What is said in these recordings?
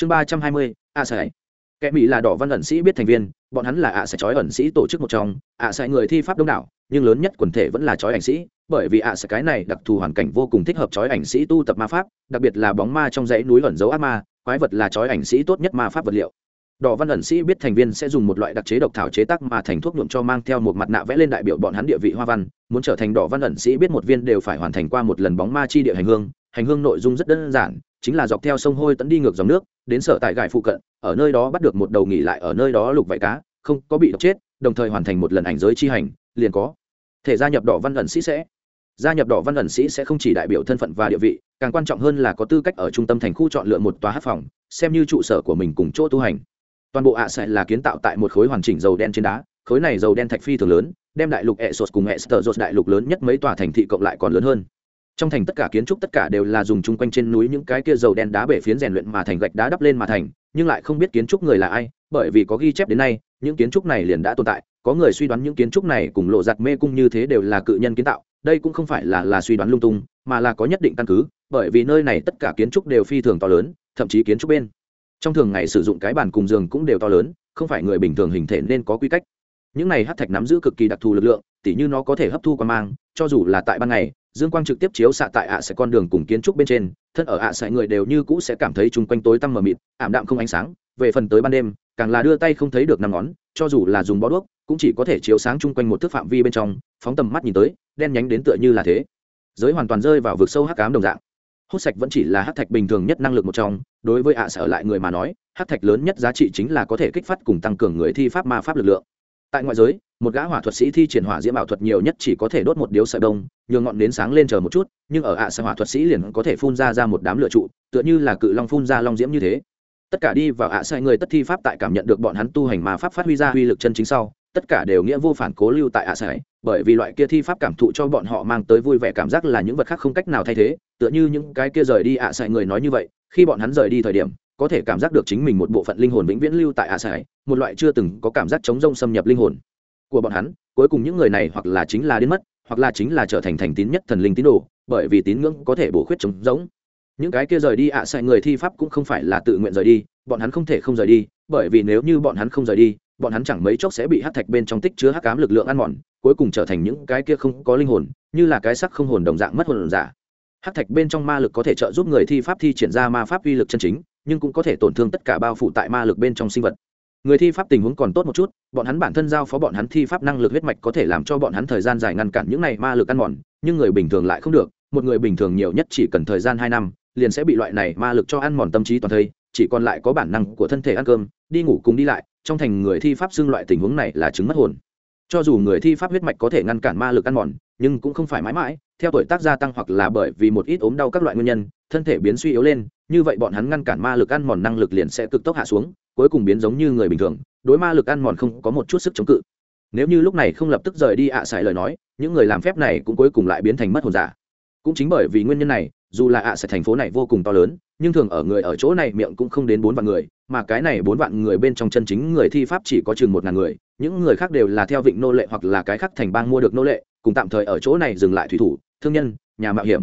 chương ba trăm hai mươi, a sải. Kẻ mỹ là đỏ văn ẩn sĩ biết thành viên, bọn hắn là ạ sẽ trói ẩn sĩ tổ chức một trong. Ạ sẽ người thi pháp đông đảo, nhưng lớn nhất quần thể vẫn là trói ảnh sĩ, bởi vì ạ sẽ cái này đặc thù hoàn cảnh vô cùng thích hợp trói ảnh sĩ tu tập ma pháp, đặc biệt là bóng ma trong dãy núi ẩn dấu ác ma, quái vật là trói ảnh sĩ tốt nhất ma pháp vật liệu. Đỏ văn ẩn sĩ biết thành viên sẽ dùng một loại đặc chế độc thảo chế tác mà thành thuốc nhuộm cho mang theo một mặt nạ vẽ lên đại biểu bọn hắn địa vị hoa văn. Muốn trở thành đỏ văn ẩn sĩ biết một viên đều phải hoàn thành qua một lần bóng ma chi địa hành hương hành hương nội dung rất đơn giản chính là dọc theo sông hôi tẫn đi ngược dòng nước, đến sở tại gải phụ cận, ở nơi đó bắt được một đầu nghỉ lại ở nơi đó lục vảy cá, không có bị độc chết, đồng thời hoàn thành một lần ảnh giới chi hành, liền có thể gia nhập đỏ văn ẩn sĩ sẽ. Gia nhập đỏ văn ẩn sĩ sẽ không chỉ đại biểu thân phận và địa vị, càng quan trọng hơn là có tư cách ở trung tâm thành khu chọn lựa một tòa hát phòng, xem như trụ sở của mình cùng chỗ tu hành. Toàn bộ ạ sẽ là kiến tạo tại một khối hoàn chỉnh dầu đen trên đá, khối này dầu đen thạch phi thường lớn, đem đại lục ẹ sột cùng ẹ sờ đại lục lớn nhất mấy tòa thành thị cộng lại còn lớn hơn trong thành tất cả kiến trúc tất cả đều là dùng chung quanh trên núi những cái kia dầu đen đá bể phiến rèn luyện mà thành gạch đá đắp lên mà thành, nhưng lại không biết kiến trúc người là ai, bởi vì có ghi chép đến nay, những kiến trúc này liền đã tồn tại, có người suy đoán những kiến trúc này cùng lộ giặt mê cung như thế đều là cự nhân kiến tạo, đây cũng không phải là là suy đoán lung tung, mà là có nhất định căn cứ, bởi vì nơi này tất cả kiến trúc đều phi thường to lớn, thậm chí kiến trúc bên trong thường ngày sử dụng cái bàn cùng giường cũng đều to lớn, không phải người bình thường hình thể nên có quy cách. Những này hát thạch nắm giữ cực kỳ đặc thù lực lượng tỉ như nó có thể hấp thu quan mang, cho dù là tại ban ngày, dương quang trực tiếp chiếu xạ tại ạ sẽ con đường cùng kiến trúc bên trên, thân ở ạ sẽ người đều như cũ sẽ cảm thấy chung quanh tối tăm mờ mịt, ảm đạm không ánh sáng, về phần tới ban đêm, càng là đưa tay không thấy được năm ngón, cho dù là dùng bó đuốc, cũng chỉ có thể chiếu sáng chung quanh một thước phạm vi bên trong, phóng tầm mắt nhìn tới, đen nhánh đến tựa như là thế. Giới hoàn toàn rơi vào vực sâu hắc cám đồng dạng. Hút sạch vẫn chỉ là hắc thạch bình thường nhất năng lực một trong, đối với ạ sở lại người mà nói, hắc thạch lớn nhất giá trị chính là có thể kích phát cùng tăng cường người thi pháp ma pháp lực lượng tại ngoại giới, một gã hỏa thuật sĩ thi triển hỏa diễm ảo thuật nhiều nhất chỉ có thể đốt một điếu sợi đông nhường ngọn nến sáng lên chờ một chút, nhưng ở ạ sở hỏa thuật sĩ liền có thể phun ra ra một đám lửa trụ, tựa như là cự long phun ra long diễm như thế. Tất cả đi vào ạ sai người tất thi pháp tại cảm nhận được bọn hắn tu hành ma pháp phát huy ra uy lực chân chính sau, tất cả đều nghĩa vô phản cố lưu tại ạ sai bởi vì loại kia thi pháp cảm thụ cho bọn họ mang tới vui vẻ cảm giác là những vật khác không cách nào thay thế, tựa như những cái kia rời đi ạ sai người nói như vậy, khi bọn hắn rời đi thời điểm có thể cảm giác được chính mình một bộ phận linh hồn vĩnh viễn lưu tại ạ sai một loại chưa từng có cảm giác chống rông xâm nhập linh hồn của bọn hắn, cuối cùng những người này hoặc là chính là đến mất, hoặc là chính là trở thành thành tín nhất thần linh tín đồ, bởi vì tín ngưỡng có thể bổ khuyết chống giống những cái kia rời đi ạ à người thi pháp cũng không phải là tự nguyện rời đi, bọn hắn không thể không rời đi, bởi vì nếu như bọn hắn không rời đi, bọn hắn chẳng mấy chốc sẽ bị hát thạch bên trong tích chứa hát cám lực lượng ăn mòn, cuối cùng trở thành những cái kia không có linh hồn, như là cái sắc không hồn đồng dạng mất hồn giả. Hát thạch bên trong ma lực có thể trợ giúp người thi pháp thi triển ra ma pháp uy lực chân chính nhưng cũng có thể tổn thương tất cả bao phủ tại ma lực bên trong sinh vật. Người thi pháp tình huống còn tốt một chút, bọn hắn bản thân giao phó bọn hắn thi pháp năng lực huyết mạch có thể làm cho bọn hắn thời gian dài ngăn cản những này ma lực ăn mòn, nhưng người bình thường lại không được, một người bình thường nhiều nhất chỉ cần thời gian hai năm, liền sẽ bị loại này ma lực cho ăn mòn tâm trí toàn thây chỉ còn lại có bản năng của thân thể ăn cơm, đi ngủ cùng đi lại, trong thành người thi pháp xưng loại tình huống này là chứng mất hồn. Cho dù người thi pháp huyết mạch có thể ngăn cản ma lực ăn mòn, nhưng cũng không phải mãi mãi, theo tuổi tác gia tăng hoặc là bởi vì một ít ốm đau các loại nguyên nhân, thân thể biến suy yếu lên như vậy bọn hắn ngăn cản ma lực ăn mòn năng lực liền sẽ cực tốc hạ xuống, cuối cùng biến giống như người bình thường, đối ma lực ăn mòn không có một chút sức chống cự. Nếu như lúc này không lập tức rời đi ạ à lời nói, những người làm phép này cũng cuối cùng lại biến thành mất hồn giả. Cũng chính bởi vì nguyên nhân này, dù là ạ à thành phố này vô cùng to lớn, nhưng thường ở người ở chỗ này miệng cũng không đến bốn vạn người, mà cái này bốn vạn người bên trong chân chính người thi pháp chỉ có chừng một ngàn người, những người khác đều là theo vịnh nô lệ hoặc là cái khác thành bang mua được nô lệ, cùng tạm thời ở chỗ này dừng lại thủy thủ, thương nhân, nhà mạo hiểm.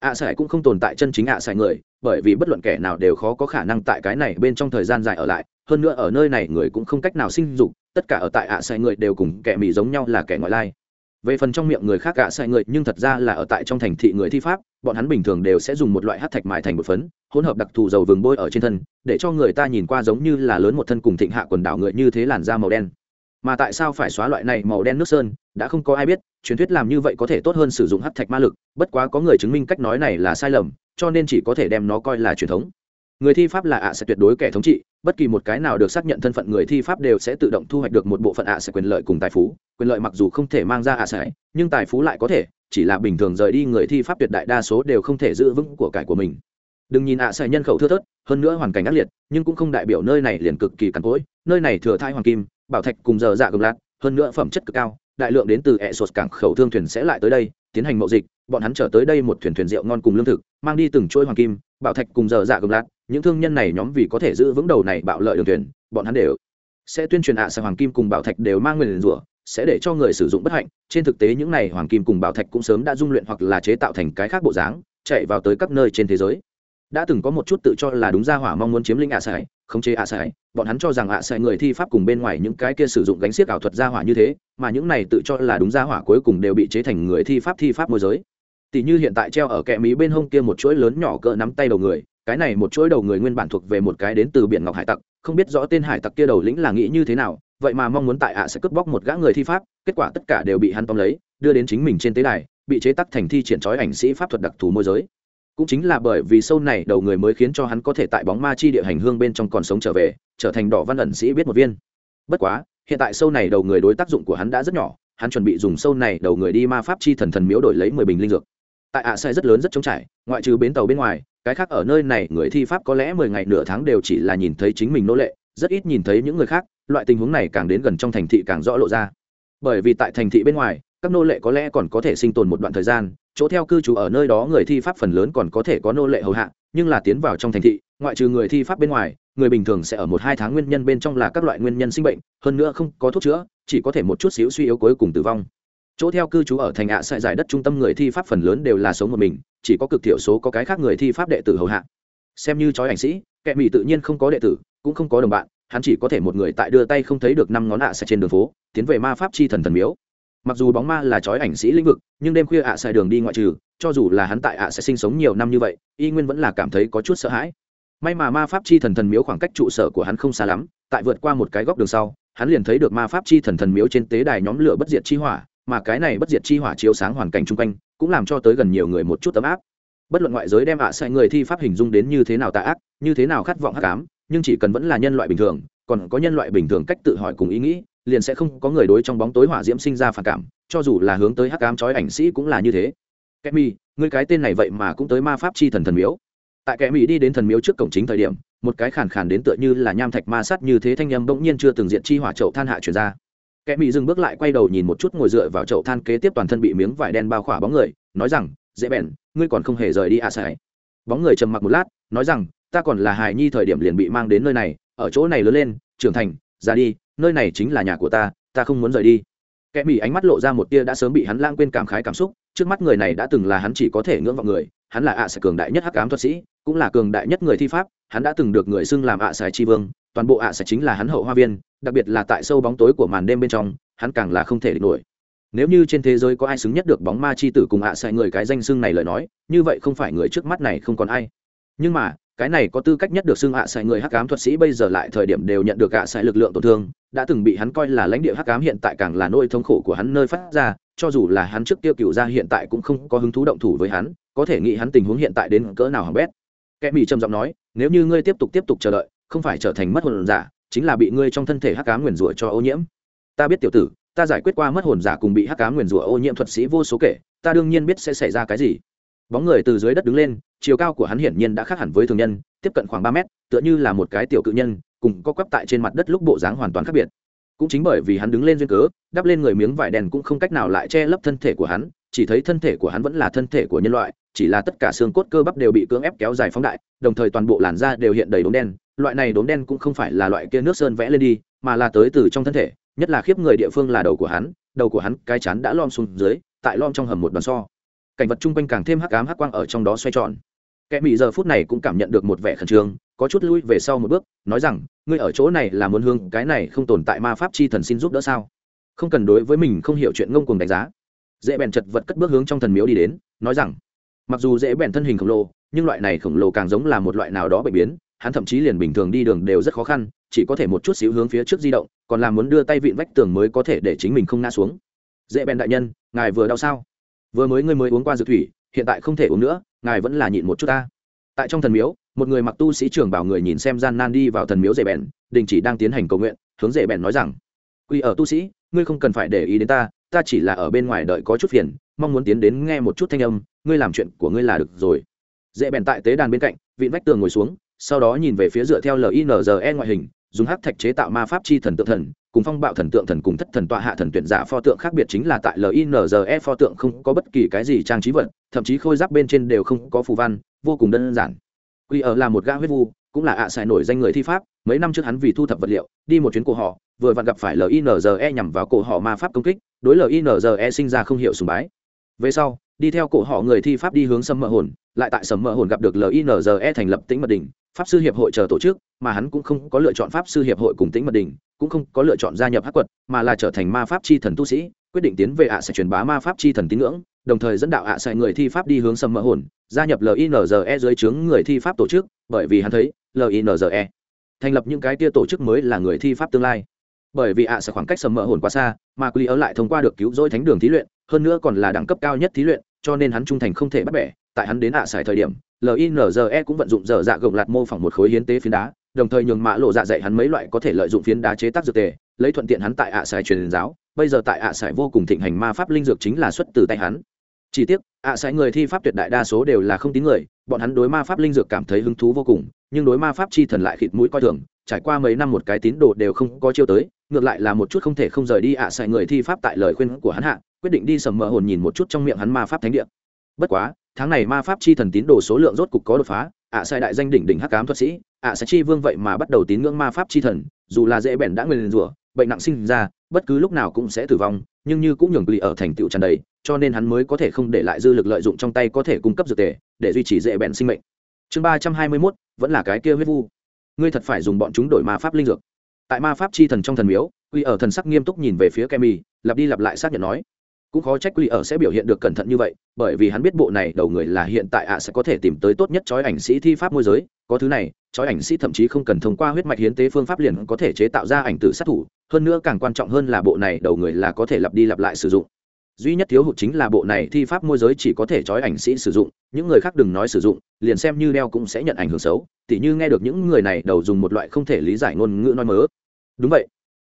Ạ à cũng không tồn tại chân chính ạ à người bởi vì bất luận kẻ nào đều khó có khả năng tại cái này bên trong thời gian dài ở lại, hơn nữa ở nơi này người cũng không cách nào sinh dục, tất cả ở tại ạ à người đều cùng kẻ mỹ giống nhau là kẻ ngoại lai. Về phần trong miệng người khác gạ sai người, nhưng thật ra là ở tại trong thành thị người thi pháp, bọn hắn bình thường đều sẽ dùng một loại hát thạch mài thành một phấn, hỗn hợp đặc thù dầu vừng bôi ở trên thân, để cho người ta nhìn qua giống như là lớn một thân cùng thịnh hạ quần đảo người như thế làn da màu đen. Mà tại sao phải xóa loại này màu đen nước sơn, đã không có ai biết, truyền thuyết làm như vậy có thể tốt hơn sử dụng hát thạch ma lực, bất quá có người chứng minh cách nói này là sai lầm cho nên chỉ có thể đem nó coi là truyền thống. Người thi pháp là ạ sẽ tuyệt đối kẻ thống trị, bất kỳ một cái nào được xác nhận thân phận người thi pháp đều sẽ tự động thu hoạch được một bộ phận ạ sẽ quyền lợi cùng tài phú. Quyền lợi mặc dù không thể mang ra ạ sẽ, nhưng tài phú lại có thể, chỉ là bình thường rời đi người thi pháp tuyệt đại đa số đều không thể giữ vững của cải của mình. Đừng nhìn ạ sẽ nhân khẩu thưa thớt, hơn nữa hoàn cảnh ác liệt, nhưng cũng không đại biểu nơi này liền cực kỳ cằn cỗi, nơi này thừa thai hoàng kim, bảo thạch cùng giờ dạ gồng lạc hơn nữa phẩm chất cực cao, đại lượng đến từ ẹ sột cảng khẩu thương thuyền sẽ lại tới đây tiến hành mậu dịch, bọn hắn trở tới đây một thuyền thuyền rượu ngon cùng lương thực, mang đi từng chuỗi hoàng kim, bảo thạch cùng giờ dạ gồng lát. những thương nhân này nhóm vì có thể giữ vững đầu này bạo lợi đường thuyền, bọn hắn đều sẽ tuyên truyền ạ à hoàng kim cùng bảo thạch đều mang nguyền rủa, sẽ để cho người sử dụng bất hạnh. Trên thực tế những này hoàng kim cùng bảo thạch cũng sớm đã dung luyện hoặc là chế tạo thành cái khác bộ dáng, chạy vào tới các nơi trên thế giới. Đã từng có một chút tự cho là đúng ra hỏa mong muốn chiếm lĩnh ạ à, sải khống chế ạ sải. Bọn hắn cho rằng ạ sải người thi pháp cùng bên ngoài những cái kia sử dụng gánh xiếc ảo thuật gia hỏa như thế, mà những này tự cho là đúng gia hỏa cuối cùng đều bị chế thành người thi pháp thi pháp môi giới. Tỷ như hiện tại treo ở kẹ mí bên hông kia một chuỗi lớn nhỏ cỡ nắm tay đầu người, cái này một chuỗi đầu người nguyên bản thuộc về một cái đến từ biển ngọc hải tặc, không biết rõ tên hải tặc kia đầu lĩnh là nghĩ như thế nào, vậy mà mong muốn tại ạ sẽ cướp bóc một gã người thi pháp, kết quả tất cả đều bị hắn tóm lấy, đưa đến chính mình trên tế đài, bị chế tắc thành thi triển trói ảnh sĩ pháp thuật đặc thù môi giới cũng chính là bởi vì sâu này đầu người mới khiến cho hắn có thể tại bóng ma chi địa hành hương bên trong còn sống trở về, trở thành đỏ văn ẩn sĩ biết một viên. Bất quá, hiện tại sâu này đầu người đối tác dụng của hắn đã rất nhỏ, hắn chuẩn bị dùng sâu này đầu người đi ma pháp chi thần thần miếu đổi lấy mười bình linh dược. Tại ạ sai rất lớn rất trống trải, ngoại trừ bến tàu bên ngoài, cái khác ở nơi này người thi pháp có lẽ mười ngày nửa tháng đều chỉ là nhìn thấy chính mình nô lệ, rất ít nhìn thấy những người khác, loại tình huống này càng đến gần trong thành thị càng rõ lộ ra. Bởi vì tại thành thị bên ngoài các nô lệ có lẽ còn có thể sinh tồn một đoạn thời gian, chỗ theo cư trú ở nơi đó người thi pháp phần lớn còn có thể có nô lệ hầu hạ, nhưng là tiến vào trong thành thị, ngoại trừ người thi pháp bên ngoài, người bình thường sẽ ở một hai tháng nguyên nhân bên trong là các loại nguyên nhân sinh bệnh, hơn nữa không có thuốc chữa, chỉ có thể một chút xíu suy yếu cuối cùng tử vong. Chỗ theo cư trú ở thành ạ à giải đất trung tâm người thi pháp phần lớn đều là sống một mình, chỉ có cực thiểu số có cái khác người thi pháp đệ tử hầu hạ. Xem như chói ảnh sĩ, kẻ mỹ tự nhiên không có đệ tử, cũng không có đồng bạn, hắn chỉ có thể một người tại đưa tay không thấy được năm ngón ạ à trên đường phố, tiến về ma pháp chi thần thần miếu mặc dù bóng ma là chói ảnh sĩ lĩnh vực, nhưng đêm khuya ạ à đường đi ngoại trừ, cho dù là hắn tại ạ sẽ sinh sống nhiều năm như vậy, y nguyên vẫn là cảm thấy có chút sợ hãi. May mà ma pháp chi thần thần miếu khoảng cách trụ sở của hắn không xa lắm, tại vượt qua một cái góc đường sau, hắn liền thấy được ma pháp chi thần thần miếu trên tế đài nhóm lửa bất diệt chi hỏa, mà cái này bất diệt chi hỏa chiếu sáng hoàn cảnh chung quanh, cũng làm cho tới gần nhiều người một chút tấm áp. Bất luận ngoại giới đem ạ à người thi pháp hình dung đến như thế nào tà ác, như thế nào khát vọng hắc ám, nhưng chỉ cần vẫn là nhân loại bình thường, còn có nhân loại bình thường cách tự hỏi cùng ý nghĩ liền sẽ không có người đối trong bóng tối hỏa diễm sinh ra phản cảm cho dù là hướng tới hắc ám chói ảnh sĩ cũng là như thế. Kẻ mỹ, người cái tên này vậy mà cũng tới ma pháp chi thần thần miếu. Tại kẻ mỹ đi đến thần miếu trước cổng chính thời điểm một cái khàn khàn đến tựa như là nham thạch ma sát như thế thanh âm bỗng nhiên chưa từng diện chi hỏa chậu than hạ chuyển ra. Kẻ mỹ dừng bước lại quay đầu nhìn một chút ngồi dựa vào chậu than kế tiếp toàn thân bị miếng vải đen bao khỏa bóng người nói rằng dễ bèn ngươi còn không hề rời đi à sải. Bóng người trầm mặc một lát nói rằng ta còn là hài nhi thời điểm liền bị mang đến nơi này ở chỗ này lớn lên trưởng thành ra đi nơi này chính là nhà của ta ta không muốn rời đi. Kẻ mỹ ánh mắt lộ ra một tia đã sớm bị hắn lãng quên cảm khái cảm xúc, trước mắt người này đã từng là hắn chỉ có thể ngưỡng vọng người, hắn là ạ à sẽ cường đại nhất hắc ám thuật sĩ, cũng là cường đại nhất người thi pháp, hắn đã từng được người xưng làm ạ à tri vương, toàn bộ ạ à sẽ chính là hắn hậu hoa viên, đặc biệt là tại sâu bóng tối của màn đêm bên trong, hắn càng là không thể địch nổi. Nếu như trên thế giới có ai xứng nhất được bóng ma chi tử cùng ạ à người cái danh xưng này lời nói, như vậy không phải người trước mắt này không còn ai. Nhưng mà cái này có tư cách nhất được xưng ạ à người hắc ám thuật sĩ, bây giờ lại thời điểm đều nhận được ạ à lực lượng tổn thương, đã từng bị hắn coi là lãnh địa hắc ám, hiện tại càng là nỗi thống khổ của hắn nơi phát ra, cho dù là hắn trước tiêu cựu ra hiện tại cũng không có hứng thú động thủ với hắn, có thể nghĩ hắn tình huống hiện tại đến cỡ nào hỏng bét. Kẻ mỹ trầm giọng nói, nếu như ngươi tiếp tục tiếp tục chờ đợi, không phải trở thành mất hồn giả, chính là bị ngươi trong thân thể hắc ám nguyền rủa cho ô nhiễm. Ta biết tiểu tử, ta giải quyết qua mất hồn giả cùng bị hắc ám nguyền rủa ô nhiễm thuật sĩ vô số kể, ta đương nhiên biết sẽ xảy ra cái gì bóng người từ dưới đất đứng lên, chiều cao của hắn hiển nhiên đã khác hẳn với thường nhân, tiếp cận khoảng ba mét, tựa như là một cái tiểu cự nhân, cùng có quắp tại trên mặt đất lúc bộ dáng hoàn toàn khác biệt. Cũng chính bởi vì hắn đứng lên duyên cớ, đắp lên người miếng vải đèn cũng không cách nào lại che lấp thân thể của hắn, chỉ thấy thân thể của hắn vẫn là thân thể của nhân loại, chỉ là tất cả xương cốt cơ bắp đều bị cưỡng ép kéo dài phóng đại, đồng thời toàn bộ làn da đều hiện đầy đốm đen. Loại này đốm đen cũng không phải là loại kia nước sơn vẽ lên đi, mà là tới từ trong thân thể, nhất là khiếp người địa phương là đầu của hắn, đầu của hắn, cái chán đã lom xuống dưới, tại lom trong hầm một đoàn so cảnh vật chung quanh càng thêm hắc ám hắc quang ở trong đó xoay tròn. Kẻ mỹ giờ phút này cũng cảm nhận được một vẻ khẩn trương, có chút lui về sau một bước, nói rằng, ngươi ở chỗ này là muốn hương cái này không tồn tại ma pháp chi thần xin giúp đỡ sao? Không cần đối với mình không hiểu chuyện ngông cuồng đánh giá. Dễ bèn chật vật cất bước hướng trong thần miếu đi đến, nói rằng, mặc dù dễ bèn thân hình khổng lồ, nhưng loại này khổng lồ càng giống là một loại nào đó bệnh biến, hắn thậm chí liền bình thường đi đường đều rất khó khăn, chỉ có thể một chút xíu hướng phía trước di động, còn là muốn đưa tay vịn vách tường mới có thể để chính mình không ngã xuống. Dễ bèn đại nhân, ngài vừa đau sao? Vừa mới ngươi mới uống qua dược thủy, hiện tại không thể uống nữa, ngài vẫn là nhịn một chút ta. Tại trong thần miếu, một người mặc tu sĩ trưởng bảo người nhìn xem gian nan đi vào thần miếu dễ bèn, đình chỉ đang tiến hành cầu nguyện, hướng dễ bèn nói rằng, quy ở tu sĩ, ngươi không cần phải để ý đến ta ta chỉ là ở bên ngoài đợi có chút phiền, mong muốn tiến đến nghe một chút thanh âm, ngươi làm chuyện của ngươi là được rồi. Dễ bèn tại tế đàn bên cạnh, vịn vách tường ngồi xuống, sau đó nhìn về phía dựa theo linze ngoại hình, dùng hắc thạch chế tạo ma pháp chi thần tự thần cùng phong bạo thần tượng thần cùng thất thần tọa hạ thần tuyển giả pho tượng khác biệt chính là tại linze pho tượng không có bất kỳ cái gì trang trí vật, thậm chí khôi giáp bên trên đều không có phù văn, vô cùng đơn giản. Quy ở là một gã huyết vu, cũng là ạ à xài nổi danh người thi pháp, mấy năm trước hắn vì thu thập vật liệu, đi một chuyến cổ họ, vừa vặn gặp phải linze nhằm vào cổ họ ma pháp công kích, đối linze sinh ra không hiểu sùng bái. Về sau đi theo cổ họ người thi pháp đi hướng sầm mỡ hồn, lại tại sầm mỡ hồn gặp được linze thành lập tĩnh mật đình. Pháp sư hiệp hội chờ tổ chức, mà hắn cũng không có lựa chọn pháp sư hiệp hội cùng tĩnh mật đình, cũng không có lựa chọn gia nhập hắc quật, mà là trở thành ma pháp chi thần tu sĩ, quyết định tiến về ạ sẽ truyền bá ma pháp chi thần tín ngưỡng, đồng thời dẫn đạo ạ sẽ người thi pháp đi hướng sầm mỡ hồn, gia nhập linze dưới trướng người thi pháp tổ chức, bởi vì hắn thấy linze thành lập những cái tia tổ chức mới là người thi pháp tương lai. Bởi vì ạ sẽ khoảng cách sầm mỡ hồn quá xa, mà quý ở lại thông qua được cứu rỗi thánh đường thí luyện, hơn nữa còn là đẳng cấp cao nhất thí luyện cho nên hắn trung thành không thể bắt bẻ. Tại hắn đến ạ à thời điểm linze cũng vận dụng dở dạ gồng lạt mô phỏng một khối hiến tế phiến đá, đồng thời nhường mã lộ dạ dạy hắn mấy loại có thể lợi dụng phiến đá chế tác dược tề, lấy thuận tiện hắn tại ạ à truyền giáo. Bây giờ tại ạ à vô cùng thịnh hành ma pháp linh dược chính là xuất từ tay hắn. Chỉ tiếc, ạ à người thi pháp tuyệt đại đa số đều là không tín người, bọn hắn đối ma pháp linh dược cảm thấy hứng thú vô cùng, nhưng đối ma pháp chi thần lại khịt mũi coi thường, trải qua mấy năm một cái tín đồ đều không có chiêu tới, ngược lại là một chút không thể không rời đi ạ à người thi pháp tại lời khuyên của hắn hạ quyết định đi sầm mờ hồn nhìn một chút trong miệng hắn ma pháp thánh địa. Bất quá, tháng này ma pháp chi thần tín đồ số lượng rốt cục có đột phá, ạ sai đại danh đỉnh đỉnh hắc cám thuật sĩ, ạ sai chi vương vậy mà bắt đầu tín ngưỡng ma pháp chi thần, dù là dễ bèn đã nguyền rủa, bệnh nặng sinh ra, bất cứ lúc nào cũng sẽ tử vong, nhưng như cũng nhường lì ở thành tựu tràn đầy, cho nên hắn mới có thể không để lại dư lực lợi dụng trong tay có thể cung cấp dược tề, để duy trì dễ bèn sinh mệnh. Chương ba trăm hai mươi mốt, vẫn là cái kia huyết vu. Ngươi thật phải dùng bọn chúng đổi ma pháp linh dược. Tại ma pháp chi thần trong thần miếu, quỷ ở thần sắc nghiêm túc nhìn về phía kemi, lặp đi lặp lại xác nhận nói cũng khó trách quy ở sẽ biểu hiện được cẩn thận như vậy, bởi vì hắn biết bộ này đầu người là hiện tại ạ sẽ có thể tìm tới tốt nhất chói ảnh sĩ thi pháp môi giới. Có thứ này chói ảnh sĩ thậm chí không cần thông qua huyết mạch hiến tế phương pháp liền có thể chế tạo ra ảnh tử sát thủ, hơn nữa càng quan trọng hơn là bộ này đầu người là có thể lặp đi lặp lại sử dụng. Duy nhất thiếu hụt chính là bộ này thi pháp môi giới chỉ có thể chói ảnh sĩ sử dụng, những người khác đừng nói sử dụng, liền xem như đeo cũng sẽ nhận ảnh hưởng xấu. Tỉ như nghe được những người này đầu dùng một loại không thể lý giải ngôn ngữ nói mớ. Đúng vậy.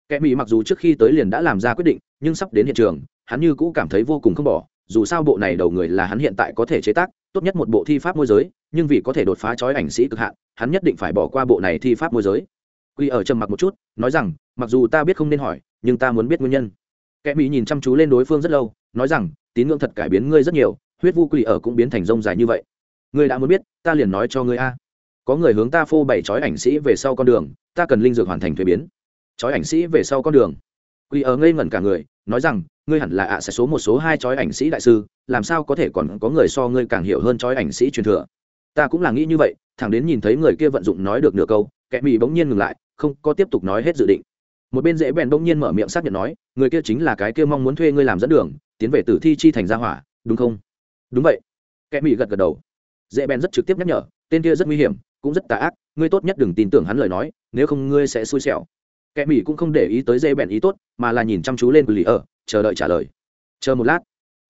Kẻ mỹ mặc dù trước khi tới liền đã làm ra quyết định, nhưng sắp đến hiện trường hắn như cũ cảm thấy vô cùng không bỏ, dù sao bộ này đầu người là hắn hiện tại có thể chế tác, tốt nhất một bộ thi pháp môi giới, nhưng vì có thể đột phá chói ảnh sĩ cực hạn, hắn nhất định phải bỏ qua bộ này thi pháp môi giới. Quy ở trầm mặc một chút, nói rằng, mặc dù ta biết không nên hỏi, nhưng ta muốn biết nguyên nhân. Kẻ mỹ nhìn chăm chú lên đối phương rất lâu, nói rằng, tín ngưỡng thật cải biến ngươi rất nhiều, huyết vu quỷ ở cũng biến thành rông dài như vậy. Ngươi đã muốn biết, ta liền nói cho ngươi a. Có người hướng ta phô bày chói ảnh sĩ về sau con đường, ta cần linh dược hoàn thành thuế biến. Chói ảnh sĩ về sau con đường quỳ ở ngây ngẩn cả người, nói rằng, ngươi hẳn là ạ, sẽ số một, số hai chói ảnh sĩ đại sư, làm sao có thể còn có người so ngươi càng hiểu hơn chói ảnh sĩ truyền thừa? Ta cũng là nghĩ như vậy, thẳng đến nhìn thấy người kia vận dụng nói được nửa câu, kẻ mì bỗng nhiên ngừng lại, không có tiếp tục nói hết dự định. Một bên dễ bèn bỗng nhiên mở miệng xác nhận nói, người kia chính là cái kia mong muốn thuê ngươi làm dẫn đường, tiến về tử thi chi thành gia hỏa, đúng không? Đúng vậy. Kẻ mì gật gật đầu. Dễ bèn rất trực tiếp nhắc nhở, tên kia rất nguy hiểm, cũng rất tà ác, ngươi tốt nhất đừng tin tưởng hắn lời nói, nếu không ngươi sẽ xui xẻo kẻ mỹ cũng không để ý tới dễ bèn ý tốt, mà là nhìn chăm chú lên quỷ ở, chờ đợi trả lời. Chờ một lát,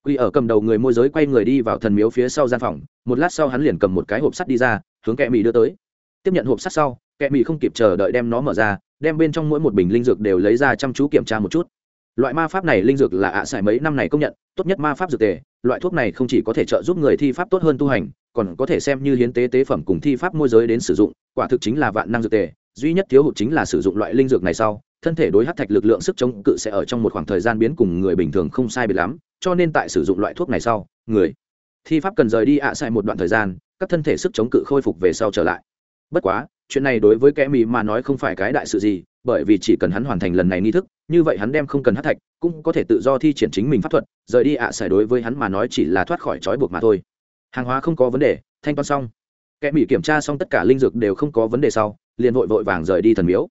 quỷ ở cầm đầu người môi giới quay người đi vào thần miếu phía sau gian phòng, một lát sau hắn liền cầm một cái hộp sắt đi ra, hướng kẻ mỹ đưa tới. Tiếp nhận hộp sắt sau, kẻ mỹ không kịp chờ đợi đem nó mở ra, đem bên trong mỗi một bình linh dược đều lấy ra chăm chú kiểm tra một chút. Loại ma pháp này linh dược là ạ à mấy năm này công nhận, tốt nhất ma pháp dược tề, loại thuốc này không chỉ có thể trợ giúp người thi pháp tốt hơn tu hành, còn có thể xem như hiến tế tế phẩm cùng thi pháp môi giới đến sử dụng, quả thực chính là vạn năng dược tề duy nhất thiếu hụt chính là sử dụng loại linh dược này sau, thân thể đối hát thạch lực lượng sức chống cự sẽ ở trong một khoảng thời gian biến cùng người bình thường không sai biệt lắm, cho nên tại sử dụng loại thuốc này sau, người thi pháp cần rời đi ạ à một đoạn thời gian, các thân thể sức chống cự khôi phục về sau trở lại. Bất quá, chuyện này đối với kẻ mì mà nói không phải cái đại sự gì, bởi vì chỉ cần hắn hoàn thành lần này nghi thức, như vậy hắn đem không cần hát thạch, cũng có thể tự do thi triển chính mình pháp thuật, rời đi ạ à đối với hắn mà nói chỉ là thoát khỏi trói buộc mà thôi. Hàng hóa không có vấn đề, thanh toán xong. Kẻ mỹ kiểm tra xong tất cả linh dược đều không có vấn đề sau liền vội vội vàng rời đi thần miếu.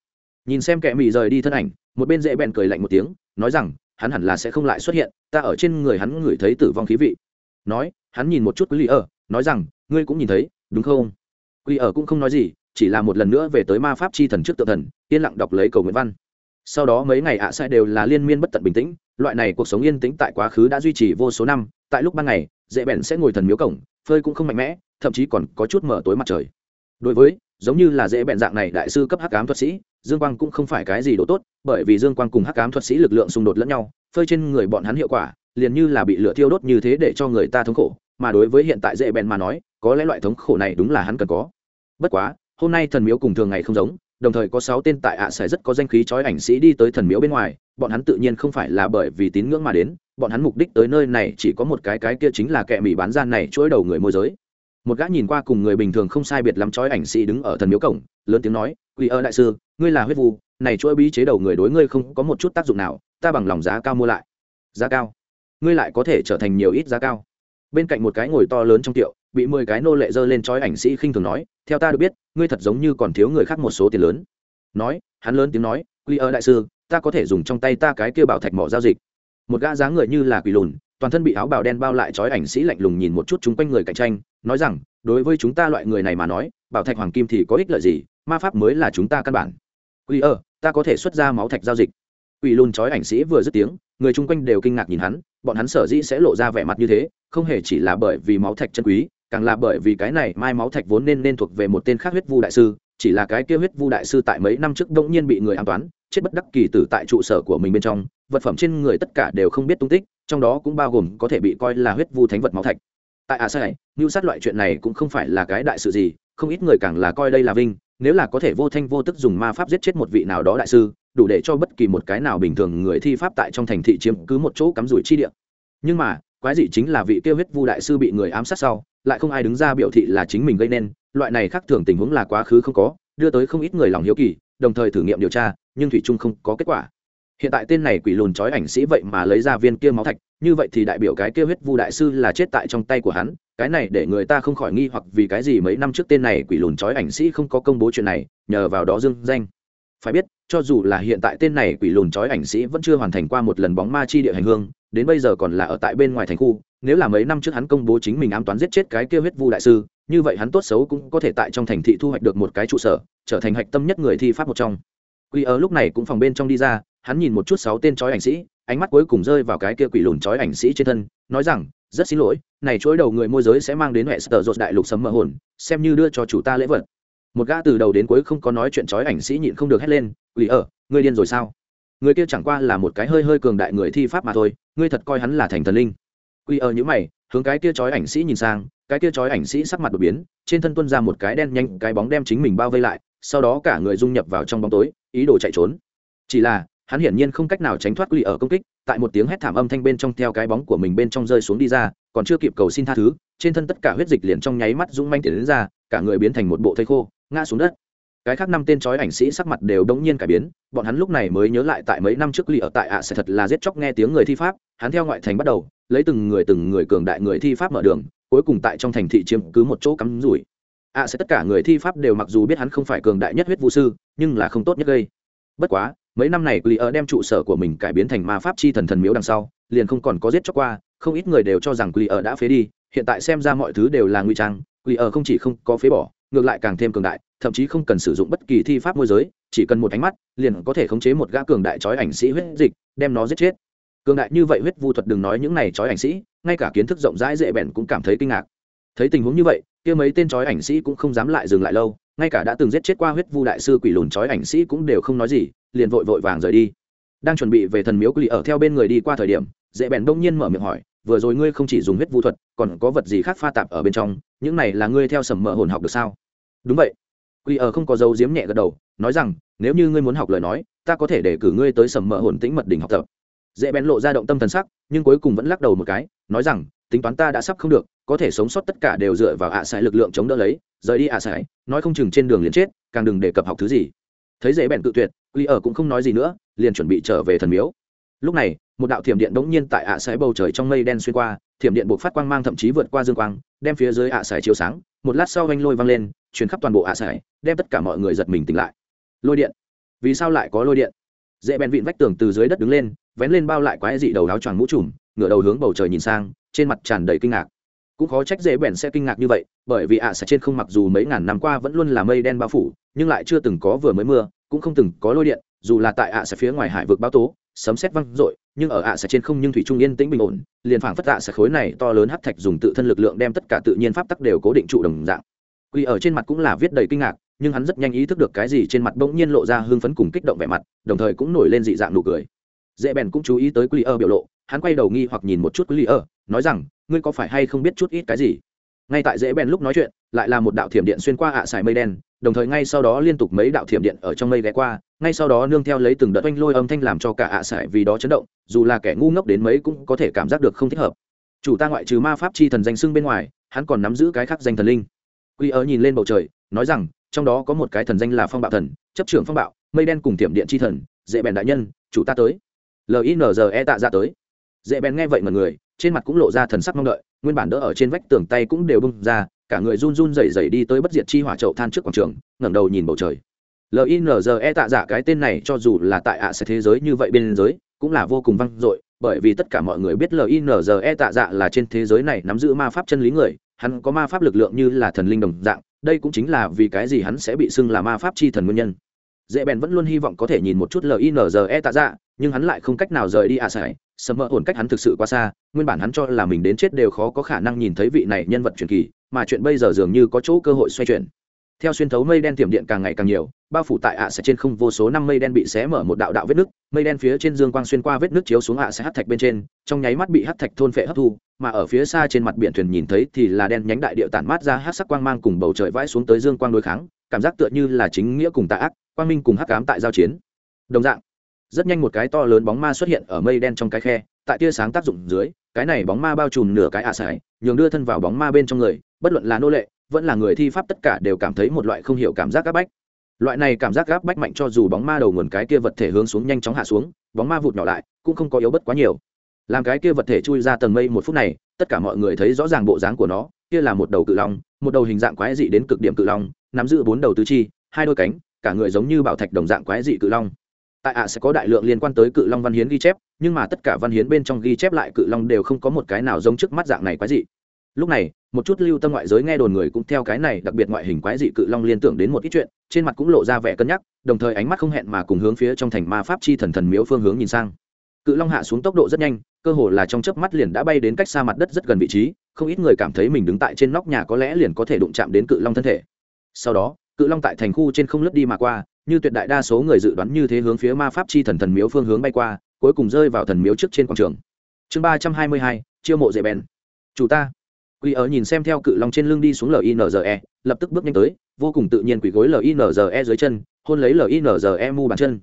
Nhìn xem kẻ mị rời đi thân ảnh, một bên dễ bèn cười lạnh một tiếng, nói rằng, hắn hẳn là sẽ không lại xuất hiện, ta ở trên người hắn ngửi thấy tử vong khí vị. Nói, hắn nhìn một chút quý lì ở, nói rằng, ngươi cũng nhìn thấy, đúng không? Quý ở cũng không nói gì, chỉ là một lần nữa về tới ma pháp chi thần trước tự thần, yên lặng đọc lấy cầu nguyện văn. Sau đó mấy ngày ạ à đều là liên miên bất tận bình tĩnh, loại này cuộc sống yên tĩnh tại quá khứ đã duy trì vô số năm, tại lúc ban ngày, dễ bèn sẽ ngồi thần miếu cổng, phơi cũng không mạnh mẽ, thậm chí còn có chút mở tối mặt trời đối với, giống như là dễ bẹn dạng này đại sư cấp hắc ám thuật sĩ, dương quang cũng không phải cái gì độ tốt, bởi vì dương quang cùng hắc ám thuật sĩ lực lượng xung đột lẫn nhau, phơi trên người bọn hắn hiệu quả, liền như là bị lửa thiêu đốt như thế để cho người ta thống khổ, mà đối với hiện tại dễ bẹn mà nói, có lẽ loại thống khổ này đúng là hắn cần có. Bất quá, hôm nay thần miếu cùng thường ngày không giống, đồng thời có sáu tên tại ạ à rất có danh khí chói ảnh sĩ đi tới thần miếu bên ngoài, bọn hắn tự nhiên không phải là bởi vì tín ngưỡng mà đến, bọn hắn mục đích tới nơi này chỉ có một cái cái kia chính là kẻ mỹ bán gian này chuỗi đầu người môi giới một gã nhìn qua cùng người bình thường không sai biệt lắm chói ảnh sĩ đứng ở thần miếu cổng, lớn tiếng nói, quỷ ơ đại sư, ngươi là huyết vu, này chuỗi bí chế đầu người đối ngươi không có một chút tác dụng nào, ta bằng lòng giá cao mua lại. Giá cao? Ngươi lại có thể trở thành nhiều ít giá cao. Bên cạnh một cái ngồi to lớn trong tiệu, bị mười cái nô lệ dơ lên trói ảnh sĩ khinh thường nói, theo ta được biết, ngươi thật giống như còn thiếu người khác một số tiền lớn. Nói, hắn lớn tiếng nói quy ơ đại sư, ta có thể dùng trong tay ta cái kia bảo thạch mỏ giao dịch. Một gã dáng người như là quỷ lùn toàn thân bị áo bào đen bao lại trói ảnh sĩ lạnh lùng nhìn một chút chúng quanh người cạnh tranh, nói rằng, đối với chúng ta loại người này mà nói, bảo thạch hoàng kim thì có ích lợi gì, ma pháp mới là chúng ta căn bản. Quỷ ơ, ta có thể xuất ra máu thạch giao dịch. Quỷ lùn trói ảnh sĩ vừa dứt tiếng, người chung quanh đều kinh ngạc nhìn hắn, bọn hắn sở dĩ sẽ lộ ra vẻ mặt như thế, không hề chỉ là bởi vì máu thạch chân quý, càng là bởi vì cái này mai máu thạch vốn nên nên thuộc về một tên khác huyết vu đại sư, chỉ là cái kia huyết vu đại sư tại mấy năm trước đông nhiên bị người an toán chết bất đắc kỳ tử tại trụ sở của mình bên trong, vật phẩm trên người tất cả đều không biết tung tích, trong đó cũng bao gồm có thể bị coi là huyết vu thánh vật máu thạch. Tại ả sai mưu sát loại chuyện này cũng không phải là cái đại sự gì, không ít người càng là coi đây là vinh, nếu là có thể vô thanh vô tức dùng ma pháp giết chết một vị nào đó đại sư, đủ để cho bất kỳ một cái nào bình thường người thi pháp tại trong thành thị chiếm cứ một chỗ cắm rủi chi địa. Nhưng mà, quái dị chính là vị kêu huyết vu đại sư bị người ám sát sau, lại không ai đứng ra biểu thị là chính mình gây nên, loại này khác thường tình huống là quá khứ không có, đưa tới không ít người lòng hiếu kỳ đồng thời thử nghiệm điều tra, nhưng thủy trung không có kết quả. Hiện tại tên này quỷ lùn trói ảnh sĩ vậy mà lấy ra viên kia máu thạch, như vậy thì đại biểu cái kia huyết vu đại sư là chết tại trong tay của hắn, cái này để người ta không khỏi nghi hoặc vì cái gì mấy năm trước tên này quỷ lùn trói ảnh sĩ không có công bố chuyện này, nhờ vào đó dương danh. Phải biết, cho dù là hiện tại tên này quỷ lùn trói ảnh sĩ vẫn chưa hoàn thành qua một lần bóng ma chi địa hành hương, đến bây giờ còn là ở tại bên ngoài thành khu nếu là mấy năm trước hắn công bố chính mình ám toán giết chết cái kia huyết vu đại sư, như vậy hắn tốt xấu cũng có thể tại trong thành thị thu hoạch được một cái trụ sở, trở thành hạch tâm nhất người thi pháp một trong. Quy ở lúc này cũng phòng bên trong đi ra, hắn nhìn một chút sáu tên chói ảnh sĩ, ánh mắt cuối cùng rơi vào cái kia quỷ lùn chói ảnh sĩ trên thân, nói rằng, rất xin lỗi, này chối đầu người môi giới sẽ mang đến hệ sở dột đại lục sấm mờ hồn, xem như đưa cho chủ ta lễ vật. Một gã từ đầu đến cuối không có nói chuyện chói ảnh sĩ nhịn không được hét lên, quỷ ở, ngươi điên rồi sao? Người kia chẳng qua là một cái hơi hơi cường đại người thi pháp mà thôi, ngươi thật coi hắn là thành thần linh quy ở những mày, hướng cái kia chói ảnh sĩ nhìn sang, cái kia chói ảnh sĩ sắc mặt đột biến, trên thân tuân ra một cái đen nhanh, cái bóng đem chính mình bao vây lại, sau đó cả người dung nhập vào trong bóng tối, ý đồ chạy trốn. Chỉ là, hắn hiển nhiên không cách nào tránh thoát quy ở công kích, tại một tiếng hét thảm âm thanh bên trong theo cái bóng của mình bên trong rơi xuống đi ra, còn chưa kịp cầu xin tha thứ, trên thân tất cả huyết dịch liền trong nháy mắt dũng manh tiến đến ra, cả người biến thành một bộ thây khô, ngã xuống đất. Cái khác năm tên chói ảnh sĩ sắc mặt đều đống nhiên cải biến, bọn hắn lúc này mới nhớ lại tại mấy năm trước lì ở tại ạ sẽ thật là giết chóc nghe tiếng người thi pháp, hắn theo ngoại thành bắt đầu lấy từng người từng người cường đại người thi pháp mở đường, cuối cùng tại trong thành thị chiếm cứ một chỗ cắm rủi. Ạ sẽ tất cả người thi pháp đều mặc dù biết hắn không phải cường đại nhất huyết vũ sư, nhưng là không tốt nhất gây. Bất quá, mấy năm này quỷ ở đem trụ sở của mình cải biến thành ma pháp chi thần thần miếu đằng sau, liền không còn có giết chóc qua, không ít người đều cho rằng quỷ ở đã phế đi, hiện tại xem ra mọi thứ đều là nguy trang quỷ ở không chỉ không có phế bỏ, ngược lại càng thêm cường đại, thậm chí không cần sử dụng bất kỳ thi pháp môi giới, chỉ cần một ánh mắt, liền có thể khống chế một gã cường đại trói ảnh sĩ huyết dịch, đem nó giết chết cường đại như vậy huyết vu thuật đừng nói những này trói ảnh sĩ, ngay cả kiến thức rộng rãi dễ bèn cũng cảm thấy kinh ngạc. Thấy tình huống như vậy, kia mấy tên trói ảnh sĩ cũng không dám lại dừng lại lâu, ngay cả đã từng giết chết qua huyết vu đại sư quỷ lùn trói ảnh sĩ cũng đều không nói gì, liền vội vội vàng rời đi. Đang chuẩn bị về thần miếu quỷ ở theo bên người đi qua thời điểm, dễ bèn đông nhiên mở miệng hỏi, vừa rồi ngươi không chỉ dùng huyết vu thuật, còn có vật gì khác pha tạp ở bên trong, những này là ngươi theo sầm mỡ hồn học được sao? Đúng vậy. Quỷ ở không có dấu diếm nhẹ gật đầu, nói rằng, nếu như ngươi muốn học lời nói, ta có thể để cử ngươi tới sầm mỡ hồn tĩnh mật đỉnh học tập dễ bén lộ ra động tâm thần sắc, nhưng cuối cùng vẫn lắc đầu một cái, nói rằng, tính toán ta đã sắp không được, có thể sống sót tất cả đều dựa vào ạ à lực lượng chống đỡ lấy, rời đi ạ à nói không chừng trên đường liền chết, càng đừng đề cập học thứ gì. Thấy dễ bèn tự tuyệt quy ở cũng không nói gì nữa, liền chuẩn bị trở về thần miếu. Lúc này, một đạo thiểm điện bỗng nhiên tại ạ à bầu trời trong mây đen xuyên qua, thiểm điện buộc phát quang mang thậm chí vượt qua dương quang, đem phía dưới ạ sải chiếu sáng, một lát sau anh lôi văng lên chuyển khắp toàn bộ ạ sải, đem tất cả mọi người giật mình tỉnh lại. Lôi điện. Vì sao lại có lôi điện? Dễ bèn vịn vách tường từ dưới đất đứng lên vén lên bao lại quái dị đầu áo choàng mũ trùm, ngửa đầu hướng bầu trời nhìn sang, trên mặt tràn đầy kinh ngạc. Cũng khó trách dễ bèn sẽ kinh ngạc như vậy, bởi vì ạ à trên không mặc dù mấy ngàn năm qua vẫn luôn là mây đen bao phủ, nhưng lại chưa từng có vừa mới mưa, cũng không từng có lôi điện, dù là tại ạ à phía ngoài hải vực báo tố, sấm sét văng rội nhưng ở ạ à trên không nhưng thủy trung yên tĩnh bình ổn, liền phảng phất ạ sẽ khối này to lớn hấp thạch dùng tự thân lực lượng đem tất cả tự nhiên pháp tắc đều cố định trụ đồng dạng. Quy ở trên mặt cũng là viết đầy kinh ngạc, nhưng hắn rất nhanh ý thức được cái gì trên mặt bỗng nhiên lộ ra hưng phấn cùng kích động vẻ mặt, đồng thời cũng nổi lên dị dạng nụ cười dễ bèn cũng chú ý tới quy ơ biểu lộ, hắn quay đầu nghi hoặc nhìn một chút quy ơ, nói rằng, ngươi có phải hay không biết chút ít cái gì? Ngay tại dễ bèn lúc nói chuyện, lại là một đạo thiểm điện xuyên qua ạ à mây đen, đồng thời ngay sau đó liên tục mấy đạo thiểm điện ở trong mây ghé qua, ngay sau đó nương theo lấy từng đợt oanh lôi âm thanh làm cho cả ạ à vì đó chấn động, dù là kẻ ngu ngốc đến mấy cũng có thể cảm giác được không thích hợp. Chủ ta ngoại trừ ma pháp chi thần danh xưng bên ngoài, hắn còn nắm giữ cái khác danh thần linh. Quy ớ nhìn lên bầu trời, nói rằng, trong đó có một cái thần danh là phong bạo thần, chấp trưởng phong bạo, mây đen cùng thiểm điện chi thần, dễ bèn đại nhân, chủ ta tới linze tạ ra tới. Dễ bén nghe vậy mà người, trên mặt cũng lộ ra thần sắc mong đợi, nguyên bản đỡ ở trên vách tường tay cũng đều bung ra, cả người run run rẩy rẩy đi tới bất diệt chi hỏa chậu than trước quảng trường, ngẩng đầu nhìn bầu trời. Linze tạ giả cái tên này cho dù là tại ạ sẽ thế giới như vậy bên giới, cũng là vô cùng vang dội, bởi vì tất cả mọi người biết linze tạ dạ là trên thế giới này nắm giữ ma pháp chân lý người, hắn có ma pháp lực lượng như là thần linh đồng dạng, đây cũng chính là vì cái gì hắn sẽ bị xưng là ma pháp chi thần nguyên nhân dễ bèn vẫn luôn hy vọng có thể nhìn một chút linze tạ dạ nhưng hắn lại không cách nào rời đi ạ à sầm mỡ ổn cách hắn thực sự quá xa, nguyên bản hắn cho là mình đến chết đều khó có khả năng nhìn thấy vị này nhân vật truyền kỳ, mà chuyện bây giờ dường như có chỗ cơ hội xoay chuyển. Theo xuyên thấu mây đen tiềm điện càng ngày càng nhiều, bao phủ tại ạ sẽ trên không vô số năm mây đen bị xé mở một đạo đạo vết nứt, mây đen phía trên dương quang xuyên qua vết nứt chiếu xuống ạ sẽ hắt thạch bên trên, trong nháy mắt bị hắt thạch thôn phệ hấp thu, mà ở phía xa trên mặt biển thuyền nhìn thấy thì là đen nhánh đại địa tản mát ra hát sắc quang mang cùng bầu trời vãi xuống tới dương quang đối kháng, cảm giác tựa như là chính nghĩa cùng tạ ác quang minh cùng hắc cám tại giao chiến. Đồng dạng, rất nhanh một cái to lớn bóng ma xuất hiện ở mây đen trong cái khe, tại tia sáng tác dụng dưới, cái này bóng ma bao trùm nửa cái ạ à nhường đưa thân vào bóng ma bên trong người, bất luận là nô lệ, vẫn là người thi pháp tất cả đều cảm thấy một loại không hiểu cảm giác áp bách. Loại này cảm giác áp bách mạnh cho dù bóng ma đầu nguồn cái kia vật thể hướng xuống nhanh chóng hạ xuống, bóng ma vụt nhỏ lại, cũng không có yếu bất quá nhiều. Làm cái kia vật thể chui ra tầng mây một phút này, tất cả mọi người thấy rõ ràng bộ dáng của nó, kia là một đầu cự long, một đầu hình dạng quái dị đến cực điểm cự long, nắm giữ bốn đầu tứ chi, hai đôi cánh cả người giống như bảo thạch đồng dạng quái dị cự long. Tại ạ sẽ có đại lượng liên quan tới cự long văn hiến ghi chép, nhưng mà tất cả văn hiến bên trong ghi chép lại cự long đều không có một cái nào giống trước mắt dạng này quái dị. Lúc này, một chút lưu tâm ngoại giới nghe đồn người cũng theo cái này đặc biệt ngoại hình quái dị cự long liên tưởng đến một ít chuyện, trên mặt cũng lộ ra vẻ cân nhắc, đồng thời ánh mắt không hẹn mà cùng hướng phía trong thành ma pháp chi thần thần miếu phương hướng nhìn sang. Cự long hạ xuống tốc độ rất nhanh, cơ hồ là trong chớp mắt liền đã bay đến cách xa mặt đất rất gần vị trí, không ít người cảm thấy mình đứng tại trên nóc nhà có lẽ liền có thể đụng chạm đến cự long thân thể. Sau đó cự long tại thành khu trên không lướt đi mà qua, như tuyệt đại đa số người dự đoán như thế hướng phía ma pháp chi thần thần miếu phương hướng bay qua, cuối cùng rơi vào thần miếu trước trên quảng trường. Chương ba trăm hai mươi hai, chiêu mộ dễ bèn. Chủ ta. Quỷ ở nhìn xem theo cự long trên lưng đi xuống linze lập tức bước nhanh tới, vô cùng tự nhiên quỷ gối linze dưới chân, hôn lấy linze mu bàn chân.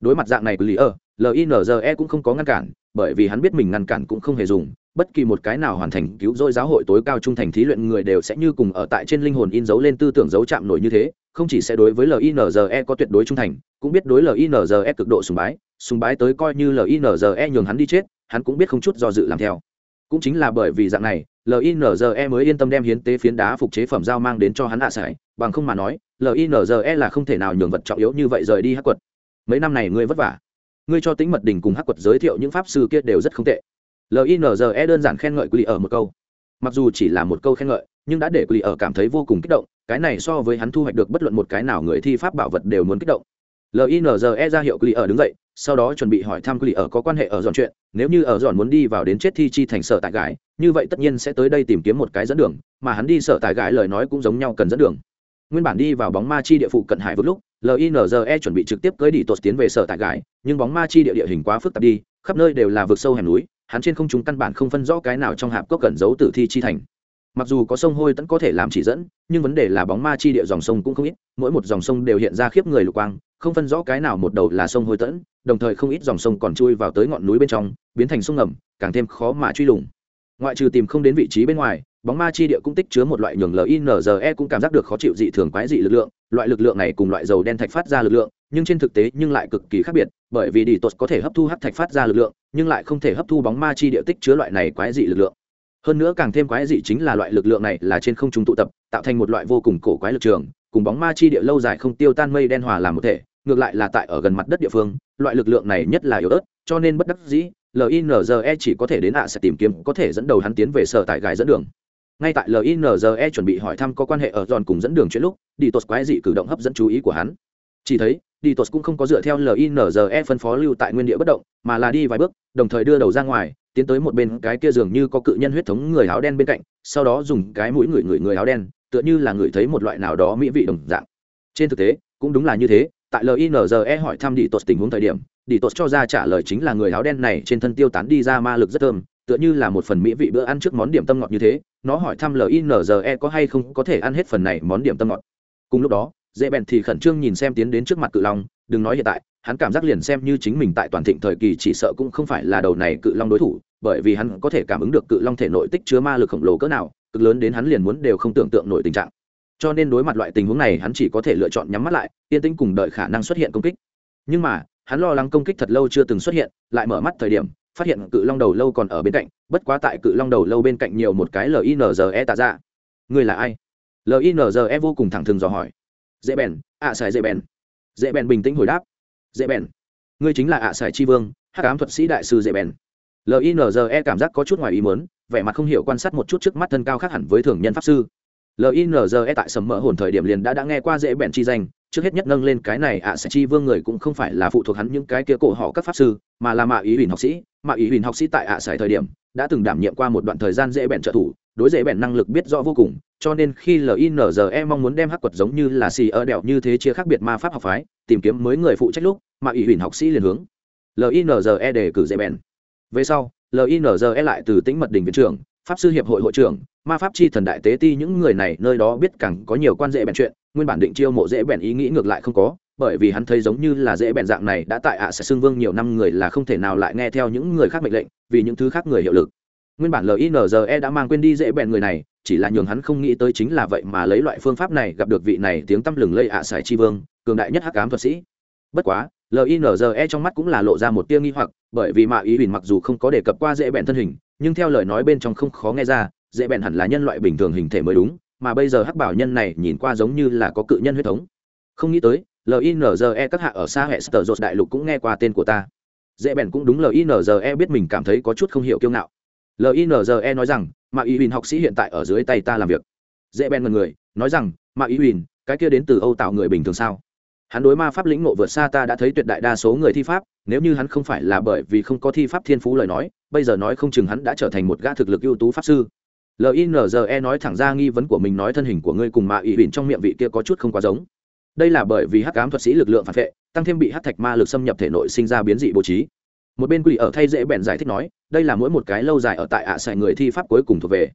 Đối mặt dạng này quỷ ở linze cũng không có ngăn cản, bởi vì hắn biết mình ngăn cản cũng không hề dùng bất kỳ một cái nào hoàn thành cứu rỗi giáo hội tối cao trung thành thí luyện người đều sẽ như cùng ở tại trên linh hồn in dấu lên tư tưởng dấu chạm nổi như thế, không chỉ sẽ đối với linze có tuyệt đối trung thành, cũng biết đối linze cực độ sùng bái sùng bái tới coi như linze nhường hắn đi chết, hắn cũng biết không chút do dự làm theo. Cũng chính là bởi vì dạng này linze mới yên tâm đem hiến tế phiến đá phục chế phẩm giao mang đến cho hắn hạ à bằng không mà nói linze là không thể nào nhường vật trọng yếu như vậy rời đi hắc quật. Mấy năm này ngươi vất vả. Ngươi cho tính mật đình cùng hắc quật giới thiệu những pháp sư kia đều rất không tệ linze đơn giản khen ngợi quỷ ở một câu. Mặc dù chỉ là một câu khen ngợi, nhưng đã để quỷ ở cảm thấy vô cùng kích động, cái này so với hắn thu hoạch được bất luận một cái nào người thi pháp bảo vật đều muốn kích động. Linze ra hiệu quỷ ở đứng dậy, sau đó chuẩn bị hỏi thăm quỷ ở có quan hệ ở dọn chuyện, nếu như ở dọn muốn đi vào đến chết thi chi thành sở tại gái, như vậy tất nhiên sẽ tới đây tìm kiếm một cái dẫn đường, mà hắn đi sở tại gái lời nói cũng giống nhau cần dẫn đường. Nguyên bản đi vào bóng ma chi địa phụ cận hải vượt lúc linze chuẩn bị trực tiếp cưới đi tột tiến về sở tại gái, nhưng bóng ma chi địa địa hình quá phức tạp đi, khắp nơi đều là vực sâu hẻm núi hắn trên không trung căn bản không phân rõ cái nào trong hạp cốc cẩn giấu tử thi chi thành. Mặc dù có sông hôi tẫn có thể làm chỉ dẫn, nhưng vấn đề là bóng ma chi địa dòng sông cũng không ít, mỗi một dòng sông đều hiện ra khiếp người lục quang, không phân rõ cái nào một đầu là sông hôi tẫn, đồng thời không ít dòng sông còn chui vào tới ngọn núi bên trong, biến thành sông ngầm, càng thêm khó mà truy lùng. Ngoại trừ tìm không đến vị trí bên ngoài bóng ma chi địa cũng tích chứa một loại nhường linze cũng cảm giác được khó chịu dị thường quái dị lực lượng. Loại lực lượng này cùng loại dầu đen thạch phát ra lực lượng, nhưng trên thực tế nhưng lại cực kỳ khác biệt, bởi vì đi tốt có thể hấp thu hắc thạch phát ra lực lượng, nhưng lại không thể hấp thu bóng ma chi địa tích chứa loại này quái dị lực lượng. Hơn nữa càng thêm quái dị chính là loại lực lượng này là trên không trung tụ tập, tạo thành một loại vô cùng cổ quái lực trường, cùng bóng ma chi địa lâu dài không tiêu tan mây đen hòa làm một thể, ngược lại là tại ở gần mặt đất địa phương, loại lực lượng này nhất là yếu ớt, cho nên bất đắc dĩ linze chỉ có thể đến ạ sẽ tìm kiếm, có thể dẫn đầu hắn tiến về sở tại gài dẫn đường ngay tại linze chuẩn bị hỏi thăm có quan hệ ở giòn cùng dẫn đường chuyện lúc đi tốt quái dị cử động hấp dẫn chú ý của hắn. Chỉ thấy đi tốt cũng không có dựa theo linze phân phó lưu tại nguyên địa bất động, mà là đi vài bước, đồng thời đưa đầu ra ngoài, tiến tới một bên cái kia dường như có cự nhân huyết thống người áo đen bên cạnh, sau đó dùng cái mũi người người người áo đen, tựa như là người thấy một loại nào đó mỹ vị đồng dạng. Trên thực tế, cũng đúng là như thế, tại linze hỏi thăm đi tốt tình huống thời điểm đi tốt cho ra trả lời chính là người áo đen này trên thân tiêu tán đi ra ma lực rất thơm tựa như là một phần mỹ vị bữa ăn trước món điểm tâm ngọt như thế, nó hỏi thăm linze có hay không có thể ăn hết phần này món điểm tâm ngọt. Cùng lúc đó, dễ bèn thì khẩn trương nhìn xem tiến đến trước mặt cự long, đừng nói hiện tại, hắn cảm giác liền xem như chính mình tại toàn thịnh thời kỳ chỉ sợ cũng không phải là đầu này cự long đối thủ, bởi vì hắn có thể cảm ứng được cự long thể nội tích chứa ma lực khổng lồ cỡ nào, cực lớn đến hắn liền muốn đều không tưởng tượng nổi tình trạng. Cho nên đối mặt loại tình huống này, hắn chỉ có thể lựa chọn nhắm mắt lại, yên tĩnh cùng đợi khả năng xuất hiện công kích. Nhưng mà, hắn lo lắng công kích thật lâu chưa từng xuất hiện, lại mở mắt thời điểm phát hiện cự long đầu lâu còn ở bên cạnh, bất quá tại cự long đầu lâu bên cạnh nhiều một cái linze tạ ra người là ai? Linze vô cùng thẳng thừng dò hỏi. Dễ bèn, ạ à xài dễ bèn. Dễ bèn bình tĩnh hồi đáp. Dễ bèn. Ngươi chính là ạ à xài tri vương hát cám thuật sĩ đại sư dễ bèn. Linze cảm giác có chút ngoài ý mớn vẻ mặt không hiểu quan sát một chút trước mắt thân cao khác hẳn với thường nhân pháp sư. Linze tại sầm mỡ hồn thời điểm liền đã đã nghe qua dễ bèn chi danh trước hết nhất nâng lên cái này ạ, sẽ chi vương người cũng không phải là phụ thuộc hắn những cái kia cổ họ các pháp sư, mà là mạ ý huỳnh học sĩ. Mạ ý huỳnh học sĩ tại ạ sải thời điểm, đã từng đảm nhiệm qua một đoạn thời gian dễ bèn trợ thủ, đối dễ bèn năng lực biết rõ vô cùng, cho nên khi linze mong muốn đem hắc quật giống như là xì ở đèo như thế chia khác biệt ma pháp học phái, tìm kiếm mới người phụ trách lúc, mạ ý huỳnh học sĩ liền hướng linze đề cử dễ bèn. Về sau linze lại từ tĩnh mật đình viện trưởng pháp sư hiệp hội hội trưởng, ma pháp chi thần đại tế ti những người này nơi đó biết càng có nhiều quan dễ bèn chuyện, nguyên bản định chiêu mộ dễ bèn ý nghĩ ngược lại không có, bởi vì hắn thấy giống như là dễ bèn dạng này đã tại ạ sẽ xưng vương nhiều năm người là không thể nào lại nghe theo những người khác mệnh lệnh, vì những thứ khác người hiệu lực. Nguyên bản linze đã mang quên đi dễ bèn người này, chỉ là nhường hắn không nghĩ tới chính là vậy mà lấy loại phương pháp này gặp được vị này tiếng tăm lừng lây ạ sải chi vương, cường đại nhất hắc ám thuật sĩ. Bất quá linze trong mắt cũng là lộ ra một tia nghi hoặc, bởi vì mạ ý huỳnh mặc dù không có đề cập qua dễ bèn thân hình nhưng theo lời nói bên trong không khó nghe ra, dễ bèn hẳn là nhân loại bình thường hình thể mới đúng, mà bây giờ hắc bảo nhân này nhìn qua giống như là có cự nhân huyết thống. Không nghĩ tới linze các hạ ở xa hệ sở dột đại lục cũng nghe qua tên của ta. Dễ bèn cũng đúng linze biết mình cảm thấy có chút không hiểu kiêu ngạo. Linze nói rằng mà ý huỳnh học sĩ hiện tại ở dưới tay ta làm việc. Dễ bèn mật người, nói rằng mà ý huỳnh, cái kia đến từ âu tạo người bình thường sao? Hắn đối ma pháp lĩnh ngộ vượt xa ta đã thấy tuyệt đại đa số người thi pháp, nếu như hắn không phải là bởi vì không có thi pháp thiên phú lời nói, bây giờ nói không chừng hắn đã trở thành một gã thực lực ưu tú pháp sư. Linze nói thẳng ra nghi vấn của mình nói thân hình của ngươi cùng mạ ỵ huỳnh trong miệng vị kia có chút không quá giống. Đây là bởi vì hắc ám thuật sĩ lực lượng phản vệ, tăng thêm bị hắc thạch ma lực xâm nhập thể nội sinh ra biến dị bố trí. Một bên quỷ ở thay dễ bèn giải thích nói, đây là mỗi một cái lâu dài ở tại ạ à người thi pháp cuối cùng thuộc về.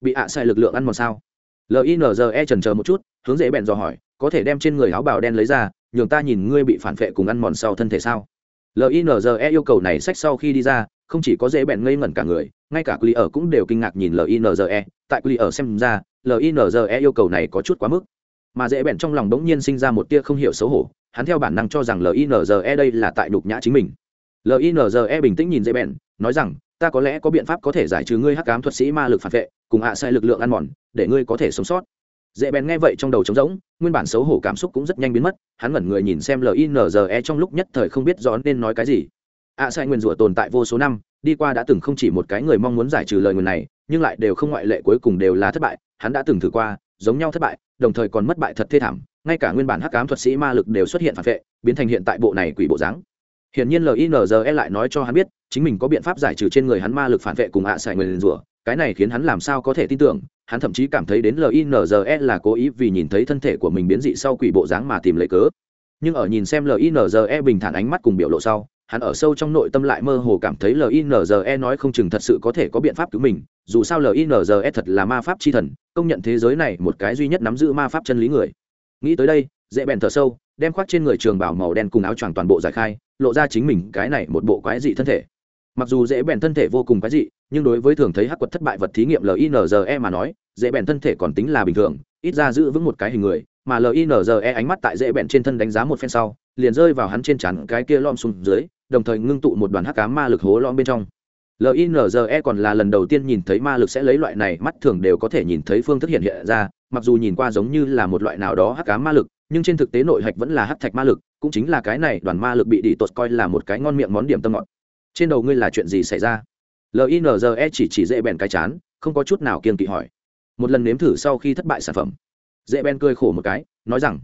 Bị ạ à lực lượng ăn mòn sao? Linze trần chờ một chút, hướng dễ bèn dò hỏi có thể đem trên người áo bào đen lấy ra, nhường ta nhìn ngươi bị phản vệ cùng ăn mòn sau thân thể sao? Linze yêu cầu này sách sau khi đi ra, không chỉ có dễ bèn ngây ngẩn cả người, ngay cả quy ở cũng đều kinh ngạc nhìn linze tại quy ở xem ra linze yêu cầu này có chút quá mức. Mà dễ bèn trong lòng đống nhiên sinh ra một tia không hiểu xấu hổ, hắn theo bản năng cho rằng linze đây là tại đục nhã chính mình. Linze bình tĩnh nhìn dễ bèn, nói rằng, ta có lẽ có biện pháp có thể giải trừ ngươi hắc cám thuật sĩ ma lực phản vệ, cùng hạ sai lực lượng ăn mòn, để ngươi có thể sống sót dễ bèn nghe vậy trong đầu trống rỗng, nguyên bản xấu hổ cảm xúc cũng rất nhanh biến mất, hắn ngẩn người nhìn xem linze trong lúc nhất thời không biết rõ nên nói cái gì. Ạ sai nguyên rủa tồn tại vô số năm, đi qua đã từng không chỉ một cái người mong muốn giải trừ lời nguyền này, nhưng lại đều không ngoại lệ cuối cùng đều là thất bại, hắn đã từng thử qua, giống nhau thất bại, đồng thời còn mất bại thật thê thảm, ngay cả nguyên bản hắc cám thuật sĩ ma lực đều xuất hiện phản vệ, biến thành hiện tại bộ này quỷ bộ dáng. Hiển nhiên linze lại nói cho hắn biết, chính mình có biện pháp giải trừ trên người hắn ma lực phản vệ cùng ạ sai nguyên rủa, cái này khiến hắn làm sao có thể tin tưởng hắn thậm chí cảm thấy đến linze là cố ý vì nhìn thấy thân thể của mình biến dị sau quỷ bộ dáng mà tìm lấy cớ. Nhưng ở nhìn xem linze bình thản ánh mắt cùng biểu lộ sau, hắn ở sâu trong nội tâm lại mơ hồ cảm thấy linze nói không chừng thật sự có thể có biện pháp cứu mình, dù sao linze thật là ma pháp c h i thần, công nhận thế giới này một cái duy nhất nắm giữ ma pháp chân lý người. Nghĩ tới đây, dễ bèn thở sâu, đem khoác trên người trường bảo màu đen cùng áo choàng toàn bộ giải khai, lộ ra chính mình cái này một bộ quái dị thân thể mặc dù dễ bèn thân thể vô cùng quái dị, nhưng đối với thường thấy hắc quật thất bại vật thí nghiệm linze mà nói, dễ bèn thân thể còn tính là bình thường, ít ra giữ vững một cái hình người, mà linze ánh mắt tại dễ bèn trên thân đánh giá một phen sau, liền rơi vào hắn trên chắn cái kia lom xuống dưới, đồng thời ngưng tụ một đoàn hắc cá ma lực hố lom bên trong. Linze còn là lần đầu tiên nhìn thấy ma lực sẽ lấy loại này, mắt thường đều có thể nhìn thấy phương thức hiện hiện ra, mặc dù nhìn qua giống như là một loại nào đó hắc cá ma lực, nhưng trên thực tế nội hạch vẫn là hắc thạch ma lực, cũng chính là cái này đoàn ma lực bị đi tột coi là một cái ngon miệng món điểm tâm ngọt trên đầu ngươi là chuyện gì xảy ra? Linze chỉ chỉ dễ bèn cái chán, không có chút nào kiên kỵ hỏi. Một lần nếm thử sau khi thất bại sản phẩm. Dễ bèn cười khổ một cái, nói rằng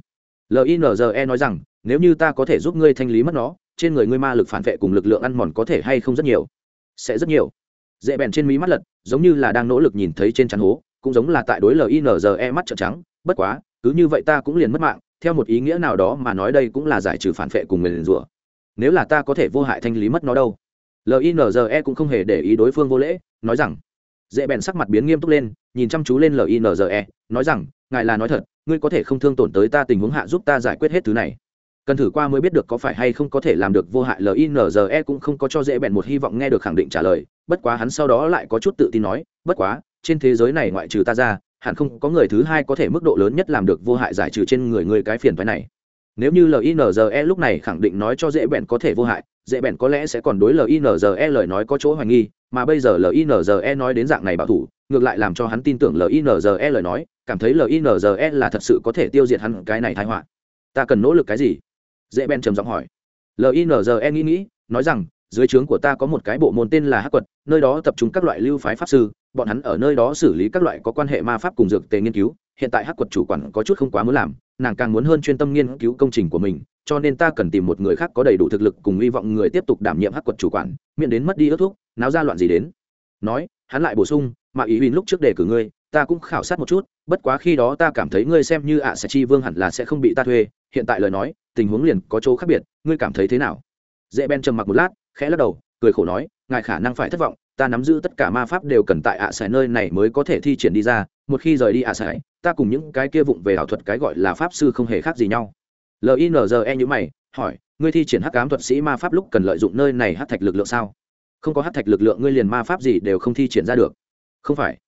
linze nói rằng, nếu như ta có thể giúp ngươi thanh lý mất nó, trên người ngươi ma lực phản vệ cùng lực lượng ăn mòn có thể hay không rất nhiều? Sẽ rất nhiều. Dễ bèn trên mí mắt lật, giống như là đang nỗ lực nhìn thấy trên chắn hố, cũng giống là tại đối linze mắt trợn trắng. Bất quá, cứ như vậy ta cũng liền mất mạng, theo một ý nghĩa nào đó mà nói đây cũng là giải trừ phản vệ cùng người liền rủa. Nếu là ta có thể vô hại thanh lý mất nó đâu? Linze cũng không hề để ý đối phương vô lễ, nói rằng, dễ bèn sắc mặt biến nghiêm túc lên, nhìn chăm chú lên linze nói rằng, ngài là nói thật, ngươi có thể không thương tổn tới ta tình huống hạ giúp ta giải quyết hết thứ này. Cần thử qua mới biết được có phải hay không có thể làm được vô hại linze cũng không có cho dễ bèn một hy vọng nghe được khẳng định trả lời, bất quá hắn sau đó lại có chút tự tin nói, bất quá, trên thế giới này ngoại trừ ta ra, hẳn không có người thứ hai có thể mức độ lớn nhất làm được vô hại giải trừ trên người người cái phiền phái này. Nếu như linze lúc này khẳng định nói cho dễ bèn có thể vô hại dễ bèn có lẽ sẽ còn đối linze lời nói có chỗ hoài nghi, mà bây giờ linze nói đến dạng này bảo thủ, ngược lại làm cho hắn tin tưởng linze lời nói, cảm thấy linze là thật sự có thể tiêu diệt hắn cái này thái họa. Ta cần nỗ lực cái gì? Dễ bèn trầm giọng hỏi. Linze nghĩ nghĩ, nói rằng, dưới trướng của ta có một cái bộ môn tên là hắc quật, nơi đó tập trung các loại lưu phái pháp sư, bọn hắn ở nơi đó xử lý các loại có quan hệ ma pháp cùng dược tề nghiên cứu, hiện tại hắc quật chủ quản có chút không quá muốn làm, nàng càng muốn hơn chuyên tâm nghiên cứu công trình của mình cho nên ta cần tìm một người khác có đầy đủ thực lực cùng hy vọng người tiếp tục đảm nhiệm hắc quật chủ quản miệng đến mất đi ước thuốc náo ra loạn gì đến. Nói, hắn lại bổ sung, mà ý huynh lúc trước đề cử ngươi, ta cũng khảo sát một chút, bất quá khi đó ta cảm thấy ngươi xem như ạ sẽ chi vương hẳn là sẽ không bị ta thuê, hiện tại lời nói, tình huống liền có chỗ khác biệt, ngươi cảm thấy thế nào? Dễ ben trầm mặc một lát, khẽ lắc đầu, cười khổ nói, ngài khả năng phải thất vọng, ta nắm giữ tất cả ma pháp đều cần tại ạ à nơi này mới có thể thi triển đi ra, một khi rời đi ạ à ta cùng những cái kia vụng về ảo thuật cái gọi là pháp sư không hề khác gì nhau linze như mày, hỏi, ngươi thi triển hắc cám thuật sĩ ma pháp lúc cần lợi dụng nơi này hát thạch lực lượng sao? Không có hát thạch lực lượng ngươi liền ma pháp gì đều không thi triển ra được. Không phải.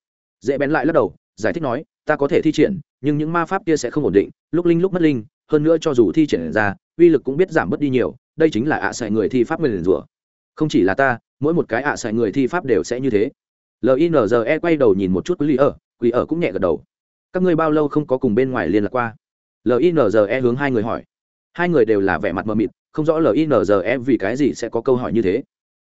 Dễ bén lại lắc đầu, giải thích nói, ta có thể thi triển, nhưng những ma pháp kia sẽ không ổn định, lúc linh lúc mất linh, hơn nữa cho dù thi triển ra, uy lực cũng biết giảm bớt đi nhiều, đây chính là ạ à người thi pháp nguyền rủa. Không chỉ là ta, mỗi một cái ạ à người thi pháp đều sẽ như thế. Linze quay đầu nhìn một chút quý ở quý ở cũng nhẹ gật đầu. Các ngươi bao lâu không có cùng bên ngoài liên lạc qua? Linze hướng hai người hỏi. Hai người đều là vẻ mặt mờ mịt, không rõ linze vì cái gì sẽ có câu hỏi như thế.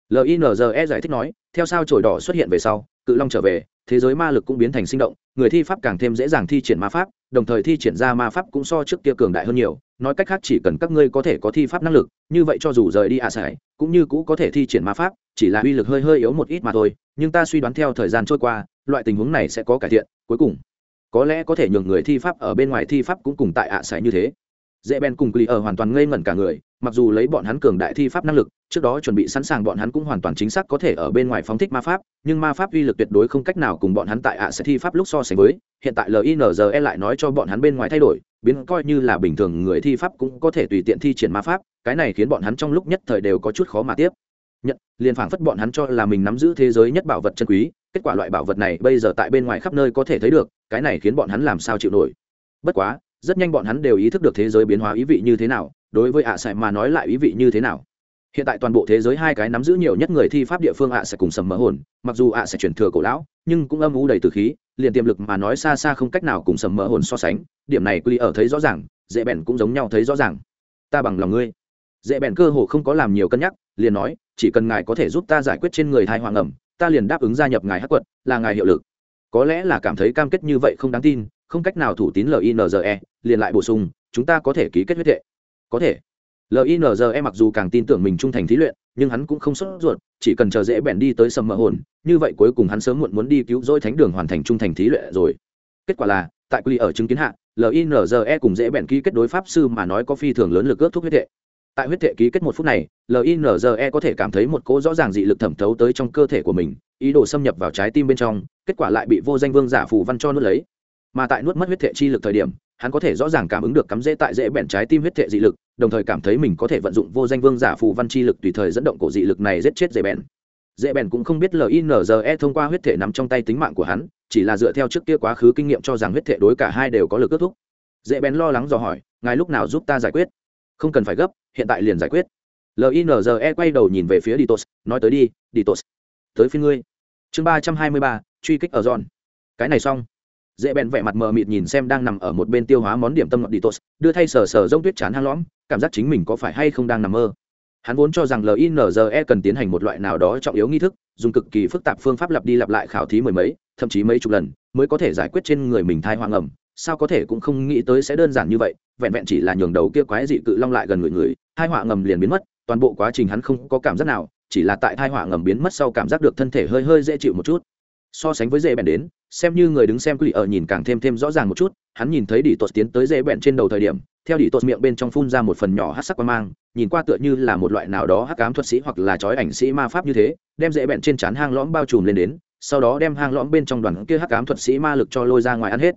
Linze giải thích nói, theo sao trổi đỏ xuất hiện về sau, cự long trở về, thế giới ma lực cũng biến thành sinh động, người thi pháp càng thêm dễ dàng thi triển ma pháp, đồng thời thi triển ra ma pháp cũng so trước kia cường đại hơn nhiều. Nói cách khác chỉ cần các ngươi có thể có thi pháp năng lực, như vậy cho dù rời đi ạ à sải, cũng như cũ có thể thi triển ma pháp, chỉ là uy lực hơi hơi yếu một ít mà thôi, nhưng ta suy đoán theo thời gian trôi qua, loại tình huống này sẽ có cải thiện. Cuối cùng có lẽ có thể nhường người thi pháp ở bên ngoài thi pháp cũng cùng tại ạ à sải như thế. Dễ bèn cùng cli ở hoàn toàn ngây ngẩn cả người, mặc dù lấy bọn hắn cường đại thi pháp năng lực, trước đó chuẩn bị sẵn sàng bọn hắn cũng hoàn toàn chính xác có thể ở bên ngoài phóng thích ma pháp, nhưng ma pháp uy lực tuyệt đối không cách nào cùng bọn hắn tại ạ sẽ thi pháp lúc so sánh với, hiện tại linze lại nói cho bọn hắn bên ngoài thay đổi, biến coi như là bình thường người thi pháp cũng có thể tùy tiện thi triển ma pháp, cái này khiến bọn hắn trong lúc nhất thời đều có chút khó mà tiếp. Nhận, liền phảng phất bọn hắn cho là mình nắm giữ thế giới nhất bảo vật chân quý, kết quả loại bảo vật này bây giờ tại bên ngoài khắp nơi có thể thấy được cái này khiến bọn hắn làm sao chịu nổi. Bất quá, rất nhanh bọn hắn đều ý thức được thế giới biến hóa ý vị như thế nào, đối với ạ à mà nói lại ý vị như thế nào. Hiện tại toàn bộ thế giới hai cái nắm giữ nhiều nhất người thi pháp địa phương ạ sẽ cùng sầm mỡ hồn, mặc dù ạ sẽ chuyển thừa cổ lão, nhưng cũng âm u đầy từ khí, liền tiềm lực mà nói xa xa không cách nào cùng sầm mỡ hồn so sánh, điểm này quy ở thấy rõ ràng, dễ bèn cũng giống nhau thấy rõ ràng. Ta bằng lòng ngươi. Dễ bèn cơ hồ không có làm nhiều cân nhắc, liền nói, chỉ cần ngài có thể giúp ta giải quyết trên người thai hoàng ẩm ta liền đáp ứng gia nhập ngài hắc quật, là ngài hiệu lực có lẽ là cảm thấy cam kết như vậy không đáng tin, không cách nào thủ tín linze liền lại bổ sung, chúng ta có thể ký kết huyết hệ. Có thể. Linze mặc dù càng tin tưởng mình trung thành thí luyện, nhưng hắn cũng không sốt ruột, chỉ cần chờ dễ bèn đi tới sầm mỡ hồn, như vậy cuối cùng hắn sớm muộn muốn đi cứu rỗi thánh đường hoàn thành trung thành thí luyện rồi. Kết quả là, tại quy ở chứng kiến hạ linze cùng dễ bèn ký kết đối pháp sư mà nói có phi thường lớn lực ước thúc huyết hệ tại huyết thệ ký kết một phút này linze có thể cảm thấy một cỗ rõ ràng dị lực thẩm thấu tới trong cơ thể của mình, ý đồ xâm nhập vào trái tim bên trong, kết quả lại bị vô danh vương giả phù văn cho nuốt lấy. Mà tại nuốt mất huyết thệ chi lực thời điểm, hắn có thể rõ ràng cảm ứng được cắm rễ tại rễ bẹn trái tim huyết thệ dị lực, đồng thời cảm thấy mình có thể vận dụng vô danh vương giả phù văn chi lực tùy thời dẫn động cổ dị lực này giết chết dễ bẹn. Dễ bẹn cũng không biết linze thông qua huyết thể nằm trong tay tính mạng của hắn, chỉ là dựa theo trước kia quá khứ kinh nghiệm cho rằng huyết thể đối cả hai đều có lực kết thúc. Dễ bẹn lo lắng dò hỏi, ngài lúc nào giúp ta giải quyết? Không cần phải gấp, hiện tại liền giải quyết. Linze quay đầu nhìn về phía ditos, nói tới đi, ditos, tới phía ngươi. Chương ba trăm hai mươi ba, truy kích ở giòn cái này xong. Dễ bèn vẻ mặt mờ mịt nhìn xem đang nằm ở một bên tiêu hóa món điểm tâm ngọt ditos, đưa thay sờ sờ rông tuyết chán hang lõm, cảm giác chính mình có phải hay không đang nằm mơ. Hắn vốn cho rằng linze cần tiến hành một loại nào đó trọng yếu nghi thức, dùng cực kỳ phức tạp phương pháp lặp đi lặp lại khảo thí mười mấy, thậm chí mấy chục lần, mới có thể giải quyết trên người mình thai hoang ẩm. Sao có thể cũng không nghĩ tới sẽ đơn giản như vậy vẹn vẹn chỉ là nhường đầu kia quái dị cự long lại gần người người hai họa ngầm liền biến mất, toàn bộ quá trình hắn không có cảm giác nào, chỉ là tại hai họa ngầm biến mất sau cảm giác được thân thể hơi hơi dễ chịu một chút. So sánh với dễ bèn đến, xem như người đứng xem quỷ ở nhìn càng thêm thêm rõ ràng một chút, hắn nhìn thấy đỉ tuột tiến tới dễ bèn trên đầu thời điểm, theo đỉ tuột miệng bên trong phun ra một phần nhỏ hát sắc qua mang, nhìn qua tựa như là một loại nào đó hắc cám thuật sĩ hoặc là chói ảnh sĩ ma pháp như thế, đem dễ bèn trên trán hang lõm bao trùm lên đến, sau đó đem hang lõm bên trong đoàn kia hắc cám thuật sĩ ma lực cho lôi ra ngoài ăn hết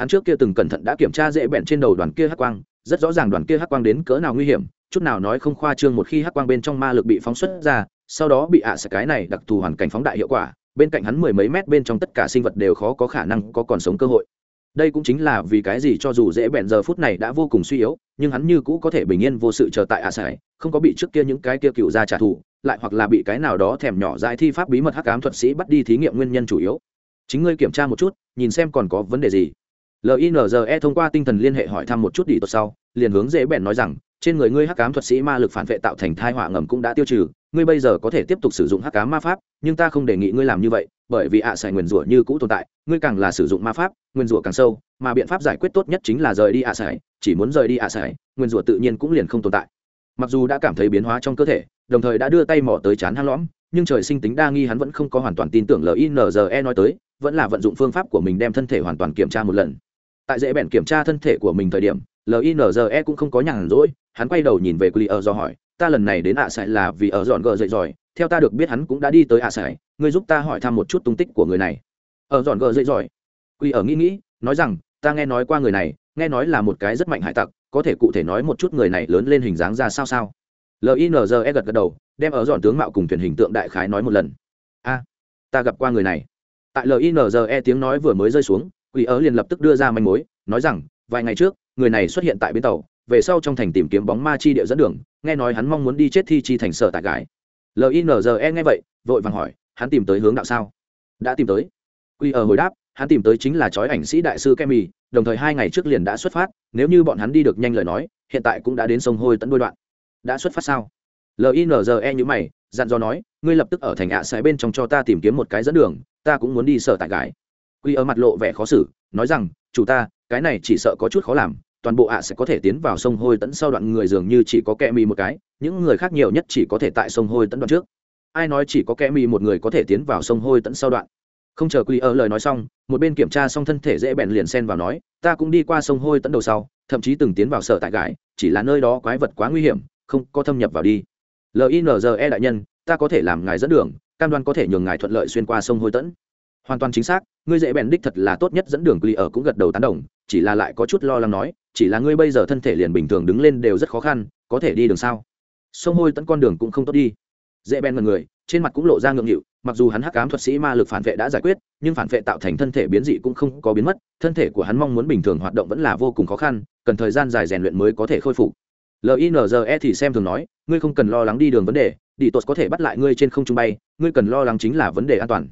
hắn trước kia từng cẩn thận đã kiểm tra dễ bẹn trên đầu đoàn kia hắc quang, rất rõ ràng đoàn kia hắc quang đến cỡ nào nguy hiểm, chút nào nói không khoa trương một khi hắc quang bên trong ma lực bị phóng xuất ra, sau đó bị ạ à cái này đặc thù hoàn cảnh phóng đại hiệu quả, bên cạnh hắn mười mấy mét bên trong tất cả sinh vật đều khó có khả năng có còn sống cơ hội. Đây cũng chính là vì cái gì cho dù dễ bẹn giờ phút này đã vô cùng suy yếu, nhưng hắn như cũ có thể bình yên vô sự chờ tại ạ à không có bị trước kia những cái kia cựu ra trả thù, lại hoặc là bị cái nào đó thèm nhỏ dại thi pháp bí mật hắc ám thuật sĩ bắt đi thí nghiệm nguyên nhân chủ yếu. Chính ngươi kiểm tra một chút, nhìn xem còn có vấn đề gì linze thông qua tinh thần liên hệ hỏi thăm một chút đi tuột sau, liền hướng dễ bèn nói rằng, trên người ngươi hắc ám thuật sĩ ma lực phản vệ tạo thành thai họa ngầm cũng đã tiêu trừ, ngươi bây giờ có thể tiếp tục sử dụng hắc ám ma pháp, nhưng ta không đề nghị ngươi làm như vậy, bởi vì ạ à xài nguyền rủa như cũ tồn tại, ngươi càng là sử dụng ma pháp, nguyền rủa càng sâu, mà biện pháp giải quyết tốt nhất chính là rời đi ạ à xài chỉ muốn rời đi ạ à xài nguyền rủa tự nhiên cũng liền không tồn tại. Mặc dù đã cảm thấy biến hóa trong cơ thể, đồng thời đã đưa tay mỏ tới chán hang lõm, nhưng trời sinh tính đa nghi hắn vẫn không có hoàn toàn tin tưởng linze nói tới, vẫn là vận dụng phương pháp của mình đem thân thể hoàn toàn kiểm tra một lần tại dễ bèn kiểm tra thân thể của mình thời điểm linze cũng không có nhàn rỗi hắn quay đầu nhìn về Clear do hỏi, ta lần này đến ạ à là vì ở dọn gờ dậy rồi, theo ta được biết hắn cũng đã đi tới ạ à ngươi giúp ta hỏi thăm một chút tung tích của người này. Ở dọn gờ dậy rồi. Clear nghĩ nghĩ, nói rằng, ta nghe nói qua người này, nghe nói là một cái rất mạnh hải tặc, có thể cụ thể nói một chút người này lớn lên hình dáng ra sao sao? Linze gật gật đầu, đem ở dọn tướng mạo cùng thuyền hình tượng đại khái nói một lần. A, ta gặp qua người này. Tại Linze tiếng nói vừa mới rơi xuống, Quỷ ớ liền lập tức đưa ra manh mối, nói rằng, vài ngày trước, người này xuất hiện tại bến tàu, về sau trong thành tìm kiếm bóng ma chi địa dẫn đường nghe nói hắn mong muốn đi chết thi chi thành sở tại gái. Linze nghe vậy vội vàng hỏi hắn tìm tới hướng đạo sao? Đã tìm tới. Quy ở hồi đáp hắn tìm tới chính là chói ảnh sĩ đại sư kemi đồng thời hai ngày trước liền đã xuất phát nếu như bọn hắn đi được nhanh lời nói hiện tại cũng đã đến sông hôi tận đôi đoạn. Đã xuất phát sao? Linze như mày dặn dò nói ngươi lập tức ở thành ạ à bên trong cho ta tìm kiếm một cái dẫn đường ta cũng muốn đi sở tại gái quy ở mặt lộ vẻ khó xử, nói rằng, chủ ta, cái này chỉ sợ có chút khó làm, toàn bộ ạ sẽ có thể tiến vào sông hôi tẫn sau đoạn người dường như chỉ có kẹ mì một cái, những người khác nhiều nhất chỉ có thể tại sông hôi tẫn đoạn trước. Ai nói chỉ có kẹ mì một người có thể tiến vào sông hôi tẫn sau đoạn? Không chờ quy ở lời nói xong, một bên kiểm tra xong thân thể dễ bèn liền xen vào nói, ta cũng đi qua sông hôi tẫn đầu sau, thậm chí từng tiến vào sở tại gãi chỉ là nơi đó quái vật quá nguy hiểm, không có thâm nhập vào đi. Linze đại nhân, ta có thể làm ngài dẫn đường, cam đoan có thể nhường ngài thuận lợi xuyên qua sông hôi tẫn hoàn toàn chính xác, ngươi dễ bèn đích thật là tốt nhất dẫn đường quy ở cũng gật đầu tán đồng, chỉ là lại có chút lo lắng nói, chỉ là ngươi bây giờ thân thể liền bình thường đứng lên đều rất khó khăn, có thể đi đường sao? Sông hôi tận con đường cũng không tốt đi. Dễ bèn mật người, trên mặt cũng lộ ra ngượng nghịu, mặc dù hắn hắc ám thuật sĩ ma lực phản vệ đã giải quyết, nhưng phản vệ tạo thành thân thể biến dị cũng không có biến mất, thân thể của hắn mong muốn bình thường hoạt động vẫn là vô cùng khó khăn, cần thời gian dài rèn luyện mới có thể khôi phục. Linze thì xem thường nói, ngươi không cần lo lắng đi đường vấn đề đi tốt có thể bắt lại ngươi trên không trung bay, ngươi cần lo lắng chính là vấn đề an toàn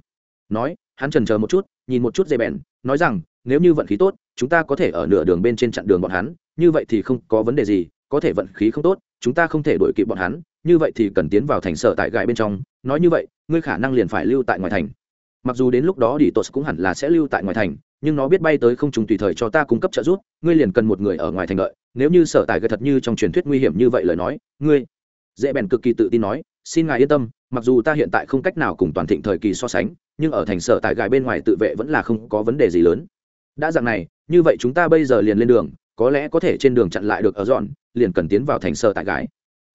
nói hắn trần chờ một chút nhìn một chút dây bèn nói rằng nếu như vận khí tốt chúng ta có thể ở nửa đường bên trên chặn đường bọn hắn như vậy thì không có vấn đề gì có thể vận khí không tốt chúng ta không thể đuổi kịp bọn hắn như vậy thì cần tiến vào thành sở tại gài bên trong nói như vậy ngươi khả năng liền phải lưu tại ngoài thành. Mặc dù đến lúc đó đi tos cũng hẳn là sẽ lưu tại ngoài thành nhưng nó biết bay tới không trùng tùy thời cho ta cung cấp trợ giúp ngươi liền cần một người ở ngoài thành lợi, nếu như sở tại gây thật như trong truyền thuyết nguy hiểm như vậy lời nói ngươi dễ bèn cực kỳ tự tin nói xin ngài yên tâm mặc dù ta hiện tại không cách nào cùng toàn thịnh thời kỳ so sánh nhưng ở thành sở tại gài bên ngoài tự vệ vẫn là không có vấn đề gì lớn. Đã dạng này, như vậy chúng ta bây giờ liền lên đường, có lẽ có thể trên đường chặn lại được ở dọn, liền cần tiến vào thành sở tại gái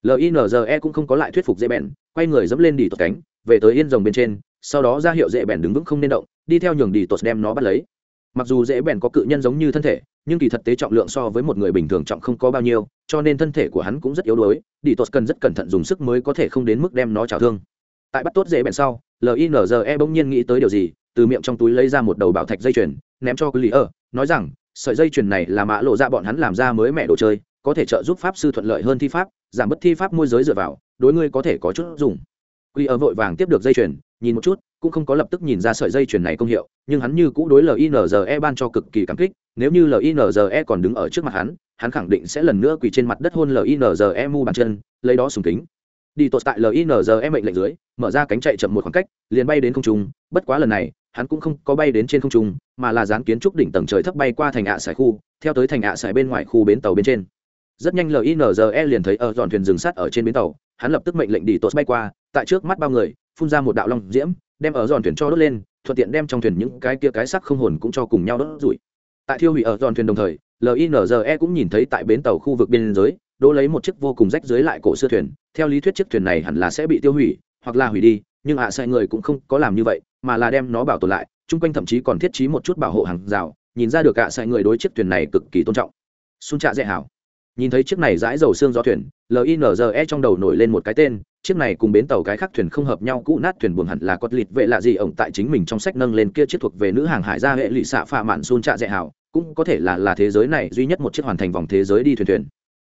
linze cũng không có lại thuyết phục dễ bèn, quay người dẫm lên đi tột cánh, về tới yên rồng bên trên, sau đó ra hiệu dễ bèn đứng vững không nên động, đi theo nhường đi tột đem nó bắt lấy. Mặc dù dễ bèn có cự nhân giống như thân thể, nhưng kỳ thật tế trọng lượng so với một người bình thường trọng không có bao nhiêu, cho nên thân thể của hắn cũng rất yếu đuối đi tột cần rất cẩn thận dùng sức mới có thể không đến mức đem nó trào thương. Tại bắt tốt dễ bèn sau linze bỗng nhiên nghĩ tới điều gì, từ miệng trong túi lấy ra một đầu bảo thạch dây chuyền, ném cho lý ở nói rằng, sợi dây chuyền này là mã lộ ra bọn hắn làm ra mới mẹ đồ chơi, có thể trợ giúp pháp sư thuận lợi hơn thi pháp, giảm bớt thi pháp môi giới dựa vào, đối ngươi có thể có chút dùng. Quy ở vội vàng tiếp được dây chuyền, nhìn một chút, cũng không có lập tức nhìn ra sợi dây chuyền này công hiệu, nhưng hắn như cũ đối linze ban cho cực kỳ cảm kích, nếu như linze còn đứng ở trước mặt hắn hắn khẳng định sẽ lần nữa quỳ trên mặt đất hôn linze mu bàn chân, lấy đó sùng kính đi tột tại linze mệnh lệnh dưới, mở ra cánh chạy chậm một khoảng cách, liền bay đến không trung. Bất quá lần này, hắn cũng không có bay đến trên không trung, mà là dán kiến trúc đỉnh tầng trời thấp bay qua thành ạ à khu, theo tới thành ạ à bên ngoài khu bến tàu bên trên. Rất nhanh linze liền thấy ở dọn thuyền dừng sát ở trên bến tàu, hắn lập tức mệnh lệnh đi tột bay qua, tại trước mắt bao người, phun ra một đạo long diễm, đem ở dọn thuyền cho đốt lên, thuận tiện đem trong thuyền những cái kia cái sắc không hồn cũng cho cùng nhau đốt rủi tại thiêu hủy ở dọn thuyền đồng thời linze cũng nhìn thấy tại bến tàu khu vực biên giới đỗ lấy một chiếc vô cùng rách dưới lại cổ xưa thuyền, theo lý thuyết chiếc thuyền này hẳn là sẽ bị tiêu hủy, hoặc là hủy đi, nhưng ạ à người cũng không có làm như vậy, mà là đem nó bảo tồn lại, chung quanh thậm chí còn thiết trí một chút bảo hộ hàng rào, nhìn ra được ạ à người đối chiếc thuyền này cực kỳ tôn trọng. Xung trạ dễ hảo. Nhìn thấy chiếc này dãi dầu xương gió thuyền linze trong đầu nổi lên một cái tên, chiếc này cùng bến tàu cái khác thuyền không hợp nhau, cũ nát thuyền buồn hẳn là cốt lịt vệ lạ gì ổng tại chính mình trong sách nâng lên kia chiếc thuộc về nữ hàng hải gia hệ lụy xạ phạ mạn xôn trạ dễ hảo, cũng có thể là là thế giới này duy nhất một chiếc hoàn thành vòng thế giới đi thuyền thuyền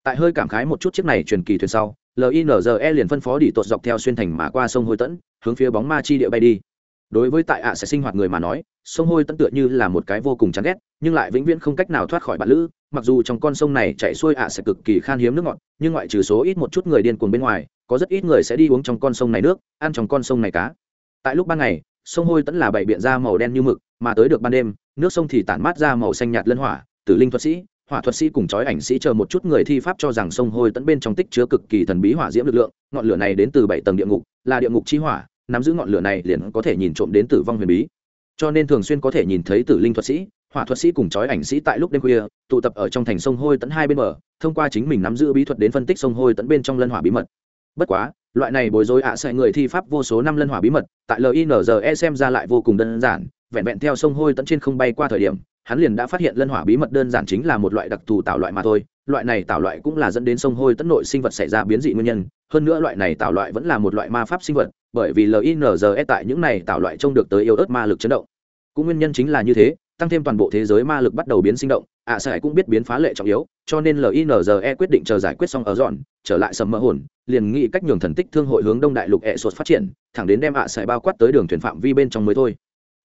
tại hơi cảm khái một chút chiếc này truyền kỳ thuyền sau linze liền phân phó đi tột dọc theo xuyên thành mà qua sông hôi tẫn, hướng phía bóng ma chi địa bay đi. Đối với tại ạ sẽ sinh hoạt người mà nói, sông hôi tẫn tựa như là một cái vô cùng chán ghét, nhưng lại vĩnh viễn không cách nào thoát khỏi bản lữ. Mặc dù trong con sông này chạy xuôi ạ sẽ cực kỳ khan hiếm nước ngọt, nhưng ngoại trừ số ít một chút người điên cuồng bên ngoài, có rất ít người sẽ đi uống trong con sông này nước, ăn trong con sông này cá. Tại lúc ban ngày, sông hôi tẫn là bảy biện ra màu đen như mực, mà tới được ban đêm, nước sông thì tản mát ra màu xanh nhạt lân hỏa, tử linh thuật sĩ hỏa thuật sĩ cùng chói ảnh sĩ chờ một chút người thi pháp cho rằng sông hôi tẫn bên trong tích chứa cực kỳ thần bí hỏa diễm lực lượng, ngọn lửa này đến từ bảy tầng địa ngục, là địa ngục chi hỏa, nắm giữ ngọn lửa này liền có thể nhìn trộm đến tử vong huyền bí. Cho nên thường xuyên có thể nhìn thấy tử linh thuật sĩ, hỏa thuật sĩ cùng chói ảnh sĩ tại lúc đêm khuya, tụ tập ở trong thành sông hôi tẫn hai bên bờ, thông qua chính mình nắm giữ bí thuật đến phân tích sông hôi tẫn bên trong lân hỏa bí mật. Bất quá, loại này bối rối ạ à người thi pháp vô số năm lân hỏa bí mật, tại linze xem ra lại vô cùng đơn giản, vẹn vẹn theo sông hôi tẫn trên không bay qua thời điểm hắn liền đã phát hiện lân hỏa bí mật đơn giản chính là một loại đặc thù tạo loại mà thôi. Loại này tạo loại cũng là dẫn đến sông hôi tẫn nội sinh vật xảy ra biến dị nguyên nhân. Hơn nữa loại này tạo loại vẫn là một loại ma pháp sinh vật bởi vì linze tại những này tạo loại trông được tới yêu ớt ma lực chấn động. Cũng nguyên nhân chính là như thế tăng thêm toàn bộ thế giới ma lực bắt đầu biến sinh động ạ à, sẽ cũng biết biến phá lệ trọng yếu cho nên linze quyết định chờ giải quyết xong ở dọn trở lại sầm mỡ hồn liền nghĩ cách nhường thần tích thương hội hướng đông đại lục e ẹ sột phát triển thẳng đến đem ạ à sẽ bao quát tới đường thuyền phạm vi bên trong mới thôi.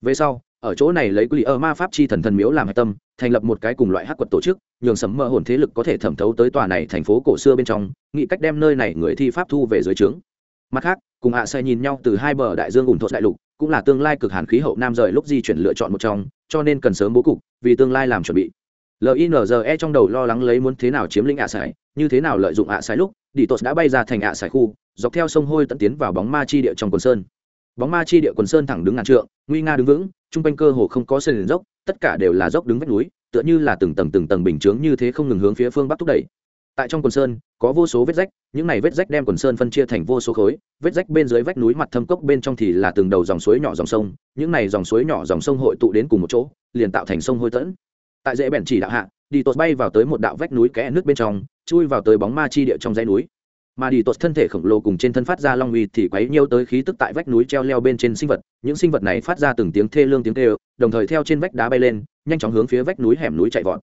Về sau ở chỗ này lấy quỷ ở ma pháp chi thần thần miếu làm hạch tâm, thành lập một cái cùng loại hắc quật tổ chức, nhường sấm mơ hồn thế lực có thể thẩm thấu tới tòa này thành phố cổ xưa bên trong, nghĩ cách đem nơi này người thi pháp thu về dưới trướng. Mặt khác, cùng hạ xe nhìn nhau từ hai bờ đại dương ủng thột đại lục, cũng là tương lai cực hàn khí hậu nam rời lúc di chuyển lựa chọn một trong, cho nên cần sớm bố cục, vì tương lai làm chuẩn bị. Linze trong đầu lo lắng lấy muốn thế nào chiếm lĩnh ạ sải như thế nào lợi dụng ạ sải lúc đi tốt đã bay ra thành ạ sải khu, dọc theo sông hôi tận tiến vào bóng ma chi địa trong quần sơn. Bóng ma chi địa quần sơn thẳng đứng ngàn trượng, nguy nga đứng vững trung quanh cơ hồ không có sườn dốc, tất cả đều là dốc đứng vách núi, tựa như là từng tầng từng tầng bình chướng như thế không ngừng hướng phía phương bắc thúc đẩy. Tại trong quần sơn, có vô số vết rách, những này vết rách đem quần sơn phân chia thành vô số khối, vết rách bên dưới vách núi mặt thâm cốc bên trong thì là từng đầu dòng suối nhỏ dòng sông, những này dòng suối nhỏ dòng sông hội tụ đến cùng một chỗ, liền tạo thành sông hôi tẫn. Tại dễ bèn chỉ đạo hạ đi tột bay vào tới một đạo vách núi kẽ nước bên trong, chui vào tới bóng ma chi địa trong dãy núi mà đi tuột thân thể khổng lồ cùng trên thân phát ra long uy thì quấy nhiêu tới khí tức tại vách núi treo leo bên trên sinh vật. Những sinh vật này phát ra từng tiếng thê lương tiếng kêu, đồng thời theo trên vách đá bay lên, nhanh chóng hướng phía vách núi hẻm núi chạy vọt.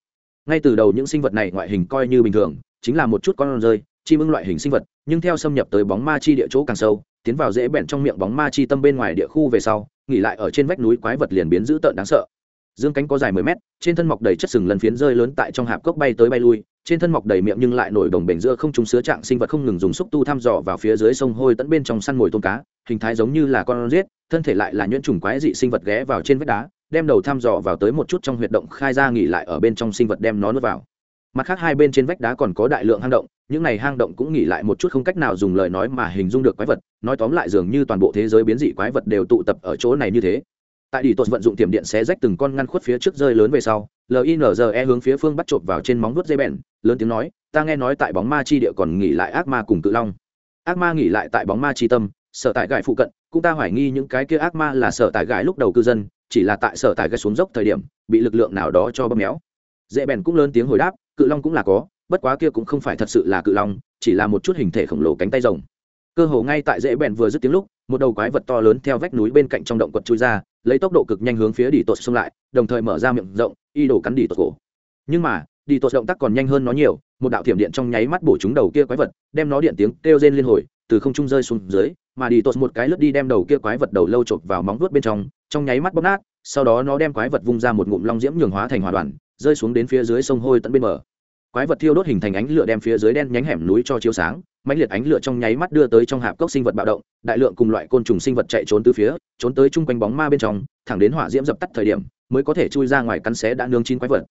Ngay từ đầu những sinh vật này ngoại hình coi như bình thường, chính là một chút con rơi, chim ưng loại hình sinh vật, nhưng theo xâm nhập tới bóng ma chi địa chỗ càng sâu, tiến vào dễ bẹn trong miệng bóng ma chi tâm bên ngoài địa khu về sau, nghỉ lại ở trên vách núi quái vật liền biến dữ tợn đáng sợ dương cánh có dài mười mét trên thân mọc đầy chất sừng lần phiến rơi lớn tại trong hạp cốc bay tới bay lui trên thân mọc đầy miệng nhưng lại nổi đồng bể giữa không trúng sứa trạng sinh vật không ngừng dùng xúc tu thăm dò vào phía dưới sông hôi tận bên trong săn mồi tôm cá hình thái giống như là con rết, thân thể lại là nhuyễn trùng quái dị sinh vật ghé vào trên vách đá đem đầu thăm dò vào tới một chút trong huyệt động khai ra nghỉ lại ở bên trong sinh vật đem nó nuốt vào. Mặt khác hai bên trên vách đá còn có đại lượng hang động những này hang động cũng nghỉ lại một chút không cách nào dùng lời nói mà hình dung được quái vật nói tóm lại dường như toàn bộ thế giới biến dị quái vật đều tụ tập ở chỗ này như thế tại đi tột vận dụng tiềm điện xé rách từng con ngăn khuất phía trước rơi lớn về sau linze hướng phía phương bắt chộp vào trên móng vuốt dây bèn, lớn tiếng nói, ta nghe nói tại bóng ma chi địa còn nghỉ lại ác ma cùng cự long. Ác ma nghỉ lại tại bóng ma chi tâm, sở tại gãi phụ cận, cũng ta hoài nghi những cái kia ác ma là sở tại gãi lúc đầu cư dân, chỉ là tại sở tại gãi xuống dốc thời điểm, bị lực lượng nào đó cho bơm méo. Dễ bèn cũng lớn tiếng hồi đáp, cự long cũng là có, bất quá kia cũng không phải thật sự là cự long, chỉ là một chút hình thể khổng lồ cánh tay rồng cơ hồ ngay tại dễ bèn vừa dứt tiếng lúc, một đầu quái vật to lớn theo vách núi bên cạnh trong động quật chui ra, lấy tốc độ cực nhanh hướng phía đi tột xông lại, đồng thời mở ra miệng rộng, y đổ cắn đi tột cổ. Nhưng mà đi tột động tác còn nhanh hơn nó nhiều, một đạo thiểm điện trong nháy mắt bổ trúng đầu kia quái vật, đem nó điện tiếng kêu rên liên hồi, từ không trung rơi xuống dưới, mà đi tột một cái lướt đi đem đầu kia quái vật đầu lâu chộp vào móng vuốt bên trong trong nháy mắt bóp nát, sau đó nó đem quái vật vung ra một ngụm long diễm nhường hóa thành hỏa đoàn, rơi xuống đến phía dưới sông hôi tận bên bờ. Quái vật thiêu đốt hình thành ánh lửa đem phía dưới đen nhánh hẻm núi cho chiếu sáng mãnh liệt ánh lửa trong nháy mắt đưa tới trong hạp cốc sinh vật bạo động, đại lượng cùng loại côn trùng sinh vật chạy trốn từ phía, trốn tới chung quanh bóng ma bên trong, thẳng đến hỏa diễm dập tắt thời điểm, mới có thể chui ra ngoài cắn xé đã nương chín quái vật.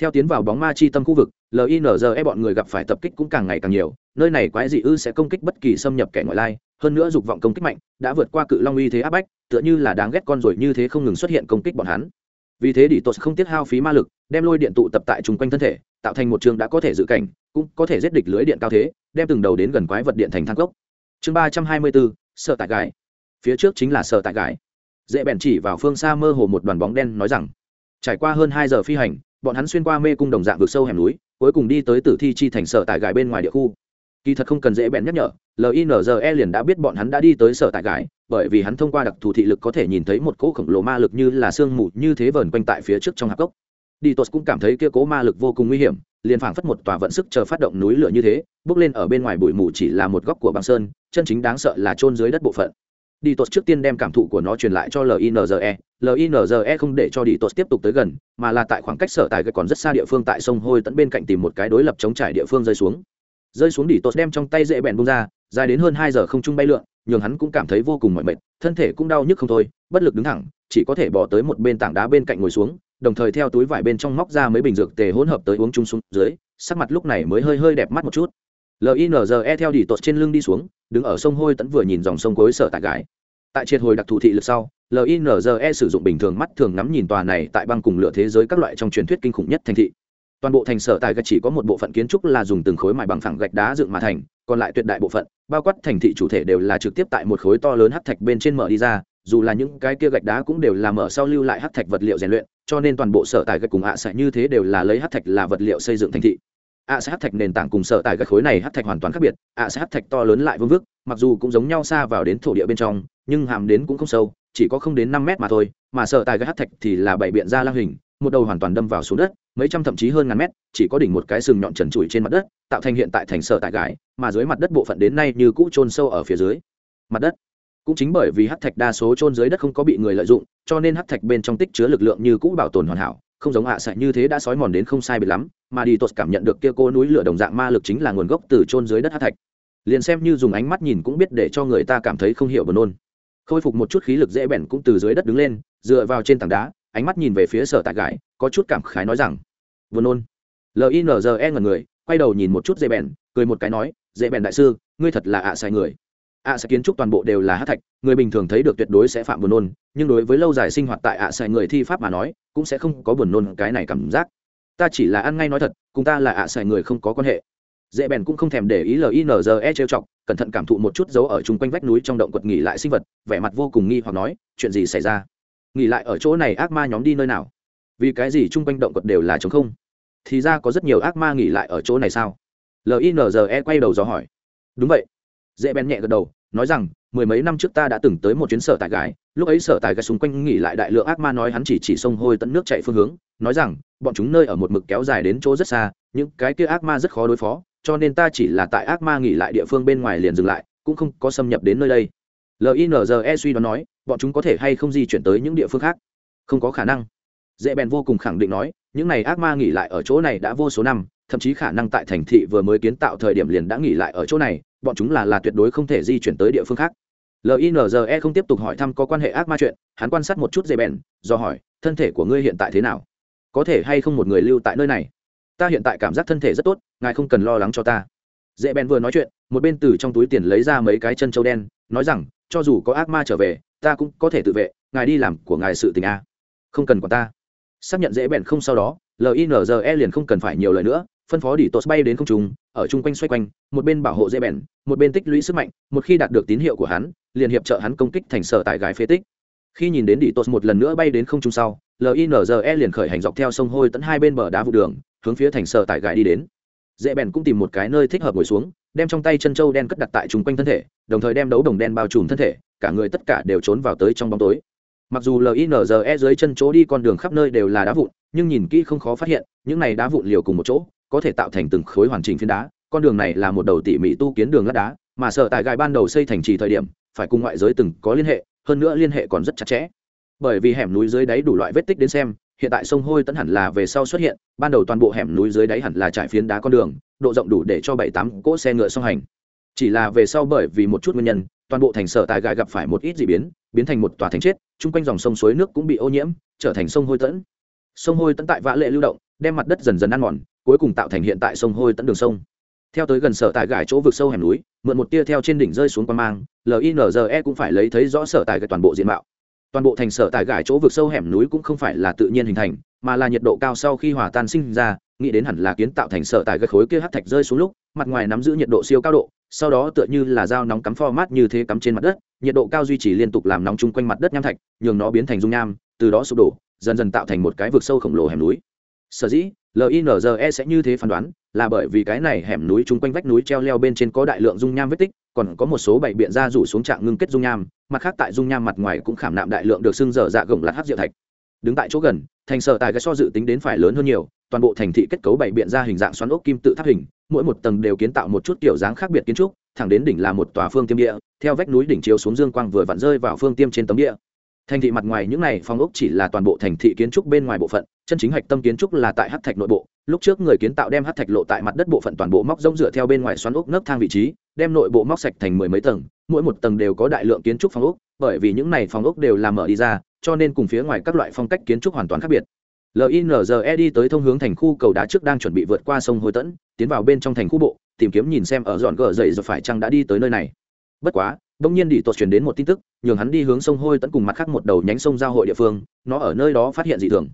Theo tiến vào bóng ma chi tâm khu vực linze bọn người gặp phải tập kích cũng càng ngày càng nhiều, nơi này quái dị ư sẽ công kích bất kỳ xâm nhập kẻ ngoại lai, hơn nữa dục vọng công kích mạnh, đã vượt qua cự long uy thế áp bách, tựa như là đáng ghét con rồi như thế không ngừng xuất hiện công kích bọn hắn. Vì thế đi tốt không tiết hao phí ma lực đem lôi điện tụ tập tại chung quanh thân thể, tạo thành một trường đã có thể dự cảnh, cũng có thể giết địch lưới điện cao thế, đem từng đầu đến gần quái vật điện thành thang cốc. Chương ba trăm hai mươi bốn sợ tại gái. Phía trước chính là sợ tại gái. Dễ bèn chỉ vào phương xa mơ hồ một đoàn bóng đen nói rằng, trải qua hơn hai giờ phi hành, bọn hắn xuyên qua mê cung đồng dạng vượt sâu hẻm núi, cuối cùng đi tới tử thi chi thành sở tại gái bên ngoài địa khu. Kỳ thật không cần dễ bèn nhắc nhở linze liền đã biết bọn hắn đã đi tới sở tại gái, bởi vì hắn thông qua đặc thù thị lực có thể nhìn thấy một cỗ khổng lồ ma lực như là sương mù như thế vờn quanh tại phía trước trong hạp cốc đi tốt cũng cảm thấy kia cố ma lực vô cùng nguy hiểm, liền phảng phất một tòa vận sức chờ phát động núi lửa như thế, bước lên ở bên ngoài bụi mù chỉ là một góc của băng sơn, chân chính đáng sợ là trôn dưới đất bộ phận. Đi tốt trước tiên đem cảm thụ của nó truyền lại cho linze linze không để cho đi tốt tiếp tục tới gần, mà là tại khoảng cách sở tài còn rất xa địa phương tại sông hôi tận bên cạnh tìm một cái đối lập chống trải địa phương rơi xuống. Rơi xuống đi tốt đem trong tay dễ bèn bung ra, dài đến hơn hai giờ không trung bay lượn, nhường hắn cũng cảm thấy vô cùng mỏi mệt, thân thể cũng đau nhức không thôi, bất lực đứng thẳng, chỉ có thể bỏ tới một bên tảng đá bên cạnh ngồi xuống đồng thời theo túi vải bên trong móc ra mấy bình dược tề hỗn hợp tới uống chung xuống dưới, sắc mặt lúc này mới hơi hơi đẹp mắt một chút. Linze theo đi tột trên lưng đi xuống, đứng ở sông hôi tẫn vừa nhìn dòng sông cối sở tại gái. Tại triệt hồi đặc thù thị lực sau linze sử dụng bình thường mắt thường ngắm nhìn tòa này tại băng cùng lửa thế giới các loại trong truyền thuyết kinh khủng nhất thành thị. Toàn bộ thành sở tại gạch chỉ có một bộ phận kiến trúc là dùng từng khối mài bằng phẳng gạch đá dựng mà thành, còn lại tuyệt đại bộ phận, bao quát thành thị chủ thể đều là trực tiếp tại một khối to lớn hắc thạch bên trên mở đi ra dù là những cái kia gạch đá cũng đều là mở sau lưu lại hắc thạch vật liệu rèn luyện, cho nên toàn bộ sở tại gạch cùng ạ à như thế đều là lấy hắc thạch là vật liệu xây dựng thành thị. ạ sẽ hắc thạch nền tảng cùng sở tại gạch khối này hắc thạch hoàn toàn khác biệt, ạ sẽ hắc thạch to lớn lại vương vức, mặc dù cũng giống nhau xa vào đến thổ địa bên trong, nhưng hàm đến cũng không sâu, chỉ có không đến năm mét mà thôi, mà sở tại gạch hắc thạch thì là bảy biện ra lang hình, một đầu hoàn toàn đâm vào xuống đất, mấy trăm thậm chí hơn ngàn mét, chỉ có đỉnh một cái sừng nhọn trần trụi trên mặt đất, tạo thành hiện tại thành sở tại gái mà dưới mặt đất bộ phận đến nay như cũ trôn sâu ở phía dưới. Mặt đất cũng chính bởi vì hắc thạch đa số trôn dưới đất không có bị người lợi dụng, cho nên hắc thạch bên trong tích chứa lực lượng như cũ bảo tồn hoàn hảo, không giống hạ à như thế đã sói mòn đến không sai biệt lắm, mà đi tột cảm nhận được kia cô núi lửa đồng dạng ma lực chính là nguồn gốc từ trôn dưới đất hắc thạch. Liền xem như dùng ánh mắt nhìn cũng biết để cho người ta cảm thấy không hiểu buồn nôn. Khôi phục một chút khí lực dễ bèn cũng từ dưới đất đứng lên, dựa vào trên tảng đá, ánh mắt nhìn về phía sở tại gái có chút cảm khái nói rằng, buồn nôn. Linze ngần người, quay đầu nhìn một chút dễ bèn, cười một cái nói, dễ bèn đại sư, ngươi thật là ạ sai người ạ sẽ kiến trúc toàn bộ đều là hát thạch, người bình thường thấy được tuyệt đối sẽ phạm buồn nôn, nhưng đối với lâu dài sinh hoạt tại ạ sẽ người thi pháp mà nói, cũng sẽ không có buồn nôn cái này cảm giác. Ta chỉ là ăn ngay nói thật, cùng ta là ạ sẽ người không có quan hệ. Dễ bèn cũng không thèm để ý linze trêu chọc, cẩn thận cảm thụ một chút dấu ở chung quanh vách núi trong động quật nghỉ lại sinh vật, vẻ mặt vô cùng nghi hoặc nói, chuyện gì xảy ra? Nghỉ lại ở chỗ này ác ma nhóm đi nơi nào? Vì cái gì chung quanh động quật đều là trống không? Thì ra có rất nhiều ác ma nghỉ lại ở chỗ này sao? Linze quay đầu dò hỏi. Đúng vậy dễ bèn nhẹ gật đầu, nói rằng, mười mấy năm trước ta đã từng tới một chuyến sở tại gái, lúc ấy sở tại gái xung quanh nghỉ lại đại lượng ác ma nói hắn chỉ chỉ sông hôi tận nước chạy phương hướng, nói rằng, bọn chúng nơi ở một mực kéo dài đến chỗ rất xa, những cái kia ác ma rất khó đối phó, cho nên ta chỉ là tại ác ma nghỉ lại địa phương bên ngoài liền dừng lại, cũng không có xâm nhập đến nơi đây. Linze suy đoán nói, bọn chúng có thể hay không di chuyển tới những địa phương khác? Không có khả năng. Dễ bèn vô cùng khẳng định nói, những này ác ma nghỉ lại ở chỗ này đã vô số năm thậm chí khả năng tại thành thị vừa mới kiến tạo thời điểm liền đã nghỉ lại ở chỗ này, bọn chúng là là tuyệt đối không thể di chuyển tới địa phương khác. Linze không tiếp tục hỏi thăm có quan hệ ác ma chuyện, hắn quan sát một chút dây bèn, do hỏi, thân thể của ngươi hiện tại thế nào? Có thể hay không một người lưu tại nơi này? Ta hiện tại cảm giác thân thể rất tốt, ngài không cần lo lắng cho ta. Dễ bèn vừa nói chuyện, một bên từ trong túi tiền lấy ra mấy cái chân trâu đen, nói rằng, cho dù có ác ma trở về, ta cũng có thể tự vệ, ngài đi làm của ngài sự tình a. Không cần của ta. Xác nhận dễ bèn không sau đó linze liền không cần phải nhiều lời nữa phân phó đi tốt bay đến không trung, ở chung quanh xoay quanh, một bên bảo hộ dễ bèn, một bên tích lũy sức mạnh, một khi đạt được tín hiệu của hắn, liền hiệp trợ hắn công kích thành sở tại gái phế tích. Khi nhìn đến đi tốt một lần nữa bay đến không trung sau linze liền khởi hành dọc theo sông hôi tận hai bên bờ đá vụ đường, hướng phía thành sở tại gái đi đến. Dễ bèn cũng tìm một cái nơi thích hợp ngồi xuống, đem trong tay chân trâu đen cất đặt tại chung quanh thân thể, đồng thời đem đấu đồng đen bao trùm thân thể, cả người tất cả đều trốn vào tới trong bóng tối. Mặc dù linze dưới chân chỗ đi con đường khắp nơi đều là đá vụn, nhưng nhìn kỹ không khó phát hiện, những này đá vụn liều cùng một chỗ có thể tạo thành từng khối hoàn chỉnh phiến đá, con đường này là một đầu tỉ mỉ tu kiến đường lát đá, mà sở tại gai ban đầu xây thành trì thời điểm, phải cùng ngoại giới từng có liên hệ, hơn nữa liên hệ còn rất chặt chẽ. Bởi vì hẻm núi dưới đáy đủ loại vết tích đến xem, hiện tại sông hôi tẫn hẳn là về sau xuất hiện, ban đầu toàn bộ hẻm núi dưới đáy hẳn là trải phiến đá con đường, độ rộng đủ để cho bảy tám cỗ xe ngựa song hành. Chỉ là về sau bởi vì một chút nguyên nhân, toàn bộ thành sở tại gai gặp phải một ít d ị biến biến thành một tòa thành chết, chung quanh dòng sông suối nước cũng bị ô nhiễm, trở thành sông hôi tẫn sông hôi tẫn tại vã lệ lưu động, đem mặt đất dần dần ăn mòn cuối cùng tạo thành hiện tại sông hôi tận đường sông. Theo tới gần sở tại gãi chỗ vực sâu hẻm núi, mượn một tia theo trên đỉnh rơi xuống qua mang linze cũng phải lấy thấy rõ sở tại cái toàn bộ diện mạo. Toàn bộ thành sở tại gãi chỗ vực sâu hẻm núi cũng không phải là tự nhiên hình thành, mà là nhiệt độ cao sau khi hòa tan sinh ra, nghĩ đến hẳn là kiến tạo thành sở tại cái khối kia hắc thạch rơi xuống lúc, mặt ngoài nắm giữ nhiệt độ siêu cao độ, sau đó tựa như là dao nóng cắm format như thế cắm trên mặt đất, nhiệt độ cao duy trì liên tục làm nóng chung quanh mặt đất nham thạch, nhường nó biến thành dung nham, từ đó sụp đổ, dần dần tạo thành một cái vực sâu khổng lồ hẻm núi sở dĩ linze sẽ như thế phán đoán, là bởi vì cái này hẻm núi chung quanh vách núi treo leo bên trên có đại lượng dung nham vết tích, còn có một số bảy biện ra rủ xuống trạng ngưng kết dung nham, mặt khác tại dung nham mặt ngoài cũng khảm nạm đại lượng được xưng dở dạ gồng lát hát diệu thạch. Đứng tại chỗ gần, thành sở tài cái so dự tính đến phải lớn hơn nhiều, toàn bộ thành thị kết cấu bảy biện ra hình dạng xoắn ốc kim tự tháp hình, mỗi một tầng đều kiến tạo một chút kiểu dáng khác biệt kiến trúc, thẳng đến đỉnh là một tòa phương tiêm địa, theo vách núi đỉnh chiếu xuống dương quang vừa vặn rơi vào phương tiêm trên tấm địa thành thị mặt ngoài những này phong ốc chỉ là toàn bộ thành thị kiến trúc bên ngoài bộ phận, chân chính hạch tâm kiến trúc là tại hát thạch nội bộ. Lúc trước người kiến tạo đem hát thạch lộ tại mặt đất bộ phận toàn bộ móc rông dựa theo bên ngoài xoắn ốc nấc thang vị trí, đem nội bộ móc sạch thành mười mấy tầng, mỗi một tầng đều có đại lượng kiến trúc phong ốc, bởi vì những này phong ốc đều làm mở đi ra, cho nên cùng phía ngoài các loại phong cách kiến trúc hoàn toàn khác biệt. Linze đi tới thông hướng thành khu cầu đá trước đang chuẩn bị vượt qua sông hôi tẫn, tiến vào bên trong thành khu bộ, tìm kiếm nhìn xem ở dọn gờ dậy rồi phải chăng đã đi tới nơi này. Bất quá đông nhiên đi tuột chuyển đến một tin tức, nhường hắn đi hướng sông hôi tẫn cùng mặt khác một đầu nhánh sông giao hội địa phương, nó ở nơi đó phát hiện dị thường.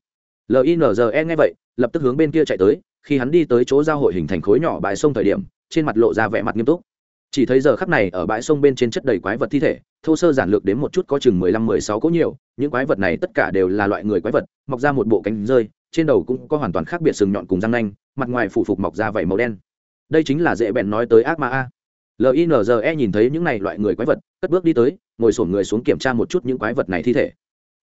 Linze nghe vậy, lập tức hướng bên kia chạy tới, khi hắn đi tới chỗ giao hội hình thành khối nhỏ bãi sông thời điểm, trên mặt lộ ra vẻ mặt nghiêm túc. Chỉ thấy giờ khắc này ở bãi sông bên trên chất đầy quái vật thi thể, thô sơ giản lược đến một chút có chừng mười lăm mười sáu cỗ nhiều, những quái vật này tất cả đều là loại người quái vật, mọc ra một bộ cánh rơi, trên đầu cũng có hoàn toàn khác biệt sừng nhọn cùng răng nanh, mặt ngoài phủ phục mọc ra vảy màu đen. Đây chính là dễ bẹn nói tới ác ma a linze nhìn thấy những này loại người quái vật, cất bước đi tới, ngồi sổm người xuống kiểm tra một chút những quái vật này thi thể.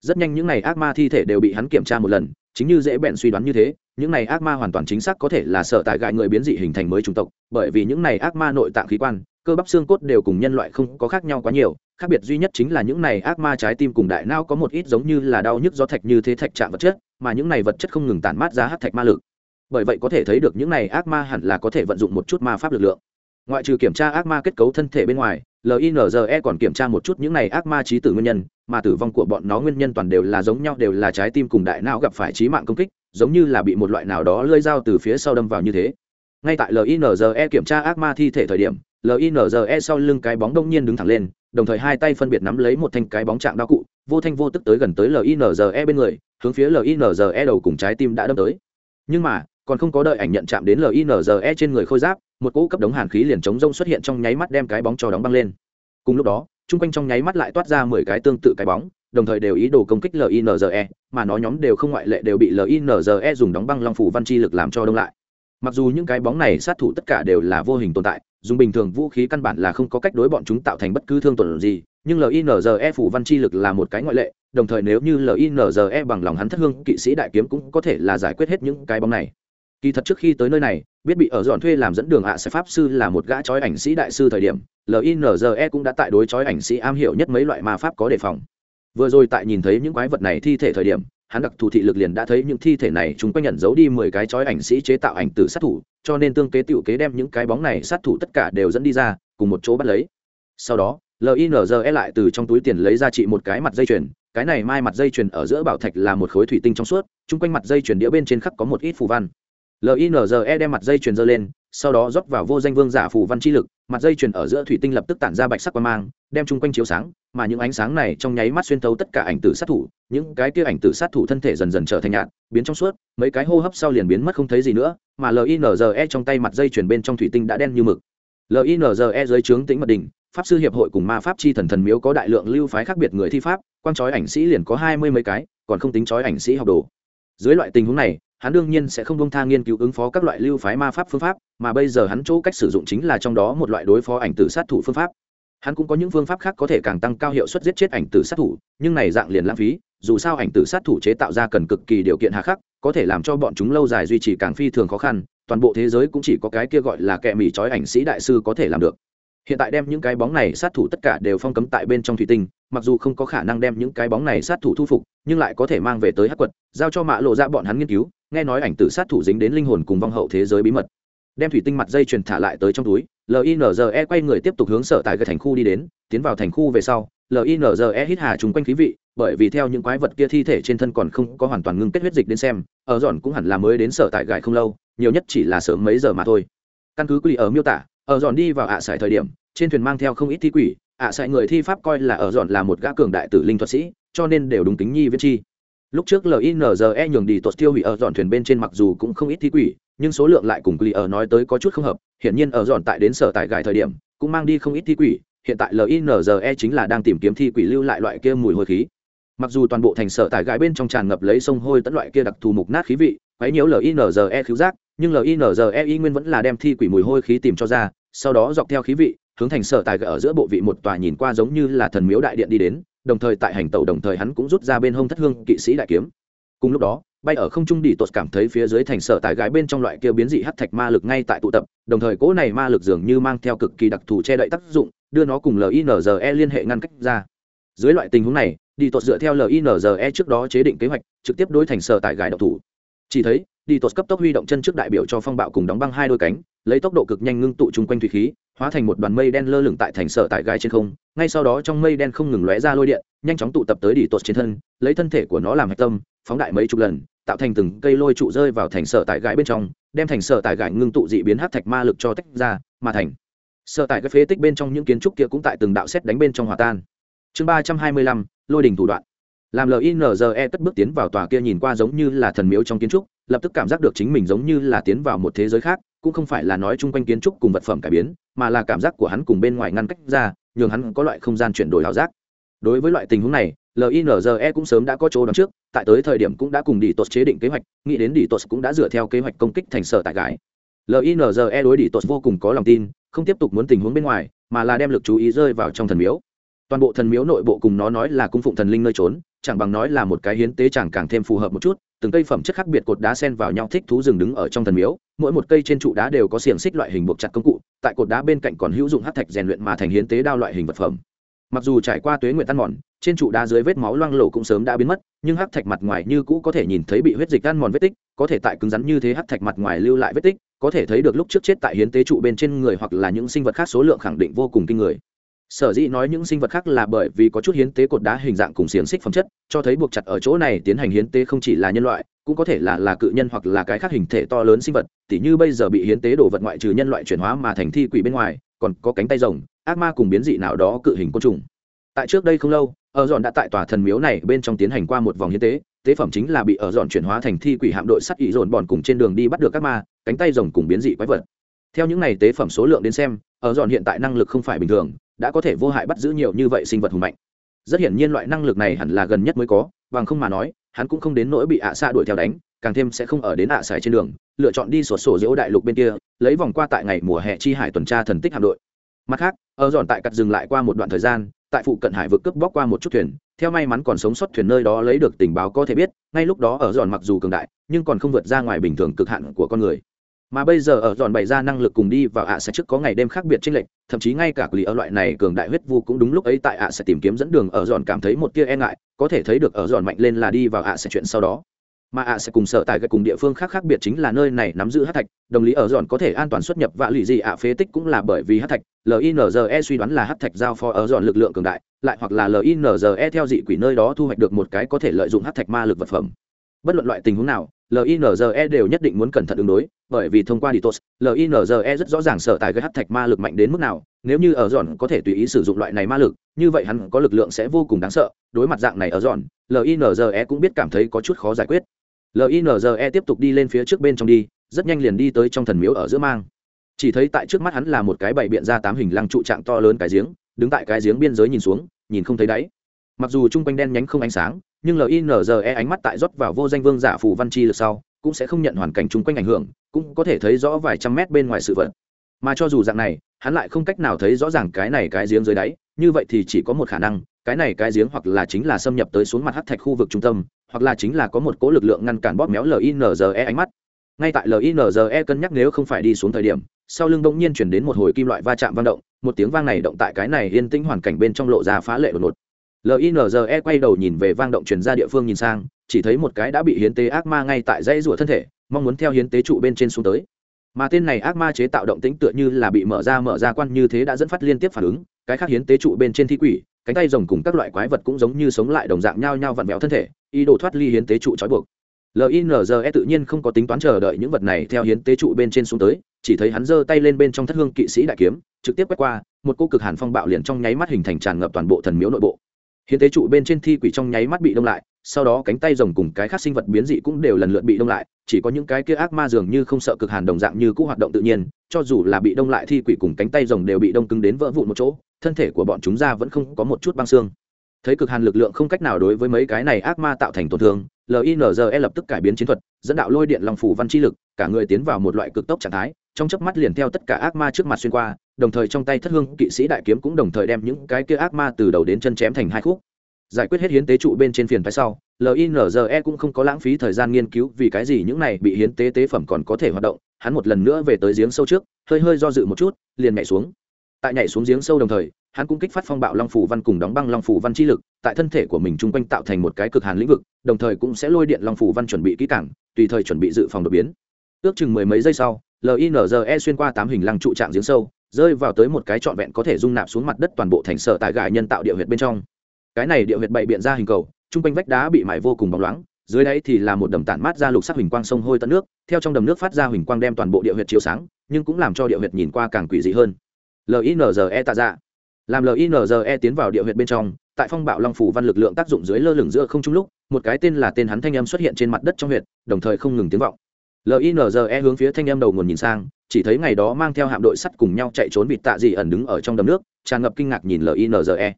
Rất nhanh những này ác ma thi thể đều bị hắn kiểm tra một lần, chính như dễ bẹn suy đoán như thế, những này ác ma hoàn toàn chính xác có thể là sợ tại gại người biến dị hình thành mới chủng tộc, bởi vì những này ác ma nội tạng khí quan, cơ bắp xương cốt đều cùng nhân loại không có khác nhau quá nhiều, khác biệt duy nhất chính là những này ác ma trái tim cùng đại não có một ít giống như là đau nhức do thạch như thế thạch trạng vật chất, mà những này vật chất không ngừng tản mát ra hát thạch ma lực. Bởi vậy có thể thấy được những này ác ma hẳn là có thể vận dụng một chút ma pháp lực lượng ngoại trừ kiểm tra ác ma kết cấu thân thể bên ngoài linze còn kiểm tra một chút những này ác ma trí tử nguyên nhân, mà tử vong của bọn nó nguyên nhân toàn đều là giống nhau, đều là trái tim cùng đại não gặp phải trí mạng công kích, giống như là bị một loại nào đó lơi dao từ phía sau đâm vào như thế. Ngay tại linze kiểm tra ác ma thi thể thời điểm linze sau lưng cái bóng đông nhiên đứng thẳng lên, đồng thời hai tay phân biệt nắm lấy một thanh cái bóng trạng đao cụ, vô thanh vô tức tới gần tới linze bên người, hướng phía linze đầu cùng trái tim đã đâm tới. Nhưng mà còn không có đợi ảnh nhận chạm đến linze trên người khôi giáp, một cỗ cấp đống hàn khí liền chống rông xuất hiện trong nháy mắt đem cái bóng cho đóng băng lên. Cùng lúc đó, chung quanh trong nháy mắt lại toát ra mười cái tương tự cái bóng, đồng thời đều ý đồ công kích linze mà nó nhóm đều không ngoại lệ đều bị linze dùng đóng băng long phủ văn chi lực làm cho đông lại. Mặc dù những cái bóng này sát thủ tất cả đều là vô hình tồn tại, dùng bình thường vũ khí căn bản là không có cách đối bọn chúng tạo thành bất cứ thương tổn gì, nhưng linze phủ văn chi lực là một cái ngoại lệ, đồng thời nếu như linze bằng lòng hắn thất hương, kỵ sĩ đại kiếm cũng có thể là giải quyết hết những cái bóng này kỳ thật trước khi tới nơi này, biết bị ở dọn thuê làm dẫn đường ạ sẽ pháp sư là một gã chói ảnh sĩ đại sư thời điểm linze cũng đã tại đối chói ảnh sĩ am hiểu nhất mấy loại ma pháp có đề phòng. Vừa rồi tại nhìn thấy những quái vật này thi thể thời điểm, hắn đặc thù thị lực liền đã thấy những thi thể này chúng quanh nhận giấu đi mười cái chói ảnh sĩ chế tạo ảnh từ sát thủ, cho nên tương kế tựu kế đem những cái bóng này sát thủ tất cả đều dẫn đi ra, cùng một chỗ bắt lấy. Sau đó linze lại từ trong túi tiền lấy ra trị một cái mặt dây chuyền, cái này mai mặt dây chuyền ở giữa bảo thạch là một khối thủy tinh trong suốt chung quanh mặt dây chuyền đĩa bên trên khắc có một ít phù văn linze đem mặt dây chuyền dơ lên, sau đó rót vào vô danh vương giả phù văn chi lực, mặt dây chuyền ở giữa thủy tinh lập tức tản ra bạch sắc qua mang, đem chung quanh chiếu sáng, mà những ánh sáng này trong nháy mắt xuyên tấu tất cả ảnh tử sát thủ, những cái kia ảnh tử sát thủ thân thể dần dần trở thành nhạt, biến trong suốt, mấy cái hô hấp sau liền biến mất không thấy gì nữa, mà linze trong tay mặt dây chuyền bên trong thủy tinh đã đen như mực. Linze dưới trướng tĩnh mật đình pháp sư hiệp hội cùng ma pháp chi thần thần miếu có đại lượng lưu phái khác biệt người thi pháp, quang chói ảnh sĩ liền có hai mươi mấy cái, còn không tính chói ảnh sĩ học đồ. Dưới loại tình huống này hắn đương nhiên sẽ không bông tha nghiên cứu ứng phó các loại lưu phái ma pháp phương pháp, mà bây giờ hắn chỗ cách sử dụng chính là trong đó một loại đối phó ảnh tử sát thủ phương pháp. Hắn cũng có những phương pháp khác có thể càng tăng cao hiệu suất giết chết ảnh tử sát thủ, nhưng này dạng liền lãng phí, dù sao ảnh tử sát thủ chế tạo ra cần cực kỳ điều kiện hà khắc, có thể làm cho bọn chúng lâu dài duy trì càng phi thường khó khăn, toàn bộ thế giới cũng chỉ có cái kia gọi là kẻ mỉ trói ảnh sĩ đại sư có thể làm được. Hiện tại đem những cái bóng này sát thủ tất cả đều phong cấm tại bên trong thủy tinh, mặc dù không có khả năng đem những cái bóng này sát thủ thu phục, nhưng lại có thể mang về tới hắc quật, giao cho mạ lộ ra bọn hắn nghiên cứu nghe nói ảnh tử sát thủ dính đến linh hồn cùng vong hậu thế giới bí mật. Đem thủy tinh mặt dây chuyền thả lại tới trong túi linze quay người tiếp tục hướng sở tại cái thành khu đi đến, tiến vào thành khu về sau linze hít hà chung quanh khí vị, bởi vì theo những quái vật kia thi thể trên thân còn không có hoàn toàn ngưng kết huyết dịch đến xem, ở dọn cũng hẳn là mới đến sở tại gại không lâu, nhiều nhất chỉ là sớm mấy giờ mà thôi. Căn cứ quy ở miêu tả, ở dọn đi vào ạ à thời điểm, trên thuyền mang theo không ít thi quỷ, ạ à người thi pháp coi là ở dọn là một gã cường đại tử linh thuật sĩ, cho nên đều đúng tính nhi viết chi lúc trước linze nhường đi tột tiêu hủy ở dọn thuyền bên trên mặc dù cũng không ít thi quỷ, nhưng số lượng lại cùng Clear ở nói tới có chút không hợp. Hiển nhiên ở dọn tại đến sở tại gài thời điểm, cũng mang đi không ít thi quỷ. Hiện tại linze chính là đang tìm kiếm thi quỷ lưu lại loại kia mùi hôi khí. Mặc dù toàn bộ thành sở tại gài bên trong tràn ngập lấy sông hôi tận loại kia đặc thù mục nát khí vị, quấy nhiễu linze khiếu giác, nhưng linze y nguyên vẫn là đem thi quỷ mùi hôi khí tìm cho ra, sau đó dọc theo khí vị, hướng thành sở tại gài ở giữa bộ vị một tòa nhìn qua giống như là thần miếu đại điện đi đến đồng thời tại hành tẩu đồng thời hắn cũng rút ra bên hông thất hương kỵ sĩ đại kiếm. Cùng lúc đó, bay ở không trung đi tột cảm thấy phía dưới thành sở tại gái bên trong loại kia biến dị hắc thạch ma lực ngay tại tụ tập, đồng thời cỗ này ma lực dường như mang theo cực kỳ đặc thù che đậy tác dụng, đưa nó cùng linze liên hệ ngăn cách ra. Dưới loại tình huống này, đi tột dựa theo linze trước đó chế định kế hoạch, trực tiếp đối thành sở tại gái độc thủ. Chỉ thấy, đi tột cấp tốc huy động chân trước đại biểu cho phong bạo cùng đóng băng hai đôi cánh lấy tốc độ cực nhanh ngưng tụ chung quanh thủy khí, hóa thành một đoàn mây đen lơ lửng tại thành sở tại gai trên không. Ngay sau đó trong mây đen không ngừng lóe ra lôi điện, nhanh chóng tụ tập tới đỉ tột trên thân, lấy thân thể của nó làm hạch tâm, phóng đại mấy chục lần, tạo thành từng cây lôi trụ rơi vào thành sở tại gai bên trong, đem thành sở tại gai ngưng tụ dị biến hát thạch ma lực cho tách ra, mà thành sở tại các phế tích bên trong những kiến trúc kia cũng tại từng đạo xét đánh bên trong hòa tan. Chương ba trăm hai mươi lăm, lôi đình thủ đoạn. Làm linze cất bước tiến vào tòa kia nhìn qua giống như là thần miếu trong kiến trúc, lập tức cảm giác được chính mình giống như là tiến vào một thế giới khác cũng không phải là nói chung quanh kiến trúc cùng vật phẩm cải biến, mà là cảm giác của hắn cùng bên ngoài ngăn cách ra, nhường hắn có loại không gian chuyển đổi ảo giác. Đối với loại tình huống này linze cũng sớm đã có chỗ đón trước, tại tới thời điểm cũng đã cùng đi tốt chế định kế hoạch, nghĩ đến đi tốt cũng đã dựa theo kế hoạch công kích thành sở tại gái. Linze đối đi tốt vô cùng có lòng tin, không tiếp tục muốn tình huống bên ngoài, mà là đem lực chú ý rơi vào trong thần miếu. Toàn bộ thần miếu nội bộ cùng nó nói là cung phụng thần linh nơi trốn, chẳng bằng nói là một cái hiến tế chẳng càng thêm phù hợp một chút, từng cây phẩm chất khác biệt cột đá xen vào nhau thích thú rừng đứng ở trong thần miếu mỗi một cây trên trụ đá đều có xiềng xích loại hình buộc chặt công cụ, tại cột đá bên cạnh còn hữu dụng hát thạch rèn luyện mà thành hiến tế đao loại hình vật phẩm. Mặc dù trải qua tuế nguyện tan mòn, trên trụ đá dưới vết máu loang lổ cũng sớm đã biến mất, nhưng hát thạch mặt ngoài như cũ có thể nhìn thấy bị huyết dịch tan mòn vết tích, có thể tại cứng rắn như thế hát thạch mặt ngoài lưu lại vết tích, có thể thấy được lúc trước chết tại hiến tế trụ bên trên người hoặc là những sinh vật khác số lượng khẳng định vô cùng kinh người. Sở dĩ nói những sinh vật khác là bởi vì có chút hiến tế cột đá hình dạng cùng xiềng xích phẩm chất, cho thấy buộc chặt ở chỗ này tiến hành hiến tế không chỉ là nhân loại cũng có thể là là cự nhân hoặc là cái khác hình thể to lớn sinh vật, tỉ như bây giờ bị hiến tế đồ vật ngoại trừ nhân loại chuyển hóa mà thành thi quỷ bên ngoài, còn có cánh tay rồng, ác ma cùng biến dị nào đó cự hình côn trùng. Tại trước đây không lâu, ở dọn đã tại tòa thần miếu này bên trong tiến hành qua một vòng hiến tế tế phẩm chính là bị ở dọn chuyển hóa thành thi quỷ hạm đội sắt ý dồn bòn cùng trên đường đi bắt được các ma, cánh tay rồng cùng biến dị quái vật. Theo những này tế phẩm số lượng đến xem, ở dọn hiện tại năng lực không phải bình thường, đã có thể vô hại bắt giữ nhiều như vậy sinh vật hùng mạnh. Rất hiển nhiên loại năng lực này hẳn là gần nhất mới có, bằng không mà nói hắn cũng không đến nỗi bị ạ xa đuổi theo đánh, càng thêm sẽ không ở đến ạ xài trên đường, lựa chọn đi sổ sổ diễu đại lục bên kia, lấy vòng qua tại ngày mùa hè chi hải tuần tra thần tích hạm đội. Mặt khác, ở dọn tại cắt dừng lại qua một đoạn thời gian, tại phụ cận hải vực cướp bóc qua một chút thuyền, theo may mắn còn sống sót thuyền nơi đó lấy được tình báo có thể biết, ngay lúc đó ở dọn mặc dù cường đại, nhưng còn không vượt ra ngoài bình thường cực hạn của con người mà bây giờ ở dọn bày ra năng lực cùng đi vào ạ sẽ trước có ngày đêm khác biệt trên lệnh thậm chí ngay cả lì ở loại này cường đại huyết vu cũng đúng lúc ấy tại ạ sẽ tìm kiếm dẫn đường ở dọn cảm thấy một tia e ngại, có thể thấy được ở dọn mạnh lên là đi vào ạ sẽ chuyện sau đó. Mà ạ sẽ cùng sở tại các cùng địa phương khác khác biệt chính là nơi này nắm giữ hát thạch, đồng lý ở dọn có thể an toàn xuất nhập và lì gì ạ phế tích cũng là bởi vì hát thạch linze suy đoán là hát thạch giao phó ở dọn lực lượng cường đại, lại hoặc là linze theo dị quỷ nơi đó thu hoạch được một cái có thể lợi dụng hát thạch ma lực vật phẩm. Bất luận loại tình huống nào linze đều nhất định muốn cẩn thận ứng đối, bởi vì thông qua ditos linze rất rõ ràng sở tại gây hát thạch ma lực mạnh đến mức nào, nếu như ở dọn có thể tùy ý sử dụng loại này ma lực, như vậy hắn có lực lượng sẽ vô cùng đáng sợ. Đối mặt dạng này ở dọn linze cũng biết cảm thấy có chút khó giải quyết. Linze tiếp tục đi lên phía trước bên trong đi, rất nhanh liền đi tới trong thần miếu ở giữa mang. Chỉ thấy tại trước mắt hắn là một cái bảy biện ra tám hình lăng trụ trạng to lớn cái giếng, đứng tại cái giếng biên giới nhìn xuống, nhìn không thấy đáy. Mặc dù chung quanh đen nhánh không ánh sáng nhưng linze ánh mắt tại rót vào vô danh vương giả phù văn chi lực sau, cũng sẽ không nhận hoàn cảnh chung quanh ảnh hưởng, cũng có thể thấy rõ vài trăm mét bên ngoài sự vật. Mà cho dù dạng này, hắn lại không cách nào thấy rõ ràng cái này cái giếng dưới đáy, như vậy thì chỉ có một khả năng, cái này cái giếng hoặc là chính là xâm nhập tới xuống mặt hắc thạch khu vực trung tâm, hoặc là chính là có một cỗ lực lượng ngăn cản bóp méo linze ánh mắt. Ngay tại linze cân nhắc nếu không phải đi xuống thời điểm, sau lưng bỗng nhiên chuyển đến một hồi kim loại va chạm vang động, một tiếng vang này động tại cái này yên tĩnh hoàn cảnh bên trong lộ ra phá lệ đột ngột linze quay đầu nhìn về vang động truyền ra địa phương nhìn sang, chỉ thấy một cái đã bị hiến tế ác ma ngay tại dãy rủa thân thể, mong muốn theo hiến tế trụ bên trên xuống tới. Mà tên này ác ma chế tạo động tĩnh tựa như là bị mở ra mở ra quan như thế đã dẫn phát liên tiếp phản ứng, cái khác hiến tế trụ bên trên thi quỷ, cánh tay rồng cùng các loại quái vật cũng giống như sống lại đồng dạng nhau nhau vặn vẹo thân thể, ý đồ thoát ly hiến tế trụ trói buộc. Linze tự nhiên không có tính toán chờ đợi những vật này theo hiến tế trụ bên trên xuống tới, chỉ thấy hắn giơ tay lên bên trong thất hương kỵ sĩ đại kiếm, trực tiếp quét qua, một cô cực hàn phong bạo liền trong nháy mắt hình thành tràn ngập toàn bộ thần miếu nội bộ hiến tế trụ bên trên thi quỷ trong nháy mắt bị đông lại, sau đó cánh tay rồng cùng cái khác sinh vật biến dị cũng đều lần lượt bị đông lại, chỉ có những cái kia ác ma dường như không sợ cực hàn đồng dạng như cũ hoạt động tự nhiên, cho dù là bị đông lại thi quỷ cùng cánh tay rồng đều bị đông cứng đến vỡ vụn một chỗ, thân thể của bọn chúng ra vẫn không có một chút băng xương. Thấy cực hàn lực lượng không cách nào đối với mấy cái này ác ma tạo thành tổn thương linze lập tức cải biến chiến thuật, dẫn đạo lôi điện lòng phủ văn chi lực, cả người tiến vào một loại cực tốc trạng thái trong chớp mắt liền theo tất cả ác ma trước mặt xuyên qua, đồng thời trong tay thất hương kỵ sĩ đại kiếm cũng đồng thời đem những cái kia ác ma từ đầu đến chân chém thành hai khúc. Giải quyết hết hiến tế trụ bên trên phiền phái sau linze cũng không có lãng phí thời gian nghiên cứu vì cái gì những này bị hiến tế tế phẩm còn có thể hoạt động, hắn một lần nữa về tới giếng sâu trước, hơi hơi do dự một chút, liền nhảy xuống. Tại nhảy xuống giếng sâu đồng thời, hắn cũng kích phát phong bạo long phủ văn cùng đóng băng long phủ văn chi lực, tại thân thể của mình chung quanh tạo thành một cái cực hàn lĩnh vực, đồng thời cũng sẽ lôi điện long phủ văn chuẩn bị kỹ cảng tùy thời chuẩn bị dự phòng đột biến. Ước chừng mười mấy giây sau linze xuyên qua tám hình lăng trụ trạng giếng sâu, rơi vào tới một cái trọn vẹn có thể dung nạp xuống mặt đất toàn bộ thành sở tại gài nhân tạo địa huyệt bên trong. Cái này địa huyệt bậy biện ra hình cầu, chung quanh vách đá bị mải vô cùng bóng loáng, dưới đáy thì là một đầm tản mát ra lục sắc huỳnh quang sông hôi tận nước, theo trong đầm nước phát ra huỳnh quang đem toàn bộ địa huyệt chiếu sáng, nhưng cũng làm cho địa huyệt nhìn qua càng quỷ dị hơn. Linze tạ dạ. Làm linze tiến vào địa huyệt bên trong, tại phong bạo long phủ văn lực lượng tác dụng dưới lơ lửng giữa không trung lúc, một cái tên là tên hắn thanh âm xuất hiện trên mặt đất trong huyệt, đồng thời không ngừng tiếng vọng linze hướng phía thanh em đầu nguồn nhìn sang, chỉ thấy ngày đó mang theo hạm đội sắt cùng nhau chạy trốn vịt tạ dị ẩn đứng ở trong đầm nước, tràn ngập kinh ngạc nhìn linze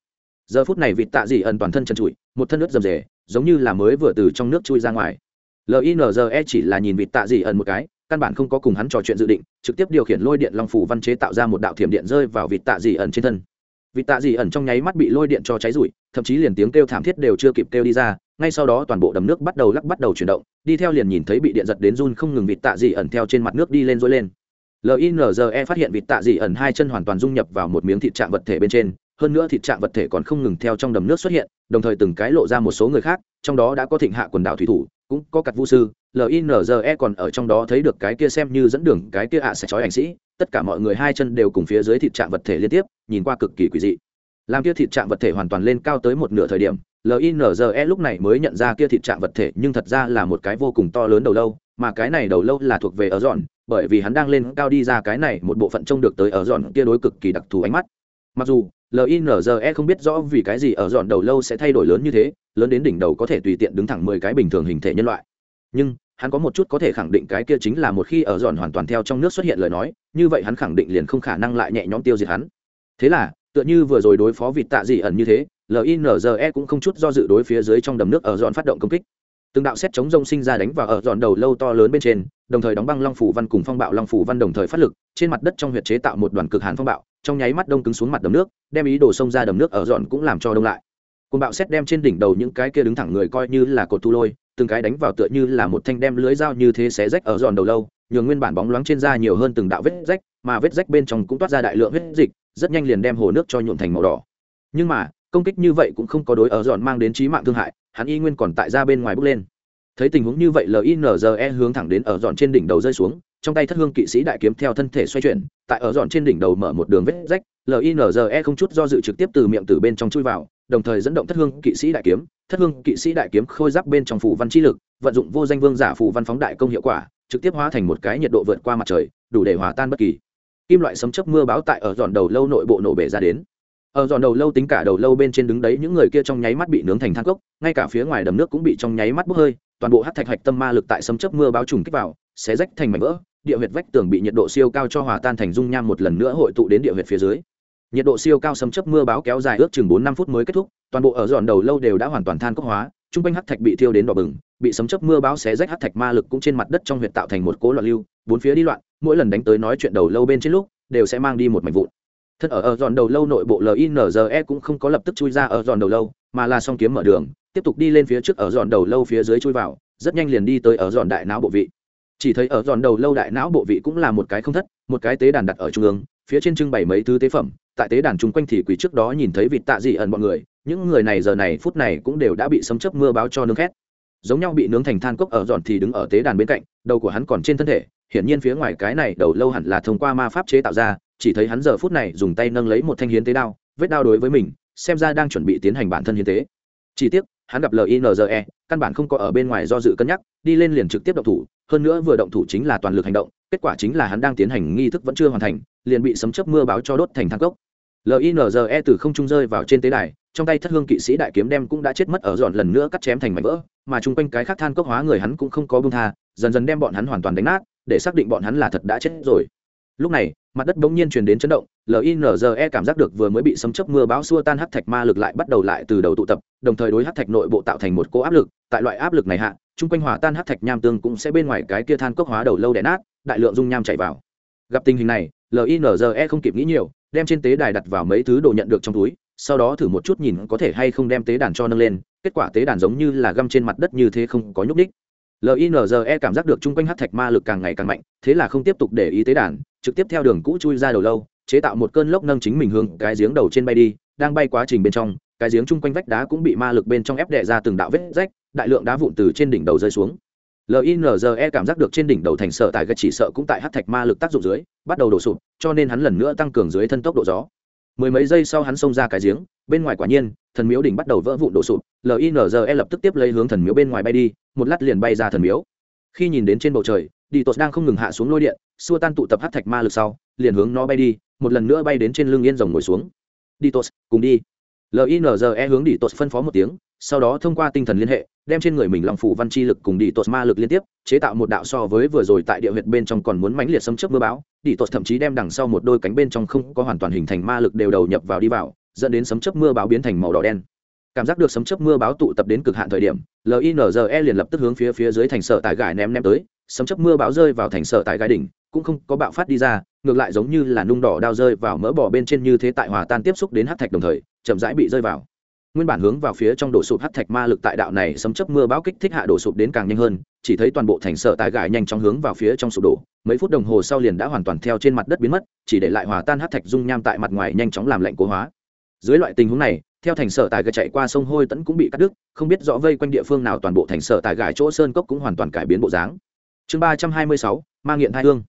giờ phút này vịt tạ dị ẩn toàn thân chân trụi, một thân nước rầm rề, giống như là mới vừa từ trong nước chui ra ngoài. Linze chỉ là nhìn vịt tạ dị ẩn một cái, căn bản không có cùng hắn trò chuyện dự định, trực tiếp điều khiển lôi điện long phủ văn chế tạo ra một đạo thiểm điện rơi vào vịt tạ dị ẩn trên thân vịt tạ dị ẩn trong nháy mắt bị lôi điện cho cháy rụi, thậm chí liền tiếng kêu thảm thiết đều chưa kịp kêu đi ra, ngay sau đó toàn bộ đầm nước bắt đầu lắc bắt đầu chuyển động, đi theo liền nhìn thấy bị điện giật đến run không ngừng vịt tạ dị ẩn theo trên mặt nước đi lên dối lên. Linze phát hiện vịt tạ dị ẩn hai chân hoàn toàn dung nhập vào một miếng thịt trạng vật thể bên trên, hơn nữa thịt trạng vật thể còn không ngừng theo trong đầm nước xuất hiện, đồng thời từng cái lộ ra một số người khác, trong đó đã có thịnh hạ quần đảo thủy thủ, cũng có cặt vũ sư linze còn ở trong đó thấy được cái kia xem như dẫn đường cái kia ạ sẽ trói ảnh sĩ tất cả mọi người hai chân đều cùng phía dưới thịt trạng vật thể liên tiếp, nhìn qua cực kỳ quỷ dị. Làm kia thịt trạng vật thể hoàn toàn lên cao tới một nửa thời điểm linze lúc này mới nhận ra kia thịt trạng vật thể nhưng thật ra là một cái vô cùng to lớn đầu lâu, mà cái này đầu lâu là thuộc về ở dọn bởi vì hắn đang lên cao đi ra cái này một bộ phận trông được tới ở dọn kia đối cực kỳ đặc thù ánh mắt. Mặc dù linze không biết rõ vì cái gì ở dọn đầu lâu sẽ thay đổi lớn như thế, lớn đến đỉnh đầu có thể tùy tiện đứng thẳng mười cái bình thường hình thể nhân loại. Nhưng hắn có một chút có thể khẳng định cái kia chính là một khi ở dọn hoàn toàn theo trong nước xuất hiện lời nói, như vậy hắn khẳng định liền không khả năng lại nhẹ nhõm tiêu diệt hắn. Thế là, tựa như vừa rồi đối phó vịt tạ dị ẩn như thế linze cũng không chút do dự đối phía dưới trong đầm nước ở dọn phát động công kích. Từng đạo xét chống rông sinh ra đánh vào ở dọn đầu lâu to lớn bên trên, đồng thời đóng băng long phủ văn cùng phong bạo long phủ văn đồng thời phát lực, trên mặt đất trong huyệt chế tạo một đoàn cực hàn phong bạo, trong nháy mắt đông cứng xuống mặt đầm nước, đem ý đồ xông ra đầm nước ở dọn cũng làm cho đông lại. Côn bạo xét đem trên đỉnh đầu những cái kia đứng thẳng người coi như là cột thu lôi từng cái đánh vào tựa như là một thanh đem lưới dao như thế xé rách ở giòn đầu lâu, nhường nguyên bản bóng loáng trên da nhiều hơn từng đạo vết rách, mà vết rách bên trong cũng toát ra đại lượng vết dịch, rất nhanh liền đem hồ nước cho nhuộn thành màu đỏ. Nhưng mà, công kích như vậy cũng không có đối ở giòn mang đến trí mạng thương hại, hắn y nguyên còn tại ra bên ngoài bước lên. Thấy tình huống như vậy linze hướng thẳng đến ở giòn trên đỉnh đầu rơi xuống, trong tay thất hương kỵ sĩ đại kiếm theo thân thể xoay chuyển, tại ở giòn trên đỉnh đầu mở một đường vết rách linze không chút do dự trực tiếp từ miệng từ bên trong chui vào đồng thời dẫn động thất hương kỵ sĩ đại kiếm. Thất hương kỵ sĩ đại kiếm khôi giáp bên trong phủ văn chi lực, vận dụng vô danh vương giả phủ văn phóng đại công hiệu quả, trực tiếp hóa thành một cái nhiệt độ vượt qua mặt trời, đủ để hòa tan bất kỳ. Kim loại sấm chấp mưa báo tại ở giòn đầu lâu nội bộ nổ bể ra đến. Ở giòn đầu lâu tính cả đầu lâu bên trên đứng đấy những người kia trong nháy mắt bị nướng thành than cốc, ngay cả phía ngoài đầm nước cũng bị trong nháy mắt bốc hơi, toàn bộ hát thạch hạch tâm ma lực tại sấm chấp mưa báo trùng kích vào, xé rách thành mảnh vỡ, địa huyệt vách tường bị nhiệt độ siêu cao cho hòa tan thành dung nham một lần nữa hội tụ đến địa huyệt phía dưới nhiệt độ siêu cao sấm chấp mưa báo kéo dài ước chừng bốn năm phút mới kết thúc, toàn bộ ở giòn đầu lâu đều đã hoàn toàn than cốc hóa chung quanh hát thạch bị thiêu đến đỏ bừng, bị sấm chấp mưa báo xé rách hát thạch ma lực cũng trên mặt đất trong huyệt tạo thành một cố loạn lưu, bốn phía đi loạn, mỗi lần đánh tới nói chuyện đầu lâu bên trên lúc, đều sẽ mang đi một mảnh vụn. Thật ở ở giòn đầu lâu nội bộ linze cũng không có lập tức chui ra ở giòn đầu lâu, mà là song kiếm mở đường, tiếp tục đi lên phía trước ở giòn đầu lâu phía dưới chui vào, rất nhanh liền đi tới ở giòn đại não bộ vị. Chỉ thấy ở giòn đầu lâu đại não bộ vị cũng là một cái không thất, một cái tế đàn đặt ở trung ương, phía trên trưng bày mấy thứ tế phẩm tại tế đàn chung quanh thì quỷ trước đó nhìn thấy vịt tạ dị ẩn bọn người, những người này giờ này phút này cũng đều đã bị sấm chớp mưa báo cho nướng khét. Giống nhau bị nướng thành than cốc ở giòn thì đứng ở tế đàn bên cạnh, đầu của hắn còn trên thân thể, hiển nhiên phía ngoài cái này đầu lâu hẳn là thông qua ma pháp chế tạo ra, chỉ thấy hắn giờ phút này dùng tay nâng lấy một thanh hiến tế đao, vết đao đối với mình, xem ra đang chuẩn bị tiến hành bản thân hiến tế. Chỉ tiếc, hắn gặp linze căn bản không có ở bên ngoài do dự cân nhắc, đi lên liền trực tiếp động thủ, hơn nữa vừa động thủ chính là toàn lực hành động, kết quả chính là hắn đang tiến hành nghi thức vẫn chưa hoàn thành, liền bị sấm chớp mưa báo cho đốt thành thang cốc linze từ không trung rơi vào trên tế đài, trong tay thất hương kỵ sĩ đại kiếm đem cũng đã chết mất ở dọn lần nữa cắt chém thành mảnh vỡ, mà chung quanh cái khác than cốc hóa người hắn cũng không có bưng tha, dần dần đem bọn hắn hoàn toàn đánh nát, để xác định bọn hắn là thật đã chết rồi. Lúc này, mặt đất bỗng nhiên truyền đến chấn động linze cảm giác được vừa mới bị sấm chớp mưa bão xua tan hắc thạch ma lực lại bắt đầu lại từ đầu tụ tập, đồng thời đối hắc thạch nội bộ tạo thành một cỗ áp lực, tại loại áp lực này hạ, chung quanh hòa tan hắc thạch nham tương cũng sẽ bên ngoài cái kia than cốc hóa đầu lâu đè nát, đại lượng dung nham chảy vào. Gặp tình hình này linze không kịp nghĩ nhiều đem trên tế đài đặt vào mấy thứ đồ nhận được trong túi, sau đó thử một chút nhìn có thể hay không đem tế đàn cho nâng lên, kết quả tế đàn giống như là găm trên mặt đất như thế không có nhúc đích linze cảm giác được chung quanh hát thạch ma lực càng ngày càng mạnh, thế là không tiếp tục để ý tế đàn, trực tiếp theo đường cũ chui ra đầu lâu, chế tạo một cơn lốc nâng chính mình hướng cái giếng đầu trên bay đi, đang bay quá trình bên trong, cái giếng chung quanh vách đá cũng bị ma lực bên trong ép đè ra từng đạo vết rách, đại lượng đá vụn từ trên đỉnh đầu rơi xuống linze cảm giác được trên đỉnh đầu thành sợ tại gạch chỉ sợ cũng tại hát thạch ma lực tác dụng dưới, bắt đầu đổ sụp, cho nên hắn lần nữa tăng cường dưới thân tốc độ gió. Mười mấy giây sau hắn xông ra cái giếng, bên ngoài quả nhiên, thần miếu đỉnh bắt đầu vỡ vụn đổ sụp linze lập tức tiếp lấy hướng thần miếu bên ngoài bay đi, một lát liền bay ra thần miếu. Khi nhìn đến trên bầu trời đi tột đang không ngừng hạ xuống lôi điện, xua tan tụ tập hát thạch ma lực sau, liền hướng nó bay đi, một lần nữa bay đến trên lưng yên rồng ngồi xuống. Đi. Tột cùng đi linze hướng đi tột phân phó một tiếng sau đó thông qua tinh thần liên hệ, đem trên người mình lòng phủ văn chi lực cùng đi tột ma lực liên tiếp, chế tạo một đạo so với vừa rồi tại địa huyệt bên trong còn muốn mãnh liệt xâm chấp mưa bão. Đi tột thậm chí đem đằng sau một đôi cánh bên trong không có hoàn toàn hình thành ma lực đều đầu nhập vào đi vào, dẫn đến sấm chấp mưa bão biến thành màu đỏ đen. Cảm giác được sấm chấp mưa bão tụ tập đến cực hạn thời điểm linze liền lập tức hướng phía phía dưới thành sở tải gải ném ném tới. Sấm chấp mưa bão rơi vào thành sở tại gai đỉnh, cũng không có bạo phát đi ra, ngược lại giống như là nung đỏ đao rơi vào mỡ bò bên trên như thế tại hòa tan tiếp xúc đến hát thạch đồng thời, chậm rãi bị rơi vào nguyên bản hướng vào phía trong đổ sụp hắc thạch ma lực tại đạo này sấm chớp mưa bão kích thích hạ đổ sụp đến càng nhanh hơn, chỉ thấy toàn bộ thành sở tài gãi nhanh chóng hướng vào phía trong sụp đổ, mấy phút đồng hồ sau liền đã hoàn toàn theo trên mặt đất biến mất, chỉ để lại hòa tan hắc thạch dung nham tại mặt ngoài nhanh chóng làm lạnh cố hóa. Dưới loại tình huống này, theo thành sở tài gãi chạy qua sông hôi tẫn cũng bị cắt đứt, không biết rõ vây quanh địa phương nào toàn bộ thành sở tài gãi chỗ sơn cốc cũng hoàn toàn cải biến bộ dáng. Chương ba trăm hai mươi sáu mang nghiện thai hương.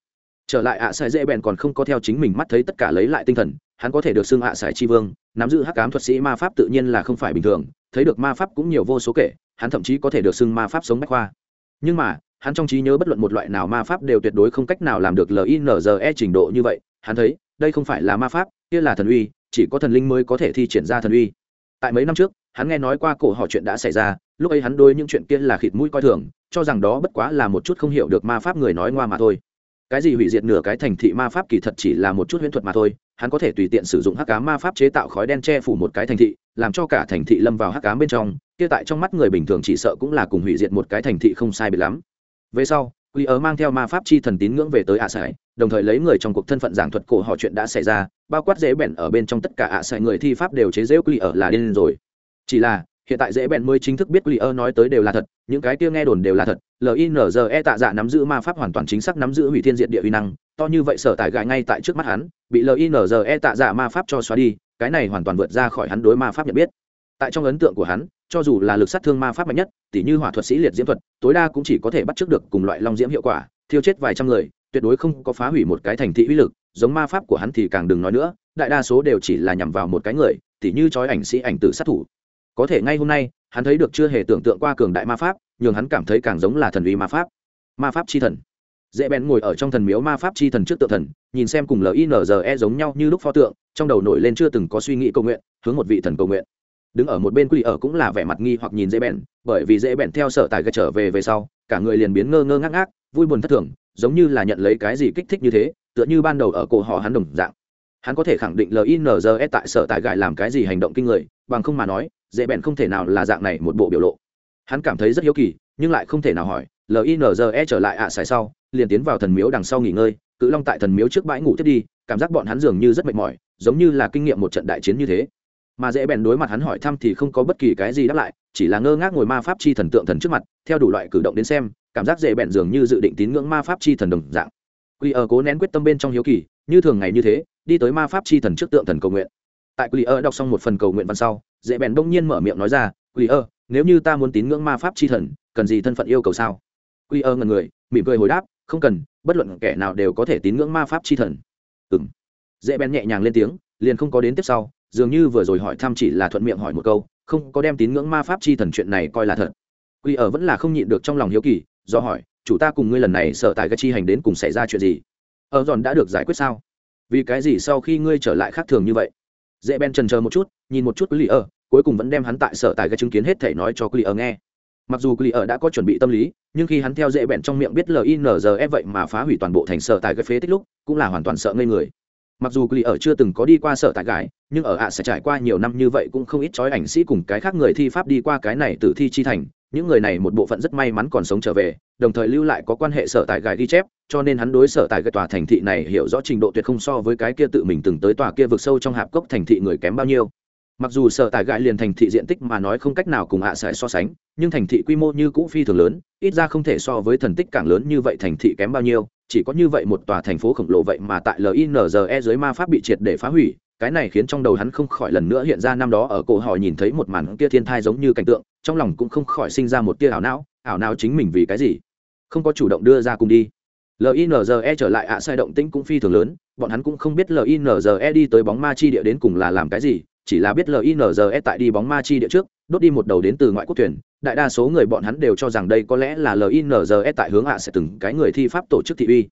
Trở lại ạ à sải dễ bèn còn không có theo chính mình mắt thấy tất cả lấy lại tinh thần, hắn có thể được xưng ạ à sải chi vương nắm giữ hắc ám thuật sĩ ma pháp tự nhiên là không phải bình thường, thấy được ma pháp cũng nhiều vô số kể, hắn thậm chí có thể được xưng ma pháp sống bách khoa. Nhưng mà, hắn trong trí nhớ bất luận một loại nào ma pháp đều tuyệt đối không cách nào làm được linze trình độ như vậy, hắn thấy, đây không phải là ma pháp, kia là thần uy, chỉ có thần linh mới có thể thi triển ra thần uy. Tại mấy năm trước, hắn nghe nói qua cổ họ chuyện đã xảy ra, lúc ấy hắn đôi những chuyện kia là khịt mũi coi thường, cho rằng đó bất quá là một chút không hiểu được ma pháp người nói ngoa mà thôi cái gì hủy diệt nửa cái thành thị ma pháp kỳ thật chỉ là một chút huyễn thuật mà thôi hắn có thể tùy tiện sử dụng hắc cá ma pháp chế tạo khói đen che phủ một cái thành thị làm cho cả thành thị lâm vào hắc cám bên trong kia tại trong mắt người bình thường chỉ sợ cũng là cùng hủy diệt một cái thành thị không sai bị lắm về sau quý ớ mang theo ma pháp chi thần tín ngưỡng về tới ạ sải, đồng thời lấy người trong cuộc thân phận giảng thuật cổ họ chuyện đã xảy ra, bao quát dễ bèn ở bên trong tất cả ạ sải người thi pháp đều chế dễu quý ở là điên rồi. Chỉ là, hiện tại dễ bèn mới chính thức biết Quy nói tới đều là thật, những cái kia nghe đồn đều là thật. LINZE tạ dạ nắm giữ ma pháp hoàn toàn chính xác nắm giữ hủy thiên diện địa uy năng, to như vậy sở tại gại ngay tại trước mắt hắn, bị LINZE tạ dạ ma pháp cho xóa đi, cái này hoàn toàn vượt ra khỏi hắn đối ma pháp nhận biết. Tại trong ấn tượng của hắn, cho dù là lực sát thương ma pháp mạnh nhất tỉ như hỏa thuật sĩ liệt diễm thuật tối đa cũng chỉ có thể bắt trước được cùng loại long diễm hiệu quả thiêu chết vài trăm người tuyệt đối không có phá hủy một cái thành thị uy lực giống ma pháp của hắn thì càng đừng nói nữa đại đa số đều chỉ là nhằm vào một cái người tỉ như trói ảnh sĩ ảnh tử sát thủ có thể ngay hôm nay, hắn thấy được chưa hề tưởng tượng qua cường đại ma pháp, nhường hắn cảm thấy càng giống là thần uy ma pháp. Ma pháp c h i thần. Dễ bén ngồi ở trong thần miếu ma pháp c h i thần trước tượng thần, nhìn xem cùng linze giống nhau như lúc pho tượng, trong đầu nổi lên chưa từng có suy nghĩ cầu nguyện, hướng một vị thần cầu nguyện. Đứng ở một bên quy ở cũng là vẻ mặt nghi hoặc nhìn dễ bèn, bởi vì dễ bèn theo sở tài gạch trở về về sau, cả người liền biến ngơ ngơ ngác ngác, vui buồn thất thường, giống như là nhận lấy cái gì kích thích như thế, tựa như ban đầu ở cổ họ hắn đồng dạng. Hắn có thể khẳng định linze tại sở tài gại làm cái gì hành động kinh người, bằng không mà nói dễ bèn không thể nào là dạng này một bộ biểu lộ. Hắn cảm thấy rất hiếu kỳ, nhưng lại không thể nào hỏi linze trở lại ạ à sau, liền tiến vào thần miếu đằng sau nghỉ ngơi, cự long tại thần miếu trước bãi ngủ thiết đi, cảm giác bọn hắn dường như rất mệt mỏi, giống như là kinh nghiệm một trận đại chiến như thế. Mà dễ bèn đối mặt hắn hỏi thăm thì không có bất kỳ cái gì đáp lại, chỉ là ngơ ngác ngồi ma pháp chi thần tượng thần trước mặt, theo đủ loại cử động đến xem, cảm giác dễ bèn dường như dự định tín ngưỡng ma pháp chi thần đồng dạng. Quy ở cố nén quyết tâm bên trong hiếu kỳ, như thường ngày như thế, đi tới ma pháp chi thần trước tượng thần cầu nguyện tại quy ơ đọc xong một phần cầu nguyện văn sau, dễ bèn đông nhiên mở miệng nói ra quy ơ, nếu như ta muốn tín ngưỡng ma pháp chi thần, cần gì thân phận yêu cầu sao? Quy ơ ngần người, mỉm cười hồi đáp, không cần, bất luận kẻ nào đều có thể tín ngưỡng ma pháp chi thần. Ừng dễ bèn nhẹ nhàng lên tiếng, liền không có đến tiếp sau, dường như vừa rồi hỏi thăm chỉ là thuận miệng hỏi một câu, không có đem tín ngưỡng ma pháp chi thần chuyện này coi là thật. Quy ơ vẫn là không nhịn được trong lòng hiếu kỳ, do hỏi, chủ ta cùng ngươi lần này sợ tại cái chi hành đến cùng xảy ra chuyện gì? Ở giòn đã được giải quyết sao? Vì cái gì sau khi ngươi trở lại khác thường như vậy? Dễ ben trần chờ một chút, nhìn một chút quý lì ở cuối cùng vẫn đem hắn tại sở tài gây chứng kiến hết thể nói cho quý lì ở nghe. Mặc dù quý lì ở đã có chuẩn bị tâm lý, nhưng khi hắn theo dễ bẹn trong miệng biết linze vậy mà phá hủy toàn bộ thành sở tài gây phế tích lúc, cũng là hoàn toàn sợ ngây người. Mặc dù Glee ở chưa từng có đi qua sở tại gái, nhưng ở ạ sẽ trải qua nhiều năm như vậy cũng không ít chói ảnh sĩ cùng cái khác người thi pháp đi qua cái này từ thi chi thành những người này một bộ phận rất may mắn còn sống trở về, đồng thời lưu lại có quan hệ sở tại gài ghi chép, cho nên hắn đối sở tại cái tòa thành thị này hiểu rõ trình độ tuyệt không so với cái kia tự mình từng tới tòa kia vực sâu trong hạp cốc thành thị người kém bao nhiêu. Mặc dù sở tại gãi liền thành thị diện tích mà nói không cách nào cùng hạ à so sánh, nhưng thành thị quy mô như cũ phi thường lớn, ít ra không thể so với thần tích càng lớn như vậy thành thị kém bao nhiêu, chỉ có như vậy một tòa thành phố khổng lồ vậy mà tại linze dưới ma pháp bị triệt để phá hủy cái này khiến trong đầu hắn không khỏi lần nữa hiện ra năm đó ở cổ họ nhìn thấy một màn kia thiên thai giống như cảnh tượng, trong lòng cũng không khỏi sinh ra một tia ảo não ảo não chính mình vì cái gì? Không có chủ động đưa ra cùng đi. Linze trở lại ạ, sai động tĩnh cũng phi thường lớn, bọn hắn cũng không biết linze đi tới bóng ma chi địa đến cùng là làm cái gì, chỉ là biết linze tại đi bóng ma chi địa trước, đốt đi một đầu đến từ ngoại quốc thuyền, đại đa số người bọn hắn đều cho rằng đây có lẽ là linze tại hướng ạ sẽ từng cái người thi pháp tổ chức thị uy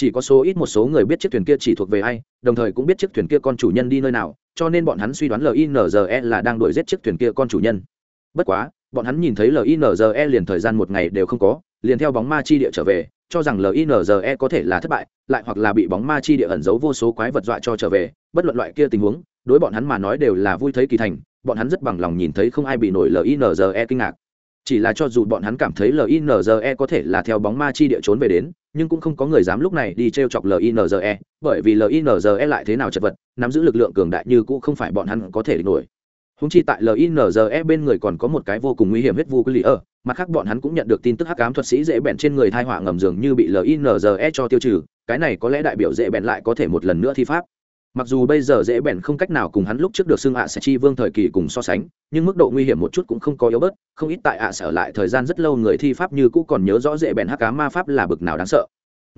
chỉ có số ít một số người biết chiếc thuyền kia chỉ thuộc về ai, đồng thời cũng biết chiếc thuyền kia con chủ nhân đi nơi nào, cho nên bọn hắn suy đoán linze là đang đuổi giết chiếc thuyền kia con chủ nhân. Bất quá, bọn hắn nhìn thấy linze liền thời gian một ngày đều không có, liền theo bóng ma chi địa trở về, cho rằng linze có thể là thất bại, lại hoặc là bị bóng ma chi địa ẩn giấu vô số quái vật dọa cho trở về, bất luận loại kia tình huống, đối bọn hắn mà nói đều là vui thấy kỳ thành, bọn hắn rất bằng lòng nhìn thấy không ai bị nổi linze kinh ngạc. Chỉ là cho dù bọn hắn cảm thấy linze có thể là theo bóng ma chi địa trốn về đến nhưng cũng không có người dám lúc này đi t r e o chọc linze bởi vì linze lại thế nào chật vật, nắm giữ lực lượng cường đại như cũ không phải bọn hắn có thể địch nổi. Húng chi tại linze bên người còn có một cái vô cùng nguy hiểm hết vu quy lý ở, mặt khác bọn hắn cũng nhận được tin tức hắc ám thuật sĩ dễ bẹn trên người thai họa ngầm dường như bị linze cho tiêu trừ, cái này có lẽ đại biểu dễ bẹn lại có thể một lần nữa thi pháp mặc dù bây giờ dễ bèn không cách nào cùng hắn lúc trước được xưng ạ sẽ chi vương thời kỳ cùng so sánh, nhưng mức độ nguy hiểm một chút cũng không có yếu bớt, không ít tại ạ sẽ lại thời gian rất lâu người thi pháp như cũ còn nhớ rõ dễ bèn hắc cá ma pháp là bực nào đáng sợ.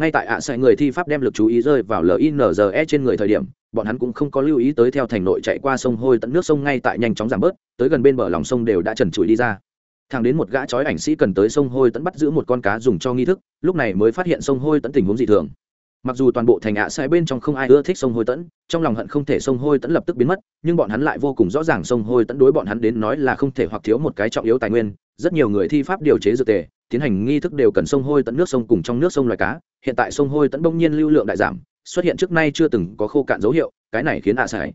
Ngay tại ạ sẽ người thi pháp đem lực chú ý rơi vào linze trên người thời điểm, bọn hắn cũng không có lưu ý tới theo thành nội chạy qua sông hôi tận nước sông ngay tại nhanh chóng giảm bớt, tới gần bên bờ lòng sông đều đã trần trụi đi ra. Thằng đến một gã chói ảnh sĩ cần tới sông hôi tận bắt giữ một con cá dùng cho nghi thức, lúc này mới phát hiện sông hôi tận tình huống dị thường mặc dù toàn bộ thành ạ sai bên trong không ai ưa thích sông hôi tẫn, trong lòng hận không thể sông hôi tẫn lập tức biến mất, nhưng bọn hắn lại vô cùng rõ ràng sông hôi tẫn đối bọn hắn đến nói là không thể hoặc thiếu một cái trọng yếu tài nguyên. Rất nhiều người thi pháp điều chế dược tề, tiến hành nghi thức đều cần sông hôi tẫn nước sông cùng trong nước sông loài cá. Hiện tại sông hôi tẫn bỗng nhiên lưu lượng đại giảm, xuất hiện trước nay chưa từng có khô cạn dấu hiệu, cái này khiến ạ sai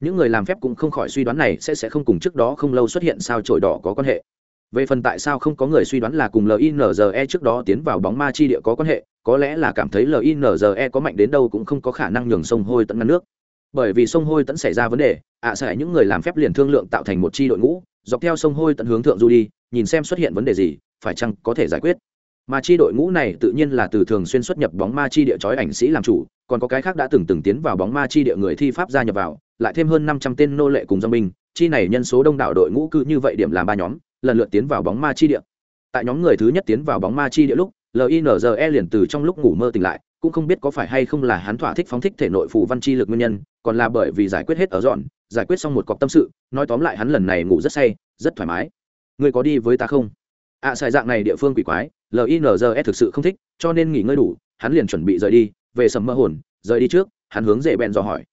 những người làm phép cũng không khỏi suy đoán này sẽ sẽ không cùng trước đó không lâu xuất hiện sao trổi đỏ có quan hệ. Về phần tại sao không có người suy đoán là cùng linze trước đó tiến vào bóng ma chi địa có quan hệ có lẽ là cảm thấy linze có mạnh đến đâu cũng không có khả năng nhường sông hôi tận ngăn nước. Bởi vì sông hôi tận xảy ra vấn đề, ạ à sẽ những người làm phép liền thương lượng tạo thành một chi đội ngũ, dọc theo sông hôi tận hướng thượng du đi, nhìn xem xuất hiện vấn đề gì, phải chăng có thể giải quyết. Mà chi đội ngũ này tự nhiên là từ thường xuyên xuất nhập bóng ma chi địa chói ảnh sĩ làm chủ, còn có cái khác đã từng từng tiến vào bóng ma chi địa người thi pháp gia nhập vào, lại thêm hơn năm trăm tên nô lệ cùng do binh, chi này nhân số đông đảo đội ngũ cứ như vậy điểm làm ba nhóm, lần lượt tiến vào bóng ma chi địa. Tại nhóm người thứ nhất tiến vào bóng ma chi địa lúc linze liền từ trong lúc ngủ mơ tỉnh lại cũng không biết có phải hay không là hắn thỏa thích phóng thích thể nội phù văn chi lực nguyên nhân còn là bởi vì giải quyết hết ở dọn giải quyết xong một cọc tâm sự nói tóm lại hắn lần này ngủ rất say rất thoải mái. Người có đi với ta không? Ạ à, xài dạng này địa phương quỷ quái linze thực sự không thích cho nên nghỉ ngơi đủ hắn liền chuẩn bị rời đi về sầm mơ hồn rời đi trước hắn hướng dễ bèn dò hỏi.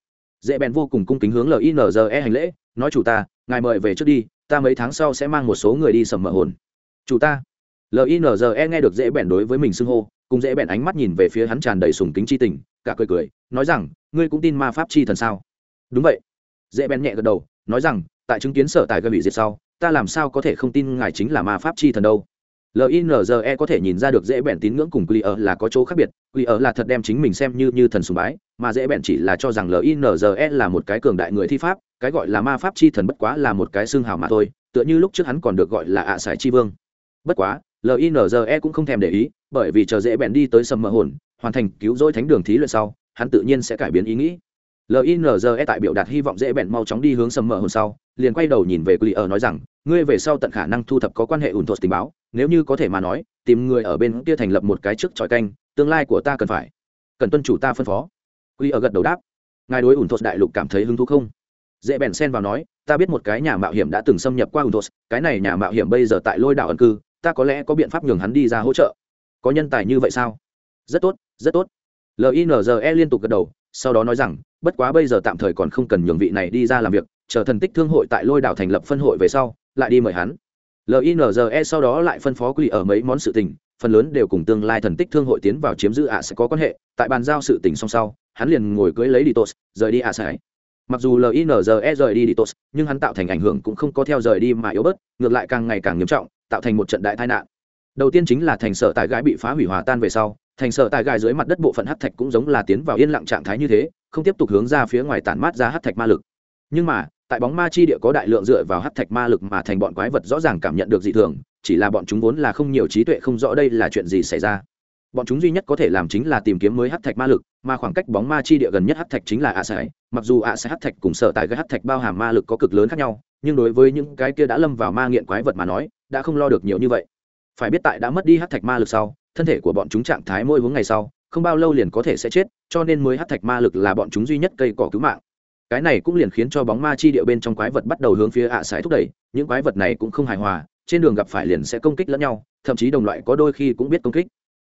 Dễ bèn vô cùng cung kính hướng linze hành lễ nói chủ ta ngài mời về trước đi ta mấy tháng sau sẽ mang một số người đi sầm mơ hồn. Chủ ta linze nghe được dễ bèn đối với mình xưng hô, cùng dễ bèn ánh mắt nhìn về phía hắn tràn đầy sùng kính c h i tình, cả cười cười, nói rằng, ngươi cũng tin ma pháp chi thần sao? Đúng vậy. Dễ bèn nhẹ gật đầu, nói rằng, tại chứng kiến sở tài gây bị diệt sau, ta làm sao có thể không tin ngài chính là ma pháp chi thần đâu? Linze có thể nhìn ra được dễ bèn tín ngưỡng cùng quy ở là có chỗ khác biệt quy ở là thật đem chính mình xem như như thần sùng bái, mà dễ bèn chỉ là cho rằng linze là một cái cường đại người thi pháp, cái gọi là ma pháp chi thần bất quá là một cái xương hào mà thôi, tựa như lúc trước hắn còn được gọi là ạ à sải chi vương. Bất quá linze cũng không thèm để ý, bởi vì chờ dễ bèn đi tới sầm mờ hồn, hoàn thành cứu rỗi thánh đường thí luyện sau, hắn tự nhiên sẽ cải biến ý nghĩ. Linze tại biểu đạt hy vọng dễ bèn mau chóng đi hướng sầm mờ hồn sau, liền quay đầu nhìn về quỷ ở nói rằng, ngươi về sau tận khả năng thu thập có quan hệ ủn thuật tình báo, nếu như có thể mà nói, tìm người ở bên kia thành lập một cái trước tròi canh, tương lai của ta cần phải. Cần tuân chủ ta phân phó. Quỷ ở gật đầu đáp. Ngài đối ủn thuật đại lục cảm thấy hứng thú không? Dễ bèn xen vào nói, ta biết một cái nhà mạo hiểm đã từng xâm nhập qua ủn thuật cái này nhà mạo hiểm bây giờ tại lôi đảo ẩn cư ta có lẽ có biện pháp nhường hắn đi ra hỗ trợ. Có nhân tài như vậy sao? Rất tốt rất tốt. Linze liên tục gật đầu, sau đó nói rằng, bất quá bây giờ tạm thời còn không cần nhường vị này đi ra làm việc, chờ thần tích thương hội tại lôi đảo thành lập phân hội về sau, lại đi mời hắn. Linze sau đó lại phân phó quỷ ở mấy món sự tình, phần lớn đều cùng tương lai thần tích thương hội tiến vào chiếm giữ ạ sẽ có quan hệ, tại bàn giao sự tình song sau, hắn liền ngồi cưới lấy đi tos rời đi ạ sẽ. Mặc dù linze rời đi đi tos nhưng hắn tạo thành ảnh hưởng cũng không có theo rời đi mà yếu bớt, ngược lại càng ngày càng nghiêm trọng tạo thành một trận đại tai nạn. Đầu tiên chính là thành sở tại gái bị phá hủy hòa tan về sau, thành sở tại gái dưới mặt đất bộ phận hắc thạch cũng giống là tiến vào yên lặng trạng thái như thế, không tiếp tục hướng ra phía ngoài tản mát ra hắc thạch ma lực. Nhưng mà, tại bóng ma chi địa có đại lượng dựa vào hắc thạch ma lực mà thành bọn quái vật rõ ràng cảm nhận được dị thường, chỉ là bọn chúng vốn là không nhiều trí tuệ không rõ đây là chuyện gì xảy ra. Bọn chúng duy nhất có thể làm chính là tìm kiếm mới hắc thạch ma lực, mà khoảng cách bóng ma chi địa gần nhất hắc thạch chính là ạ sải. Mặc dù ạ sẽ hắc thạch cùng sở tại cái hắc thạch bao hàm ma lực có cực lớn khác nhau, nhưng đối với những cái kia đã lâm vào ma nghiện quái vật mà nói đã không lo được nhiều như vậy. Phải biết tại đã mất đi hát thạch ma lực sau, thân thể của bọn chúng trạng thái mỗi hướng ngày sau, không bao lâu liền có thể sẽ chết, cho nên mới hát thạch ma lực là bọn chúng duy nhất cây cỏ cứu mạng. Cái này cũng liền khiến cho bóng ma chi địa bên trong quái vật bắt đầu hướng phía ạ sải thúc đẩy, những quái vật này cũng không hài hòa, trên đường gặp phải liền sẽ công kích lẫn nhau, thậm chí đồng loại có đôi khi cũng biết công kích.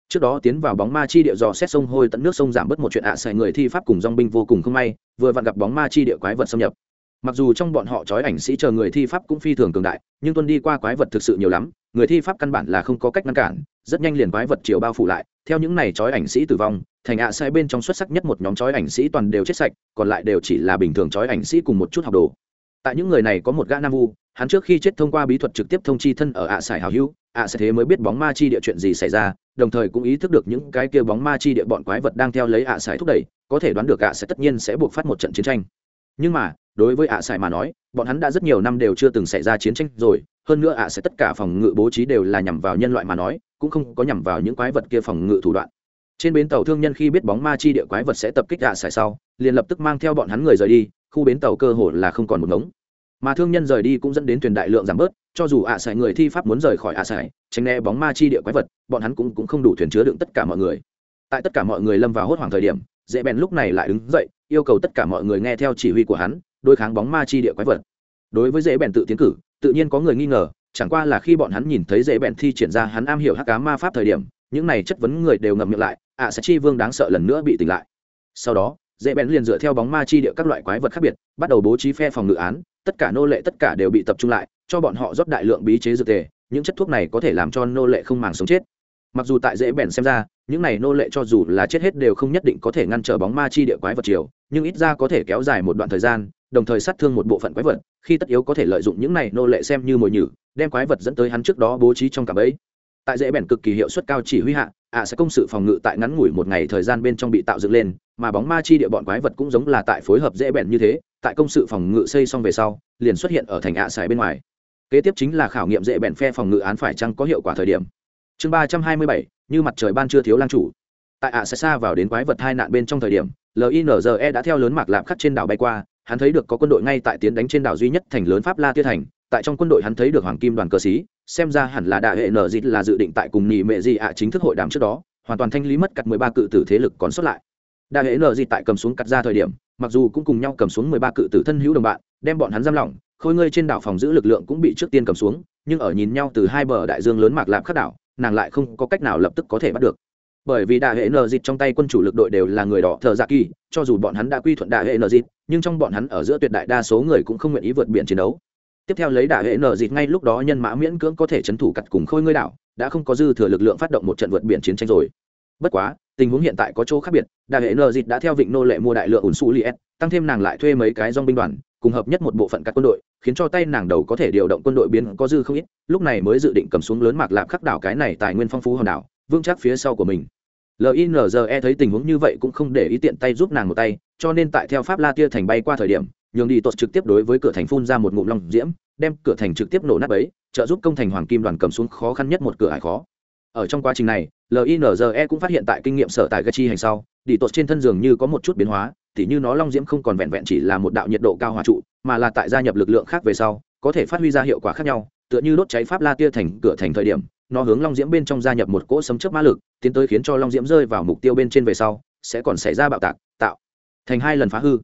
Trước đó tiến vào bóng ma chi địa dò xét sông hôi tận nước sông giảm bớt một chuyện ạ à người thi pháp cùng dong binh vô cùng không may, vừa vặn gặp bóng ma chi địa quái vật xâm nhập mặc dù trong bọn họ trói ảnh sĩ chờ người thi pháp cũng phi thường cường đại, nhưng tuân đi qua quái vật thực sự nhiều lắm, người thi pháp căn bản là không có cách ngăn cản, rất nhanh liền quái vật chiều bao phủ lại. Theo những này trói ảnh sĩ tử vong, thành ạ sai bên trong xuất sắc nhất một nhóm trói ảnh sĩ toàn đều chết sạch, còn lại đều chỉ là bình thường trói ảnh sĩ cùng một chút học đồ. Tại những người này có một gã nam vu, hắn trước khi chết thông qua bí thuật trực tiếp thông chi thân ở ạ sải hào hữu, ạ sẽ thế mới biết bóng ma chi địa chuyện gì xảy ra, đồng thời cũng ý thức được những cái kia bóng ma chi địa bọn quái vật đang theo lấy ạ sải thúc đẩy, có thể đoán được ạ sẽ tất nhiên sẽ buộc phát một trận chiến tranh. Nhưng mà đối với ạ sải mà nói bọn hắn đã rất nhiều năm đều chưa từng xảy ra chiến tranh rồi hơn nữa ạ sẽ tất cả phòng ngự bố trí đều là nhằm vào nhân loại mà nói cũng không có nhằm vào những quái vật kia phòng ngự thủ đoạn. Trên bến tàu thương nhân khi biết bóng ma chi địa quái vật sẽ tập kích ạ sải sau liền lập tức mang theo bọn hắn người rời đi khu bến tàu cơ hồ là không còn một ngống. Mà thương nhân rời đi cũng dẫn đến thuyền đại lượng giảm bớt cho dù ạ sải người thi pháp muốn rời khỏi ạ sải tránh né bóng ma chi địa quái vật bọn hắn cũng, cũng không đủ thuyền chứa đựng tất cả mọi người. Tại tất cả mọi người lâm vào hốt hoảng thời điểm dễ bèn lúc này lại đứng dậy yêu cầu tất cả mọi người nghe theo chỉ huy của hắn đối kháng bóng ma chi địa quái vật. Đối với dễ bèn tự tiến cử, tự nhiên có người nghi ngờ, chẳng qua là khi bọn hắn nhìn thấy dễ bèn thi triển ra hắn am hiểu hắc cá ma pháp thời điểm, những này chất vấn người đều ngậm miệng lại, ạ sẽ chi vương đáng sợ lần nữa bị tỉnh lại. Sau đó, dễ bèn liền dựa theo bóng ma chi địa các loại quái vật khác biệt, bắt đầu bố trí phe phòng ngự án, tất cả nô lệ tất cả đều bị tập trung lại, cho bọn họ rót đại lượng bí chế dược tề, những chất thuốc này có thể làm cho nô lệ không màng sống chết. Mặc dù tại dễ bèn xem ra, những này nô lệ cho dù là chết hết đều không nhất định có thể ngăn trở bóng ma chi địa quái vật chiều, nhưng ít ra có thể kéo dài một đoạn thời gian đồng thời sát thương một bộ phận quái vật, khi tất yếu có thể lợi dụng những này nô lệ xem như mồi nhử, đem quái vật dẫn tới hắn trước đó bố trí trong cả bẫy. Tại dễ bèn cực kỳ hiệu suất cao chỉ huy hạ, ạ sẽ công sự phòng ngự tại ngắn ngủi một ngày thời gian bên trong bị tạo dựng lên, mà bóng ma chi địa bọn quái vật cũng giống là tại phối hợp dễ bèn như thế, tại công sự phòng ngự xây xong về sau, liền xuất hiện ở thành ạ xài bên ngoài. Kế tiếp chính là khảo nghiệm dễ bèn phe phòng ngự án phải chăng có hiệu quả thời điểm. Chương ba trăm hai mươi bảy, như mặt trời ban chưa thiếu lang chủ. Tại ạ sẽ xa vào đến quái vật hai nạn bên trong thời điểm linze đã theo lớn mạc lạp khắc trên đảo bay qua hắn thấy được có quân đội ngay tại tiến đánh trên đảo duy nhất thành lớn pháp la tia thành, tại trong quân đội hắn thấy được hoàng kim đoàn cờ xí xem ra hẳn là đại hệ nở dịt là dự định tại cùng nghỉ mệ gì ạ chính thức hội đàm trước đó, hoàn toàn thanh lý mất cặt mười ba cự tử thế lực còn sót lại. Đại hệ nở dịt tại cầm xuống cặt ra thời điểm, mặc dù cũng cùng nhau cầm xuống mười ba cự tử thân hữu đồng bạn, đem bọn hắn giam lỏng, khôi ngươi trên đảo phòng giữ lực lượng cũng bị trước tiên cầm xuống, nhưng ở nhìn nhau từ hai bờ đại dương lớn mạc lạp khắc đảo, nàng lại không có cách nào lập tức có thể bắt được bởi vì đại hệ nờ dịt trong tay quân chủ lực đội đều là người đỏ thợ dạ kỳ, cho dù bọn hắn đã quy thuận đại hệ nờ dịt, nhưng trong bọn hắn ở giữa tuyệt đại đa số người cũng không nguyện ý vượt biển chiến đấu. Tiếp theo lấy đại hệ nờ dịt ngay lúc đó nhân mã miễn cưỡng có thể chấn thủ cặt cùng khôi ngươi đảo, đã không có dư thừa lực lượng phát động một trận vượt biển chiến tranh rồi. Bất quá, tình huống hiện tại có chỗ khác biệt đại hệ nờ dịt đã theo vịnh nô lệ mua đại lượng ủn su s tăng thêm nàng lại thuê mấy cái dong binh đoàn, cùng hợp nhất một bộ phận các quân đội, khiến cho tay nàng đầu có thể điều động quân đội biến có dư không ít, lúc này mới dự định cầm xuống lớn mạc lạp khắc đảo cái này tài nguyên phong phú hòn đảo, vững chắc phía sau của mình linze thấy tình huống như vậy cũng không để ý tiện tay giúp nàng một tay, cho nên tại theo pháp la tia thành bay qua thời điểm, nhường đi tốt trực tiếp đối với cửa thành phun ra một ngụm long diễm, đem cửa thành trực tiếp nổ nát ấy trợ giúp công thành hoàng kim đoàn cầm xuống khó khăn nhất một cửa ải khó. Ở trong quá trình này linze cũng phát hiện tại kinh nghiệm sở tại gachi hành sau, đi tốt trên thân giường như có một chút biến hóa thì như nó long diễm không còn vẹn vẹn chỉ là một đạo nhiệt độ cao hòa trụ, mà là tại gia nhập lực lượng khác về sau, có thể phát huy ra hiệu quả khác nhau tựa như đốt cháy pháp la tia thành cửa thành thời điểm, nó hướng long diễm bên trong gia nhập một cỗ sấm chớp ma lực, tiến tới khiến cho long diễm rơi vào mục tiêu bên trên về sau, sẽ còn xảy ra bạo tạc, tạo thành hai lần phá hư.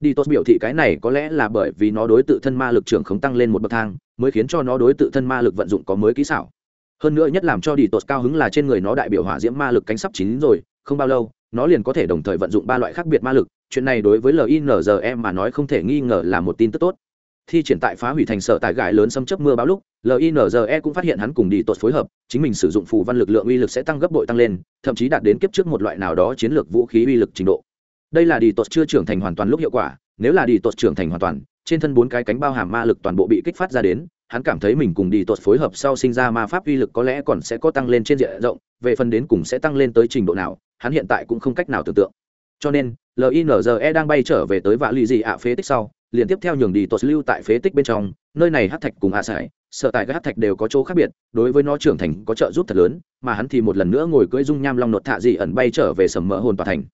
Đi tốt biểu thị cái này có lẽ là bởi vì nó đối tự thân ma lực trưởng không tăng lên một bậc thang, mới khiến cho nó đối tự thân ma lực vận dụng có mới kỹ xảo. Hơn nữa nhất làm cho đi tốt cao hứng là trên người nó đại biểu hỏa diễm ma lực cánh sắp chín rồi, không bao lâu, nó liền có thể đồng thời vận dụng ba loại khác biệt ma lực, chuyện này đối với linze mà nói không thể nghi ngờ là một tin tức tốt thi triển tại phá hủy thành sở tại gãi lớn xâm chấp mưa báo lúc linze cũng phát hiện hắn cùng đi tốt phối hợp, chính mình sử dụng phù văn lực lượng uy lực sẽ tăng gấp bội tăng lên, thậm chí đạt đến kiếp trước một loại nào đó chiến lược vũ khí uy lực trình độ. Đây là đi tốt chưa trưởng thành hoàn toàn lúc hiệu quả, nếu là đi tốt trưởng thành hoàn toàn, trên thân bốn cái cánh bao hàm ma lực toàn bộ bị kích phát ra đến, hắn cảm thấy mình cùng đi tốt phối hợp sau sinh ra ma pháp uy lực có lẽ còn sẽ có tăng lên trên diện rộng, về phần đến cùng sẽ tăng lên tới trình độ nào, hắn hiện tại cũng không cách nào tưởng tượng. Cho nên linze đang bay trở về tới vạ lì dị ạ phế tích sau liền tiếp theo nhường đi tột lưu tại phế tích bên trong, nơi này hát thạch cùng hạ sải sợ tại các hát thạch đều có chỗ khác biệt, đối với nó trưởng thành có trợ giúp thật lớn, mà hắn thì một lần nữa ngồi cưỡi dung nham long nột thạ dị ẩn bay trở về sầm mỡ hồn tòa thành.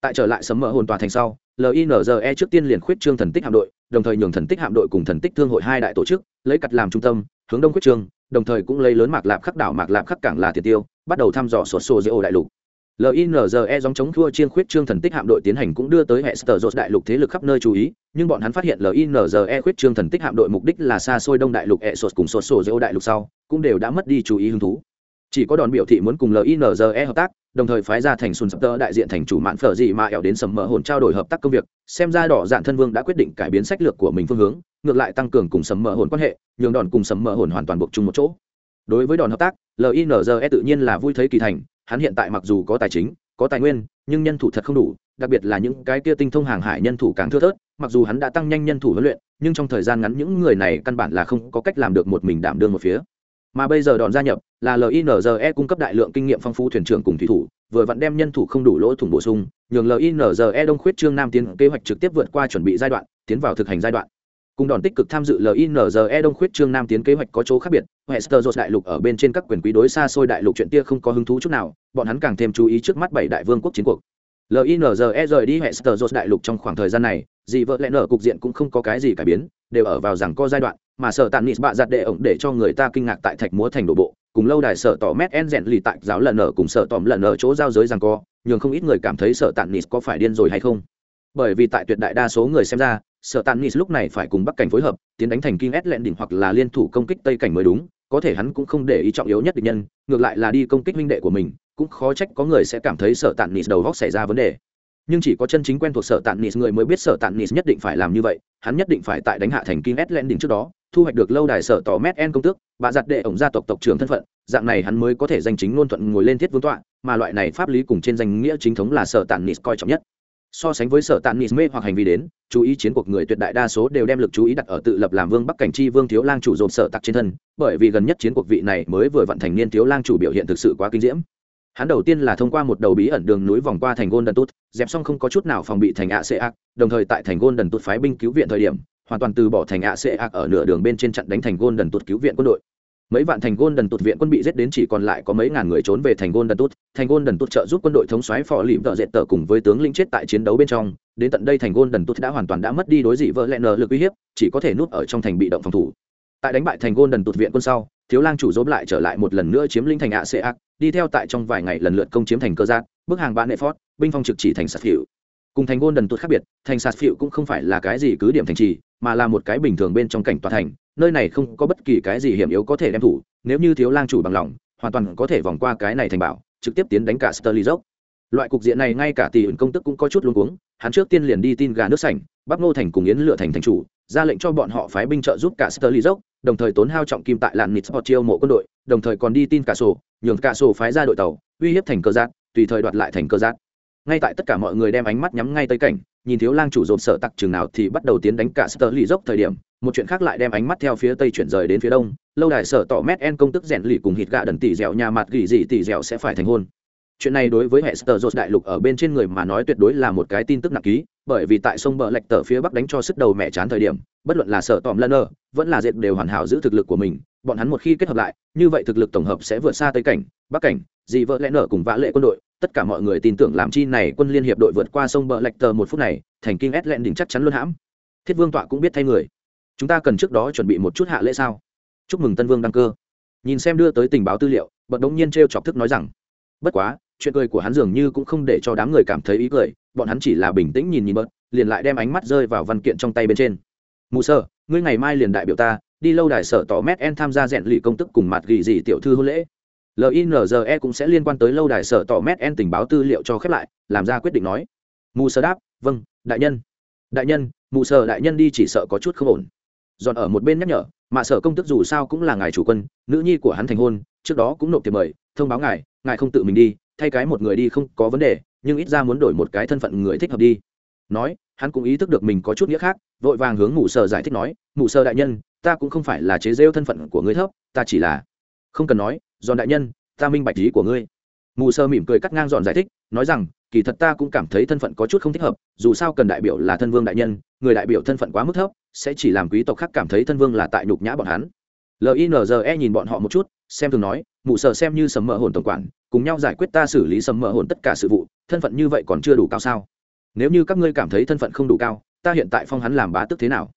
Tại trở lại sầm mỡ hồn tòa thành sau linze trước tiên liền khuyết trương thần tích hạm đội, đồng thời nhường thần tích hạm đội cùng thần tích thương hội hai đại tổ chức, lấy cặt làm trung tâm, hướng đông khuyết trương, đồng thời cũng lấy lớn mạc lạp khắc đảo mạc lạp khắc cảng là tiền tiêu, bắt đầu thăm dò sổ sổ dễ ổ đại lục linze dòng chống thua chiên khuyết trương thần tích hạm đội tiến hành cũng đưa tới hệ sở dột đại lục thế lực khắp nơi chú ý, nhưng bọn hắn phát hiện linze khuyết trương thần tích hạm đội mục đích là xa xôi đông đại lục hệ sột cùng sột sổ dễ đại lục sau, cũng đều đã mất đi chú ý hứng thú. Chỉ có đòn biểu thị muốn cùng linze hợp tác, đồng thời phái ra thành sùn sập tơ đại diện thành chủ mạn phở gì mà ẻo đến sầm mỡ hồn trao đổi hợp tác công việc, xem ra đỏ dạn thân vương đã quyết định cải biến sách lược của mình phương hướng, ngược lại tăng cường cùng sầm mỡ hồn quan hệ, nhường đòn cùng sầm mỡ hồn hoàn toàn buộc chung một chỗ. Đối với đòn hợp tác linze tự nhiên là vui thấy kỳ thành hắn hiện tại mặc dù có tài chính, có tài nguyên, nhưng nhân thủ thật không đủ, đặc biệt là những cái kia tinh thông hàng hải nhân thủ càng thưa thớt, mặc dù hắn đã tăng nhanh nhân thủ huấn luyện, nhưng trong thời gian ngắn những người này căn bản là không có cách làm được một mình đảm đương một phía. Mà bây giờ đòn gia nhập là linze cung cấp đại lượng kinh nghiệm phong phú thuyền trưởng cùng thủy thủ, vừa vặn đem nhân thủ không đủ lỗ thủng bổ sung, nhường linze đông khuyết trương nam tiến kế hoạch trực tiếp vượt qua chuẩn bị giai đoạn, tiến vào thực hành giai đoạn cùng đòn tích cực tham dự linze đông khuyết trương nam tiến kế hoạch có chỗ khác biệt. Hester dột đại lục ở bên trên các quyền quý đối xa xôi đại lục chuyện tia không có hứng thú chút nào, bọn hắn càng thêm chú ý trước mắt bảy đại vương quốc chiến cuộc. Linze rời đi hester dột đại lục trong khoảng thời gian này, dị vợ lẽ nở cục diện cũng không có cái gì cải biến, đều ở vào rằng co giai đoạn, mà sở tàn nịt bạ giặt đệ ổng để cho người ta kinh ngạc tại thạch múa thành đổ bộ, cùng lâu đài sở tỏ mét en rèn lì tại giáo lần ở cùng sở tỏm lần ở chỗ giao giới rằng co, nhường không ít người cảm thấy sở tàn nịt có phải điên rồi hay không. Bởi vì tại tuyệt đại đa số người xem ra sở tàn nis lúc này phải cùng bắc cảnh phối hợp, tiến đánh thành kinh ét lẹn đỉnh hoặc là liên thủ công kích tây cảnh mới đúng, có thể hắn cũng không để ý trọng yếu nhất địch nhân, ngược lại là đi công kích huynh đệ của mình, cũng khó trách có người sẽ cảm thấy sở tàn nis đầu góc xảy ra vấn đề. Nhưng chỉ có chân chính quen thuộc sở tàn nis người mới biết sở tàn nis nhất định phải làm như vậy, hắn nhất định phải tại đánh hạ thành kinh ét lẹn đỉnh trước đó, thu hoạch được lâu đài sở tỏ mét en công tước và giặt đệ ổng gia tộc tộc trưởng thân phận, dạng này hắn mới có thể danh chính ngôn thuận ngồi lên thiết vương tọa, mà loại này pháp lý cùng trên danh nghĩa chính thống là sở tàn nis coi trọng nhất so sánh với sở tàn nis mê hoặc hành vi đến, chú ý chiến cuộc người tuyệt đại đa số đều đem lực chú ý đặt ở tự lập làm vương bắc cảnh chi vương thiếu lang chủ dồn sở tặc trên thân, bởi vì gần nhất chiến cuộc vị này mới vừa vận thành niên thiếu lang chủ biểu hiện thực sự quá kinh diễm. Hắn đầu tiên là thông qua một đầu bí ẩn đường núi vòng qua thành gôn đần tốt dẹp xong không có chút nào phòng bị thành ạ xê ác đồng thời tại thành gôn đần tốt phái binh cứu viện thời điểm, hoàn toàn từ bỏ thành ạ xê ác ở nửa đường bên trên chặn đánh thành gôn đần tốt cứu viện quân đội mấy vạn thành gôn đần tụt viện quân bị giết đến chỉ còn lại có mấy ngàn người trốn về thành gôn đần tụt. Thành gôn đần tụt trợ giúp quân đội thống xoáy phò lìm tợ dệt tờ cùng với tướng lĩnh chết tại chiến đấu bên trong. Đến tận đây thành gôn đần tụt đã hoàn toàn đã mất đi đối dị vợ lẹ nờ lực uy hiếp, chỉ có thể núp ở trong thành bị động phòng thủ. Tại đánh bại thành gôn đần tụt viện quân sau, thiếu lang chủ dốm lại trở lại một lần nữa chiếm lĩnh thành ạ xê ác đi theo tại trong vài ngày lần lượt công chiếm thành cơ giác bức hàng bạn nệ phót, binh phong trực chỉ thành sạt phiệu cùng thành gôn đần tụt khác biệt, thành sạt phiệu cũng không phải là cái gì cứ điểm thành trì, mà là một cái bình thường bên trong cảnh tòa thành nơi này không có bất kỳ cái gì hiểm yếu có thể đem thủ, nếu như thiếu lang chủ bằng lòng, hoàn toàn có thể vòng qua cái này thành bảo, trực tiếp tiến đánh cả Sterling dốc loại cục diện này ngay cả tỷ ẩn công tức cũng có chút luống cuống, hắn trước tiên liền đi tin gà nước sảnh bắc ngô thành cùng yến lựa thành thành chủ, ra lệnh cho bọn họ phái binh trợ giúp cả Sterling dốc đồng thời tốn hao trọng kim tại làn nịt sport chiêu mộ quân đội, đồng thời còn đi tin cả sổ, nhường cả sổ phái ra đội tàu, uy hiếp thành cơ giác tùy thời đoạt lại thành cơ giác ngay tại tất cả mọi người đem ánh mắt nhắm ngay tới cảnh nhìn thiếu lang chủ dồn sợ tặc chừng nào thì bắt đầu tiến đánh cả sơ lì dốc thời điểm, một chuyện khác lại đem ánh mắt theo phía tây chuyển rời đến phía đông, lâu đài sở tỏ mét en công tức rèn lì cùng hít gạ đần tỷ dẻo nhà mặt gỉ gì tỷ dẻo sẽ phải thành hôn. Chuyện này đối với hệ sơ dột đại lục ở bên trên người mà nói tuyệt đối là một cái tin tức nặng ký, bởi vì tại sông bờ lệch tờ phía bắc đánh cho sức đầu mẹ chán thời điểm, bất luận là sở tòm lân ơ vẫn là dệt đều hoàn hảo giữ thực lực của mình, bọn hắn một khi kết hợp lại, như vậy thực lực tổng hợp sẽ vượt xa tây cảnh, bắc cảnh, dị vợ lẽ nở cùng vã lệ quân đội tất cả mọi người tin tưởng làm chi này quân liên hiệp đội vượt qua sông bờ lệch tờ một phút này, thành kinh ét lẹn đỉnh chắc chắn luôn hãm. Thiết vương tọa cũng biết thay người. Chúng ta cần trước đó chuẩn bị một chút hạ lễ sao? Chúc mừng tân vương đăng cơ. Nhìn xem đưa tới tình báo tư liệu, bật đống nhiên t r e o chọc thức nói rằng, bất quá, chuyện cười của hắn dường như cũng không để cho đám người cảm thấy ý cười, bọn hắn chỉ là bình tĩnh nhìn nhìn bớt, liền lại đem ánh mắt rơi vào văn kiện trong tay bên trên. Mù sơ, ngươi ngày mai liền đại biểu ta, đi lâu đài sở tỏ mét en tham gia rèn lì công tức cùng mặt gỉ gì tiểu thư hôn lễ linze cũng sẽ liên quan tới lâu đài sở tỏ mét en tình báo tư liệu cho khép lại, làm ra quyết định nói. Mù sơ đáp vâng đại nhân. Đại nhân, mù sơ đại nhân đi chỉ sợ có chút không ổn. Dọn ở một bên nhắc nhở mà sở công tức dù sao cũng là ngài chủ quân, nữ nhi của hắn thành hôn, trước đó cũng nộp tiền mời, thông báo ngài ngài không tự mình đi, thay cái một người đi không có vấn đề, nhưng ít ra muốn đổi một cái thân phận người thích hợp đi. Nói, hắn cũng ý thức được mình có chút nghĩa khác, vội vàng hướng mù sở giải thích nói, mù sở đại nhân, ta cũng không phải là chế rêu thân phận của ngươi thấp, ta chỉ là không cần nói giòn đại nhân, ta minh bạch ý của ngươi. Mù sơ mỉm cười cắt ngang giòn giải thích, nói rằng, kỳ thật ta cũng cảm thấy thân phận có chút không thích hợp, dù sao cần đại biểu là thân vương đại nhân, người đại biểu thân phận quá mức thấp, sẽ chỉ làm quý tộc khác cảm thấy thân vương là tại nhục nhã bọn hắn. Linze nhìn bọn họ một chút, xem thường nói mụ sợ xem như sầm mỡ hồn tổng quản, cùng nhau giải quyết ta xử lý sầm mỡ hồn tất cả sự vụ, thân phận như vậy còn chưa đủ cao sao? Nếu như các ngươi cảm thấy thân phận không đủ cao, ta hiện tại phong hắn làm bá tức thế nào?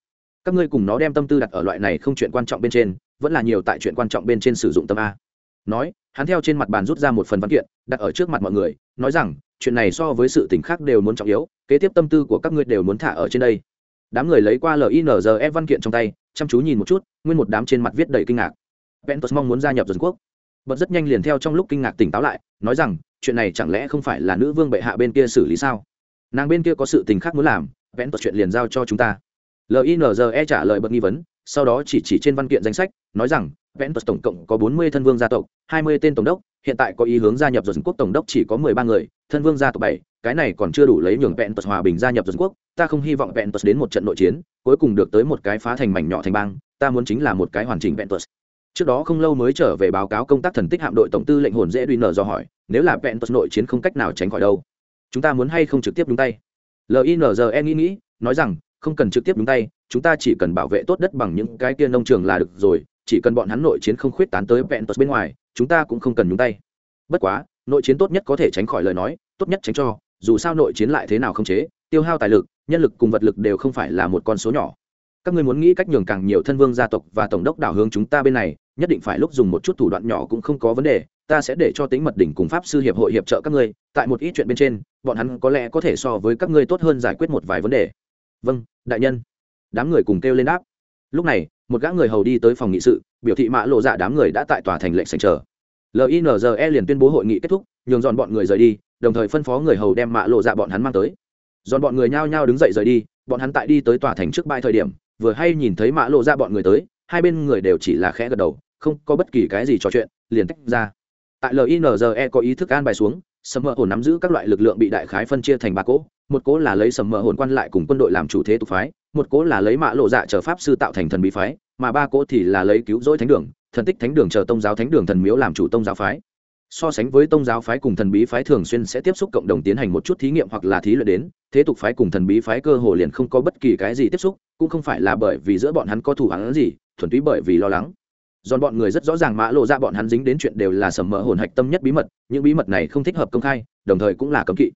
Các ngươi cùng nó đem tâm tư đặt ở loại này không chuyện quan trọng bên trên, vẫn là nhiều tại chuyện quan trọng bên trên sử dụng tâm a nói, hắn theo trên mặt bàn rút ra một phần văn kiện, đặt ở trước mặt mọi người, nói rằng, chuyện này so với sự t ì n h khác đều muốn trọng yếu, kế tiếp tâm tư của các ngươi đều muốn thả ở trên đây. Đám người lấy qua linze văn kiện trong tay, chăm chú nhìn một chút, nguyên một đám trên mặt viết đầy kinh ngạc. Pentos mong muốn gia nhập dân quốc. Bật rất nhanh liền theo trong lúc kinh ngạc tỉnh táo lại, nói rằng, chuyện này chẳng lẽ không phải là nữ vương bệ hạ bên kia xử lý sao? Nàng bên kia có sự tình khác muốn làm, pentos chuyện liền giao cho chúng ta. Linze trả lời bật nghi vấn sau đó chỉ chỉ trên văn kiện danh sách, nói rằng ventus tổng cộng có bốn mươi thân vương gia tộc, hai mươi tên tổng đốc, hiện tại có ý hướng gia nhập dân quốc tổng đốc chỉ có mười ba người, thân vương gia tộc bảy, cái này còn chưa đủ lấy nhường ventus hòa bình gia nhập dân quốc, ta không hy vọng ventus đến một trận nội chiến, cuối cùng được tới một cái phá thành mảnh nhỏ thành bang, ta muốn chính là một cái hoàn chỉnh ventus trước đó không lâu mới trở về báo cáo công tác thần tích hạm đội tổng tư lệnh hồn dễ duy nở do hỏi, nếu là ventus nội chiến không cách nào tránh khỏi đâu, chúng ta muốn hay không trực tiếp đúng tay? Linze nghĩ nghĩ, nói rằng không cần trực tiếp đúng tay, chúng ta chỉ cần bảo vệ tốt đất bằng những cái kia nông trường là được rồi, chỉ cần bọn hắn nội chiến không khuyết tán tới vẹn tật bên ngoài, chúng ta cũng không cần nhúng tay. Bất quá, nội chiến tốt nhất có thể tránh khỏi lời nói, tốt nhất tránh cho, dù sao nội chiến lại thế nào không chế, tiêu hao tài lực, nhân lực cùng vật lực đều không phải là một con số nhỏ. Các người muốn nghĩ cách nhường càng nhiều thân vương gia tộc và tổng đốc đảo hướng chúng ta bên này, nhất định phải lúc dùng một chút thủ đoạn nhỏ cũng không có vấn đề, ta sẽ để cho tính mật đỉnh cùng pháp sư hiệp hội hiệp trợ các ngươi, tại một ít chuyện bên trên, bọn hắn có lẽ có thể so với các ngươi tốt hơn giải quyết một vài vấn đề vâng đại nhân. Đám người cùng kêu lên đáp. Lúc này, một gã người hầu đi tới phòng nghị sự, biểu thị mã lộ dạ đám người đã tại tòa thành lệnh sành chờ. Linze liền tuyên bố hội nghị kết thúc, nhường dọn bọn người rời đi, đồng thời phân phó người hầu đem mã lộ dạ bọn hắn mang tới. Dọn bọn người nhao nhao đứng dậy rời đi, bọn hắn tại đi tới tòa thành trước bãi thời điểm, vừa hay nhìn thấy mã lộ dạ bọn người tới, hai bên người đều chỉ là khẽ gật đầu, không có bất kỳ cái gì trò chuyện, liền tách ra. Tại linze có ý thức an bài xuống sầm mỡ hồn nắm giữ các loại lực lượng bị đại khái phân chia thành ba cỗ một cỗ là lấy sầm mỡ hồn quan lại cùng quân đội làm chủ thế tục phái, một cỗ là lấy mã lộ dạ chờ pháp sư tạo thành thần bí phái, mà ba cỗ thì là lấy cứu rỗi thánh đường, thần tích thánh đường chờ tông giáo thánh đường thần miếu làm chủ tông giáo phái. So sánh với tông giáo phái cùng thần bí phái thường xuyên sẽ tiếp xúc cộng đồng tiến hành một chút thí nghiệm hoặc là thí luyện đến, thế tục phái cùng thần bí phái cơ hồ liền không có bất kỳ cái gì tiếp xúc, cũng không phải là bởi vì giữa bọn hắn có thủ hắn gì, thuần túy bởi vì lo lắng. Dọn bọn người rất rõ ràng mã lộ ra bọn hắn dính đến chuyện đều là sầm mỡ hồn hạch tâm nhất bí mật, những bí mật này không thích hợp công khai, đồng thời cũng là cấm kỵ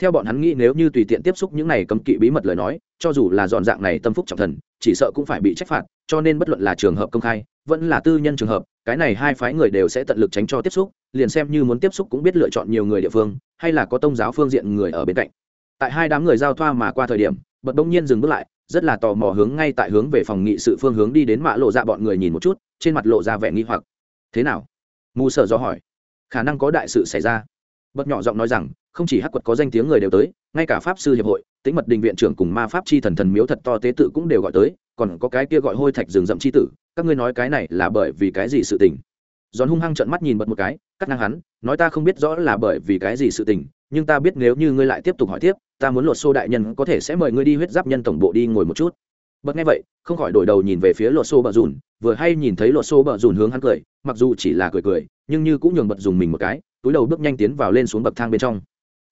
theo bọn hắn nghĩ nếu như tùy tiện tiếp xúc những này cấm kỵ bí mật lời nói, cho dù là dọn dạng này tâm phúc trọng thần, chỉ sợ cũng phải bị trách phạt, cho nên bất luận là trường hợp công khai, vẫn là tư nhân trường hợp, cái này hai phái người đều sẽ tận lực tránh cho tiếp xúc, liền xem như muốn tiếp xúc cũng biết lựa chọn nhiều người địa phương, hay là có tôn giáo phương diện người ở bên cạnh. Tại hai đám người giao thoa mà qua thời điểm, bật đông nhiên dừng bước lại, rất là tò mò hướng ngay tại hướng về phòng nghị sự phương hướng đi đến mạ lộ ra bọn người nhìn một chút, trên mặt lộ ra vẻ nghi hoặc. Thế nào? Mù sợ do hỏi. Khả năng có đại sự xảy ra. Bật nhỏ giọng nói rằng không chỉ hắc quật có danh tiếng người đều tới, ngay cả pháp sư hiệp hội tính mật đình viện trưởng cùng ma pháp chi thần thần miếu thật to tế tự cũng đều gọi tới, còn có cái kia gọi hôi thạch rừng rậm chi tử, các ngươi nói cái này là bởi vì cái gì sự tình? Giòn hung hăng trợn mắt nhìn bật một cái, cắt ngang hắn, nói ta không biết rõ là bởi vì cái gì sự tình, nhưng ta biết nếu như ngươi lại tiếp tục hỏi tiếp, ta muốn lột xô đại nhân có thể sẽ mời ngươi đi huyết giáp nhân tổng bộ đi ngồi một chút. Bật nghe vậy, không khỏi đổi đầu nhìn về phía lột xô bờ rùn, vừa hay nhìn thấy lột xô bờ rùn hướng hắn cười, mặc dù chỉ là cười cười, nhưng như cũng nhường bật dùng mình một cái, túi đầu bước nhanh tiến vào lên xuống bậc thang bên trong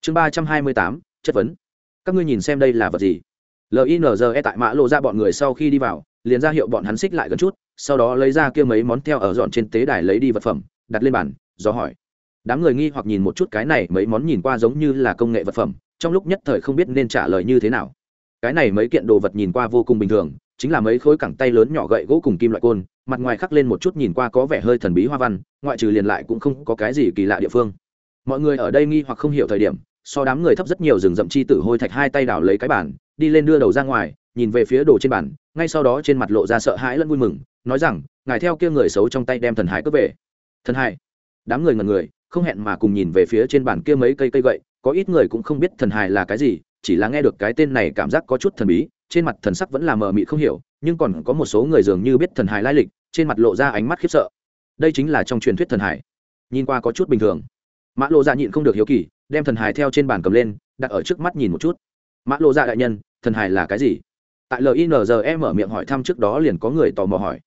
chương ba trăm hai mươi tám, chất vấn. Các ngươi nhìn xem đây là vật gì? Linze tại mã lộ ra bọn người sau khi đi vào, liền ra hiệu bọn hắn xích lại gần chút, sau đó lấy ra kia mấy món theo ở dọn trên tế đài lấy đi vật phẩm, đặt lên bàn, do hỏi. Đám người nghi hoặc nhìn một chút cái này mấy món nhìn qua giống như là công nghệ vật phẩm, trong lúc nhất thời không biết nên trả lời như thế nào. Cái này mấy kiện đồ vật nhìn qua vô cùng bình thường, chính là mấy khối cẳng tay lớn nhỏ gậy gỗ cùng kim loại côn, mặt ngoài khắc lên một chút nhìn qua có vẻ hơi thần bí hoa văn, ngoại trừ liền lại cũng không có cái gì kỳ lạ địa phương mọi người ở đây nghi hoặc không hiểu thời điểm so đám người thấp rất nhiều rừng rậm chi tử hôi thạch hai tay đảo lấy cái bàn, đi lên đưa đầu ra ngoài nhìn về phía đồ trên bàn. ngay sau đó trên mặt lộ ra sợ hãi lẫn vui mừng nói rằng ngài theo kia người xấu trong tay đem thần hải cướp về. Thần hải? Đám người ngần người không hẹn mà cùng nhìn về phía trên bàn kia mấy cây cây gậy có ít người cũng không biết thần hải là cái gì chỉ là nghe được cái tên này cảm giác có chút thần bí trên mặt thần sắc vẫn là mờ mị không hiểu nhưng còn có một số người dường như biết thần hải lai lịch trên mặt lộ ra ánh mắt khiếp sợ. Đây chính là trong truyền thuyết thần hải. Nhìn qua có chút bình thường mã lộ dạ nhịn không được hiếu kỳ, đem thần hài theo trên bàn cầm lên, đặt ở trước mắt nhìn một chút. Mã lộ dạ đại nhân, thần hài là cái gì? Tại linze mở miệng hỏi thăm trước đó liền có người tò mò hỏi.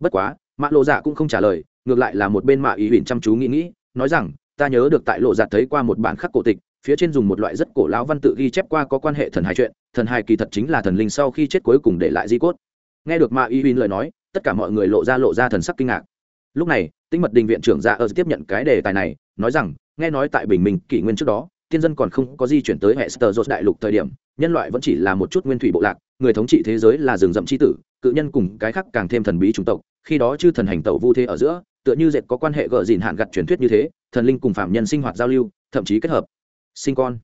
Bất quá, mã lộ dạ cũng không trả lời, ngược lại là một bên mạ ý huỳnh chăm chú nghĩ nghĩ, nói rằng, ta nhớ được tại lộ dạ thấy qua một bản khắc cổ tịch, phía trên dùng một loại rất cổ lão văn tự ghi chép qua có quan hệ thần hài chuyện, thần hài kỳ thật chính là thần linh sau khi chết cuối cùng để lại di cốt. Nghe được Mạ y huyên lời nói, tất cả mọi người lộ ra lộ ra thần sắc kinh ngạc. Lúc này tinh mật đình viện trưởng dạ ra ở tiếp nhận cái đề tài này, nói rằng nghe nói tại bình minh, kỷ nguyên trước đó, tiên dân còn không có di chuyển tới hệ sơ đại lục thời điểm, nhân loại vẫn chỉ là một chút nguyên thủy bộ lạc, người thống trị thế giới là rừng rậm c h i tử, cự nhân cùng cái khác càng thêm thần bí chủng tộc, khi đó chư thần hành tẩu vu thế ở giữa, tựa như dệt có quan hệ gợ dìn hạn gặt truyền thuyết như thế, thần linh cùng phạm nhân sinh hoạt giao lưu, thậm chí kết hợp. Sinh con.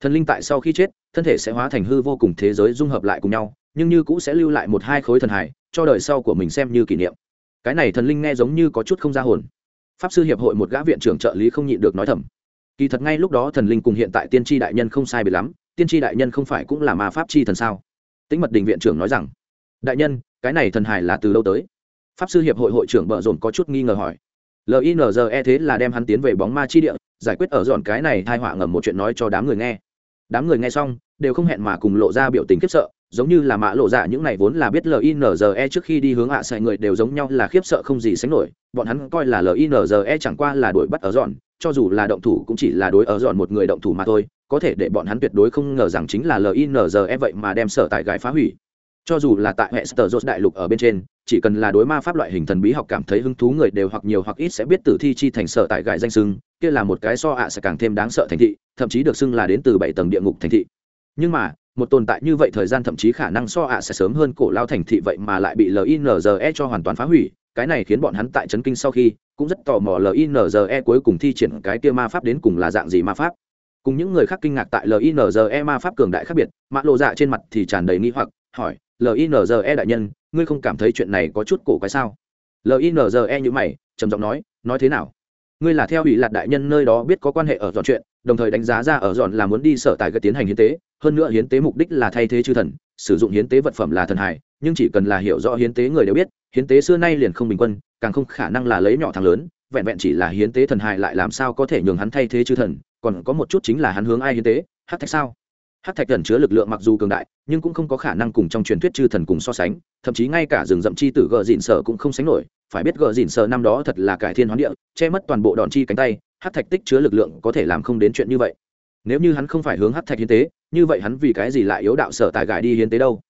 Thần linh tại sau khi chết, thân thể sẽ hóa thành hư vô cùng thế giới dung hợp lại cùng nhau, nhưng như cũ sẽ lưu lại một hai khối thần hải, cho đời sau của mình xem như kỷ niệm. Cái này thần linh nghe giống như có chút không ra hồn pháp sư hiệp hội một gã viện trưởng trợ lý không nhịn được nói thầm. Kỳ thật ngay lúc đó thần linh cùng hiện tại tiên tri đại nhân không sai biệt lắm, tiên tri đại nhân không phải cũng là ma pháp chi thần sao? Tĩnh mật đình viện trưởng nói rằng, đại nhân, cái này thần hài là từ đâu tới? Pháp sư hiệp hội hội trưởng bợ rồn có chút nghi ngờ hỏi. Linze thế là đem hắn tiến về bóng ma chi địa, giải quyết ở dọn cái này thai họa ngầm một chuyện nói cho đám người nghe. Đám người nghe xong đều không hẹn mà cùng lộ ra biểu tình khiếp sợ, giống như là mã lộ dạ những này vốn là biết linze trước khi đi hướng hạ à người đều giống nhau là khiếp sợ không gì sánh nổi, bọn hắn coi là linze chẳng qua là đuổi bắt ở dọn, cho dù là động thủ cũng chỉ là đối ở dọn một người động thủ mà thôi, có thể để bọn hắn tuyệt đối không ngờ rằng chính là linze vậy mà đem sở tại gái phá hủy. Cho dù là tại hệ sở dốt đại lục ở bên trên, chỉ cần là đối ma pháp loại hình thần bí học cảm thấy hứng thú người đều hoặc nhiều hoặc ít sẽ biết tử thi chi thành sở tại gái danh sưng kia là một cái so ạ sẽ càng thêm đáng sợ thành thị, thậm chí được xưng là đến từ bảy tầng địa ngục thành thị nhưng mà, một tồn tại như vậy thời gian thậm chí khả năng so ạ sẽ sớm hơn cổ lao thành thị vậy mà lại bị linze cho hoàn toàn phá hủy, cái này khiến bọn hắn tại trấn kinh sau khi cũng rất tò mò linze cuối cùng thi triển cái kia ma pháp đến cùng là dạng gì ma pháp. Cùng những người khác kinh ngạc tại linze ma pháp cường đại khác biệt, mã lộ dạ trên mặt thì tràn đầy nghi hoặc, hỏi linze đại nhân, ngươi không cảm thấy chuyện này có chút cổ quái sao? Linze như mày, trầm giọng nói nói thế nào? Ngươi là theo ủy lạc đại nhân nơi đó biết có quan hệ ở dọn chuyện, đồng thời đánh giá ra ở dọn là muốn đi sở tài gây tiến hành hiến tế, hơn nữa hiến tế mục đích là thay thế chư thần, sử dụng hiến tế vật phẩm là thần hải nhưng chỉ cần là hiểu rõ hiến tế người đều biết, hiến tế xưa nay liền không bình quân, càng không khả năng là lấy nhỏ thằng lớn, vẹn vẹn chỉ là hiến tế thần hải lại làm sao có thể nhường hắn thay thế chư thần, còn có một chút chính là hắn hướng ai hiến tế, hát thạch sao? Hát thạch thần chứa lực lượng mặc dù cường đại, nhưng cũng không có khả năng cùng trong truyền thuyết chư thần cùng so sánh, thậm chí ngay cả rừng rậm chi tử gờ dịn sở cũng không sánh nổi phải biết gờ dỉn sờ năm đó thật là cải thiên hoán địa, che mất toàn bộ đòn chi cánh tay, hát thạch tích chứa lực lượng có thể làm không đến chuyện như vậy. Nếu như hắn không phải hướng hát thạch hiến tế, như vậy hắn vì cái gì lại yếu đạo sở tài gài đi hiến tế đâu?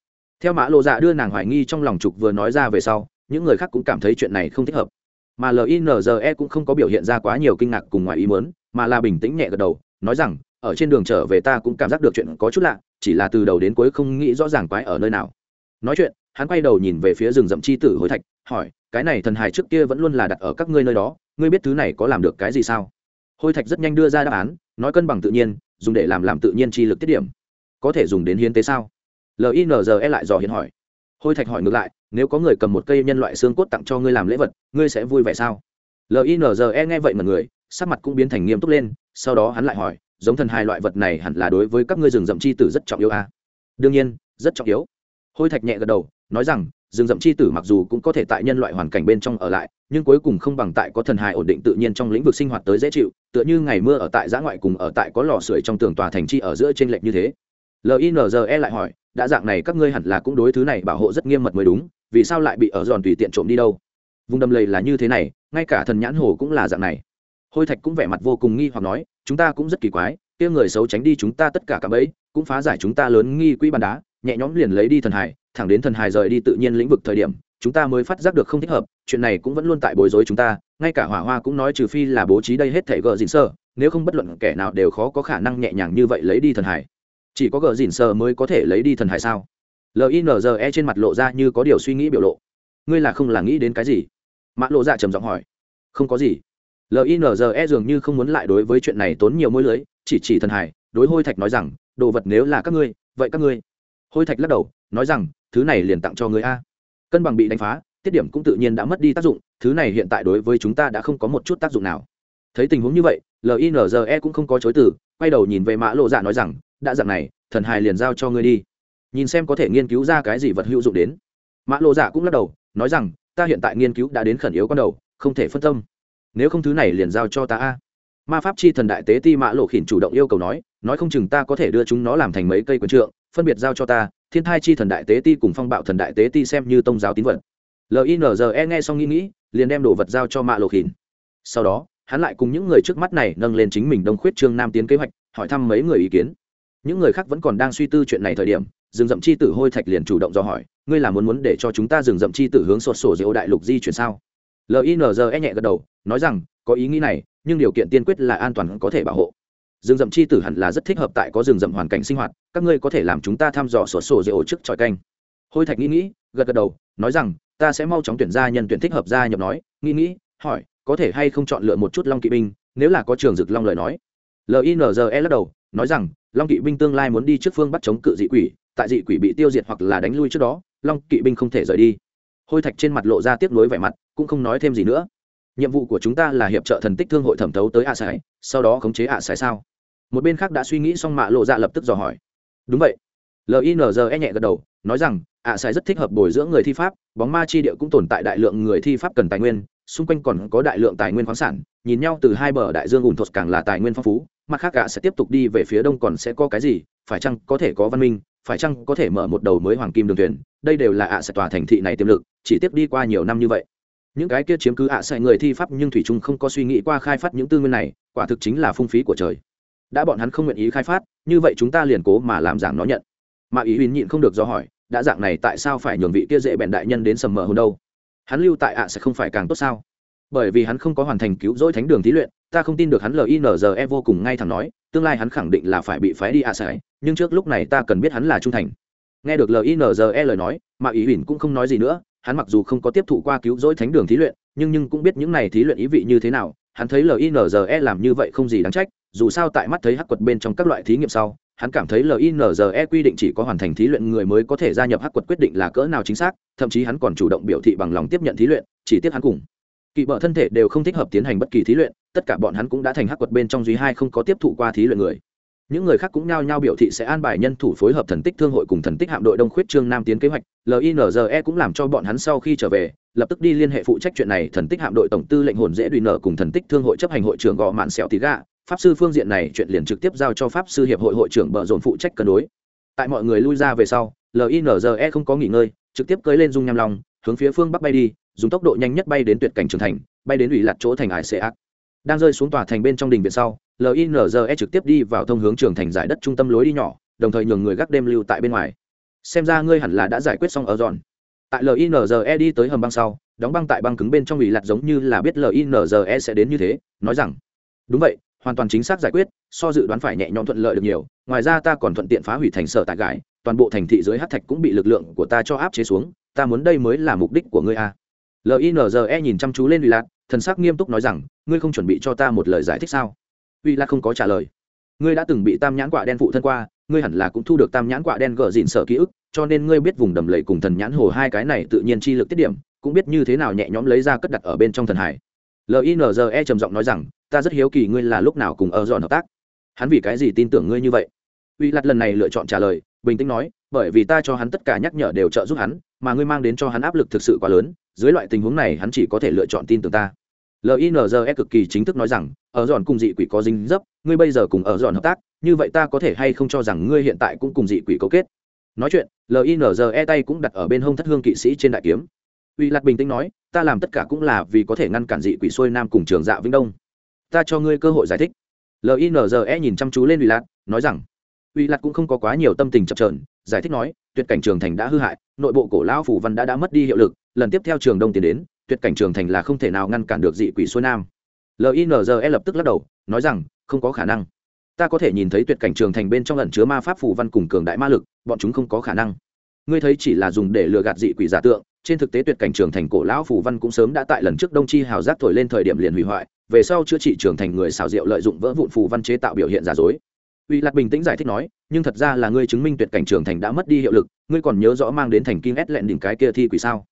Theo mã lộ dạ đưa nàng hoài nghi trong lòng trục vừa nói ra về sau, những người khác cũng cảm thấy chuyện này không thích hợp. Mà linze cũng không có biểu hiện ra quá nhiều kinh ngạc cùng ngoài ý mớn mà là bình tĩnh nhẹ gật đầu, nói rằng, ở trên đường trở về ta cũng cảm giác được chuyện có chút lạ, chỉ là từ đầu đến cuối không nghĩ rõ ràng quái ở nơi nào. Nói chuyện, hắn quay đầu nhìn về phía rừng rậm chi tử hối thạch hỏi, cái này thần hài trước kia vẫn luôn là đặt ở các ngươi nơi đó, ngươi biết thứ này có làm được cái gì sao? Hôi thạch rất nhanh đưa ra đáp án, nói cân bằng tự nhiên, dùng để làm làm tự nhiên chi lực tiết điểm. Có thể dùng đến hiến tế sao? Linze lại dò hiến hỏi. Hôi thạch hỏi ngược lại, nếu có người cầm một cây nhân loại xương cốt tặng cho ngươi làm lễ vật, ngươi sẽ vui vẻ sao? Linze nghe vậy mà người, sắc mặt cũng biến thành nghiêm túc lên, sau đó hắn lại hỏi, giống thần hai loại vật này hẳn là đối với các ngươi rừng rậm chi tử rất trọng yếu à? đương nhiên, rất trọng yếu. Hôi thạch nhẹ gật đầu, nói rằng rừng rậm chi tử mặc dù cũng có thể tại nhân loại hoàn cảnh bên trong ở lại, nhưng cuối cùng không bằng tại có thần hài ổn định tự nhiên trong lĩnh vực sinh hoạt tới dễ chịu, tựa như ngày mưa ở tại giã ngoại cùng ở tại có lò sưởi trong tường tòa thành chi ở giữa trên lệch như thế. Linze lại hỏi, đã dạng này các ngươi hẳn là cũng đối thứ này bảo hộ rất nghiêm mật mới đúng, vì sao lại bị ở giòn tùy tiện trộm đi đâu? Vùng đầm lầy là như thế này, ngay cả thần nhãn hồ cũng là dạng này. Hôi thạch cũng vẻ mặt vô cùng nghi hoặc nói, chúng ta cũng rất kỳ quái, kia người xấu tránh đi chúng ta tất cả cả bẫy, cũng phá giải chúng ta lớn nghi quỹ bàn đá, nhẹ nhõm liền lấy đi thần hải thẳng đến thần hải rời đi tự nhiên lĩnh vực thời điểm, chúng ta mới phát giác được không thích hợp, chuyện này cũng vẫn luôn tại bối rối chúng ta, ngay cả hỏa hoa cũng nói trừ phi là bố trí đây hết thể gờ dịn sơ, nếu không bất luận kẻ nào đều khó có khả năng nhẹ nhàng như vậy lấy đi thần hải chỉ có gờ dịn sơ mới có thể lấy đi thần hải sao? Linze trên mặt lộ ra như có điều suy nghĩ biểu lộ. Ngươi là không là nghĩ đến cái gì? Mã lộ dạ trầm giọng hỏi. Không có gì. Linze dường như không muốn lại đối với chuyện này tốn nhiều môi lưới, chỉ chỉ thần hải đối hôi thạch nói rằng, đồ vật nếu là các ngươi, vậy các ngươi. Hôi thạch lắc đầu, nói rằng thứ này liền tặng cho người a. Cân bằng bị đánh phá, tiết điểm cũng tự nhiên đã mất đi tác dụng, thứ này hiện tại đối với chúng ta đã không có một chút tác dụng nào. Thấy tình huống như vậy linze cũng không có chối từ, quay đầu nhìn về mã lộ dạ nói rằng, đã dạng này, thần hài liền giao cho ngươi đi. Nhìn xem có thể nghiên cứu ra cái gì vật hữu dụng đến. Mã lộ dạ cũng lắc đầu, nói rằng, ta hiện tại nghiên cứu đã đến khẩn yếu con đầu, không thể phân tâm. Nếu không thứ này liền giao cho ta a. Ma pháp chi thần đại tế ti mã lộ khỉn chủ động yêu cầu nói nói không chừng ta có thể đưa chúng nó làm thành mấy cây quần trượng, phân biệt giao cho ta thiên thai chi thần đại tế ti cùng phong bạo thần đại tế ti xem như tông giáo tín vật. Linze nghe xong nghĩ nghĩ, liền đem đồ vật giao cho mạ lộ khỉn. Sau đó, hắn lại cùng những người trước mắt này nâng lên chính mình đông khuyết trương nam tiến kế hoạch, hỏi thăm mấy người ý kiến. Những người khác vẫn còn đang suy tư chuyện này thời điểm, rừng rậm chi tử hôi thạch liền chủ động do hỏi, ngươi là muốn muốn để cho chúng ta rừng rậm chi tử hướng sột sổ diệu đại lục di chuyển sao? Linze nhẹ gật đầu, nói rằng, có ý nghĩ này, nhưng điều kiện tiên quyết là an toàn có thể bảo hộ rừng rậm chi tử hẳn là rất thích hợp tại có rừng rậm hoàn cảnh sinh hoạt, các ngươi có thể làm chúng ta thăm dò sổ sổ dễ ổ trước tròi canh. Hôi thạch nghĩ nghĩ, gật gật đầu, nói rằng, ta sẽ mau chóng tuyển ra nhân tuyển thích hợp gia nhập nói, nghĩ nghĩ, hỏi, có thể hay không chọn lựa một chút long kỵ binh, nếu là có trường dực long lời nói. Linze lắc đầu, nói rằng, long kỵ binh tương lai muốn đi trước phương bắt chống cự dị quỷ, tại dị quỷ bị tiêu diệt hoặc là đánh lui trước đó, long kỵ binh không thể rời đi. Hôi thạch trên mặt lộ ra tiếp nối vẻ mặt, cũng không nói thêm gì nữa nhiệm vụ của chúng ta là hiệp trợ thần tích thương hội thẩm thấu tới ạ sải sau đó khống chế ạ sải sao? Một bên khác đã suy nghĩ xong mạ lộ dạ lập tức dò hỏi. Đúng vậy. Linze nhẹ gật đầu, nói rằng ạ sải rất thích hợp bồi dưỡng người thi pháp, bóng ma chi địa cũng tồn tại đại lượng người thi pháp cần tài nguyên, xung quanh còn có đại lượng tài nguyên khoáng sản, nhìn nhau từ hai bờ đại dương ủn thuật càng là tài nguyên phong phú, mặt khác ạ sẽ tiếp tục đi về phía đông còn sẽ có cái gì, phải chăng có thể có văn minh, phải chăng có thể mở một đầu mới hoàng kim đường thuyền, đây đều là ạ sẽ tòa thành thị này tiềm lực, chỉ tiếp đi qua nhiều năm như vậy những cái kia chiếm cứ ạ à người thi pháp nhưng thủy trung không có suy nghĩ qua khai phát những tư nguyên này, quả thực chính là phung phí của trời. Đã bọn hắn không nguyện ý khai phát, như vậy chúng ta liền cố mà làm giảng nó nhận. Mà ý huyên nhịn không được do hỏi, đã dạng này tại sao phải nhường vị kia dễ bèn đại nhân đến sầm mờ hồn đâu? Hắn lưu tại ạ à sẽ không phải càng tốt sao? Bởi vì hắn không có hoàn thành cứu rỗi thánh đường thí luyện, ta không tin được hắn linze vô cùng ngay thẳng nói, tương lai hắn khẳng định là phải bị phái đi ạ à sẽ nhưng trước lúc này ta cần biết hắn là trung thành. Nghe được linze lời nói, mà ý huỳnh cũng không nói gì nữa hắn mặc dù không có tiếp thụ qua cứu rỗi thánh đường thí luyện, nhưng nhưng cũng biết những này thí luyện ý vị như thế nào, hắn thấy linze làm như vậy không gì đáng trách, dù sao tại mắt thấy hắc quật bên trong các loại thí nghiệm sau, hắn cảm thấy linze quy định chỉ có hoàn thành thí luyện người mới có thể gia nhập hắc quật quyết định là cỡ nào chính xác, thậm chí hắn còn chủ động biểu thị bằng lòng tiếp nhận thí luyện, chỉ tiếc hắn cùng kỵ bợ thân thể đều không thích hợp tiến hành bất kỳ thí luyện, tất cả bọn hắn cũng đã thành hắc quật bên trong duy hai không có tiếp thụ qua thí luyện người những người khác cũng nhao nhao biểu thị sẽ an bài nhân thủ phối hợp thần tích thương hội cùng thần tích hạm đội đông khuyết trương nam tiến kế hoạch. Linze cũng làm cho bọn hắn sau khi trở về, lập tức đi liên hệ phụ trách chuyện này, thần tích hạm đội tổng tư lệnh hồn dễ đùi nở cùng thần tích thương hội chấp hành hội trưởng gò mạn sẹo tí gà pháp sư phương diện này chuyện liền trực tiếp giao cho pháp sư hiệp hội hội trưởng bợ dồn phụ trách cân đối. Tại mọi người lui ra về sau linze không có nghỉ ngơi, trực tiếp cưới lên dung nham long, hướng phía phương bắc bay đi, dùng tốc độ nhanh nhất bay đến tuyệt cảnh trưởng thành, bay đến ủy lạc chỗ thành ải xê ác. Đang rơi xuống tòa thành bên trong đình viện sau linze trực tiếp đi vào thông hướng trường thành giải đất trung tâm lối đi nhỏ, đồng thời nhường người gác đêm lưu tại bên ngoài. Xem ra ngươi hẳn là đã giải quyết xong ở giòn tại linze đi tới hầm băng sau, đóng băng tại băng cứng bên trong ủy lặt giống như là biết linze sẽ đến như thế, nói rằng, đúng vậy, hoàn toàn chính xác giải quyết, so dự đoán phải nhẹ nhõm thuận lợi được nhiều. Ngoài ra ta còn thuận tiện phá hủy thành sở tại gãi toàn bộ thành thị dưới hát thạch cũng bị lực lượng của ta cho áp chế xuống, ta muốn đây mới là mục đích của ngươi a. Linze nhìn chăm chú lên ủy lạt, thần sắc nghiêm túc nói rằng, ngươi không chuẩn bị cho ta một lời giải thích sao? Uy lạc không có trả lời. Ngươi đã từng bị tam nhãn quạ đen phụ thân qua, ngươi hẳn là cũng thu được tam nhãn quạ đen gờ dịn sợ ký ức, cho nên ngươi biết vùng đầm lầy cùng thần nhãn hồ hai cái này tự nhiên chi lực tiết điểm, cũng biết như thế nào nhẹ nhõm lấy ra cất đặt ở bên trong thần hải. Linze trầm giọng nói rằng, ta rất hiếu kỳ ngươi là lúc nào cùng ở dọn hợp tác. Hắn vì cái gì tin tưởng ngươi như vậy? Uy lạc lần này lựa chọn trả lời, bình tĩnh nói, bởi vì ta cho hắn tất cả nhắc nhở đều trợ giúp hắn, mà ngươi mang đến cho hắn áp lực thực sự quá lớn, dưới loại tình huống này hắn chỉ có thể lựa chọn tin tưởng ta linze cực kỳ chính thức nói rằng, ở dọn cùng dị quỷ có dính dấp, ngươi bây giờ cùng ở dọn hợp tác, như vậy ta có thể hay không cho rằng ngươi hiện tại cũng cùng dị quỷ cấu kết? Nói chuyện linze tay cũng đặt ở bên hông thất hương kỵ sĩ trên đại kiếm. Uy lạc bình tĩnh nói, ta làm tất cả cũng là vì có thể ngăn cản dị quỷ xuôi nam cùng trường dạ vĩnh đông. Ta cho ngươi cơ hội giải thích. Linze nhìn chăm chú lên uy lạc nói rằng, uy lạc cũng không có quá nhiều tâm tình chập trờn giải thích nói, tuyệt cảnh trường thành đã hư hại, nội bộ cổ lão phủ văn đã đã mất đi hiệu lực, lần tiếp theo trường đông tiến đến tuyệt cảnh trường thành là không thể nào ngăn cản được dị quỷ xuôi nam. Linze lập tức lắc đầu, nói rằng, không có khả năng. Ta có thể nhìn thấy tuyệt cảnh trường thành bên trong lần chứa ma pháp phù văn cùng cường đại ma lực, bọn chúng không có khả năng. Ngươi thấy chỉ là dùng để lừa gạt dị quỷ giả tượng, trên thực tế tuyệt cảnh trường thành cổ lão phù văn cũng sớm đã tại lần trước đông chi hào giác thổi lên thời điểm liền hủy hoại, về sau chữa trị trường thành người xào rượu lợi dụng vỡ vụn phù văn chế tạo biểu hiện giả dối. Uy lạc bình tĩnh giải thích nói, nhưng thật ra là ngươi chứng minh tuyệt cảnh trường thành đã mất đi hiệu lực, ngươi còn nhớ rõ mang đến thành kim ét lẹn đỉnh cái kia thi quỷ sao?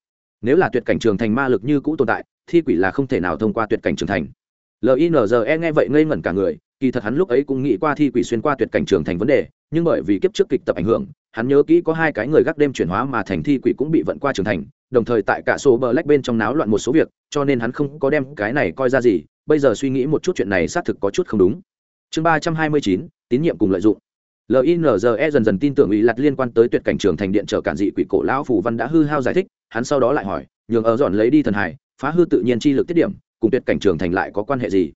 Nếu là tuyệt cảnh trường thành ma lực như cũ tồn tại, thi quỷ là không thể nào thông qua tuyệt cảnh trường thành. Linze nghe vậy ngây ngẩn cả người, kỳ thật hắn lúc ấy cũng nghĩ qua thi quỷ xuyên qua tuyệt cảnh trường thành vấn đề, nhưng bởi vì kiếp trước kịch tập ảnh hưởng, hắn nhớ kỹ có hai cái người gác đêm chuyển hóa mà thành thi quỷ cũng bị vận qua trường thành, đồng thời tại cả số bờ lách bên trong náo loạn một số việc, cho nên hắn không có đem cái này coi ra gì, bây giờ suy nghĩ một chút chuyện này xác thực có chút không đúng. Chương ba trăm hai mươi chín, tín nhiệm cùng lợi dụng linze dần dần tin tưởng ủy lặt liên quan tới tuyệt cảnh trường thành điện trở cản dị quỷ cổ lão phủ văn đã hư hao giải thích, hắn sau đó lại hỏi, nhường ở dọn lấy đi thần hải, phá hư tự nhiên chi lực tiết điểm, cùng tuyệt cảnh trường thành lại có quan hệ gì?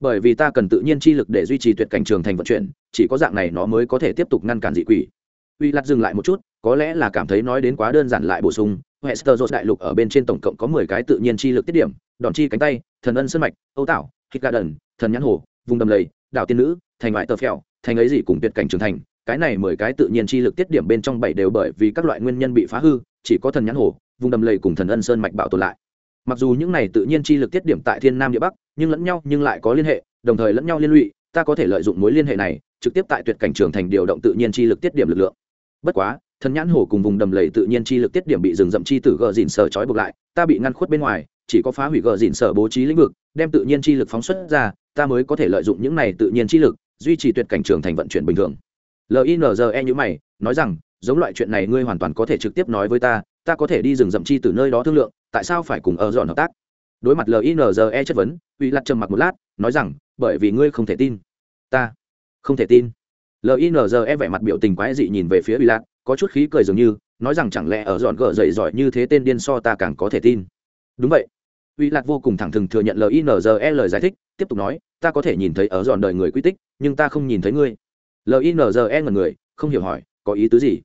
Bởi vì ta cần tự nhiên chi lực để duy trì tuyệt cảnh trường thành vận chuyển, chỉ có dạng này nó mới có thể tiếp tục ngăn cản dị quỷ. Uy lặt dừng lại một chút, có lẽ là cảm thấy nói đến quá đơn giản lại bổ sung hester dột đại lục ở bên trên tổng cộng có mười cái tự nhiên chi lực tiết điểm, đòn chi cánh tay, thần ân sân mạch, âu tảo hít gà đần thần nhãn hồ, vùng đầm lầy, đảo tiên nữ, thành ngoại tờ phèo thành ấy gì cùng tuyệt cảnh trưởng thành, cái này mười cái tự nhiên chi lực tiết điểm bên trong bảy đều bởi vì các loại nguyên nhân bị phá hư, chỉ có thần nhãn hồ, vùng đầm lầy cùng thần ân sơn mạch bảo tồn lại. Mặc dù những này tự nhiên chi lực tiết điểm tại thiên nam địa bắc, nhưng lẫn nhau, nhưng lại có liên hệ, đồng thời lẫn nhau liên lụy, ta có thể lợi dụng mối liên hệ này, trực tiếp tại tuyệt cảnh trưởng thành điều động tự nhiên chi lực tiết điểm lực lượng. Bất quá, thần nhãn hổ cùng vùng đầm lầy tự nhiên chi lực tiết điểm bị rừng rậm chi tử gờ dìn sở trói buộc lại, ta bị ngăn khuất bên ngoài, chỉ có phá hủy gờ dìn sở bố trí lĩnh vực, đem tự nhiên chi lực phóng xuất ra, ta mới có thể lợi dụng những này tự nhiên chi lực duy trì tuyệt cảnh trường thành vận chuyển bình thường. Linze như mày, nói rằng, giống loại chuyện này ngươi hoàn toàn có thể trực tiếp nói với ta ta có thể đi rừng rậm chi từ nơi đó thương lượng, tại sao phải cùng ở dọn hợp tác? Đối mặt linze chất vấn, uy lặt trầm mặc một lát, nói rằng, bởi vì ngươi không thể tin. Ta không thể tin. Linze vẻ mặt biểu tình quái dị nhìn về phía uy lặt có chút khí cười dường như, nói rằng chẳng lẽ ở dọn gở dậy giỏi như thế tên điên so ta càng có thể tin. Đúng vậy uy lạt vô cùng thẳng thừng thừa nhận linze lời giải thích, tiếp tục nói, ta có thể nhìn thấy ở dọn đời người quy tích, nhưng ta không nhìn thấy ngươi. Linze ngần người, không hiểu hỏi, có ý tứ gì?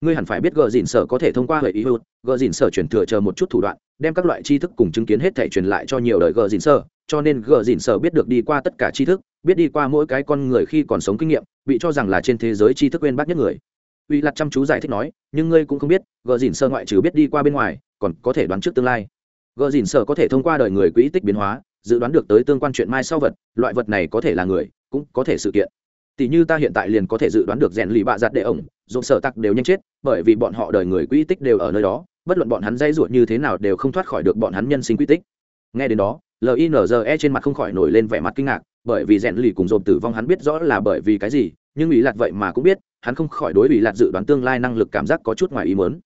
Ngươi hẳn phải biết gờ dìn sở có thể thông qua hệ ý hữu, gờ dìn sở chuyển thừa chờ một chút thủ đoạn, đem các loại tri thức cùng chứng kiến hết thể truyền lại cho nhiều đời gờ dìn sở, cho nên gờ dìn sở biết được đi qua tất cả tri thức, biết đi qua mỗi cái con người khi còn sống kinh nghiệm, bị cho rằng là trên thế giới tri thức quên bác nhất người. Uy lặt chăm chú giải thích nói, nhưng ngươi cũng không biết, gờ dìn sơ ngoại trừ biết đi qua bên ngoài, còn có thể đoán trước tương lai gờ dìn sở có thể thông qua đời người quỹ tích biến hóa, dự đoán được tới tương quan chuyện mai sau vật, loại vật này có thể là người, cũng có thể sự kiện. Tỷ như ta hiện tại liền có thể dự đoán được rèn lì bạ giặt đệ ổng dồn sở tặc đều nhanh chết, bởi vì bọn họ đời người quỹ tích đều ở nơi đó, bất luận bọn hắn dây ruột như thế nào đều không thoát khỏi được bọn hắn nhân sinh quỹ tích. Nghe đến đó linze trên mặt không khỏi nổi lên vẻ mặt kinh ngạc, bởi vì rèn lì cùng dồn tử vong hắn biết rõ là bởi vì cái gì, nhưng ủy lạc vậy mà cũng biết, hắn không khỏi đối ủy lạc dự đoán tương lai năng lực cảm giác có chút ngoài ý mớn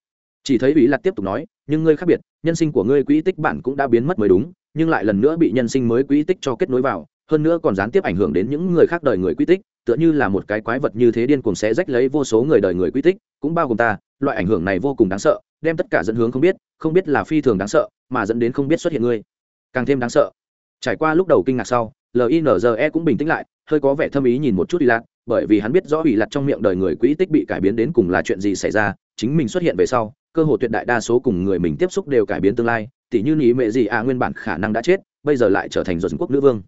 chỉ thấy ủy lạc tiếp tục nói, nhưng ngươi khác biệt nhân sinh của ngươi quỹ tích bản cũng đã biến mất mới đúng, nhưng lại lần nữa bị nhân sinh mới quỹ tích cho kết nối vào, hơn nữa còn gián tiếp ảnh hưởng đến những người khác đời người quỹ tích, tựa như là một cái quái vật như thế điên cuồng sẽ rách lấy vô số người đời người quỹ tích, cũng bao gồm ta, loại ảnh hưởng này vô cùng đáng sợ, đem tất cả dẫn hướng không biết không biết là phi thường đáng sợ, mà dẫn đến không biết xuất hiện ngươi. Càng thêm đáng sợ. Trải qua lúc đầu kinh ngạc sau linze cũng bình tĩnh lại, hơi có vẻ thâm ý nhìn một chút ủy lạc, bởi vì hắn biết rõ ủy lạc trong miệng đời người quỹ tích bị cải biến đến cùng là chuyện gì xảy ra, chính mình xuất hiện về sau cơ hội tuyệt đại đa số cùng người mình tiếp xúc đều cải biến tương lai tỷ như nghĩ mẹ gì à nguyên bản khả năng đã chết, bây giờ lại trở thành dân quốc nữ vương.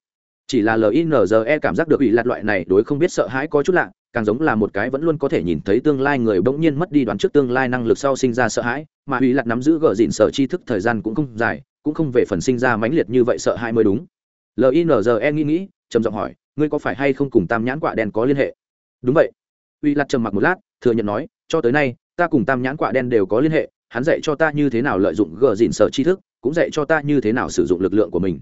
Chỉ là linze cảm giác được ủy lạt loại này đối không biết sợ hãi có chút lạ, càng giống là một cái vẫn luôn có thể nhìn thấy tương lai người bỗng nhiên mất đi đoán trước tương lai năng lực sau sinh ra sợ hãi, mà ủy lạt nắm giữ gờ dịn sở tri thức thời gian cũng không dài, cũng không về phần sinh ra mãnh liệt như vậy sợ hãi mới đúng. Linze nghĩ nghĩ, trầm giọng hỏi, ngươi có phải hay không cùng tam nhãn quả đen có liên hệ? Đúng vậy. Ủy lạt trầm mặc một lát, thừa nhận nói, cho tới nay ta cùng tam nhãn quạ đen đều có liên hệ, hắn dạy cho ta như thế nào lợi dụng gờ dịn sở tri thức, cũng dạy cho ta như thế nào sử dụng lực lượng của mình.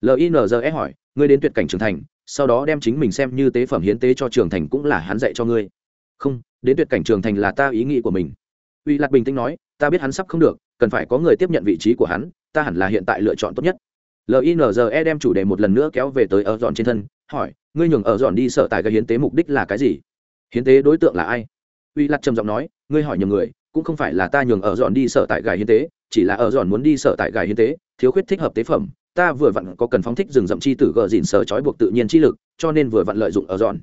Linze hỏi, ngươi đến tuyệt cảnh trưởng thành, sau đó đem chính mình xem như tế phẩm hiến tế cho trường thành cũng là hắn dạy cho ngươi. Không, đến tuyệt cảnh trường thành là ta ý nghĩ của mình. Uy lạc bình tĩnh nói, ta biết hắn sắp không được, cần phải có người tiếp nhận vị trí của hắn, ta hẳn là hiện tại lựa chọn tốt nhất. Linze đem chủ đề một lần nữa kéo về tới ở dọn trên thân, hỏi, ngươi nhường ở dọn đi sợ tài cái hiến tế mục đích là cái gì? Hiến tế đối tượng là ai? Uy lạc trầm giọng nói, ngươi hỏi nhường người, cũng không phải là ta nhường ở dọn đi sở tại gài hiến tế, chỉ là ở dọn muốn đi sở tại gài hiến tế, thiếu khuyết thích hợp tế phẩm, ta vừa vặn có cần phóng thích rừng rậm chi tử gờ dìn sở trói buộc tự nhiên chi lực, cho nên vừa vặn lợi dụng ở dọn.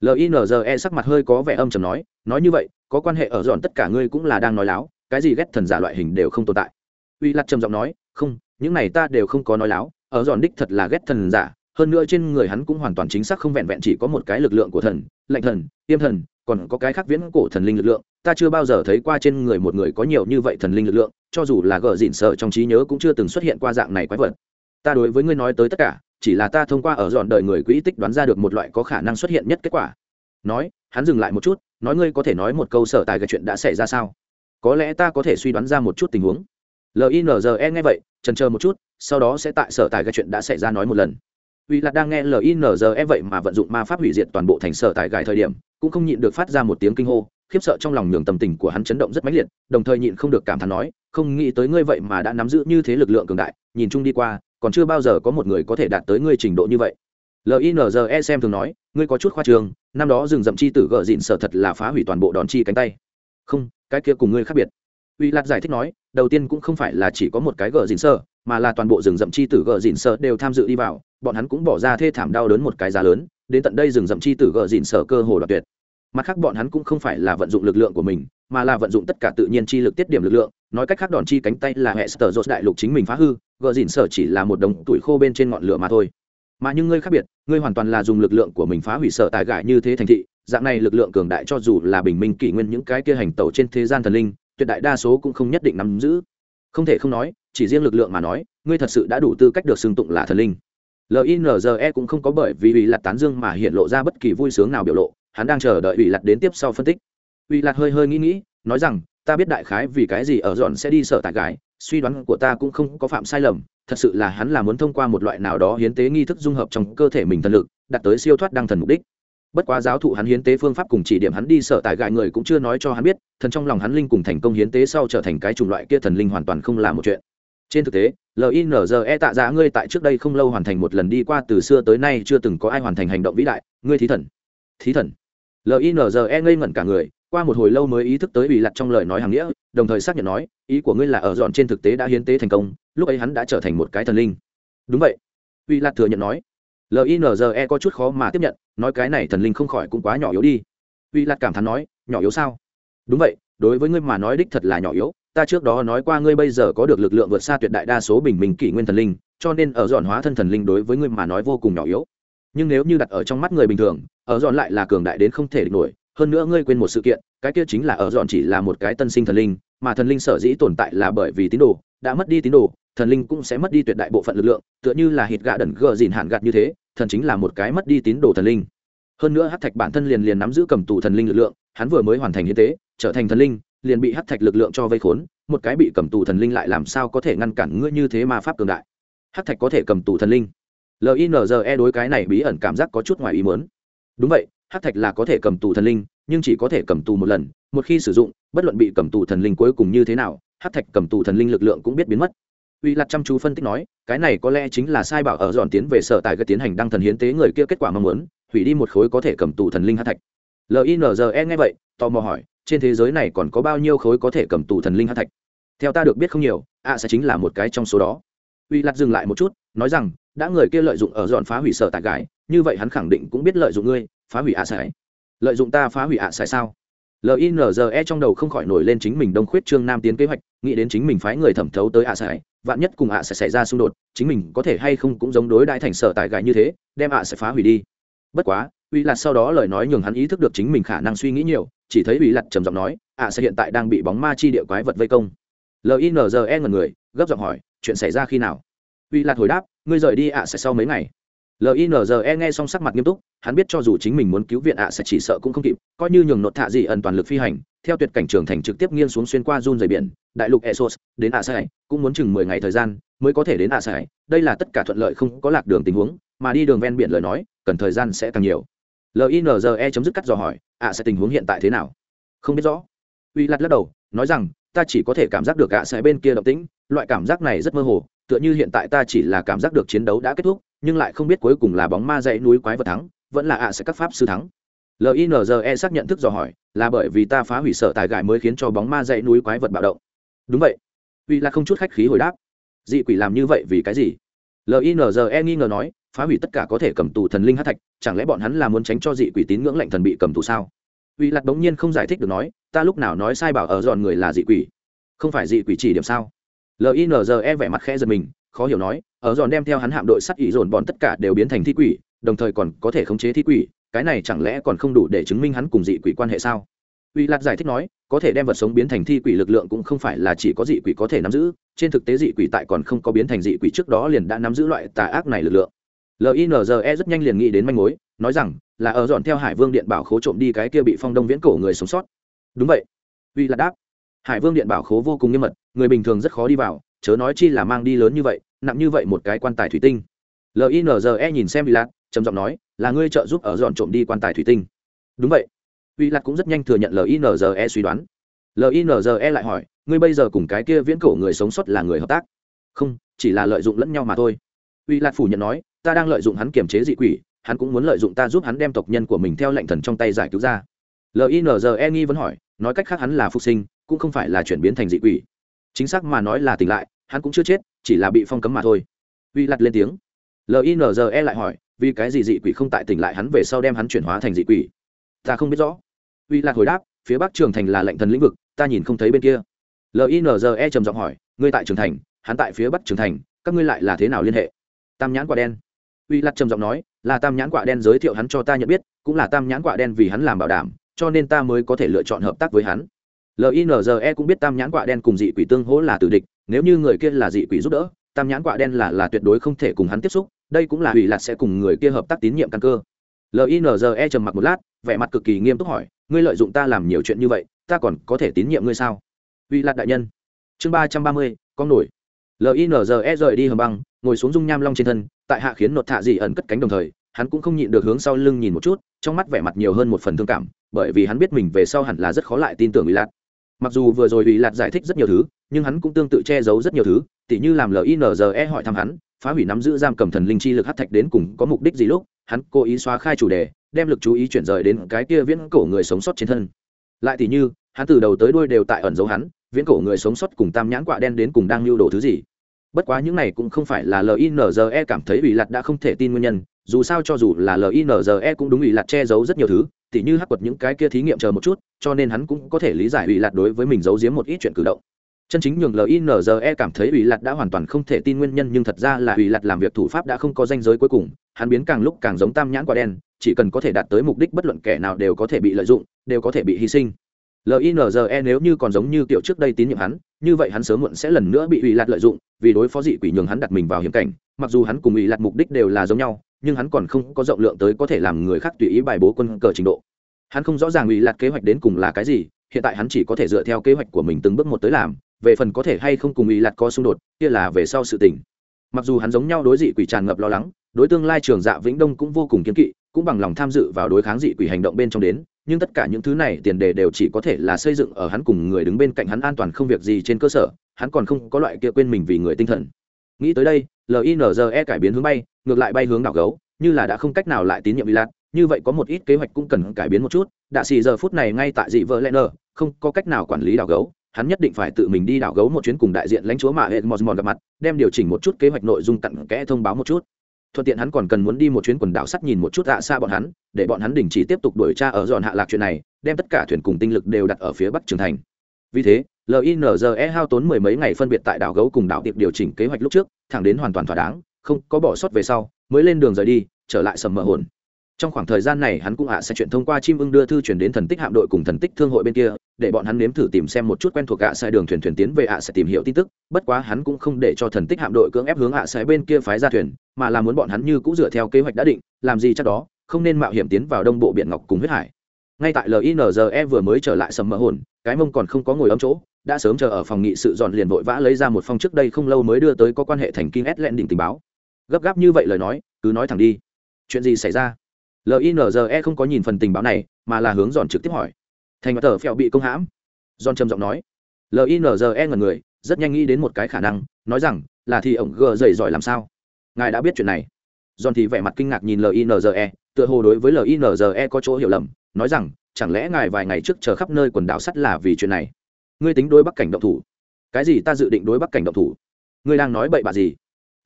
Linze sắc mặt hơi có vẻ âm trầm nói nói như vậy, có quan hệ ở dọn tất cả ngươi cũng là đang nói láo, cái gì ghét thần giả loại hình đều không tồn tại. Uy lạc trầm giọng nói, không, những này ta đều không có nói láo, ở dọn đích thật là ghét thần giả, hơn nữa trên người hắn cũng hoàn toàn chính xác không vẹn vẹn chỉ có một cái lực lượng của thần, lạnh thần, tiêm thần còn có cái khác viễn cổ thần linh lực lượng, ta chưa bao giờ thấy qua trên người một người có nhiều như vậy thần linh lực lượng, cho dù là gờ dịn sợ trong trí nhớ cũng chưa từng xuất hiện qua dạng này quái vật. Ta đối với ngươi nói tới tất cả, chỉ là ta thông qua ở dọn đời người quỹ tích đoán ra được một loại có khả năng xuất hiện nhất kết quả. Nói, hắn dừng lại một chút, nói ngươi có thể nói một câu sở tài cái chuyện đã xảy ra sao? Có lẽ ta có thể suy đoán ra một chút tình huống. Linze nghe vậy trần chờ một chút, sau đó sẽ tại sở tài cái chuyện đã xảy ra nói một lần uy lạc đang nghe linze vậy mà vận dụng ma pháp hủy diệt toàn bộ thành sở tại gài thời điểm, cũng không nhịn được phát ra một tiếng kinh hô, khiếp sợ trong lòng nhường tầm tình của hắn chấn động rất mãnh liệt, đồng thời nhịn không được cảm thán nói, không nghĩ tới ngươi vậy mà đã nắm giữ như thế lực lượng cường đại, nhìn chung đi qua, còn chưa bao giờ có một người có thể đạt tới ngươi trình độ như vậy. Linze xem thường nói, ngươi có chút khoa trường năm đó rừng rậm chi tử gợ dịn sở thật là phá hủy toàn bộ đòn chi cánh tay. Không, cái kia cùng ngươi khác biệt. Uy lạc giải thích nói, đầu tiên cũng không phải là chỉ có một cái gợ dịn sơ mà là toàn bộ rừng rậm chi tử gợ dịn sơ đều tham dự đi vào bọn hắn cũng bỏ ra thê thảm đau đớn một cái giá lớn, đến tận đây rừng rậm chi tử gờ dịn sở cơ hồ đoạt tuyệt. Mặt khác bọn hắn cũng không phải là vận dụng lực lượng của mình, mà là vận dụng tất cả tự nhiên chi lực tiết điểm lực lượng, nói cách khác đòn chi cánh tay là hệ sở dột đại lục chính mình phá hư, gờ dịn sở chỉ là một đồng tuổi khô bên trên ngọn lửa mà thôi. Mà nhưng ngươi khác biệt, ngươi hoàn toàn là dùng lực lượng của mình phá hủy sở tài gại như thế thành thị, dạng này lực lượng cường đại cho dù là bình minh kỷ nguyên những cái kia hành tẩu trên thế gian thần linh, tuyệt đại đa số cũng không nhất định nắm giữ. Không thể không nói, chỉ riêng lực lượng mà nói, ngươi thật sự đã đủ tư cách được xưng tụng là thần linh linze cũng không có bởi vì ủy lạt tán dương mà hiện lộ ra bất kỳ vui sướng nào biểu lộ, hắn đang chờ đợi ủy lạt đến tiếp sau phân tích. Ủy lạt hơi hơi nghĩ nghĩ, nói rằng, ta biết đại khái vì cái gì ở dọn sẽ đi sở tại gái, suy đoán của ta cũng không có phạm sai lầm, thật sự là hắn là muốn thông qua một loại nào đó hiến tế nghi thức dung hợp trong cơ thể mình thần lực, đạt tới siêu thoát đăng thần mục đích. Bất quá giáo thụ hắn hiến tế phương pháp cùng chỉ điểm hắn đi sở tại gại người cũng chưa nói cho hắn biết, thần trong lòng hắn linh cùng thành công hiến tế sau trở thành cái chủng loại kia thần linh hoàn toàn không là một chuyện. Trên thực tế linze tạ giá ngươi tại trước đây không lâu hoàn thành một lần đi qua, từ xưa tới nay chưa từng có ai hoàn thành hành động vĩ đại. Ngươi thí thần. Thí thần. Linze ngây ngẩn cả người, qua một hồi lâu mới ý thức tới bị lặt trong lời nói hàng nghĩa, đồng thời xác nhận nói, ý của ngươi là ở dọn trên thực tế đã hiến tế thành công, lúc ấy hắn đã trở thành một cái thần linh. Đúng vậy. Uy lạt thừa nhận nói. Linze có chút khó mà tiếp nhận, nói cái này thần linh không khỏi cũng quá nhỏ yếu đi. Uy lạt cảm thán nói, nhỏ yếu sao? Đúng vậy, đối với ngươi mà nói đích thật là nhỏ yếu ta trước đó nói qua ngươi bây giờ có được lực lượng vượt xa tuyệt đại đa số bình minh kỷ nguyên thần linh, cho nên ở dọn hóa thân thần linh đối với ngươi mà nói vô cùng nhỏ yếu. Nhưng nếu như đặt ở trong mắt người bình thường, ở dọn lại là cường đại đến không thể địch nổi. Hơn nữa ngươi quên một sự kiện, cái kia chính là ở dọn chỉ là một cái tân sinh thần linh, mà thần linh sở dĩ tồn tại là bởi vì tín đồ, đã mất đi tín đồ, thần linh cũng sẽ mất đi tuyệt đại bộ phận lực lượng, tựa như là hít gạ đần gờ dìn hạn gạt như thế, thần chính là một cái mất đi tín đồ thần linh. Hơn nữa hát thạch bản thân liền liền nắm giữ cầm tù thần linh lực lượng, hắn vừa mới hoàn thành hiến tế, trở thành thần linh liền bị hắc thạch lực lượng cho vây khốn, một cái bị cầm tù thần linh lại làm sao có thể ngăn cản ngươi như thế mà pháp cường đại? Hắc thạch có thể cầm tù thần linh. Linze đối cái này bí ẩn cảm giác có chút ngoài ý muốn. Đúng vậy, hắc thạch là có thể cầm tù thần linh, nhưng chỉ có thể cầm tù một lần, một khi sử dụng, bất luận bị cầm tù thần linh cuối cùng như thế nào, hắc thạch cầm tù thần linh lực lượng cũng biết biến mất. Uy lạt chăm chú phân tích nói, cái này có lẽ chính là sai bảo ở dọn tiến về sở tại gây tiến hành đăng thần hiến tế người kia kết quả mong muốn, hủy đi một khối có thể cầm tù thần linh hắc thạch. Linze nghe vậy, tò mò hỏi trên thế giới này còn có bao nhiêu khối có thể cầm tù thần linh hát thạch? Theo ta được biết không nhiều, ạ sẽ chính là một cái trong số đó. Uy lạt dừng lại một chút, nói rằng, đã người kia lợi dụng ở dọn phá hủy sở tại gái, như vậy hắn khẳng định cũng biết lợi dụng ngươi, phá hủy ạ sẽ. Lợi dụng ta phá hủy ạ sẽ sao? Linze trong đầu không khỏi nổi lên chính mình đông khuyết trương nam tiến kế hoạch, nghĩ đến chính mình phái người thẩm thấu tới ạ sẽ. Vạn nhất cùng ạ sẽ xảy ra xung đột, chính mình có thể hay không cũng giống đối đại thành sở tại gái như thế, đem ạ sẽ phá hủy đi. Bất quá uy lạt sau đó lời nói nhường hắn ý thức được chính mình khả năng suy nghĩ nhiều, chỉ thấy uy lạt trầm giọng nói à, ạ sẽ hiện tại đang bị bóng ma chi địa quái vật vây công? Linze ngần người, gấp giọng hỏi, chuyện xảy ra khi nào? Uy lạt hồi đáp, ngươi rời đi ạ, sẽ sau mấy ngày. Linze nghe xong sắc mặt nghiêm túc, hắn biết cho dù chính mình muốn cứu viện ạ, sẽ chỉ sợ cũng không kịp, coi như nhường nột thạ gì ẩn toàn lực phi hành, theo tuyệt cảnh trường thành trực tiếp nghiêng xuống xuyên qua run dày biển, đại lục esos đến ạ, sẽ, cũng muốn chừng mười ngày thời gian mới có thể đến ạ, sẽ. Đây là tất cả thuận lợi không có lạc đường tình huống, mà đi đường ven biển lời nói, cần thời gian sẽ càng nhiều linze chấm dứt cắt dò hỏi ạ sẽ tình huống hiện tại thế nào? Không biết rõ. Uy lặt lắc đầu, nói rằng, ta chỉ có thể cảm giác được ạ, sẽ bên kia động tĩnh, loại cảm giác này rất mơ hồ, tựa như hiện tại ta chỉ là cảm giác được chiến đấu đã kết thúc, nhưng lại không biết cuối cùng là bóng ma dãy núi quái vật thắng, vẫn là ạ, sẽ các pháp sư thắng. Linze xác nhận thức dò hỏi, là bởi vì ta phá hủy sợ tài gại mới khiến cho bóng ma dãy núi quái vật bạo động. Đúng vậy. Uy là không chút khách khí hồi đáp. Dị quỷ làm như vậy vì cái gì? Linze nghi ngờ nói phá hủy tất cả có thể cầm tù thần linh hát thạch, chẳng lẽ bọn hắn là muốn tránh cho dị quỷ tín ngưỡng lệnh thần bị cầm tù sao? Uy lạc bỗng nhiên không giải thích được nói, ta lúc nào nói sai bảo ở dọn người là dị quỷ? Không phải dị quỷ chỉ điểm sao? Linze vẻ mặt khẽ giật mình, khó hiểu nói, ở dọn đem theo hắn hạm đội sắt ỉ dồn bọn tất cả đều biến thành thi quỷ, đồng thời còn có thể khống chế thi quỷ, cái này chẳng lẽ còn không đủ để chứng minh hắn cùng dị quỷ quan hệ sao? Uy lạc giải thích nói, có thể đem vật sống biến thành thi quỷ lực lượng cũng không phải là chỉ có dị quỷ có thể nắm giữ, trên thực tế dị quỷ tại còn không có biến thành dị quỷ trước đó liền đã nắm giữ loại tà ác này lực lượng linze rất nhanh liền nghĩ đến manh mối, nói rằng, là ở dọn theo hải vương điện bảo khố trộm đi cái kia bị phong đông viễn cổ người sống sót. Đúng vậy. Uy lạc đáp. Hải vương điện bảo khố vô cùng nghiêm mật, người bình thường rất khó đi vào, chớ nói chi là mang đi lớn như vậy, nặng như vậy một cái quan tài thủy tinh. Linze nhìn xem uy lạc, trầm giọng nói, là ngươi trợ giúp ở dọn trộm đi quan tài thủy tinh. Đúng vậy. Uy lạc cũng rất nhanh thừa nhận linze suy đoán. Linze lại hỏi, ngươi bây giờ cùng cái kia viễn cổ người sống sót là người hợp tác? Không, chỉ là lợi dụng lẫn nhau mà thôi. Uy lạc phủ nhận nói ta đang lợi dụng hắn kiềm chế dị quỷ, hắn cũng muốn lợi dụng ta giúp hắn đem tộc nhân của mình theo lệnh thần trong tay giải cứu ra. Linze nghi vẫn hỏi, nói cách khác hắn là phục sinh, cũng không phải là chuyển biến thành dị quỷ. Chính xác mà nói là tỉnh lại, hắn cũng chưa chết, chỉ là bị phong cấm mà thôi. Uy lặt lên tiếng. Linze lại hỏi, vì cái gì dị quỷ không tại tỉnh lại hắn về sau đem hắn chuyển hóa thành dị quỷ? Ta không biết rõ. Uy lặt hồi đáp, phía bắc trường thành là lệnh thần lĩnh vực, ta nhìn không thấy bên kia. Linze trầm giọng hỏi, ngươi tại trường thành, hắn tại phía bắc trường thành, các ngươi lại là thế nào liên hệ? Tam nhãn quả đen uy lạc trầm giọng nói, là tam nhãn quả đen giới thiệu hắn cho ta nhận biết, cũng là tam nhãn quả đen vì hắn làm bảo đảm, cho nên ta mới có thể lựa chọn hợp tác với hắn. Linze cũng biết tam nhãn quả đen cùng dị quỷ tương hỗ là tử địch, nếu như người kia là dị quỷ giúp đỡ, tam nhãn quả đen là là tuyệt đối không thể cùng hắn tiếp xúc, đây cũng là ủy lạc sẽ cùng người kia hợp tác tín nhiệm căn cơ. Linze trầm mặc một lát, vẻ mặt cực kỳ nghiêm túc hỏi, ngươi lợi dụng ta làm nhiều chuyện như vậy, ta còn có thể tín nhiệm ngươi sao? Ủy lạc đại nhân. Chương ba trăm ba mươi, con nổi. Linze rời đi hầm băng ngồi xuống dung nham long trên thân, tại hạ khiến nột thạ dị ẩn cất cánh đồng thời, hắn cũng không nhịn được hướng sau lưng nhìn một chút, trong mắt vẻ mặt nhiều hơn một phần thương cảm, bởi vì hắn biết mình về sau hẳn là rất khó lại tin tưởng ủy lạc mặc dù vừa rồi ủy lạc giải thích rất nhiều thứ, nhưng hắn cũng tương tự che giấu rất nhiều thứ, tỉ như làm linze hỏi thăm hắn, phá hủy nắm giữ giam cầm thần linh chi lực hát thạch đến cùng có mục đích gì lúc, hắn cố ý xóa khai chủ đề, đem lực chú ý chuyển rời đến cái kia viễn cổ người sống sót trên thân. Lại tỉ như, hắn từ đầu tới đuôi đều tại ẩn giấu hắn, viễn cổ người sống sót cùng tam nhãn quạ đen đến cùng đang lưu đồ thứ gì? Bất quá những này cũng không phải là linze cảm thấy ủy lạt đã không thể tin nguyên nhân, dù sao cho dù là linze cũng đúng ủy lạt che giấu rất nhiều thứ, tỉ như hắc quật những cái kia thí nghiệm chờ một chút, cho nên hắn cũng có thể lý giải ủy lạt đối với mình giấu giếm một ít chuyện cử động. Chân chính nhường linze cảm thấy ủy lạt đã hoàn toàn không thể tin nguyên nhân, nhưng thật ra là ủy lạt làm việc thủ pháp đã không có danh giới cuối cùng, hắn biến càng lúc càng giống tam nhãn quả đen, chỉ cần có thể đạt tới mục đích bất luận kẻ nào đều có thể bị lợi dụng, đều có thể bị hy sinh. Linze nếu như còn giống như kiểu trước đây tín nhiệm hắn, như vậy hắn sớm muộn sẽ lần nữa bị ủy lạt lợi dụng vì đối phó dị quỷ nhường hắn đặt mình vào hiểm cảnh, mặc dù hắn cùng ủy lạc mục đích đều là giống nhau, nhưng hắn còn không có rộng lượng tới có thể làm người khác tùy ý bài bố quân cờ trình độ. Hắn không rõ ràng ủy lạc kế hoạch đến cùng là cái gì, hiện tại hắn chỉ có thể dựa theo kế hoạch của mình từng bước một tới làm, về phần có thể hay không cùng ủy lạc có xung đột, kia là về sau sự tình. Mặc dù hắn giống nhau đối dị quỷ tràn ngập lo lắng, đối tương lai trường dạ vĩnh đông cũng vô cùng kiên kỵ, cũng bằng lòng tham dự vào đối kháng dị quỷ hành động bên trong đến, nhưng tất cả những thứ này tiền đề đều chỉ có thể là xây dựng ở hắn cùng người đứng bên cạnh hắn an toàn không việc gì trên cơ sở hắn còn không có loại kia quên mình vì người tinh thần. Nghĩ tới đây linze cải biến hướng bay, ngược lại bay hướng đảo gấu, như là đã không cách nào lại tín nhiệm bị lạc như vậy có một ít kế hoạch cũng cần cải biến một chút. Đạ xì giờ phút này ngay tại dị vợ lẽ nờ không có cách nào quản lý đảo gấu, hắn nhất định phải tự mình đi đảo gấu một chuyến cùng đại diện lãnh chúa mạ hệ mòn mòn gặp mặt, đem điều chỉnh một chút kế hoạch nội dung cặn kẽ thông báo một chút. Thuận tiện hắn còn cần muốn đi một chuyến quần đảo sắt nhìn một chút ạ xa bọn hắn, để bọn hắn đình chỉ tiếp tục đuổi tra ở dọn hạ lạc chuyện này, đem tất cả thuyền cùng tinh lực đều đặt ở phía bắc trường thành vì thế linze hao tốn mười mấy ngày phân biệt tại đảo gấu cùng đảo tiệp điều chỉnh kế hoạch lúc trước, thẳng đến hoàn toàn thỏa đáng, không có bỏ sót về sau, mới lên đường rời đi, trở lại sầm mỡ hồn. Trong khoảng thời gian này hắn cũng ạ sẽ chuyện thông qua chim ưng đưa thư chuyển đến thần tích hạm đội cùng thần tích thương hội bên kia, để bọn hắn nếm thử tìm xem một chút quen thuộc ạ sai đường thuyền thuyền tiến về ạ sẽ tìm hiểu tin tức, bất quá hắn cũng không để cho thần tích hạm đội cưỡng ép hướng ạ sẽ bên kia phái ra thuyền, mà là muốn bọn hắn như cũng dựa theo kế hoạch đã định, làm gì chắc đó, không nên mạo hiểm tiến vào đông bộ biển ngọc cùng huyết hải ngay tại linze vừa mới trở lại sầm mỡ hồn, cái mông còn không có ngồi ấm chỗ, đã sớm chờ ở phòng nghị sự dọn liền vội vã lấy ra một phong trước đây không lâu mới đưa tới có quan hệ thành kinh ét lẹn đỉnh tình báo. Gấp gáp như vậy lời nói, cứ nói thẳng đi. Chuyện gì xảy ra? Linze không có nhìn phần tình báo này, mà là hướng dọn trực tiếp hỏi. Thành mặt tờ phèo bị công hãm. Dọn trầm giọng nói. Linze ngần người, rất nhanh nghĩ đến một cái khả năng, nói rằng, là thì ổng gờ dày giỏi làm sao? Ngài đã biết chuyện này. Dọn thì vẻ mặt kinh ngạc nhìn linze tựa hồ đối với linze có chỗ hiểu lầm nói rằng, chẳng lẽ ngài vài ngày trước chờ khắp nơi quần đảo sắt là vì chuyện này? Ngươi tính đối bắc cảnh động thủ. Cái gì ta dự định đối bắc cảnh động thủ? Ngươi đang nói bậy bạ gì?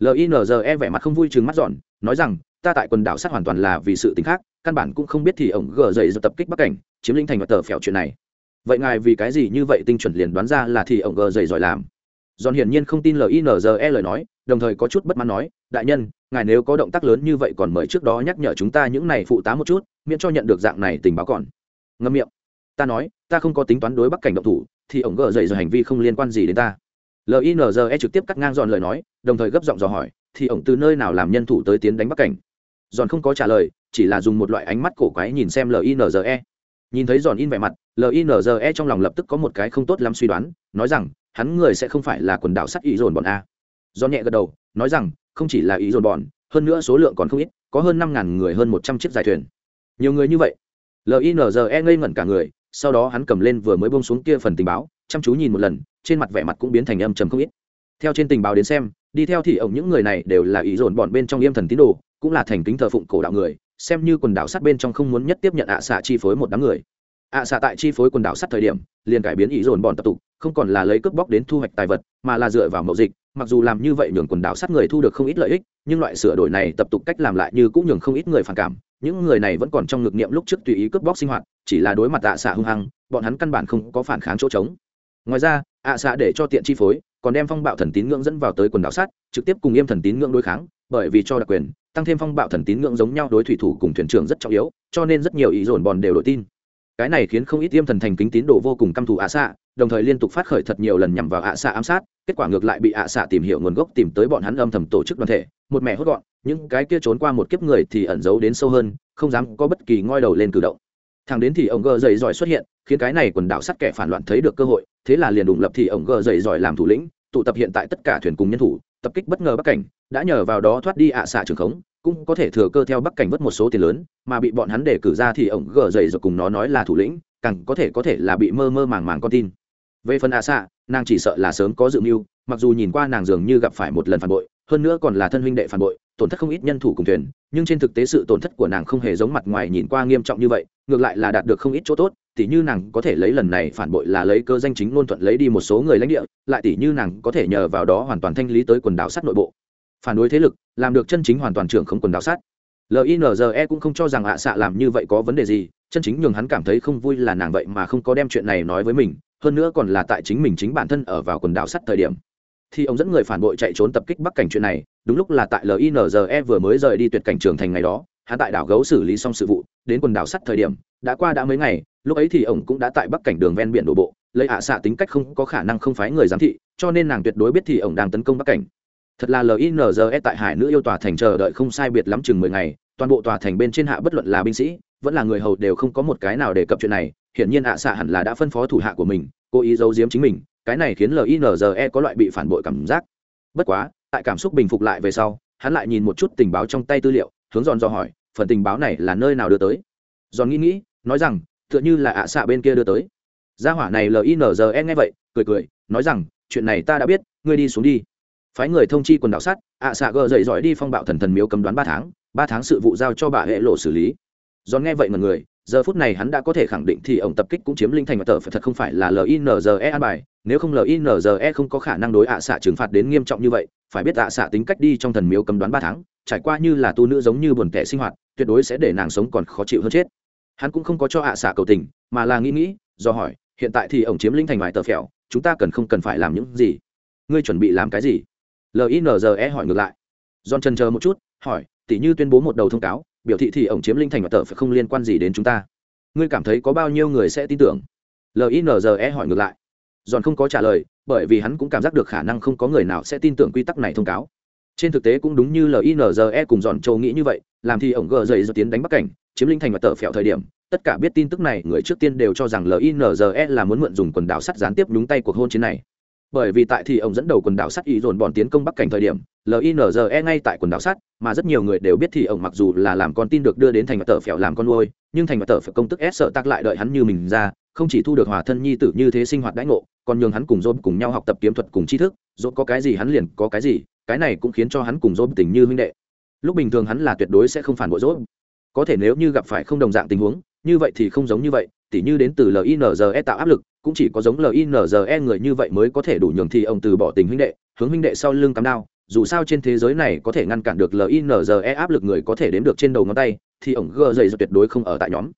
Linze vẻ mặt không vui chừng mắt dọn, nói rằng, ta tại quần đảo sắt hoàn toàn là vì sự tính khác, căn bản cũng không biết thì ổng gờ dậy dập tập kích bắc cảnh, chiếm lĩnh thành và tờ phèo chuyện này. Vậy ngài vì cái gì như vậy tinh chuẩn liền đoán ra là thì ổng gờ dậy giỏi làm? Giòn hiển nhiên không tin linze lời nói đồng thời có chút bất mãn nói, đại nhân, ngài nếu có động tác lớn như vậy còn mời trước đó nhắc nhở chúng ta những này phụ tá một chút, miễn cho nhận được dạng này tình báo còn. Ngâm miệng. Ta nói, ta không có tính toán đối bắc cảnh động thủ, thì ổng gờ dậy rồi hành vi không liên quan gì đến ta. Linze trực tiếp cắt ngang dọn lời nói, đồng thời gấp giọng dò hỏi, thì ổng từ nơi nào làm nhân thủ tới tiến đánh bắc cảnh? Giòn không có trả lời, chỉ là dùng một loại ánh mắt cổ quái nhìn xem linze nhìn thấy giòn in vẻ mặt linze trong lòng lập tức có một cái không tốt lắm suy đoán, nói rằng, hắn người sẽ không phải là quần đảo sắt ý dồn bọn a do nhẹ gật đầu, nói rằng, không chỉ là ý dồn bọn, hơn nữa số lượng còn không ít, có hơn năm ngàn người hơn một trăm chiếc dài thuyền. Nhiều người như vậy. Linze ngây ngẩn cả người, sau đó hắn cầm lên vừa mới bông xuống kia phần tình báo, chăm chú nhìn một lần, trên mặt vẻ mặt cũng biến thành âm trầm không ít. Theo trên tình báo đến xem, đi theo thì ổng những người này đều là ý dồn bọn bên trong yêm thần tín đồ, cũng là thành kính thờ phụng cổ đạo người, xem như quần đảo sắt bên trong không muốn nhất tiếp nhận ạ xạ chi phối một đám người. Ạ xạ tại chi phối quần đảo sắt thời điểm, liền cải biến ý dồn bọn tập tục, không còn là lấy cướp bóc đến thu hoạch tài vật, mà là dựa vào mậu dịch mặc dù làm như vậy nhường quần đảo sát người thu được không ít lợi ích, nhưng loại sửa đổi này tập tục cách làm lại như cũng nhường không ít người phản cảm. Những người này vẫn còn trong ngực niệm lúc trước tùy ý cướp bóc sinh hoạt, chỉ là đối mặt ạ xạ hung hăng, bọn hắn căn bản không có phản kháng chỗ trống. Ngoài ra, ạ xạ để cho tiện chi phối, còn đem phong bạo thần tín ngưỡng dẫn vào tới quần đảo sát trực tiếp cùng yêm thần tín ngưỡng đối kháng, bởi vì cho đặc quyền, tăng thêm phong bạo thần tín ngưỡng giống nhau đối thủy thủ cùng thuyền trưởng rất trọng yếu, cho nên rất nhiều ý dồn bòn đều đổi tin. Cái này khiến không ít yêm thần thành kính tín đồ vô cùng căm thù ạ xạ đồng thời liên tục phát khởi thật nhiều lần nhằm vào ạ xạ ám sát, kết quả ngược lại bị ạ xạ tìm hiểu nguồn gốc tìm tới bọn hắn âm thầm tổ chức đoàn thể, một mẹ hốt gọn, những cái kia trốn qua một kiếp người thì ẩn giấu đến sâu hơn, không dám có bất kỳ ngoi đầu lên cử động. Thằng đến thì ông gờ dậy giỏi xuất hiện, khiến cái này quần đảo sắt kẻ phản loạn thấy được cơ hội, thế là liền đùng lập thì ông gờ dậy giỏi làm thủ lĩnh, tụ tập hiện tại tất cả thuyền cùng nhân thủ, tập kích bất ngờ bắc cảnh, đã nhờ vào đó thoát đi ạ xạ trường khống, cũng có thể thừa cơ theo bắc cảnh vất một số tiền lớn, mà bị bọn hắn để cử ra thì ông gờ dậy rồi cùng nó nói là thủ lĩnh, càng có thể có thể là bị mơ mơ màng màng con tin về phần ạ xạ nàng chỉ sợ là sớm có dự mưu, mặc dù nhìn qua nàng dường như gặp phải một lần phản bội, hơn nữa còn là thân huynh đệ phản bội, tổn thất không ít nhân thủ cùng thuyền, nhưng trên thực tế sự tổn thất của nàng không hề giống mặt ngoài nhìn qua nghiêm trọng như vậy, ngược lại là đạt được không ít chỗ tốt, tỉ như nàng có thể lấy lần này phản bội là lấy cơ danh chính ngôn thuận lấy đi một số người lãnh địa, lại tỉ như nàng có thể nhờ vào đó hoàn toàn thanh lý tới quần đảo sắt nội bộ. Phản đối thế lực, làm được chân chính hoàn toàn trưởng không quần đảo sắt linze cũng không cho rằng ạ xạ làm như vậy có vấn đề gì, chân chính nhường hắn cảm thấy không vui là nàng vậy mà không có đem chuyện này nói với mình hơn nữa còn là tại chính mình chính bản thân ở vào quần đảo sắt thời điểm. Thì ông dẫn người phản bội chạy trốn tập kích bắc cảnh chuyện này, đúng lúc là tại linze vừa mới rời đi tuyệt cảnh trường thành ngày đó, hắn tại đảo gấu xử lý xong sự vụ, đến quần đảo sắt thời điểm, đã qua đã mấy ngày, lúc ấy thì ông cũng đã tại bắc cảnh đường ven biển đổ bộ, lấy ạ xạ tính cách không có khả năng không phái người giám thị, cho nên nàng tuyệt đối biết thì ông đang tấn công bắc cảnh. Thật là linze tại hải nữ yêu tòa thành chờ đợi không sai biệt lắm chừng mười ngày, toàn bộ tòa thành bên trên hạ bất luận là binh sĩ, vẫn là người hầu đều không có một cái nào đề cập chuyện này hiển nhiên ạ xạ hẳn là đã phân phó thủ hạ của mình, cố ý giấu giếm chính mình, cái này khiến linze có loại bị phản bội cảm giác. Bất quá, tại cảm xúc bình phục lại về sau, hắn lại nhìn một chút tình báo trong tay tư liệu, hướng giòn do hỏi, phần tình báo này là nơi nào đưa tới? Giòn nghĩ nghĩ, nói rằng, tựa như là ạ xạ bên kia đưa tới. Gia hỏa này linze nghe vậy, cười cười, nói rằng, chuyện này ta đã biết, ngươi đi xuống đi. Phái người thông chi quần đảo sắt, ạ xạ gờ dậy giỏi đi phong bạo thần thần miếu cấm đoán ba tháng ba tháng sự vụ giao cho bà hệ lộ xử lý. Giòn nghe vậy mọi người giờ phút này hắn đã có thể khẳng định thì ổng tập kích cũng chiếm linh thành và tờ phải thật không phải là linze an bài. Nếu không linze không có khả năng đối ạ xạ trừng phạt đến nghiêm trọng như vậy, phải biết ạ xạ tính cách đi trong thần miếu cấm đoán ba tháng, trải qua như là tu nữ giống như buồn tẻ sinh hoạt, tuyệt đối sẽ để nàng sống còn khó chịu hơn chết. Hắn cũng không có cho ạ xạ cầu tình, mà là nghĩ nghĩ, do hỏi, hiện tại thì ổng chiếm linh thành ngoài tờ phèo, chúng ta cần không cần phải làm những gì? Ngươi chuẩn bị làm cái gì? Linze hỏi ngược lại. John trần chờ một chút, hỏi, tỉ như tuyên bố một đầu thông cáo biểu thị thì ổng chiếm linh thành và tờ phải không liên quan gì đến chúng ta. Ngươi cảm thấy có bao nhiêu người sẽ tin tưởng? Linze hỏi ngược lại. Giòn không có trả lời, bởi vì hắn cũng cảm giác được khả năng không có người nào sẽ tin tưởng quy tắc này thông cáo. Trên thực tế cũng đúng như linze cùng giòn châu nghĩ như vậy, làm thì ổng gờ dậy dự tiến đánh bắc cảnh, chiếm linh thành và tờ phèo thời điểm, tất cả biết tin tức này, người trước tiên đều cho rằng linze là muốn mượn dùng quần đảo sắt gián tiếp đúng tay cuộc hôn chiến này bởi vì tại thì ông dẫn đầu quần đảo sắt ý dồn bọn tiến công bắc cảnh thời điểm linze ngay tại quần đảo sắt, mà rất nhiều người đều biết thì ông mặc dù là làm con tin được đưa đến thành mặt tờ phèo làm con nuôi, nhưng thành mặt tờ phải công tức s sợ tác lại đợi hắn như mình ra, không chỉ thu được hòa thân nhi tử như thế sinh hoạt đãi ngộ, còn nhường hắn cùng dôm cùng nhau học tập kiếm thuật cùng tri thức dôm có cái gì hắn liền có cái gì, cái này cũng khiến cho hắn cùng dôm tình như huynh đệ. Lúc bình thường hắn là tuyệt đối sẽ không phản bội dôm có thể nếu như gặp phải không đồng dạng tình huống, như vậy thì không giống như vậy tỉ như đến từ linze tạo áp lực, cũng chỉ có giống linze người như vậy mới có thể đủ nhường thì ông từ bỏ tình huynh đệ, hướng huynh đệ sau lưng cắm đao. Dù sao trên thế giới này có thể ngăn cản được linze áp lực người có thể đếm được trên đầu ngón tay, thì ông gờ dày tuyệt đối không ở tại nhóm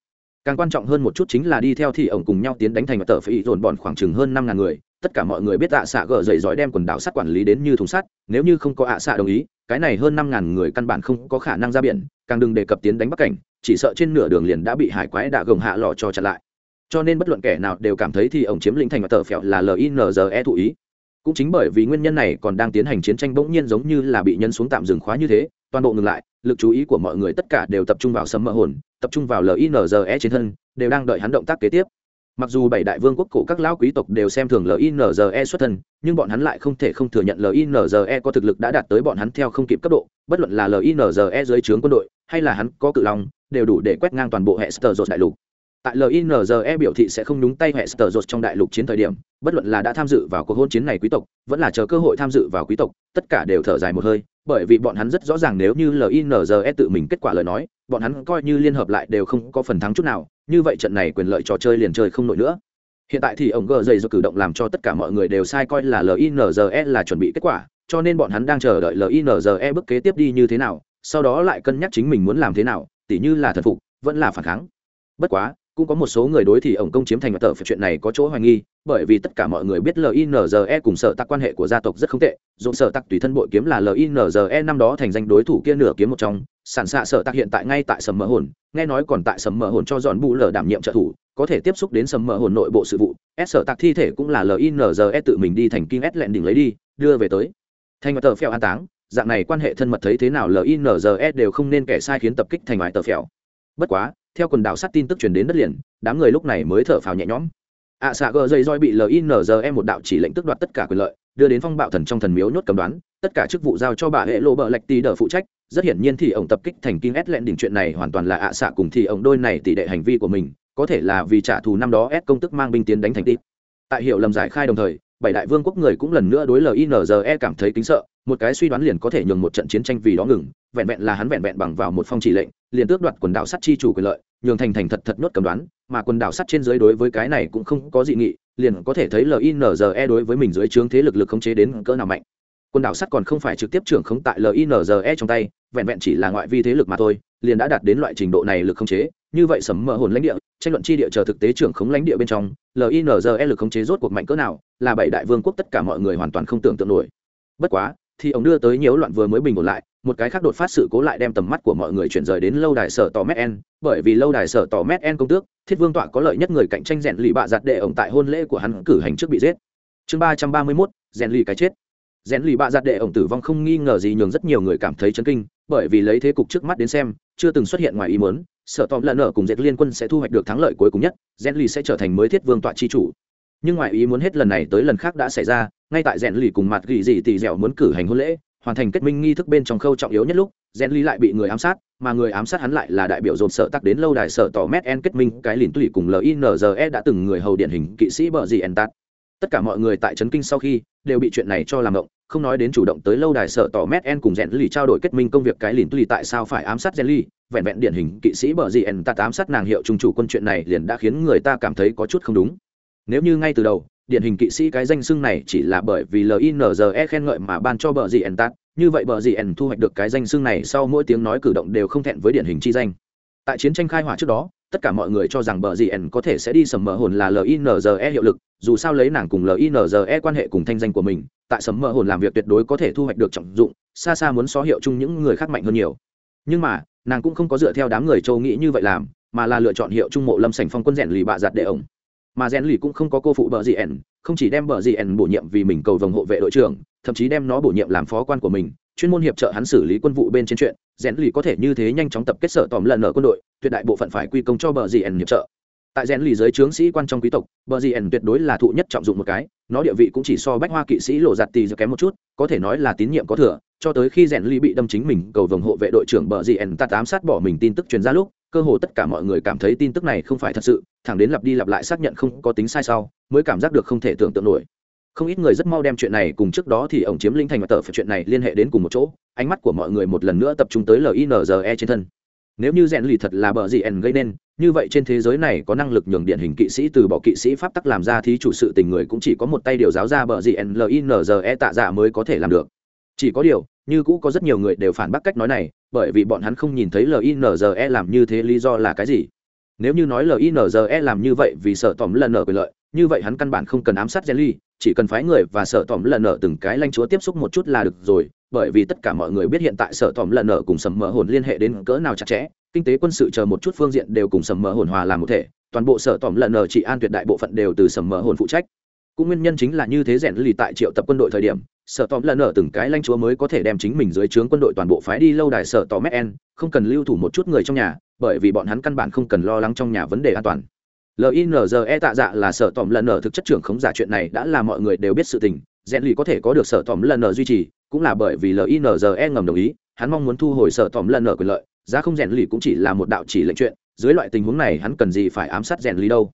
càng quan trọng hơn một chút chính là đi theo thì ổng cùng nhau tiến đánh thành và tờ phải dồn bọn khoảng chừng hơn năm ngàn người. Tất cả mọi người biết ạ xạ gờ dậy giỏi đem quần đảo sắt quản lý đến như thùng sắt, nếu như không có ạ xạ đồng ý, cái này hơn năm ngàn người căn bản không có khả năng ra biển, càng đừng đề cập tiến đánh bắc cảnh, chỉ sợ trên nửa đường liền đã bị hải quái đạ gồng hạ lò cho chặn lại. Cho nên bất luận kẻ nào đều cảm thấy thì ổng chiếm lĩnh thành và tờ phèo là linze thụ ý. Cũng chính bởi vì nguyên nhân này còn đang tiến hành chiến tranh bỗng nhiên giống như là bị nhân xuống tạm dừng khóa như thế, toàn bộ ngừng lại lực chú ý của mọi người tất cả đều tập trung vào sấm mơ hồn, tập trung vào linze trên thân, đều đang đợi hắn động tác kế tiếp. Mặc dù bảy đại vương quốc cổ các lão quý tộc đều xem thường linze xuất thân, nhưng bọn hắn lại không thể không thừa nhận linze có thực lực đã đạt tới bọn hắn theo không kịp cấp độ, bất luận là linze dưới trướng quân đội, hay là hắn có cự long, đều đủ để quét ngang toàn bộ hệ sơ đại lục tại linze biểu thị sẽ không nhúng tay hệ sở trong đại lục chiến thời điểm, bất luận là đã tham dự vào cuộc hôn chiến này quý tộc, vẫn là chờ cơ hội tham dự vào quý tộc, tất cả đều thở dài một hơi, bởi vì bọn hắn rất rõ ràng nếu như linze tự mình kết quả lời nói, bọn hắn coi như liên hợp lại đều không có phần thắng chút nào, như vậy trận này quyền lợi trò chơi liền chơi không nổi nữa. Hiện tại thì ông gờ dày do cử động làm cho tất cả mọi người đều sai coi là linze là chuẩn bị kết quả, cho nên bọn hắn đang chờ đợi linze bước kế tiếp đi như thế nào, sau đó lại cân nhắc chính mình muốn làm thế nào, tỉ như là thần phục, vẫn là phản kháng. Bất quá cũng có một số người đối thì ổng công chiếm thành tờ phải chuyện này có chỗ hoài nghi, bởi vì tất cả mọi người biết linze cùng sở tắc quan hệ của gia tộc rất không tệ dồn sở tắc tùy thân bội kiếm là linze năm đó thành danh đối thủ kia nửa kiếm một trong sản xạ sở tắc hiện tại ngay tại sầm mỡ hồn, nghe nói còn tại sầm mỡ hồn cho dọn bù lờ đảm nhiệm trợ thủ, có thể tiếp xúc đến sầm mỡ hồn nội bộ sự vụ, s sở tắc thi thể cũng là linze tự mình đi thành kinh s lẹn đỉnh lấy đi, đưa về tới. Thành tờ phèo an táng, dạng này quan hệ thân mật thấy thế nào linze đều không nên kẻ sai khiến tập kích thành ngoại tờ phèo. Bất quá theo quần đảo sắt tin tức truyền đến đất liền, đám người lúc này mới thở phào nhẹ nhõm. Ạ xạ gờ dây roi bị linze một đạo chỉ lệnh tức đoạt tất cả quyền lợi, đưa đến phong bạo thần trong thần miếu nhốt cầm đoán, tất cả chức vụ giao cho bà hệ lộ bờ lạch tỷ đờ phụ trách. Rất hiển nhiên thì ông tập kích thành kinh s lẹn đỉnh chuyện này hoàn toàn là ạ xạ cùng thì ông đôi này tỷ đệ hành vi của mình, có thể là vì trả thù năm đó s công tức mang binh tiến đánh thành tít. Tại hiệu lầm giải khai đồng thời, bảy đại vương quốc người cũng lần nữa đối linze cảm thấy kính sợ một cái suy đoán liền có thể nhường một trận chiến tranh vì đó ngừng, vẹn vẹn là hắn vẹn vẹn bằng vào một phong chỉ lệnh, liền tước đoạt quần đảo sắt chi chủ quyền lợi, nhường thành thành thật thật nốt cầm đoán, mà quần đảo sắt trên dưới đối với cái này cũng không có dị nghị, liền có thể thấy linze đối với mình dưới trướng thế lực lực khống chế đến cỡ nào mạnh. Quần đảo sắt còn không phải trực tiếp trưởng khống tại linze trong tay, vẹn vẹn chỉ là ngoại vi thế lực mà thôi, liền đã đạt đến loại trình độ này lực khống chế, như vậy sấm mở hồn lãnh địa, tranh luận chi địa chờ thực tế trưởng khống lãnh địa bên trong linze lực khống chế rốt cuộc mạnh cỡ nào, là bảy đại vương quốc tất cả mọi người hoàn toàn không tưởng tượng nổi. Bất quá thì ông đưa tới nhiễu loạn vừa mới bình ổn lại, một cái khác đột phát sự cố lại đem tầm mắt của mọi người chuyển rời đến lâu đài sở tò mét en, bởi vì lâu đài sở tò mét en công tước, thiết vương tọa có lợi nhất người cạnh tranh rèn lì bạ giặt đệ ổng tại hôn lễ của hắn cử hành trước bị giết. Chương ba trăm ba mươi mốt, rèn lì cái chết. Rèn lì bạ giặt đệ ổng tử vong không nghi ngờ gì nhường rất nhiều người cảm thấy chấn kinh, bởi vì lấy thế cục trước mắt đến xem, chưa từng xuất hiện ngoài ý muốn, sở tòm lần ở cùng dệt liên quân sẽ thu hoạch được thắng lợi cuối cùng nhất, rèn lì sẽ trở thành mới thiết vương tọa tri chủ nhưng ngoài ý muốn hết lần này tới lần khác đã xảy ra, ngay tại rèn lì cùng mặt gỉ dị tỉ dẻo muốn cử hành hôn lễ, hoàn thành kết minh nghi thức bên trong khâu trọng yếu nhất lúc, rèn lì lại bị người ám sát, mà người ám sát hắn lại là đại biểu dồn sợ tắc đến lâu đài sợ tỏ mét en kết minh, cái lìn tùy cùng linze đã từng người hầu điển hình kỵ sĩ bờ gì en tát tất cả mọi người tại trấn kinh sau khi, đều bị chuyện này cho làm động, không nói đến chủ động tới lâu đài sợ tỏ mét en cùng rèn lì trao đổi kết minh công việc cái lìn tùy tại sao phải ám sát rèn lì, vẹn vẹn điển hình kỵ sĩ bờ gì en tát ám sát nàng hiệu trung chủ quân chuyện này liền đã khiến người ta cảm thấy có chút không đúng nếu như ngay từ đầu, điển hình kỵ sĩ cái danh xưng này chỉ là bởi vì linze khen ngợi mà ban cho bờ gì ẩn tát như vậy bờ gì ẩn thu hoạch được cái danh xưng này sau mỗi tiếng nói cử động đều không thẹn với điển hình chi danh. Tại chiến tranh khai hỏa trước đó, tất cả mọi người cho rằng bờ gì ẩn có thể sẽ đi sầm mờ hồn là linze hiệu lực, dù sao lấy nàng cùng linze quan hệ cùng thanh danh của mình, tại sầm mờ hồn làm việc tuyệt đối có thể thu hoạch được trọng dụng, xa xa muốn xó hiệu chung những người khác mạnh hơn nhiều. Nhưng mà, nàng cũng không có dựa theo đám người châu nghĩ như vậy làm, mà là lựa chọn hiệu trung mộ lâm sành phong quân rèn lì bạ giặt đệ ổng mà rèn lì cũng không có cô phụ bờ gì ẩn không chỉ đem bờ gì ẩn bổ nhiệm vì mình cầu vồng hộ vệ đội trưởng, thậm chí đem nó bổ nhiệm làm phó quan của mình, chuyên môn hiệp trợ hắn xử lý quân vụ bên trên chuyện, rèn lì có thể như thế nhanh chóng tập kết sở tòm lần ở quân đội, tuyệt đại bộ phận phải quy công cho bờ gì ẩn hiệp trợ. Tại rèn lì giới trướng sĩ quan trong quý tộc, bờ gì ẩn tuyệt đối là thụ nhất trọng dụng một cái, nó địa vị cũng chỉ so bách hoa kỵ sĩ lộ giặt tì kém một chút, có thể nói là tín nhiệm có thừa, cho tới khi rèn lì bị đâm chính mình cầu vồng hộ vệ đội trưởng bờ gì ẩn ta tám sát bỏ mình tin tức truyền ra lúc, cơ hồ tất cả mọi người cảm thấy tin tức này không phải thật sự thẳng đến lặp đi lặp lại xác nhận không có tính sai sau, mới cảm giác được không thể tưởng tượng nổi. Không ít người rất mau đem chuyện này cùng trước đó thì ông chiếm linh thành và tờ phải chuyện này liên hệ đến cùng một chỗ, ánh mắt của mọi người một lần nữa tập trung tới linze trên thân. Nếu như rèn lì thật là bờ gì ẩn gây nên, như vậy trên thế giới này có năng lực nhường điện hình kỵ sĩ từ bỏ kỵ sĩ pháp tắc làm ra thí chủ sự tình người cũng chỉ có một tay điều giáo ra bờ gì ẩn linze tạ giả mới có thể làm được. Chỉ có điều, như cũ có rất nhiều người đều phản bác cách nói này, bởi vì bọn hắn không nhìn thấy linze làm như thế lý do là cái gì nếu như nói linze làm như vậy vì sợ tỏm lần nợ quyền lợi, như vậy hắn căn bản không cần ám sát jelly, chỉ cần phái người và sợ tỏm lần nợ từng cái lanh chúa tiếp xúc một chút là được rồi, bởi vì tất cả mọi người biết hiện tại sợ tỏm lần nợ cùng sầm mỡ hồn liên hệ đến cỡ nào chặt chẽ, kinh tế quân sự chờ một chút phương diện đều cùng sầm mỡ hồn hòa làm một thể, toàn bộ sở tỏm lần nợ trị an tuyệt đại bộ phận đều từ sầm mỡ hồn phụ trách. Cũng nguyên nhân chính là như thế rèn lì tại triệu tập quân đội thời điểm sở tòm lần nợ từng cái lanh chúa mới có thể đem chính mình dưới trướng quân đội toàn bộ phái đi lâu đài sở tòm en, không cần lưu thủ một chút người trong nhà bởi vì bọn hắn căn bản không cần lo lắng trong nhà vấn đề an toàn. Linze tạ dạ là sở tòm lần nở thực chất trưởng khống giả chuyện này đã là mọi người đều biết sự tình. Rèn lì có thể có được sở tòm lần nở duy trì, cũng là bởi vì linze ngầm đồng ý, hắn mong muốn thu hồi sở tòm lần nở quyền lợi, giá không rèn lì cũng chỉ là một đạo chỉ lệnh chuyện, dưới loại tình huống này hắn cần gì phải ám sát rèn lì đâu?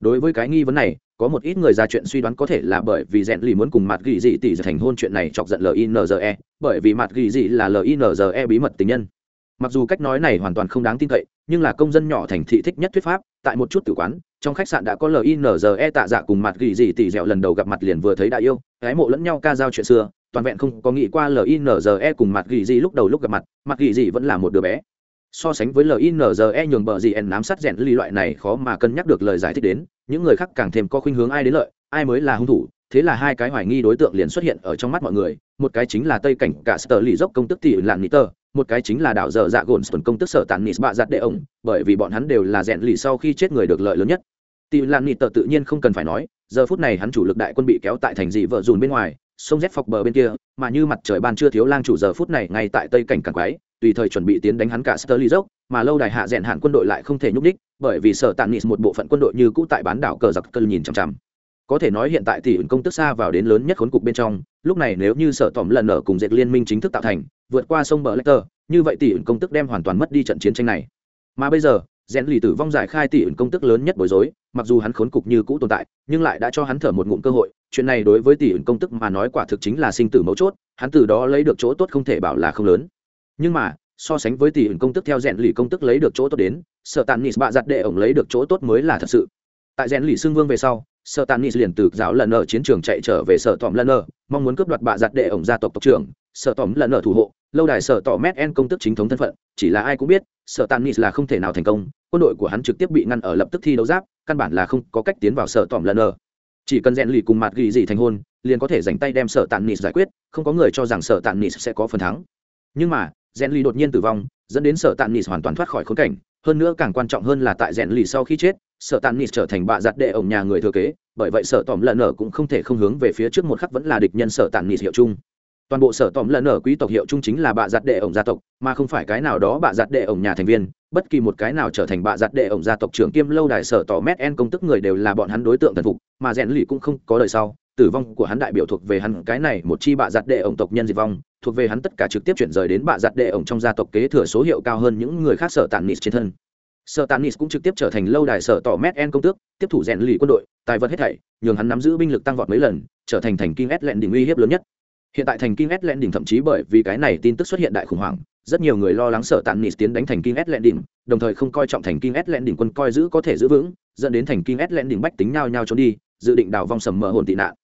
Đối với cái nghi vấn này, có một ít người ra chuyện suy đoán có thể là bởi vì rèn lì muốn cùng mặt ghi dị tỷ thành hôn chuyện này chọc giận linze bởi vì mặt ghi dị là linze bí mật tình nhân. Mặc dù cách nói này hoàn toàn không đáng tin cậy nhưng là công dân nhỏ thành thị thích nhất thuyết pháp, tại một chút tử quán, trong khách sạn đã có linze tạ dạ cùng mặt gỉ gì tỉ dẻo lần đầu gặp mặt liền vừa thấy đại yêu ái mộ lẫn nhau ca giao chuyện xưa, toàn vẹn không có nghĩ qua linze cùng mặt gỉ gì lúc đầu lúc gặp mặt mặt gỉ gì vẫn là một đứa bé. So sánh với linze nhường bờ gì en nám sát rèn ly loại này khó mà cân nhắc được lời giải thích đến, những người khác càng thêm có khuynh hướng ai đến lợi, ai mới là hung thủ thế là hai cái hoài nghi đối tượng liền xuất hiện ở trong mắt mọi người một cái chính là tây cảnh cả sở lì dốc công tức tỷ lạn niter một cái chính là đảo dở dạ gồn sơn công tức sở tàn nít bạ giặt đệ ổng bởi vì bọn hắn đều là rèn lì sau khi chết người được lợi lớn nhất tỷ lạn niter tự nhiên không cần phải nói giờ phút này hắn chủ lực đại quân bị kéo tại thành dị vợ dùn bên ngoài sông rét phọc bờ bên kia mà như mặt trời ban chưa thiếu lang chủ giờ phút này ngay tại tây cảnh càng quái tùy thời chuẩn bị tiến đánh hắn cả Sterling dốc, mà lâu đài hạ rèn hạn quân đội lại không thể nhúc đích, bởi vì sở tạn nịt một bộ phận quân đội như cũ tại bán đảo cờ giặc cơn nhìn chằm chằm. Có thể nói hiện tại thì công tức xa vào đến lớn nhất khốn cục bên trong, lúc này nếu như sở tỏm lần ở cùng dệt liên minh chính thức tạo thành, vượt qua sông bờ Lecter, như vậy tỷ công tức đem hoàn toàn mất đi trận chiến tranh này. Mà bây giờ, rèn lì tử vong giải khai tỷ công tức lớn nhất bối rối, mặc dù hắn khốn cục như cũ tồn tại, nhưng lại đã cho hắn thở một ngụm cơ hội, chuyện này đối với tỷ công tức mà nói quả thực chính là sinh tử mấu chốt, hắn từ đó lấy được chỗ tốt không thể bảo là không lớn. Nhưng mà, so sánh với tỷ ẩn công tức theo rèn lì công tức lấy được chỗ tốt đến sợ tàn nis bạ giặt đệ ổng lấy được chỗ tốt mới là thật sự tại rèn lì xương vương về sau sợ tàn nis liền từ giáo lần ở chiến trường chạy trở về sở tòm lần ở mong muốn cướp đoạt bạ giặt đệ ổng gia tộc tộc trưởng. Sở tòm lần ở thủ hộ, lâu đài sở tỏ mét en công tức chính thống thân phận, chỉ là ai cũng biết, sở tàn nis là không thể nào thành công, quân đội của hắn trực tiếp bị ngăn ở lập tức thi đấu giáp, căn bản là không có cách tiến vào sở tòm lần ở chỉ cần rèn lì cùng mặt ghi gì thành hôn, liền có thể dành tay đem sở tàn nis giải quyết, không có người cho rằng sở tàn nis sẽ có phần thắng. Nhưng mà, rèn lì đột nhiên tử vong, dẫn đến sở tàn nis hoàn toàn thoát khỏi khốn cảnh, hơn nữa càng quan trọng hơn là tại rèn lì sau khi chết sở tàn nis trở thành bạ giặt đệ ổng nhà người thừa kế, bởi vậy sở tòm lần ở cũng không thể không hướng về phía trước một khắc vẫn là địch nhân sở tàn nis hiệu chung. Toàn bộ sở tòm lần ở quý tộc hiệu chung chính là bạ giặt đệ ổng gia tộc, mà không phải cái nào đó bạ giặt đệ ổng nhà thành viên. Bất kỳ một cái nào trở thành bạ giặt đệ ổng gia tộc trưởng kiêm lâu đài sở tỏ mét en công tức người đều là bọn hắn đối tượng thần phục, mà rèn lì cũng không có đời sau. Tử vong của hắn đại biểu thuộc về hắn cái này một chi bạ giặt đệ ổng tộc nhân diệt vong, thuộc về hắn tất cả trực tiếp chuyển rời đến bạ giặt đệ ổng trong gia tộc kế thừa số hiệu cao hơn những người khác sở tàn nis trên thân sở tàn cũng trực tiếp trở thành lâu đài sở tỏ mét en công tước, tiếp thủ rèn lì quân đội, tài vật hết thảy, nhường hắn nắm giữ binh lực tăng vọt mấy lần, trở thành thành kinh ét lẹn đỉnh uy hiếp lớn nhất. Hiện tại thành kinh ét lẹn đỉnh thậm chí bởi vì cái này tin tức xuất hiện đại khủng hoảng, rất nhiều người lo lắng sở tàn nis tiến đánh thành kinh ét lẹn đỉnh đồng thời không coi trọng thành kinh ét lẹn đỉnh quân coi giữ có thể giữ vững, dẫn đến thành kinh ét lẹn đỉnh bách tính nhao nhao trốn đi, dự định đào vong sầm mỡ hồn tị nạn.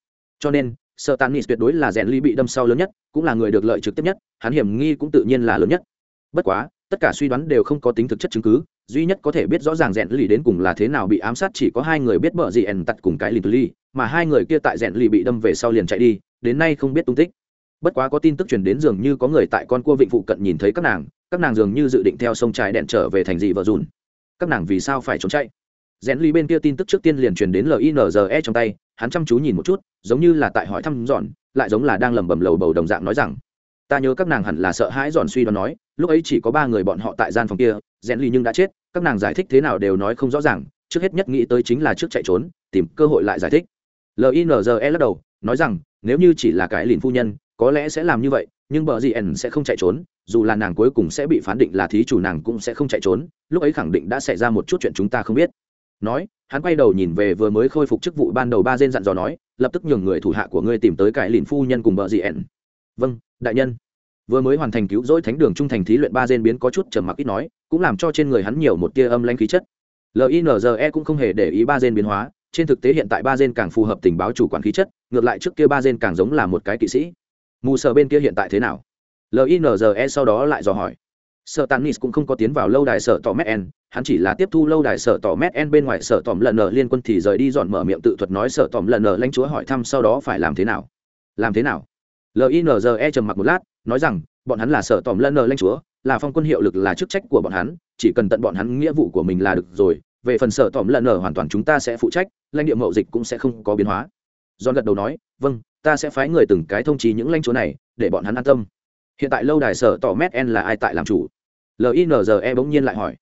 Cho nên sợ tàn nis tuyệt đối là rèn ly bị đâm sau lớn nhất, cũng là người được lợi trực tiếp nhất, hắn hiểm nghi cũng tự nhiên là lớn nhất. Bất quá, tất cả suy đoán đều không có tính thực chất chứng cứ duy nhất có thể biết rõ ràng rèn ly đến cùng là thế nào bị ám sát chỉ có hai người biết bợ gì ẩn tặt cùng cái lì ly mà hai người kia tại rèn ly bị đâm về sau liền chạy đi, đến nay không biết tung tích. Bất quá có tin tức truyền đến dường như có người tại con cua vịnh phụ cận nhìn thấy các nàng các nàng dường như dự định theo sông trài đèn trở về thành dị vợ dùn. Các nàng vì sao phải trốn chạy? Rèn ly bên kia tin tức trước tiên liền truyền đến linze trong tay, hắn chăm chú nhìn một chút, giống như là tại hỏi thăm dọn, lại giống là đang lẩm bẩm lầu bầu đồng dạng nói rằng, ta nhớ các nàng hẳn là sợ hãi dọn suy đoán nói, lúc ấy chỉ có ba người bọn họ tại gian phòng kia rèn ly nhưng đã chết các nàng giải thích thế nào đều nói không rõ ràng, trước hết nhất nghĩ tới chính là trước chạy trốn, tìm cơ hội lại giải thích. Linze lắc đầu, nói rằng, nếu như chỉ là cái lìn phu nhân, có lẽ sẽ làm như vậy, nhưng bờ gì ẩn sẽ không chạy trốn, dù là nàng cuối cùng sẽ bị phán định là thí chủ nàng cũng sẽ không chạy trốn, lúc ấy khẳng định đã xảy ra một chút chuyện chúng ta không biết. Nói, hắn quay đầu nhìn về vừa mới khôi phục chức vụ ban đầu ba dên dặn dò nói, lập tức nhường người thủ hạ của ngươi tìm tới cái lìn phu nhân cùng bờ gì ẩn. Vâng đại nhân vừa mới hoàn thành cứu rỗi thánh đường trung thành thí luyện ba gen biến có chút trầm mặc ít nói, cũng làm cho trên người hắn nhiều một tia âm lanh khí chất. Linze cũng không hề để ý ba gen biến hóa, trên thực tế hiện tại ba gen càng phù hợp tình báo chủ quản khí chất, ngược lại trước kia ba gen càng giống là một cái kỵ sĩ. Mù sở bên kia hiện tại thế nào? Linze sau đó lại dò hỏi. Sợ tannis cũng không có tiến vào lâu đài sở tỏ mét hắn chỉ là tiếp thu lâu đài sở tỏ mét bên ngoài sở tòm lần nở liên quân thì rời đi dọn mở miệng tự thuật nói sở tòm lần nở lãnh chúa hỏi thăm sau đó phải làm thế nào. Làm thế nào? Linze trầm mặc một lát nói rằng, bọn hắn là sở tòm lân nờ lanh chúa, là phong quân hiệu lực là chức trách của bọn hắn, chỉ cần tận bọn hắn nghĩa vụ của mình là được rồi, về phần sở tòm lân nờ hoàn toàn chúng ta sẽ phụ trách, lãnh địa mậu dịch cũng sẽ không có biến hóa. John gật đầu nói vâng ta sẽ phái người từng cái thông trí những lãnh chúa này, để bọn hắn an tâm. Hiện tại lâu đài sở tỏ mét là ai tại làm chủ? Linze bỗng nhiên lại hỏi.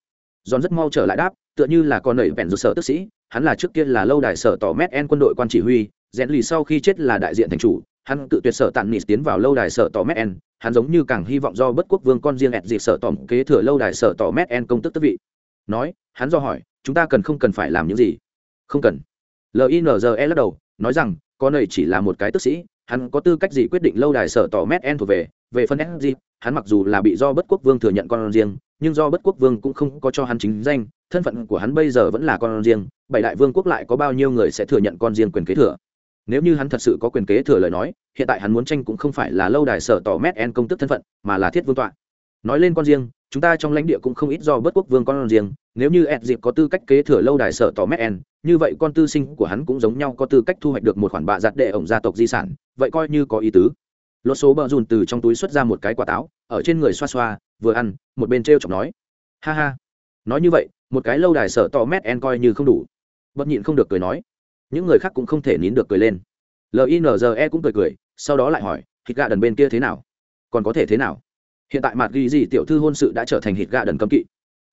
John rất mau trở lại đáp, tựa như là con nẩy vẹn rụt sở tức sĩ, hắn là trước kia là lâu đài sở tỏ mét en quân đội quan chỉ huy, rèn lì sau khi chết là đại diện thành chủ hắn tự tuyệt sở tàn nịt tiến vào lâu đài sở tỏ mét en. Hắn giống như càng hy vọng do bất quốc vương con riêng ẹt dịp sở tỏm kế thừa lâu đài sở tỏ mét en công tức tức vị. Nói, hắn do hỏi, chúng ta cần không cần phải làm những gì? Không cần. Linze lắc đầu, nói rằng con này chỉ là một cái tức sĩ, hắn có tư cách gì quyết định lâu đài sở tỏ mét en thuộc về? Về phân sg hắn mặc dù là bị do bất quốc vương thừa nhận con riêng, nhưng do bất quốc vương cũng không có cho hắn chính danh, thân phận của hắn bây giờ vẫn là con riêng, bảy đại vương quốc lại có bao nhiêu người sẽ thừa nhận con riêng quyền kế thừa? Nếu như hắn thật sự có quyền kế thừa lời nói, hiện tại hắn muốn tranh cũng không phải là lâu đài sở tỏ mét en công tức thân phận, mà là thiết vương tọa. Nói lên con riêng, chúng ta trong lãnh địa cũng không ít do bất quốc vương con riêng. Nếu như ed dịp có tư cách kế thừa lâu đài sở tỏ mét en, như vậy con tư sinh của hắn cũng giống nhau có tư cách thu hoạch được một khoản bạ giặt đệ ổng gia tộc di sản, vậy coi như có ý tứ. Lột số bờ dùn từ trong túi xuất ra một cái quả táo, ở trên người xoa xoa, vừa ăn, một bên t r e o chọc nói. Ha ha. Nói như vậy, một cái lâu đài sở tỏ mét en coi như không đủ. Bất nhịn không được cười nói những người khác cũng không thể nín được cười lên. Linze cũng cười cười, sau đó lại hỏi hít gà đần bên kia thế nào? Còn có thể thế nào? Hiện tại mặt ghi gì tiểu thư hôn sự đã trở thành hít gà đần cấm kỵ.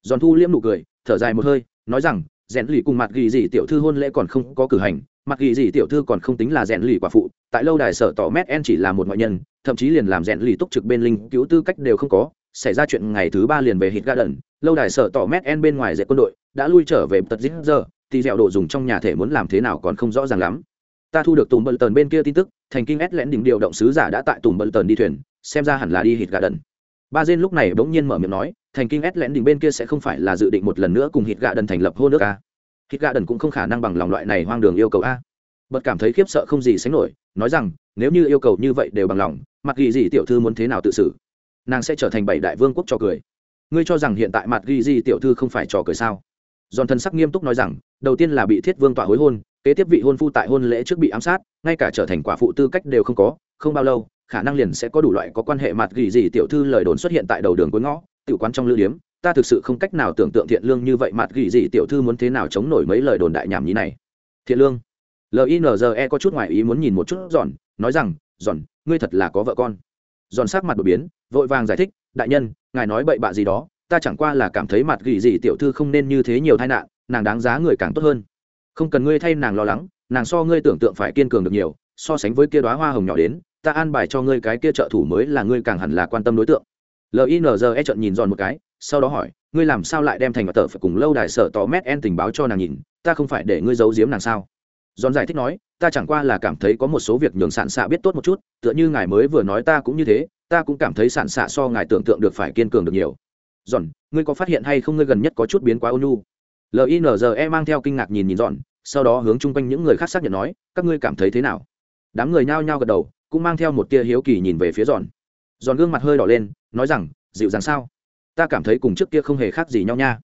Giòn thu liễm nụ cười, thở dài một hơi, nói rằng, rèn lì cùng mặt ghi gì tiểu thư hôn lễ còn không có cử hành, mặt ghi gì tiểu thư còn không tính là rèn lì quả phụ, tại lâu đài sở tỏ mét en chỉ là một ngoại nhân, thậm chí liền làm rèn lì túc trực bên linh cứu tư cách đều không có, xảy ra chuyện ngày thứ ba liền về hít gà đần lâu đài sở tỏ mét en bên ngoài dạy quân đội, đã lui trở về tật dít giờ thì dẻo đồ dùng trong nhà thể muốn làm thế nào còn không rõ ràng lắm. Ta thu được tùm bận tần bên kia tin tức, thành kinh ét lẽn đỉnh điều động sứ giả đã tại tùm bận tần đi thuyền, xem ra hẳn là đi hít gà đần. Ba dên lúc này bỗng nhiên mở miệng nói, thành kinh ét lẽn đỉnh bên kia sẽ không phải là dự định một lần nữa cùng hít gà đần thành lập hô nước a. Hít gà đần cũng không khả năng bằng lòng loại này hoang đường yêu cầu a. Bật cảm thấy khiếp sợ không gì sánh nổi, nói rằng, nếu như yêu cầu như vậy đều bằng lòng, mặt ghi gì tiểu thư muốn thế nào tự xử? Nàng sẽ trở thành bảy đại vương quốc trò cười. Ngươi cho rằng hiện tại mặt ghi gì tiểu thư không phải trò cười sao? Giòn thân sắc nghiêm túc nói rằng đầu tiên là bị thiết vương tọa hối hôn, kế tiếp vị hôn phu tại hôn lễ trước bị ám sát, ngay cả trở thành quả phụ tư cách đều không có, không bao lâu, khả năng liền sẽ có đủ loại có quan hệ mặt gỉ gì tiểu thư lời đồn xuất hiện tại đầu đường cuối ngõ, tiểu quán trong lưu điếm. Ta thực sự không cách nào tưởng tượng thiện lương như vậy mặt gỉ gì tiểu thư muốn thế nào chống nổi mấy lời đồn đại nhảm nhí này. Thiện lương linze có chút ngoại ý muốn nhìn một chút, giòn, nói rằng, giòn, ngươi thật là có vợ con. Giòn sắc mặt đột biến, vội vàng giải thích, đại nhân, ngài nói bậy bạ gì đó, ta chẳng qua là cảm thấy mặt gỉ gì tiểu thư không nên như thế nhiều tai nạn nàng đáng giá người càng tốt hơn. Không cần ngươi thay nàng lo lắng, nàng so ngươi tưởng tượng phải kiên cường được nhiều, so sánh với kia đoá hoa hồng nhỏ đến, ta an bài cho ngươi cái kia trợ thủ mới là ngươi càng hẳn là quan tâm đối tượng. Linze trợn nhìn giòn một cái, sau đó hỏi, ngươi làm sao lại đem thành và tờ phải cùng lâu đài sở tỏ mét en tình báo cho nàng nhìn, ta không phải để ngươi giấu giếm nàng sao? Giòn giải thích nói, ta chẳng qua là cảm thấy có một số việc nhường sản xạ biết tốt một chút, tựa như ngài mới vừa nói ta cũng như thế, ta cũng cảm thấy sản xạ so ngài tưởng tượng được phải kiên cường được nhiều. Giòn, ngươi có phát hiện hay không? Ngươi gần nhất có chút biến quá ônu linze mang theo kinh ngạc nhìn nhìn dọn, sau đó hướng chung quanh những người khác xác nhận nói, các ngươi cảm thấy thế nào? Đám người nhao nhao gật đầu, cũng mang theo một tia hiếu kỳ nhìn về phía Dọn. Dọn gương mặt hơi đỏ lên, nói rằng, dịu dàng sao? Ta cảm thấy cùng trước kia không hề khác gì nhau nha.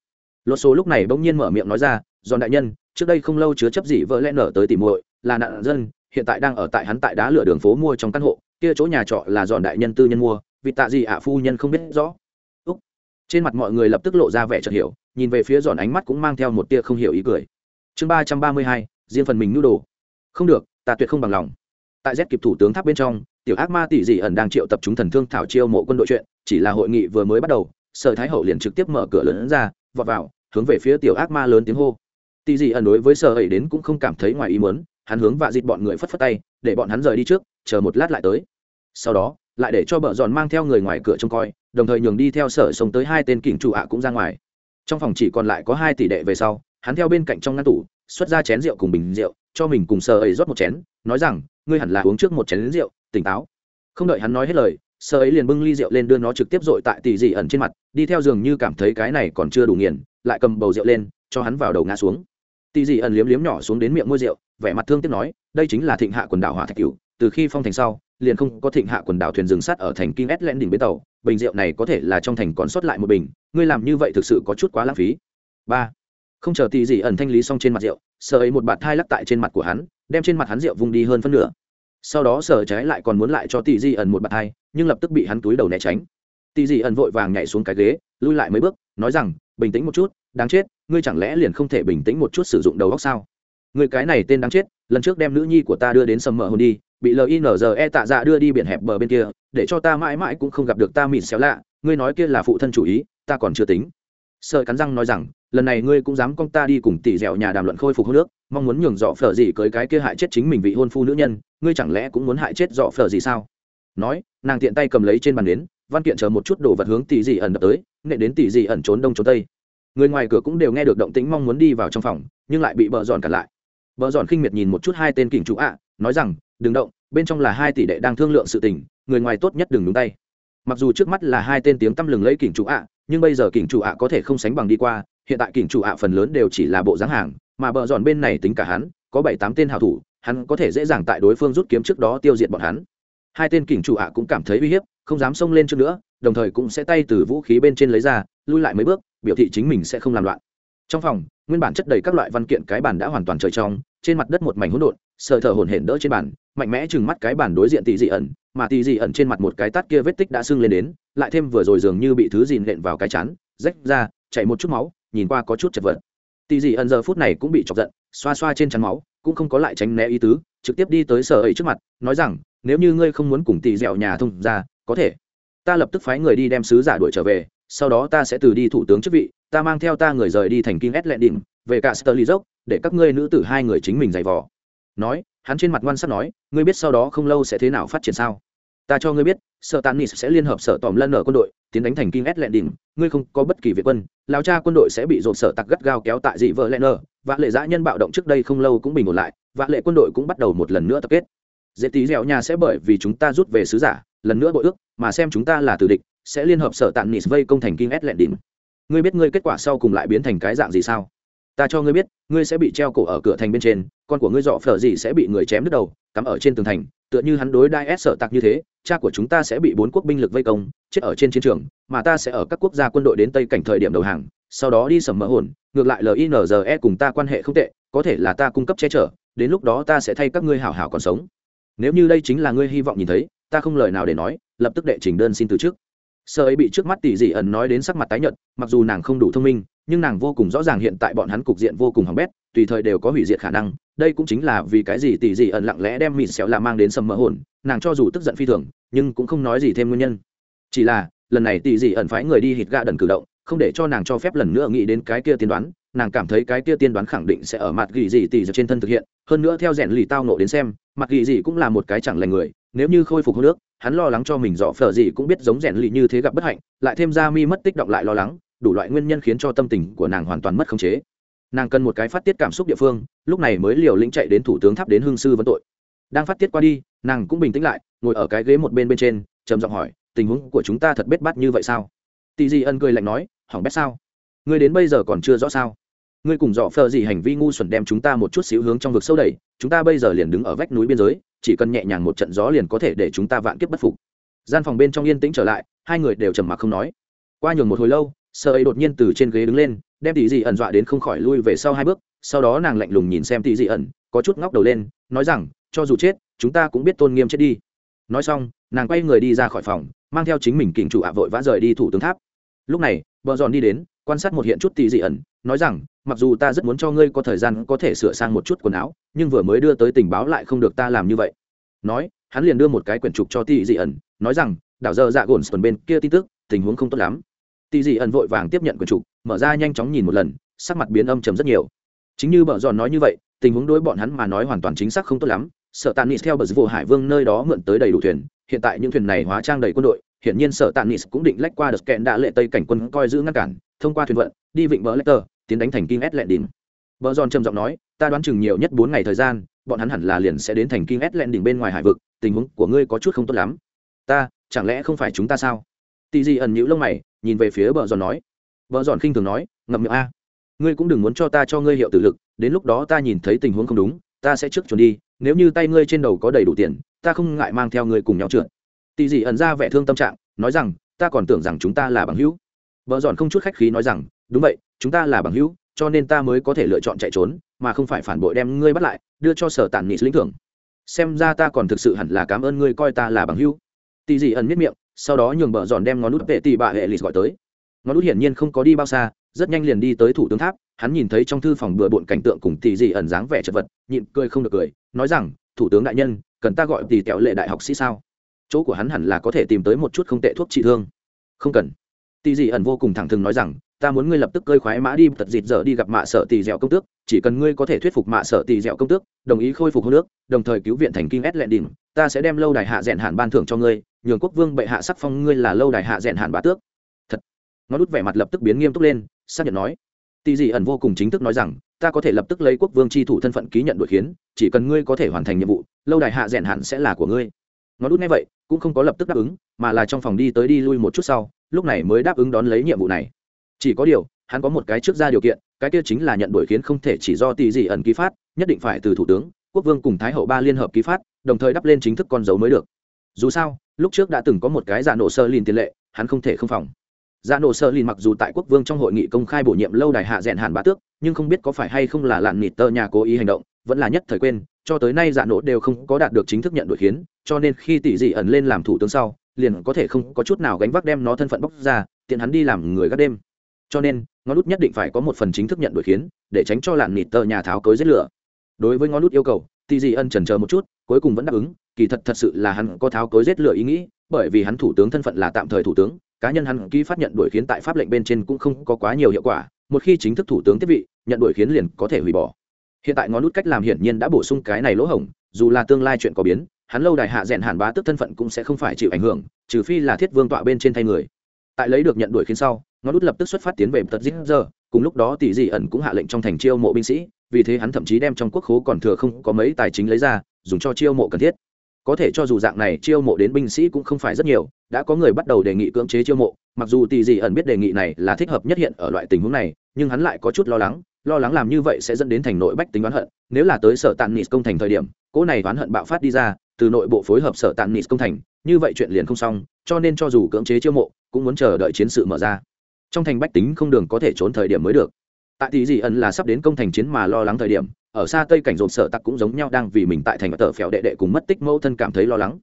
Lột số lúc này bỗng nhiên mở miệng nói ra, Dọn đại nhân, trước đây không lâu chứa chấp gì vợ lẽ nở tới tìm muội, là nạn dân, hiện tại đang ở tại hắn tại đá lửa đường phố mua trong căn hộ, kia chỗ nhà trọ là Dọn đại nhân tư nhân mua, vì tạ gì ạ phu nhân không biết rõ? Trên mặt mọi người lập tức lộ ra vẻ chợt hiểu, nhìn về phía giòn ánh mắt cũng mang theo một tia không hiểu ý cười. Chương ba trăm ba mươi hai, riêng phần mình nhu đồ. Không được, ta tuyệt không bằng lòng. Tại z kịp thủ tướng tháp bên trong, tiểu ác ma tỷ dị ẩn đang triệu tập chúng thần thương thảo chiêu mộ quân đội chuyện, chỉ là hội nghị vừa mới bắt đầu, sở thái hậu liền trực tiếp mở cửa lớn ra, vọt vào, hướng về phía tiểu ác ma lớn tiếng hô. Tỷ dị ẩn đối với sở ấy đến cũng không cảm thấy ngoài ý muốn, hắn hướng vạ dịt bọn người phất phất tay, để bọn hắn rời đi trước, chờ một lát lại tới. Sau đó, lại để cho bợ giòn mang theo người ngoài cửa trông coi đồng thời nhường đi theo sở sống tới hai tên kỉnh chủ ạ cũng ra ngoài. Trong phòng chỉ còn lại có hai tỷ đệ về sau, hắn theo bên cạnh trong ngăn tủ, xuất ra chén rượu cùng bình rượu, cho mình cùng sơ ấy rót một chén, nói rằng, ngươi hẳn là uống trước một chén rượu, tỉnh táo. Không đợi hắn nói hết lời sơ ấy liền bưng ly rượu lên đưa nó trực tiếp dội tại tỷ dị ẩn trên mặt, đi theo giường như cảm thấy cái này còn chưa đủ nghiền, lại cầm bầu rượu lên, cho hắn vào đầu ngã xuống. Tỷ dị ẩn liếm liếm nhỏ xuống đến miệng môi rượu, vẻ mặt thương tiếc nói, đây chính là thịnh hạ quần đảo hỏa thạch cửu, từ khi phong thành sau liền không có thịnh hạ quần đảo thuyền rừng sắt ở thành kinh ét lẽn đỉnh bến tàu, bình rượu này có thể là trong thành còn sót lại một bình, ngươi làm như vậy thực sự có chút quá lãng phí. Ba. Không chờ tì gì ẩn thanh lý xong trên mặt rượu sợ ấy một bạt thai lắc tại trên mặt của hắn, đem trên mặt hắn rượu vung đi hơn phân nửa. Sau đó sở trái lại còn muốn lại cho tì gì ẩn một bạt thai, nhưng lập tức bị hắn túi đầu né tránh. Tì gì ẩn vội vàng nhảy xuống cái ghế, lui lại mấy bước, nói rằng, bình tĩnh một chút, đáng chết, ngươi chẳng lẽ liền không thể bình tĩnh một chút sử dụng đầu óc sao? Người cái này tên đáng chết, lần trước đem nữ nhi của ta đưa đến sầm mờ hồn đi, bị linze tạ dạ đưa đi biển hẹp bờ bên kia, để cho ta mãi mãi cũng không gặp được ta mịn xéo lạ. Ngươi nói kia là phụ thân chủ ý, ta còn chưa tính. Sợ cắn răng nói rằng, lần này ngươi cũng dám con ta đi cùng tỷ dẻo nhà đàm luận khôi phục hô nước mong muốn nhường dọ phở gì cưới cái kia hại chết chính mình vị hôn phu nữ nhân, ngươi chẳng lẽ cũng muốn hại chết dọ phở gì sao? Nói, nàng tiện tay cầm lấy trên bàn đến, văn kiện chờ một chút đồ vật hướng tỷ dị ẩn đập tới nệ đến tỷ dị ẩn trốn đông trốn tây. Người ngoài cửa cũng đều nghe được động tĩnh mong muốn đi vào trong phòng, nhưng lại bị bờ giòn cản lại bờ giòn khinh miệt nhìn một chút hai tên kình chủ ạ, nói rằng, đừng động, bên trong là hai tỷ đệ đang thương lượng sự tình, người ngoài tốt nhất đừng đúng tay. Mặc dù trước mắt là hai tên tiếng tăm lừng lấy kình chủ ạ, nhưng bây giờ kình chủ ạ có thể không sánh bằng đi qua, hiện tại kình chủ ạ phần lớn đều chỉ là bộ dáng hàng, mà bờ giòn bên này tính cả hắn, có bảy tám tên hào thủ, hắn có thể dễ dàng tại đối phương rút kiếm trước đó tiêu diệt bọn hắn. Hai tên kình chủ ạ cũng cảm thấy uy hiếp, không dám xông lên trước nữa, đồng thời cũng sẽ tay từ vũ khí bên trên lấy ra, lui lại mấy bước, biểu thị chính mình sẽ không làm loạn. Trong phòng nguyên bản chất đầy các loại văn kiện cái bàn đã hoàn toàn trời trong, trên mặt đất một mảnh hỗn độn, sờ thở hổn hển đỡ trên bàn, mạnh mẽ chừng mắt cái bàn đối diện tỷ dị ẩn, mà tỷ dị ẩn trên mặt một cái tát kia vết tích đã sưng lên đến, lại thêm vừa rồi dường như bị thứ gì nện vào cái chán, rách ra chảy một chút máu, nhìn qua có chút chật vật. Tỷ dị ẩn giờ phút này cũng bị chọc giận, xoa xoa trên chắn máu, cũng không có lại tránh né ý tứ, trực tiếp đi tới sở ấy trước mặt, nói rằng, nếu như ngươi không muốn cùng tỷ dẻo nhà thông ra có thể. Ta lập tức phái người đi đem sứ giả đuổi trở về, sau đó ta sẽ từ đi thủ tướng chức vị ta mang theo ta người rời đi thành kinh ét lệ đỉnh về cả Sterling dốc để các ngươi nữ tử hai người chính mình giày vò. Nói hắn trên mặt ngoan sắt nói ngươi biết sau đó không lâu sẽ thế nào phát triển sao? Ta cho ngươi biết Sở tàn nis sẽ liên hợp sở tòm lân ở quân đội tiến đánh thành kinh ét lệ đỉnh ngươi không có bất kỳ việc quân lão cha quân đội sẽ bị dồn sở tặc gắt gao kéo tại dị vợ Lenner, nơ và lệ dã nhân bạo động trước đây không lâu cũng bình ổn lại và lệ quân đội cũng bắt đầu một lần nữa tập kết. Dễ tí dẻo nhà sẽ bởi vì chúng ta rút về sứ giả lần nữa bội ước mà xem chúng ta là tử địch sẽ liên hợp sở tạn nis vây công thành kinh ét lệ đỉnh ngươi biết ngươi kết quả sau cùng lại biến thành cái dạng gì sao? Ta cho ngươi biết, ngươi sẽ bị treo cổ ở cửa thành bên trên, con của ngươi dọ phở gì sẽ bị người chém đứt đầu, cắm ở trên tường thành, tựa như hắn đối đai s sợ tặc như thế, cha của chúng ta sẽ bị bốn quốc binh lực vây công, chết ở trên chiến trường, mà ta sẽ ở các quốc gia quân đội đến tây cảnh thời điểm đầu hàng, sau đó đi sầm mỡ hồn, ngược lại linze cùng ta quan hệ không tệ, có thể là ta cung cấp che chở, đến lúc đó ta sẽ thay các ngươi hảo hảo còn sống. Nếu như đây chính là ngươi hy vọng nhìn thấy, ta không lời nào để nói, lập tức đệ trình đơn xin từ chức sơ ấy bị trước mắt tỷ dị ẩn nói đến sắc mặt tái nhợt, mặc dù nàng không đủ thông minh, nhưng nàng vô cùng rõ ràng hiện tại bọn hắn cục diện vô cùng hỏng bét, tùy thời đều có hủy diệt khả năng, đây cũng chính là vì cái gì tỷ dị ẩn lặng lẽ đem mịt xéo là mang đến sầm mỡ hồn, nàng cho dù tức giận phi thường, nhưng cũng không nói gì thêm nguyên nhân. Chỉ là, lần này tỷ dị ẩn phái người đi hít gạ đần cử động, không để cho nàng cho phép lần nữa nghĩ đến cái kia tiên đoán, nàng cảm thấy cái kia tiên đoán khẳng định sẽ ở mặt gỉ dị tỷ trên thân thực hiện, hơn nữa theo rèn lì tao nộ đến xem, mặt gỉ dị cũng là một cái chẳng lành người, nếu như khôi phục hô nước hắn lo lắng cho mình dọ phở gì cũng biết giống rèn lì như thế gặp bất hạnh, lại thêm ra mi mất tích động lại lo lắng, đủ loại nguyên nhân khiến cho tâm tình của nàng hoàn toàn mất khống chế. Nàng cần một cái phát tiết cảm xúc địa phương, lúc này mới liều lĩnh chạy đến thủ tướng tháp đến hương sư vấn tội. Đang phát tiết qua đi, nàng cũng bình tĩnh lại, ngồi ở cái ghế một bên bên trên, trầm giọng hỏi, tình huống của chúng ta thật bết bát như vậy sao? Tì di ân cười lạnh nói, hỏng bét sao? Ngươi đến bây giờ còn chưa rõ sao? Ngươi cùng dọ phờ gì hành vi ngu xuẩn đem chúng ta một chút xíu hướng trong vực sâu đẩy, chúng ta bây giờ liền đứng ở vách núi biên giới chỉ cần nhẹ nhàng một trận gió liền có thể để chúng ta vạn kiếp bất phục. Gian phòng bên trong yên tĩnh trở lại, hai người đều trầm mặc không nói. Qua nhường một hồi lâu sợ ấy đột nhiên từ trên ghế đứng lên, đem tỷ dị ẩn dọa đến không khỏi lui về sau hai bước, sau đó nàng lạnh lùng nhìn xem tỷ dị ẩn, có chút ngóc đầu lên, nói rằng, cho dù chết, chúng ta cũng biết tôn nghiêm chết đi. Nói xong, nàng quay người đi ra khỏi phòng, mang theo chính mình kình chủ ạ vội vã rời đi thủ tướng tháp lúc này, vợ dọn đi đến, quan sát một hiện chút tỷ dị ẩn, nói rằng, mặc dù ta rất muốn cho ngươi có thời gian có thể sửa sang một chút quần áo, nhưng vừa mới đưa tới tình báo lại không được ta làm như vậy. Nói, hắn liền đưa một cái quyển trục cho tỷ dị ẩn, nói rằng, đảo dơ dạ gồn bên kia tin tức, tình huống không tốt lắm. Tỷ dị ẩn vội vàng tiếp nhận quyển trục, mở ra nhanh chóng nhìn một lần, sắc mặt biến âm trầm rất nhiều. Chính như bợ dọn nói như vậy, tình huống đối bọn hắn mà nói hoàn toàn chính xác không tốt lắm, sợ tàn nis theo bờ vụ hải vương nơi đó mượn tới đầy đủ thuyền, hiện tại những thuyền này hóa trang đầy quân đội hiển nhiên sở tạng nis cũng định lách qua được kẹn đã lệ tây cảnh quân coi giữ ngăn cản, thông qua thuyền vận, đi vịnh bờ letter tiến đánh thành kinh s lệ đỉnh. Bờ giòn trầm giọng nói, ta đoán chừng nhiều nhất bốn ngày thời gian, bọn hắn hẳn là liền sẽ đến thành kinh s lệ đỉnh bên ngoài hải vực, tình huống của ngươi có chút không tốt lắm. Ta, chẳng lẽ không phải chúng ta sao? Tì gì ẩn nhữ lông mày, nhìn về phía bờ giòn nói. Bờ giòn khinh thường nói, ngậm miệng a, ngươi cũng đừng muốn cho ta cho ngươi hiệu tử lực, đến lúc đó ta nhìn thấy tình huống không đúng, ta sẽ trước chuẩn đi, nếu như tay ngươi trên đầu có đầy đủ tiền, ta không ngại mang theo ngươi cùng nhau trượt tì dị ẩn ra vẻ thương tâm trạng, nói rằng, ta còn tưởng rằng chúng ta là bằng hữu. Vợ dọn không chút khách khí nói rằng, đúng vậy, chúng ta là bằng hữu, cho nên ta mới có thể lựa chọn chạy trốn, mà không phải phản bội đem ngươi bắt lại, đưa cho sở tản nghị lĩnh thưởng. Xem ra ta còn thực sự hẳn là cảm ơn ngươi coi ta là bằng hữu. Tì dị ẩn miết miệng, sau đó nhường bờ dọn đem ngón nút vệ tì bà hệ lịch gọi tới. Ngón nút hiển nhiên không có đi bao xa, rất nhanh liền đi tới thủ tướng tháp, hắn nhìn thấy trong thư phòng bừa bộn cảnh tượng cùng tỷ dị ẩn dáng vẻ chật vật, nhịn cười không được cười, nói rằng, thủ tướng đại nhân, cần ta gọi tỷ kẹo lệ đại học sĩ sao? Chỗ của hắn hẳn là có thể tìm tới một chút không tệ thuốc trị thương. Không cần. Tỷ dị ẩn vô cùng thẳng thừng nói rằng, ta muốn ngươi lập tức cơi khoái mã đi, tật dịt giờ đi gặp mạ sợ tỳ dẻo công tước, chỉ cần ngươi có thể thuyết phục mạ sợ tỳ dẻo công tước, đồng ý khôi phục hô nước đồng thời cứu viện thành kinh ét lẹn đình ta sẽ đem lâu đài hạ rèn hạn ban thưởng cho ngươi, nhường quốc vương bệ hạ sắc phong ngươi là lâu đài hạ rèn hạn bá tước. Thật. Nó đút vẻ mặt lập tức biến nghiêm túc lên, xác nhận nói. Tỷ dị ẩn vô cùng chính thức nói rằng, ta có thể lập tức lấy quốc vương tri thủ thân phận ký nhận đội khiến, chỉ cần ngươi có thể hoàn thành nhiệm vụ, lâu đài hạ rèn hạn sẽ là của ngươi. Nó đút nghe vậy cũng không có lập tức đáp ứng, mà là trong phòng đi tới đi lui một chút sau, lúc này mới đáp ứng đón lấy nhiệm vụ này. Chỉ có điều, hắn có một cái trước ra điều kiện, cái kia chính là nhận đổi khiến không thể chỉ do tỷ dị ẩn ký phát, nhất định phải từ thủ tướng, quốc vương cùng thái hậu ba liên hợp ký phát, đồng thời đắp lên chính thức con dấu mới được. Dù sao, lúc trước đã từng có một cái giả nổ sơ lìn tiền lệ, hắn không thể không phòng. Giả nổ sơ lìn mặc dù tại quốc vương trong hội nghị công khai bổ nhiệm lâu đài hạ rèn hàn bá tước, nhưng không biết có phải hay không là lạn nịt tơ nhà cố ý hành động, vẫn là nhất thời quên cho tới nay dạ nổ đều không có đạt được chính thức nhận đội khiến, cho nên khi tỷ dị ẩn lên làm thủ tướng sau, liền có thể không có chút nào gánh vác đem nó thân phận bóc ra, tiện hắn đi làm người gác đêm. Cho nên, ngón nút nhất định phải có một phần chính thức nhận đội khiến, để tránh cho lạn nịt tờ nhà tháo cối giết lửa. Đối với ngón nút yêu cầu, tỷ dị ân chần chờ một chút, cuối cùng vẫn đáp ứng, kỳ thật thật sự là hắn có tháo cối giết lửa ý nghĩ, bởi vì hắn thủ tướng thân phận là tạm thời thủ tướng, cá nhân hắn ký phát nhận đuổi khiến tại pháp lệnh bên trên cũng không có quá nhiều hiệu quả, một khi chính thức thủ tướng tiếp vị, nhận đuổi khiến liền có thể hủy bỏ hiện tại ngón nút cách làm hiển nhiên đã bổ sung cái này lỗ hổng, dù là tương lai chuyện có biến, hắn lâu đài hạ rèn hàn bá tức thân phận cũng sẽ không phải chịu ảnh hưởng, trừ phi là thiết vương tọa bên trên thay người. Tại lấy được nhận đuổi khiến sau, ngón nút lập tức xuất phát tiến về tật dít giờ cùng lúc đó tỷ dị ẩn cũng hạ lệnh trong thành chiêu mộ binh sĩ, vì thế hắn thậm chí đem trong quốc khố còn thừa không có mấy tài chính lấy ra, dùng cho chiêu mộ cần thiết. Có thể cho dù dạng này chiêu mộ đến binh sĩ cũng không phải rất nhiều, đã có người bắt đầu đề nghị cưỡng chế chiêu mộ, mặc dù tỷ dị ẩn biết đề nghị này là thích hợp nhất hiện ở loại tình huống này, nhưng hắn lại có chút lo lắng lo lắng làm như vậy sẽ dẫn đến thành nội bách tính oán hận. Nếu là tới sở tàn nịt công thành thời điểm, cỗ này oán hận bạo phát đi ra, từ nội bộ phối hợp sở tàn nịt công thành, như vậy chuyện liền không xong, cho nên cho dù cưỡng chế chiêu mộ, cũng muốn chờ đợi chiến sự mở ra. Trong thành bách tính không đường có thể trốn thời điểm mới được. Tại thì dị ẩn là sắp đến công thành chiến mà lo lắng thời điểm, ở xa tây cảnh rộn sở tặc cũng giống nhau đang vì mình tại thành tờ phèo đệ đệ cùng mất tích mẫu thân cảm thấy lo lắng.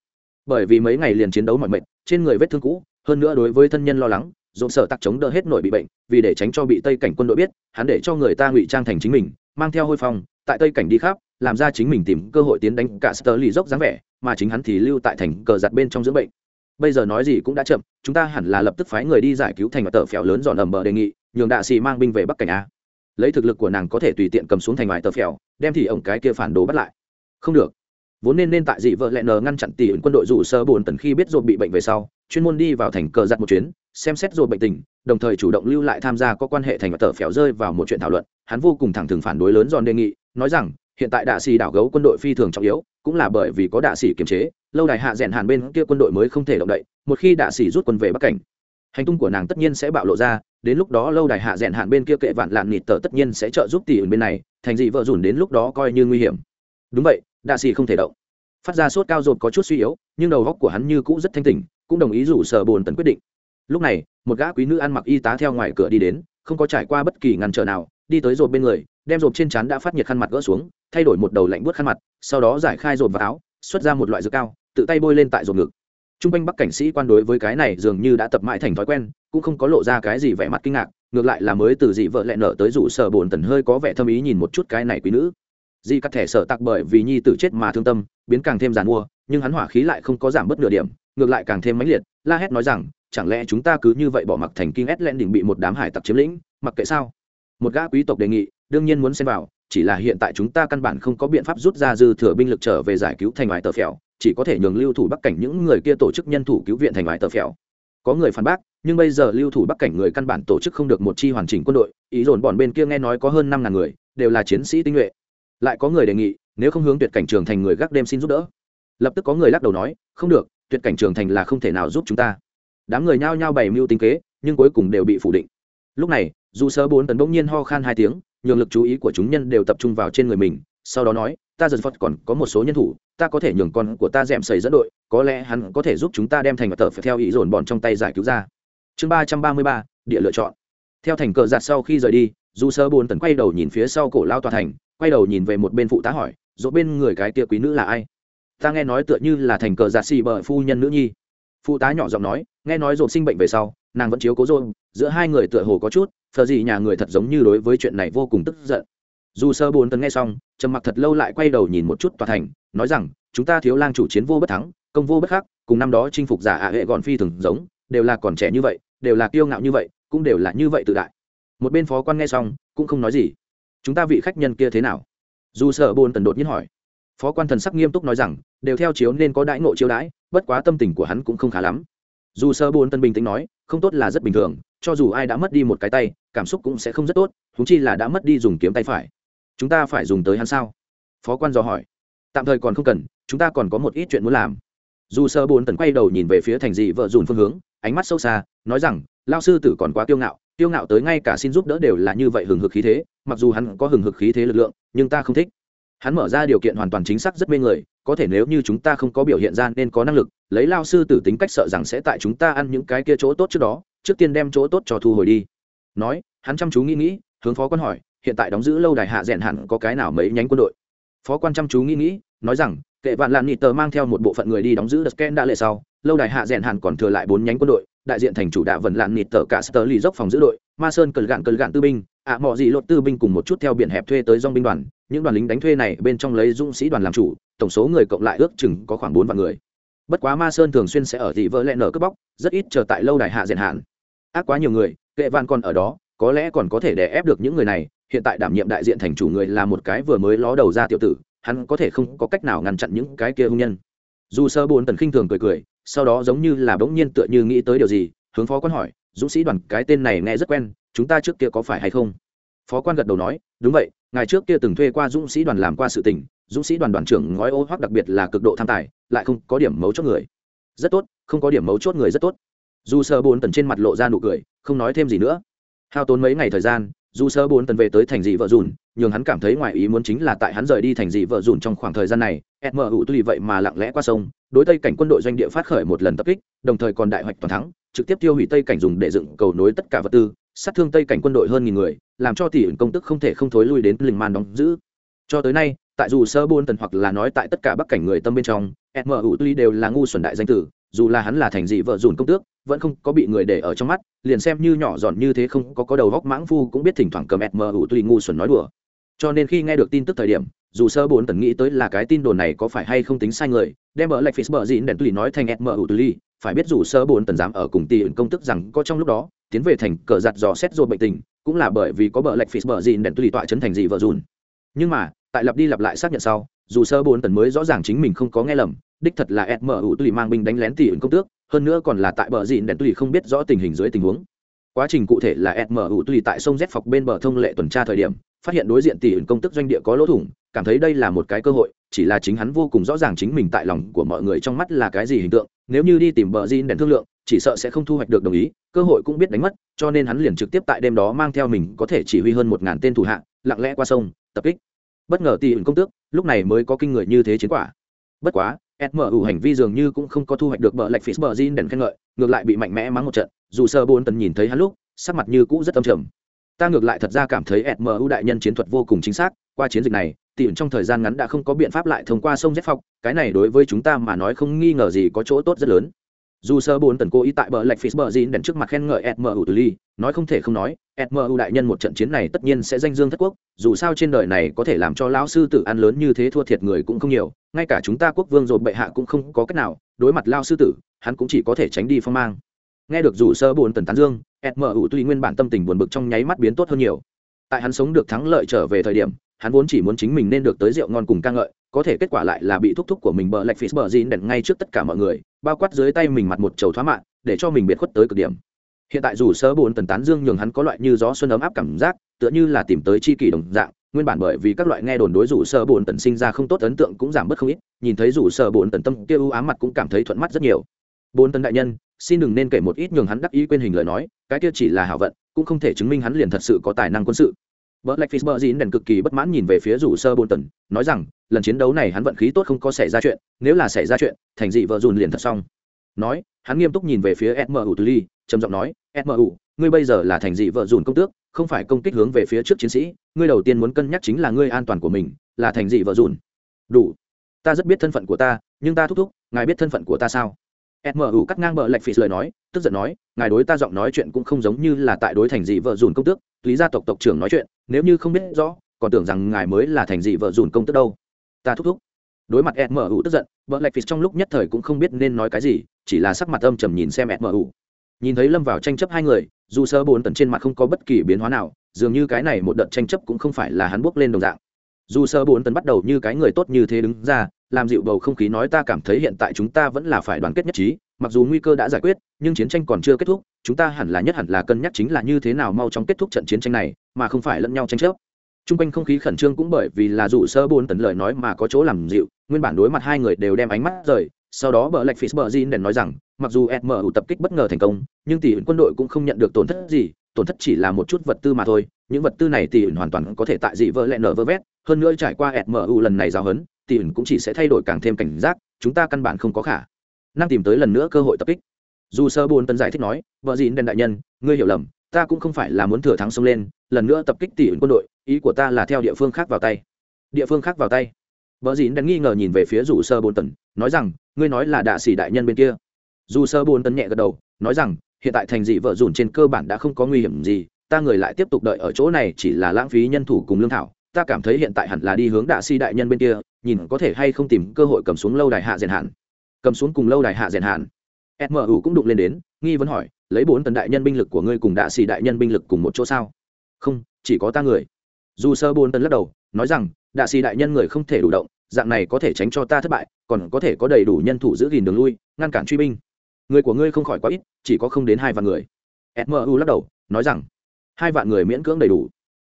Bởi vì mấy ngày liền chiến đấu mọi mệt, trên người vết thương cũ, hơn nữa đối với thân nhân lo lắng dồn sở tặc chống đỡ hết nổi bị bệnh, vì để tránh cho bị tây cảnh quân đội biết, hắn để cho người ta ngụy trang thành chính mình, mang theo hôi phong, tại tây cảnh đi khắp, làm ra chính mình tìm cơ hội tiến đánh cả sơ lì dốc dáng vẻ, mà chính hắn thì lưu tại thành cờ giặt bên trong dưỡng bệnh. Bây giờ nói gì cũng đã chậm, chúng ta hẳn là lập tức phái người đi giải cứu thành và tờ phèo lớn dọn ẩm bờ đề nghị, nhường đạ xì mang binh về bắc cảnh a. Lấy thực lực của nàng có thể tùy tiện cầm xuống thành ngoài tờ phèo, đem thì ổng cái kia phản đồ bắt lại. Không được vốn nên nên tại dị vợ lẹ nờ ngăn chặn tỷ ứng quân đội rủ sơ bồn tần khi biết rồi bị bệnh về sau, chuyên môn đi vào thành cờ giặt một chuyến, xem xét rồi bệnh tình, đồng thời chủ động lưu lại tham gia có quan hệ thành và tờ phèo rơi vào một chuyện thảo luận. Hắn vô cùng thẳng thừng phản đối lớn giòn đề nghị, nói rằng, hiện tại đạ xì đảo gấu quân đội phi thường trọng yếu, cũng là bởi vì có đạ xì kiềm chế, lâu đài hạ rèn hàn bên kia quân đội mới không thể động đậy, một khi đạ xì rút quân về bắc cảnh, hành tung của nàng tất nhiên sẽ bạo lộ ra, đến lúc đó lâu đài hạ rèn hạn bên kia kệ vạn lạn nịt tờ tất nhiên sẽ trợ giúp tỷ ẩn bên này, thành dị vợ dùn đến lúc đó coi như nguy hiểm. Đúng vậy đạ xì không thể động. Phát ra sốt cao rột có chút suy yếu, nhưng đầu góc của hắn như cũ rất thanh tỉnh, cũng đồng ý rủ sở bồn tần quyết định. Lúc này, một gã quý nữ ăn mặc y tá theo ngoài cửa đi đến, không có trải qua bất kỳ ngăn trở nào, đi tới rột bên người, đem rột trên trán đã phát nhiệt khăn mặt gỡ xuống, thay đổi một đầu lạnh buốt khăn mặt, sau đó giải khai rột vào áo, xuất ra một loại dược cao, tự tay bôi lên tại rột ngực. T r u n g quanh bắc cảnh sĩ quan đối với cái này dường như đã tập mãi thành thói quen, cũng không có lộ ra cái gì vẻ mặt kinh ngạc, ngược lại là mới từ dị vợ lẹ nở tới rủ sở bồn tần hơi có vẻ thâm ý nhìn một chút cái này quý nữ di cắt thẻ sở tặc bởi vì nhi tử chết mà thương tâm, biến càng thêm giàn mua, nhưng hắn hỏa khí lại không có giảm bớt nửa điểm, ngược lại càng thêm mãnh liệt. La hét nói rằng, chẳng lẽ chúng ta cứ như vậy bỏ mặc thành kinh ét len đỉnh bị một đám hải tặc chiếm lĩnh? Mặc kệ sao? Một gã quý tộc đề nghị, đương nhiên muốn xem vào, chỉ là hiện tại chúng ta căn bản không có biện pháp rút ra dư thừa binh lực trở về giải cứu thành ngoài tờ phèo, chỉ có thể nhường lưu thủ bắc cảnh những người kia tổ chức nhân thủ cứu viện thành ngoài tờ phèo. Có người phản bác, nhưng bây giờ lưu thủ bắc cảnh người căn bản tổ chức không được một chi hoàn chỉnh quân đội, ý dồn bọn bên kia nghe nói có hơn năm ngàn người, đều là chiến sĩ tinh nhuệ lại có người đề nghị, nếu không hướng tuyệt cảnh trường thành người gác đêm xin giúp đỡ. Lập tức có người lắc đầu nói, không được, tuyệt cảnh trường thành là không thể nào giúp chúng ta. Đám người nhao nhao bày mưu tính kế, nhưng cuối cùng đều bị phủ định. Lúc này, dù sơ bốn tấn bỗng nhiên ho khan hai tiếng, nhường lực chú ý của chúng nhân đều tập trung vào trên người mình, sau đó nói, ta dần phật còn có một số nhân thủ, ta có thể nhường con của ta d è m sầy dẫn đội, có lẽ hắn có thể giúp chúng ta đem thành và tờ phải theo ý dồn bọn trong tay giải cứu ra. Chương ba trăm ba mươi ba, địa lựa chọn. Theo thành cờ giạt sau khi rời đi, dù sơ bốn tấn quay đầu nhìn phía sau cổ lao tòa thành quay đầu nhìn về một bên phụ tá hỏi dỗ bên người cái tia quý nữ là ai? Ta nghe nói tựa như là thành cờ giả xì bờ phu nhân nữ nhi. Phụ tá nhỏ giọng nói, nghe nói dồn sinh bệnh về sau, nàng vẫn chiếu cố dồn giữa hai người tựa hồ có chút thờ gì nhà người thật giống như đối với chuyện này vô cùng tức giận. Dù sơ bốn tấn nghe xong, trầm mặc thật lâu lại quay đầu nhìn một chút tòa thành, nói rằng, chúng ta thiếu lang chủ chiến vô bất thắng, công vô bất khắc, cùng năm đó chinh phục giả ạ hệ gòn phi thường giống, đều là còn trẻ như vậy, đều là kiêu ngạo như vậy, cũng đều là như vậy tự đại. Một bên phó quan nghe xong, cũng không nói gì chúng ta vị khách nhân kia thế nào? Dù sợ bồn tần đột nhiên hỏi. Phó quan thần sắc nghiêm túc nói rằng, đều theo chiếu nên có đãi ngộ chiếu đãi, bất quá tâm tình của hắn cũng không khá lắm. Dù sơ bồn tần bình tĩnh nói, không tốt là rất bình thường, cho dù ai đã mất đi một cái tay, cảm xúc cũng sẽ không rất tốt húng chi là đã mất đi dùng kiếm tay phải. Chúng ta phải dùng tới hắn sao? Phó quan dò hỏi. Tạm thời còn không cần, chúng ta còn có một ít chuyện muốn làm. Dù sơ bồn tần quay đầu nhìn về phía thành dị vợ dùn phương hướng, ánh mắt sâu xa, nói rằng lao sư tử còn quá kiêu ngạo Tiêu ngạo tới ngay cả xin giúp đỡ đều là như vậy hừng hực khí thế, mặc dù hắn có hừng hực khí thế lực lượng, nhưng ta không thích. Hắn mở ra điều kiện hoàn toàn chính xác rất mê người, có thể nếu như chúng ta không có biểu hiện ra nên có năng lực, lấy lao sư tử tính cách sợ rằng sẽ tại chúng ta ăn những cái kia chỗ tốt trước đó, trước tiên đem chỗ tốt cho thu hồi đi. Nói, hắn chăm chú nghĩ nghĩ, hướng phó quan hỏi, hiện tại đóng giữ lâu đài hạ rèn hẳn có cái nào mấy nhánh quân đội? Phó quan chăm chú nghĩ nghĩ, nói rằng, kệ vạn lạn nghị tờ mang theo một bộ phận người đi đóng giữ đất ken đã lệ sau, lâu đài hạ rèn hẳn còn thừa lại bốn nhánh quân đội đại diện thành chủ đạo vần lạn nịt tờ cả sơ lì dốc phòng giữ đội ma sơn cờ gạn cờ gạn tư binh ạ à, mọi gì lột tư binh cùng một chút theo biển hẹp thuê tới dong binh đoàn những đoàn lính đánh thuê này bên trong lấy dũng sĩ đoàn làm chủ tổng số người cộng lại ước chừng có khoảng bốn vạn người. Bất quá ma sơn thường xuyên sẽ ở thị vỡ lẹ nở cướp bóc rất ít chờ tại lâu đài hạ diện hạn. Ác quá nhiều người kệ van còn ở đó có lẽ còn có thể đè ép được những người này hiện tại đảm nhiệm đại diện thành chủ người là một cái vừa mới ló đầu ra tiểu tử hắn có thể không có cách nào ngăn chặn những cái kia hung nhân. Dù sơ bốn tần khinh thường cười cười sau đó giống như là bỗng nhiên tựa như nghĩ tới điều gì, hướng phó quan hỏi, dũng sĩ đoàn, cái tên này nghe rất quen, chúng ta trước kia có phải hay không? Phó quan gật đầu nói, đúng vậy ngày trước kia từng thuê qua dũng sĩ đoàn làm qua sự tình, dũng sĩ đoàn đoàn trưởng ngói ô hoặc đặc biệt là cực độ tham tài, lại không có điểm mấu chốt người. Rất tốt, không có điểm mấu chốt người rất tốt. Dù sơ bốn tần trên mặt lộ ra nụ cười, không nói thêm gì nữa. Hao tốn mấy ngày thời gian, dù sơ bốn tần về tới thành dị vợ dùn nhường hắn cảm thấy ngoài ý muốn chính là tại hắn rời đi thành dị vợ dùn trong khoảng thời gian này mu tuy vậy mà lặng lẽ qua sông, đối tây cảnh quân đội doanh địa phát khởi một lần tập kích, đồng thời còn đại hoạch toàn thắng, trực tiếp tiêu hủy tây cảnh dùng để dựng cầu nối tất cả vật tư, sát thương tây cảnh quân đội hơn nghìn người, làm cho tỷ ứng công tức không thể không thối lui đến lình man đóng giữ. Cho tới nay, tại dù sơ buôn tần hoặc là nói tại tất cả bắc cảnh người tâm bên trong mu tuy đều là ngu xuẩn đại danh tử, dù là hắn là thành dị vợ dùn công tước, vẫn không có bị người để ở trong mắt, liền xem như nhỏ giòn như thế không có có đầu góc mãng phu cũng biết thỉnh thoảng cầm mu tuy ngu xuẩn nói đùa cho nên khi nghe được tin tức thời điểm, dù sơ bốn tần nghĩ tới là cái tin đồn này có phải hay không tính sai người, đem ở lệch phí bờ dịn đèn tùy nói thành mu tuy phải biết dù sơ bốn tần dám ở cùng tỷ ẩn công tức rằng có trong lúc đó, tiến về thành cờ giặt dò xét rồi bệnh tình, cũng là bởi vì có bờ lạch phí bờ dịn đèn tùy tọa chấn thành gì vợ dùn. Nhưng mà, tại lặp đi lặp lại xác nhận sau, dù sơ bốn tần mới rõ ràng chính mình không có nghe lầm, đích thật là mu tùy mang binh đánh lén tỷ ẩn công tước, hơn nữa còn là tại bờ dịn đèn tùy không biết rõ tình hình dưới tình huống. Quá trình cụ thể là mu tùy tại sông z phọc bên bờ thông lệ tuần tra thời điểm phát hiện đối diện tỷ ẩn công tức doanh địa có lỗ thủng, cảm thấy đây là một cái cơ hội, chỉ là chính hắn vô cùng rõ ràng chính mình tại lòng của mọi người trong mắt là cái gì hình tượng, nếu như đi tìm bờ Jin đèn thương lượng, chỉ sợ sẽ không thu hoạch được đồng ý, cơ hội cũng biết đánh mất, cho nên hắn liền trực tiếp tại đêm đó mang theo mình có thể chỉ huy hơn một ngàn tên thủ hạ, lặng lẽ qua sông, tập kích. Bất ngờ tỷ ẩn công tước, lúc này mới có kinh người như thế chiến quả. Bất quá SMU hành vi dường như cũng không có thu hoạch được bờ lạch phía bờ Jin đèn khen ngợi, ngược lại bị mạnh mẽ mắng một trận, dù sơ bốn tần nhìn thấy hắn lúc, sắc mặt như cũ rất âm trầm ta ngược lại thật ra cảm thấy SMU đại nhân chiến thuật vô cùng chính xác qua chiến dịch này tỷ trong thời gian ngắn đã không có biện pháp lại thông qua sông Z Phong, cái này đối với chúng ta mà nói không nghi ngờ gì có chỗ tốt rất lớn. Dù sơ bốn tần cố ý tại bờ lệch phía bờ Fitzbergin đèn trước mặt khen ngợi SMU từ ly, nói không thể không nói, SMU đại nhân một trận chiến này tất nhiên sẽ danh dương thất quốc, dù sao trên đời này có thể làm cho lão sư tử ăn lớn như thế thua thiệt người cũng không nhiều, ngay cả chúng ta quốc vương rồi bệ hạ cũng không có cách nào, đối mặt lão sư tử, hắn cũng chỉ có thể tránh đi phong mang. Nghe được dù sơ bốn tần tán dương, SMU tuy nguyên bản tâm tình buồn bực trong nháy mắt biến tốt hơn nhiều. Tại hắn sống được thắng lợi trở về thời điểm, hắn vốn chỉ muốn chính mình nên được tới rượu ngon cùng ca ngợi có thể kết quả lại là bị thúc thúc của mình bờ lạch phí bờ gìn đèn ngay trước tất cả mọi người bao quát dưới tay mình mặt một chầu thoá mãn, để cho mình biệt khuất tới cực điểm hiện tại dù sớ bốn tần tán dương nhường hắn có loại như gió xuân ấm áp cảm giác tựa như là tìm tới chi kỷ đồng dạng nguyên bản bởi vì các loại nghe đồn đối rủ sơ buồn tần sinh ra không tốt ấn tượng cũng giảm bớt không ít nhìn thấy rủ sơ buồn tần tâm kia ưu ám mặt cũng cảm thấy thuận mắt rất nhiều bốn tần đại nhân xin đừng nên kể một ít nhường hắn đắc ý quên hình lời nói cái kia chỉ là hảo vận cũng không thể chứng minh hắn liền thật sự có tài năng quân sự Black Fitzbergin đèn cực kỳ bất mãn nhìn về phía rủ sơ Bolton, nói rằng, lần chiến đấu này hắn vận khí tốt không có xảy ra chuyện, nếu là xảy ra chuyện, thành dị vợ dùn liền thật xong. Nói, hắn nghiêm túc nhìn về phía Edmu ly, trầm giọng nói, Edmu, ngươi bây giờ là thành dị vợ dùn công tước, không phải công kích hướng về phía trước chiến sĩ, ngươi đầu tiên muốn cân nhắc chính là ngươi an toàn của mình, là thành dị vợ dùn. Đủ. Ta rất biết thân phận của ta, nhưng ta thúc thúc, ngài biết thân phận của ta sao? Smu cắt ngang bờ lệch phì lời nói, tức giận nói, ngài đối ta giọng nói chuyện cũng không giống như là tại đối thành dị vợ dùn công tước túy gia tộc tộc trưởng nói chuyện, nếu như không biết rõ, còn tưởng rằng ngài mới là thành dị vợ dùn công tước đâu. Ta thúc thúc. Đối mặt smu tức giận, bờ lệch phì trong lúc nhất thời cũng không biết nên nói cái gì, chỉ là sắc mặt âm trầm nhìn xem smu nhìn thấy lâm vào tranh chấp hai người, dù sơ bốn tần trên mặt không có bất kỳ biến hóa nào, dường như cái này một đợt tranh chấp cũng không phải là hắn bước lên đồng dạng dù sơ bốn tấn bắt đầu như cái người tốt như thế đứng ra, làm dịu bầu không khí nói ta cảm thấy hiện tại chúng ta vẫn là phải đoàn kết nhất trí, mặc dù nguy cơ đã giải quyết, nhưng chiến tranh còn chưa kết thúc, chúng ta hẳn là nhất hẳn là cân nhắc chính là như thế nào mau chóng kết thúc trận chiến tranh này, mà không phải lẫn nhau tranh chấp. T r u n g quanh không khí khẩn trương cũng bởi vì là dù sơ bốn tấn lời nói mà có chỗ làm dịu, nguyên bản đối mặt hai người đều đem ánh mắt rời, sau đó bờ lạch phí bờ gin đèn nói rằng, mặc dù edmu tập kích bất ngờ thành công, nhưng tỷ quân đội cũng không nhận được tổn thất gì, tổn thất chỉ là một chút vật tư mà thôi, những vật tư này tỷ hoàn toàn có thể tại dị vỡ lẹ nở vơ vét hơn nữa trải qua mu lần này giáo huấn tỷ cũng chỉ sẽ thay đổi càng thêm cảnh giác, chúng ta căn bản không có khả năng tìm tới lần nữa cơ hội tập kích. Dù sơ bồn tần giải thích nói, vợ dịn đèn đại nhân, ngươi hiểu lầm, ta cũng không phải là muốn thừa thắng xông lên, lần nữa tập kích tỷ ẩn quân đội, ý của ta là theo địa phương khác vào tay. Địa phương khác vào tay. Vợ dịn đèn nghi ngờ nhìn về phía dù sơ bồn tần nói rằng, ngươi nói là đạ sĩ đại nhân bên kia. Dù sơ bồn tần nhẹ gật đầu, nói rằng, hiện tại thành dị vợ dùn trên cơ bản đã không có nguy hiểm gì, ta người lại tiếp tục đợi ở chỗ này chỉ là lãng phí nhân thủ cùng lương thảo ta cảm thấy hiện tại hẳn là đi hướng đạ si đại nhân bên kia, nhìn có thể hay không tìm cơ hội cầm xuống lâu đài hạ rèn hạn. Cầm xuống cùng lâu đài hạ rèn hạn. Mu cũng đụng lên đến, nghi vấn hỏi, lấy bốn tần đại nhân binh lực của ngươi cùng đạ xì đại nhân binh lực cùng một chỗ sao? Không, chỉ có ta người. Dù sơ bốn tần lắc đầu, nói rằng, đạ xì đại nhân người không thể đủ động, dạng này có thể tránh cho ta thất bại, còn có thể có đầy đủ nhân thủ giữ gìn đường lui, ngăn cản truy binh. Người của ngươi không khỏi quá ít, chỉ có không đến hai vạn người. Mu lắc đầu, nói rằng, hai vạn người miễn cưỡng đầy đủ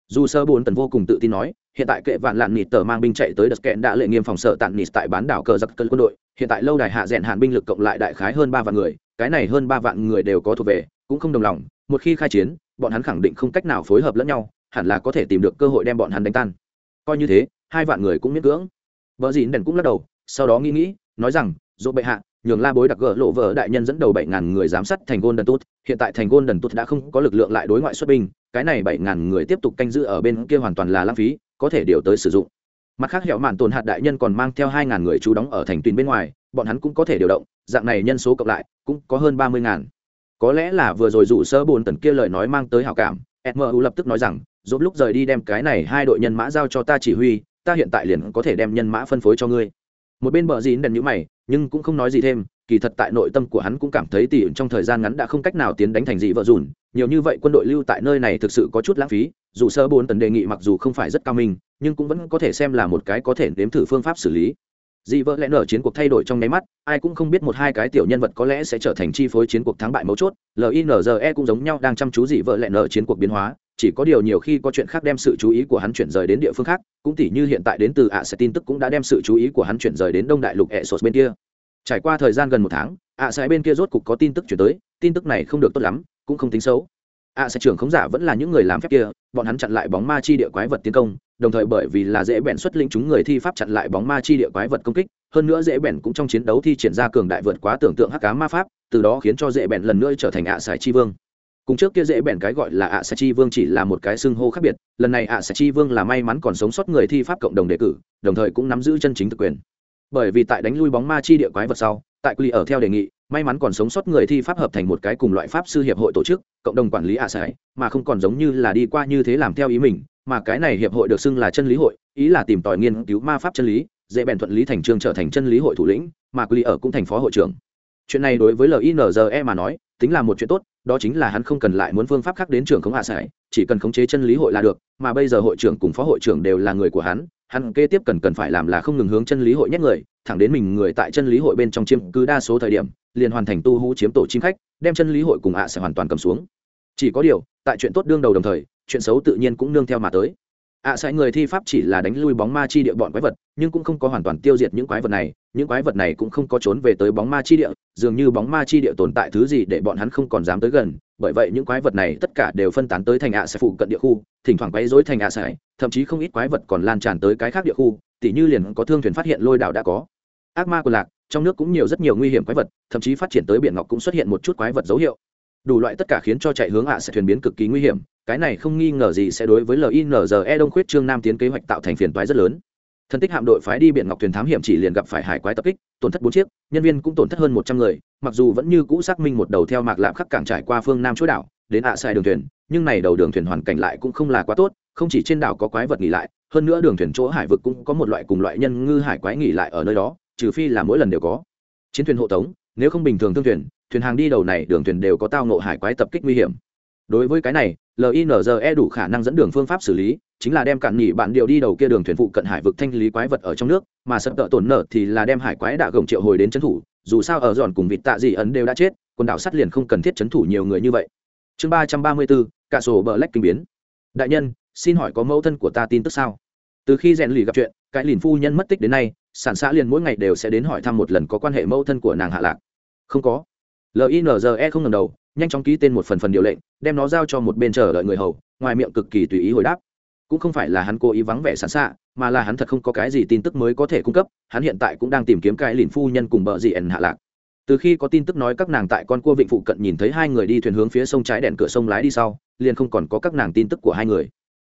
dù sơ bốn tần vô cùng tự tin nói, hiện tại kệ vạn lạn nịt tờ mang binh chạy tới đất kẹn đã lệ nghiêm phòng sợ tạn nịt tại bán đảo cờ giặc cân quân đội. Hiện tại lâu đài hạ rèn hạn binh lực cộng lại đại khái hơn ba vạn người, cái này hơn ba vạn người đều có thuộc về, cũng không đồng lòng. Một khi khai chiến, bọn hắn khẳng định không cách nào phối hợp lẫn nhau, hẳn là có thể tìm được cơ hội đem bọn hắn đánh tan. Coi như thế, hai vạn người cũng miễn cưỡng. Vợ dịn đèn cũng lắc đầu, sau đó nghĩ nghĩ, nói rằng, dỗ bệ hạ, nhường la bối đặc gỡ lộ vợ đại nhân dẫn đầu bảy ngàn người giám sát thành gôn đần tốt hiện tại thành gôn đần tốt đã không có lực lượng lại đối ngoại xuất binh cái này bảy ngàn người tiếp tục canh giữ ở bên kia hoàn toàn là lãng phí, có thể điều tới sử dụng. Mặt khác hẹo mạn tồn hạt đại nhân còn mang theo hai ngàn người trú đóng ở thành tuyền bên ngoài, bọn hắn cũng có thể điều động, dạng này nhân số cộng lại, cũng có hơn ba mươi ngàn. Có lẽ là vừa rồi rủ sơ bồn tần kia lời nói mang tới hảo cảm mu lập tức nói rằng dốt lúc rời đi đem cái này hai đội nhân mã giao cho ta chỉ huy, ta hiện tại liền có thể đem nhân mã phân phối cho ngươi. Một bên bờ dín đèn nhữ mày, nhưng cũng không nói gì thêm, kỳ thật tại nội tâm của hắn cũng cảm thấy tỷ trong thời gian ngắn đã không cách nào tiến đánh thành dị vợ dùn nhiều như vậy quân đội lưu tại nơi này thực sự có chút lãng phí, dù sơ bốn tần đề nghị mặc dù không phải rất cao minh, nhưng cũng vẫn có thể xem là một cái có thể nếm thử phương pháp xử lý. Dị vợ lẽ nở chiến cuộc thay đổi trong nháy mắt, ai cũng không biết một hai cái tiểu nhân vật có lẽ sẽ trở thành chi phối chiến cuộc thắng bại mấu chốt. Linze cũng giống nhau đang chăm chú dị vợ lẽ nở chiến cuộc biến hóa, chỉ có điều nhiều khi có chuyện khác đem sự chú ý của hắn chuyển rời đến địa phương khác, cũng tỉ như hiện tại đến từ ạ sẽ tin tức cũng đã đem sự chú ý của hắn chuyển rời đến đông đại lục ẹ sột bên kia. Trải qua thời gian gần một tháng, ạ sẽ bên kia rốt cục có tin tức chuyển tới, tin tức này không được tốt lắm cũng không tính xấu. Ạ sẽ trưởng khống giả vẫn là những người làm phép kia, bọn hắn chặn lại bóng ma chi địa quái vật tiến công, đồng thời bởi vì là dễ bèn xuất lĩnh chúng người thi pháp chặn lại bóng ma chi địa quái vật công kích, hơn nữa dễ bèn cũng trong chiến đấu thi triển ra cường đại vượt quá tưởng tượng hắc cá ma pháp, từ đó khiến cho dễ bèn lần nữa trở thành ạ sải chi vương. Cùng trước kia dễ bèn cái gọi là ạ sải chi vương chỉ là một cái xưng hô khác biệt, lần này ạ sải chi vương là may mắn còn sống sót người thi pháp cộng đồng đề cử, đồng thời cũng nắm giữ chân chính thực quyền. Bởi vì tại đánh lui bóng ma chi địa quái vật sau, tại quy ở theo đề nghị may mắn còn sống sót người thi pháp hợp thành một cái cùng loại pháp sư hiệp hội tổ chức, cộng đồng quản lý ạ sải, mà không còn giống như là đi qua như thế làm theo ý mình, mà cái này hiệp hội được xưng là chân lý hội, ý là tìm tòi nghiên cứu ma pháp chân lý, dễ bèn thuận lý thành trương trở thành chân lý hội thủ lĩnh, mà quy ở cũng thành phó hội trưởng. Chuyện này đối với linze mà nói, tính là một chuyện tốt, đó chính là hắn không cần lại muốn phương pháp khác đến trường khống hạ sải, chỉ cần khống chế chân lý hội là được, mà bây giờ hội trưởng cùng phó hội trưởng đều là người của hắn hắn kế tiếp cần cần phải làm là không ngừng hướng chân lý hội nhét người thẳng đến mình người tại chân lý hội bên trong chiếm cứ đa số thời điểm liền hoàn thành tu hú chiếm tổ chim khách đem chân lý hội cùng ạ sẽ hoàn toàn cầm xuống. Chỉ có điều tại chuyện tốt đương đầu đồng thời chuyện xấu tự nhiên cũng nương theo mà tới. Ạ à, sẽ người thi pháp chỉ là đánh lui bóng ma chi địa bọn quái vật nhưng cũng không có hoàn toàn tiêu diệt những quái vật này những quái vật này cũng không có trốn về tới bóng ma chi địa dường như bóng ma chi địa tồn tại thứ gì để bọn hắn không còn dám tới gần bởi vậy những quái vật này tất cả đều phân tán tới thành ạ sẽ phụ cận địa khu, thỉnh thoảng quấy dối thành ạ sẽ thậm chí không ít quái vật còn lan tràn tới cái khác địa khu, tỉ như liền có thương thuyền phát hiện lôi đảo đã có. Ác ma của lạc, trong nước cũng nhiều rất nhiều nguy hiểm quái vật, thậm chí phát triển tới biển ngọc cũng xuất hiện một chút quái vật dấu hiệu. Đủ loại tất cả khiến cho chạy hướng ạ sẽ thuyền biến cực kỳ nguy hiểm, cái này không nghi ngờ gì sẽ đối với linze đông khuyết trương nam tiến kế hoạch tạo thành phiền toái rất lớn thân tích hạm đội phái đi biển ngọc thuyền thám hiểm chỉ liền gặp phải hải quái tập kích, tổn thất bốn chiếc, nhân viên cũng tổn thất hơn một trăm người, mặc dù vẫn như cũ xác minh một đầu theo mạc lạp khắc cảng trải qua phương nam chuỗi đảo, đến ạ sai đường thuyền, nhưng này đầu đường thuyền hoàn cảnh lại cũng không là quá tốt, không chỉ trên đảo có quái vật nghỉ lại, hơn nữa đường thuyền chỗ hải vực cũng có một loại cùng loại nhân ngư hải quái nghỉ lại ở nơi đó, trừ phi là mỗi lần đều có. Chiến thuyền hộ tống, nếu không bình thường thương thuyền thuyền hàng đi đầu này đường thuyền đều có tao nộ hải quái tập kích nguy hiểm đối với cái này linze đủ khả năng dẫn đường phương pháp xử lý, chính là đem cạn nhỉ bạn điều đi đầu kia đường thuyền phụ cận hải vực thanh lý quái vật ở trong nước, mà sập tợ tổn nợ thì là đem hải quái đạ gồng triệu hồi đến trấn thủ, dù sao ở giòn cùng vịt tạ dị ấn đều đã chết, quần đảo sắt liền không cần thiết trấn thủ nhiều người như vậy. Chương ba trăm ba mươi bốn cả sổ bờ lách kinh biến. Đại nhân, xin hỏi có mẫu thân của ta tin tức sao? Từ khi rèn lì gặp chuyện, cái lìn phu nhân mất tích đến nay, sản xã liền mỗi ngày đều sẽ đến hỏi thăm một lần có quan hệ mẫu thân của nàng hạ lạc. Không có. Linze không ngần đầu, nhanh chóng ký tên một phần phần điều lệnh đem nó giao cho một bên chờ đợi người hầu, ngoài miệng cực kỳ tùy ý hồi đáp. Cũng không phải là hắn cố ý vắng vẻ sẵn xạ mà là hắn thật không có cái gì tin tức mới có thể cung cấp, hắn hiện tại cũng đang tìm kiếm cái lìn phu nhân cùng bờ dị ẩn hạ lạc. Từ khi có tin tức nói các nàng tại con cua vịnh phụ cận nhìn thấy hai người đi thuyền hướng phía sông trái đèn cửa sông lái đi sau, liền không còn có các nàng tin tức của hai người.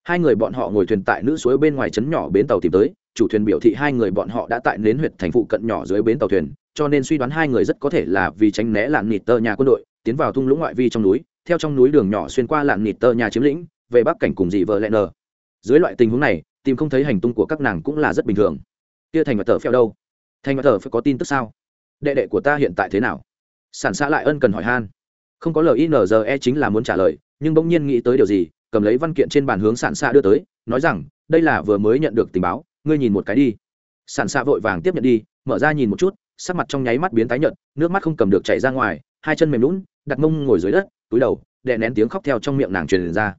Hai người bọn họ ngồi thuyền tại nữ suối bên ngoài trấn nhỏ bến tàu tìm tới, chủ thuyền biểu thị hai người bọn họ đã tại nến huyện thành phụ cận nhỏ dưới bến tàu thuyền, cho nên suy đoán hai người rất có thể là vì tránh né lạn nịt tơ nhà quân đội, tiến vào thung lũng ngoại vi trong núi theo trong núi đường nhỏ xuyên qua lạn nịt tơ nhà chiếm lĩnh, về bắc cảnh cùng dị vợ lẽ nờ. Dưới loại tình huống này, tìm không thấy hành tung của các nàng cũng là rất bình thường. Kia thành và tờ phèo đâu? Thành và tờ phải có tin tức sao? Đệ đệ của ta hiện tại thế nào? Sản xã lại ân cần hỏi han. Không có linze chính là muốn trả lời, nhưng bỗng nhiên nghĩ tới điều gì, cầm lấy văn kiện trên bàn hướng sản xã đưa tới, nói rằng, đây là vừa mới nhận được tình báo, ngươi nhìn một cái đi. Sản xã vội vàng tiếp nhận đi, mở ra nhìn một chút, sắc mặt trong nháy mắt biến tái nhợt, nước mắt không cầm được chảy ra ngoài, hai chân mềm lún đặt mông ngồi dưới đất túi đầu, đè nén tiếng khóc theo trong miệng nàng truyền ra.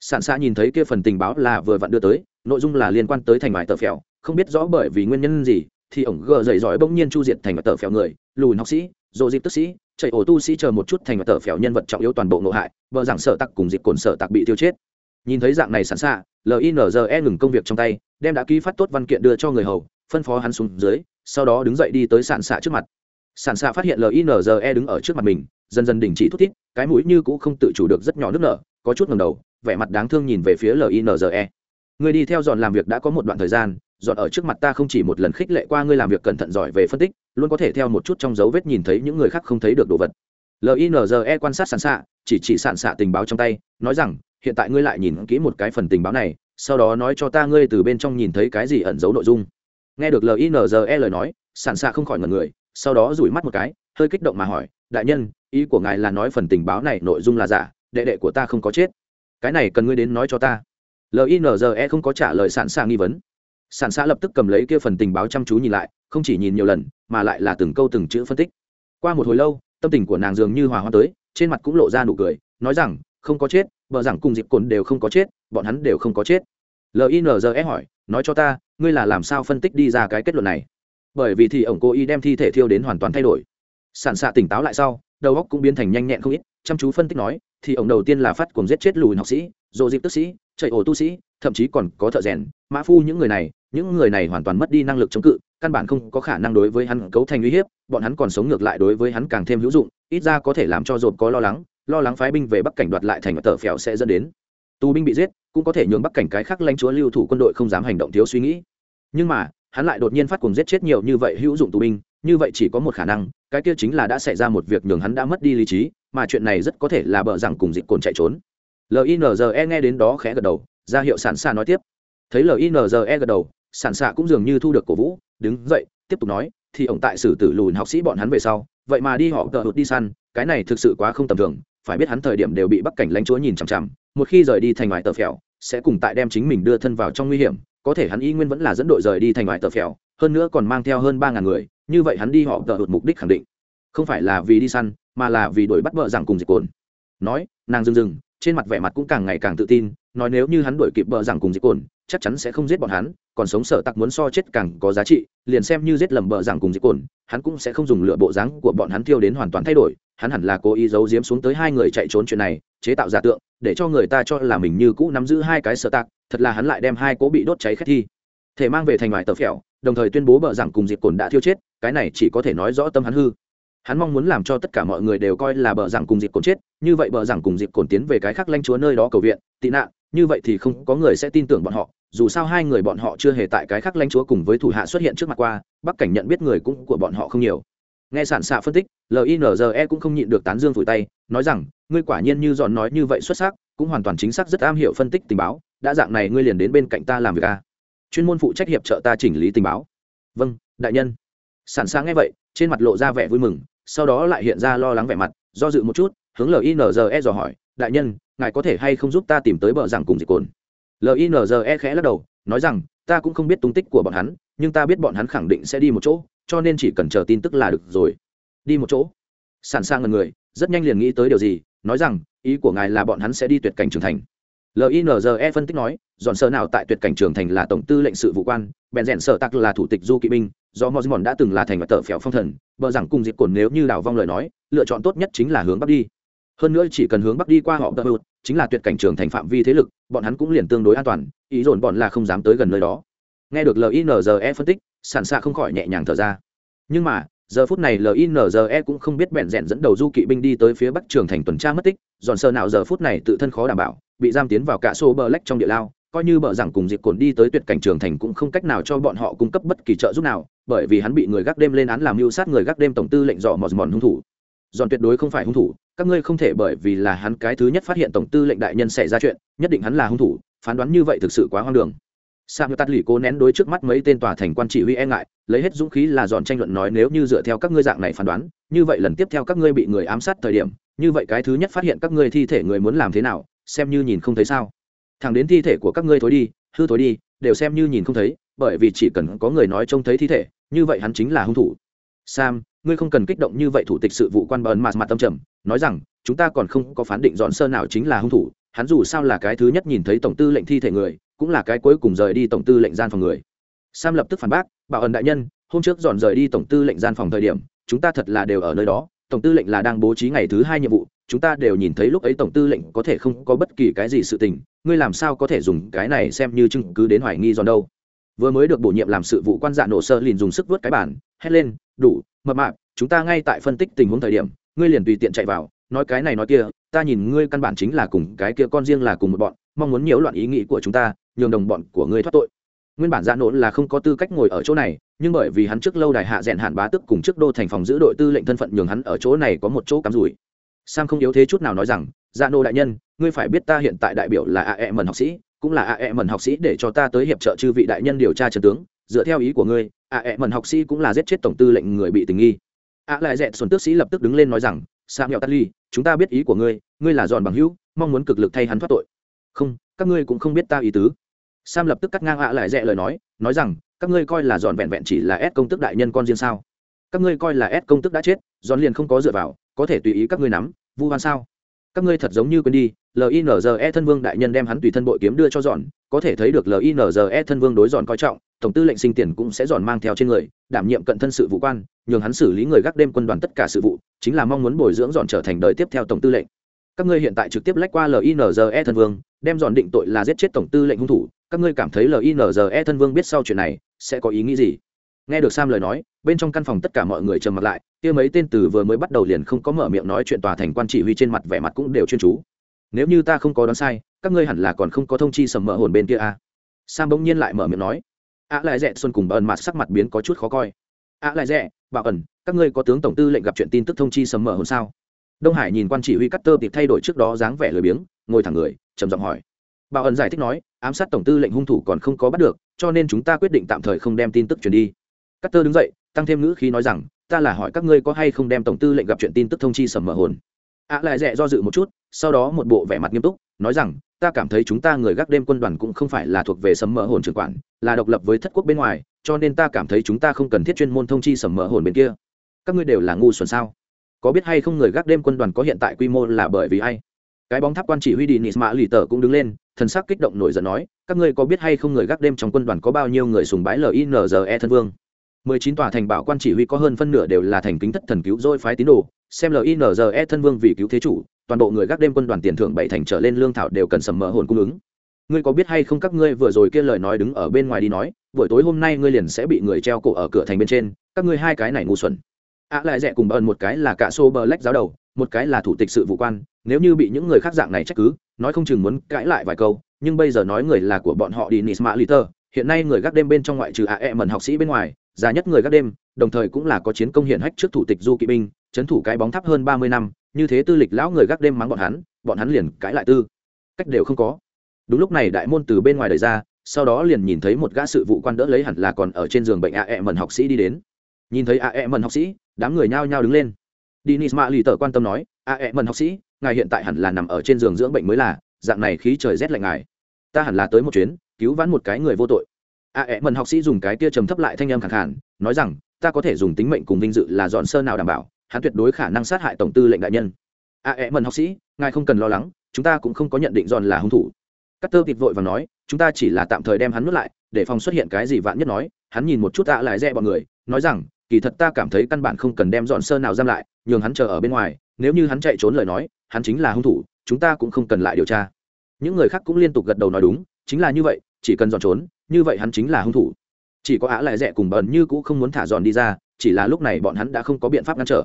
Sản xạ nhìn thấy kia phần tình báo là vừa vặn đưa tới, nội dung là liên quan tới thành ngoại tờ phèo, không biết rõ bởi vì nguyên nhân gì, thì ổng gờ dậy giỏi bỗng nhiên chu diệt thành ngoại tờ phèo người lùi học sĩ dồ dịp tức sĩ, chạy ổ tu sĩ chờ một chút thành ngoại tờ phèo nhân vật trọng yếu toàn bộ nội hại, vợ giảng sợ tặc cùng dịp cồn sợ tặc bị tiêu chết. Nhìn thấy dạng này sẵn xạ linze ngừng công việc trong tay, đem đã ký phát tốt văn kiện đưa cho người hầu, phân phó hắn xuống dưới, sau đó đứng dậy đi tới sản xạ trước mặt. Sản xạ phát hiện linze đứng ở trước mặt mình dần dần đình chỉ thút thít, cái mũi như cũng không tự chủ được rất nhỏ nước nở, có chút ngầm đầu, vẻ mặt đáng thương nhìn về phía linze người đi theo dọn làm việc đã có một đoạn thời gian, dọn ở trước mặt ta không chỉ một lần khích lệ qua ngươi làm việc cẩn thận giỏi về phân tích, luôn có thể theo một chút trong dấu vết nhìn thấy những người khác không thấy được đồ vật. Linze quan sát sàn xạ chỉ chỉ sàn xạ tình báo trong tay, nói rằng, hiện tại ngươi lại nhìn kỹ một cái phần tình báo này, sau đó nói cho ta ngươi từ bên trong nhìn thấy cái gì ẩn giấu nội dung. Nghe được linze lời nói sàn xạ không khỏi ngần người, sau đó rủi mắt một cái, hơi kích động mà hỏi, đại nhân ý của ngài là nói phần tình báo này nội dung là giả, đệ đệ của ta không có chết. Cái này cần ngươi đến nói cho ta. Linze không có trả lời sẵn sàng nghi vấn. Sản xã lập tức cầm lấy kia phần tình báo chăm chú nhìn lại, không chỉ nhìn nhiều lần, mà lại là từng câu từng chữ phân tích. Qua một hồi lâu, tâm tình của nàng dường như hòa hoa tới, trên mặt cũng lộ ra nụ cười, nói rằng, không có chết, vợ rằng cùng dịp cồn đều không có chết, bọn hắn đều không có chết. Linze hỏi, nói cho ta, ngươi là làm sao phân tích đi ra cái kết luận này? Bởi vì thì ổng cố ý đem thi thể thiêu đến hoàn toàn thay đổi. Sản xạ tỉnh táo lại sau đầu óc cũng biến thành nhanh nhẹn không ít, chăm chú phân tích nói, thì ổng đầu tiên là phát cùng giết chết lùi học sĩ dồ dịp tức sĩ, chạy ổ tu sĩ, thậm chí còn có thợ rèn, mã phu những người này, những người này hoàn toàn mất đi năng lực chống cự, căn bản không có khả năng đối với hắn cấu thành uy hiếp, bọn hắn còn sống ngược lại đối với hắn càng thêm hữu dụng, ít ra có thể làm cho dồn có lo lắng lo lắng phái binh về bắc cảnh đoạt lại thành tờ phèo sẽ dẫn đến. Tù binh bị giết, cũng có thể nhường bắc cảnh cái khác lãnh chúa lưu thủ quân đội không dám hành động thiếu suy nghĩ. Nhưng mà, hắn lại đột nhiên phát cùng giết chết nhiều như vậy hữu dụng tù binh như vậy chỉ có một khả năng, cái kia chính là đã xảy ra một việc nhường hắn đã mất đi lý trí, mà chuyện này rất có thể là bợ rằng cùng dịch cồn chạy trốn. Linze nghe đến đó khẽ gật đầu, ra hiệu sản xa nói tiếp. Thấy linze gật đầu, sản xạ cũng dường như thu được cổ vũ, đứng dậy, tiếp tục nói, thì ổng tại xử tử lùn học sĩ bọn hắn về sau, vậy mà đi họ tờ hụt đi săn, cái này thực sự quá không tầm thường, phải biết hắn thời điểm đều bị bắc cảnh lãnh chúa nhìn chằm chằm, một khi rời đi thành ngoài tờ phèo, sẽ cùng tại đem chính mình đưa thân vào trong nguy hiểm, có thể hắn y nguyên vẫn là dẫn đội rời đi thành ngoài tờ phèo, hơn nữa còn mang theo hơn ba ngàn người như vậy hắn đi họ tờ hụt mục đích khẳng định. Không phải là vì đi săn, mà là vì đuổi bắt vợ rằng cùng dịch cồn. Nói, nàng dừng dừng, trên mặt vẻ mặt cũng càng ngày càng tự tin, nói nếu như hắn đuổi kịp vợ rằng cùng dịch cồn, chắc chắn sẽ không giết bọn hắn, còn sống sở tặc muốn so chết càng có giá trị, liền xem như giết lầm bờ rằng cùng dịch cồn, hắn cũng sẽ không dùng lựa bộ dáng của bọn hắn thiêu đến hoàn toàn thay đổi, hắn hẳn là cố ý giấu giếm xuống tới hai người chạy trốn chuyện này, chế tạo giả tượng, để cho người ta cho là mình như cũ nắm giữ hai cái sở tặc, thật là hắn lại đem hai cố bị đốt cháy khét thi. Thể mang về thành ngoài tờ phèo đồng thời tuyên bố bờ rằng cùng diệp cồn đã thiêu chết, cái này chỉ có thể nói rõ tâm hắn hư hắn mong muốn làm cho tất cả mọi người đều coi là bờ rằng cùng diệp cồn chết, như vậy bờ rằng cùng diệp cồn tiến về cái khác lanh chúa nơi đó cầu viện, tị nạn, như vậy thì không có người sẽ tin tưởng bọn họ, dù sao hai người bọn họ chưa hề tại cái khác lãnh chúa cùng với thủ hạ xuất hiện trước mặt qua, bắc cảnh nhận biết người cũng của bọn họ không nhiều nghe sản xạ phân tích linze cũng không nhịn được tán dương phủi tay, nói rằng, ngươi quả nhiên như dọn nói như vậy xuất sắc, cũng hoàn toàn chính xác rất am hiểu phân tích tình báo, đã dạng này ngươi liền đến bên cạnh ta làm việc a à? Chuyên môn phụ trách hiệp trợ ta chỉnh lý tình báo. Vâng đại nhân. Sản xạ nghe vậy, trên mặt lộ ra vẻ vui mừng, sau đó lại hiện ra lo lắng vẻ mặt, do dự một chút, hướng linze dò hỏi, đại nhân, ngài có thể hay không giúp ta tìm tới bờ rằng cùng dịch cồn? Linze khẽ lắc đầu, nói rằng, ta cũng không biết tung tích của bọn hắn, nhưng ta biết bọn hắn khẳng định sẽ đi một chỗ, cho nên chỉ cần chờ tin tức là được rồi. Đi một chỗ? Sẵn sàng ngần người, rất nhanh liền nghĩ tới điều gì, nói rằng, ý của ngài là bọn hắn sẽ đi tuyệt cảnh trưởng thành linze phân tích nói, dọn sơ nào tại tuyệt cảnh trưởng thành là tổng tư lệnh sự vụ quan, bèn rèn sở tắc là thủ tịch du kỵ binh, do mosmon đã từng là thành và tờ phèo phong thần, bờ rằng cùng dịp cồn nếu như đào vong lời nói, lựa chọn tốt nhất chính là hướng bắc đi. Hơn nữa chỉ cần hướng bắc đi qua họ tờ hụt, chính là tuyệt cảnh trường thành phạm vi thế lực, bọn hắn cũng liền tương đối an toàn, ý dồn bọn là không dám tới gần nơi đó. Nghe được linze phân tích sản xạ không khỏi nhẹ nhàng thở ra. Nhưng mà, giờ phút này linze cũng không biết bẹn rẽn dẫn đầu du kỵ binh đi tới phía bắc trường thành tuần tra mất tích, dọn sơ nào giờ phút này tự thân khó đảm bảo bị giam tiến vào cả số bờ lách trong địa lao coi như bờ rằng cùng dịp cồn đi tới tuyệt cảnh trường thành cũng không cách nào cho bọn họ cung cấp bất kỳ trợ giúp nào bởi vì hắn bị người gác đêm lên án làm mưu sát người gác đêm tổng tư lệnh dọ mòn mòn hung thủ. Dọn tuyệt đối không phải hung thủ các ngươi không thể bởi vì là hắn cái thứ nhất phát hiện tổng tư lệnh đại nhân xảy ra chuyện nhất định hắn là hung thủ phán đoán như vậy thực sự quá hoang đường. Sao như tắt lì cố nén đối trước mắt mấy tên tòa thành quan chỉ huy e ngại, lấy hết dũng khí là dọn tranh luận nói nếu như dựa theo các ngươi dạng này phán đoán, như vậy lần tiếp theo các ngươi bị người ám sát thời điểm, như vậy cái thứ nhất phát hiện các ngươi thi thể người muốn làm thế nào, xem như nhìn không thấy sao? Thẳng đến thi thể của các ngươi thối đi, hư thối đi, đều xem như nhìn không thấy, bởi vì chỉ cần có người nói trông thấy thi thể, như vậy hắn chính là hung thủ. Sam, ngươi không cần kích động như vậy thủ tịch sự vụ quan bờn mặt mặt tâm trầm, nói rằng, chúng ta còn không có phán định dọn sơ nào chính là hung thủ, hắn dù sao là cái thứ nhất nhìn thấy tổng tư lệnh thi thể người cũng là cái cuối cùng rời đi tổng tư lệnh gian phòng người sam lập tức phản bác bảo ẩn đại nhân hôm trước dọn rời đi tổng tư lệnh gian phòng thời điểm chúng ta thật là đều ở nơi đó tổng tư lệnh là đang bố trí ngày thứ hai nhiệm vụ chúng ta đều nhìn thấy lúc ấy tổng tư lệnh có thể không có bất kỳ cái gì sự tình, ngươi làm sao có thể dùng cái này xem như chứng cứ đến hoài nghi giòn đâu. Vừa mới được bổ nhiệm làm sự vụ quan dạ nổ sơ liền dùng sức vớt cái bản hét lên, đủ, mập mạp, chúng ta ngay tại phân tích tình huống thời điểm, ngươi liền tùy tiện chạy vào, nói cái này nói kia, ta nhìn ngươi căn bản chính là cùng cái kia con riêng là cùng một bọn, mong muốn nhiễu loạn ý nghĩ của chúng ta, nhường đồng bọn của ngươi thoát tội. Nguyên bản dạ nổ là không có tư cách ngồi ở chỗ này, nhưng bởi vì hắn trước lâu đài hạ rèn hạn bá tức cùng trước đô thành phòng giữ đội tư lệnh thân phận nhường hắn ở chỗ này có một chỗ cắm rủi sam không yếu thế chút nào nói rằng dạ nô đại nhân, ngươi phải biết ta hiện tại đại biểu là ae mần học sĩ, cũng là ae mần học sĩ để cho ta tới hiệp trợ chư vị đại nhân điều tra trần tướng. Dựa theo ý của ngươi ae mần học sĩ cũng là giết chết tổng tư lệnh người bị tình nghi. A lại dẹn xuân tước sĩ lập tức đứng lên nói rằng, sam nghèo tắt ly, chúng ta biết ý của ngươi ngươi là giòn bằng hữu, mong muốn cực lực thay hắn thoát tội. Không, các ngươi cũng không biết ta ý tứ. Sam lập tức cắt ngang ạ lại dẹ lời nói nói rằng, các ngươi coi là giòn vẹn vẹn chỉ là ép công tức đại nhân con riêng sao? Các ngươi coi là ép công tức đã chết, giòn liền không có dựa vào có thể tùy ý các ngươi nắm vu hoan sao? Các ngươi thật giống như quên đi linze thân vương đại nhân đem hắn tùy thân bội kiếm đưa cho dọn, có thể thấy được linze thân vương đối dọn coi trọng tổng tư lệnh sinh tiền cũng sẽ dọn mang theo trên người đảm nhiệm cận thân sự vụ quan nhường hắn xử lý người gác đêm quân đoàn tất cả sự vụ chính là mong muốn bồi dưỡng dọn trở thành đời tiếp theo tổng tư lệnh. Các ngươi hiện tại trực tiếp lách qua linze thân vương đem dọn định tội là giết chết tổng tư lệnh hung thủ các ngươi cảm thấy linze thân vương biết sau chuyện này sẽ có ý nghĩ gì? Nghe được sam lời nói, bên trong căn phòng tất cả mọi người trầm mặt lại, kia mấy tên từ vừa mới bắt đầu liền không có mở miệng nói chuyện tòa thành quan chỉ huy trên mặt vẻ mặt cũng đều chuyên chú. Nếu như ta không có đoán sai, các ngươi hẳn là còn không có thông chi sầm mỡ hồn bên kia à. sam bỗng nhiên lại mở miệng nói. Ạ lại rẽ xuân cùng bà ẩn mặt sắc mặt biến có chút khó coi. Ạ lại rẽ bảo ẩn, các ngươi có tướng tổng tư lệnh gặp chuyện tin tức thông chi sầm mỡ hồn sao? Đông hải nhìn quan chỉ huy cắt tơ kịp thay đổi trước đó dáng vẻ lười biếng, ngồi thẳng người, trầm giọng hỏi. Bảo ẩn giải thích nói, ám sát tổng tư lệnh hung thủ còn không có bắt được, cho nên chúng ta quyết định tạm thời không đem tin tức truyền đi cắt tơ đứng dậy, tăng thêm ngữ khí nói rằng, ta là hỏi các ngươi có hay không đem tổng tư lệnh gặp chuyện tin tức thông chi sầm mỡ hồn. Ạ lại dè do dự một chút, sau đó một bộ vẻ mặt nghiêm túc, nói rằng, ta cảm thấy chúng ta người gác đêm quân đoàn cũng không phải là thuộc về sầm mỡ hồn trưởng quản, là độc lập với thất quốc bên ngoài, cho nên ta cảm thấy chúng ta không cần thiết chuyên môn thông chi sầm mỡ hồn bên kia. Các ngươi đều là ngu xuẩn sao? Có biết hay không người gác đêm quân đoàn có hiện tại quy mô là bởi vì ai? Cái bóng tháp quan chỉ huy đi nị mã lì tờ cũng đứng lên, thần sắc kích động nổi giận nói, các ngươi có biết hay không người gác đêm trong quân đoàn có bao nhiêu người sùng bái linze thân vương? Mười chín tòa thành bảo quan chỉ huy có hơn phân nửa đều là thành kính thất thần cứu dôi phái tín đồ, xem linze thân vương vì cứu thế chủ, toàn bộ người gác đêm quân đoàn tiền thưởng bảy thành trở lên lương thảo đều cần sầm mỡ hồn cung ứng. Ngươi có biết hay không các ngươi vừa rồi kia lời nói đứng ở bên ngoài đi nói, buổi tối hôm nay ngươi liền sẽ bị người treo cổ ở cửa thành bên trên, các ngươi hai cái này ngu xuẩn. Ạ lại rẻ cùng bờn một cái là cả xô bờ lách giáo đầu, một cái là thủ tịch sự vụ quan, nếu như bị những người khác dạng này trách cứ, nói không chừng muốn cãi lại vài câu, nhưng bây giờ nói người là của bọn họ đi nisma liter hiện nay người gác đêm bên trong ngoại trừ ae mần học sĩ bên ngoài già nhất người gác đêm đồng thời cũng là có chiến công hiển hách trước thủ tịch du kỵ binh trấn thủ cái bóng tháp hơn ba mươi năm như thế tư lịch lão người gác đêm mắng bọn hắn bọn hắn liền cãi lại tư cách đều không có đúng lúc này đại môn từ bên ngoài đời ra sau đó liền nhìn thấy một gã sự vụ quan đỡ lấy hẳn là còn ở trên giường bệnh ae mần học sĩ đi đến nhìn thấy ae mần học sĩ đám người nhao nhao đứng lên Dinis ma lì tờ quan tâm nói, "A e mần học sĩ, ngài hiện tại hẳn là nằm ở trên giường dưỡng bệnh mới là, dạng này khí trời rét lạnh ngài. Ta hẳn là tới một chuyến, cứu vãn một cái người vô tội." A ẹ mần học sĩ dùng cái kia trầm thấp lại thanh âm khẳng khàn, nói rằng, "Ta có thể dùng tính mệnh cùng vinh dự là dọn sơ nào đảm bảo, hắn tuyệt đối khả năng sát hại tổng tư lệnh đại nhân." A ẹ mần học sĩ, ngài không cần lo lắng, chúng ta cũng không có nhận định dọn là hung thủ. Cát tơ kịp vội và nói, "Chúng ta chỉ là tạm thời đem hắn nuốt lại, để phòng xuất hiện cái gì vạn nhất nói." Hắn nhìn một chút ạ lại rẽ bọn người, nói rằng, kỳ thật ta cảm thấy căn bản không cần đem dọn sơ nào giam lại nhường hắn chờ ở bên ngoài nếu như hắn chạy trốn lời nói hắn chính là hung thủ chúng ta cũng không cần lại điều tra những người khác cũng liên tục gật đầu nói đúng chính là như vậy chỉ cần dọn trốn như vậy hắn chính là hung thủ chỉ có á lại rẻ cùng bờn như cũ không muốn thả dọn đi ra chỉ là lúc này bọn hắn đã không có biện pháp ngăn trở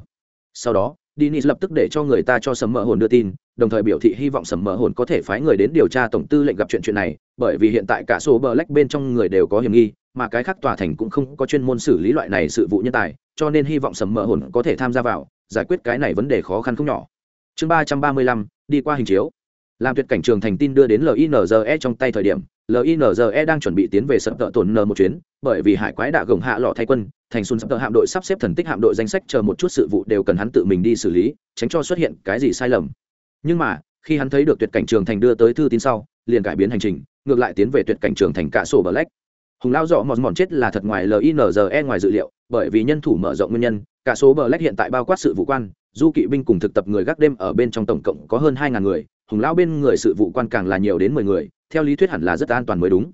sau đó Dinis lập tức để cho người ta cho sầm mỡ hồn đưa tin, đồng thời biểu thị hy vọng sầm mỡ hồn có thể phái người đến điều tra tổng tư lệnh gặp chuyện chuyện này, bởi vì hiện tại cả số Black bên trong người đều có hiểm nghi, mà cái khác tòa thành cũng không có chuyên môn xử lý loại này sự vụ nhân tài, cho nên hy vọng sầm mỡ hồn có thể tham gia vào, giải quyết cái này vấn đề khó khăn không nhỏ. Chương ba ba mươi lăm đi qua hình chiếu. Làm tuyệt cảnh trường thành tin đưa đến LINZE trong tay thời điểm, linze đang chuẩn bị tiến về sập tợ tổn n một chuyến bởi vì hải quái đã gồng hạ lọ thay quân thành xuân sập tợ hạm đội sắp xếp thần tích hạm đội danh sách chờ một chút sự vụ đều cần hắn tự mình đi xử lý tránh cho xuất hiện cái gì sai lầm. Nhưng mà khi hắn thấy được tuyệt cảnh trường thành đưa tới thư tin sau liền cải biến hành trình ngược lại tiến về tuyệt cảnh trường thành cả sổ bờ lách. Hùng lao dọ mòn mòn chết là thật ngoài linze ngoài dự liệu bởi vì nhân thủ mở rộng nguyên nhân cả số bờ lách hiện tại bao quát sự vụ quan du kỵ binh cùng thực tập người gác đêm ở bên trong tổng cộng có hơn hai ngàn người hùng Lão bên người sự vụ quan càng là nhiều đến mười người, theo lý thuyết hẳn là rất an toàn mới đúng.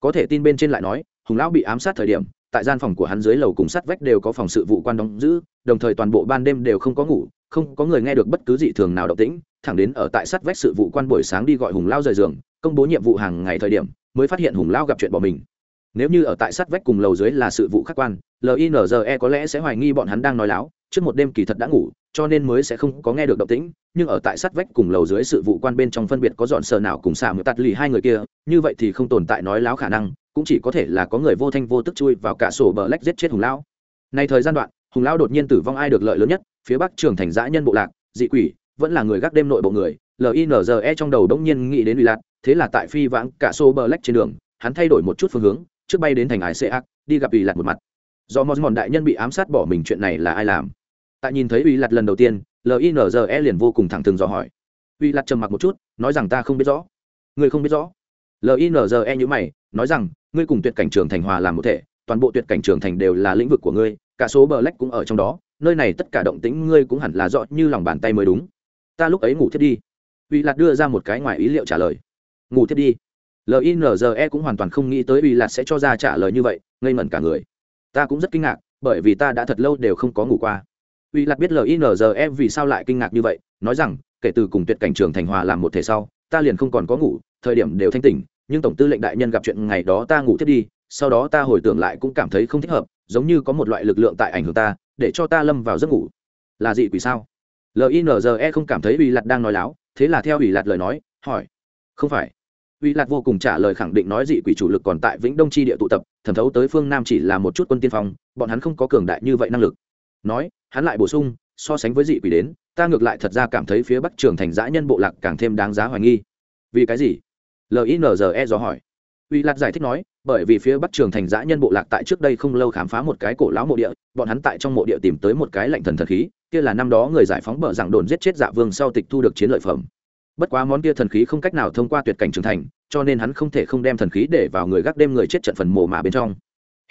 Có thể tin bên trên lại nói, hùng lão bị ám sát thời điểm, tại gian phòng của hắn dưới lầu cùng sắt vách đều có phòng sự vụ quan đóng giữ, đồng thời toàn bộ ban đêm đều không có ngủ, không có người nghe được bất cứ dị thường nào động tĩnh, thẳng đến ở tại sắt vách sự vụ quan buổi sáng đi gọi hùng lao rời giường, công bố nhiệm vụ hàng ngày thời điểm, mới phát hiện hùng lao gặp chuyện bỏ mình. Nếu như ở tại sắt vách cùng lầu dưới là sự vụ khách quan linze có lẽ sẽ hoài nghi bọn hắn đang nói láo, trước một đêm kỳ thật đã ngủ cho nên mới sẽ không có nghe được động tĩnh, nhưng ở tại sát vách cùng lầu dưới sự vụ quan bên trong phân biệt có dọn sờ nào cùng xả mượn tạt lì hai người kia, như vậy thì không tồn tại nói láo khả năng, cũng chỉ có thể là có người vô thanh vô tức chui vào cả sổ bờ lách giết chết hùng lão. Nay thời gian đoạn, hùng lão đột nhiên tử vong ai được lợi lớn nhất, phía bắc trường thành dã nhân bộ lạc, dị quỷ, vẫn là người gác đêm nội bộ người linze trong đầu đống nhiên nghĩ đến uy lạc thế là tại phi vãng cả sổ bờ lách trên đường, hắn thay đổi một chút phương hướng, trước bay đến thành ái xê ác, đi gặp uy lạc một mặt. Do mòn đại nhân bị ám sát bỏ mình chuyện này là ai làm? Tại nhìn thấy uy lặt lần đầu tiên linze liền vô cùng thẳng thừng dò hỏi. Uy lặt trầm mặc một chút, nói rằng ta không biết rõ. Ngươi không biết rõ. Linze như mày, nói rằng, ngươi cùng tuyệt cảnh trường thành hòa làm một thể, toàn bộ tuyệt cảnh trường thành đều là lĩnh vực của ngươi, cả số bờ lách cũng ở trong đó, nơi này tất cả động tĩnh ngươi cũng hẳn là rõ như lòng bàn tay mới đúng. Ta lúc ấy ngủ thiết đi. Uy lạt đưa ra một cái ngoài ý liệu trả lời. Ngủ thiết đi. Linze cũng hoàn toàn không nghĩ tới uy lạt sẽ cho ra trả lời như vậy, ngây mẩn cả người. Ta cũng rất kinh ngạc, bởi vì ta đã thật lâu đều không có ngủ qua uy lạc biết linze vì sao lại kinh ngạc như vậy, nói rằng, kể từ cùng tuyệt cảnh trường thành hòa làm một thể sau, ta liền không còn có ngủ, thời điểm đều thanh tỉnh, nhưng tổng tư lệnh đại nhân gặp chuyện ngày đó ta ngủ thiết đi, sau đó ta hồi tưởng lại cũng cảm thấy không thích hợp, giống như có một loại lực lượng tại ảnh hưởng ta, để cho ta lâm vào giấc ngủ. Là gì quỷ sao? Linze không cảm thấy uy lạc đang nói láo, thế là theo uy lạc lời nói, hỏi. Không phải. Uy lạc vô cùng trả lời khẳng định nói dị quỷ chủ lực còn tại vĩnh đông tri địa tụ tập, thẩm thấu tới phương nam chỉ là một chút quân tiên phong, bọn hắn không có cường đại như vậy năng lực nói, hắn lại bổ sung, so sánh với dị quỷ đến, ta ngược lại thật ra cảm thấy phía bắc trường thành giã nhân bộ lạc càng thêm đáng giá hoài nghi. Vì cái gì? Linze dò hỏi. Uy lạc giải thích nói, bởi vì phía bắc trường thành giã nhân bộ lạc tại trước đây không lâu khám phá một cái cổ lão mộ địa, bọn hắn tại trong mộ địa tìm tới một cái lạnh thần thần khí, kia là năm đó người giải phóng bờ giảng đồn giết chết dạ vương sau tịch thu được chiến lợi phẩm. Bất quá món kia thần khí không cách nào thông qua tuyệt cảnh trường thành, cho nên hắn không thể không đem thần khí để vào người gác đêm người chết trận phần mồ mà bên trong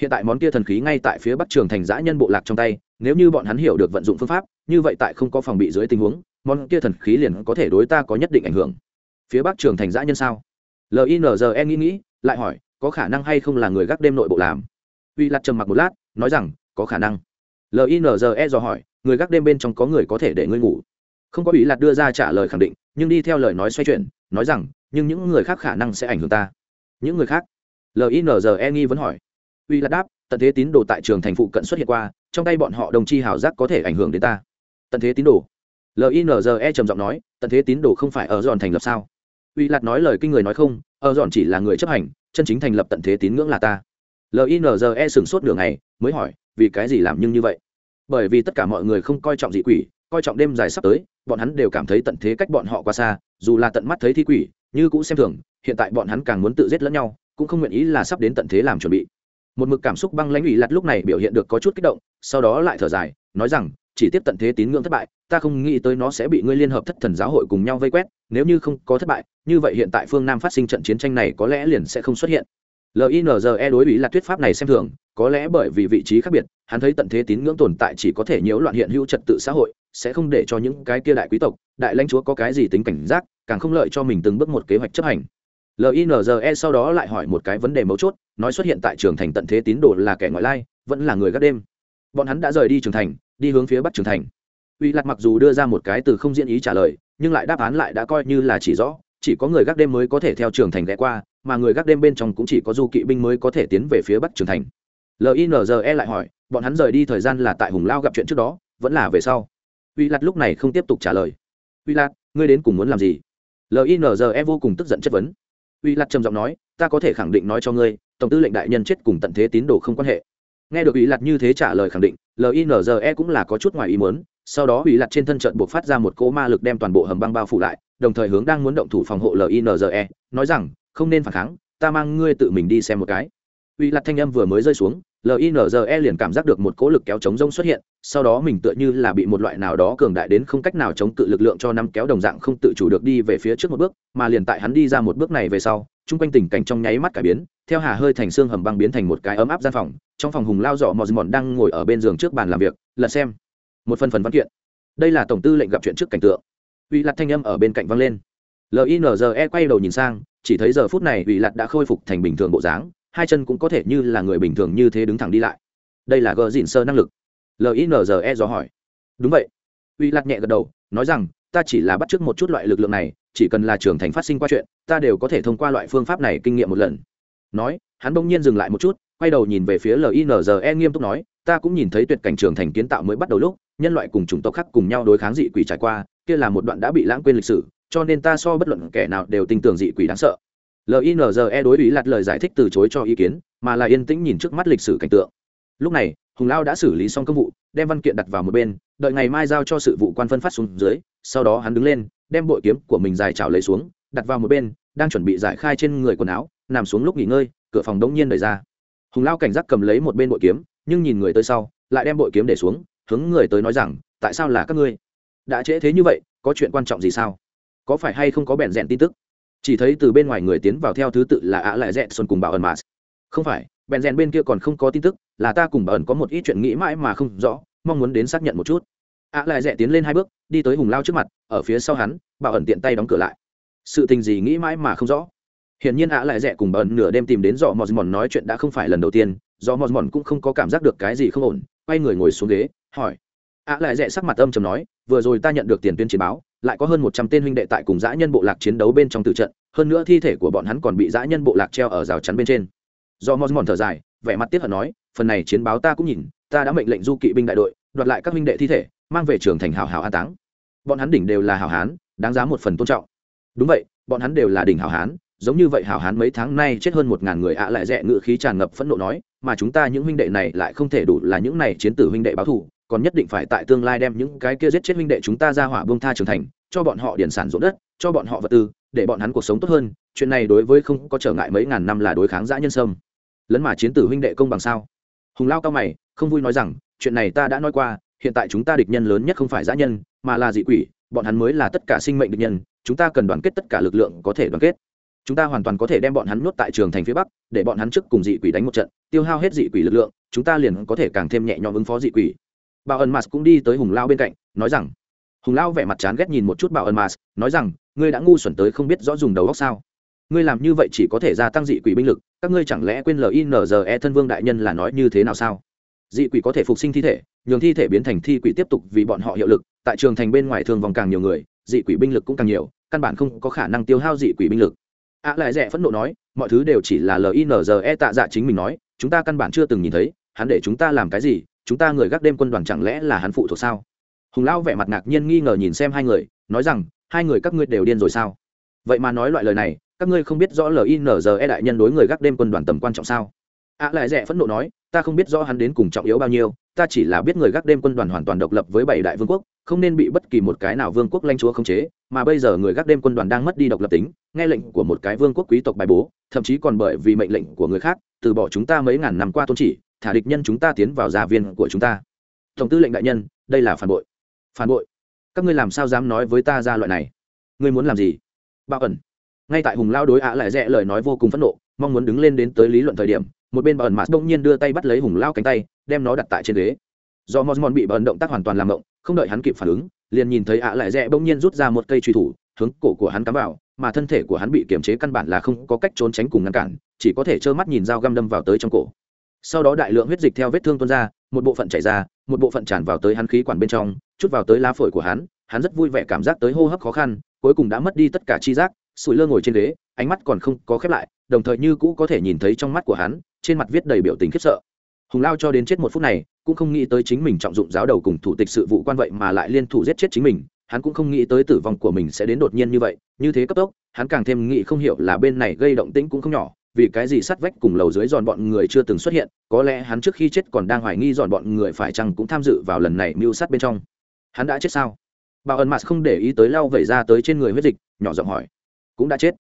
hiện tại món kia thần khí ngay tại phía bắc trường thành giã nhân bộ lạc trong tay, nếu như bọn hắn hiểu được vận dụng phương pháp, như vậy tại không có phòng bị dưới tình huống, món kia thần khí liền có thể đối ta có nhất định ảnh hưởng. Phía bắc trường thành giã nhân sao? Linze nghĩ nghĩ, lại hỏi, có khả năng hay không là người gác đêm nội bộ làm? Uy lặt trầm mặc một lát, nói rằng, có khả năng. Linze dò hỏi, người gác đêm bên trong có người có thể để ngươi ngủ? Không có ủy lạt đưa ra trả lời khẳng định, nhưng đi theo lời nói xoay chuyển, nói rằng, nhưng những người khác khả năng sẽ ảnh hưởng ta. Những người khác? Linze nghi vẫn hỏi uy lạt đáp, tận thế tín đồ tại trường thành phụ cận xuất hiện qua, trong tay bọn họ đồng chi hảo giác có thể ảnh hưởng đến ta. Tận thế tín đồ. Linze trầm giọng nói, tận thế tín đồ không phải ở giòn thành lập sao? Uy lạt nói lời kinh người nói không, ở giòn chỉ là người chấp hành, chân chính thành lập tận thế tín ngưỡng là ta. Linze sửng sốt nửa ngày, mới hỏi, vì cái gì làm nhưng như vậy? Bởi vì tất cả mọi người không coi trọng dị quỷ, coi trọng đêm dài sắp tới, bọn hắn đều cảm thấy tận thế cách bọn họ qua xa, dù là tận mắt thấy thi quỷ, như cũ xem thường, hiện tại bọn hắn càng muốn tự giết lẫn nhau, cũng không nguyện ý là sắp đến tận thế làm chuẩn bị một mực cảm xúc băng lãnh ủy lặt lúc này biểu hiện được có chút kích động, sau đó lại thở dài, nói rằng, chỉ tiếp tận thế tín ngưỡng thất bại, ta không nghĩ tới nó sẽ bị ngươi liên hợp thất thần giáo hội cùng nhau vây quét, nếu như không có thất bại, như vậy hiện tại phương nam phát sinh trận chiến tranh này có lẽ liền sẽ không xuất hiện. Linze đối ý là thuyết pháp này xem thường, có lẽ bởi vì vị trí khác biệt, hắn thấy tận thế tín ngưỡng tồn tại chỉ có thể nhiễu loạn hiện hữu trật tự xã hội, sẽ không để cho những cái kia đại quý tộc, đại lãnh chúa có cái gì tính cảnh giác, càng không lợi cho mình từng bước một kế hoạch chấp hành linze sau đó lại hỏi một cái vấn đề mấu chốt, nói xuất hiện tại trường thành tận thế tín đồ là kẻ ngoại lai, vẫn là người gác đêm. Bọn hắn đã rời đi trường thành, đi hướng phía bắc trường thành. Uy lạc mặc dù đưa ra một cái từ không diễn ý trả lời, nhưng lại đáp án lại đã coi như là chỉ rõ, chỉ có người gác đêm mới có thể theo trường thành ghé qua, mà người gác đêm bên trong cũng chỉ có du kỵ binh mới có thể tiến về phía bắc trường thành. Linze lại hỏi, bọn hắn rời đi thời gian là tại hùng lao gặp chuyện trước đó, vẫn là về sau? Uy lạt lúc này không tiếp tục trả lời. Uy lạt ngươi đến cùng muốn làm gì? Linze vô cùng tức giận chất vấn uy lạt trầm giọng nói, ta có thể khẳng định nói cho ngươi, tổng tư lệnh đại nhân chết cùng tận thế tín đồ không quan hệ. Nghe được uy lạt như thế trả lời khẳng định linze cũng là có chút ngoài ý muốn, sau đó uy lạt trên thân trận buộc phát ra một cỗ ma lực đem toàn bộ hầm băng bao phủ lại, đồng thời hướng đang muốn động thủ phòng hộ linze nói rằng, không nên phản kháng, ta mang ngươi tự mình đi xem một cái. Uy lạt thanh âm vừa mới rơi xuống linze liền cảm giác được một cỗ lực kéo chống rông xuất hiện, sau đó mình tựa như là bị một loại nào đó cường đại đến không cách nào chống cự lực lượng cho năm kéo đồng dạng không tự chủ được đi về phía trước một bước, mà liền tại hắn đi ra một bước này về sau, chung quanh tình cảnh trong nháy mắt cải biến, theo hà hơi thành xương hầm băng biến thành một cái ấm áp gian phòng, trong phòng hùng lao dọ mò mòn đang ngồi ở bên giường trước bàn làm việc lật xem một phần phần văn kiện. Đây là tổng tư lệnh gặp chuyện trước cảnh tượng. Uy lạt thanh âm ở bên cạnh văng lên. Linze quay đầu nhìn sang, chỉ thấy giờ phút này uy lạt đã khôi phục thành bình thường bộ dáng hai chân cũng có thể như là người bình thường như thế đứng thẳng đi lại. Đây là gờ dịn sơ năng lực. Linze dò hỏi. Đúng vậy. Uy lạc nhẹ gật đầu, nói rằng, ta chỉ là bắt t r ư ớ c một chút loại lực lượng này, chỉ cần là trưởng thành phát sinh qua chuyện, ta đều có thể thông qua loại phương pháp này kinh nghiệm một lần. Nói, hắn bỗng nhiên dừng lại một chút, quay đầu nhìn về phía linze nghiêm túc nói, ta cũng nhìn thấy tuyệt cảnh trưởng thành kiến tạo mới bắt đầu lúc, nhân loại cùng chủng tộc khác cùng nhau đối kháng dị quỷ trải qua, kia là một đoạn đã bị lãng quên lịch sử, cho nên ta so bất luận kẻ nào đều tin tưởng dị quỷ đáng sợ linze đối ý lạt lời giải thích từ chối cho ý kiến, mà là yên tĩnh nhìn trước mắt lịch sử cảnh tượng. Lúc này, hùng lao đã xử lý xong công vụ, đem văn kiện đặt vào một bên, đợi ngày mai giao cho sự vụ quan phân phát xuống dưới, sau đó hắn đứng lên, đem bội kiếm của mình dài trào lấy xuống, đặt vào một bên, đang chuẩn bị giải khai trên người quần áo, nằm xuống lúc nghỉ ngơi, cửa phòng đông nhiên đẩy ra. Hùng lao cảnh giác cầm lấy một bên bội kiếm, nhưng nhìn người tới sau, lại đem bội kiếm để xuống, hướng người tới nói rằng, tại sao là các ngươi? Đã trễ thế như vậy, có chuyện quan trọng gì sao? Có phải hay không có bèn rèn tin tức? Chỉ thấy từ bên ngoài người tiến vào theo thứ tự là ạ lại rẽn xuân cùng bảo ẩn mà không phải, bèn rèn bên kia còn không có tin tức, là ta cùng bảo ẩn có một ít chuyện nghĩ mãi mà không rõ, mong muốn đến xác nhận một chút. Ạ lại rẽ tiến lên hai bước, đi tới hùng lao trước mặt, ở phía sau hắn, bảo ẩn tiện tay đóng cửa lại. Sự tình gì nghĩ mãi mà không rõ. Hiển nhiên ạ lại rẽ cùng bảo ẩn nửa đêm tìm đến dọ mòn mòn nói chuyện đã không phải lần đầu tiên dò mòn mòn cũng không có cảm giác được cái gì không ổn, quay người ngồi xuống ghế, hỏi ạ lại rẽ sắc mặt âm chầm nói, vừa rồi ta nhận được tiền tuyên chiến báo, lại có hơn một trăm tên huynh đệ tại cùng dã nhân bộ lạc chiến đấu bên trong tử trận, hơn nữa thi thể của bọn hắn còn bị dã nhân bộ lạc treo ở rào chắn bên trên. Do mòn mòn thở dài, vẻ mặt tiếc hận nói, phần này chiến báo ta cũng nhìn, ta đã mệnh lệnh du kỵ binh đại đội, đoạt lại các huynh đệ thi thể, mang về trường thành hào hào an táng. Bọn hắn đỉnh đều là hào hán, đáng giá một phần tôn trọng. Đúng vậy, bọn hắn đều là đỉnh hào hán, giống như vậy hào hán mấy tháng nay chết hơn một ngàn người ạ lại rẽ ngự khí tràn ngập phẫn nộ nói, mà chúng ta những huynh đệ này lại không thể đủ là những này chiến tử huynh đệ báo thù còn nhất định phải tại tương lai đem những cái kia giết chết huynh đệ chúng ta ra hỏa bông tha trưởng thành, cho bọn họ điển sản ruộng đất, cho bọn họ vật tư, để bọn hắn cuộc sống tốt hơn, chuyện này đối với không có trở ngại mấy ngàn năm là đối kháng giã nhân sâm. Lấn mà chiến tử huynh đệ công bằng sao? Hùng lao cao mày, không vui nói rằng, chuyện này ta đã nói qua, hiện tại chúng ta địch nhân lớn nhất không phải giã nhân, mà là dị quỷ, bọn hắn mới là tất cả sinh mệnh địch nhân, chúng ta cần đoàn kết tất cả lực lượng có thể đoàn kết. Chúng ta hoàn toàn có thể đem bọn hắn nuốt tại trường thành phía bắc, để bọn hắn trước cùng dị quỷ đánh một trận, tiêu hao hết dị quỷ lực lượng, chúng ta liền có thể càng thêm nhẹ nhõm ứng phó dị quỷ bảo ẩn mars cũng đi tới hùng lao bên cạnh, nói rằng, hùng lao vẻ mặt chán ghét nhìn một chút bảo ẩn mars nói rằng, ngươi đã ngu xuẩn tới không biết rõ dùng đầu góc sao. Ngươi làm như vậy chỉ có thể gia tăng dị quỷ binh lực, các ngươi chẳng lẽ quên linze thân vương đại nhân là nói như thế nào sao? Dị quỷ có thể phục sinh thi thể, nhường thi thể biến thành thi quỷ tiếp tục vì bọn họ hiệu lực, tại trường thành bên ngoài thường vòng càng nhiều người, dị quỷ binh lực cũng càng nhiều, căn bản không có khả năng tiêu hao dị quỷ binh lực. Ạ lại rẻ phẫn nộ nói, mọi thứ đều chỉ là linze tạ dạ chính mình nói, chúng ta căn bản chưa từng nhìn thấy, hắn để chúng ta làm cái gì chúng ta người gác đêm quân đoàn chẳng lẽ là hắn phụ thuộc sao? Hùng lão vẻ mặt ngạc nhiên nghi ngờ nhìn xem hai người, nói rằng, hai người các ngươi đều điên rồi sao? Vậy mà nói loại lời này, các ngươi không biết rõ linze đại nhân đối người gác đêm quân đoàn tầm quan trọng sao? Ạ lại rẻ phẫn nộ nói, ta không biết rõ hắn đến cùng trọng yếu bao nhiêu, ta chỉ là biết người gác đêm quân đoàn hoàn toàn độc lập với bảy đại vương quốc, không nên bị bất kỳ một cái nào vương quốc lanh chúa khống chế, mà bây giờ người gác đêm quân đoàn đang mất đi độc lập tính, nghe lệnh của một cái vương quốc quý tộc bài bố, thậm chí còn bởi vì mệnh lệnh của người khác, từ bỏ chúng ta mấy ngàn năm qua tôn chỉ thả địch nhân chúng ta tiến vào gia viên của chúng ta. Tổng tư lệnh đại nhân, đây là phản bội. Phản bội? Các ngươi làm sao dám nói với ta ra loại này? Ngươi muốn làm gì? Bao ẩn. Ngay tại hùng lao đối ạ lại rẽ lời nói vô cùng phẫn nộ, mong muốn đứng lên đến tới lý luận thời điểm, một bên bà ẩn mạt đông nhiên đưa tay bắt lấy hùng lao cánh tay, đem nó đặt tại trên ghế. Do mosmon bị bẩn động tác hoàn toàn làm động không đợi hắn kịp phản ứng, liền nhìn thấy ạ lại rẽ bỗng nhiên rút ra một cây truy thủ, hướng cổ của hắn cắm vào, mà thân thể của hắn bị kiềm chế căn bản là không có cách trốn tránh cùng ngăn cản, chỉ có thể trơ mắt nhìn dao găm đâm vào tới trong cổ sau đó đại lượng huyết dịch theo vết thương tuôn ra, một bộ phận chảy ra, một bộ phận tràn vào tới hắn khí quản bên trong, chút vào tới lá phổi của hắn hắn rất vui vẻ cảm giác tới hô hấp khó khăn, cuối cùng đã mất đi tất cả chi giác, sủi lơ ngồi trên ghế, ánh mắt còn không có khép lại, đồng thời như cũ có thể nhìn thấy trong mắt của hắn, trên mặt viết đầy biểu tình khiếp sợ. Hùng lao cho đến chết một phút này, cũng không nghĩ tới chính mình trọng dụng giáo đầu cùng thủ tịch sự vụ quan vậy mà lại liên thủ giết chết chính mình, hắn cũng không nghĩ tới tử vong của mình sẽ đến đột nhiên như vậy, như thế cấp tốc, hắn càng thêm nghĩ không hiểu là bên này gây động tĩnh cũng không nhỏ vì cái gì sắt vách cùng lầu dưới giòn bọn người chưa từng xuất hiện, có lẽ hắn trước khi chết còn đang hoài nghi giòn bọn người phải chăng cũng tham dự vào lần này mưu sát bên trong. Hắn đã chết sao? Bảo ẩn mặt không để ý tới lau vẩy ra tới trên người huyết dịch, nhỏ giọng hỏi. Cũng đã chết.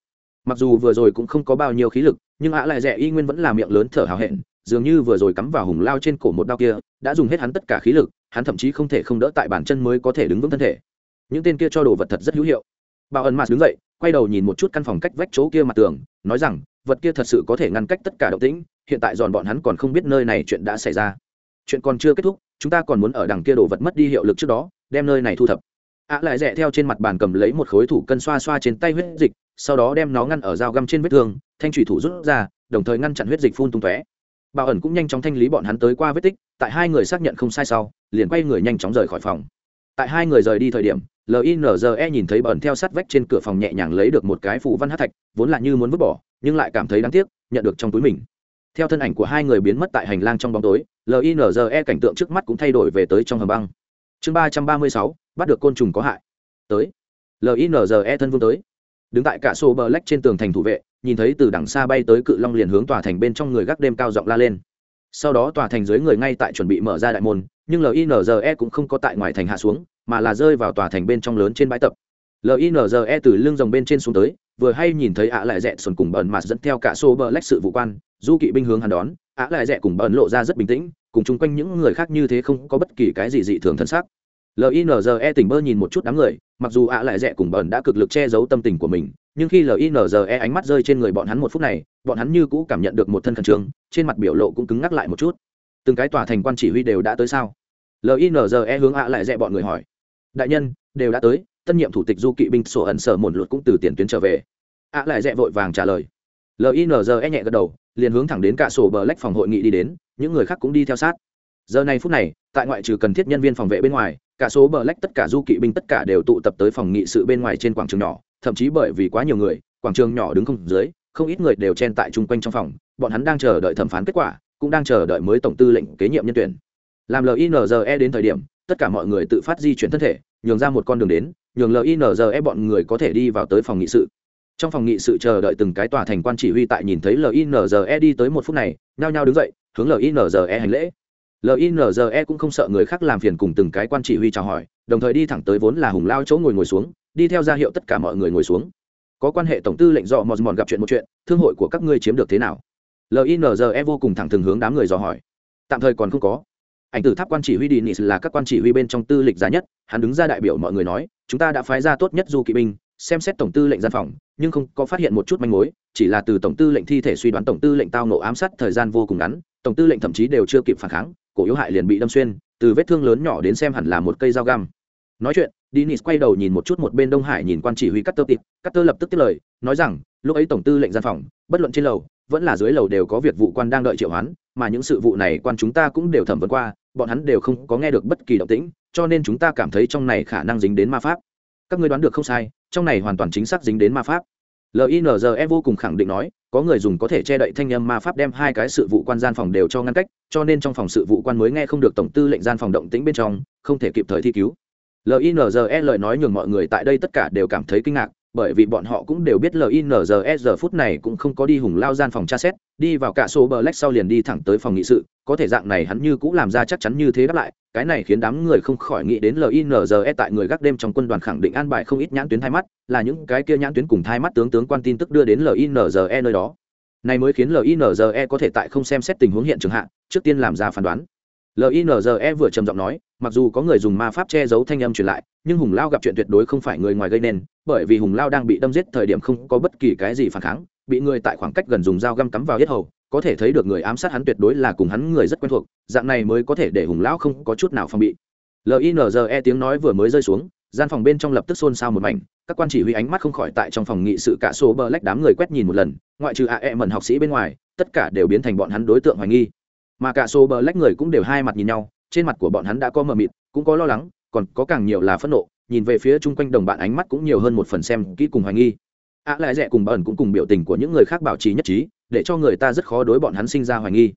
Mặc dù vừa rồi cũng không có bao nhiêu khí lực, nhưng ạ lại rẻ y nguyên vẫn là miệng lớn thở hào hẹn, dường như vừa rồi cắm vào hùng lao trên cổ một đao kia, đã dùng hết hắn tất cả khí lực, hắn thậm chí không thể không đỡ tại bàn chân mới có thể đứng vững thân thể. Những tên kia cho đồ vật thật rất hữu hiệu. Bảo ẩn mặt đứng dậy, quay đầu nhìn một chút căn phòng cách vách chỗ kia mặt tường, nói rằng vật kia thật sự có thể ngăn cách tất cả động tĩnh, hiện tại giòn bọn hắn còn không biết nơi này chuyện đã xảy ra. Chuyện còn chưa kết thúc, chúng ta còn muốn ở đằng kia đồ vật mất đi hiệu lực trước đó, đem nơi này thu thập. Ạ lại rẽ theo trên mặt bàn cầm lấy một khối thủ cân xoa xoa trên tay huyết dịch, sau đó đem nó ngăn ở dao găm trên vết thương, thanh thủy thủ rút ra, đồng thời ngăn chặn huyết dịch phun tung tóe. Bảo ẩn cũng nhanh chóng thanh lý bọn hắn tới qua vết tích, tại hai người xác nhận không sai sau, liền quay người nhanh chóng rời khỏi phòng. Tại hai người rời đi thời điểm linze nhìn thấy bẩn theo sát vách trên cửa phòng nhẹ nhàng lấy được một cái phù văn hát thạch, vốn là như muốn vứt bỏ nhưng lại cảm thấy đáng tiếc, nhận được trong túi mình. Theo thân ảnh của hai người biến mất tại hành lang trong bóng tối linze cảnh tượng trước mắt cũng thay đổi về tới trong hầm băng. Chương ba trăm ba mươi sáu, bắt được côn trùng có hại. Tới. Linze thân vương tới. Đứng tại cả sổ bờ lách trên tường thành thủ vệ, nhìn thấy từ đằng xa bay tới cự long liền hướng tòa thành bên trong người gác đêm cao giọng la lên. Sau đó tòa thành dưới người ngay tại chuẩn bị mở ra đại môn, nhưng linze cũng không có tại ngoài thành hạ xuống, mà là rơi vào tòa thành bên trong lớn trên bãi tập. Linze từ lưng rồng bên trên xuống tới vừa hay nhìn thấy ạ lại rẽ xuân cùng bẩn mặt dẫn theo cả xô bờ lách sự vụ quan, du kỵ binh hướng hắn đón, ạ lại rẽ cùng bẩn lộ ra rất bình tĩnh, cùng chung quanh những người khác như thế không có bất kỳ cái gì dị thường thân sắc linze tỉnh bơ nhìn một chút đám người, mặc dù ạ lại rẽ cùng bẩn đã cực lực che giấu tâm tình của mình, nhưng khi linze ánh mắt rơi trên người bọn hắn một phút này, bọn hắn như cũ cảm nhận được một thân khẩn trương, trên mặt biểu lộ cũng cứng ngắc lại một chút. Từng cái tòa thành quan chỉ huy đều đã tới sao? Linze hướng ạ lại rẽ bọn người hỏi. Đại nhân, đều đã tới tân nhiệm thủ tịch du kỵ binh sổ ẩn sở một lụt cũng từ tiền tuyến trở về. Ạ lại dẹ vội vàng trả lời. Linze nhẹ gật đầu, liền hướng thẳng đến cả sổ bờ lách phòng hội nghị đi đến, những người khác cũng đi theo sát. Giờ này phút này, tại ngoại trừ cần thiết nhân viên phòng vệ bên ngoài, cả số bờ lách tất cả du kỵ binh tất cả đều tụ tập tới phòng nghị sự bên ngoài trên quảng trường nhỏ, thậm chí bởi vì quá nhiều người, quảng trường nhỏ đứng không dưới, không ít người đều chen tại chung quanh trong phòng, bọn hắn đang chờ đợi thẩm phán kết quả, cũng đang chờ đợi mới tổng tư lệnh kế nhiệm nhân tuyển làm linze đến thời điểm, tất cả mọi người tự phát di chuyển thân thể, nhường ra một con đường đến, nhường linze bọn người có thể đi vào tới phòng nghị sự. Trong phòng nghị sự chờ đợi từng cái tòa thành quan chỉ huy tại nhìn thấy linze đi tới một phút này, nhao nhao đứng dậy, hướng linze hành lễ. Linze cũng không sợ người khác làm phiền cùng từng cái quan chỉ huy chào hỏi, đồng thời đi thẳng tới vốn là hùng lao chỗ ngồi ngồi xuống, đi theo ra hiệu tất cả mọi người ngồi xuống. Có quan hệ tổng tư lệnh dọ mòn mòn gặp chuyện một chuyện, thương hội của các ngươi chiếm được thế nào? Linze vô cùng thẳng thừng hướng đám người dò hỏi. Tạm thời còn không có ảnh tử tháp quan chỉ huy đi nis là các quan chỉ huy bên trong tư lịch giá nhất hắn đứng ra đại biểu mọi người nói chúng ta đã phái ra tốt nhất du kỵ binh xem xét tổng tư lệnh gian phòng nhưng không có phát hiện một chút manh mối chỉ là từ tổng tư lệnh thi thể suy đoán tổng tư lệnh tao nổ ám sát thời gian vô cùng ngắn tổng tư lệnh thậm chí đều chưa kịp phản kháng cổ yếu hại liền bị đâm xuyên từ vết thương lớn nhỏ đến xem hẳn là một cây dao găm. Nói chuyện Dennis quay đầu nhìn một chút một bên Đông Hải nhìn quan chỉ huy Cutter tịp, Cutter lập tức tiếp lời, nói rằng, lúc ấy tổng tư lệnh gian phòng, bất luận trên lầu, vẫn là dưới lầu đều có việc vụ quan đang đợi triệu hoán, mà những sự vụ này quan chúng ta cũng đều thẩm vấn qua, bọn hắn đều không có nghe được bất kỳ động tĩnh, cho nên chúng ta cảm thấy trong này khả năng dính đến ma pháp. Các ngươi đoán được không sai, trong này hoàn toàn chính xác dính đến ma pháp. LINZE vô cùng khẳng định nói, có người dùng có thể che đậy thanh âm ma pháp đem hai cái sự vụ quan gian phòng đều cho ngăn cách, cho nên trong phòng sự vụ quan mới nghe không được tổng tư lệnh gian phòng động tĩnh bên trong, không thể kịp thời thi cứu linze lời nói nhường mọi người tại đây tất cả đều cảm thấy kinh ngạc bởi vì bọn họ cũng đều biết linze giờ phút này cũng không có đi hùng lao gian phòng tra xét, đi vào cả số bờ lách sau liền đi thẳng tới phòng nghị sự, có thể dạng này hắn như cũng làm ra chắc chắn như thế đáp lại, cái này khiến đám người không khỏi nghĩ đến linze tại người gác đêm trong quân đoàn khẳng định an bài không ít nhãn tuyến thai mắt, là những cái kia nhãn tuyến cùng thai mắt tướng tướng quan tin tức đưa đến linze nơi đó. Này mới khiến linze có thể tại không xem xét tình huống hiện trường hạ, trước tiên làm ra phán đoán. Linze vừa trầm giọng nói mặc dù có người dùng ma pháp che giấu thanh âm truyền lại, nhưng hùng lao gặp chuyện tuyệt đối không phải người ngoài gây nên, bởi vì hùng lao đang bị đâm giết thời điểm không có bất kỳ cái gì phản kháng, bị người tại khoảng cách gần dùng dao găm cắm vào yết hầu, có thể thấy được người ám sát hắn tuyệt đối là cùng hắn người rất quen thuộc, dạng này mới có thể để hùng lão không có chút nào phòng bị. Linze tiếng nói vừa mới rơi xuống, gian phòng bên trong lập tức xôn xao một mảnh, các quan chỉ huy ánh mắt không khỏi tại trong phòng nghị sự cả số bờ lách đám người quét nhìn một lần, ngoại trừ ae mẩn học sĩ bên ngoài, tất cả đều biến thành bọn hắn đối tượng hoài nghi. Mà cả số bờ lách người cũng đều hai mặt nhìn nhau trên mặt của bọn hắn đã có mờ mịt, cũng có lo lắng, còn có càng nhiều là phẫn nộ, nhìn về phía chung quanh đồng bạn ánh mắt cũng nhiều hơn một phần xem kỹ cùng hoài nghi. Ạ lại rẻ cùng bẩn cũng cùng biểu tình của những người khác bảo trì nhất trí, để cho người ta rất khó đối bọn hắn sinh ra hoài nghi.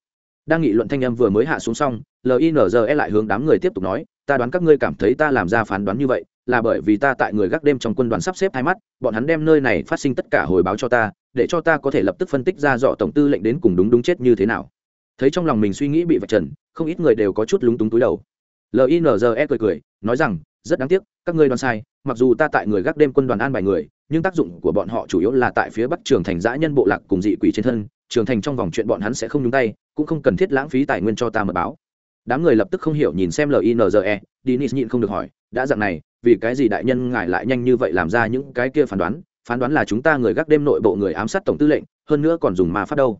Đang nghị luận thanh âm vừa mới hạ xuống xong linze lại hướng đám người tiếp tục nói, ta đoán các ngươi cảm thấy ta làm ra phán đoán như vậy, là bởi vì ta tại người gác đêm trong quân đoàn sắp xếp hai mắt, bọn hắn đem nơi này phát sinh tất cả hồi báo cho ta, để cho ta có thể lập tức phân tích ra dọ tổng tư lệnh đến cùng đúng đúng chết như thế nào. Thấy trong lòng mình suy nghĩ bị vạch trần không ít người đều có chút lúng túng túi đầu. Linze cười cười, nói rằng, rất đáng tiếc, các ngươi đoán sai, mặc dù ta tại người gác đêm quân đoàn an bài người, nhưng tác dụng của bọn họ chủ yếu là tại phía bắc trường thành giã nhân bộ lạc cùng dị quỷ trên thân, trường thành trong vòng chuyện bọn hắn sẽ không nhúng tay, cũng không cần thiết lãng phí tài nguyên cho ta mật báo. Đám người lập tức không hiểu nhìn xem linze dinis nhịn không được hỏi, đã dạng này, vì cái gì đại nhân ngài lại nhanh như vậy làm ra những cái kia phán đoán? Phán đoán là chúng ta người gác đêm nội bộ người ám sát tổng tư lệnh, hơn nữa còn dùng ma phát đâu?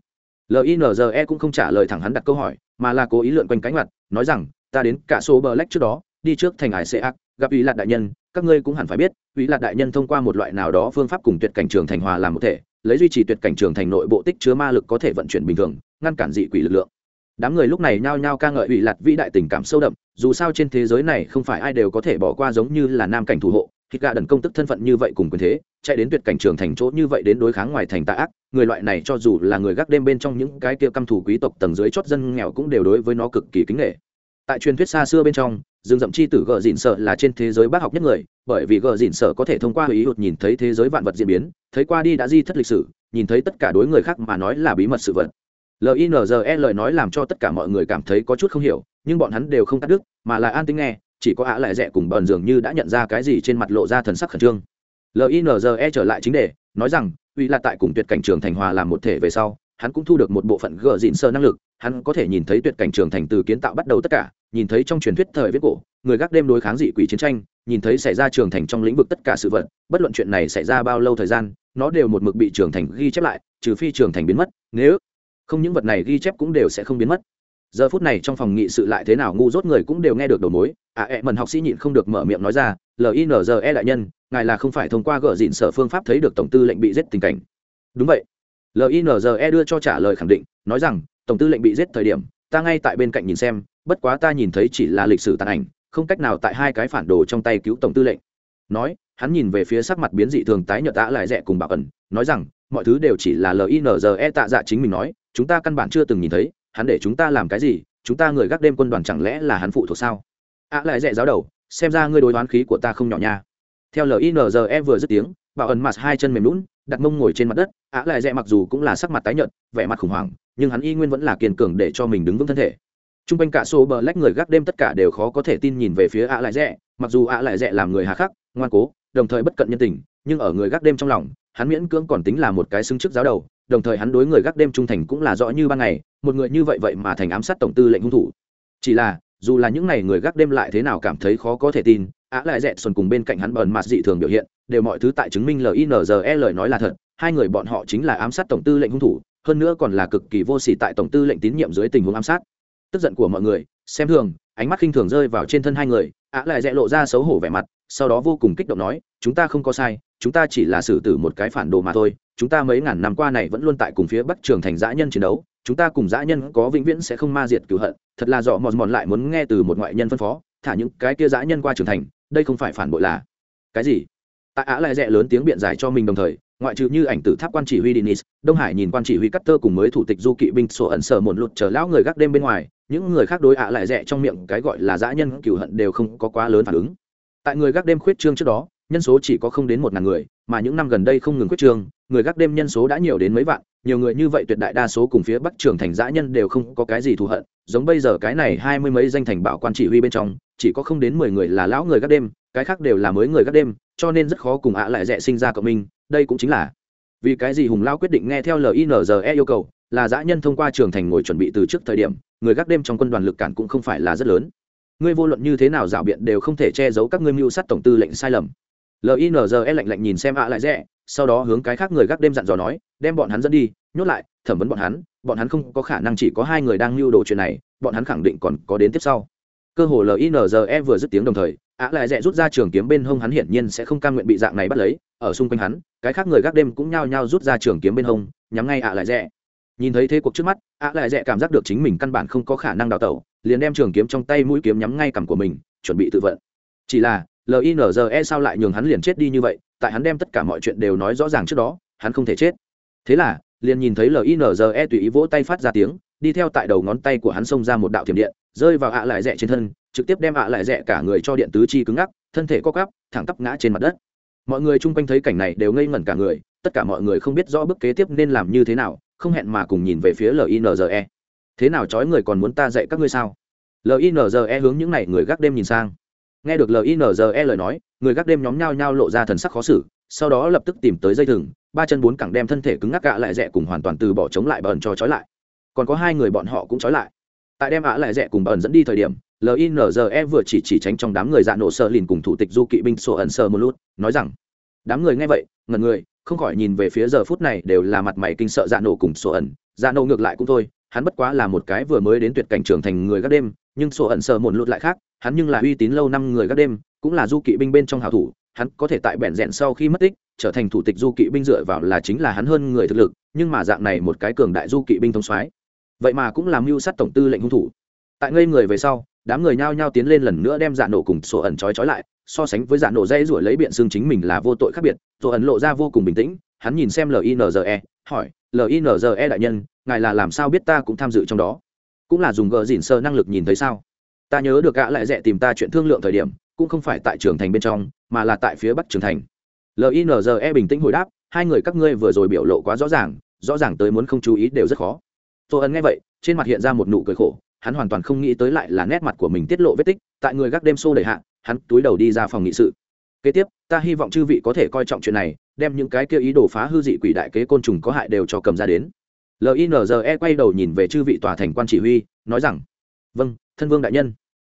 Linze cũng không trả lời thẳng hắn đặt câu hỏi, mà là cố ý lượn quanh cánh mặt, nói rằng, ta đến cả số bờ lách trước đó, đi trước thành ải xê gặp ủy lạc đại nhân, các ngươi cũng hẳn phải biết, ủy lạc đại nhân thông qua một loại nào đó phương pháp cùng tuyệt cảnh trường thành hòa làm một thể, lấy duy trì tuyệt cảnh trường thành nội bộ tích chứa ma lực có thể vận chuyển bình thường, ngăn cản dị quỷ lực lượng. Đám người lúc này nhao nhao ca ngợi ủy lạt vĩ đại tình cảm sâu đậm, dù sao trên thế giới này không phải ai đều có thể bỏ qua giống như là nam cảnh thủ hộ khi gạ đần công tức thân phận như vậy cùng quyền thế, chạy đến tuyệt cảnh trường thành chỗ như vậy đến đối kháng ngoài thành tạ ác, người loại này cho dù là người gác đêm bên trong những cái kia căm thủ quý tộc tầng dưới chót dân nghèo cũng đều đối với nó cực kỳ kính nghệ tại truyền thuyết xa xưa bên trong, dương dậm chi tử gờ dịn sợ là trên thế giới bác học nhất người, bởi vì gờ dịn sợ có thể thông qua ý hụt nhìn thấy thế giới vạn vật diễn biến, thấy qua đi đã di thất lịch sử, nhìn thấy tất cả đối người khác mà nói là bí mật sự vật. Linze lời nói làm cho tất cả mọi người cảm thấy có chút không hiểu, nhưng bọn hắn đều không cắt đứt, mà là an tính nghe chỉ có ạ lại rẻ cùng bờn dường như đã nhận ra cái gì trên mặt lộ ra thần sắc khẩn trương. Linze trở lại chính đề, nói rằng, uy là tại cùng tuyệt cảnh trường thành hòa làm một thể về sau, hắn cũng thu được một bộ phận gờ dịn sơ năng lực, hắn có thể nhìn thấy tuyệt cảnh trường thành từ kiến tạo bắt đầu tất cả, nhìn thấy trong truyền thuyết thời viết cổ, người gác đêm đối kháng dị quỷ chiến tranh, nhìn thấy xảy ra trường thành trong lĩnh vực tất cả sự vật, bất luận chuyện này xảy ra bao lâu thời gian, nó đều một mực bị trường thành ghi chép lại, trừ phi trường thành biến mất, nếu không những vật này ghi chép cũng đều sẽ không biến mất giờ phút này trong phòng nghị sự lại thế nào ngu dốt người cũng đều nghe được đầu mối. À ẹ, mần học sĩ nhịn không được mở miệng nói ra linze đại nhân, ngài là không phải thông qua gỡ dịn sở phương pháp thấy được tổng tư lệnh bị giết tình cảnh. Đúng vậy. Linze đưa cho trả lời khẳng định, nói rằng, tổng tư lệnh bị giết thời điểm, ta ngay tại bên cạnh nhìn xem, bất quá ta nhìn thấy chỉ là lịch sử tàn ảnh, không cách nào tại hai cái phản đồ trong tay cứu tổng tư lệnh. Nói, hắn nhìn về phía sắc mặt biến dị thường tái nhợt tạ lại rẻ cùng bảo ẩn, nói rằng, mọi thứ đều chỉ là linze tạ dạ chính mình nói, chúng ta căn bản chưa từng nhìn thấy hắn để chúng ta làm cái gì? Chúng ta người gác đêm quân đoàn chẳng lẽ là hắn phụ thuộc sao? Ạ lại dẹ giáo đầu, xem ra ngươi đối đoán khí của ta không nhỏ nha. Theo linze vừa dứt tiếng, bảo ẩn mặt hai chân mềm lún đặt mông ngồi trên mặt đất. Ạ lại dẹ mặc dù cũng là sắc mặt tái nhợt, vẻ mặt khủng hoảng, nhưng hắn y nguyên vẫn là kiên cường để cho mình đứng vững thân thể. T r u n g quanh cả số bờ lách người gác đêm tất cả đều khó có thể tin nhìn về phía ạ lại dẹ, mặc dù ạ lại dẹ làm người hà khắc, ngoan cố, đồng thời bất cận nhân tình, nhưng ở người gác đêm trong lòng, hắn miễn cưỡng còn tính là một cái xứng chức giáo đầu, đồng thời hắn đối người gác đêm trung thành cũng là rõ như ban ngày một người như vậy vậy mà thành ám sát tổng tư lệnh hung thủ. Chỉ là, dù là những n à y người gác đêm lại thế nào cảm thấy khó có thể tin, á lại dẹt xuân cùng bên cạnh hắn bờn mặt dị thường biểu hiện, đều mọi thứ tại chứng minh linze lời nói là thật, hai người bọn họ chính là ám sát tổng tư lệnh hung thủ, hơn nữa còn là cực kỳ vô s ỉ tại tổng tư lệnh tín nhiệm dưới tình huống ám sát. Tức giận của mọi người, xem thường, ánh mắt khinh thường rơi vào trên thân hai người, á lại dẹ lộ ra xấu hổ vẻ mặt, sau đó vô cùng kích động nói, chúng ta không có sai, chúng ta chỉ là xử tử một cái phản đồ mà thôi chúng ta mấy ngàn năm qua này vẫn luôn tại cùng phía bắc trường thành dã nhân chiến đấu chúng ta cùng dã nhân có vĩnh viễn sẽ không ma diệt cửu hận thật là dọ mòn mòn lại muốn nghe từ một ngoại nhân phân phó thả những cái kia dã nhân qua trường thành đây không phải phản bội là cái gì tại á lại rẽ lớn tiếng biện giải cho mình đồng thời ngoại trừ như ảnh tử tháp quan chỉ huy Dinis, Đông Hải nhìn quan chỉ huy Cutter cùng mới thủ tịch du kỵ binh sổ ẩn sở một lụt chờ lão người gác đêm bên ngoài, những người khác đối ạ lại rẻ trong miệng cái gọi là dã nhân cửu hận đều không có quá lớn phản ứng. Tại người gác đêm khuyết trương trước đó, nhân số chỉ có không đến một ngàn người, mà những năm gần đây không ngừng khuyết trương, người gác đêm nhân số đã nhiều đến mấy vạn, nhiều người như vậy tuyệt đại đa số cùng phía Bắc Trường thành giã nhân đều không có cái gì thù hận, giống bây giờ cái này hai mươi mấy danh thành bảo quan chỉ huy bên trong, chỉ có không đến mười người là lão người gác đêm, cái khác đều là mới người gác đêm, cho nên rất khó cùng ạ lại rẽ sinh ra cộng minh, đây cũng chính là vì cái gì hùng lao quyết định nghe theo linze yêu cầu là giã nhân thông qua trường thành ngồi chuẩn bị từ trước thời điểm người gác đêm trong quân đoàn lực cản cũng không phải là rất lớn. Ngươi vô luận như thế nào rảo biện đều không thể che giấu các ngươi mưu sát tổng tư lệnh sai lầm linze lạnh lạnh nhìn xem ạ lại rẽ, sau đó hướng cái khác người gác đêm dặn dò nói, đem bọn hắn dẫn đi, nhốt lại, thẩm vấn bọn hắn bọn hắn không có khả năng chỉ có hai người đang lưu đồ chuyện này, bọn hắn khẳng định còn có đến tiếp sau. Cơ hồ linze vừa dứt tiếng đồng thời, ạ lại rẽ rút ra trường kiếm bên hông hắn hiển nhiên sẽ không cam nguyện bị dạng này bắt lấy, ở xung quanh hắn, cái khác người gác đêm cũng nhao nhao rút ra trường kiếm bên hông, nhắm ngay ạ lại rẽ. Nhìn thấy thế cuộc trước mắt, ạ lại rẽ cảm giác được chính mình căn bản không có khả năng đào tẩu, liền đem trường kiếm trong tay mũi kiếm nhắm ngay cằm của mình, chuẩn bị tự vận. Chỉ là linze sao lại nhường hắn liền chết đi như vậy? Tại hắn đem tất cả mọi chuyện đều nói rõ ràng trước đó, hắn không thể chết. Thế là, liền nhìn thấy linze tùy ý vỗ tay phát ra tiếng, đi theo tại đầu ngón tay của hắn xông ra một đạo thiểm điện, rơi vào ạ lại rẽ trên thân, trực tiếp đem ạ lại rẽ cả người cho điện tứ chi cứng ngắc, thân thể co cắp thẳng tắp ngã trên mặt đất. Mọi người chung quanh thấy cảnh này đều ngây ngẩn cả người, tất cả mọi người không biết rõ bước kế tiếp nên làm như thế nào, không hẹn mà cùng nhìn về phía linze thế nào trói người còn muốn ta dạy các ngươi sao? Linze hướng những n à y người gác đêm nhìn sang nghe được linze lời nói, người gác đêm nhóm nhao nhao lộ ra thần sắc khó xử, sau đó lập tức tìm tới dây thừng, ba chân bốn cẳng đem thân thể cứng ngắc gạ lại rẽ cùng hoàn toàn từ bỏ chống lại bờn cho trói lại. Còn có hai người bọn họ cũng trói lại. Tại đem ạ lại rẽ cùng bờn dẫn đi thời điểm linze vừa chỉ chỉ tránh trong đám người dạ nổ sợ lìn cùng thủ tịch du kỵ binh sổ ẩn sơ một lút, nói rằng, đám người nghe vậy ngần người, không khỏi nhìn về phía giờ phút này đều là mặt mày kinh sợ dạ nổ cùng sổ ẩn. Dạ nổ ngược lại cũng thôi, hắn bất quá là một cái vừa mới đến tuyệt cảnh trưởng thành người gác đêm, nhưng sổ ẩn sơ một lút lại khác hắn nhưng là uy tín lâu năm người gác đêm, cũng là du kỵ binh bên trong hảo thủ, hắn có thể tại bẻn rẽn sau khi mất tích, trở thành thủ tịch du kỵ binh dựa vào là chính là hắn hơn người thực lực, nhưng mà dạng này một cái cường đại du kỵ binh thông soái, vậy mà cũng làm mưu sát tổng tư lệnh hung thủ. Tại ngây người về sau, đám người nhao nhao tiến lên lần nữa đem dạ nổ cùng sổ ẩn trói trói lại, so sánh với dạ nổ dây rủi lấy biện xương chính mình là vô tội khác biệt, sổ ẩn lộ ra vô cùng bình tĩnh, hắn nhìn xem linze hỏi linze đại nhân, ngài là làm sao biết ta cũng tham dự trong đó? Cũng là dùng gờ dỉn sơ năng lực nhìn thấy sao? Ta nhớ được gã lại rẻ tìm ta chuyện thương lượng thời điểm, cũng không phải tại trường thành bên trong, mà là tại phía bắc trường thành. Linze bình tĩnh hồi đáp, hai người các ngươi vừa rồi biểu lộ quá rõ ràng rõ ràng tới muốn không chú ý đều rất khó. Tô ân nghe vậy, trên mặt hiện ra một nụ cười khổ, hắn hoàn toàn không nghĩ tới lại là nét mặt của mình tiết lộ vết tích, tại người gác đêm xô đầy hạ, hắn túi đầu đi ra phòng nghị sự. Kế tiếp, ta hy vọng chư vị có thể coi trọng chuyện này, đem những cái kia ý đồ phá hư dị quỷ đại kế côn trùng có hại đều cho cầm ra đến. Linze quay đầu nhìn về chư vị tòa thành quan chỉ huy, nói rằng vâng thân vương đại nhân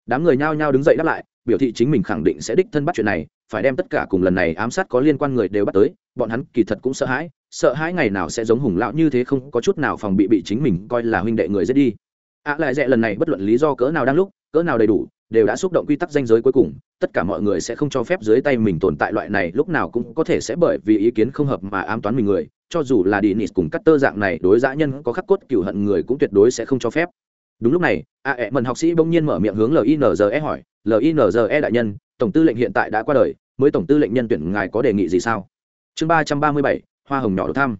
đám người nhao nhao đứng dậy đáp lại, biểu thị chính mình khẳng định sẽ đích thân bắt chuyện này, phải đem tất cả cùng lần này ám sát có liên quan người đều bắt tới, bọn hắn kỳ thật cũng sợ hãi sợ hãi ngày nào sẽ giống hùng lão như thế không có chút nào phòng bị bị chính mình coi là huynh đệ người giết đi. Ạ lại dẹ lần này bất luận lý do cỡ nào đang lúc, cỡ nào đầy đủ, đều đã xúc động quy tắc danh giới cuối cùng, tất cả mọi người sẽ không cho phép dưới tay mình tồn tại loại này, lúc nào cũng có thể sẽ bởi vì ý kiến không hợp mà ám toán mình người, cho dù là đi nịt cùng cắt tơ dạng này đối giã nhân có khắc cốt cựu hận người cũng tuyệt đối sẽ không cho phép đúng lúc này, a ẹ mần học sĩ bỗng nhiên mở miệng hướng linze hỏi linze đại nhân, tổng tư lệnh hiện tại đã qua đời, mới tổng tư lệnh nhân tuyển ngài có đề nghị gì sao? Chương ba trăm ba mươi bảy, hoa hồng nhỏ đ thăm.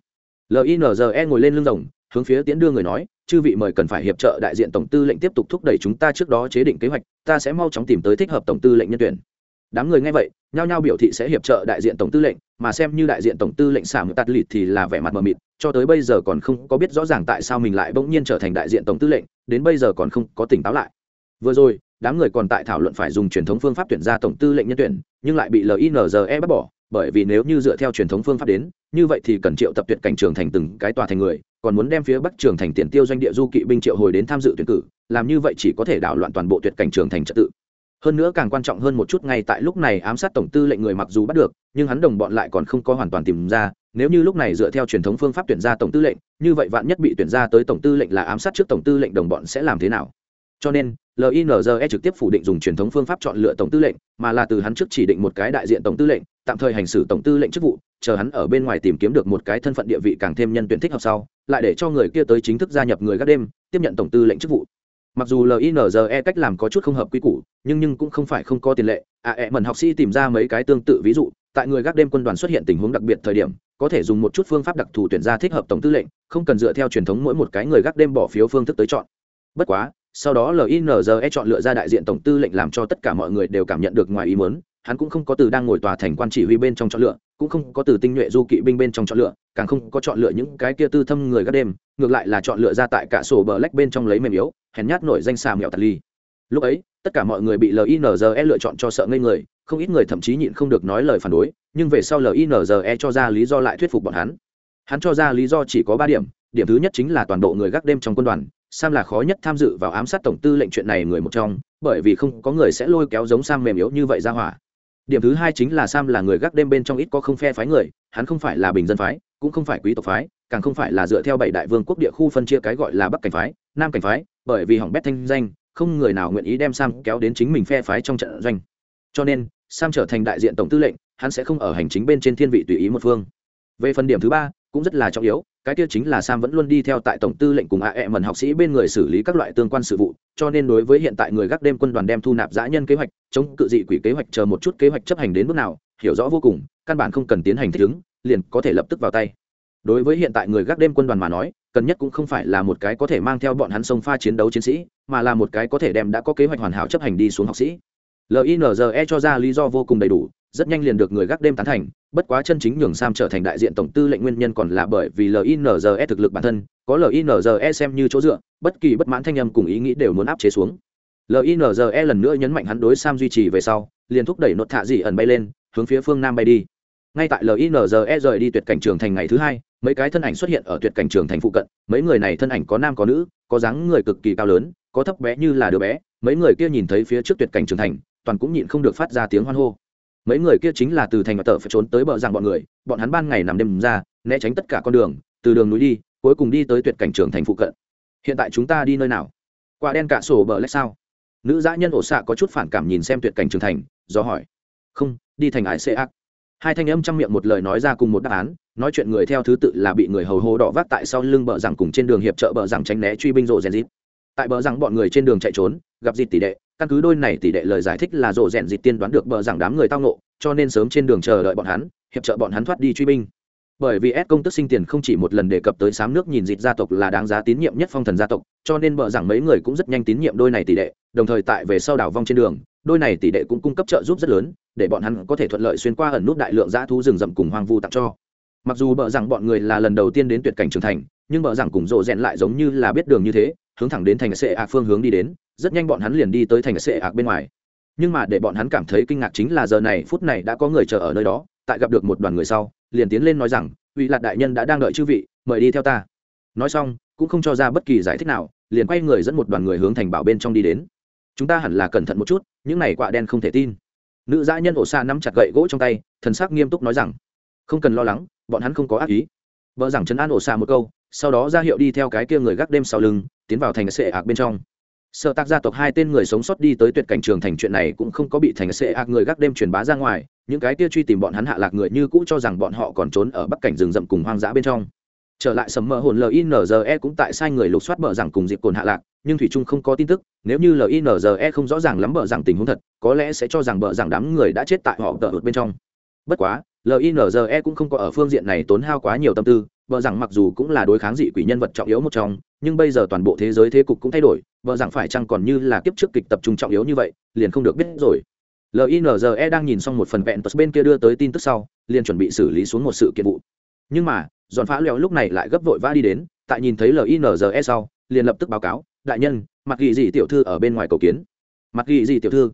Linze ngồi lên lưng rồng, hướng phía tiễn đưa người nói, chư vị mời cần phải hiệp trợ đại diện tổng tư lệnh tiếp tục thúc đẩy chúng ta trước đó chế định kế hoạch, ta sẽ mau chóng tìm tới thích hợp tổng tư lệnh nhân tuyển. Đám người nghe vậy, nhao nhao biểu thị sẽ hiệp trợ đại diện tổng tư lệnh, mà xem như đại diện tổng tư lệnh xả một tạt lịt thì là vẻ mặt mờ mịt, cho tới bây giờ còn không có biết rõ ràng tại sao mình lại bỗng nhiên trở thành đại diện tổng tư lệnh đến bây giờ còn không có tỉnh táo lại. Vừa rồi, đám người còn tại thảo luận phải dùng truyền thống phương pháp tuyển ra tổng tư lệnh nhân tuyển, nhưng lại bị linze bắt bỏ, bởi vì nếu như dựa theo truyền thống phương pháp đến, như vậy thì cần triệu tập tuyệt cảnh trường thành từng cái tòa thành người, còn muốn đem phía bắc trường thành tiền tiêu doanh địa du kỵ binh triệu hồi đến tham dự tuyển cử, làm như vậy chỉ có thể đảo loạn toàn bộ tuyệt cảnh trường thành trật tự hơn nữa càng quan trọng hơn một chút ngay tại lúc này ám sát tổng tư lệnh người mặc dù bắt được, nhưng hắn đồng bọn lại còn không có hoàn toàn tìm ra. Nếu như lúc này dựa theo truyền thống phương pháp tuyển ra tổng tư lệnh, như vậy vạn nhất bị tuyển ra tới tổng tư lệnh là ám sát trước tổng tư lệnh đồng bọn sẽ làm thế nào? Cho nên linze trực tiếp phủ định dùng truyền thống phương pháp chọn lựa tổng tư lệnh, mà là từ hắn trước chỉ định một cái đại diện tổng tư lệnh, tạm thời hành xử tổng tư lệnh chức vụ, chờ hắn ở bên ngoài tìm kiếm được một cái thân phận địa vị càng thêm nhân tuyển thích hợp sau, lại để cho người kia tới chính thức gia nhập người gác đêm, tiếp nhận tổng tư lệnh chức vụ mặc dù linze cách làm có chút không hợp quy củ, nhưng nhưng cũng không phải không có tiền lệ. À e mần học sĩ tìm ra mấy cái tương tự ví dụ, tại người gác đêm quân đoàn xuất hiện tình huống đặc biệt thời điểm, có thể dùng một chút phương pháp đặc thù tuyển ra thích hợp tổng tư lệnh, không cần dựa theo truyền thống mỗi một cái người gác đêm bỏ phiếu phương thức tới chọn. Bất quá, sau đó linze chọn lựa ra đại diện tổng tư lệnh làm cho tất cả mọi người đều cảm nhận được ngoài ý muốn hắn cũng không có từ đang ngồi tòa thành quan chỉ huy bên trong chọn lựa, cũng không có từ tinh nhuệ du kỵ binh bên trong chọn lựa, càng không có chọn lựa những cái kia tư thâm người gác đêm, ngược lại là chọn lựa ra tại cả sổ bờ lách bên trong lấy mềm yếu, hèn nhát nổi danh xà mẹo tạt ly. Lúc ấy, tất cả mọi người bị linze lựa chọn cho sợ ngây người, không ít người thậm chí nhịn không được nói lời phản đối, nhưng về sau linze cho ra lý do lại thuyết phục bọn hắn. Hắn cho ra lý do chỉ có ba điểm điểm thứ nhất chính là toàn bộ người gác đêm trong quân đoàn, sam là khó nhất tham dự vào ám sát tổng tư lệnh chuyện này người một trong, bởi vì không có người sẽ lôi kéo giống sam mềm yếu như vậy ra hỏa điểm thứ hai chính là sam là người gác đêm bên trong ít có không phe phái người, hắn không phải là bình dân phái, cũng không phải quý tộc phái, càng không phải là dựa theo bảy đại vương quốc địa khu phân chia cái gọi là bắc cảnh phái, nam cảnh phái, bởi vì hỏng bét thanh danh, không người nào nguyện ý đem sam kéo đến chính mình phe phái trong trận doanh. Cho nên, sam trở thành đại diện tổng tư lệnh, hắn sẽ không ở hành chính bên trên thiên vị tùy ý một phương. Về phần điểm thứ ba, cũng rất là trọng yếu cái kia chính là sam vẫn luôn đi theo tại tổng tư lệnh cùng a e mần học sĩ bên người xử lý các loại tương quan sự vụ, cho nên đối với hiện tại người gác đêm quân đoàn đem thu nạp giã nhân kế hoạch, chống cự dị quỷ kế hoạch chờ một chút kế hoạch chấp hành đến mức nào, hiểu rõ vô cùng, căn bản không cần tiến hành thích ứng, liền có thể lập tức vào tay. Đối với hiện tại người gác đêm quân đoàn mà nói, cần nhất cũng không phải là một cái có thể mang theo bọn hắn sông pha chiến đấu chiến sĩ, mà là một cái có thể đem đã có kế hoạch hoàn hảo chấp hành đi xuống học sĩ. Linze cho ra lý do vô cùng đầy đủ, rất nhanh liền được người gác đêm tán thành bất quá chân chính nhường sam trở thành đại diện tổng tư lệnh nguyên nhân còn là bởi vì linze thực lực bản thân, có linze xem như chỗ dựa, bất kỳ bất mãn thanh âm cùng ý nghĩ đều muốn áp chế xuống. Linze lần nữa nhấn mạnh hắn đối sam duy trì về sau, liền thúc đẩy nốt thạ dị ẩn bay lên, hướng phía phương nam bay đi. Ngay tại linze rời đi tuyệt cảnh trường thành ngày thứ hai, mấy cái thân ảnh xuất hiện ở tuyệt cảnh trường thành phụ cận, mấy người này thân ảnh có nam có nữ, có dáng người cực kỳ cao lớn, có thấp bé như là đứa bé, mấy người kia nhìn thấy phía trước tuyệt cảnh trường thành, toàn cũng nhịn không được phát ra tiếng hoan hô mấy người kia chính là từ thành và tờ phải trốn tới bờ rằng bọn người, bọn hắn ban ngày nằm đêm ra, né tránh tất cả con đường, từ đường núi đi, cuối cùng đi tới tuyệt cảnh trường thành phụ cận. Hiện tại chúng ta đi nơi nào? Qua đen cả sổ bờ lách sao? Nữ dã nhân ổ xạ có chút phản cảm nhìn xem tuyệt cảnh trường thành, do hỏi. Không, đi thành ải xê ác. Hai thanh âm trong miệng một lời nói ra cùng một đáp án, nói chuyện người theo thứ tự là bị người hầu hồ đỏ vác tại sau lưng bờ rằng cùng trên đường hiệp trợ bờ rằng tránh né truy binh rộ rèn dít tại bờ rằng bọn người trên đường chạy trốn, gặp dịp tỷ đệ căn cứ đôi này tỷ đệ lời giải thích là rộ rèn dịp tiên đoán được bờ rằng đám người tao nộ cho nên sớm trên đường chờ đợi bọn hắn hiệp trợ bọn hắn thoát đi truy binh bởi vì S công tức sinh tiền không chỉ một lần đề cập tới sám nước nhìn dịt gia tộc là đáng giá tín nhiệm nhất phong thần gia tộc, cho nên bờ rằng mấy người cũng rất nhanh tín nhiệm đôi này tỷ đệ, đồng thời tại về sau đảo vong trên đường, đôi này tỷ đệ cũng cung cấp trợ giúp rất lớn, để bọn hắn có thể thuận lợi xuyên qua ẩn nút đại lượng dã thú rừng rậm cùng hoang vu tặng cho. Mặc dù bờ rằng bọn người là lần đầu tiên đến tuyệt cảnh trưởng thành, nhưng bờ rằng cùng rộ rèn lại giống như là biết đường như thế, hướng thẳng đến thành Sệ Ạc phương hướng đi đến, rất nhanh bọn hắn liền đi tới thành Sệ Ạc bên ngoài. Nhưng mà để bọn hắn cảm thấy kinh ngạc chính là giờ này phút này đã có người chờ ở nơi đó, tại gặp được một đoàn người sau, liền tiến lên nói rằng, vị lạc đại nhân đã đang đợi chư vị mời đi theo ta. Nói xong cũng không cho ra bất kỳ giải thích nào liền quay người dẫn một đoàn người hướng thành bảo bên trong đi đến. Chúng ta hẳn là cẩn thận một chút những này quạ đen không thể tin. Nữ dã nhân ổ xa nắm chặt gậy gỗ trong tay thần sắc nghiêm túc nói rằng không cần lo lắng bọn hắn không có ác ý. Vợ rằng trấn an ổ xa một câu sau đó ra hiệu đi theo cái kia người gác đêm sau lưng, tiến vào thành sệ ạc bên trong. Sợ tác gia tộc hai tên người sống sót đi tới tuyệt cảnh trường thành, chuyện này cũng không có bị thành sệ ạc người gác đêm truyền bá ra ngoài, những cái kia truy tìm bọn hắn hạ lạc người như cũ cho rằng bọn họ còn trốn ở bắc cảnh rừng rậm cùng hoang dã bên trong. Trở lại sầm mờ hồn linze cũng tại sai người lục soát bờ rằng cùng dịp cồn hạ lạc, nhưng thủy trung không có tin tức, nếu như linze không rõ ràng lắm bờ rằng tình huống thật, có lẽ sẽ cho rằng bờ rằng đám người đã chết tại họ tợ bên trong. Bất quá linze cũng không có ở phương diện này tốn hao quá nhiều tâm tư vợ rằng mặc dù cũng là đối kháng dị quỷ nhân vật trọng yếu một trong, nhưng bây giờ toàn bộ thế giới thế cục cũng thay đổi, vợ rằng phải chăng còn như là kiếp trước kịch tập trung trọng yếu như vậy, liền không được biết rồi. Linze đang nhìn xong một phần vẹn tật bên kia đưa tới tin tức sau, liền chuẩn bị xử lý xuống một sự kiện vụ. Nhưng mà, giòn phá leo lúc này lại gấp vội vã đi đến, tại nhìn thấy linze sau, liền lập tức báo cáo, đại nhân mặc ghi gì tiểu thư ở bên ngoài cầu kiến. Mặc ghi gì tiểu thư?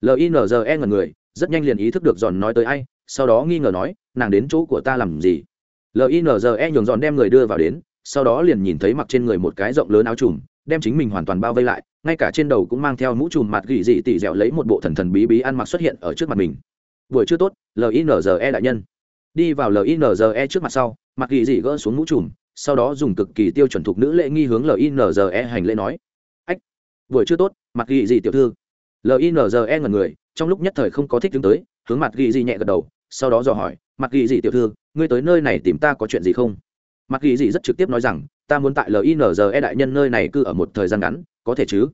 Linze ngần người, rất nhanh liền ý thức được giòn nói tới ai, sau đó nghi ngờ nói, nàng đến chỗ của ta làm gì? Linze nhường dọn đem người đưa vào đến, sau đó liền nhìn thấy mặc trên người một cái rộng lớn áo trùm, đem chính mình hoàn toàn bao vây lại, ngay cả trên đầu cũng mang theo mũ trùm mặt gỉ dị tỉ dẻo lấy một bộ thần thần bí bí ăn mặc xuất hiện ở trước mặt mình. Buổi chưa tốt linze đại nhân. Đi vào linze trước mặt sau, mặt gỉ dị gỡ xuống mũ trùm, sau đó dùng cực kỳ tiêu chuẩn thục nữ lễ nghi hướng linze hành lễ nói. Ách, buổi chưa tốt, mặt gỉ dị tiểu thư. Linze ngần người, trong lúc nhất thời không có thích đứng tới, hướng mặt gỉ dị nhẹ gật đầu sau đó dò hỏi mặt ghi dị tiểu thư, ngươi tới nơi này tìm ta có chuyện gì không? Mặt ghi dị rất trực tiếp nói rằng, ta muốn tại linze đại nhân nơi này cư ở một thời gian ngắn, có thể chứ?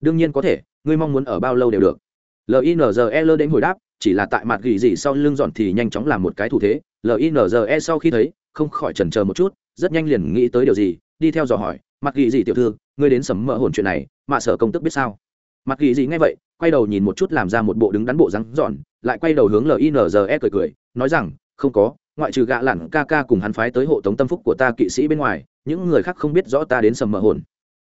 Đương nhiên có thể, ngươi mong muốn ở bao lâu đều được. Linze lơ đến hồi đáp, chỉ là tại mặt ghi gì sau lưng dọn thì nhanh chóng làm một cái thủ thế. Linze sau khi thấy, không khỏi chần chờ một chút, rất nhanh liền nghĩ tới điều gì, đi theo dò hỏi mặt ghi gì tiểu thư, ngươi đến sấm mỡ hồn chuyện này mà sở công tức biết sao? Mặt ghi gì nghe vậy, quay đầu nhìn một chút làm ra một bộ đứng đắn bộ rắn dọn lại quay đầu hướng linze cười cười, nói rằng, không có, ngoại trừ gạ lặn ca ca cùng hắn phái tới hộ tống tâm phúc của ta kỵ sĩ bên ngoài, những người khác không biết rõ ta đến sầm mờ hồn.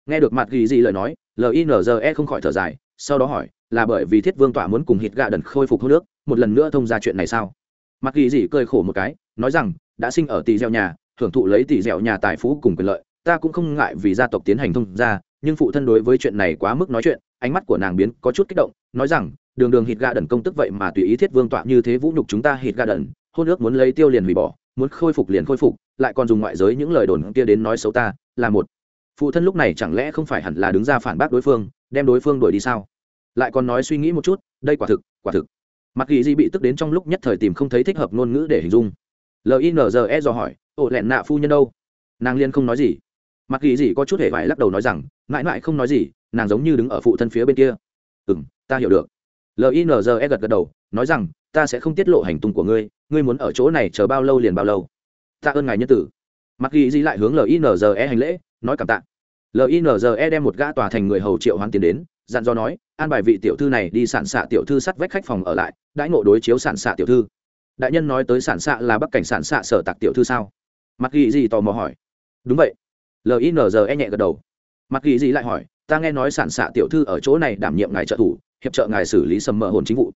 Nghe được mặt ghi gì lời nói linze không khỏi thở dài, sau đó hỏi, là bởi vì thiết vương tỏa muốn cùng hít gạ đần khôi phục hô nước, một lần nữa thông ra chuyện này sao? Mặt ghi gì cười khổ một cái, nói rằng, đã sinh ở tỷ gieo nhà, hưởng thụ lấy tỷ gieo nhà tài phú cùng quyền lợi, ta cũng không ngại vì gia tộc tiến hành thông ra, nhưng phụ thân đối với chuyện này quá mức nói chuyện, ánh mắt của nàng biến có chút kích động, nói rằng đường đường hít gà đần công tức vậy mà tùy ý thiết vương tọa như thế vũ nhục chúng ta hít gà đần hôn ước muốn lấy tiêu liền hủy bỏ, muốn khôi phục liền khôi phục, lại còn dùng ngoại giới những lời đồn kia đến nói xấu ta, là một. Phụ thân lúc này chẳng lẽ không phải hẳn là đứng ra phản bác đối phương, đem đối phương đuổi đi sao? Lại còn nói suy nghĩ một chút, đây quả thực quả thực. Mặc kỳ di bị tức đến trong lúc nhất thời tìm không thấy thích hợp ngôn ngữ để hình dung. Linze do hỏi ổ lẹn nạ phu nhân đâu? Nàng liên không nói gì. Mặc kỳ di có chút hề vải lắc đầu nói rằng, mãi mãi không nói gì, nàng giống như đứng ở phụ thân phía bên kia. Ừ m ta hiểu được linze gật gật đầu, nói rằng, ta sẽ không tiết lộ hành tung của ngươi ngươi muốn ở chỗ này chờ bao lâu liền bao lâu. Ta ơn ngài nhân tử. Mặc ghi di lại hướng linze hành lễ, nói cảm tạ. Linze đem một gã tòa thành người hầu triệu hoán tiến đến, dặn dò nói, an bài vị tiểu thư này đi sản xạ tiểu thư sắt vách khách phòng ở lại, đãi ngộ đối chiếu sản xạ tiểu thư. Đại nhân nói tới sản xạ là bắc cảnh sản xạ sở tạc tiểu thư sao? Mặc ghi di tò mò hỏi. Đúng vậy. Linze nhẹ gật đầu. Mặc ghi di lại hỏi, ta nghe nói sản xạ tiểu thư ở chỗ này đảm nhiệm ngài trợ thủ hiệp trợ ngài xử lý sầm mờ hồn chính vụ.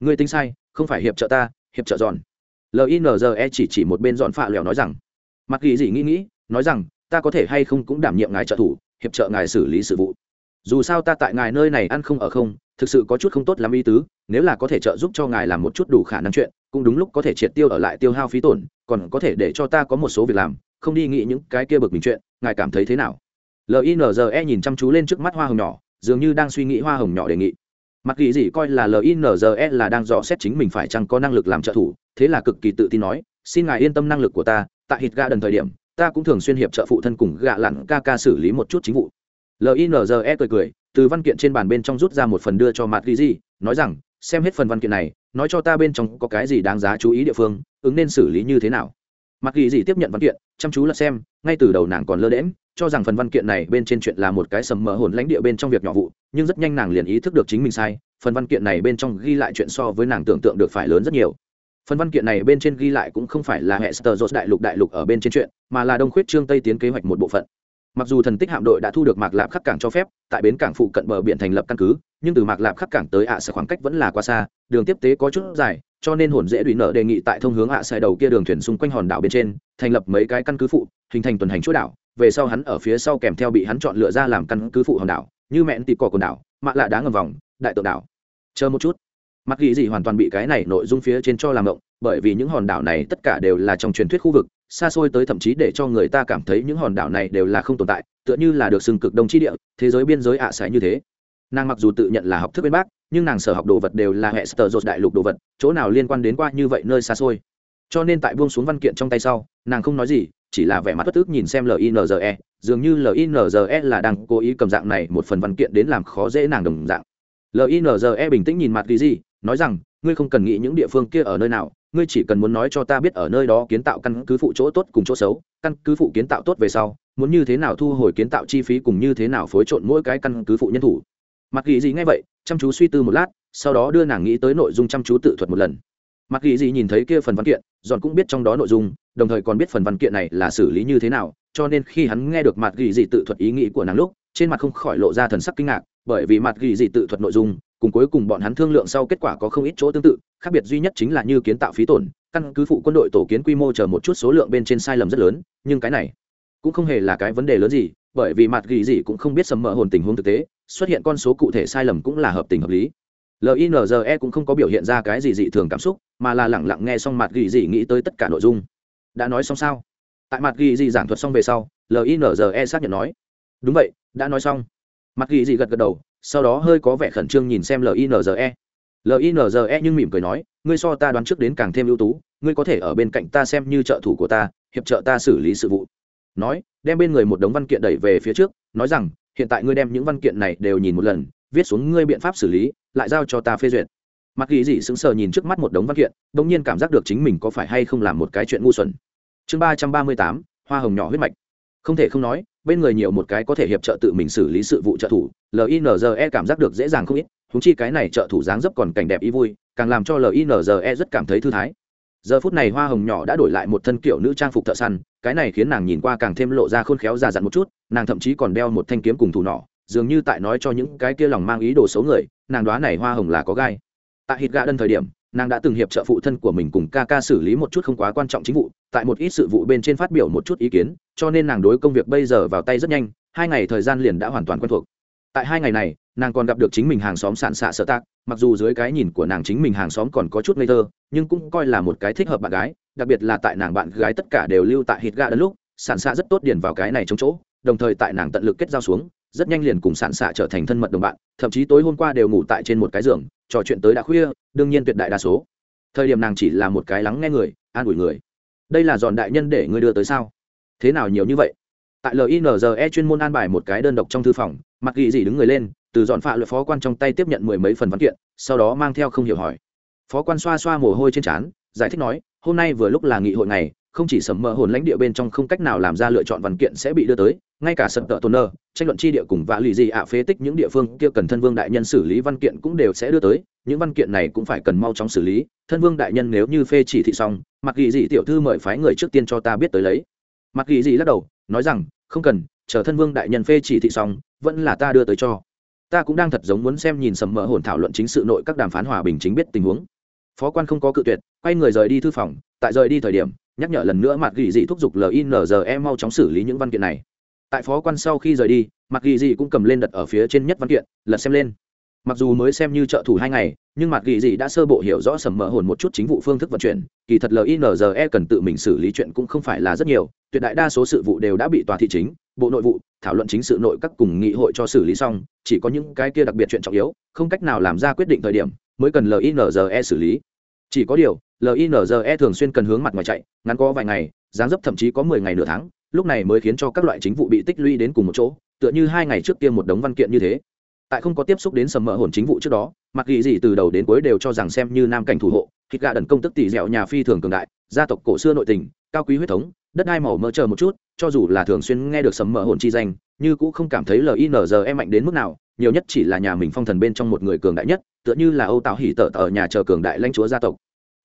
Ngươi tính sai, không phải hiệp trợ ta, hiệp trợ giòn. Linze chỉ chỉ một bên giòn phạ lèo nói rằng mặc ghi gì nghĩ nghĩ, nói rằng, ta có thể hay không cũng đảm nhiệm ngài trợ thủ, hiệp trợ ngài xử lý sự vụ. Dù sao ta tại ngài nơi này ăn không ở không, thực sự có chút không tốt lắm ý tứ, nếu là có thể trợ giúp cho ngài làm một chút đủ khả năng chuyện, cũng đúng lúc có thể triệt tiêu ở lại tiêu hao phí tổn, còn có thể để cho ta có một số việc làm, không đi nghĩ những cái kia bực mình chuyện, ngài cảm thấy thế nào? Linze nhìn chăm chú lên trước mắt hoa hồng nhỏ, dường như đang suy nghĩ hoa hồng nhỏ đề nghị mặc kỳ gì coi là linze là đang dò xét chính mình phải chăng có năng lực làm trợ thủ, thế là cực kỳ tự tin nói, xin ngài yên tâm năng lực của ta, tại hít ga đần thời điểm, ta cũng thường xuyên hiệp trợ phụ thân cùng gạ lặn ca ca xử lý một chút chính vụ. Linze cười cười, từ văn kiện trên bàn bên trong rút ra một phần đưa cho mặt ghi gì, nói rằng, xem hết phần văn kiện này, nói cho ta bên trong có cái gì đáng giá chú ý địa phương, ứng nên xử lý như thế nào? Mặt ghi gì tiếp nhận văn kiện, chăm chú là xem, ngay từ đầu nàng còn lơ đễm cho rằng phần văn kiện này bên trên chuyện là một cái sầm mờ hồn lãnh địa bên trong việc nhỏ vụ, nhưng rất nhanh nàng liền ý thức được chính mình sai, phần văn kiện này bên trong ghi lại chuyện so với nàng tưởng tượng được phải lớn rất nhiều. Phần văn kiện này bên trên ghi lại cũng không phải là hệ sơ đại lục đại lục ở bên trên chuyện, mà là đông khuyết trương tây tiến kế hoạch một bộ phận. Mặc dù thần tích hạm đội đã thu được mạc lạp khắc cảng cho phép, tại bến cảng phụ cận bờ biển thành lập căn cứ, nhưng từ mạc lạp khắc cảng tới ạ sẽ khoảng cách vẫn là quá xa, đường tiếp tế có chút dài, cho nên hồn dễ đùi nợ đề nghị tại thông hướng ạ à đầu kia đường thuyền xung quanh hòn đảo bên trên, thành lập mấy cái căn cứ phụ, hình thành tuần hành chuỗi đảo về sau hắn ở phía sau kèm theo bị hắn chọn lựa ra làm căn cứ phụ hòn đảo, như mẹn tịt cỏ quần đảo, mạ lạ đá ngầm vòng, đại tượng đảo. Chờ một chút. Mặc ghi gì hoàn toàn bị cái này nội dung phía trên cho làm động bởi vì những hòn đảo này tất cả đều là trong truyền thuyết khu vực, xa xôi tới thậm chí để cho người ta cảm thấy những hòn đảo này đều là không tồn tại, tựa như là được sừng cực đông chi địa, thế giới biên giới ạ à như thế. Nàng mặc dù tự nhận là học thức bên bác nhưng nàng sở học đồ vật đều là hệ sở dột đại lục đồ vật, chỗ nào liên quan đến qua như vậy nơi xa xôi. Cho nên tại buông xuống văn kiện trong tay sau, nàng không nói gì chỉ là vẻ mặt bất tức nhìn xem linze dường như linze là đang cố ý cầm dạng này một phần văn kiện đến làm khó dễ nàng đồng dạng. Linze bình tĩnh nhìn mặt ghi gì nói rằng, ngươi không cần nghĩ những địa phương kia ở nơi nào, ngươi chỉ cần muốn nói cho ta biết ở nơi đó kiến tạo căn cứ phụ chỗ tốt cùng chỗ xấu, căn cứ phụ kiến tạo tốt về sau, muốn như thế nào thu hồi kiến tạo chi phí cùng như thế nào phối trộn mỗi cái căn cứ phụ nhân thủ. Mặt ghi gì nghe vậy, chăm chú suy tư một lát, sau đó đưa nàng nghĩ tới nội dung chăm chú tự thuật một lần. Mặc ghi gì nhìn thấy kia phần văn kiện, giòn cũng biết trong đó nội dung đồng thời còn biết phần văn kiện này là xử lý như thế nào, cho nên khi hắn nghe được mặt ghi gì tự thuật ý nghĩ của nàng lúc, trên mặt không khỏi lộ ra thần sắc kinh ngạc, bởi vì mặt ghi gì tự thuật nội dung, cùng cuối cùng bọn hắn thương lượng sau kết quả có không ít chỗ tương tự, khác biệt duy nhất chính là như kiến tạo phí tổn, căn cứ phụ quân đội tổ kiến quy mô chờ một chút số lượng bên trên sai lầm rất lớn, nhưng cái này cũng không hề là cái vấn đề lớn gì, bởi vì mặt ghi gì cũng không biết sầm mỡ hồn tình huống thực tế, xuất hiện con số cụ thể sai lầm cũng là hợp tình hợp lý. Linze cũng không có biểu hiện ra cái gì dị thường cảm xúc, mà là lẳng lặng nghe xong mặt ghi gì nghĩ tới tất cả nội dung đã nói xong sao? Tại mặt ghi gì giảng thuật xong về sau linze xác nhận nói. Đúng vậy, đã nói xong. Mặt ghi gì gật gật đầu, sau đó hơi có vẻ khẩn trương nhìn xem linze linze nhưng mỉm cười nói, ngươi so ta đoán trước đến càng thêm ưu tú, ngươi có thể ở bên cạnh ta xem như trợ thủ của ta, hiệp trợ ta xử lý sự vụ. Nói, đem bên người một đống văn kiện đẩy về phía trước, nói rằng, hiện tại ngươi đem những văn kiện này đều nhìn một lần, viết xuống ngươi biện pháp xử lý, lại giao cho ta phê duyệt mặc ghi dị sững sờ nhìn trước mắt một đống văn kiện đ ỗ n g nhiên cảm giác được chính mình có phải hay không làm một cái chuyện ngu xuẩn. Chương ba trăm ba mươi tám, hoa hồng nhỏ huyết mạch. Không thể không nói, bên người nhiều một cái có thể hiệp trợ tự mình xử lý sự vụ trợ thủ linze cảm giác được dễ dàng không ít thúng chi cái này trợ thủ dáng dấp còn cảnh đẹp ý vui, càng làm cho linze rất cảm thấy thư thái. Giờ phút này hoa hồng nhỏ đã đổi lại một thân kiểu nữ trang phục thợ săn, cái này khiến nàng nhìn qua càng thêm lộ ra khôn khéo già dặn một chút, nàng thậm chí còn đeo một thanh kiếm cùng thủ nỏ, dường như tại nói cho những cái kia lòng mang ý đồ xấu người, nàng đoá này hoa hồng là có gai tại hít gà đơn thời điểm, nàng đã từng hiệp trợ phụ thân của mình cùng ca ca xử lý một chút không quá quan trọng chính vụ, tại một ít sự vụ bên trên phát biểu một chút ý kiến, cho nên nàng đối công việc bây giờ vào tay rất nhanh, hai ngày thời gian liền đã hoàn toàn quen thuộc. Tại hai ngày này, nàng còn gặp được chính mình hàng xóm sản xạ sợ tạc, mặc dù dưới cái nhìn của nàng chính mình hàng xóm còn có chút ngây thơ, nhưng cũng coi là một cái thích hợp bạn gái, đặc biệt là tại nàng bạn gái tất cả đều lưu tại hít gà đến lúc sản xạ rất tốt điền vào cái này trong chỗ, đồng thời tại nàng tận lực kết giao xuống, rất nhanh liền cùng sản xạ trở thành thân mật đồng bạn, thậm chí tối hôm qua đều ngủ tại trên một cái giường trò chuyện tới đã khuya, đương nhiên tuyệt đại đa số. Thời điểm nàng chỉ là một cái lắng nghe người, an ủi người. Đây là giòn đại nhân để ngươi đưa tới sao? Thế nào nhiều như vậy? Tại linze chuyên môn an bài một cái đơn độc trong thư phòng mặc ghi gì đứng người lên, từ dọn phạ luật phó quan trong tay tiếp nhận mười mấy phần văn kiện, sau đó mang theo không hiểu hỏi. Phó quan xoa xoa mồ hôi trên trán, giải thích nói, hôm nay vừa lúc là nghị hội này không chỉ sầm mờ hồn lãnh địa bên trong không cách nào làm ra lựa chọn văn kiện sẽ bị đưa tới, ngay cả sập tợ tôn nơ, tranh luận chi địa cùng vạ lì gì ạ phế tích những địa phương kia cần thân vương đại nhân xử lý văn kiện cũng đều sẽ đưa tới, những văn kiện này cũng phải cần mau chóng xử lý, thân vương đại nhân nếu như phê chỉ thị xong, mặc ghi gì tiểu thư mời phái người trước tiên cho ta biết tới lấy. Mặc ghi gì lắc đầu, nói rằng, không cần, chờ thân vương đại nhân phê chỉ thị xong, vẫn là ta đưa tới cho. Ta cũng đang thật giống muốn xem nhìn sầm mờ hồn thảo luận chính sự nội các đàm phán hòa bình chính biết tình huống. Phó quan không có cự tuyệt, quay người rời đi thư phòng, tại rời đi thời điểm nhắc nhở lần nữa mặt ghi dị thúc giục linze mau chóng xử lý những văn kiện này. Tại phó quan sau khi rời đi, mặt ghi dị cũng cầm lên đặt ở phía trên nhất văn kiện, lật xem lên. Mặc dù mới xem như trợ thủ hai ngày, nhưng mặt ghi dị đã sơ bộ hiểu rõ sầm mỡ hồn một chút chính vụ phương thức vận chuyển, kỳ thật linze cần tự mình xử lý chuyện cũng không phải là rất nhiều, tuyệt đại đa số sự vụ đều đã bị tòa thị chính, bộ nội vụ, thảo luận chính sự nội các cùng nghị hội cho xử lý xong, chỉ có những cái kia đặc biệt chuyện trọng yếu, không cách nào làm ra quyết định thời điểm mới cần linze xử lý. Chỉ có điều linze thường xuyên cần hướng mặt ngoài chạy, ngắn có vài ngày, dáng dấp thậm chí có mười ngày nửa tháng, lúc này mới khiến cho các loại chính vụ bị tích lũy đến cùng một chỗ, tựa như hai ngày trước kia một đống văn kiện như thế. Tại không có tiếp xúc đến sầm mỡ hồn chính vụ trước đó, mặc ghi gì từ đầu đến cuối đều cho rằng xem như nam cảnh thủ hộ, thịt gà đần công tức tỷ dẻo nhà phi thường cường đại, gia tộc cổ xưa nội tình, cao quý huyết thống, đất ai màu mơ chờ một chút, cho dù là thường xuyên nghe được sầm mỡ hồn chi danh, như cũng không cảm thấy linze mạnh đến mức nào, nhiều nhất chỉ là nhà mình phong thần bên trong một người cường đại nhất, tựa như là âu tạo hỉ tở ở nhà chờ cường đại lãnh chúa gia tộc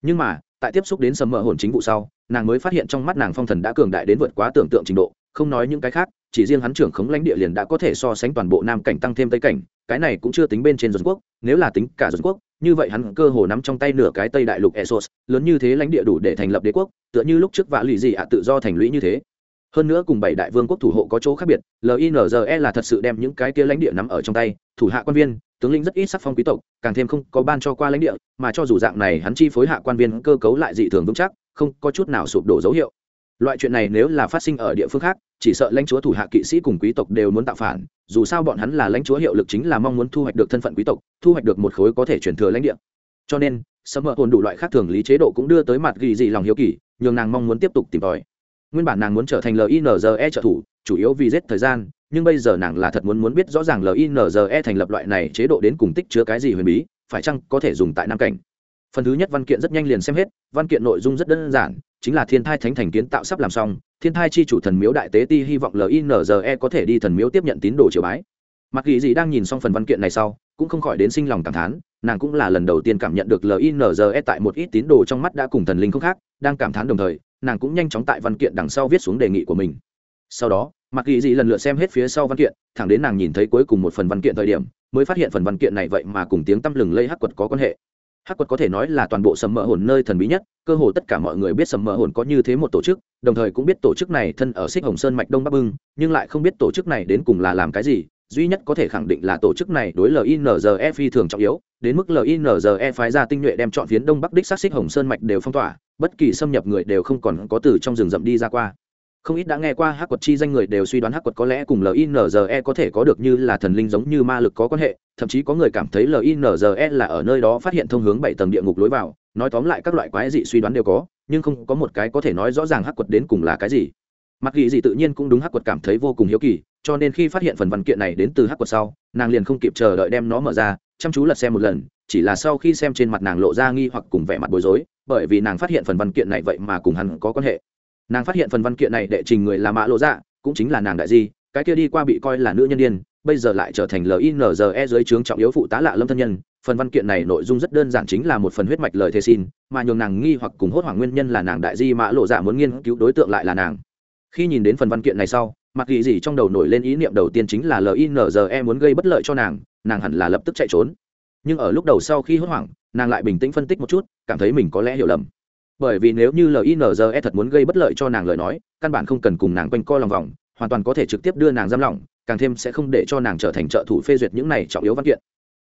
nhưng mà, tại tiếp xúc đến sầm mỡ hồn chính vụ sau, nàng mới phát hiện trong mắt nàng phong thần đã cường đại đến vượt quá tưởng tượng trình độ, không nói những cái khác, chỉ riêng hắn trưởng khống lãnh địa liền đã có thể so sánh toàn bộ nam cảnh tăng thêm tây cảnh, cái này cũng chưa tính bên trên dân quốc, nếu là tính cả dân quốc, như vậy hắn cơ hồ nắm trong tay nửa cái tây đại lục esos lớn như thế lãnh địa đủ để thành lập đế quốc, tựa như lúc trước vạ lụy gì ạ tự do thành lũy như thế. Hơn nữa cùng bảy đại vương quốc thủ hộ có chỗ khác biệt linze là thật sự đem những cái kia lãnh địa nắm ở trong tay, thủ hạ quan viên tướng lĩnh rất ít sắc phong quý tộc, càng thêm không có ban cho qua lãnh địa, mà cho dù dạng này hắn chi phối hạ quan viên cơ cấu lại dị thường vững chắc, không có chút nào sụp đổ dấu hiệu. Loại chuyện này nếu là phát sinh ở địa phương khác, chỉ sợ lãnh chúa thủ hạ kỵ sĩ cùng quý tộc đều muốn tạo phản, dù sao bọn hắn là lãnh chúa hiệu lực chính là mong muốn thu hoạch được thân phận quý tộc, thu hoạch được một khối có thể chuyển thừa lãnh địa. Cho nên sấm mỡ hồn đủ loại khác thường lý chế độ cũng đưa tới mặt ghi dị lòng hiếu kỳ, nhường nàng mong muốn tiếp tục tìm tòi. Nguyên bản nàng muốn trở thành linze trợ thủ, chủ yếu vì giết thời gian nhưng bây giờ nàng là thật muốn muốn biết rõ ràng linze thành lập loại này chế độ đến cùng tích chứa cái gì huyền bí, phải chăng có thể dùng tại nam cảnh? Phần thứ nhất văn kiện rất nhanh liền xem hết, văn kiện nội dung rất đơn giản, chính là thiên thai thánh thành kiến tạo sắp làm xong, thiên thai chi chủ thần miếu đại tế ti hy vọng linze có thể đi thần miếu tiếp nhận tín đồ triều bái. Mặc ghi gì đang nhìn xong phần văn kiện này sau, cũng không khỏi đến sinh lòng cảm thán, nàng cũng là lần đầu tiên cảm nhận được linze tại một ít tín đồ trong mắt đã cùng thần linh không khác, đang cảm thán đồng thời, nàng cũng nhanh chóng tại văn kiện đằng sau viết xuống đề nghị của mình. Sau đó mặc kỳ gì lần lượt xem hết phía sau văn kiện, thẳng đến nàng nhìn thấy cuối cùng một phần văn kiện thời điểm, mới phát hiện phần văn kiện này vậy mà cùng tiếng tăm lừng lây hắc quật có quan hệ. Hắc quật có thể nói là toàn bộ sầm mỡ hồn nơi thần bí nhất, cơ hồ tất cả mọi người biết sầm mỡ hồn có như thế một tổ chức, đồng thời cũng biết tổ chức này thân ở xích hồng sơn mạch đông bắc bưng, nhưng lại không biết tổ chức này đến cùng là làm cái gì, duy nhất có thể khẳng định là tổ chức này đối linze phi thường trọng yếu, đến mức linze phái ra tinh nhuệ đem chọn phiến đông bắc đích sát xích hồng sơn mạch đều phong tỏa, bất kỳ xâm nhập người đều không còn có từ trong rừng rậm đi ra qua không ít đã nghe qua hắc quật chi danh người đều suy đoán hắc quật có lẽ cùng linze có thể có được như là thần linh giống như ma lực có quan hệ, thậm chí có người cảm thấy linze là ở nơi đó phát hiện thông hướng bảy tầng địa ngục lối vào, nói tóm lại các loại quái dị suy đoán đều có, nhưng không có một cái có thể nói rõ ràng hắc quật đến cùng là cái gì. Mặc ghi gì tự nhiên cũng đúng hắc quật cảm thấy vô cùng hiếu kỳ, cho nên khi phát hiện phần văn kiện này đến từ hắc quật sau, nàng liền không kịp chờ đợi đem nó mở ra, chăm chú lật xem một lần, chỉ là sau khi xem trên mặt nàng lộ ra nghi hoặc cùng vẻ mặt bối rối, bởi vì nàng phát hiện phần văn kiện này vậy mà cùng hắn có quan hệ nàng phát hiện phần văn kiện này đệ trình người là mã lộ dạ cũng chính là nàng đại di, cái kia đi qua bị coi là nữ nhân đ i ê n bây giờ lại trở thành linze dưới trướng trọng yếu phụ tá lạ lâm thân nhân. Phần văn kiện này nội dung rất đơn giản chính là một phần huyết mạch lời thề xin, mà nhường nàng nghi hoặc cùng hốt hoảng nguyên nhân là nàng đại di mã lộ dạ muốn nghiên cứu đối tượng lại là nàng. Khi nhìn đến phần văn kiện này sau, mặc ghi gì trong đầu nổi lên ý niệm đầu tiên chính là linze muốn gây bất lợi cho nàng nàng hẳn là lập tức chạy trốn. Nhưng ở lúc đầu sau khi hốt hoảng, nàng lại bình tĩnh phân tích một chút, cảm thấy mình có lẽ hiểu lầm bởi vì nếu như linze thật muốn gây bất lợi cho nàng lời nói, căn bản không cần cùng nàng quanh co lòng vòng, hoàn toàn có thể trực tiếp đưa nàng giam lỏng, càng thêm sẽ không để cho nàng trở thành trợ thủ phê duyệt những này trọng yếu văn kiện.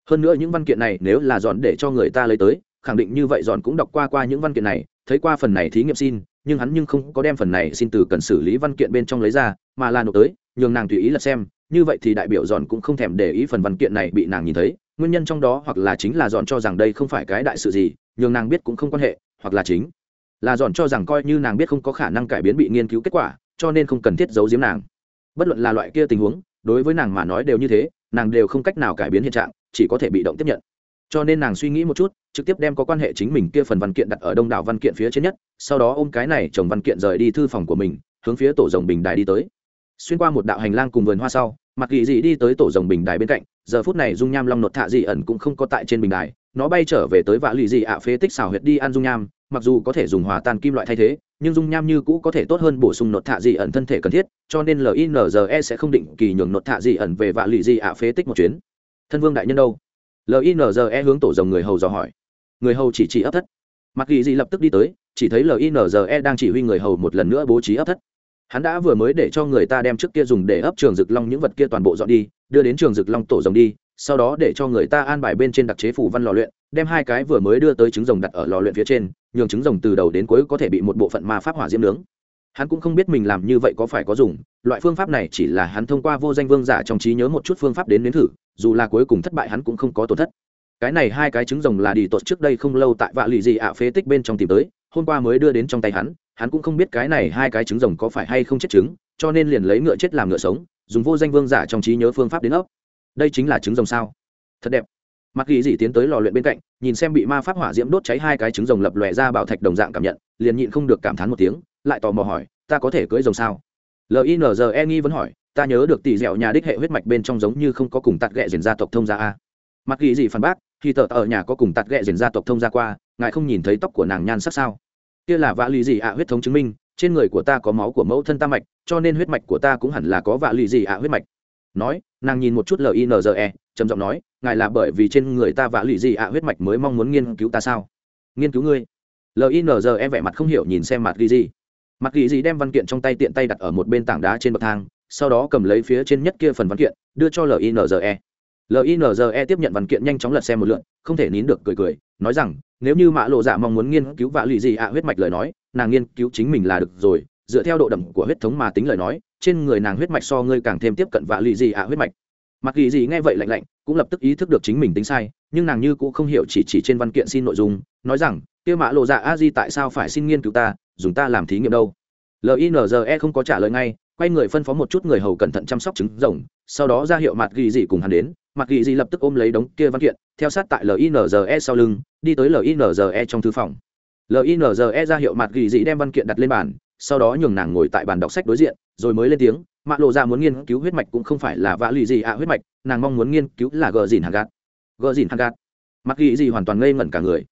Hơn nữa những văn kiện này nếu là dọn để cho người ta lấy tới, khẳng định như vậy dọn cũng đọc qua qua những văn kiện này, thấy qua phần này thí nghiệm xin, nhưng hắn nhưng không có đem phần này xin từ cần xử lý văn kiện bên trong lấy ra, mà là nộp tới, nhường nàng tùy ý là xem, như vậy thì đại biểu dọn cũng không thèm để ý phần văn kiện này bị nàng nhìn thấy, nguyên nhân trong đó hoặc là chính là dọn cho rằng đây không phải cái đại sự gì, nhường nàng biết cũng không quan hệ, hoặc là chính là dọn cho rằng coi như nàng biết không có khả năng cải biến bị nghiên cứu kết quả, cho nên không cần thiết giấu giếm nàng. Bất luận là loại kia tình huống, đối với nàng mà nói đều như thế, nàng đều không cách nào cải biến hiện trạng, chỉ có thể bị động tiếp nhận. Cho nên nàng suy nghĩ một chút, trực tiếp đem có quan hệ chính mình kia phần văn kiện đặt ở đông đảo văn kiện phía trên nhất, sau đó ôm cái này chồng văn kiện rời đi thư phòng của mình, hướng phía tổ rồng bình đài đi tới. Xuyên qua một đạo hành lang cùng vườn hoa sau mặc kỳ dị đi tới tổ rồng bình đài bên cạnh, giờ phút này dung nham long nột thạ dị ẩn cũng không có tại trên bình đài, nó bay trở về tới vạ lì dị ạ phế tích xào huyệt đi ăn dung nham mặc dù có thể dùng hòa tan kim loại thay thế, nhưng dung nham như cũ có thể tốt hơn bổ sung nột thạ dị ẩn thân thể cần thiết, cho nên linze sẽ không định kỳ nhường nột thạ dị ẩn về vạ lì dị ạ phế tích một chuyến. Thân vương đại nhân đâu? Linze hướng tổ dòng người hầu dò hỏi. Người hầu chỉ chỉ ấp thất. Mặc ghi dị lập tức đi tới, chỉ thấy linze đang chỉ huy người hầu một lần nữa bố trí ấp thất. Hắn đã vừa mới để cho người ta đem trước kia dùng để ấp trường rực long những vật kia toàn bộ dọn đi, đưa đến trường rực long tổ rồng đi, sau đó để cho người ta an bài bên trên đặc chế phủ văn lò luyện đem hai cái vừa mới đưa tới trứng rồng đặt ở lò luyện phía trên, nhường trứng rồng từ đầu đến cuối có thể bị một bộ phận ma pháp hỏa diễm nướng. Hắn cũng không biết mình làm như vậy có phải có dùng, loại phương pháp này chỉ là hắn thông qua vô danh vương giả trong trí nhớ một chút phương pháp đến nếm thử, dù là cuối cùng thất bại hắn cũng không có tổn thất. Cái này hai cái trứng rồng là đi tột trước đây không lâu tại vạ lì gì ạ phế tích bên trong tìm tới, hôm qua mới đưa đến trong tay hắn hắn cũng không biết cái này hai cái trứng rồng có phải hay không chết trứng, cho nên liền lấy ngựa chết làm ngựa sống, dùng vô danh vương giả trong trí nhớ phương pháp đến ốc đây chính là trứng rồng sao? Thật đẹp mặc ghi dị tiến tới lò luyện bên cạnh, nhìn xem bị ma pháp hỏa diễm đốt cháy hai cái trứng rồng lập lòe ra bảo thạch đồng dạng cảm nhận, liền nhịn không được cảm thán một tiếng, lại tò mò hỏi, ta có thể cưỡi rồng sao? Linze nghi vẫn hỏi, ta nhớ được tỷ dẻo nhà đích hệ huyết mạch bên trong giống như không có cùng tạt ghẹ diền gia tộc thông gia a. Mặc ghi dị phản bác, khi tờ ở nhà có cùng tạt ghẹ diền gia tộc thông gia qua, ngài không nhìn thấy tóc của nàng nhan sắc sao? Kia là vạ lì gì ạ huyết thống chứng minh, trên người của ta có máu của mẫu thân ta mạch, cho nên huyết mạch của ta cũng hẳn là có vạ lì gì ạ huyết mạch. Nói, nàng nhìn một chút linze trầm giọng nói ngài là bởi vì trên người ta vạ lụy gì ạ? Huyết mạch mới mong muốn nghiên cứu ta sao? Nghiên cứu ngươi? Linze vẻ mặt không hiểu nhìn xem mặt ghi gì. Mặt ghi gì đem văn kiện trong tay tiện tay đặt ở một bên tảng đá trên bậc thang, sau đó cầm lấy phía trên nhất kia phần văn kiện, đưa cho linze linze tiếp nhận văn kiện nhanh chóng lật xem một lượn không thể nín được cười cười, nói rằng, nếu như mạ lộ dạ mong muốn nghiên cứu vạ lụy gì ạ huyết mạch lời nói, nàng nghiên cứu chính mình là được rồi, dựa theo độ đậm của huyết thống mà tính lời nói, trên người nàng huyết mạch so ngươi càng thêm tiếp cận vạ lụy gì ạ huyết mạch mặc kỳ gì nghe vậy lạnh lạnh, cũng lập tức ý thức được chính mình tính sai, nhưng nàng như cũng không hiểu chỉ chỉ trên văn kiện xin nội dung, nói rằng, kia Mã lộ dạ a di tại sao phải xin nghiên cứu ta, dùng ta làm thí nghiệm đâu? Linze không có trả lời ngay, quay người phân phó một chút người hầu cẩn thận chăm sóc trứng rồng, sau đó ra hiệu mặt ghi gì cùng hắn đến. Mặt ghi gì lập tức ôm lấy đống kia văn kiện, theo sát tại linze sau lưng, đi tới linze trong thư phòng. Linze ra hiệu mặt ghi dị đem văn kiện đặt lên bàn, sau đó nhường nàng ngồi tại bàn đọc sách đối diện, rồi mới lên tiếng mạ lộ ra muốn nghiên cứu huyết mạch cũng không phải là vạ lì gì ạ huyết mạch, nàng mong muốn nghiên cứu là gờ dìn hàng gạt. Gờ dìn hàng gạt. Mặc ghi gì hoàn toàn ngây ngẩn cả người.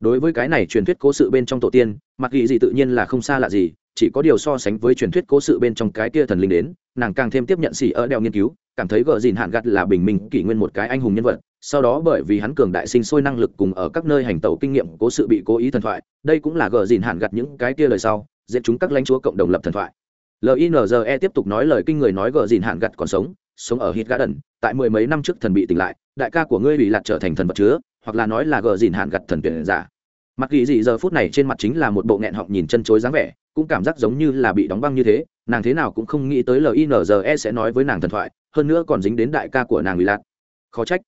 Đối với cái này truyền thuyết cố sự bên trong tổ tiên, mặc ghi gì tự nhiên là không xa lạ gì, chỉ có điều so sánh với truyền thuyết cố sự bên trong cái kia thần linh đến, nàng càng thêm tiếp nhận xỉ ở đeo nghiên cứu, cảm thấy gờ dìn hạn gặt là bình minh, kỷ nguyên một cái anh hùng nhân vật. Sau đó bởi vì hắn cường đại sinh sôi năng lực cùng ở các nơi hành tẩu kinh nghiệm cố sự bị cố ý thần thoại, đây cũng là gờ dìn hạn gặt những cái kia lời sau dễ chúng các lãnh chúa cộng đồng lập thần thoại linze tiếp tục nói lời kinh người nói gờ dìn hạn gặt còn sống sống ở hít garden tại mười mấy năm trước thần bị tỉnh lại, đại ca của ngươi bị lạt trở thành thần vật chứa, hoặc là nói là gờ dìn hạn gặt thần tuyển giả. Mặc kỳ dị giờ phút này trên mặt chính là một bộ nghẹn họng nhìn chân chối dáng vẻ, cũng cảm giác giống như là bị đóng băng như thế, nàng thế nào cũng không nghĩ tới linze sẽ nói với nàng thần thoại, hơn nữa còn dính đến đại ca của nàng bị lạt. Khó trách.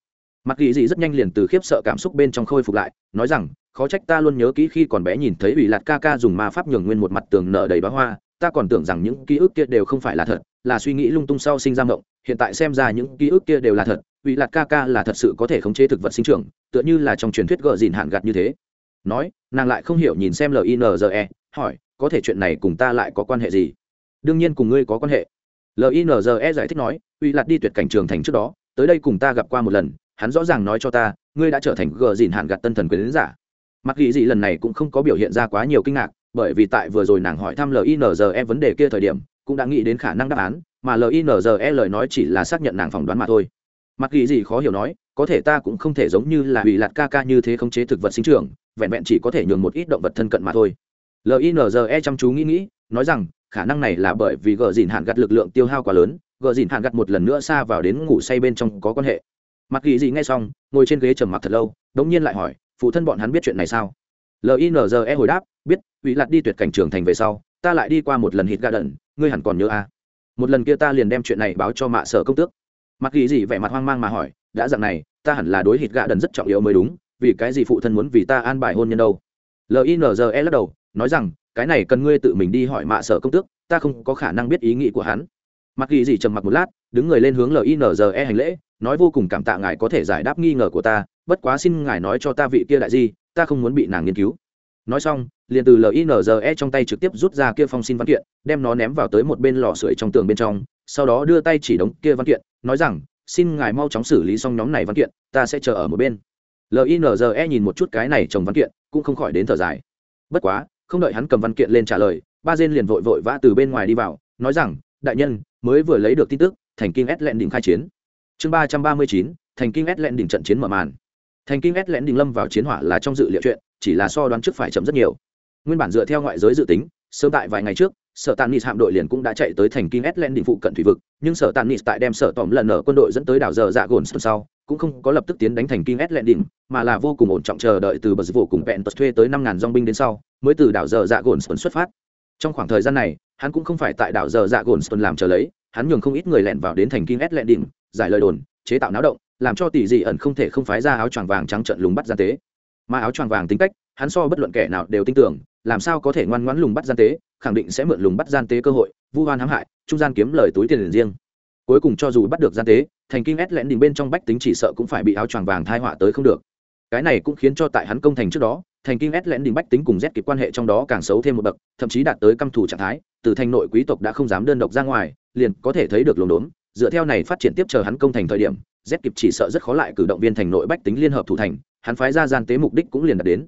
Mặc kỳ dị rất nhanh liền từ khiếp sợ cảm xúc bên trong khôi phục lại, nói rằng, khó trách ta luôn nhớ kỹ khi còn bé nhìn thấy ủy lạt ca ca dùng ma pháp nhường nguyên một mặt tường nở đầy bá hoa ta còn tưởng rằng những ký ức kia đều không phải là thật, là suy nghĩ lung tung sau sinh ra mộng, hiện tại xem ra những ký ức kia đều là thật vì lạt ca ca là thật sự có thể khống chế thực vật sinh trưởng, tựa như là trong truyền thuyết gợ dìn hạn gạt như thế. Nói, nàng lại không hiểu nhìn xem linze hỏi, có thể chuyện này cùng ta lại có quan hệ gì? Đương nhiên cùng ngươi có quan hệ. Linze giải thích nói uy lạt đi tuyệt cảnh trường thành trước đó, tới đây cùng ta gặp qua một lần, hắn rõ ràng nói cho ta, ngươi đã trở thành gờ dìn hạn gạt tân thần quyền giả. Mặc ghi dị lần này cũng không có biểu hiện ra quá nhiều kinh ngạc bởi vì tại vừa rồi nàng hỏi thăm linze vấn đề kia thời điểm, cũng đã nghĩ đến khả năng đáp án, mà linze lời nói chỉ là xác nhận nàng phỏng đoán mà thôi. Mặc ghi gì khó hiểu nói, có thể ta cũng không thể giống như là bị lạt ca ca như thế khống chế thực vật sinh trưởng, vẹn vẹn chỉ có thể nhường một ít động vật thân cận mà thôi. Linze chăm chú nghĩ nghĩ, nói rằng, khả năng này là bởi vì gờ dìn hạn gặt lực lượng tiêu hao quá lớn, gờ dìn hạn gặt một lần nữa xa vào đến ngủ say bên trong có quan hệ. Mặc ghi gì nghe xong, ngồi trên ghế trầm mặc thật lâu, đống nhiên lại hỏi, phụ thân bọn hắn biết chuyện này sao? Linze hồi đáp, biết ủy lạt đi tuyệt cảnh trường thành về sau, ta lại đi qua một lần hít ga đần ngươi hẳn còn nhớ à. một lần kia ta liền đem chuyện này báo cho mạ sở công tước. Mặc ghi gì vẻ mặt hoang mang mà hỏi, đã dặn này, ta hẳn là đối hít gạ đần rất trọng yếu mới đúng, vì cái gì phụ thân muốn vì ta an bài hôn nhân đâu? Linze lắc đầu, nói rằng, cái này cần ngươi tự mình đi hỏi mạ sở công tước, ta không có khả năng biết ý nghĩ của hắn. Mặc ghi gì trầm mặc một lát, đứng người lên hướng linze hành lễ, nói, vô cùng cảm tạ ngài có thể giải đáp nghi ngờ của ta, bất quá xin ngài nói cho ta vị kia đại di ta không muốn bị nàng nghiên cứu. Nói xong, liền từ linze trong tay trực tiếp rút ra kia phong xin văn kiện, đem nó ném vào tới một bên lò sưởi trong tường bên trong, sau đó đưa tay chỉ đống kia văn kiện, nói rằng, xin ngài mau chóng xử lý xong nhóm này văn kiện, ta sẽ chờ ở một bên. Linze nhìn một chút cái này chồng văn kiện, cũng không khỏi đến thở dài. Bất quá, không đợi hắn cầm văn kiện lên trả lời, ba dên liền vội vội vã từ bên ngoài đi vào, nói rằng, đại nhân, mới vừa lấy được tin tức, thành kinh ét lẹn đỉnh khai chiến. Chương ba trăm ba mươi chín, thành kinh ét lẹn đỉnh trận chiến mở màn thành kinh ét lén đình lâm vào chiến hỏa là trong dự liệu chuyện, chỉ là so đoán trước phải chậm rất nhiều. Nguyên bản dựa theo ngoại giới dự tính, sớm tại vài ngày trước, sở tàn nis hạm đội liền cũng đã chạy tới thành kinh ét lén đình phụ cận thủy vực, nhưng sở tàn nis tại đem sở tòm lần ở quân đội dẫn tới đảo giờ dạ gồn sau, cũng không có lập tức tiến đánh thành kinh ét lén đình mà là vô cùng ổn trọng chờ đợi từ bờ vô cùng bẹn tật thuê tới năm ngàn dong binh đến sau, mới từ đảo giờ dạ gồn xuất phát. Trong khoảng thời gian này, hắn cũng không phải tại đảo giờ dạ gồn làm chờ lấy, hắn nhường không ít người lẻn vào đến thành kinh ét lén đình giải lời đồn, chế tạo náo động làm cho tỷ dị ẩn không thể không phái ra áo choàng vàng trắng trận lùng bắt gian tế. Mà áo choàng vàng tính cách, hắn so bất luận kẻ nào đều tin tưởng, làm sao có thể ngoan ngoãn lùng bắt gian tế, khẳng định sẽ mượn lùng bắt gian tế cơ hội, vu hoan hãm hại, trung gian kiếm lời túi tiền riêng. Cuối cùng cho dù bắt được gian tế, thành kinh ét lẽn đỉnh bên trong bách tính chỉ sợ cũng phải bị áo choàng vàng thai họa tới không được. Cái này cũng khiến cho tại hắn công thành trước đó, thành kinh ét lẽn đỉnh bách tính cùng rét kịp quan hệ trong đó càng xấu thêm một bậc, thậm chí đạt tới căm thù trạng thái, từ thành nội quý tộc đã không dám đơn độc ra ngoài, liền có thể thấy được lồn đốn. Dựa theo này phát triển tiếp chờ hắn công thành thời điểm rét kịp chỉ sợ rất khó lại cử động viên thành nội bách tính liên hợp thủ thành, hắn phái ra gian tế mục đích cũng liền đạt đến.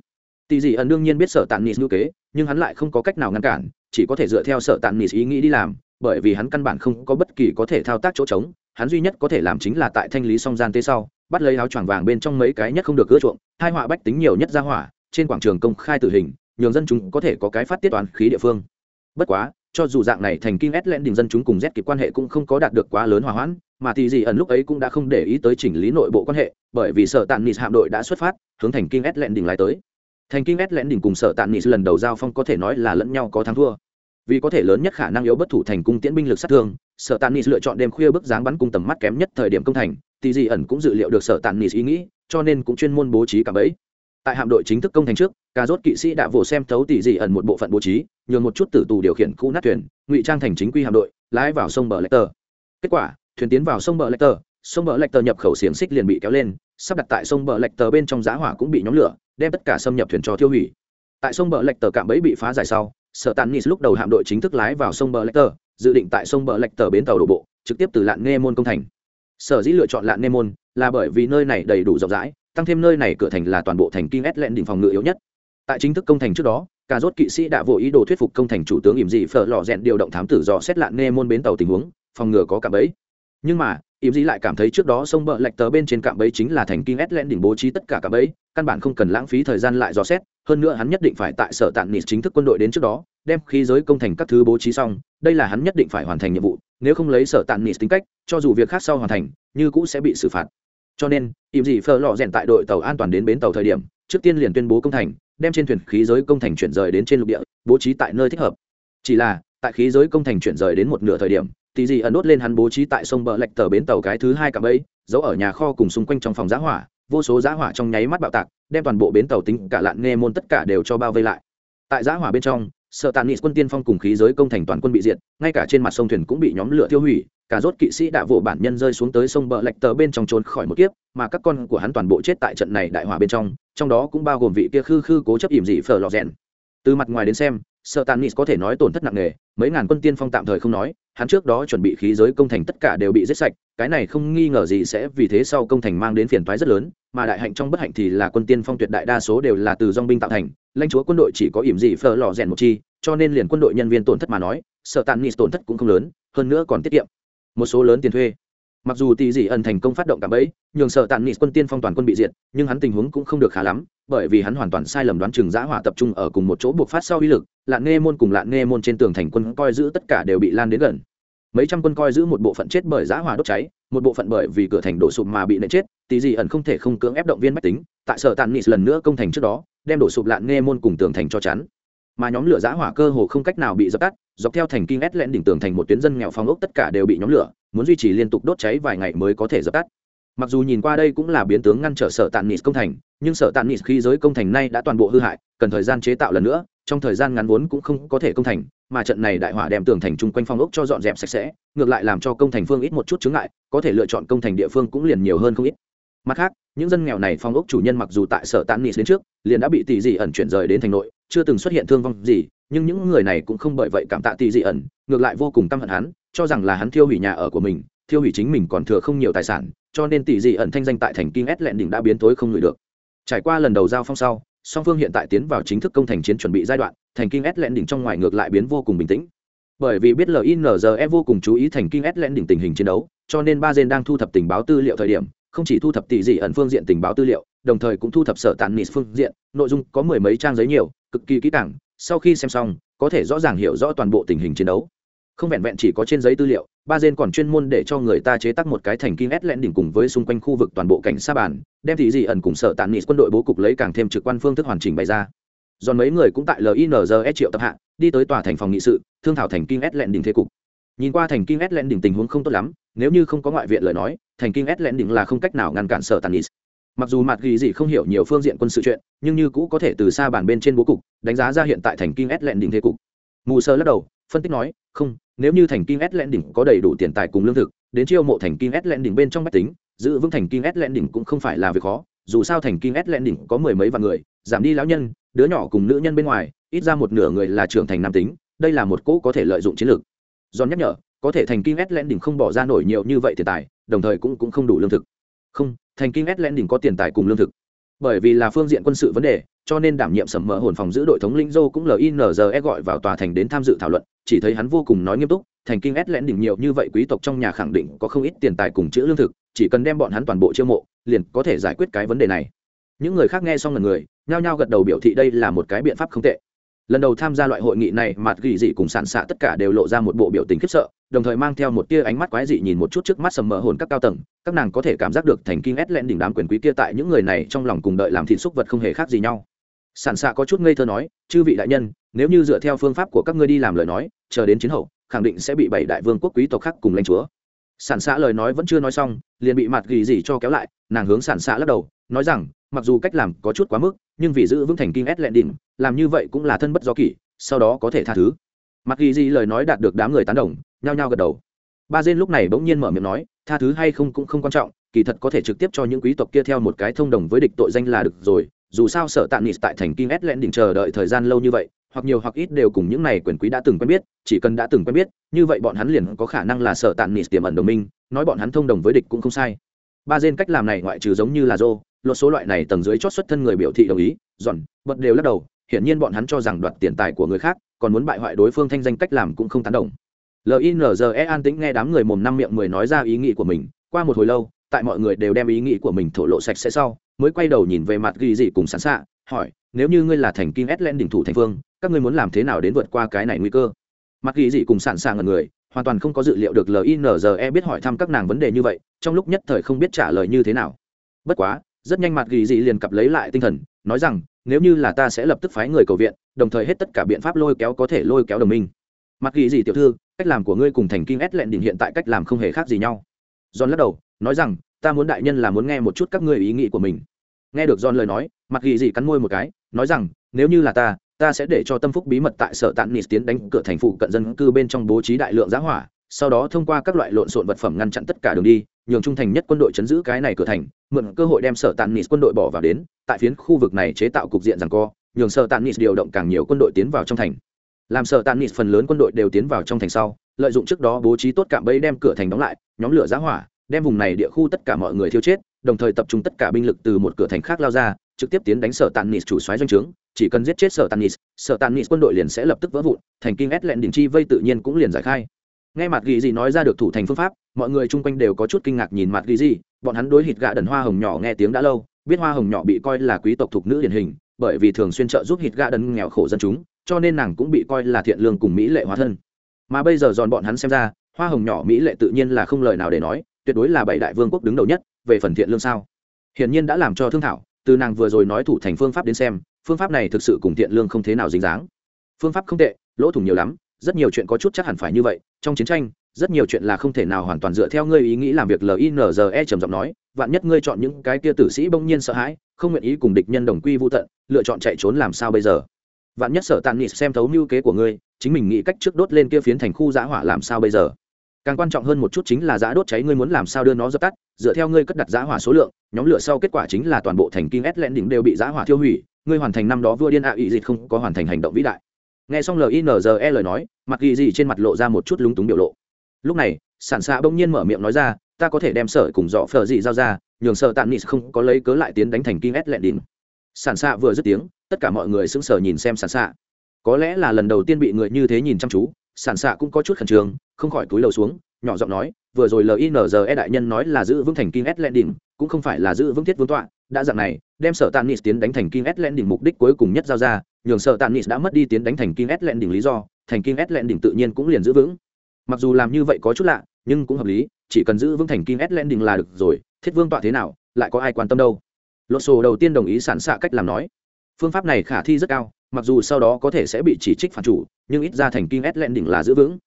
Tỷ dị ẩn đương nhiên biết sợ tàn nịt ngữ kế, nhưng hắn lại không có cách nào ngăn cản, chỉ có thể dựa theo sợ tàn nịt ý nghĩ đi làm, bởi vì hắn căn bản không có bất kỳ có thể thao tác chỗ trống, hắn duy nhất có thể làm chính là tại thanh lý song gian tế sau, bắt lấy áo choàng vàng bên trong mấy cái nhất không được gỡ chuộng, hai họa bách tính nhiều nhất ra hỏa, trên quảng trường công khai tử hình, nhường dân chúng có thể có cái phát tiết toàn khí địa phương. Bất quá cho dù dạng này thành kinh ét lẽn đình dân chúng cùng rét kịp quan hệ cũng không có đạt được quá lớn hòa hoãn, mà thì gì ẩn lúc ấy cũng đã không để ý tới chỉnh lý nội bộ quan hệ, bởi vì sở tàn nis hạm đội đã xuất phát, hướng thành kinh ét lẽn đình lại tới. Thành kinh ét lẽn đình cùng sở tàn nis lần đầu giao phong có thể nói là lẫn nhau có thắng thua. Vì có thể lớn nhất khả năng yếu bất thủ thành cung tiễn binh lực sát thương, sở tàn nis lựa chọn đêm khuya bức dáng bắn cung tầm mắt kém nhất thời điểm công thành, thì gì ẩn cũng dự liệu được sở tàn nis ý nghĩ, cho nên cũng chuyên môn bố trí cả bẫy tại hạm đội chính thức công thành trước, cà rốt kỵ sĩ đã vỗ xem thấu tỷ dị ẩn một bộ phận bố trí, nhường một chút tử tù điều khiển cũ nát thuyền, ngụy trang thành chính quy hạm đội, lái vào sông bờ lecter kết quả, thuyền tiến vào sông bờ lecter sông bờ lecter nhập khẩu xiềng xích liền bị kéo lên, sắp đặt tại sông bờ lecter bên trong giá hỏa cũng bị nhóm lửa, đem tất cả xâm nhập thuyền cho tiêu hủy. Tại sông bờ lecter cạm bẫy bị phá giải sau, sở tàn nis lúc đầu hạm đội chính thức lái vào sông bờ lecter dự định tại sông bờ lecter bến tàu đổ bộ, trực tiếp từ lạn nghe môn công thành. Sở dĩ lựa chọn lạn nghe môn là bởi vì nơi này đầy đủ rộng rãi tăng thêm nơi này cửa thành là toàn bộ thành kinh ét lẹn đỉnh phòng ngự yếu nhất. Tại chính thức công thành trước đó, cả rốt kỵ sĩ đã vô ý đồ thuyết phục công thành chủ tướng ỉm dị phở lò rèn điều động thám tử dò xét lạn nghe môn bến tàu tình huống, phòng ngừa có cả bẫy. Nhưng mà ỉm dị lại cảm thấy trước đó sông bờ lạch tờ bên trên cạm bẫy chính là thành kinh ét lẹn đỉnh bố trí tất cả cạm bẫy, căn bản không cần lãng phí thời gian lại dò xét, hơn nữa hắn nhất định phải tại sở tạng nịt chính thức quân đội đến trước đó, đem khí giới công thành các thứ bố trí xong, đây là hắn nhất định phải hoàn thành nhiệm vụ, nếu không lấy sở tạng nịt tính cách, cho dù việc khác sau hoàn thành, như cũ sẽ bị xử phạt cho nên, ỉm dị phở lò rèn tại đội tàu an toàn đến bến tàu thời điểm, trước tiên liền tuyên bố công thành, đem trên thuyền khí giới công thành chuyển rời đến trên lục địa, bố trí tại nơi thích hợp. Chỉ là, tại khí giới công thành chuyển rời đến một nửa thời điểm tỷ dị ẩn đốt lên hắn bố trí tại sông bờ lạch tờ bến tàu cái thứ hai cả ấy giấu ở nhà kho cùng xung quanh trong phòng giá hỏa, vô số giá hỏa trong nháy mắt bạo tạc, đem toàn bộ bến tàu tính cả lạn nghe môn tất cả đều cho bao vây lại. Tại giá hỏa bên trong, sợ tàn nghị quân tiên phong cùng khí giới công thành toàn quân bị diệt, ngay cả trên mặt sông thuyền cũng bị nhóm lửa tiêu hủy cả rốt kỵ sĩ đã vỗ bản nhân rơi xuống tới sông bờ lạch tờ bên trong trốn khỏi một kiếp, mà các con của hắn toàn bộ chết tại trận này đại hỏa bên trong trong đó cũng bao gồm vị kia khư khư cố chấp ỉm dị phở lò rèn. Từ mặt ngoài đến xem sợ tàn nis có thể nói tổn thất nặng nề, mấy ngàn quân tiên phong tạm thời không nói, hắn trước đó chuẩn bị khí giới công thành tất cả đều bị giết sạch, cái này không nghi ngờ gì sẽ vì thế sau công thành mang đến phiền toái rất lớn, mà đại hạnh trong bất hạnh thì là quân tiên phong tuyệt đại đa số đều là từ dong binh tạo thành, lãnh chúa quân đội chỉ có ỉm dị phở lò rèn một chi, cho nên liền quân đội nhân viên tổn thất mà nói sợ tàn nis tổn thất cũng không lớn, hơn nữa còn tiết kiệm một số lớn tiền thuê. Mặc dù tỷ dị ẩn thành công phát động cả bẫy, nhường sợ tàn nghị quân tiên phong toàn quân bị diệt, nhưng hắn tình huống cũng không được khá lắm, bởi vì hắn hoàn toàn sai lầm đoán chừng giã hỏa tập trung ở cùng một chỗ buộc phát sau uy lực, lạn nghe môn cùng lạn nghe môn trên tường thành quân coi giữ tất cả đều bị lan đến gần. Mấy trăm quân coi giữ một bộ phận chết bởi giã hỏa đốt cháy, một bộ phận bởi vì cửa thành đổ sụp mà bị nện chết, tỷ dị ẩn không thể không cưỡng ép động viên mách tính, tại sở tàn nghị lần nữa công thành trước đó, đem đổ sụp lạn nghe môn cùng tường thành cho chắn. Mà nhóm lửa giã hỏa cơ hồ không cách nào bị dập tắt dọc theo thành kinh ét lẹn đỉnh tường thành một tuyến dân nghèo phong ốc tất cả đều bị nhóm lửa, muốn duy trì liên tục đốt cháy vài ngày mới có thể dập tắt. Mặc dù nhìn qua đây cũng là biến tướng ngăn trở sở tàn nịt công thành, nhưng sở tàn nịt khi giới công thành nay đã toàn bộ hư hại, cần thời gian chế tạo lần nữa, trong thời gian ngắn vốn cũng không có thể công thành, mà trận này đại hỏa đem tường thành chung quanh phong ốc cho dọn dẹp sạch sẽ, ngược lại làm cho công thành phương ít một chút chướng ngại, có thể lựa chọn công thành địa phương cũng liền nhiều hơn không ít. Mặt khác, những dân nghèo này phong ốc chủ nhân mặc dù tại sở tàn nịt đến trước, liền đã bị tỷ dị ẩn chuyển rời đến thành nội chưa từng xuất hiện thương vong gì, nhưng những người này cũng không bởi vậy cảm tạ tỷ dị ẩn, ngược lại vô cùng căm hận hắn, cho rằng là hắn thiêu hủy nhà ở của mình, thiêu hủy chính mình còn thừa không nhiều tài sản, cho nên tỷ dị ẩn thanh danh tại thành kinh ét lẹn đỉnh đã biến tối không ngửi được. Trải qua lần đầu giao phong sau, song phương hiện tại tiến vào chính thức công thành chiến chuẩn bị giai đoạn, thành kinh ét lẹn đỉnh trong ngoài ngược lại biến vô cùng bình tĩnh. Bởi vì biết linze vô cùng chú ý thành kinh ét lẹn đỉnh tình hình chiến đấu, cho nên ba gen đang thu thập tình báo tư liệu thời điểm, không chỉ thu thập tỷ dị ẩn phương diện tình báo tư liệu, đồng thời cũng thu thập sở tàn nịt phương diện, nội dung có mười mấy trang giấy nhiều cực kỳ kỹ càng, sau khi xem xong, có thể rõ ràng hiểu rõ toàn bộ tình hình chiến đấu. Không vẹn vẹn chỉ có trên giấy tư liệu, ba dên còn chuyên môn để cho người ta chế tác một cái thành kim ét lẹn đỉnh cùng với xung quanh khu vực toàn bộ cảnh sa bàn, đem thị dị ẩn cùng sở tàn nịt quân đội bố cục lấy càng thêm trực quan phương thức hoàn chỉnh bày ra. Giòn mấy người cũng tại linze triệu tập hạ, đi tới tòa thành phòng nghị sự, thương thảo thành kim ét lẹn đỉnh thế cục. Nhìn qua thành kim ét lẹn đỉnh tình huống không tốt lắm, nếu như không có ngoại viện lời nói, thành kim ét lẹn đỉnh là không cách nào ngăn cản sở tàn nịt mặc dù mặt ghi gì không hiểu nhiều phương diện quân sự chuyện, nhưng như cũ có thể từ xa bàn bên trên bố cục, đánh giá ra hiện tại thành kinh ét lẹn đỉnh thế cục. Mù sơ lắc đầu, phân tích nói, không, nếu như thành kinh ét lẹn đỉnh có đầy đủ tiền tài cùng lương thực, đến chiêu mộ thành kinh ét lẹn đỉnh bên trong bách tính, giữ vững thành kinh ét lẹn đỉnh cũng không phải là việc khó. Dù sao thành kinh ét lẹn đỉnh có mười mấy vạn người, giảm đi lão nhân, đứa nhỏ cùng nữ nhân bên ngoài, ít ra một nửa người là trưởng thành nam tính, đây là một cỗ có thể lợi dụng chiến lược. John nhắc nhở, có thể thành kinh ét lẹn đỉnh không bỏ ra nổi nhiều như vậy tiền tài, đồng thời cũng cũng không đủ lương thực. Không thành kinh ét lẹn đỉnh có tiền tài cùng lương thực. Bởi vì là phương diện quân sự vấn đề, cho nên đảm nhiệm sầm mỡ hồn phòng giữ đội thống lĩnh dô cũng linze gọi vào tòa thành đến tham dự thảo luận, chỉ thấy hắn vô cùng nói nghiêm túc, thành kinh ét lẽn đỉnh nhiều như vậy quý tộc trong nhà khẳng định có không ít tiền tài cùng chữ lương thực, chỉ cần đem bọn hắn toàn bộ chiêu mộ, liền có thể giải quyết cái vấn đề này. Những người khác nghe xong lần người, nhao nhao gật đầu biểu thị đây là một cái biện pháp không tệ lần đầu tham gia loại hội nghị này, mặt ghi dị cùng sản xạ tất cả đều lộ ra một bộ biểu tình khiếp sợ, đồng thời mang theo một tia ánh mắt quái dị nhìn một chút trước mắt sầm mờ hồn các cao tầng. Các nàng có thể cảm giác được thành kinh ét lẹn đỉnh đám quyền quý kia tại những người này trong lòng cùng đợi làm thịt xúc vật không hề khác gì nhau. Sản xạ có chút ngây thơ nói, chư vị đại nhân, nếu như dựa theo phương pháp của các ngươi đi làm lời nói, chờ đến chiến hậu, khẳng định sẽ bị bảy đại vương quốc quý tộc khác cùng lãnh chúa. Sản xạ lời nói vẫn chưa nói xong, liền bị mặt ghi Dị cho kéo lại, nàng hướng sản xạ lắc đầu, nói rằng, mặc dù cách làm có chút quá mức nhưng vì giữ vững thành kinh ét lẹn đỉnh làm như vậy cũng là thân bất do kỷ, sau đó có thể tha thứ. Mặc ghi gì lời nói đạt được đám người tán đồng, nhao nhao gật đầu. Ba dên lúc này bỗng nhiên mở miệng nói, tha thứ hay không cũng không quan trọng, kỳ thật có thể trực tiếp cho những quý tộc kia theo một cái thông đồng với địch tội danh là được rồi, dù sao sở tạm nịt tại thành kinh ét lẹn đỉnh chờ đợi thời gian lâu như vậy, hoặc nhiều hoặc ít đều cùng những này quyền quý đã từng quen biết, chỉ cần đã từng quen biết, như vậy bọn hắn liền có khả năng là sở tạm nịt tiềm ẩn đồng minh, nói bọn hắn thông đồng với địch cũng không sai. Ba dên cách làm này ngoại trừ giống như là dô luật số loại này tầng dưới chót xuất thân người biểu thị đồng ý, dọn, bật đều lắc đầu, hiển nhiên bọn hắn cho rằng đoạt tiền tài của người khác, còn muốn bại hoại đối phương thanh danh cách làm cũng không tán đồng. Linze an tĩnh nghe đám người mồm năm miệng mười nói ra ý nghĩ của mình, qua một hồi lâu, tại mọi người đều đem ý nghĩ của mình thổ lộ sạch sẽ sau, mới quay đầu nhìn về mặt ghi dị cùng sẵn xạ hỏi, nếu như ngươi là thành kim ét len đỉnh thủ thành phương các ngươi muốn làm thế nào đến vượt qua cái này nguy cơ? Mặt ghi dị cùng sẵn sàng ở người, hoàn toàn không có dự liệu được linze biết hỏi thăm các nàng vấn đề như vậy, trong lúc nhất thời không biết trả lời như thế nào. Bất quá rất nhanh mặt ghi dị liền cặp lấy lại tinh thần, nói rằng, nếu như là ta sẽ lập tức phái người cầu viện, đồng thời hết tất cả biện pháp lôi kéo có thể lôi kéo đồng minh. Mặt ghi dị tiểu thư, cách làm của ngươi cùng thành kinh ét lẹn đỉnh hiện tại cách làm không hề khác gì nhau. John lắc đầu, nói rằng, ta muốn đại nhân là muốn nghe một chút các ngươi ý nghĩ của mình. Nghe được john lời nói, mặt ghi dị cắn môi một cái, nói rằng, nếu như là ta ta sẽ để cho tâm phúc bí mật tại sở tạn nịt tiến đánh cửa thành phụ cận dân cư bên trong bố trí đại lượng giá hỏa, sau đó thông qua các loại lộn xộn vật phẩm ngăn chặn tất cả đường đi nhường trung thành nhất quân đội chấn giữ cái này cửa thành, mượn cơ hội đem sở Tàn nis quân đội bỏ vào đến, tại phiến khu vực này chế tạo cục diện rằng co, nhường sở Tàn nis điều động càng nhiều quân đội tiến vào trong thành. Làm sở Tàn nis phần lớn quân đội đều tiến vào trong thành sau, lợi dụng trước đó bố trí tốt cạm bẫy đem cửa thành đóng lại, nhóm lửa giá hỏa, đem vùng này địa khu tất cả mọi người thiêu chết, đồng thời tập trung tất cả binh lực từ một cửa thành khác lao ra, trực tiếp tiến đánh sở tàn nis chủ xoáy doanh trướng. Chỉ cần giết chết sở tàn nis sở tàn nis quân đội liền sẽ lập tức vỡ vụn, thành kinh ét lẹn đình chi vây tự nhiên cũng liền giải khai nghe mặt ghi gì nói ra được thủ thành phương pháp, mọi người chung quanh đều có chút kinh ngạc nhìn mặt ghi gì bọn hắn đối hít gạ đần hoa hồng nhỏ nghe tiếng đã lâu, biết hoa hồng nhỏ bị coi là quý tộc thuộc nữ điển hình, bởi vì thường xuyên trợ giúp hít gạ đần nghèo khổ dân chúng, cho nên nàng cũng bị coi là thiện lương cùng mỹ lệ hóa thân. Mà bây giờ giòn bọn hắn xem ra, hoa hồng nhỏ mỹ lệ tự nhiên là không lời nào để nói, tuyệt đối là bảy đại vương quốc đứng đầu nhất, về phần thiện lương sao? Hiển nhiên đã làm cho thương thảo, từ nàng vừa rồi nói thủ thành phương pháp đến xem, phương pháp này thực sự cùng thiện lương không thế nào dính dáng. Phương pháp không tệ, lỗ thủng nhiều lắm rất nhiều chuyện có chút chắc hẳn phải như vậy, trong chiến tranh, rất nhiều chuyện là không thể nào hoàn toàn dựa theo ngươi ý nghĩ làm việc linze trầm giọng nói, vạn nhất ngươi chọn những cái kia tử sĩ bỗng nhiên sợ hãi, không nguyện ý cùng địch nhân đồng quy vô tận, lựa chọn chạy trốn làm sao bây giờ? Vạn nhất sở tàn nịt xem thấu mưu kế của ngươi, chính mình nghĩ cách trước đốt lên kia phiến thành khu giã hỏa làm sao bây giờ? Càng quan trọng hơn một chút chính là giã đốt cháy ngươi muốn làm sao đưa nó dập tắt, dựa theo ngươi cất đặt giã hỏa số lượng, nhóm lửa sau kết quả chính là toàn bộ thành kinh ét lẹn đỉnh đều bị giã hỏa thiêu hủy, ngươi hoàn thành năm đó vua điên ạ à dịch không có hoàn thành hành động vĩ đại nghe xong linze lời nói, mặt ghi gì trên mặt lộ ra một chút lúng túng biểu lộ. Lúc này, sản xạ bỗng nhiên mở miệng nói ra, ta có thể đem sở cùng dọ phờ dị giao ra, nhường sợ tạm nịt không có lấy cớ lại tiến đánh thành Kim S lẹn đỉnh. Sản xạ vừa dứt tiếng, tất cả mọi người sững sờ nhìn xem sản xạ. Có lẽ là lần đầu tiên bị người như thế nhìn chăm chú, sản xạ cũng có chút khẩn trương, không khỏi túi lầu xuống, nhỏ giọng nói, vừa rồi linze đại nhân nói là giữ vững thành Kim S lẹn đỉnh, cũng không phải là giữ vững thiết vương tọa, đã dạng này, đem sở Tạm nis tiến đánh thành Kim S lẹn đỉnh mục đích cuối cùng nhất giao ra nhường sợ tàn nis đã mất đi tiến đánh thành kinh s len đỉnh lý do, thành kinh s len đỉnh tự nhiên cũng liền giữ vững. Mặc dù làm như vậy có chút lạ, nhưng cũng hợp lý, chỉ cần giữ vững thành kinh s len đỉnh là được rồi, thiết vương tọa thế nào, lại có ai quan tâm đâu. Lột sổ đầu tiên đồng ý sản xạ cách làm nói. Phương pháp này khả thi rất cao, mặc dù sau đó có thể sẽ bị chỉ trích phản chủ, nhưng ít ra thành kinh s len đỉnh là giữ vững.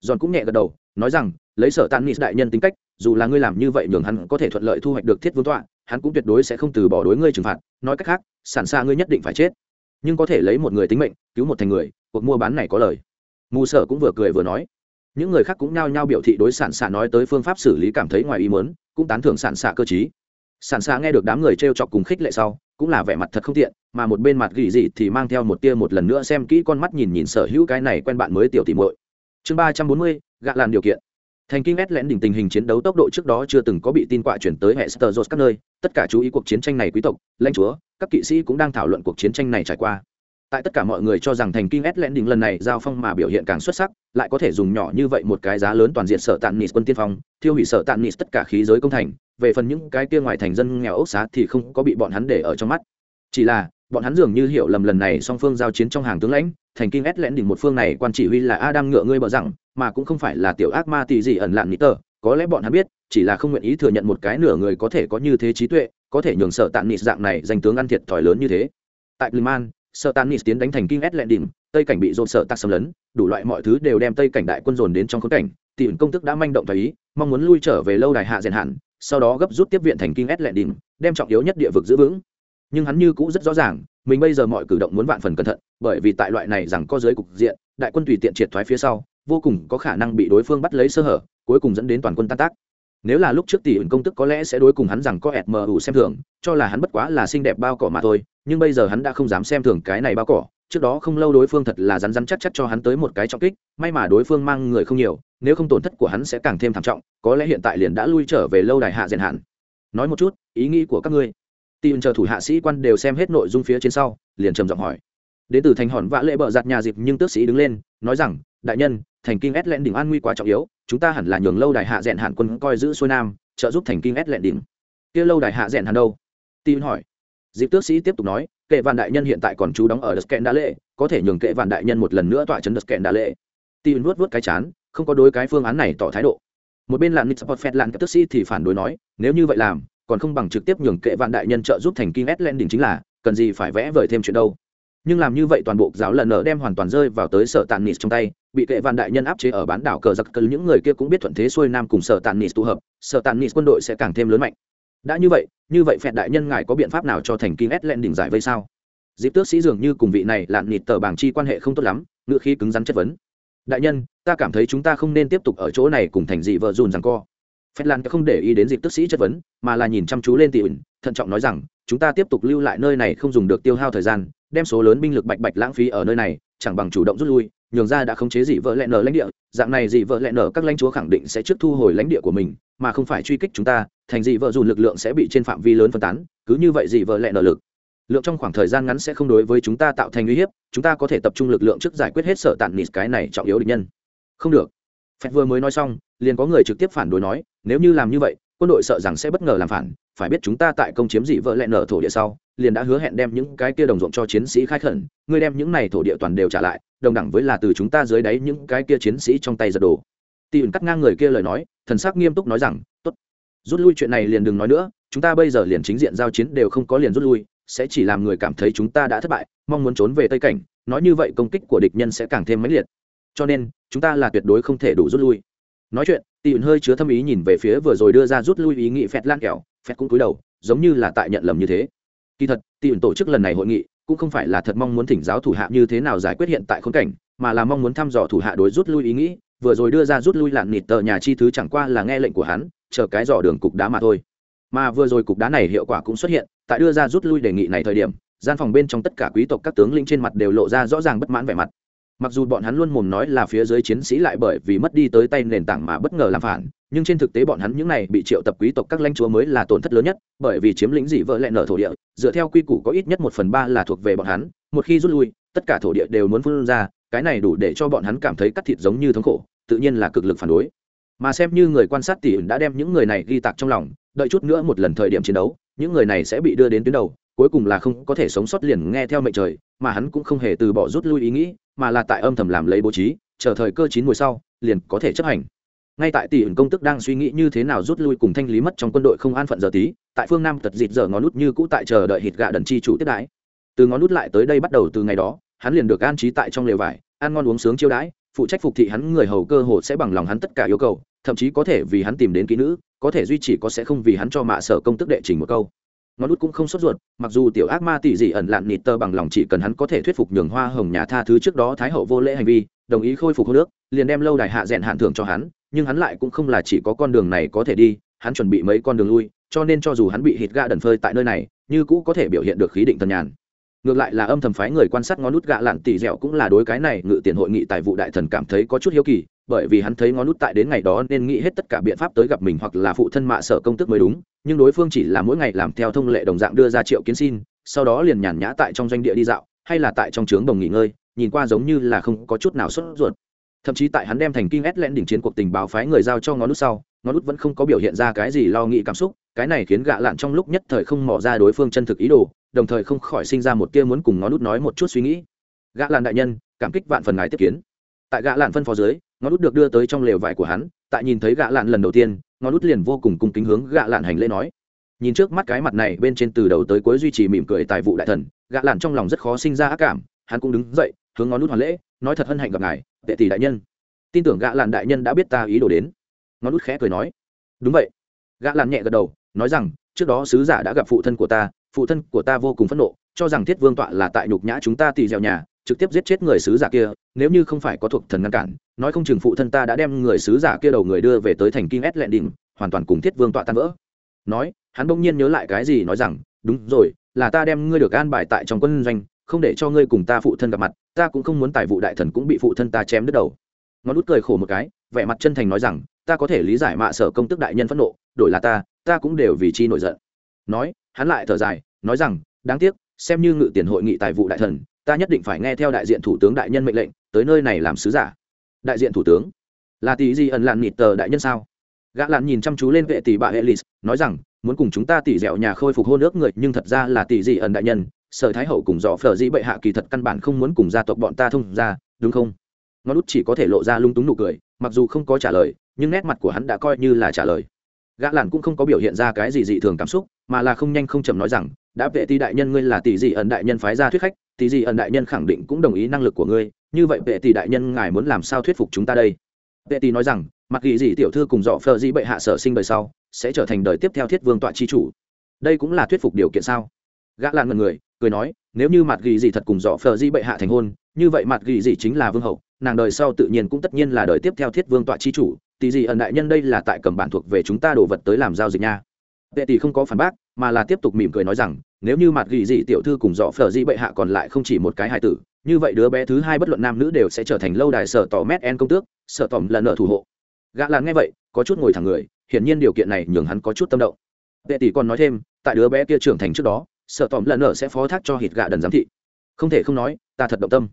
Giòn cũng nhẹ gật đầu, nói rằng, lấy sở tàn nis đại nhân tính cách, dù là ngươi làm như vậy nhường hắn có thể thuận lợi thu hoạch được thiết vương tọa, hắn cũng tuyệt đối sẽ không từ bỏ đối ngươi trừng phạt. Nói cách khác, sản xa ngươi nhất định phải chết nhưng có thể lấy một người tính mệnh, cứu một thành người, cuộc mua bán này có lời. Mù sở cũng vừa cười vừa nói. Những người khác cũng nhao nhao biểu thị đối sản xạ nói tới phương pháp xử lý cảm thấy ngoài ý muốn, cũng tán thưởng sản xạ cơ chí sản xạ nghe được đám người t r e o chọc cùng khích lệ sau, cũng là vẻ mặt thật không tiện, mà một bên mặt gỉ dị thì mang theo một tia một lần nữa xem kỹ con mắt nhìn nhìn sở hữu cái này quen bạn mới tiểu tìm muội. Chương ba trăm bốn mươi, gạ làn điều kiện. Thành kinh ét lẽn đỉnh tình hình chiến đấu tốc độ trước đó chưa từng có bị tin quạ chuyển tới hệ sơ các nơi, tất cả chú ý cuộc chiến tranh này quý tộc, lãnh chúa các kỵ sĩ cũng đang thảo luận cuộc chiến tranh này trải qua. Tại tất cả mọi người cho rằng thành kinh ét lẽn đỉnh lần này giao phong mà biểu hiện càng xuất sắc, lại có thể dùng nhỏ như vậy một cái giá lớn toàn diện sở tạn nịt quân tiên phong, thiêu hủy sở tạn nịt tất cả khí giới công thành, về phần những cái kia ngoài thành dân nghèo ốc xá thì không có bị bọn hắn để ở trong mắt. Chỉ là, bọn hắn dường như hiểu lầm lần này song phương giao chiến trong hàng tướng lãnh, thành kinh ét lẽn đỉnh một phương này quan chỉ huy là adam ngựa ngươi bờ rằng, mà cũng không phải là tiểu ác ma tỷ gì ẩn lạn nít tờ có lẽ bọn hắn biết chỉ là không nguyện ý thừa nhận một cái nửa người có thể có như thế trí tuệ có thể nhường sợ tàn nịt dạng này danh tướng ăn thiệt thòi lớn như thế. Tại Gliman, sợ tàn nịt tiến đánh thành kinh ét đỉnh tây cảnh bị dồn sợ tạc xâm lấn đủ loại mọi thứ đều đem tây cảnh đại quân dồn đến trong khốn cảnh. Tìm công tức đã manh động ý mong muốn lui trở về lâu đài hạ rèn hạn sau đó gấp rút tiếp viện thành kinh ét lẹn đỉnh đem trọng yếu nhất địa vực giữ vững. Nhưng hắn như cũ rất rõ ràng mình bây giờ mọi cử động muốn vạn phần cẩn thận bởi vì tại loại này rằng có giới cục diện đại quân tùy tiện triệt thoái phía sau vô cùng có khả năng bị đối phương bắt lấy sơ hở cuối cùng dẫn đến toàn quân tan tác. Nếu là lúc trước tỷ ứng công tức có lẽ sẽ đối cùng hắn rằng có ẹt mờ ủ xem thường, cho là hắn bất quá là xinh đẹp bao cỏ mà thôi, nhưng bây giờ hắn đã không dám xem thường cái này bao cỏ, trước đó không lâu đối phương thật là rắn rắn chắc chắc cho hắn tới một cái trọng kích, may mà đối phương mang người không nhiều, nếu không tổn thất của hắn sẽ càng thêm thảm trọng, có lẽ hiện tại liền đã lui trở về lâu đài hạ diện hạn. Nói một chút, ý nghĩ của các ngươi. Tỷ ứng chờ thủ hạ sĩ quan đều xem hết nội dung phía trên sau, liền trầm giọng hỏi. Đến từ thành hòn vã lễ bợ giặt nhà dịp nhưng tước sĩ đứng lên, nói rằng, đại nhân, thành kinh ét lẹn đỉnh an nguy quá trọng yếu chúng ta hẳn là nhường lâu đài hạ rèn hạn quân coi giữ xuôi nam, trợ giúp thành kinh ét lẹn đỉnh. Kia lâu đài hạ rèn hàn đâu? Tin hỏi. Dịp tước sĩ tiếp tục nói, kệ vạn đại nhân hiện tại còn trú đóng ở đất kẹn đa lệ, có thể nhường kệ vạn đại nhân một lần nữa tọa chấn đất kẹn đa lệ. Tin vuốt vuốt cái chán, không có đối cái phương án này tỏ thái độ. Một bên là nitsport fed lặn tước sĩ thì phản đối nói, nếu như vậy làm, còn không bằng trực tiếp nhường kệ vạn đại nhân trợ giúp thành kinh ét lẹn đỉnh chính là, cần gì phải vẽ vời thêm chuyện đâu. Nhưng làm như vậy toàn bộ giáo lần nở đem hoàn toàn rơi vào tới sở tàn nịt trong tay bị kệ vạn đại nhân áp chế ở bán đảo cờ giặc cờ, những người kia cũng biết thuận thế xuôi nam cùng sở tàn nis tụ hợp, sở tàn nis quân đội sẽ càng thêm lớn mạnh. Đã như vậy như vậy phẹn đại nhân ngài có biện pháp nào cho thành kinh ét lên đỉnh giải vây sao? Dịp tước sĩ dường như cùng vị này lạn nịt tờ bảng chi quan hệ không tốt lắm ngựa khí cứng rắn chất vấn. Đại nhân, ta cảm thấy chúng ta không nên tiếp tục ở chỗ này cùng thành dị vợ dùn rằng co. Phép lan không để ý đến dịp tước sĩ chất vấn, mà là nhìn chăm chú lên tỉ ẩn thận trọng nói rằng, chúng ta tiếp tục lưu lại nơi này không dùng được tiêu hao thời gian, đem số lớn binh lực bạch bạch lãng phí ở nơi này, chẳng bằng chủ động rút lui nhường ra đã khống chế dị vợ lẹ nở lãnh địa, dạng này dị vợ lẹ nở các lãnh chúa khẳng định sẽ trước thu hồi lãnh địa của mình, mà không phải truy kích chúng ta, thành dị vợ dù lực lượng sẽ bị trên phạm vi lớn phân tán, cứ như vậy dị vợ lẹ nở lực. Lượng trong khoảng thời gian ngắn sẽ không đối với chúng ta tạo thành uy hiếp, chúng ta có thể tập trung lực lượng trước giải quyết hết sở tàn nịt cái này trọng yếu địch nhân. Không được. Phép vừa mới nói xong, liền có người trực tiếp phản đối nói, nếu như làm như vậy quân đội sợ rằng sẽ bất ngờ làm phản, phải biết chúng ta tại công chiếm dị vợ lẹn nở thổ địa sau, liền đã hứa hẹn đem những cái kia đồng ruộng cho chiến sĩ khai khẩn, ngươi đem những này thổ địa toàn đều trả lại, đồng đẳng với là từ chúng ta dưới đáy những cái kia chiến sĩ trong tay giật đồ tỷ ẩn cắt ngang người kia lời nói, thần sắc nghiêm túc nói rằng, tốt, rút lui chuyện này liền đừng nói nữa, chúng ta bây giờ liền chính diện giao chiến đều không có liền rút lui, sẽ chỉ làm người cảm thấy chúng ta đã thất bại, mong muốn trốn về tây cảnh, nói như vậy công kích của địch nhân sẽ càng thêm mãnh liệt. Cho nên, chúng ta là tuyệt đối không thể đủ rút lui nói chuyện tỉ ẩn hơi chứa thâm ý nhìn về phía vừa rồi đưa ra rút lui ý nghĩ phẹt lan kẹo, phẹt cũng cúi đầu, giống như là tại nhận lầm như thế. Kỳ thật tỉ ẩn tổ chức lần này hội nghị cũng không phải là thật mong muốn thỉnh giáo thủ hạ như thế nào giải quyết hiện tại khốn cảnh, mà là mong muốn thăm dò thủ hạ đối rút lui ý nghĩ, vừa rồi đưa ra rút lui lạn nịt tờ nhà chi thứ chẳng qua là nghe lệnh của hắn, chờ cái dò đường cục đá mà thôi. Mà vừa rồi cục đá này hiệu quả cũng xuất hiện, tại đưa ra rút lui đề nghị này thời điểm, gian phòng bên trong tất cả quý tộc các tướng lĩnh trên mặt đều lộ ra rõ ràng bất mãn vẻ mặt mặc dù bọn hắn luôn mồm nói là phía dưới chiến sĩ lại bởi vì mất đi tới tay nền tảng mà bất ngờ làm phản, nhưng trên thực tế bọn hắn những này bị triệu tập quý tộc các lãnh chúa mới là tổn thất lớn nhất, bởi vì chiếm lĩnh dị vợ lẹ nở thổ địa, dựa theo quy củ có ít nhất một phần ba là thuộc về bọn hắn, một khi rút lui, tất cả thổ địa đều muốn phân ra, cái này đủ để cho bọn hắn cảm thấy cắt thịt giống như thống khổ, tự nhiên là cực lực phản đối. Mà xem như người quan sát tỉ đã đem những người này ghi tạc trong lòng, đợi chút nữa một lần thời điểm chiến đấu, những người này sẽ bị đưa đến tuyến đầu cuối cùng là không có thể sống sót liền nghe theo mệnh trời, mà hắn cũng không hề từ bỏ rút lui ý nghĩ, mà là tại âm thầm làm lấy bố trí, chờ thời cơ chín mùi sau, liền có thể chấp hành. Ngay tại tỷ ẩn công tức đang suy nghĩ như thế nào rút lui cùng thanh lý mất trong quân đội không an phận giờ tí, tại phương nam tật dịt giờ ngón nút như cũ tại chờ đợi hít gạ đần chi chủ tiếp đãi. Từ ngón nút lại tới đây bắt đầu từ ngày đó, hắn liền được an trí tại trong lều vải, ăn ngon uống sướng chiêu đãi, phụ trách phục thị hắn người hầu cơ hồ sẽ bằng lòng hắn tất cả yêu cầu, thậm chí có thể vì hắn tìm đến kỹ nữ, có thể duy trì có sẽ không vì hắn cho mạ sở công tức đệ trình một câu ngón út cũng không sốt ruột, mặc dù tiểu ác ma tỷ dị ẩn lạn nịt tơ bằng lòng chỉ cần hắn có thể thuyết phục nhường hoa hồng nhà tha thứ trước đó thái hậu vô lễ hành vi, đồng ý khôi phục hô nước, liền đem lâu đài hạ rèn hạn thưởng cho hắn, nhưng hắn lại cũng không là chỉ có con đường này có thể đi, hắn chuẩn bị mấy con đường lui, cho nên cho dù hắn bị hít gạ đần phơi tại nơi này, như cũ có thể biểu hiện được khí định tân nhàn. Ngược lại là âm thầm phái người quan sát ngón nút gạ lạn tỷ dẻo cũng là đối cái này ngự tiền hội nghị tài vụ đại thần cảm thấy có chút hiếu kỳ bởi vì hắn thấy ngón nút tại đến ngày đó nên nghĩ hết tất cả biện pháp tới gặp mình hoặc là phụ thân mạ sở công tức mới đúng, nhưng đối phương chỉ là mỗi ngày làm theo thông lệ đồng dạng đưa ra triệu kiến xin, sau đó liền nhàn nhã tại trong doanh địa đi dạo, hay là tại trong trướng đồng nghỉ ngơi, nhìn qua giống như là không có chút nào xuất ruột. Thậm chí tại hắn đem thành kinh ét lẽn đỉnh chiến cuộc tình báo phái người giao cho ngón nút sau, ngón nút vẫn không có biểu hiện ra cái gì lo nghĩ cảm xúc, cái này khiến gạ lạn trong lúc nhất thời không mò ra đối phương chân thực ý đồ, đồng thời không khỏi sinh ra một tia muốn cùng ngón nút nói một chút suy nghĩ. Gạ lạn đại nhân, cảm kích vạn phần ngài tiếp kiến tại gã lạn phân phó dưới, ngón út được đưa tới trong lều vải của hắn, tại nhìn thấy gã lạn lần đầu tiên, ngón út liền vô cùng cung kính hướng gã lạn hành lễ nói. Nhìn trước mắt cái mặt này, bên trên từ đầu tới cuối duy trì mỉm cười tài vụ đại thần, gã lạn trong lòng rất khó sinh ra ác cảm, hắn cũng đứng dậy, hướng ngón út hoàn lễ, nói thật hân hạnh gặp ngài, tệ tỷ đại nhân. Tin tưởng gã lạn đại nhân đã biết ta ý đồ đến. Ngón út khẽ cười nói. Đúng vậy. Gã lạn nhẹ gật đầu, nói rằng, trước đó sứ giả đã gặp phụ thân của ta, phụ thân của ta vô cùng phẫn nộ, cho rằng thiết vương tọa là tại nhục nhã chúng ta tỳ dẻo nhà trực tiếp giết chết người sứ giả kia, nếu như không phải có thuộc thần ngăn cản, nói không chừng phụ thân ta đã đem người sứ giả kia đầu người đưa về tới thành Kim ét lẹn đỉnh hoàn toàn cùng thiết vương tọa tan vỡ. Nói, hắn bỗng nhiên nhớ lại cái gì nói rằng, đúng rồi, là ta đem ngươi được an bài tại trong quân doanh, không để cho ngươi cùng ta phụ thân gặp mặt, ta cũng không muốn tài vụ đại thần cũng bị phụ thân ta chém đứt đầu. Ngón út cười khổ một cái, vẻ mặt chân thành nói rằng, ta có thể lý giải mạ sở công tức đại nhân phẫn nộ, đổi là ta ta cũng đều vì chi nổi giận. Nói, hắn lại thở dài, nói rằng, đáng tiếc, xem như ngự tiền hội nghị tài vụ đại thần ta nhất định phải nghe theo đại diện thủ tướng đại nhân mệnh lệnh, tới nơi này làm sứ giả. Đại diện thủ tướng, là tỷ gì ẩn lạn nịt tờ đại nhân sao? Gã lạn nhìn chăm chú lên vệ tỷ bà elis nói rằng, muốn cùng chúng ta tỷ dẻo nhà khôi phục hôn ước người, nhưng thật ra là tỷ gì ẩn đại nhân, sở thái hậu cùng dọ phở dĩ bệ hạ kỳ thật căn bản không muốn cùng gia tộc bọn ta thông ra đúng không? Ngón út chỉ có thể lộ ra lung túng nụ cười, mặc dù không có trả lời, nhưng nét mặt của hắn đã coi như là trả lời. Gã lạn cũng không có biểu hiện ra cái gì dị thường cảm xúc, mà là không nhanh không chậm nói rằng, đã vệ tỷ đại nhân ngươi là tỷ dị ẩn đại nhân phái ra thuyết khách tỷ gì ẩn đại nhân khẳng định cũng đồng ý năng lực của ngươi, như vậy vệ tỷ đại nhân ngài muốn làm sao thuyết phục chúng ta đây? Vệ tỷ nói rằng, mặc ghi gì tiểu thư cùng dọ phờ dĩ bệ hạ sở sinh đời sau, sẽ trở thành đời tiếp theo thiết vương tọa chi chủ. Đây cũng là thuyết phục điều kiện sao? Gã lạn ngần người, cười nói, nếu như mặt ghi gì thật cùng dọ phờ dĩ bệ hạ thành hôn, như vậy mặt ghi gì chính là vương hậu, nàng đời sau tự nhiên cũng tất nhiên là đời tiếp theo thiết vương tọa chi chủ. Tỷ gì ẩn đại nhân đây là tại cầm bản thuộc về chúng ta đồ vật tới làm giao dịch nha. Vệ tỷ không có phản bác mà là tiếp tục mỉm cười nói rằng, nếu như mặt ghi dị tiểu thư cùng dọ phở dị bệ hạ còn lại không chỉ một cái hài tử, như vậy đứa bé thứ hai bất luận nam nữ đều sẽ trở thành lâu đài sở tỏ mét en công tước, sở tỏm là nợ thủ hộ. Gã lan nghe vậy, có chút ngồi thẳng người, hiển nhiên điều kiện này nhường hắn có chút tâm động. Vệ tỷ còn nói thêm, tại đứa bé kia trưởng thành trước đó, sở tỏm là nợ sẽ phó thác cho hít gạ đần giám thị. Không thể không nói, ta thật động tâm.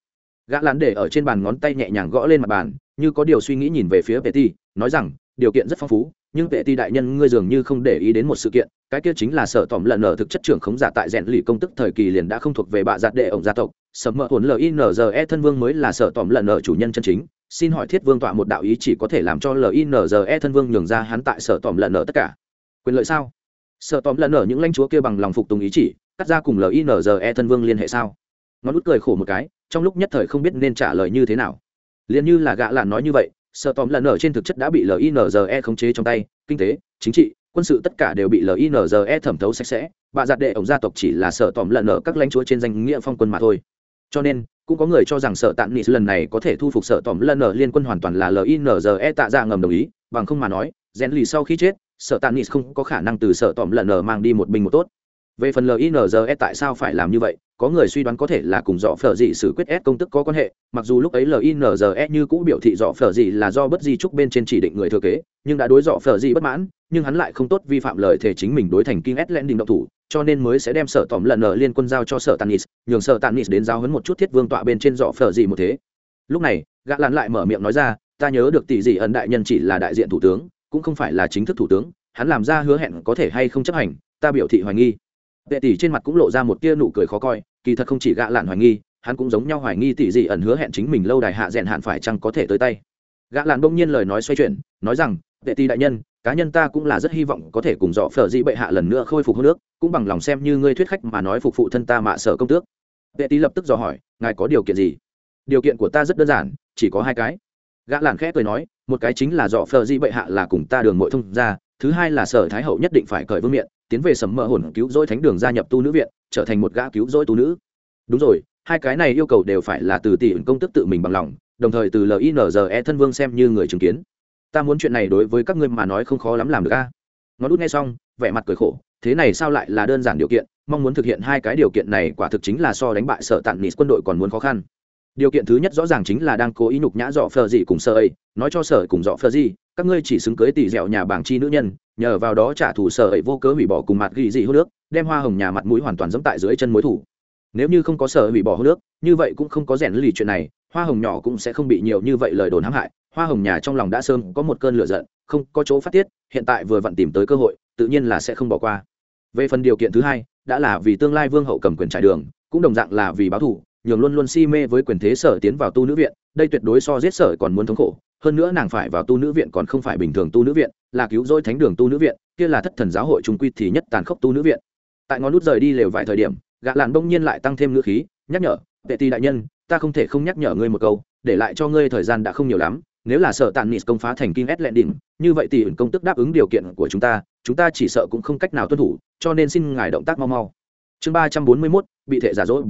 Gã lán để ở trên bàn ngón tay nhẹ nhàng gõ lên mặt bàn, như có điều suy nghĩ nhìn về phía vệ tỷ, nói rằng, điều kiện rất phong phú nhưng vệ ti đại nhân ngươi dường như không để ý đến một sự kiện, cái kia chính là sở tỏm lần ở thực chất trưởng khống giả tại rèn lì công tức thời kỳ liền đã không thuộc về bạ giặt đệ ổng gia tộc sầm mỡ hồn linze thân vương mới là sở tỏm lần ở chủ nhân chân chính, xin hỏi thiết vương tọa một đạo ý chỉ có thể làm cho linze thân vương nhường ra hắn tại sở tỏm lần ở tất cả. Quyền lợi sao? Sở tỏm lần ở những lãnh chúa kia bằng lòng phục tùng ý chỉ, cắt ra cùng linze thân vương liên hệ sao? Ngón út cười khổ một cái, trong lúc nhất thời không biết nên trả lời như thế nào. Liền như là gã lạn nói như vậy sợ tóm lần ở trên thực chất đã bị linze khống chế trong tay, kinh tế, chính trị, quân sự tất cả đều bị linze thẩm thấu sạch sẽ. Bà giặt đệ ổng gia tộc chỉ là sợ tóm lần ở các lãnh chúa trên danh nghĩa phong quân mà thôi. Cho nên, cũng có người cho rằng sợ tạm nịt lần này có thể thu phục sợ tóm lần ở liên quân hoàn toàn là linze tạ ra ngầm đồng ý, bằng không mà nói, rèn lì sau khi chết sợ tạm nịt không có khả năng từ sợ tóm lần ở mang đi một binh một tốt về phần linze tại sao phải làm như vậy, có người suy đoán có thể là cùng dọ phở dị xử quyết s công tức có quan hệ, mặc dù lúc ấy linze như cũ biểu thị dọ phở dị là do bất di trúc bên trên chỉ định người thừa kế, nhưng đã đối dọ phở dị bất mãn, nhưng hắn lại không tốt vi phạm lời thể chính mình đối thành kinh s len đình động thủ, cho nên mới sẽ đem sở tỏm lần ở liên quân giao cho sở tanis nhường sở tanis đến giao hấn một chút thiết vương tọa bên trên dọ phở dị một thế. Lúc này, gã lặn lại mở miệng nói ra, ta nhớ được tỷ dị ẩn đại nhân chỉ là đại diện thủ tướng, cũng không phải là chính thức thủ tướng, hắn làm ra hứa hẹn có thể hay không chấp hành, ta biểu thị hoài nghi vệ tỷ trên mặt cũng lộ ra một tia nụ cười khó coi, kỳ thật không chỉ gạ lạn hoài nghi, hắn cũng giống nhau hoài nghi tỷ dị ẩn hứa hẹn chính mình lâu đài hạ rèn hạn phải chăng có thể tới tay. Gã lạn bỗng nhiên lời nói xoay chuyển, nói rằng, vệ tỷ đại nhân, cá nhân ta cũng là rất hy vọng có thể cùng dọ phở dị bệ hạ lần nữa khôi phục hô nước, cũng bằng lòng xem như ngươi thuyết khách mà nói phục phụ thân ta mạ sở công tước. Vệ tỷ lập tức dò hỏi, ngài có điều kiện gì? Điều kiện của ta rất đơn giản, chỉ có hai cái. Gã lạn khẽ cười nói, một cái chính là dọ phở dị bệ hạ là cùng ta đường mội thông ra thứ hai là sở thái hậu nhất định phải cởi vương miện tiến về sầm mỡ hồn cứu rỗi thánh đường gia nhập tu nữ viện, trở thành một gã cứu rỗi tu nữ. Đúng rồi, hai cái này yêu cầu đều phải là từ tỷ công tức tự mình bằng lòng, đồng thời từ linze thân vương xem như người chứng kiến. Ta muốn chuyện này đối với các ngươi mà nói không khó lắm làm được a. À? ngón út nghe xong, vẻ mặt cười khổ, thế này sao lại là đơn giản điều kiện, mong muốn thực hiện hai cái điều kiện này quả thực chính là so đánh bại sở tạn nịt quân đội còn muốn khó khăn. Điều kiện thứ nhất rõ ràng chính là đang cố ý nhục nhã dọ phờ gì cùng sở ấy, nói cho sở cùng dọ phờ gì các ngươi chỉ xứng cưới tỷ dẻo nhà bảng chi nữ nhân, nhờ vào đó trả thù sở ấy vô cớ hủy bỏ cùng mặt ghi dị hô nước, đem hoa hồng nhà mặt mũi hoàn toàn dẫm tại dưới chân mối thủ. Nếu như không có sở hủy bỏ hô nước, như vậy cũng không có rèn lì chuyện này, hoa hồng nhỏ cũng sẽ không bị nhiều như vậy lời đồn hãm hại. Hoa hồng nhà trong lòng đã sơm có một cơn lửa giận, không có chỗ phát tiết, hiện tại vừa vặn tìm tới cơ hội, tự nhiên là sẽ không bỏ qua. Về phần điều kiện thứ hai, đã là vì tương lai vương hậu cầm quyền trải đường, cũng đồng dạng là vì báo thù, nhường luôn luôn si mê với quyền thế sở tiến vào tu nữ viện, đây tuyệt đối so giết sở còn muốn thống khổ hơn nữa nàng phải vào tu nữ viện còn không phải bình thường tu nữ viện, là cứu rỗi thánh đường tu nữ viện, kia là thất thần giáo hội trung quy thì nhất tàn khốc tu nữ viện. Tại ngón nút rời đi lều vài thời điểm gạ làn bỗng nhiên lại tăng thêm ngữ khí, nhắc nhở, vệ ti đại nhân, ta không thể không nhắc nhở ngươi một câu, để lại cho ngươi thời gian đã không nhiều lắm, nếu là sợ tàn nịt công phá thành kinh ét lẹn đỉnh, như vậy thì công tức đáp ứng điều kiện của chúng ta chúng ta chỉ sợ cũng không cách nào tuân thủ, cho nên xin ngài động tác mau mau. Chương ba trăm bốn mươi mốt, bị thệ giả dỗi.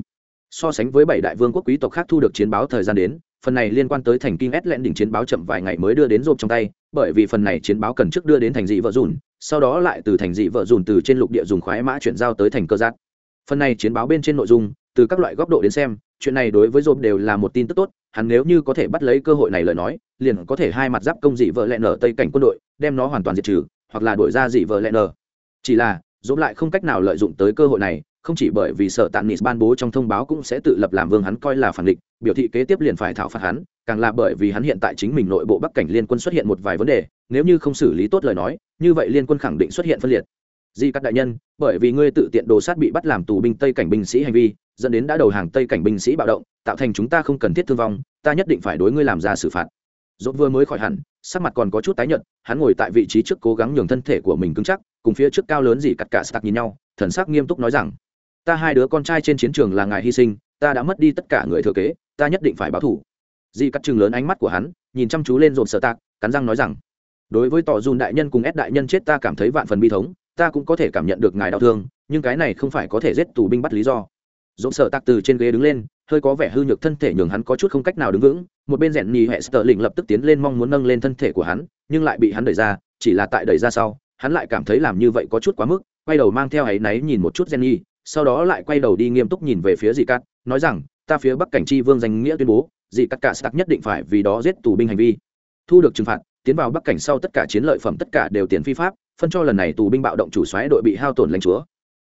So sánh với bảy đại vương quốc quý tộc khác thu được chiến báo thời gian đến phần này liên quan tới thành kinh ét lẹn đỉnh chiến báo chậm vài ngày mới đưa đến rộp trong tay, bởi vì phần này chiến báo cần trước đưa đến thành dị vợ dùn, sau đó lại từ thành dị vợ dùn từ trên lục địa dùng khoái mã chuyển giao tới thành cơ giác phần này chiến báo bên trên nội dung, từ các loại góc độ đến xem, chuyện này đối với rộp đều là một tin tức tốt, hắn nếu như có thể bắt lấy cơ hội này lời nói, liền có thể hai mặt giáp công dị vợ lẹn ở tây cảnh quân đội, đem nó hoàn toàn diệt trừ, hoặc là đổi ra dị vợ lẹn ở chỉ là dỗ lại không cách nào lợi dụng tới cơ hội này, không chỉ bởi vì sợ Tạm nis ban bố trong thông báo cũng sẽ tự lập làm vương hắn coi là phản địch biểu thị kế tiếp liền phải thảo phạt hắn, càng là bởi vì hắn hiện tại chính mình nội bộ bắc cảnh liên quân xuất hiện một vài vấn đề, nếu như không xử lý tốt lời nói, như vậy liên quân khẳng định xuất hiện phân liệt. Di các đại nhân, bởi vì ngươi tự tiện đồ sát bị bắt làm tù binh tây cảnh binh sĩ hành vi, dẫn đến đã đầu hàng tây cảnh binh sĩ bạo động, tạo thành chúng ta không cần thiết thương vong, ta nhất định phải đối ngươi làm ra xử phạt. Dốt vừa mới khỏi hẳn, sắc mặt còn có chút tái nhợt, hắn ngồi tại vị trí trước cố gắng nhường thân thể của mình cứng chắc, cùng phía trước cao lớn gì cắt cả sạc nhìn nhau, thần sắc nghiêm túc nói rằng, ta hai đứa con trai trên chiến trường là ngài hy sinh, ta đã mất đi tất cả người thừa kế ta nhất định phải báo thủ. Di cắt chừng lớn ánh mắt của hắn nhìn chăm chú lên dồn sợ tạc cắn răng nói rằng đối với tỏ dùn đại nhân cùng ép đại nhân chết ta cảm thấy vạn phần bi thống ta cũng có thể cảm nhận được ngài đau thương nhưng cái này không phải có thể giết tù binh bắt lý do. Dồn sợ tạc từ trên ghế đứng lên hơi có vẻ hư nhược thân thể nhường hắn có chút không cách nào đứng vững một bên rèn nhì hệ sờ lình lập tức tiến lên mong muốn nâng lên thân thể của hắn nhưng lại bị hắn đẩy ra chỉ là tại đẩy ra sau hắn lại cảm thấy làm như vậy có chút quá mức quay đầu mang theo áy náy nhìn một chút Jenny, sau đó lại quay đầu đi nghiêm túc nhìn về phía dì cắt nói rằng ta phía bắc cảnh chi vương danh nghĩa tuyên bố, dị cắt cả sạc nhất định phải vì đó giết tù binh hành vi. Thu được trừng phạt, tiến vào bắc cảnh sau tất cả chiến lợi phẩm tất cả đều tiền phi pháp, phân cho lần này tù binh bạo động chủ xoáy đội bị hao tổn lãnh chúa.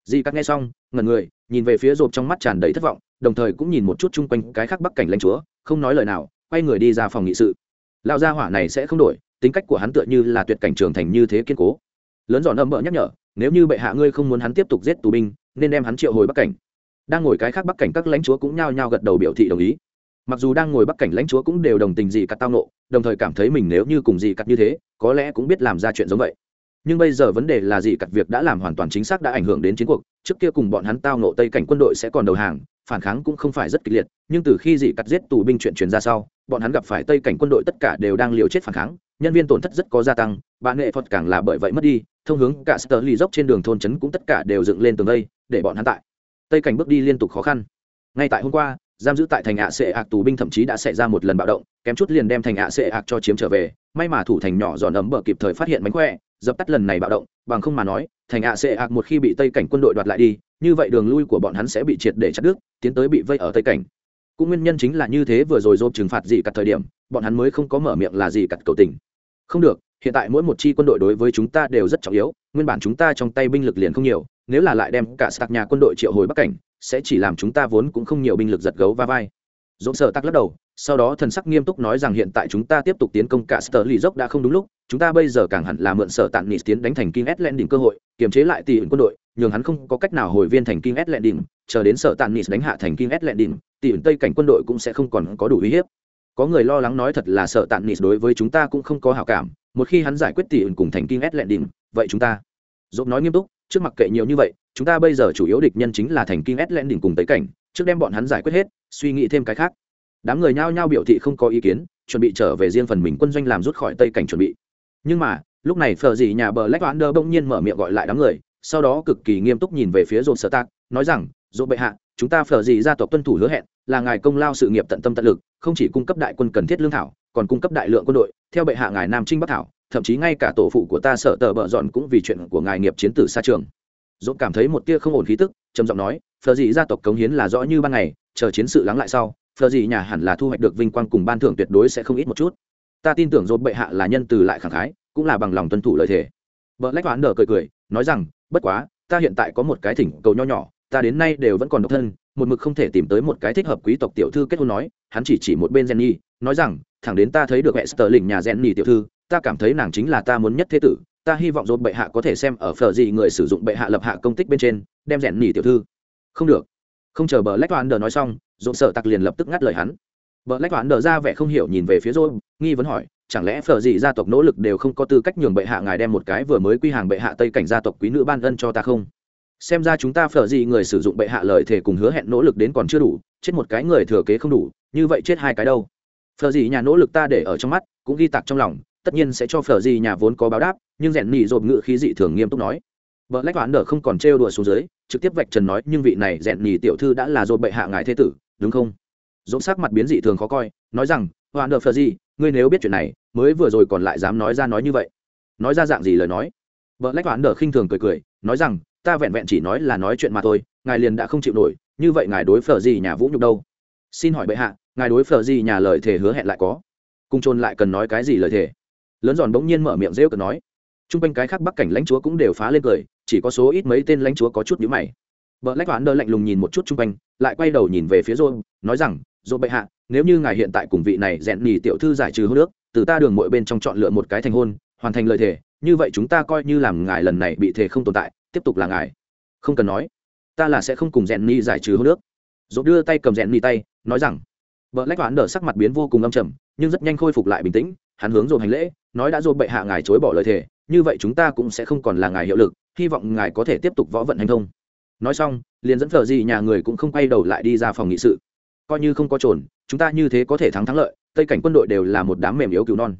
Dị cắt nghe xong ngần người, nhìn về phía rộp trong mắt tràn đầy thất vọng, đồng thời cũng nhìn một chút chung quanh cái khác bắc cảnh lãnh chúa, không nói lời nào, quay người đi ra phòng nghị sự. Lão gia hỏa này sẽ không đổi, tính cách của hắn tựa như là tuyệt cảnh trưởng thành như thế kiên cố. Lớn giòn âm bợ nhắc nhở, nếu như bệ hạ ngươi không muốn hắn tiếp tục giết tù binh, nên đem hắn triệu hồi bắc cảnh đang ngồi cái khác bắc cảnh các lãnh chúa cũng nhao nhao gật đầu biểu thị đồng ý. Mặc dù đang ngồi bắc cảnh lãnh chúa cũng đều đồng tình gì cắt tao nộ, đồng thời cảm thấy mình nếu như cùng gì cắt như thế, có lẽ cũng biết làm ra chuyện giống vậy. Nhưng bây giờ vấn đề là gì cắt việc đã làm hoàn toàn chính xác đã ảnh hưởng đến chiến cuộc, trước kia cùng bọn hắn tao nộ tây cảnh quân đội sẽ còn đầu hàng, phản kháng cũng không phải rất kịch liệt, nhưng từ khi dị cắt giết tù binh chuyện truyền ra sau, bọn hắn gặp phải tây cảnh quân đội tất cả đều đang liều chết phản kháng, nhân viên tổn thất rất có gia tăng bạn nghệ phật càng là bởi vậy mất đi, thông hướng cả sơ lì dốc trên đường thôn trấn cũng tất cả đều dựng lên tường đây để bọn hắn tại tây cảnh bước đi liên tục khó khăn. Ngay tại hôm qua, giam giữ tại thành ạ sệ ạc tù binh thậm chí đã xảy ra một lần bạo động, kém chút liền đem thành ạ sệ ạc cho chiếm trở về, may mà thủ thành nhỏ giòn ấm bờ kịp thời phát hiện mánh khỏe, dập tắt lần này bạo động, bằng không mà nói, thành ạ sệ ạc một khi bị tây cảnh quân đội đoạt lại đi, như vậy đường lui của bọn hắn sẽ bị triệt để chặt đứt, tiến tới bị vây ở tây cảnh. Cũng nguyên nhân chính là như thế vừa rồi dồn trừng phạt gì cặt thời điểm, bọn hắn mới không có mở miệng là gì cặt cầu tình. Không được, hiện tại mỗi một chi quân đội đối với chúng ta đều rất trọng yếu, nguyên bản chúng ta trong tay binh lực liền không nhiều nếu là lại đem cả sạc nhà quân đội triệu hồi bắc cảnh, sẽ chỉ làm chúng ta vốn cũng không nhiều binh lực giật gấu va vai. Dồn sợ tắc lắc đầu, sau đó thần sắc nghiêm túc nói rằng hiện tại chúng ta tiếp tục tiến công cả sở lì dốc đã không đúng lúc, chúng ta bây giờ càng hẳn là mượn sở tạn nị tiến đánh thành kinh s đỉnh cơ hội, kiềm chế lại tỷ ẩn quân đội, nhường hắn không có cách nào hồi viên thành kinh s đỉnh chờ đến sở tạn nị đánh hạ thành kinh s đỉnh tỷ ẩn tây cảnh quân đội cũng sẽ không còn có đủ uy hiếp. Có người lo lắng nói thật là sở tạn nị đối với chúng ta cũng không có hảo cảm, một khi hắn giải quyết tỷ ẩn cùng thành kinh s đỉnh vậy chúng ta. Dốt nói nghiêm túc trước mặt kệ nhiều như vậy, chúng ta bây giờ chủ yếu địch nhân chính là thành kinh s đỉnh cùng tây cảnh, trước đem bọn hắn giải quyết hết, suy nghĩ thêm cái khác. Đám người nhao nhao biểu thị không có ý kiến, chuẩn bị trở về riêng phần mình quân doanh làm rút khỏi tây cảnh chuẩn bị. Nhưng mà, lúc này phờ dì nhà bờ lách toán đơ bỗng nhiên mở miệng gọi lại đám người, sau đó cực kỳ nghiêm túc nhìn về phía dồn sở tạc nói rằng dồn bệ hạ, chúng ta phờ dì gia tộc tuân thủ hứa hẹn, là ngài công lao sự nghiệp tận tâm tận lực, không chỉ cung cấp đại quân cần thiết lương thảo còn cung cấp đại lượng quân đội, theo bệ hạ ngài nam trinh bắc thảo, thậm chí ngay cả tổ phụ của ta sợ tờ bợ dọn cũng vì chuyện của ngài nghiệp chiến tử xa trường. Dũng cảm thấy một tia không ổn khí tức, trầm giọng nói, phờ dị gia tộc cống hiến là rõ như ban ngày, chờ chiến sự lắng lại sau, phờ gì nhà hẳn là thu hoạch được vinh quang cùng ban thưởng tuyệt đối sẽ không ít một chút. Ta tin tưởng dồn bệ hạ là nhân từ lại khẳng khái, cũng là bằng lòng tuân thủ lời thề. Vợ lách toán nở cười cười, nói rằng, bất quá, ta hiện tại có một cái thỉnh cầu nho nhỏ, ta đến nay đều vẫn còn độc thân, một mực không thể tìm tới một cái thích hợp quý tộc tiểu thư kết hôn nói. Hắn chỉ chỉ một bên jenny, nói rằng thẳng đến ta thấy được hệ Sterling nhà jenny tiểu thư, ta cảm thấy nàng chính là ta muốn nhất thế tử, ta hy vọng dồn bệ hạ có thể xem ở phở gì người sử dụng bệ hạ lập hạ công tích bên trên, đem rèn tiểu thư. Không được. Không chờ bờ lách toán đờ nói xong dồn sợ tặc liền lập tức ngắt lời hắn. Bờ lách toán đờ ra vẻ không hiểu nhìn về phía dồn nghi vấn hỏi, chẳng lẽ phở gì gia tộc nỗ lực đều không có tư cách nhường bệ hạ ngài đem một cái vừa mới quy hàng bệ hạ tây cảnh gia tộc quý nữ ban ân cho ta không? Xem ra chúng ta phở gì người sử dụng bệ hạ lời thể cùng hứa hẹn nỗ lực đến còn chưa đủ, chết một cái người thừa kế không đủ, như vậy chết hai cái đâu? Phở gì nhà nỗ lực ta để ở trong mắt, cũng ghi tạc trong lòng, tất nhiên sẽ cho phở gì nhà vốn có báo đáp, nhưng rèn nỉ dồn ngự khí dị thường nghiêm túc nói. Vợ lách toán đờ không còn trêu đùa xuống dưới, trực tiếp vạch trần nói, nhưng vị này rèn nhì tiểu thư đã là dồn bệ hạ ngài thế tử, đúng không? Dồn sắc mặt biến dị thường khó coi, nói rằng, hoán đờ phờ gì, ngươi nếu biết chuyện này, mới vừa rồi còn lại dám nói ra nói như vậy. Nói ra dạng gì lời nói? Vợ lách toán đờ khinh thường cười cười, nói rằng, ta vẹn vẹn chỉ nói là nói chuyện mà thôi, ngài liền đã không chịu nổi, như vậy ngài đối phở gì nhà vũ nhục đâu? Xin hỏi bệ hạ, ngài đối phở gì nhà lời thề hứa hẹn lại có? Cung trôn lại cần nói cái gì lời thề? Lớn giòn bỗng nhiên mở miệng rêu cần nói. T r u n g quanh cái khác bắc cảnh lãnh chúa cũng đều phá lên cười, chỉ có số ít mấy tên lãnh chúa có chút nhữ mày. Vợ lách toán đơ lạnh lùng nhìn một chút chung quanh, lại quay đầu nhìn về phía rôn nói rằng rôn bệ hạ, nếu như ngài hiện tại cùng vị này rẽn nhì tiểu thư giải trừ hô nước từ ta đường mỗi bên trong chọn lựa một cái thành hôn, hoàn thành lời thề, như vậy chúng ta coi như làm ngài lần này bị thề không tồn tại, tiếp tục là ngài. Không cần nói, ta là sẽ không cùng rẽn nhì giải trừ hô nước rồi đưa tay cầm rèn mì tay, nói rằng vợ lách hoãn đờ sắc mặt biến vô cùng âm trầm, nhưng rất nhanh khôi phục lại bình tĩnh, hắn hướng dồn hành lễ, nói đã dô bệ hạ ngài chối bỏ lời thề, như vậy chúng ta cũng sẽ không còn là ngài hiệu lực, hy vọng ngài có thể tiếp tục võ vận hành thông. Nói xong, liền dẫn thờ gì nhà người cũng không quay đầu lại đi ra phòng nghị sự. Coi như không có trồn, chúng ta như thế có thể thắng thắng lợi, tây cảnh quân đội đều là một đám mềm yếu cứu non.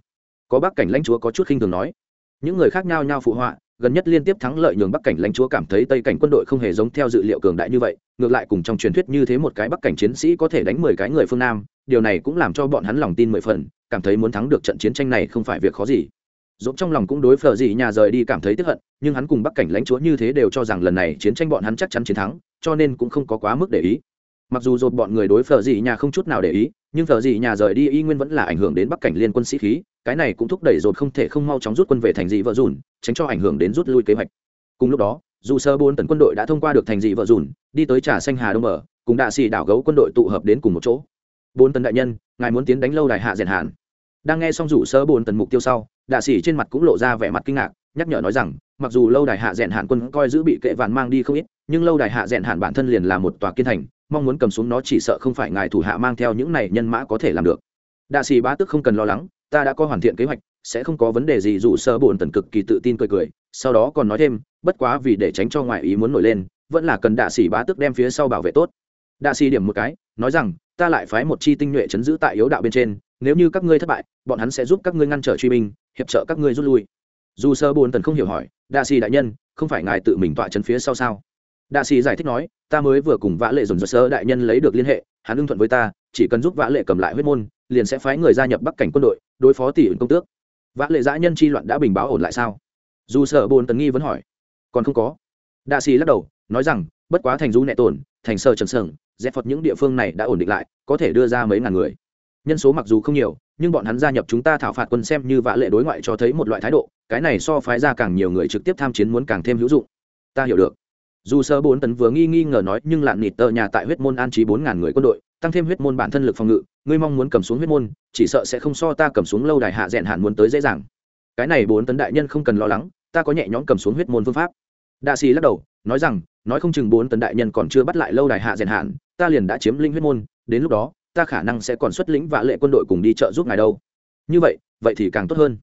Có bác cảnh lãnh chúa có chút khinh thường nói. Những người khác nhau nhau phụ họa gần nhất liên tiếp thắng lợi nhường bắc cảnh lãnh chúa cảm thấy tây cảnh quân đội không hề giống theo dự liệu cường đại như vậy, ngược lại cùng trong truyền thuyết như thế một cái bắc cảnh chiến sĩ có thể đánh mười cái người phương nam, điều này cũng làm cho bọn hắn lòng tin mười phần, cảm thấy muốn thắng được trận chiến tranh này không phải việc khó gì. Dũng trong lòng cũng đối phở gì nhà rời đi cảm thấy tức hận, nhưng hắn cùng bắc cảnh lãnh chúa như thế đều cho rằng lần này chiến tranh bọn hắn chắc chắn chiến thắng, cho nên cũng không có quá mức để ý mặc dù dột bọn người đối phở Dị nhà không chút nào để ý, nhưng phở Dị nhà rời đi y nguyên vẫn là ảnh hưởng đến bắc cảnh liên quân sĩ khí, cái này cũng thúc đẩy dột không thể không mau chóng rút quân về thành dị vợ dùn, tránh cho ảnh hưởng đến rút lui kế hoạch. Cùng lúc đó, dù sơ bốn tấn quân đội đã thông qua được thành dị vợ dùn, đi tới trà xanh hà đông mở cùng đạ xì đảo gấu quân đội tụ hợp đến cùng một chỗ. Bốn tấn đại nhân, ngài muốn tiến đánh lâu đài hạ rèn hạn. Đang nghe xong rủ sơ bốn Tấn mục tiêu sau, đạ sĩ trên mặt cũng lộ ra vẻ mặt kinh ngạc, nhắc nhở nói rằng, mặc dù lâu đài hạ rèn hạn quân coi giữ bị kệ vạn mang đi không ít nhưng lâu đài hạ rèn hạn bản thân liền là một tòa kiên thành, mong muốn cầm xuống nó chỉ sợ không phải ngài thủ hạ mang theo những này nhân mã có thể làm được. Đạ sĩ bá tức không cần lo lắng, ta đã có hoàn thiện kế hoạch, sẽ không có vấn đề gì, dù sơ bổn tần cực kỳ tự tin cười cười, sau đó còn nói thêm, bất quá vì để tránh cho ngoại ý muốn nổi lên, vẫn là cần đạ sĩ bá tức đem phía sau bảo vệ tốt. Đạ sĩ điểm một cái, nói rằng, ta lại phái một chi tinh nhuệ chấn giữ tại yếu đạo bên trên, nếu như các ngươi thất bại, bọn hắn sẽ giúp các ngươi ngăn trở truy binh, hiệp trợ các ngươi rút lui. Dù sơ bổn tần không hiểu hỏi, đạ sĩ đại nhân, không phải ngài tự mình tọa chấn phía sau sao? Đạ sĩ giải thích nói, ta mới vừa cùng vã lệ dồn dơ sơ đại nhân lấy được liên hệ, hắn ưng thuận với ta, chỉ cần giúp vã lệ cầm lại huyết môn, liền sẽ phái người gia nhập bắc cảnh quân đội, đối phó tỷ ứng công tước. Vã lệ giã nhân chi loạn đã bình báo ổn lại sao? Dù sợ bồn tần nghi vẫn hỏi. Còn không có. Đạ sĩ lắc đầu, nói rằng, bất quá thành du nẹ tổn, thành sơ trần sừng dẹp phật những địa phương này đã ổn định lại, có thể đưa ra mấy ngàn người. Nhân số mặc dù không nhiều, nhưng bọn hắn gia nhập chúng ta thảo phạt quân xem như vã lệ đối ngoại cho thấy một loại thái độ, cái này so phái ra càng nhiều người trực tiếp tham chiến muốn càng thêm hữu dụng. Ta hiểu được dù sơ bốn tấn vừa nghi nghi ngờ nói, nhưng lạn nịt tờ nhà tại huyết môn an trí bốn ngàn người quân đội, tăng thêm huyết môn bản thân lực phòng ngự, ngươi mong muốn cầm xuống huyết môn, chỉ sợ sẽ không so ta cầm xuống lâu đài hạ rẽn hạn muốn tới dễ dàng. Cái này bốn tấn đại nhân không cần lo lắng, ta có nhẹ nhõm cầm xuống huyết môn phương pháp. Đa xì lắc đầu, nói rằng, nói không chừng bốn tấn đại nhân còn chưa bắt lại lâu đài hạ rèn hạn, ta liền đã chiếm linh huyết môn, đến lúc đó, ta khả năng sẽ còn xuất lĩnh vã lệ quân đội cùng đi trợ giúp ngài đâu. Như vậy vậy thì càng tốt hơn.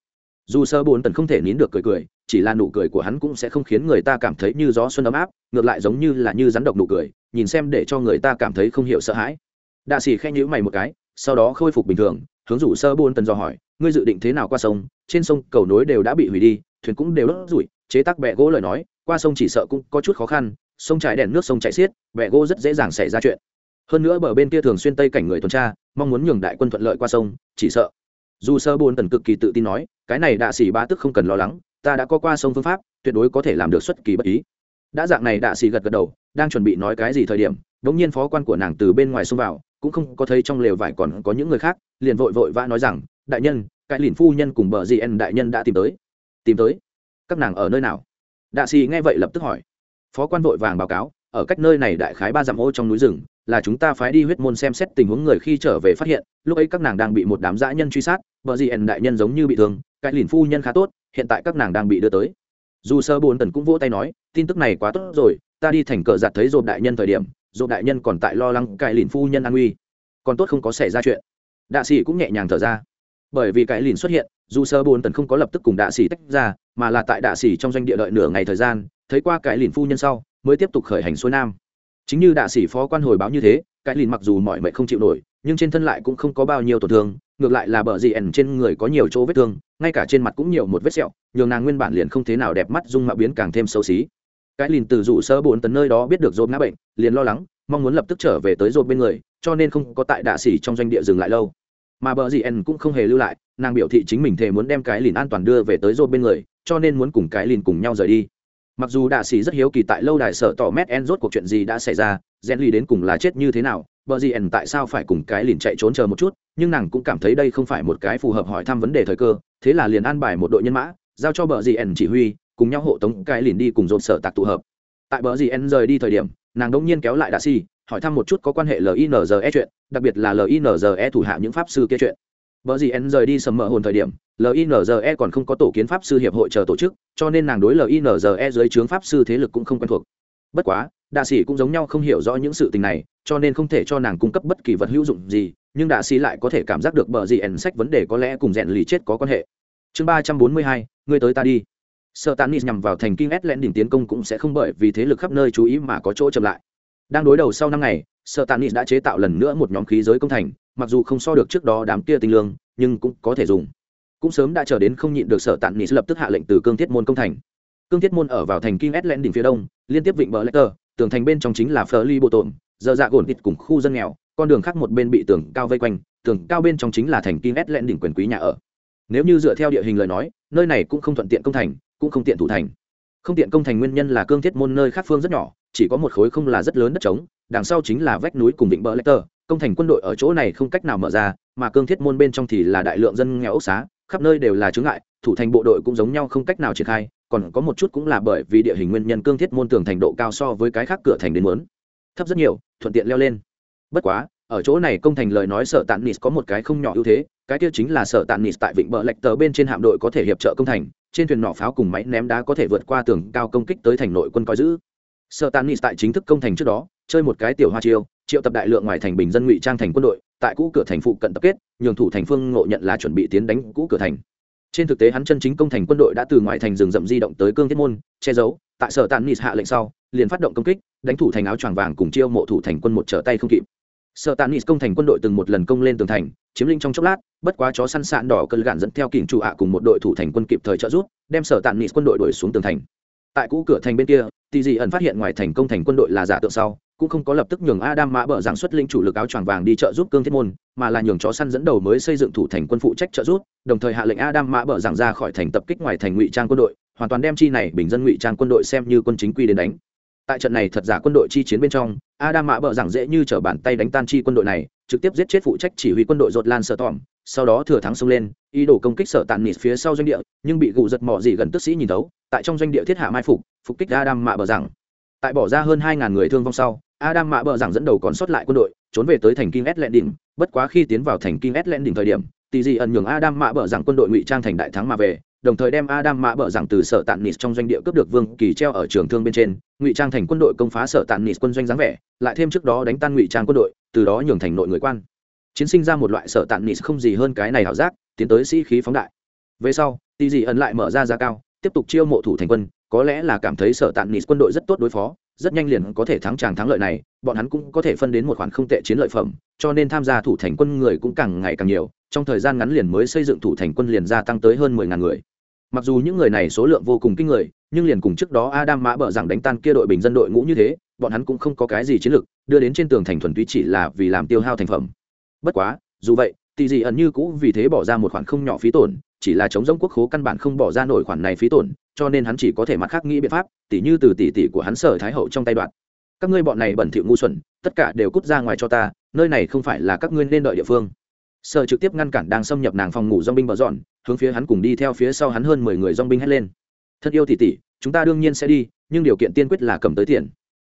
Dù sơ bốn tấn không thể nín được cười cười chỉ là nụ cười của hắn cũng sẽ không khiến người ta cảm thấy như gió xuân ấm áp, ngược lại giống như là như rắn độc nụ cười, nhìn xem để cho người ta cảm thấy không hiểu sợ hãi. Đạ xỉ khen nhữ mày một cái, sau đó khôi phục bình thường, hướng rủ sơ buôn tần do hỏi, ngươi dự định thế nào qua sông? Trên sông cầu nối đều đã bị hủy đi, thuyền cũng đều đốt rủi, chế tác bẹ gỗ lời nói, qua sông chỉ sợ cũng có chút khó khăn, sông trải đèn nước sông chạy xiết bẹ gỗ rất dễ dàng xảy ra chuyện. Hơn nữa bờ bên kia thường xuyên tây cảnh người tuần tra, mong muốn nhường đại quân thuận lợi qua sông, chỉ sợ. Dù sơ buôn tần cực kỳ tự tin nói, cái này đạ xỉ ba tức không cần lo lắng ta đã có qua sông phương pháp, tuyệt đối có thể làm được xuất kỳ bất ý. Đã dạng này đạ xì gật gật đầu, đang chuẩn bị nói cái gì thời điểm đ ỗ n g nhiên phó quan của nàng từ bên ngoài xông vào, cũng không có thấy trong lều vải còn có những người khác, liền vội vội vã nói rằng, đại nhân, cái lìn phu nhân cùng bờ gì đại nhân đã tìm tới. Tìm tới? Các nàng ở nơi nào? Đạ xì nghe vậy lập tức hỏi. Phó quan vội vàng báo cáo, ở cách nơi này đại khái ba dặm ô trong núi rừng, là chúng ta phái đi huyết môn xem xét tình huống người khi trở về phát hiện, lúc ấy các nàng đang bị một đám dã nhân truy sát, bờ gì đại nhân giống như bị thương, cái lìn phu nhân khá tốt hiện tại các nàng đang bị đưa tới. Dù sơ bồn tần cũng vỗ tay nói, tin tức này quá tốt rồi, ta đi thành cờ giặt thấy dồn đại nhân thời điểm dồn đại nhân còn tại lo lắng cải lìn phu nhân an nguy. Còn tốt không có xảy ra chuyện. Đạ sĩ cũng nhẹ nhàng thở ra. Bởi vì cải lìn xuất hiện, dù sơ bồn tần không có lập tức cùng đạ sĩ tách ra, mà là tại đạ sĩ trong doanh địa đợi nửa ngày thời gian, thấy qua cải lìn phu nhân sau, mới tiếp tục khởi hành xuôi nam. Chính như đạ sĩ phó quan hồi báo như thế cái lìn mặc dù mọi mệnh không chịu nổi, nhưng trên thân lại cũng không có bao nhiêu tổn thương, ngược lại là bờ dì ẩn trên người có nhiều chỗ vết thương, ngay cả trên mặt cũng nhiều một vết sẹo, nhường nàng nguyên bản liền không thế nào đẹp mắt dung mạo biến càng thêm xấu xí. Cái lìn từ dụ sơ bốn tấn nơi đó biết được dồn ngã bệnh, liền lo lắng, mong muốn lập tức trở về tới dồn bên người, cho nên không có tại đạ xỉ trong doanh địa dừng lại lâu. Mà bờ dì ẩn cũng không hề lưu lại, nàng biểu thị chính mình thề muốn đem cái lìn an toàn đưa về tới dồn bên người, cho nên muốn cùng cái lìn cùng nhau rời đi mặc dù đạ sĩ rất hiếu kỳ tại lâu đài sở tỏ mét en rốt cuộc chuyện gì đã xảy ra gen ly đến cùng là chết như thế nào bờ gì ẩn tại sao phải cùng cái lìn chạy trốn chờ một chút nhưng nàng cũng cảm thấy đây không phải một cái phù hợp hỏi thăm vấn đề thời cơ thế là liền an bài một đội nhân mã giao cho bờ gì ẩn chỉ huy cùng nhau hộ tống cái lìn đi cùng dồn sở tạc tụ hợp. Tại bờ gì ẩn rời đi thời điểm nàng đông nhiên kéo lại đạ sĩ hỏi thăm một chút có quan hệ linze chuyện đặc biệt là linze thủ hạ những pháp sư kia chuyện. Bở gì en rời đi sầm mỡ hồn thời điểm, LINZE còn không có tổ kiến pháp sư hiệp hội chờ tổ chức, cho nên nàng đối LINZE dưới trướng pháp sư thế lực cũng không quen thuộc. Bất quá, đạ sĩ cũng giống nhau không hiểu rõ những sự tình này, cho nên không thể cho nàng cung cấp bất kỳ vật hữu dụng gì, nhưng đạ sĩ lại có thể cảm giác được bờ gì ẩn sách vấn đề có lẽ cùng rèn lì chết có quan hệ. Chương ba trăm bốn mươi hai, ngươi tới ta đi. Sở Tanis nhằm vào thành King Lén đỉnh tiến công cũng sẽ không bởi vì thế lực khắp nơi chú ý mà có chỗ chậm lại. Đang đối đầu sau năm ngày, Sở đã chế tạo lần nữa một nhóm khí giới công thành, mặc dù không so được trước đó đám kia tinh lương nhưng cũng có thể dùng cũng sớm đã chờ đến không nhịn được sở tạn nị lập tức hạ lệnh từ cương thiết môn công thành. Cương thiết môn ở vào thành kinh ét đỉnh phía đông, liên tiếp vịnh bờ lecter tường thành bên trong chính là phờ ly bộ tổn, giờ dạ gồn thịt cùng khu dân nghèo, con đường khác một bên bị tường cao vây quanh, tường cao bên trong chính là thành kinh ét đỉnh quyền quý nhà ở. Nếu như dựa theo địa hình lời nói, nơi này cũng không thuận tiện công thành, cũng không tiện thủ thành. Không tiện công thành nguyên nhân là cương thiết môn nơi khác phương rất nhỏ, chỉ có một khối không là rất lớn đất trống, đằng sau chính là vách núi cùng vịnh bờ lecter công thành quân đội ở chỗ này không cách nào mở ra, mà cương thiết môn bên trong thì là đại lượng dân nghèo ốc xá khắp nơi đều là chướng ngại, thủ thành bộ đội cũng giống nhau không cách nào triển khai, còn có một chút cũng là bởi vì địa hình nguyên nhân cương thiết môn tường thành độ cao so với cái khác cửa thành đến muốn. Thấp rất nhiều, thuận tiện leo lên. Bất quá, ở chỗ này công thành lời nói sở tạn nis có một cái không nhỏ ưu thế, cái kia chính là sở tạn nis tại vịnh bờ lạch tờ bên trên hạm đội có thể hiệp trợ công thành, trên thuyền nỏ pháo cùng máy ném đá có thể vượt qua tường cao công kích tới thành nội quân coi giữ. Sở tạn nis tại chính thức công thành trước đó, chơi một cái tiểu hoa chiêu, triệu tập đại lượng ngoài thành bình dân ngụy trang thành quân đội tại cũ cửa thành phụ cận tập kết, nhường thủ thành phương ngộ nhận là chuẩn bị tiến đánh cũ cửa thành. Trên thực tế hắn chân chính công thành quân đội đã từ ngoài thành rừng rậm di động tới cương thiết môn, che giấu, tại sở tàn nịt hạ lệnh sau, liền phát động công kích, đánh thủ thành áo choàng vàng cùng chiêu mộ thủ thành quân một trở tay không kịp. Sở tàn nịt công thành quân đội từng một lần công lên tường thành, chiếm lĩnh trong chốc lát, bất quá chó săn sạn đỏ cơn gạn dẫn theo kỉnh chủ ạ cùng một đội thủ thành quân kịp thời trợ giúp, đem sở tàn nịt quân đội đuổi xuống tường thành. Tại cũ cửa thành bên kia tỷ dị ẩn phát hiện ngoài thành công thành quân đội là giả tượng sau cũng không có lập tức nhường adam mã bờ rằng xuất linh chủ lực áo choàng vàng đi trợ giúp cương thiết môn, mà là nhường chó săn dẫn đầu mới xây dựng thủ thành quân phụ trách trợ giúp, đồng thời hạ lệnh adam mã bờ rằng ra khỏi thành tập kích ngoài thành ngụy trang quân đội, hoàn toàn đem chi này bình dân ngụy trang quân đội xem như quân chính quy đến đánh. Tại trận này thật giả quân đội chi chiến bên trong, adam mã bờ rằng dễ như trở bàn tay đánh tan chi quân đội này, trực tiếp giết chết phụ trách chỉ huy quân đội rột lan Sở tỏm sau đó thừa thắng xông lên, ý đồ công kích sở Tạn nịt phía sau doanh địa, nhưng bị gù giật mỏ gì gần tức sĩ nhìn thấu, tại trong doanh địa thiết hạ mai phục phục kích adam mạ bờ rằng tại bỏ ra hơn hai ngàn người thương vong sau adam mạ bờ rằng dẫn đầu còn sót lại quân đội, trốn về tới thành King s đỉnh bất quá khi tiến vào thành King s đỉnh thời điểm tỷ dị ẩn nhường adam mạ bờ rằng quân đội ngụy trang thành đại thắng mà về, đồng thời đem adam mạ bờ rằng từ sở tạn nịt trong doanh địa cướp được vương kỳ treo ở trường thương bên trên, ngụy trang thành quân đội công phá sở tạn nịt quân doanh dáng vẻ, lại thêm trước đó đánh tan ngụy trang quân đội, từ đó nhường thành nội người quan. Chiến sinh ra một loại sở tạn nịt không gì hơn cái này ảo giác, tiến tới sĩ khí phóng đại. Về sau tỷ dị ẩn lại mở ra giá cao, tiếp tục chiêu mộ thủ thành quân, có lẽ là cảm thấy sở tạn nịt quân đội rất tốt đối phó rất nhanh liền có thể thắng tràng thắng lợi này, bọn hắn cũng có thể phân đến một khoản không tệ chiến lợi phẩm, cho nên tham gia thủ thành quân người cũng càng ngày càng nhiều, trong thời gian ngắn liền mới xây dựng thủ thành quân liền gia tăng tới hơn mười ngàn người. Mặc dù những người này số lượng vô cùng kinh người, nhưng liền cùng trước đó adam mã bợ rằng đánh tan kia đội bình dân đội ngũ như thế, bọn hắn cũng không có cái gì chiến lược, đưa đến trên tường thành thuần túy chỉ là vì làm tiêu hao thành phẩm. Bất quá, dù vậy tỷ dị ẩn như cũ vì thế bỏ ra một khoản không nhỏ phí tổn chỉ là chống giống quốc khố căn bản không bỏ ra nổi khoản này phí tổn, cho nên hắn chỉ có thể mặt khác nghĩ biện pháp, tỉ như từ tỷ tỷ của hắn sở thái hậu trong tay đoạn. Các ngươi bọn này bẩn thỉu ngu xuẩn, tất cả đều cút ra ngoài cho ta, nơi này không phải là các ngươi nên đợi địa phương. Sở trực tiếp ngăn cản đang xâm nhập nàng phòng ngủ dong binh bờ dọn, hướng phía hắn cùng đi theo phía sau hắn hơn mười người dong binh hét lên. Thân yêu tỷ tỷ, chúng ta đương nhiên sẽ đi, nhưng điều kiện tiên quyết là cầm tới tiền.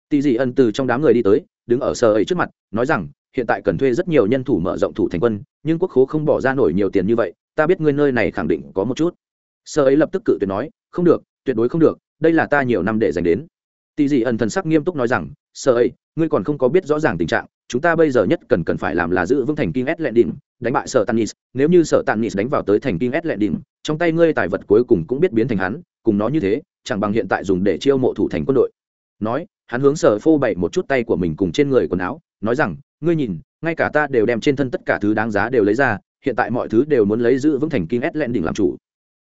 Tỷ dị ân từ trong đám người đi tới, đứng ở sở ấy trước mặt, nói rằng, hiện tại cần thuê rất nhiều nhân thủ mở rộng thủ thành quân, nhưng quốc khố không bỏ ra nổi nhiều tiền như vậy ta biết ngươi nơi này khẳng định có một chút. Sơ ấy lập tức cự tuyệt nói, không được, tuyệt đối không được, đây là ta nhiều năm để dành đến. Tỷ dị ẩn thần sắc nghiêm túc nói rằng, sơ ấy, ngươi còn không có biết rõ ràng tình trạng, chúng ta bây giờ nhất cần cần phải làm là giữ vững thành kinh s lệ đỉnh đánh bại sở tanis. Nếu như sở tanis đánh vào tới thành kinh s lệ đỉnh trong tay ngươi tài vật cuối cùng cũng biết biến thành hắn, cùng nó như thế, chẳng bằng hiện tại dùng để chiêu mộ thủ thành quân đội. Nói, hắn hướng sở phô bày một chút tay của mình cùng trên người quần áo, nói rằng, ngươi nhìn, ngay cả ta đều đem trên thân tất cả thứ đáng giá đều lấy ra hiện tại mọi thứ đều muốn lấy giữ vững thành kinh ét len đỉnh làm chủ.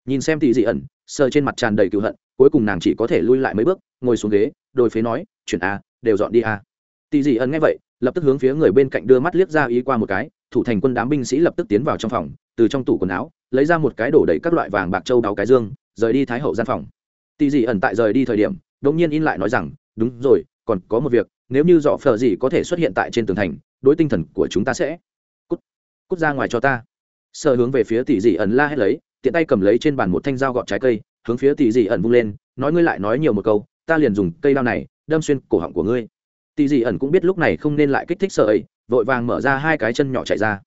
Nhìn xem tỷ dị ẩn, sờ trên mặt tràn đầy cựu hận, cuối cùng nàng chỉ có thể lui lại mấy bước, ngồi xuống ghế, đôi phế nói, chuyển a, đều dọn đi a. Tỷ dị ẩn nghe vậy, lập tức hướng phía người bên cạnh đưa mắt liếc ra ý qua một cái, thủ thành quân đám binh sĩ lập tức tiến vào trong phòng, từ trong tủ quần áo, lấy ra một cái đổ đầy các loại vàng bạc châu đáo cái dương, rời đi thái hậu gian phòng. Tỷ dị ẩn tại rời đi thời điểm, đột nhiên in lại nói rằng, đúng rồi, còn có một việc, nếu như dọ phở gì có thể xuất hiện tại trên tường thành, đối tinh thần của chúng ta sẽ cút cút ra ngoài cho ta sợ hướng về phía tỷ dị ẩn la hét lấy, tiện tay cầm lấy trên bàn một thanh dao gọt trái cây, hướng phía tỷ dị ẩn vung lên, nói ngươi lại nói nhiều một câu, ta liền dùng cây đao này đâm xuyên cổ họng của ngươi. Tỷ dị ẩn cũng biết lúc này không nên lại kích thích sợ ấy, vội vàng mở ra hai cái chân nhỏ chạy ra.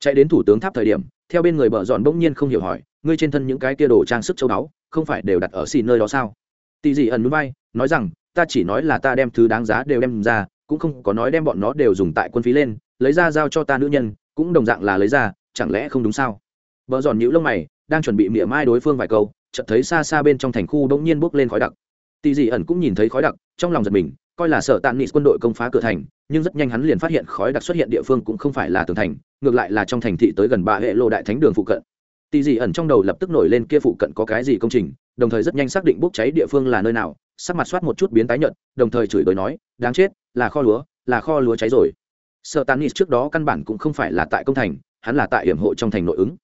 Chạy đến thủ tướng tháp thời điểm, theo bên người bờ dọn bỗng nhiên không hiểu hỏi, ngươi trên thân những cái kia đồ trang sức châu báu, không phải đều đặt ở xì nơi đó sao? Tỷ dị ẩn núi bay, nói rằng, ta chỉ nói là ta đem thứ đáng giá đều đem ra, cũng không có nói đem bọn nó đều dùng tại quân phí lên, lấy ra giao cho ta nữ nhân, cũng đồng dạng là lấy ra chẳng lẽ không đúng sao? Vợ giòn nhũ lông mày, đang chuẩn bị mỉa mai đối phương vài câu, chợt thấy xa xa bên trong thành khu bỗng nhiên bốc lên khói đặc. Tì dị ẩn cũng nhìn thấy khói đặc, trong lòng giật mình, coi là sợ tàn nghị quân đội công phá cửa thành, nhưng rất nhanh hắn liền phát hiện khói đặc xuất hiện địa phương cũng không phải là tường thành, ngược lại là trong thành thị tới gần ba hệ lộ đại thánh đường phụ cận. Tì dị ẩn trong đầu lập tức nổi lên kia phụ cận có cái gì công trình, đồng thời rất nhanh xác định bốc cháy địa phương là nơi nào, sắc mặt soát một chút biến tái nhợt, đồng thời chửi bới nói, đáng chết, là kho lúa, là kho lúa cháy rồi. Sợ tàn nít trước đó căn bản cũng không phải là tại công thành hắn là tại hiểm hộ trong thành nội ứng.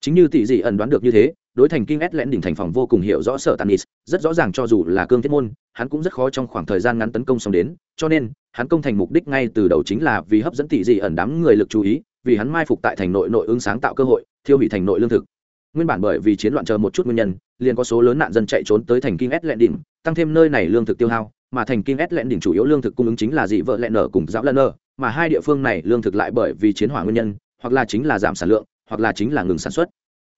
Chính như tỷ dị ẩn đoán được như thế, đối thành kinh ét lẽn đỉnh thành phòng vô cùng hiểu rõ sở tàn nít rất rõ ràng cho dù là cương thiết môn, hắn cũng rất khó trong khoảng thời gian ngắn tấn công xong đến, cho nên, hắn công thành mục đích ngay từ đầu chính là vì hấp dẫn tỷ dị ẩn đám người lực chú ý, vì hắn mai phục tại thành nội nội ứng sáng tạo cơ hội, thiêu hủy thành nội lương thực. Nguyên bản bởi vì chiến loạn chờ một chút nguyên nhân, liền có số lớn nạn dân chạy trốn tới thành kinh ét lẽn đỉnh, tăng thêm nơi này lương thực tiêu hao, mà thành kinh ét lẽn đỉnh chủ yếu lương thực cung ứng chính là dị vợ lẹn nở cùng giáo lân nở mà hai địa phương này lương thực lại bởi vì chiến hỏa nguyên nhân hoặc là chính là giảm sản lượng, hoặc là chính là ngừng sản xuất.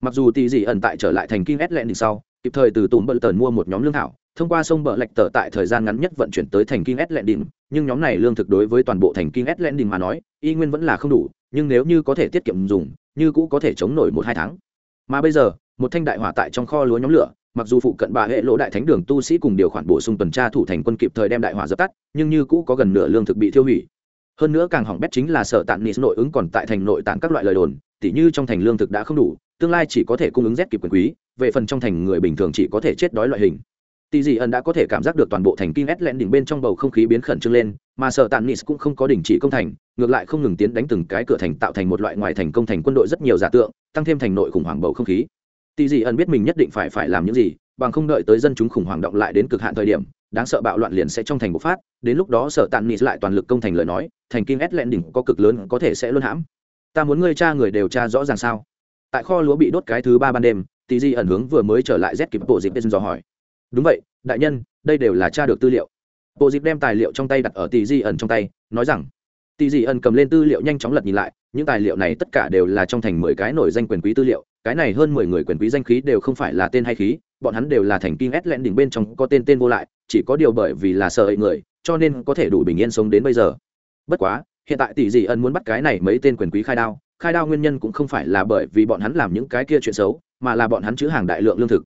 Mặc dù tỷ dị ẩn tại trở lại thành kinh ét lẹn đỉnh sau, kịp thời từ tùm bận tần mua một nhóm lương thảo, thông qua sông bờ lạch tờ tại thời gian ngắn nhất vận chuyển tới thành kinh ét lẹn đỉnh nhưng nhóm này lương thực đối với toàn bộ thành kinh ét lẹn đỉnh mà nói, y nguyên vẫn là không đủ, nhưng nếu như có thể tiết kiệm dùng, như cũ có thể chống nổi một hai tháng. Mà bây giờ, một thanh đại hỏa tại trong kho lúa nhóm lửa, mặc dù phụ cận bà hệ lỗ đại thánh đường tu sĩ cùng điều khoản bổ sung tuần tra thủ thành quân kịp thời đem đại hỏa dập tắt, nhưng như cũ có gần nửa lương thực bị tiêu hủy hơn nữa càng hỏng bét chính là sở tạn nis nội ứng còn tại thành nội tạng các loại lời đồn, tỉ như trong thành lương thực đã không đủ, tương lai chỉ có thể cung ứng rét kịp quyền quý, về phần trong thành người bình thường chỉ có thể chết đói loại hình. Tỷ dị ẩn đã có thể cảm giác được toàn bộ thành kinh ét lẹn đỉnh bên trong bầu không khí biến khẩn trương lên, mà sở tàn nis cũng không có đình chỉ công thành, ngược lại không ngừng tiến đánh từng cái cửa thành tạo thành một loại ngoài thành công thành quân đội rất nhiều giả tượng, tăng thêm thành nội khủng hoảng bầu không khí. Tỷ dị ẩn biết mình nhất định phải phải làm những gì, bằng không đợi tới dân chúng khủng hoảng động lại đến cực hạn thời điểm đáng sợ bạo loạn liền sẽ trong thành bộc phát, đến lúc đó sở tàn nis lại toàn lực công thành lời nói, thành Kim ét lẹn đỉnh có cực lớn có thể sẽ luôn hãm. Ta muốn ngươi cha người đều tra rõ ràng sao? Tại kho lúa bị đốt cái thứ ba ban đêm tỷ dị ẩn hướng vừa mới trở lại z kịp bộ dịp dò hỏi. Đúng vậy, đại nhân, đây đều là tra được tư liệu. Bộ dịp đem tài liệu trong tay đặt ở tỷ di ẩn trong tay, nói rằng tỷ di ẩn cầm lên tư liệu nhanh chóng lật nhìn lại, những tài liệu này tất cả đều là trong thành mười cái nổi danh quyền quý tư liệu, cái này hơn mười người quyền quý danh khí đều không phải là tên hay khí, bọn hắn đều là thành kinh ét lẹn đỉnh bên trong có tên tên vô lại chỉ có điều bởi vì là sợ ấy người, cho nên có thể đủ bình yên sống đến bây giờ. Bất quá, hiện tại tỷ dị ân muốn bắt cái này mấy tên quyền quý khai đao khai đao nguyên nhân cũng không phải là bởi vì bọn hắn làm những cái kia chuyện xấu, mà là bọn hắn chữ hàng đại lượng lương thực.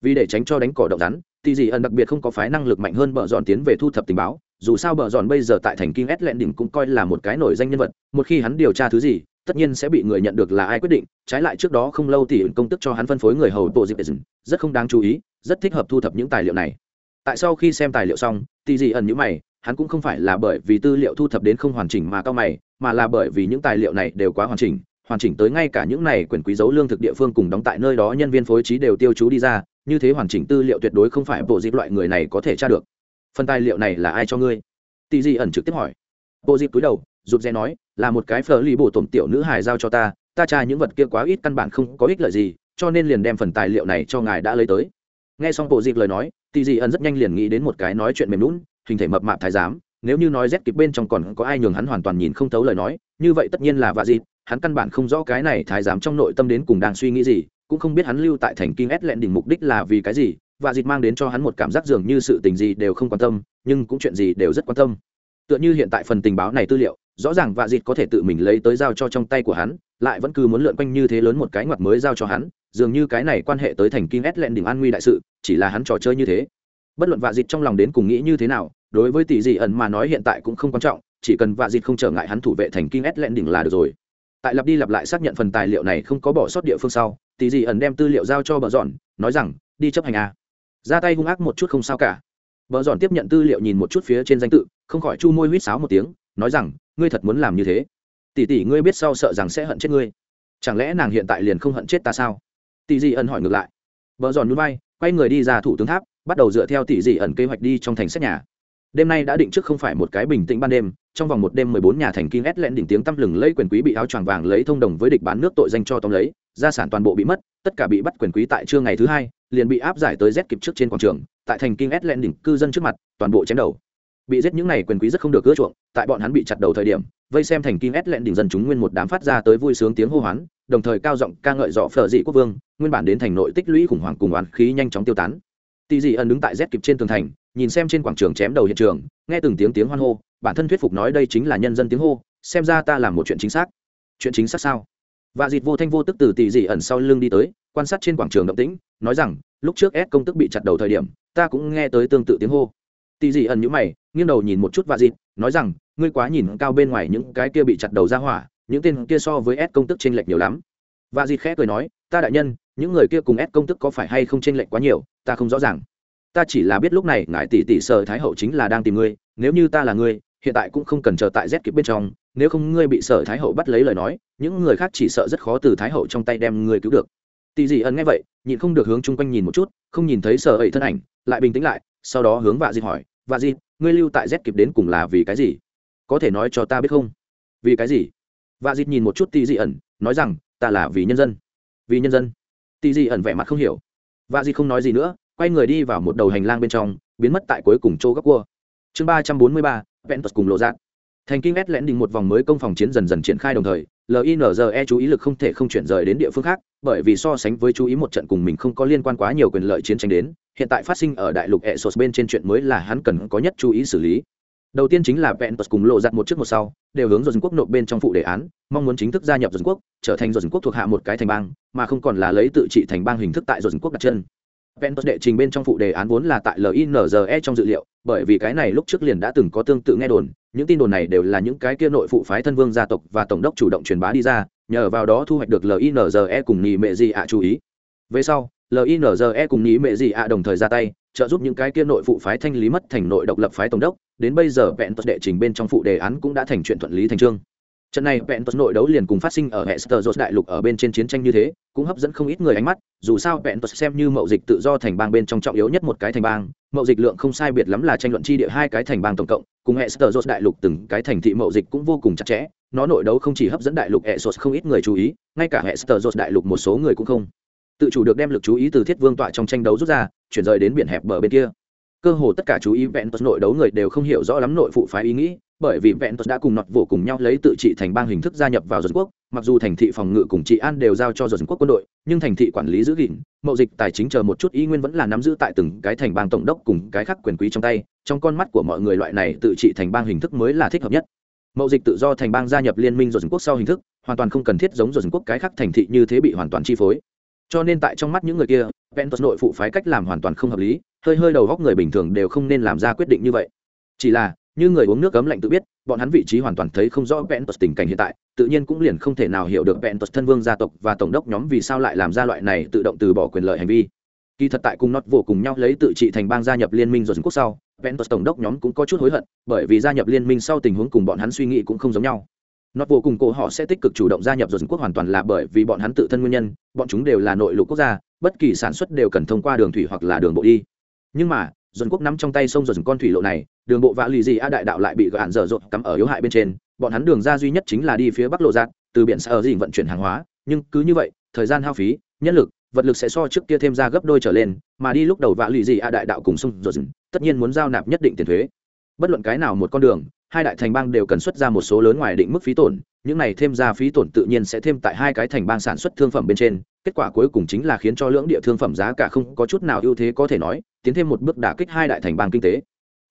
Vì để tránh cho đánh cỏ động rắn, tỷ dị ân đặc biệt không có phái năng lực mạnh hơn bờ dọn tiến về thu thập tình báo, dù sao bờ dọn bây giờ tại thành kinh s lẹn đỉnh cũng coi là một cái nổi danh nhân vật, một khi hắn điều tra thứ gì, tất nhiên sẽ bị người nhận được là ai quyết định, trái lại trước đó không lâu thì công tức cho hắn phân phối người hầu bộ dịp rất không đáng chú ý, rất thích hợp thu thập những tài liệu này tại sau khi xem tài liệu xong tỷ dị ẩn nhữ mày, hắn cũng không phải là bởi vì tư liệu thu thập đến không hoàn chỉnh mà cao mày, mà là bởi vì những tài liệu này đều quá hoàn chỉnh hoàn chỉnh tới ngay cả những này quyền quý dấu lương thực địa phương cùng đóng tại nơi đó nhân viên phối trí đều tiêu chú đi ra, như thế hoàn chỉnh tư liệu tuyệt đối không phải bộ dịp loại người này có thể tra được. Phần tài liệu này là ai cho ngươi? Tì dị ẩn trực tiếp hỏi. Bộ dịp túi đầu, rụt rè nói, là một cái phở lì bổ tổm tiểu nữ hài giao cho ta ta tra những vật kia quá ít căn bản không có ích lợi gì, cho nên liền đem phần tài liệu này cho ngài đã lấy tới. Nghe xong bộ dịp lời nói Tỷ Dị ẩn rất nhanh liền nghĩ đến một cái nói chuyện mềm lún hình thể mập mạp thái giám, nếu như nói rét kịp bên trong còn có ai nhường hắn hoàn toàn nhìn không thấu lời nói, như vậy tất nhiên là vạ dịp hắn căn bản không rõ cái này thái giám trong nội tâm đến cùng đang suy nghĩ gì, cũng không biết hắn lưu tại thành kinh ét lẹn đỉnh mục đích là vì cái gì và dịp mang đến cho hắn một cảm giác dường như sự tình gì đều không quan tâm, nhưng cũng chuyện gì đều rất quan tâm. Tựa như hiện tại phần tình báo này tư liệu, rõ ràng vạ Dị có thể tự mình lấy tới giao cho trong tay của hắn lại vẫn cứ muốn lượn quanh như thế lớn một cái ngoặt mới giao cho hắn, dường như cái này quan hệ tới thành kinh ét lẹn đỉnh an nguy đại sự, chỉ là hắn trò chơi như thế. Bất luận vạ dịt trong lòng đến cùng nghĩ như thế nào, đối với tỷ dị ẩn mà nói hiện tại cũng không quan trọng, chỉ cần vạ dịt không trở ngại hắn thủ vệ thành kinh ét lẹn đỉnh là được rồi. Tại lặp đi lặp lại xác nhận phần tài liệu này không có bỏ sót địa phương sau, tỷ dị ẩn đem tư liệu giao cho bờ dọn nói rằng, đi chấp hành a ra tay hung ác một chút không sao cả. Bờ dọn tiếp nhận tư liệu nhìn một chút phía trên danh tự, không khỏi chu môi huýt sáo một tiếng, nói rằng, ngươi thật muốn làm như thế? Tỷ tỷ ngươi biết sau sợ rằng sẽ hận chết ngươi. Chẳng lẽ nàng hiện tại liền không hận chết ta sao? Tỷ dị ẩn hỏi ngược lại. Vợ giòn núi bay quay người đi ra thủ tướng tháp, bắt đầu dựa theo tỷ dị ẩn kế hoạch đi trong thành xét nhà. Đêm nay đã định trước không phải một cái bình tĩnh ban đêm, trong vòng một đêm mười bốn nhà thành kinh ét lẹn đỉnh tiếng tăm lừng lấy quyền quý bị áo choàng vàng lấy thông đồng với địch bán nước tội danh cho tóm lấy, gia sản toàn bộ bị mất, tất cả bị bắt quyền quý tại trưa ngày thứ hai, liền bị áp giải tới z kịp trước trên quảng trường, tại thành kinh ét lẹn đỉnh cư dân trước mặt, toàn bộ chém đầu bị giết những này quyền quý rất không được ưa chuộng, tại bọn hắn bị chặt đầu thời điểm, vây xem thành kinh ét lẹn đỉnh dân chúng nguyên một đám phát ra tới vui sướng tiếng hô hoán, đồng thời cao giọng ca ngợi dọ phở dị quốc vương, nguyên bản đến thành nội tích lũy khủng hoảng cùng oán khí nhanh chóng tiêu tán. Tỷ dị ẩn đứng tại rét kịp trên tường thành, nhìn xem trên quảng trường chém đầu hiện trường, nghe từng tiếng tiếng hoan hô, bản thân thuyết phục nói đây chính là nhân dân tiếng hô, xem ra ta làm một chuyện chính xác. Chuyện chính xác sao? Và dịt vô thanh vô tức từ tỷ dị ẩn sau lưng đi tới, quan sát trên quảng trường động tĩnh, nói rằng, lúc trước ép công tức bị chặt đầu thời điểm, ta cũng nghe tới tương tự tiếng hô tỷ dị ẩn nhữ mày, nghiêng đầu nhìn một chút và dịt, nói rằng, ngươi quá nhìn cao bên ngoài những cái kia bị chặt đầu ra hỏa, những tên kia so với s công tức chênh lệch nhiều lắm. Và dịt khẽ cười nói, ta đại nhân, những người kia cùng s công tức có phải hay không chênh lệch quá nhiều, ta không rõ ràng. Ta chỉ là biết lúc này ngài tỷ tỷ sở thái hậu chính là đang tìm ngươi, nếu như ta là ngươi, hiện tại cũng không cần chờ tại Z kịp bên trong, nếu không ngươi bị sở thái hậu bắt lấy lời nói, những người khác chỉ sợ rất khó từ thái hậu trong tay đem ngươi cứu được. Tỷ dị ẩn nghe vậy, nhịn không được hướng chung quanh nhìn một chút, không nhìn thấy sở ấy thân ảnh, lại bình tĩnh lại, sau đó hướng vạ dịt hỏi vạ dịp ngươi lưu tại rét kịp đến cùng là vì cái gì? Có thể nói cho ta biết không? Vì cái gì? Vạ dịt nhìn một chút tì dị ẩn, nói rằng, ta là vì nhân dân. Vì nhân dân. Tì dị ẩn vẻ mặt không hiểu. Vạ dịt không nói gì nữa, quay người đi vào một đầu hành lang bên trong, biến mất tại cuối cùng chỗ góc cua. Chương ba trăm bốn mươi ba vẹn tật cùng lộ dạng. Thành kinh ét lẽn đình một vòng mới công phòng chiến dần dần triển khai đồng thời linze chú ý lực không thể không chuyển rời đến địa phương khác, bởi vì so sánh với chú ý một trận cùng mình không có liên quan quá nhiều quyền lợi chiến tranh đến, hiện tại phát sinh ở đại lục e sột bên trên chuyện mới là hắn cần có nhất chú ý xử lý. Đầu tiên chính là vẹn tật cùng lộ giặt một trước một sau, đều hướng dân quốc nộp bên trong phụ đề án, mong muốn chính thức gia nhập dân quốc, trở thành dân quốc thuộc hạ một cái thành bang, mà không còn là lấy tự trị thành bang hình thức tại dân quốc đặt chân. Ventus đệ trình bên trong phụ đề án vốn là tại LINZE trong dự liệu, bởi vì cái này lúc trước liền đã từng có tương tự nghe đồn những tin đồn này đều là những cái kia nội phụ phái thân vương gia tộc và tổng đốc chủ động truyền bá đi ra nhờ vào đó thu hoạch được linze cùng nhị mẹ gì ạ chú ý. Về sau linze cùng nhị mẹ gì ạ đồng thời ra tay trợ giúp những cái kia nội phụ phái thanh lý mất thành nội độc lập phái tổng đốc đến bây giờ Ventus đệ trình bên trong phụ đề án cũng đã thành chuyện thuận lý thành trương trận này vẹn tuật nội đấu liền cùng phát sinh ở hệ sơ đại lục ở bên trên chiến tranh như thế, cũng hấp dẫn không ít người ánh mắt, dù sao vẹn tuật xem như mậu dịch tự do thành bang bên trong trọng yếu nhất một cái thành bang, mậu dịch lượng không sai biệt lắm là tranh luận chi địa hai cái thành bang tổng cộng, cùng hệ sơ đại lục từng cái thành thị mậu dịch cũng vô cùng chặt chẽ, nó nội đấu không chỉ hấp dẫn đại lục hệ sột không ít người chú ý, ngay cả hệ sơ đại lục một số người cũng không. Tự chủ được đem lực chú ý từ thiết vương tọa trong tranh đấu rút ra, chuyển rời đến biển hẹp bờ bên kia. Cơ hồ tất cả chú ý vẹn tuật nội đấu người đều không hiểu rõ lắm nội phụ phái ý nghĩ bởi vì vẹn tuật đã cùng nọt vỗ cùng nhau lấy tự trị thành bang hình thức gia nhập vào dân quốc. Mặc dù thành thị phòng ngự cùng trị an đều giao cho dân quốc quân đội, nhưng thành thị quản lý giữ gìn, mậu dịch tài chính chờ một chút ý nguyên vẫn là nắm giữ tại từng cái thành bang tổng đốc cùng cái khác quyền quý trong tay. Trong con mắt của mọi người loại này tự trị thành bang hình thức mới là thích hợp nhất. Mậu dịch tự do thành bang gia nhập liên minh dân quốc sau hình thức, hoàn toàn không cần thiết giống dân quốc cái khác thành thị như thế bị hoàn toàn chi phối. Cho nên tại trong mắt những người kia vẹn pentos nội phụ phái cách làm hoàn toàn không hợp lý, hơi hơi đầu góc người bình thường đều không nên làm ra quyết định như vậy. Chỉ là như người uống nước cấm lạnh tự biết bọn hắn vị trí hoàn toàn thấy không rõ pentos tình cảnh hiện tại tự nhiên cũng liền không thể nào hiểu được pentos thân vương gia tộc và tổng đốc nhóm vì sao lại làm ra loại này tự động từ bỏ quyền lợi hành vi kỳ thật tại cùng nót vô cùng nhau lấy tự trị thành bang gia nhập liên minh rồi quốc sau pentos tổng đốc nhóm cũng có chút hối hận bởi vì gia nhập liên minh sau tình huống cùng bọn hắn suy nghĩ cũng không giống nhau nót vô cùng cổ họ sẽ tích cực chủ động gia nhập rồi quốc hoàn toàn là bởi vì bọn hắn tự thân nguyên nhân, bọn chúng đều là nội lục quốc gia, bất kỳ sản xuất đều cần thông qua đường thủy hoặc là đường bộ đi. Nhưng mà, dồn quốc nắm trong tay sông dồn con thủy lộ này, đường bộ vạ lì gì a đại đạo lại bị gạn dở dột cắm ở yếu hại bên trên, bọn hắn đường ra duy nhất chính là đi phía bắc lộ giạt, từ biển sở dình vận chuyển hàng hóa, nhưng cứ như vậy, thời gian hao phí, nhân lực, vật lực sẽ so trước kia thêm ra gấp đôi trở lên, mà đi lúc đầu vạ lì gì a đại đạo cùng sông dồn, tất nhiên muốn giao nạp nhất định tiền thuế. Bất luận cái nào một con đường, hai đại thành bang đều cần xuất ra một số lớn ngoài định mức phí tổn những này thêm ra phí tổn tự nhiên sẽ thêm tại hai cái thành bang sản xuất thương phẩm bên trên kết quả cuối cùng chính là khiến cho lưỡng địa thương phẩm giá cả không có chút nào ưu thế có thể nói, tiến thêm một bước đả kích hai đại thành bang kinh tế.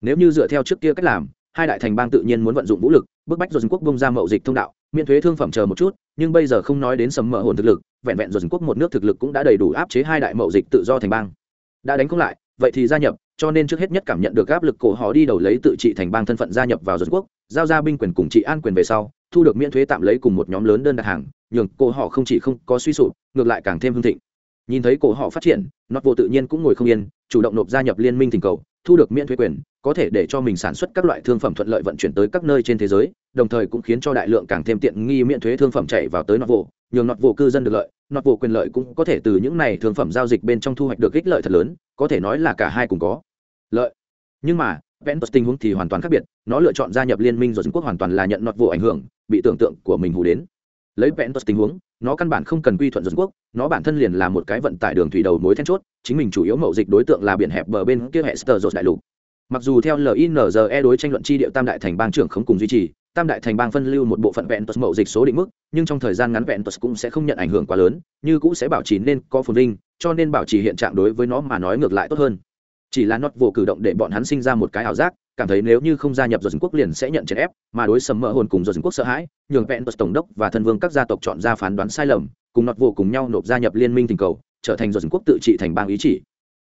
Nếu như dựa theo trước kia cách làm, hai đại thành bang tự nhiên muốn vận dụng vũ lực, bức bách dân quốc bông ra mậu dịch thông đạo, miễn thuế thương phẩm chờ một chút, nhưng bây giờ không nói đến sầm mỡ hồn thực lực, vẹn vẹn dân quốc một nước thực lực cũng đã đầy đủ áp chế hai đại mậu dịch tự do thành bang. Đã đánh không lại, vậy thì gia nhập, cho nên trước hết nhất cảm nhận được áp lực cổ họ đi đầu lấy tự trị thành bang thân phận gia nhập vào dân quốc, giao ra binh quyền cùng trị an quyền về sau thu được miễn thuế tạm lấy cùng một nhóm lớn đơn đặt hàng, nhường cổ họ không chỉ không có suy sụp, ngược lại càng thêm hưng thịnh. Nhìn thấy cổ họ phát triển nót vô tự nhiên cũng ngồi không yên, chủ động nộp gia nhập liên minh tình cầu, thu được miễn thuế quyền, có thể để cho mình sản xuất các loại thương phẩm thuận lợi vận chuyển tới các nơi trên thế giới, đồng thời cũng khiến cho đại lượng càng thêm tiện nghi miễn thuế thương phẩm chạy vào tới nọt vô, nhường nọt vô cư dân được lợi, nọt vô quyền lợi cũng có thể từ những này thương phẩm giao dịch bên trong thu hoạch được ích lợi thật lớn, có thể nói là cả hai cùng có. Lợi. Nhưng mà Ventus tình huống thì hoàn toàn khác biệt, nó lựa chọn gia nhập liên minh rồi Trung Quốc hoàn toàn là nhận nọt vụ ảnh hưởng, bị tưởng tượng của mình hù đến. Lấy Ventus tình huống, nó căn bản không cần quy thuận Dân Quốc, nó bản thân liền là một cái vận tải đường thủy đầu mối then chốt, chính mình chủ yếu mậu dịch đối tượng là biển hẹp bờ bên kia Hester rồi đại lục. Mặc dù theo LINZE đối tranh luận chi địa tam đại thành bang trưởng không cùng duy trì, tam đại thành bang phân lưu một bộ phận Ventus mậu dịch số định mức, nhưng trong thời gian ngắn Ventus cũng sẽ không nhận ảnh hưởng quá lớn, như cũng sẽ bảo trì nên có phồn vinh, cho nên bảo trì hiện trạng đối với nó mà nói ngược lại tốt hơn chỉ là nót vô cử động để bọn hắn sinh ra một cái ảo giác, cảm thấy nếu như không gia nhập rồi quốc liền sẽ nhận chèn ép, mà đối sầm mỡ hồn cùng rồi quốc sợ hãi, nhường vẹn tuật tổng đốc và thân vương các gia tộc chọn ra phán đoán sai lầm, cùng nót vô cùng nhau nộp gia nhập liên minh tình cầu, trở thành rồi quốc tự trị thành bang ý chỉ.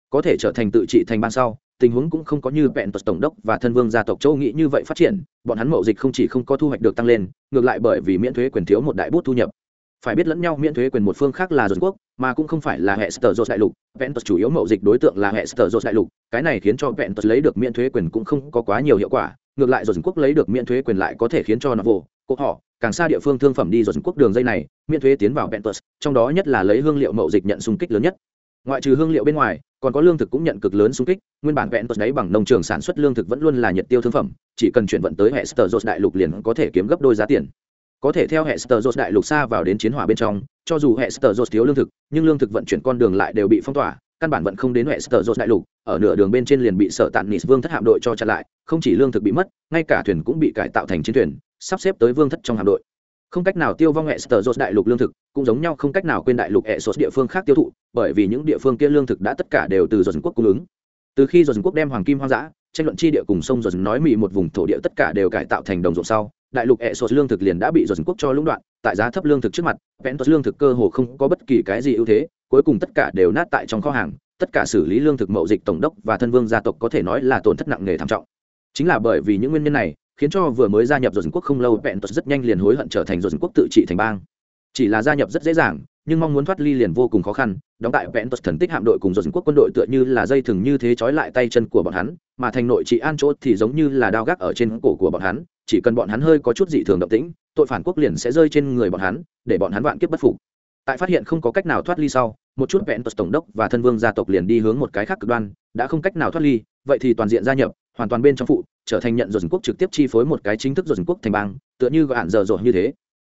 Có thể trở thành tự trị thành bang sau, tình huống cũng không có như vẹn tuật tổng đốc và thân vương gia tộc châu nghĩ như vậy phát triển, bọn hắn mậu dịch không chỉ không có thu hoạch được tăng lên, ngược lại bởi vì miễn thuế quyền thiếu một đại bút thu nhập phải biết lẫn nhau miễn thuế quyền một phương khác là dân quốc, mà cũng không phải là hệ sở dột đại lục. Vẹn tật chủ yếu mậu dịch đối tượng là hệ sở dột đại lục. Cái này khiến cho vẹn tật lấy được miễn thuế quyền cũng không có quá nhiều hiệu quả. Ngược lại dân quốc lấy được miễn thuế quyền lại có thể khiến cho nó vô cô họ. Càng xa địa phương thương phẩm đi dân quốc đường dây này, miễn thuế tiến vào vẹn tật trong đó nhất là lấy hương liệu mậu dịch nhận xung kích lớn nhất. Ngoại trừ hương liệu bên ngoài, còn có lương thực cũng nhận cực lớn xung kích. Nguyên bản vẹn tật đấy bằng nông trường sản xuất lương thực vẫn luôn là nhiệt tiêu thương phẩm, chỉ cần chuyển vận tới hệ sở dột đại lục liền có thể kiếm gấp đôi giá tiền có thể theo hệ sờ dột đại lục xa vào đến chiến hỏa bên trong, cho dù hệ sờ dột thiếu lương thực, nhưng lương thực vận chuyển con đường lại đều bị phong tỏa, căn bản vẫn không đến hệ sờ dột đại lục, ở nửa đường bên trên liền bị sở tạn nịt vương thất hạm đội cho chặn lại, không chỉ lương thực bị mất, ngay cả thuyền cũng bị cải tạo thành chiến thuyền, sắp xếp tới vương thất trong hạm đội. Không cách nào tiêu vong hệ sờ dột đại lục lương thực, cũng giống nhau không cách nào quên đại lục hệ sột địa phương khác tiêu thụ, bởi vì những địa phương kia lương thực đã tất cả đều từ dột quốc cung ứng. Từ khi dột quốc đem hoàng kim hoang dã, tranh luận chi địa cùng sông dột nói mì một vùng thổ địa tất cả đều cải tạo thành đồng ruộng sau đại lục hệ sột lương thực liền đã bị dồn quốc cho lũng đoạn, tại giá thấp lương thực trước mặt vẽn tuất lương thực cơ hồ không có bất kỳ cái gì ưu thế, cuối cùng tất cả đều nát tại trong kho hàng, tất cả xử lý lương thực mậu dịch tổng đốc và thân vương gia tộc có thể nói là tổn thất nặng nề thảm trọng. Chính là bởi vì những nguyên nhân này, khiến cho vừa mới gia nhập dồn quốc không lâu, vẹn rất nhanh liền hối hận trở thành dồn quốc tự trị thành bang. Chỉ là gia nhập rất dễ dàng, nhưng mong muốn thoát ly liền vô cùng khó khăn, đóng tại vẹn tuất thần tích hạm đội cùng dồn quốc quân đội tựa như là dây thừng như thế trói lại tay chân của bọn hắn, mà thành nội trị an chỗ thì giống như là đao gác ở trên cổ của bọn hắn chỉ cần bọn hắn hơi có chút dị thường động tĩnh, tội phản quốc liền sẽ rơi trên người bọn hắn, để bọn hắn vạn kiếp bất phục. Tại phát hiện không có cách nào thoát ly sau, một chút vẹn tật tổng đốc và thân vương gia tộc liền đi hướng một cái khác cực đoan, đã không cách nào thoát ly, vậy thì toàn diện gia nhập, hoàn toàn bên trong phụ, trở thành nhận dồn quốc trực tiếp chi phối một cái chính thức dồn quốc thành bang, tựa như gạn giờ dội như thế.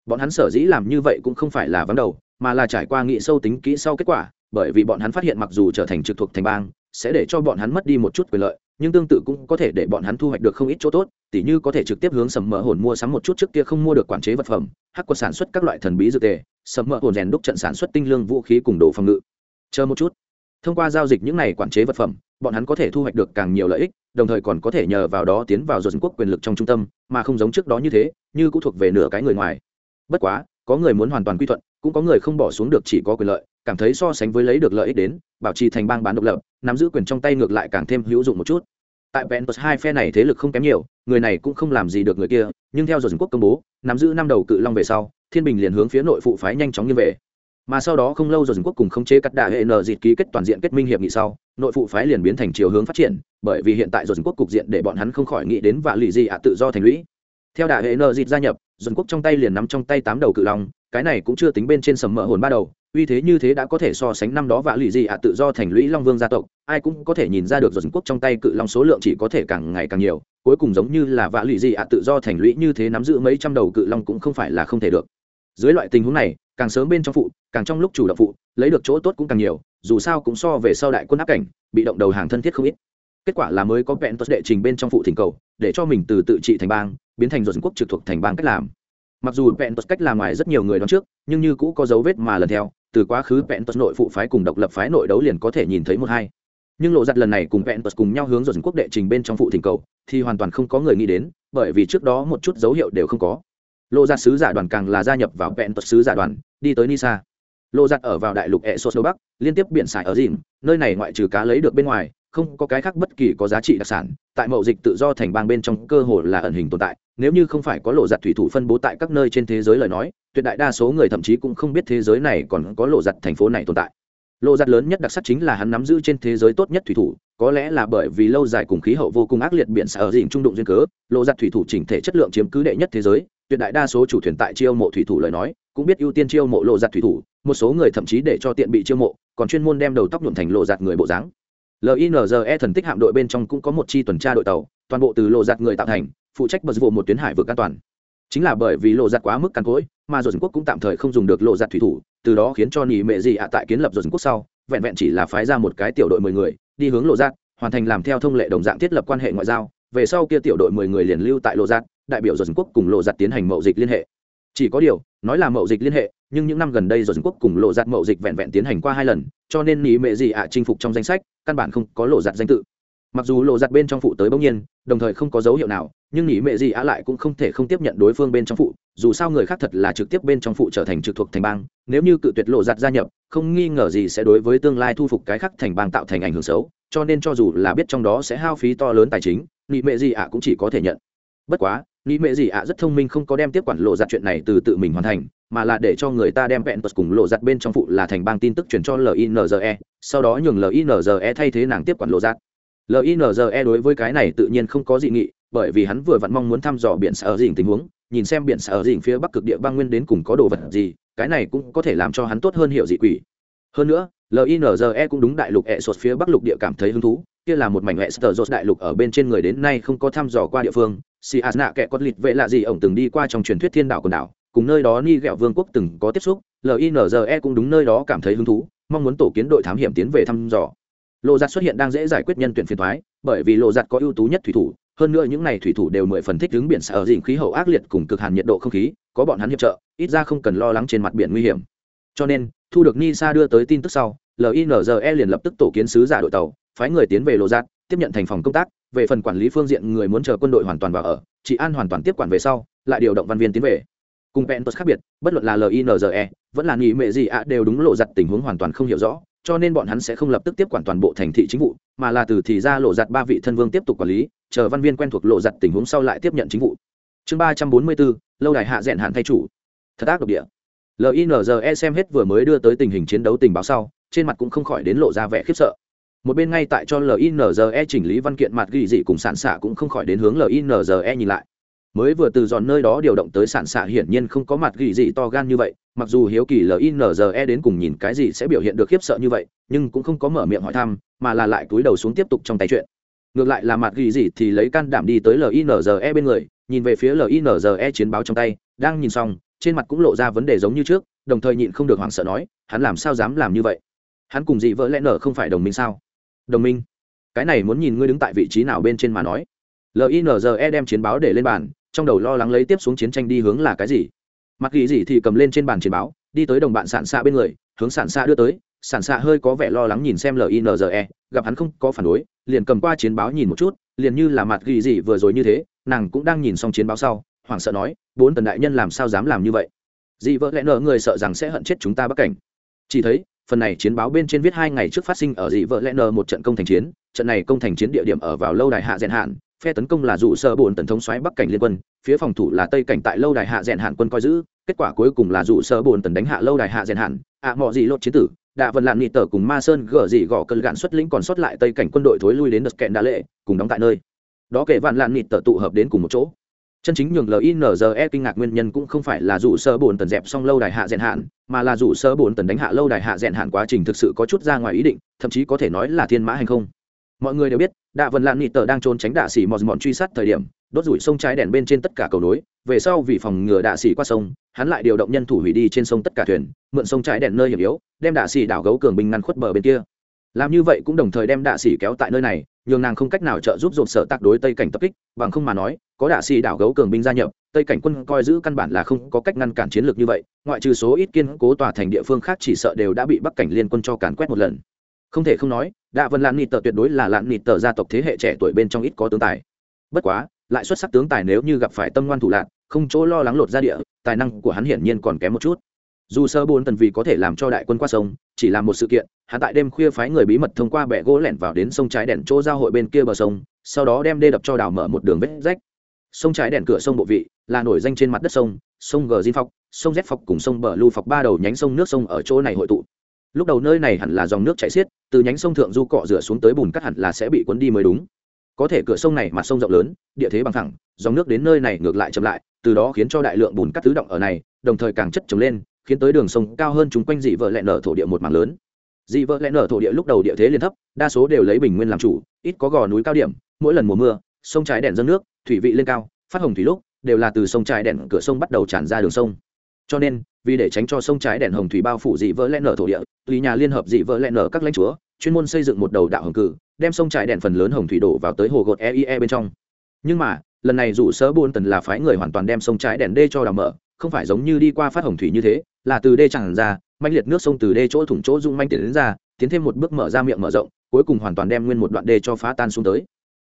Bọn hắn sở dĩ làm như vậy cũng không phải là vắng đầu, mà là trải qua nghị sâu tính kỹ sau kết quả, bởi vì bọn hắn phát hiện mặc dù trở thành trực thuộc thành bang sẽ để cho bọn hắn mất đi một chút quyền lợi, nhưng tương tự cũng có thể để bọn hắn thu hoạch được không ít chỗ tốt, tỉ như có thể trực tiếp hướng sầm mỡ hồn mua sắm một chút trước kia không mua được quản chế vật phẩm, hắc quật sản xuất các loại thần bí dược tề, sầm mỡ hồn rèn đúc trận sản xuất tinh lương vũ khí cùng đồ phòng ngự. Chờ một chút. Thông qua giao dịch những này quản chế vật phẩm, bọn hắn có thể thu hoạch được càng nhiều lợi ích, đồng thời còn có thể nhờ vào đó tiến vào dân quốc quyền lực trong trung tâm, mà không giống trước đó như thế, như cũng thuộc về nửa cái người ngoài. Bất quá, có người muốn hoàn toàn quy thuận, cũng có người không bỏ xuống được chỉ có quyền lợi cảm thấy so sánh với lấy được lợi ích đến bảo trì thành bang bán độc lập nắm giữ quyền trong tay ngược lại càng thêm hữu dụng một chút tại Ventus hai phe này thế lực không kém nhiều, người này cũng không làm gì được người kia, nhưng theo Dồn Quốc công bố, nắm giữ năm đầu cự long về sau, Thiên Bình liền hướng phía nội phụ phái nhanh chóng như về. Mà sau đó không lâu Dồn Quốc cùng khống chế cắt đại hệ Nờ dịt ký kết toàn diện kết minh hiệp nghị sau, nội phụ phái liền biến thành chiều hướng phát triển, bởi vì hiện tại Dồn Quốc cục diện để bọn hắn không khỏi nghĩ đến vạ lì gì ạ tự do thành lũy. Theo đại hệ Nờ dịt gia nhập, Dồn Quốc trong tay liền nắm trong tay tám đầu cự long, cái này cũng chưa tính bên trên sầm mỡ hồn ba đầu, uy thế như thế đã có thể so sánh năm đó vạ lụy gì ạ tự do thành lũy long vương gia tộc, ai cũng có thể nhìn ra được dồn quốc trong tay cự long số lượng chỉ có thể càng ngày càng nhiều, cuối cùng giống như là vạ lụy gì ạ tự do thành lũy như thế nắm giữ mấy trăm đầu cự long cũng không phải là không thể được. Dưới loại tình huống này, càng sớm bên trong phụ, càng trong lúc chủ động phụ, lấy được chỗ tốt cũng càng nhiều, dù sao cũng so về sau đại quân áp cảnh, bị động đầu hàng thân thiết không ít. Kết quả là mới có vẹn tốt đệ trình bên trong phụ thỉnh cầu, để cho mình từ tự trị thành bang, biến thành dồn quốc trực thuộc thành bang cách làm. Mặc dù vẹn tốt cách làm ngoài rất nhiều người đoán trước, nhưng như cũ có dấu vết mà lần theo từ quá khứ vẹn tật nội phụ phái cùng độc lập phái nội đấu liền có thể nhìn thấy một hai. Nhưng lộ giặt lần này cùng vẹn tật cùng nhau hướng dồn quốc đệ trình bên trong phụ thỉnh cầu, thì hoàn toàn không có người nghĩ đến, bởi vì trước đó một chút dấu hiệu đều không có. Lộ giặt sứ giả đoàn càng là gia nhập vào vẹn tật sứ giả đoàn, đi tới nisa. Lộ giặt ở vào đại lục e sốt đông bắc, liên tiếp biển sải ở dìm nơi này ngoại trừ cá lấy được bên ngoài, không có cái khác bất kỳ có giá trị đặc sản, tại mậu dịch tự do thành bang bên trong cơ hồ là ẩn hình tồn tại nếu như không phải có lộ giặt thủy thủ phân bố tại các nơi trên thế giới lời nói, tuyệt đại đa số người thậm chí cũng không biết thế giới này còn có lộ giặt thành phố này tồn tại. Lộ giặt lớn nhất đặc sắc chính là hắn nắm giữ trên thế giới tốt nhất thủy thủ, có lẽ là bởi vì lâu dài cùng khí hậu vô cùng ác liệt biển sở ở dịnh trung đụng duyên cớ, lộ giặt thủy thủ chỉnh thể chất lượng chiếm cứ đệ nhất thế giới, tuyệt đại đa số chủ thuyền tại chiêu mộ thủy thủ lời nói, cũng biết ưu tiên chiêu mộ lộ giặt thủy thủ, một số người thậm chí để cho tiện bị chiêu mộ, còn chuyên môn đem đầu tóc nhuộm thành lộ giặt người bộ dáng. Linze thần tích hạm đội bên trong cũng có một chi tuần tra đội tàu, toàn bộ từ lộ giặt người tạo thành phụ trách bật vụ một tuyến hải vực an toàn. Chính là bởi vì lộ giặt quá mức càn cối mà dồn quốc cũng tạm thời không dùng được lộ giặt thủy thủ, từ đó khiến cho nỉ mệ gì ạ tại kiến lập dồn quốc sau, vẹn vẹn chỉ là phái ra một cái tiểu đội mười người, đi hướng lộ giặt hoàn thành làm theo thông lệ đồng dạng thiết lập quan hệ ngoại giao. Về sau kia tiểu đội mười người liền lưu tại lộ giặt đại biểu dồn quốc cùng lộ giặt tiến hành mậu dịch liên hệ. Chỉ có điều, nói là mậu dịch liên hệ, nhưng những năm gần đây dồn quốc cùng lộ giặt mậu dịch vẹn vẹn tiến hành qua hai lần, cho nên nỉ mệ gì ạ chinh phục trong danh sách, căn bản không có lộ giặt danh tự mặc dù lộ giặt bên trong phụ tới bỗng nhiên, đồng thời không có dấu hiệu nào, nhưng nghĩ mẹ gì á lại cũng không thể không tiếp nhận đối phương bên trong phụ, dù sao người khác thật là trực tiếp bên trong phụ trở thành trực thuộc thành bang, nếu như cự tuyệt lộ giặt gia nhập, không nghi ngờ gì sẽ đối với tương lai thu phục cái khác thành bang tạo thành ảnh hưởng xấu, cho nên cho dù là biết trong đó sẽ hao phí to lớn tài chính, nghĩ mẹ gì ạ cũng chỉ có thể nhận. Bất quá, nghĩ mẹ gì ạ rất thông minh không có đem tiếp quản lộ giặt chuyện này từ tự mình hoàn thành, mà là để cho người ta đem vẹn tật cùng lộ giặt bên trong phụ là thành bang tin tức truyền cho linze sau đó nhường linze thay thế nàng tiếp quản lộ giặt linze đối với cái này tự nhiên không có dị nghị, bởi vì hắn vừa vặn mong muốn thăm dò biển sở dình tình huống, nhìn xem biển sở dình phía bắc cực địa băng nguyên đến cùng có đồ vật gì, cái này cũng có thể làm cho hắn tốt hơn hiểu dị quỷ. Hơn nữa linze cũng đúng đại lục ẹ sột phía bắc lục địa cảm thấy hứng thú, kia là một mảnh hệ sờ dột đại lục ở bên trên người đến nay không có thăm dò qua địa phương. Si a nạ kẻ con lịt vệ lạ gì ổng từng đi qua trong truyền thuyết thiên đảo quần đảo, cùng nơi đó ni ghẹo vương quốc từng có tiếp xúc linze cũng đúng nơi đó cảm thấy hứng thú, mong muốn tổ kiến đội thám hiểm tiến về thăm dò lộ giặt xuất hiện đang dễ giải quyết nhân tuyển phiền thoái bởi vì lộ giặt có ưu tú nhất thủy thủ, hơn nữa những n à y thủy thủ đều mười phần thích đứng biển sở ở khí hậu ác liệt cùng cực hàn nhiệt độ không khí, có bọn hắn hiệp trợ, ít ra không cần lo lắng trên mặt biển nguy hiểm. Cho nên, thu được nisa đưa tới tin tức sau linze liền lập tức tổ kiến sứ giả đội tàu, phái người tiến về lộ giặt tiếp nhận thành phòng công tác, về phần quản lý phương diện người muốn chờ quân đội hoàn toàn vào ở, chị an hoàn toàn tiếp quản về sau, lại điều động văn viên tiến về. Cùng pentus khác biệt, bất luận là linze vẫn là nghỉ mệ gì ạ đều đúng lộ giặt tình huống hoàn toàn không hiểu rõ cho nên bọn hắn sẽ không lập tức tiếp quản toàn bộ thành thị chính vụ, mà là từ thì ra lộ giặt ba vị thân vương tiếp tục quản lý, chờ văn viên quen thuộc lộ giặt tình huống sau lại tiếp nhận chính vụ. Chương ba trăm bốn mươi bốn, lâu đài hạ rẽn hạn thay chủ. Thật ác độc địa. Linze xem hết vừa mới đưa tới tình hình chiến đấu tình báo sau, trên mặt cũng không khỏi đến lộ ra vẻ khiếp sợ. Một bên ngay tại cho linze chỉnh lý văn kiện mặt ghi dị cùng sản xạ cũng không khỏi đến hướng linze nhìn lại mới vừa từ dọn nơi đó điều động tới sản xạ hiển nhiên không có mặt gỉ gì to gan như vậy, mặc dù hiếu kỳ linze đến cùng nhìn cái gì sẽ biểu hiện được khiếp sợ như vậy, nhưng cũng không có mở miệng hỏi thăm, mà là lại cúi đầu xuống tiếp tục trong tay chuyện. Ngược lại là mặt gỉ gì thì lấy can đảm đi tới linze bên người, nhìn về phía linze chiến báo trong tay, đang nhìn xong, trên mặt cũng lộ ra vấn đề giống như trước, đồng thời nhịn không được hoảng sợ nói, hắn làm sao dám làm như vậy? Hắn cùng dị vỡ lẽ nở không phải đồng minh sao? Đồng minh? Cái này muốn nhìn ngươi đứng tại vị trí nào bên trên mà nói. Linze đem chiến báo để lên bàn trong đầu lo lắng lấy tiếp xuống chiến tranh đi hướng là cái gì. Mặc ghi gì thì cầm lên trên bàn chiến báo, đi tới đồng bạn sản xạ bên người, hướng sản xạ đưa tới. Sản xạ hơi có vẻ lo lắng nhìn xem linze gặp hắn không có phản đối, liền cầm qua chiến báo nhìn một chút, liền như là mặt ghi gì vừa rồi như thế, nàng cũng đang nhìn xong chiến báo sau, hoảng sợ nói, bốn tần đại nhân làm sao dám làm như vậy? Dị vợ lẽ nở người sợ rằng sẽ hận chết chúng ta bắc cảnh. Chỉ thấy, phần này chiến báo bên trên viết hai ngày trước phát sinh ở dị vợ lẽ nở một trận công thành chiến, trận này công thành chiến địa điểm ở vào lâu đài hạ rèn hạn phe tấn công là dụ sơ bồn tần thống xoáy bắc cảnh liên quân phía phòng thủ là tây cảnh tại lâu đài hạ rèn hạn quân coi giữ kết quả cuối cùng là dụ sơ bồn tần đánh hạ lâu đài hạ rèn hạn ạ à, mọi gì lột chiến tử đạ vân lạn nghị tở cùng ma sơn gở dị gõ cơn gạn xuất lĩnh còn sót lại tây cảnh quân đội thối lui đến đợt kẹn đá lệ cùng đóng tại nơi. Đó kể vạn lạn nghị tở tụ hợp đến cùng một chỗ. Chân chính nhường linze kinh ngạc nguyên nhân cũng không phải là dụ sơ bồn tần dẹp xong lâu đài hạ rèn hạn mà là dụ sơ bồn tần đánh hạ lâu đài hạ rèn hạn quá trình thực sự có chút ra ngoài ý định thậm chí có thể nói là thiên mã hành không mọi người đều biết, đạ vần lạn nị tờ đang trốn tránh đạ xỉ mòn mòn truy sát thời điểm, đốt rủi sông trái đèn bên trên tất cả cầu nối. Về sau vì phòng ngừa đạ xỉ qua sông, hắn lại điều động nhân thủ hủy đi trên sông tất cả thuyền, mượn sông trái đèn nơi hiểm yếu, đem đạ xỉ đảo gấu cường binh ngăn khuất bờ bên kia. Làm như vậy cũng đồng thời đem đạ xỉ kéo tại nơi này, nhường nàng không cách nào trợ giúp dồn sở tạc đối tây cảnh tập kích, bằng không mà nói, có đạ xỉ đảo gấu cường binh gia nhập, tây cảnh quân coi giữ căn bản là không có cách ngăn cản chiến lược như vậy, ngoại trừ số ít kiên cố tòa thành địa phương khác chỉ sợ đều đã bị bắc cảnh liên quân cho càn quét một lần. Không thể không nói đạ vân lạn nịt tờ tuyệt đối là lạn nịt tờ gia tộc thế hệ trẻ tuổi bên trong ít có tướng tài. Bất quá, lại xuất sắc tướng tài nếu như gặp phải tâm ngoan thủ lạc không chỗ lo lắng lột ra địa, tài năng của hắn hiển nhiên còn kém một chút. Dù sơ bốn tần vì có thể làm cho đại quân qua sông, chỉ là một sự kiện, hắn tại đêm khuya phái người bí mật thông qua bệ gỗ lẻn vào đến sông trái đèn chỗ giao hội bên kia bờ sông, sau đó đem đê đập cho đào mở một đường vết rách. Sông trái đèn cửa sông bộ vị, là nổi danh trên mặt đất sông sông gờ diên phọc, sông z phọc cùng sông bờ lưu phọc ba đầu nhánh sông nước sông ở chỗ này hội tụ lúc đầu nơi này hẳn là dòng nước chảy xiết, từ nhánh sông thượng du cọ rửa xuống tới bùn cắt hẳn là sẽ bị cuốn đi mới đúng. Có thể cửa sông này mặt sông rộng lớn, địa thế bằng thẳng, dòng nước đến nơi này ngược lại chậm lại, từ đó khiến cho đại lượng bùn cắt tứ động ở này, đồng thời càng chất trồng lên, khiến tới đường sông cao hơn chúng quanh dị vợ lẹn nở thổ địa một mảng lớn. Dị vợ lẹn nở thổ địa lúc đầu địa thế liên thấp, đa số đều lấy bình nguyên làm chủ, ít có gò núi cao điểm, mỗi lần mùa mưa, sông trái đèn dâng nước, thủy vị lên cao, phát hồng thủy lúc, đều là từ sông trái đèn cửa sông bắt đầu tràn ra đường sông cho nên, vì để tránh cho sông trái đèn hồng thủy bao phủ dị vỡ len nở thổ địa, tùy nhà liên hợp dị vỡ len nở các lãnh chúa, chuyên môn xây dựng một đầu đạo hồng cử, đem sông trái đèn phần lớn hồng thủy đổ vào tới hồ gột eie bên trong. Nhưng mà, lần này dù sớ buôn tần là phái người hoàn toàn đem sông trái đèn đê cho đào mở, không phải giống như đi qua phát hồng thủy như thế, là từ đê chẳng ra manh liệt nước sông từ đê chỗ thủng chỗ dung manh tiến đến ra, tiến thêm một bước mở ra miệng mở rộng, cuối cùng hoàn toàn đem nguyên một đoạn đê cho phá tan xuống tới.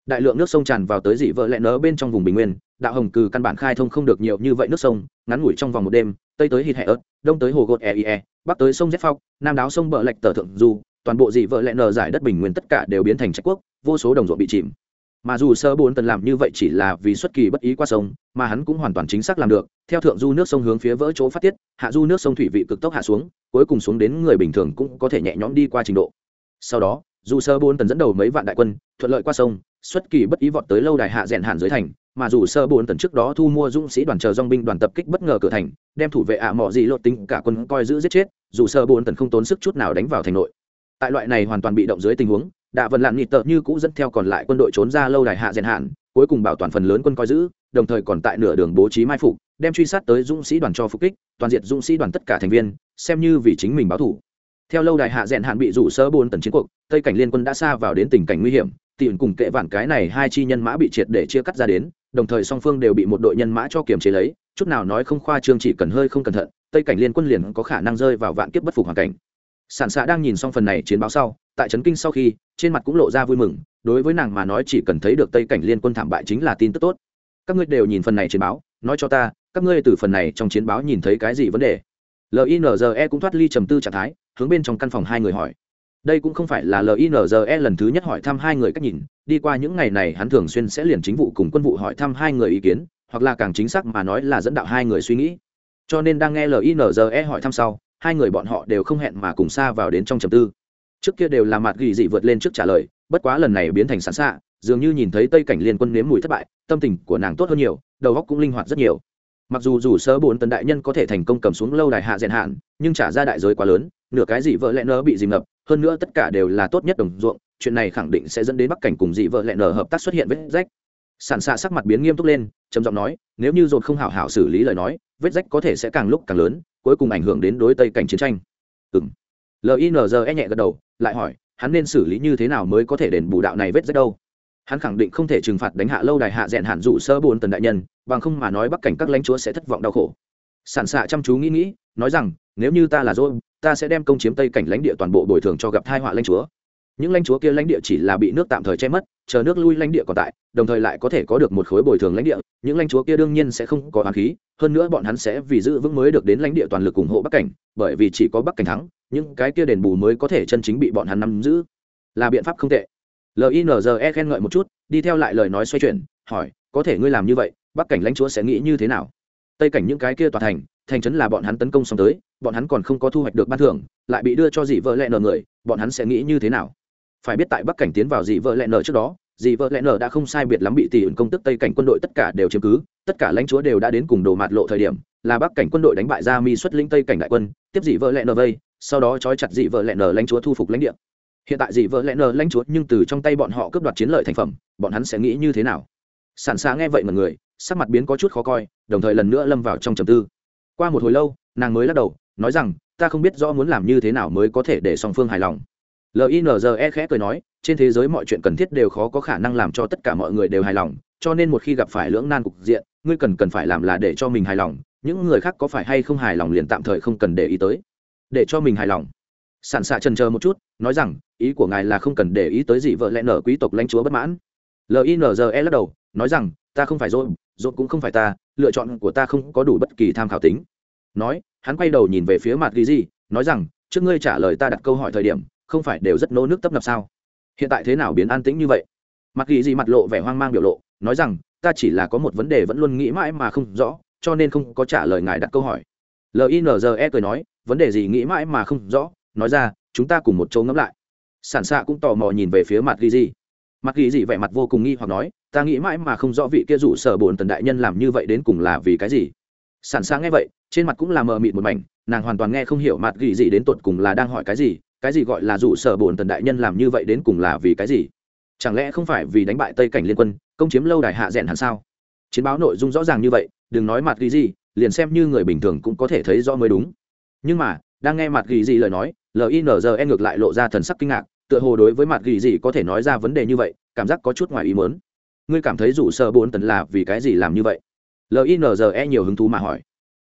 Đại lượng nước sông tràn vào tới dị vợ lẽ nở bên trong vùng bình nguyên, đạo hồng cừ căn bản khai thông không được nhiều như vậy nước sông, ngắn ngủi trong vòng một đêm tây tới hít hẹ ớt đông tới hồ gột eie e, bắc tới sông z phong, nam đáo sông bờ lệch tờ thượng du toàn bộ dị vợ lẽ nở giải đất bình nguyên tất cả đều biến thành trách quốc vô số đồng ruộng bị chìm. Mà dù sơ bốn tần làm như vậy chỉ là vì xuất kỳ bất ý qua sông mà hắn cũng hoàn toàn chính xác làm được theo thượng du nước sông hướng phía vỡ chỗ phát tiết hạ du nước sông thủy vị cực tốc hạ xuống cuối cùng xuống đến người bình thường cũng có thể nhẹ nhõm đi qua trình độ. Sau đó dù sơ bốn tần dẫn đầu mấy vạn đại quân thuận lợi qua sông xuất kỳ bất ý vọt tới lâu đài hạ rèn hạn dưới thành, mà dù sơ bốn tần trước đó thu mua dũng sĩ đoàn chờ dong binh đoàn tập kích bất ngờ cửa thành, đem thủ vệ ạ à mọ gì lột tính cả quân coi giữ giết chết, dù sơ bốn tần không tốn sức chút nào đánh vào thành nội. Tại loại này hoàn toàn bị động dưới tình huống, đạ vần lặn nhị tợ như cũ dẫn theo còn lại quân đội trốn ra lâu đài hạ rèn hạn, cuối cùng bảo toàn phần lớn quân coi giữ, đồng thời còn tại nửa đường bố trí mai phục, đem truy sát tới dũng sĩ đoàn cho phục kích, toàn diện dũng sĩ đoàn tất cả thành viên, xem như vì chính mình báo thủ. Theo lâu đài hạ rèn hạn bị rủ sơ bốn tần chiến cuộc, tây cảnh liên quân đã xa vào đến tình cảnh nguy hiểm tìm cùng kệ vạn cái này hai chi nhân mã bị triệt để chia cắt ra đến, đồng thời song phương đều bị một đội nhân mã cho kiềm chế lấy, chút nào nói không khoa trương chỉ cần hơi không cẩn thận, tây cảnh liên quân liền có khả năng rơi vào vạn kiếp bất phục hoàn cảnh. Sản xạ đang nhìn xong phần này chiến báo sau, tại trấn kinh sau khi, trên mặt cũng lộ ra vui mừng, đối với nàng mà nói chỉ cần thấy được tây cảnh liên quân thảm bại chính là tin tức tốt. Các ngươi đều nhìn phần này chiến báo, nói cho ta, các ngươi từ phần này trong chiến báo nhìn thấy cái gì vấn đề? Linze cũng thoát ly trầm tư trạng thái, hướng bên trong căn phòng hai người hỏi đây cũng không phải là linze lần thứ nhất hỏi thăm hai người cách nhìn, đi qua những ngày này hắn thường xuyên sẽ liền chính vụ cùng quân vụ hỏi thăm hai người ý kiến, hoặc là càng chính xác mà nói là dẫn đạo hai người suy nghĩ. Cho nên đang nghe linze hỏi thăm sau, hai người bọn họ đều không hẹn mà cùng xa vào đến trong trầm tư. Trước kia đều là mặt ghi dị vượt lên trước trả lời, bất quá lần này biến thành sẵn xạ dường như nhìn thấy tây cảnh liên quân nếm mùi thất bại, tâm tình của nàng tốt hơn nhiều, đầu óc cũng linh hoạt rất nhiều. Mặc dù dù sơ bốn tần đại nhân có thể thành công cầm xuống lâu đài hạ rèn hạn, nhưng trả ra đại giới quá lớn, nửa cái gì vợ lẽ nỡ bị dìm ngập hơn nữa tất cả đều là tốt nhất đồng ruộng, chuyện này khẳng định sẽ dẫn đến bắc cảnh cùng dị vợ lẹ nở hợp tác xuất hiện vết rách. Sản xạ sắc mặt biến nghiêm túc lên, trầm giọng nói, nếu như dồn không hảo hảo xử lý lời nói, vết rách có thể sẽ càng lúc càng lớn, cuối cùng ảnh hưởng đến đối tây cảnh chiến tranh. Ừng linze nhẹ gật đầu, lại hỏi, hắn nên xử lý như thế nào mới có thể đền bù đạo này vết rách đâu? Hắn khẳng định không thể trừng phạt đánh hạ lâu đài hạ rèn hạn dụ sơ bồn tần đại nhân, bằng không mà nói bắc cảnh các lãnh chúa sẽ thất vọng đau khổ. Sản xạ chăm chú nghĩ nghĩ, nói rằng, nếu như ta là dôi ta sẽ đem công chiếm tây cảnh lãnh địa toàn bộ bồi thường cho gặp thai họa lãnh chúa. Những lãnh chúa kia lãnh địa chỉ là bị nước tạm thời che mất, chờ nước lui lãnh địa còn tại, đồng thời lại có thể có được một khối bồi thường lãnh địa. Những lãnh chúa kia đương nhiên sẽ không có hoàng khí, hơn nữa bọn hắn sẽ vì giữ vững mới được đến lãnh địa toàn lực ủng hộ bắc cảnh, bởi vì chỉ có bắc cảnh thắng, những cái kia đền bù mới có thể chân chính bị bọn hắn nắm giữ. Là biện pháp không tệ. Linze khen ngợi một chút, đi theo lại lời nói xoay chuyển, hỏi, có thể ngươi làm như vậy, bắc cảnh lãnh chúa sẽ nghĩ như thế nào? Tây cảnh những cái kia tòa thành thành trấn là bọn hắn tấn công xong tới, bọn hắn còn không có thu hoạch được ban thưởng, lại bị đưa cho dị vợ lẹ nợ người, bọn hắn sẽ nghĩ như thế nào? Phải biết tại bắc cảnh tiến vào dị vợ lẹ nợ trước đó, dị vợ lẹ nợ đã không sai biệt lắm bị tỷ ứng công tức tây cảnh quân đội tất cả đều chiếm cứ, tất cả lãnh chúa đều đã đến cùng đồ mạt lộ thời điểm, là bắc cảnh quân đội đánh bại ra mi xuất linh tây cảnh đại quân, tiếp dị vợ lẹ nợ vây, sau đó trói chặt dị vợ lẹ nợ lãnh chúa thu phục lãnh địa. Hiện tại dị vợ lẹ nờ lãnh chúa nhưng từ trong tay bọn họ cướp đoạt chiến lợi thành phẩm, bọn hắn sẽ nghĩ như thế nào? Sản xa nghe vậy mà người, sắc mặt biến có chút khó coi, đồng thời lần nữa lâm vào trong trầm tư qua một hồi lâu, nàng mới lắc đầu, nói rằng, ta không biết rõ muốn làm như thế nào mới có thể để song phương hài lòng. Linze khẽ cười nói, trên thế giới mọi chuyện cần thiết đều khó có khả năng làm cho tất cả mọi người đều hài lòng, cho nên một khi gặp phải lưỡng nan cục diện, ngươi cần cần phải làm là để cho mình hài lòng, những người khác có phải hay không hài lòng liền tạm thời không cần để ý tới. Để cho mình hài lòng. Sản xạ trần chờ một chút, nói rằng, ý của ngài là không cần để ý tới gì vợ lẽ nở quý tộc lãnh chúa bất mãn. Linze lắc đầu, nói rằng, ta không phải rồi rốt cũng không phải ta, lựa chọn của ta không có đủ bất kỳ tham khảo tính. Nói, hắn quay đầu nhìn về phía mặt ghi gì nói rằng, trước ngươi trả lời ta đặt câu hỏi thời điểm, không phải đều rất nô nước tấp nập sao? Hiện tại thế nào biến an tĩnh như vậy? Mặt ghi gì mặt lộ vẻ hoang mang biểu lộ, nói rằng, ta chỉ là có một vấn đề vẫn luôn nghĩ mãi mà không rõ, cho nên không có trả lời ngài đặt câu hỏi. Linze cười nói, vấn đề gì nghĩ mãi mà không rõ? Nói ra, chúng ta cùng một chỗ ngẫm lại. Sản xạ cũng tò mò nhìn về phía mặt ghi gì mặt ghi gì vẻ mặt vô cùng nghi hoặc nói ta nghĩ mãi mà không rõ vị kia rủ sở bồn tần đại nhân làm như vậy đến cùng là vì cái gì. Sản sàng nghe vậy, trên mặt cũng là mờ mịt một mảnh, nàng hoàn toàn nghe không hiểu mặt gỉ gì đến tột cùng là đang hỏi cái gì cái gì gọi là rủ sở bồn tần đại nhân làm như vậy đến cùng là vì cái gì? Chẳng lẽ không phải vì đánh bại tây cảnh liên quân, công chiếm lâu đài hạ rẽn hẳn sao? Chiến báo nội dung rõ ràng như vậy, đừng nói mặt gỉ gì, liền xem như người bình thường cũng có thể thấy rõ mới đúng. Nhưng mà, đang nghe mặt gỉ gì lời nói linze ngược lại lộ ra thần sắc kinh ngạc, tựa hồ đối với mặt gỉ gì có thể nói ra vấn đề như vậy, cảm giác có chút ngoài ý mớn ngươi cảm thấy rủ sơ bốn tấn là vì cái gì làm như vậy? Linze nhiều hứng thú mà hỏi.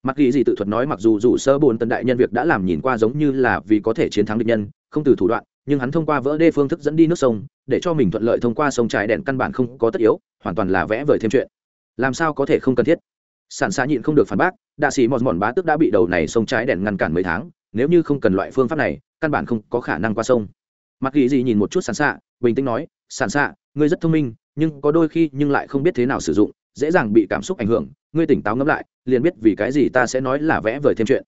Mặc ghi gì tự thuật nói mặc dù rủ sơ bốn tần đại nhân việc đã làm nhìn qua giống như là vì có thể chiến thắng địch nhân, không từ thủ đoạn, nhưng hắn thông qua vỡ đê phương thức dẫn đi nước sông, để cho mình thuận lợi thông qua sông trái đèn căn bản không có tất yếu, hoàn toàn là vẽ vời thêm chuyện. Làm sao có thể không cần thiết? Sản xa nhịn không được phản bác, đạ sĩ mòn mòn bá tức đã bị đầu này sông trái đèn ngăn cản mấy tháng, nếu như không cần loại phương pháp này, căn bản không có khả năng qua sông. Mặc ghi gì nhìn một chút sản xạ bình tĩnh nói sản xạ ngươi rất thông minh nhưng có đôi khi nhưng lại không biết thế nào sử dụng, dễ dàng bị cảm xúc ảnh hưởng, ngươi tỉnh táo ngẫm lại, liền biết vì cái gì ta sẽ nói là vẽ vời thêm chuyện.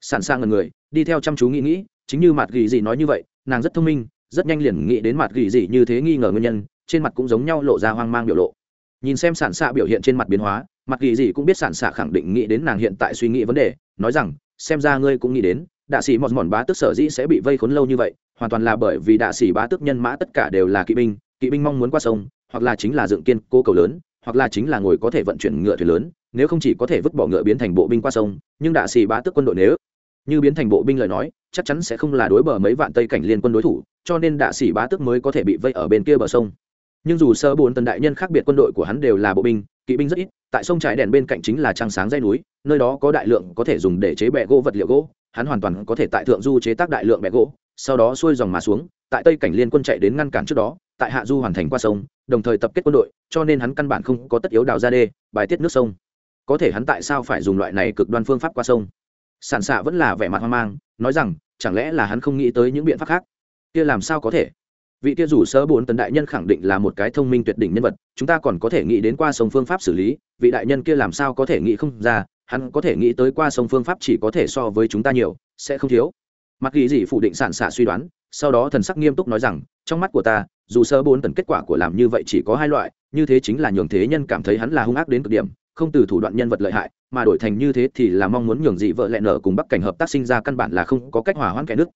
Sẵn sàng ngần người, đi theo chăm chú nghĩ nghĩ, chính như mặt gỉ gì nói như vậy, nàng rất thông minh, rất nhanh liền nghĩ đến mặt gỉ gì như thế nghi ngờ nguyên nhân, trên mặt cũng giống nhau lộ ra hoang mang biểu lộ. Nhìn xem sản xạ biểu hiện trên mặt biến hóa mặt gỉ gì cũng biết sản xạ khẳng định nghĩ đến nàng hiện tại suy nghĩ vấn đề, nói rằng, xem ra ngươi cũng nghĩ đến, đạ sĩ mòn mòn bá tức sở dĩ sẽ bị vây khốn lâu như vậy, hoàn toàn là bởi vì đạ sĩ bá tức nhân mã tất cả đều là kỵ binh kỵ binh mong muốn qua sông hoặc là chính là dựng kiên cố cầu lớn, hoặc là chính là ngồi có thể vận chuyển ngựa thuyền lớn, nếu không chỉ có thể vứt bỏ ngựa biến thành bộ binh qua sông, nhưng đạ sĩ bá tức quân đội nếu như biến thành bộ binh lời nói, chắc chắn sẽ không là đối bờ mấy vạn tây cảnh liên quân đối thủ, cho nên đạ sĩ bá tức mới có thể bị vây ở bên kia bờ sông. Nhưng dù sơ bốn tần đại nhân khác biệt quân đội của hắn đều là bộ binh, kỵ binh rất ít, tại sông trải đèn bên cạnh chính là trăng sáng dây núi, nơi đó có đại lượng có thể dùng để chế bẹ gỗ vật liệu gỗ, hắn hoàn toàn có thể tại thượng du chế tác đại lượng bẹ gỗ, sau đó xuôi dòng mà xuống, tại tây cảnh liên quân chạy đến ngăn cản trước đó tại hạ du hoàn thành qua sông, đồng thời tập kết quân đội, cho nên hắn căn bản không có tất yếu đào ra đê, bài tiết nước sông. Có thể hắn tại sao phải dùng loại này cực đoan phương pháp qua sông? Sản xạ vẫn là vẻ mặt hoang mang, nói rằng, chẳng lẽ là hắn không nghĩ tới những biện pháp khác? Kia làm sao có thể? Vị kia rủ sơ bốn tần đại nhân khẳng định là một cái thông minh tuyệt đỉnh nhân vật, chúng ta còn có thể nghĩ đến qua sông phương pháp xử lý, vị đại nhân kia làm sao có thể nghĩ không ra, hắn có thể nghĩ tới qua sông phương pháp chỉ có thể so với chúng ta nhiều, sẽ không thiếu. Mặc ghi gì phủ định sản xạ suy đoán, sau đó thần sắc nghiêm túc nói rằng, trong mắt của ta dù sơ bốn tần kết quả của làm như vậy chỉ có hai loại, như thế chính là nhường thế nhân cảm thấy hắn là hung ác đến cực điểm, không từ thủ đoạn nhân vật lợi hại, mà đổi thành như thế thì là mong muốn nhường dị vợ lẹ nở cùng bắc cảnh hợp tác sinh ra căn bản là không có cách hòa hoãn kẻ nước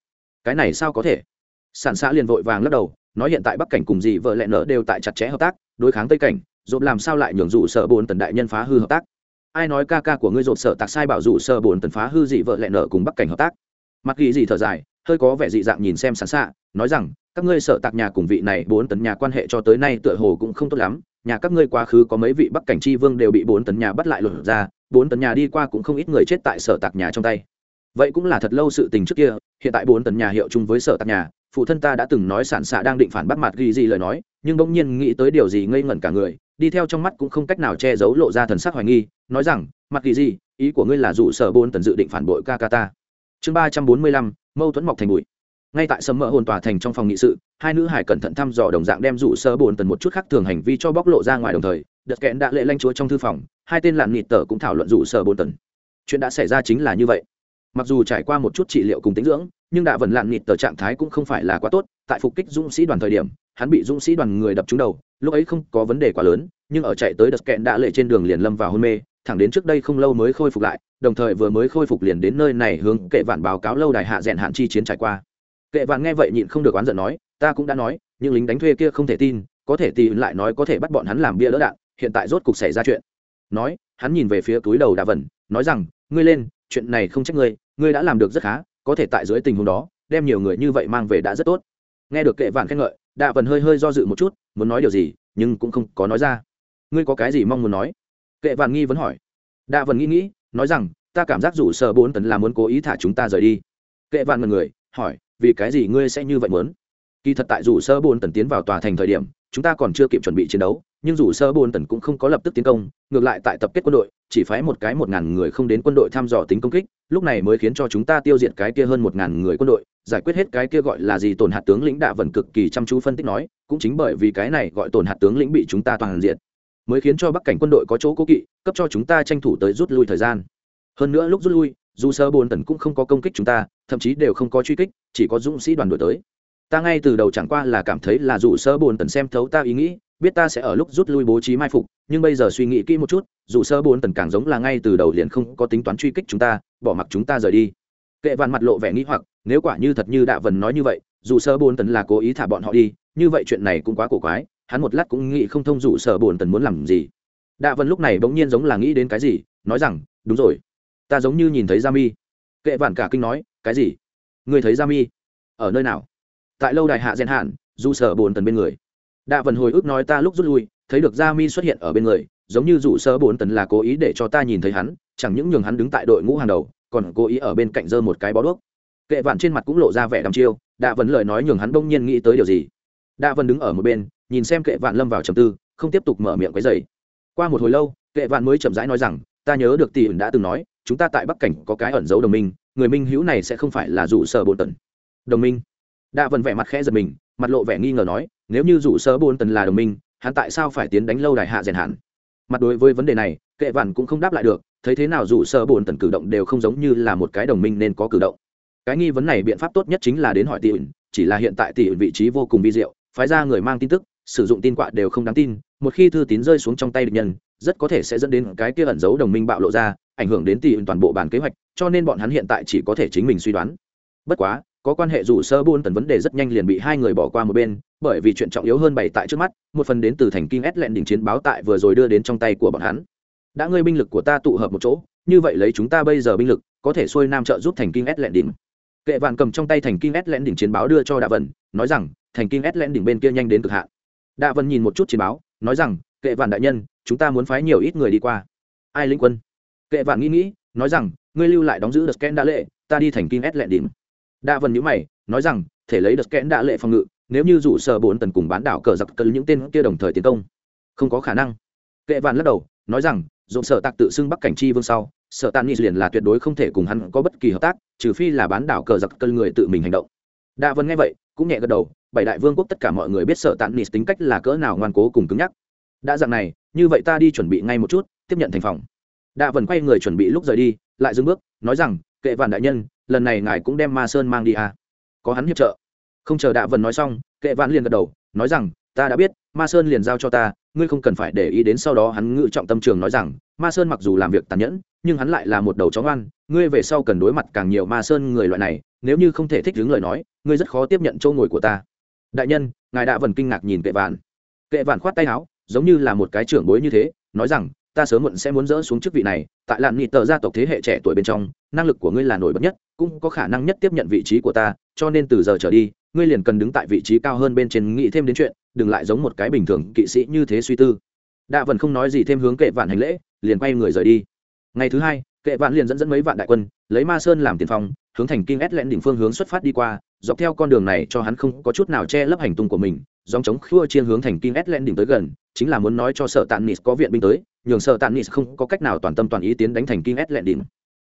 cái này sao có thể? Sản xã liền vội vàng lắc đầu, nói hiện tại bắc cảnh cùng dị vợ lẹ nở đều tại chặt chẽ hợp tác, đối kháng tây cảnh dộp làm sao lại nhường dụ sở bồn tần đại nhân phá hư hợp tác? Ai nói ca ca của ngươi dộp sở tạc sai bảo dụ sở bồn tần phá hư dị vợ lẹ nở cùng bắc cảnh hợp tác? Mặc ghi gì thở dài hơi có vẻ dị dạng nhìn xem sản xạ, nói rằng, các ngươi sợ tạc nhà cùng vị này bốn tấn nhà quan hệ cho tới nay tựa hồ cũng không tốt lắm, nhà các ngươi quá khứ có mấy vị bắc cảnh tri vương đều bị bốn tấn nhà bắt lại lột ra, bốn tấn nhà đi qua cũng không ít người chết tại sở tạc nhà trong tay. Vậy cũng là thật lâu sự tình trước kia, hiện tại bốn tấn nhà hiệu chung với sở tạc nhà, phụ thân ta đã từng nói sản xạ đang định phản bắt mặt ghi gì lời nói, nhưng bỗng nhiên nghĩ tới điều gì ngây ngẩn cả người, đi theo trong mắt cũng không cách nào che giấu lộ ra thần sắc hoài nghi, nói rằng, mặt ghi gì, ý của ngươi là dụ sở bốn tấn dự định phản bội ca ca ta chương ba trăm bốn mươi lăm, mâu thuẫn mọc thành bụi. Ngay tại sầm mỡ hồn tòa thành trong phòng nghị sự, hai nữ hải cẩn thận thăm dò đồng dạng đem rủ sơ bồn tần một chút khác thường hành vi cho bóc lộ ra ngoài đồng thời, đợt kẽn đã lệ lanh chúa trong thư phòng, hai tên làn nịt tờ cũng thảo luận rủ sơ bồn tần. Chuyện đã xảy ra chính là như vậy. Mặc dù trải qua một chút trị liệu cùng tính dưỡng, nhưng đạ vần lạn nịt tờ trạng thái cũng không phải là quá tốt, tại phục kích dũng sĩ đoàn thời điểm, hắn bị dũng sĩ đoàn người đập trúng đầu, lúc ấy không có vấn đề quá lớn, nhưng ở chạy tới đợt kẹn đã lệ trên đường liền lâm vào hôn mê thẳng đến trước đây không lâu mới khôi phục lại, đồng thời vừa mới khôi phục liền đến nơi này hướng kệ vạn báo cáo lâu đài hạ rèn hạn chi chiến trải qua. Kệ vạn nghe vậy nhịn không được oán giận nói, ta cũng đã nói, những lính đánh thuê kia không thể tin, có thể tì lại nói có thể bắt bọn hắn làm bia lỡ đạn, hiện tại rốt cục xảy ra chuyện. Nói, hắn nhìn về phía túi đầu đà vần nói rằng, ngươi lên, chuyện này không trách ngươi ngươi đã làm được rất khá, có thể tại dưới tình huống đó, đem nhiều người như vậy mang về đã rất tốt. Nghe được kệ vạn khen ngợi, đạ vần hơi hơi do dự một chút, muốn nói điều gì, nhưng cũng không có nói ra. Ngươi có cái gì mong muốn nói? Kệ vạn nghi vẫn hỏi. Đạ vần nghĩ nghĩ, nói rằng, ta cảm giác rủ sợ bốn tấn là muốn cố ý thả chúng ta rời đi. Kệ vạn ngần người, hỏi, vì cái gì ngươi sẽ như vậy muốn? Kỳ thật tại rủ sơ bốn tần tiến vào tòa thành thời điểm, chúng ta còn chưa kịp chuẩn bị chiến đấu, nhưng rủ sơ bốn tần cũng không có lập tức tiến công, ngược lại tại tập kết quân đội, chỉ phái một cái một ngàn người không đến quân đội thăm dò tính công kích, lúc này mới khiến cho chúng ta tiêu diệt cái kia hơn một ngàn người quân đội, giải quyết hết cái kia gọi là gì tổn hạt tướng lĩnh đạ vần cực kỳ chăm chú phân tích nói, cũng chính bởi vì cái này gọi tổn hạt tướng lĩnh bị chúng ta toàn diện mới khiến cho bắc cảnh quân đội có chỗ cố kỵ, cấp cho chúng ta tranh thủ tới rút lui thời gian. Hơn nữa lúc rút lui, dù sơ bồn tần cũng không có công kích chúng ta, thậm chí đều không có truy kích, chỉ có dũng sĩ đoàn đội tới. Ta ngay từ đầu chẳng qua là cảm thấy là dù sơ bồn tần xem thấu ta ý nghĩ, biết ta sẽ ở lúc rút lui bố trí mai phục, nhưng bây giờ suy nghĩ kỹ một chút, dù sơ bồn tần càng giống là ngay từ đầu liền không có tính toán truy kích chúng ta, bỏ mặc chúng ta rời đi. Kệ vạn mặt lộ vẻ nghĩ hoặc, nếu quả như thật như đạ vần nói như vậy, dù sơ bồn tần là cố ý thả bọn họ đi, như vậy chuyện này cũng quá cổ quái hắn một lát cũng nghĩ không thông dù sở bổn tần muốn làm gì. Đạ vân lúc này bỗng nhiên giống là nghĩ đến cái gì, nói rằng, đúng rồi, ta giống như nhìn thấy gia mi. Kệ vạn cả kinh nói, cái gì? Người thấy gia mi? Ở nơi nào? Tại lâu đài hạ gen hạn dù sở bồn tần bên người. Đạ vần hồi ức nói, ta lúc rút lui, thấy được gia mi xuất hiện ở bên người, giống như dụ sở bồn tần là cố ý để cho ta nhìn thấy hắn, chẳng những nhường hắn đứng tại đội ngũ hàng đầu, còn cố ý ở bên cạnh giơ một cái bó đuốc. Kệ vạn trên mặt cũng lộ ra vẻ đăm chiêu, đạ vần lời nói nhường hắn bỗng nhiên nghĩ tới điều gì đạ vân đứng ở một bên, nhìn xem kệ vạn lâm vào trầm tư, không tiếp tục mở miệng cái dày qua một hồi lâu, kệ vạn mới chậm rãi nói rằng, ta nhớ được tỷ ẩn đã từng nói, chúng ta tại bắc cảnh có cái ẩn giấu đồng minh, người minh hữu này sẽ không phải là rủ sở bồn tần. Đồng minh? Đạ vân vẻ mặt khẽ giật mình, mặt lộ vẻ nghi ngờ nói, nếu như rủ sở bồn tần là đồng minh, hắn tại sao phải tiến đánh lâu đài hạ rèn hạn? Mặt đối với vấn đề này, kệ vạn cũng không đáp lại được, thấy thế nào rủ sở bồn tần cử động đều không giống như là một cái đồng minh nên có cử động. Cái nghi vấn này biện pháp tốt nhất chính là đến hỏi tỷ ẩn, chỉ là hiện tại tỷ ẩn vị trí vô cùng vi diệu phái ra người mang tin tức, sử dụng tin quạ đều không đáng tin, một khi thư tín rơi xuống trong tay địch nhân, rất có thể sẽ dẫn đến cái kia ẩn giấu đồng minh bạo lộ ra, ảnh hưởng đến tỷ toàn bộ bản kế hoạch, cho nên bọn hắn hiện tại chỉ có thể chính mình suy đoán. Bất quá, có quan hệ rủ sơ buôn tần vấn đề rất nhanh liền bị hai người bỏ qua một bên, bởi vì chuyện trọng yếu hơn bày tại trước mắt, một phần đến từ thành kinh ét lẹn đỉnh chiến báo tại vừa rồi đưa đến trong tay của bọn hắn. Đã ngươi binh lực của ta tụ hợp một chỗ, như vậy lấy chúng ta bây giờ binh lực, có thể xuôi nam trợ giúp thành kinh ét lẹn đỉnh kệ vạn cầm trong tay thành kinh ét lẹn đỉnh chiến báo đưa cho đạ vần nói rằng thành kinh ét lẹn đỉnh bên kia nhanh đến cực hạn. Đạ vân nhìn một chút chiến báo, nói rằng, kệ vạn đại nhân, chúng ta muốn phái nhiều ít người đi qua. Ai linh quân? Kệ vạn nghĩ nghĩ, nói rằng, ngươi lưu lại đóng giữ đợt kẽn đã lệ, ta đi thành kim s lẹn đỉnh đạ vân nhữ mày, nói rằng, thể lấy đợt kẽn đã lệ phòng ngự, nếu như rủ sở bốn tần cùng bán đảo cờ giặc cân những tên kia đồng thời tiến công. Không có khả năng. Kệ vạn lắc đầu, nói rằng dồn sở tạc tự xưng bắc cảnh chi vương sau, sở tàn nghị liền là tuyệt đối không thể cùng hắn có bất kỳ hợp tác, trừ phi là bán đảo cờ giặc cân người tự mình hành động. Đạ vân nghe vậy, cũng nhẹ gật đầu bảy đại vương quốc tất cả mọi người biết sợ tàn nis tính cách là cỡ nào ngoan cố cùng cứng nhắc. Đã dạng này, như vậy ta đi chuẩn bị ngay một chút, tiếp nhận thành phòng. Đạ vân quay người chuẩn bị lúc rời đi, lại dừng bước, nói rằng, kệ vạn đại nhân, lần này ngài cũng đem ma sơn mang đi à. Có hắn hiệp trợ. Không chờ đạ vân nói xong, kệ vạn liền gật đầu, nói rằng, ta đã biết, ma sơn liền giao cho ta, ngươi không cần phải để ý đến sau đó hắn ngự trọng tâm trường nói rằng, ma sơn mặc dù làm việc tàn nhẫn, nhưng hắn lại là một đầu chó ngoan, ngươi về sau cần đối mặt càng nhiều ma sơn người loại này, nếu như không thể thích đứng lời nói, ngươi rất khó tiếp nhận chỗ ngồi của ta đại nhân, ngài đã vần kinh ngạc nhìn kệ vạn. Kệ vạn khoát tay áo, giống như là một cái trưởng bối như thế, nói rằng, ta sớm muộn sẽ muốn dỡ xuống chức vị này, tại lạn nghị tờ gia tộc thế hệ trẻ tuổi bên trong, năng lực của ngươi là nổi bật nhất, cũng có khả năng nhất tiếp nhận vị trí của ta, cho nên từ giờ trở đi, ngươi liền cần đứng tại vị trí cao hơn bên trên nghĩ thêm đến chuyện, đừng lại giống một cái bình thường kỵ sĩ như thế suy tư. Đạ vần không nói gì thêm hướng kệ vạn hành lễ, liền quay người rời đi. Ngày thứ hai, kệ vạn liền dẫn dẫn mấy vạn đại quân, lấy ma sơn làm tiền phong, hướng thành kinh ét lẽn đỉnh phương hướng xuất phát đi qua dọc theo con đường này cho hắn không có chút nào che lấp hành tung của mình dòng chống khua chiên hướng thành kinh ét len đỉnh tới gần, chính là muốn nói cho sợ tàn nis có viện binh tới, nhường sợ tàn nis không có cách nào toàn tâm toàn ý tiến đánh thành kinh ét len đỉnh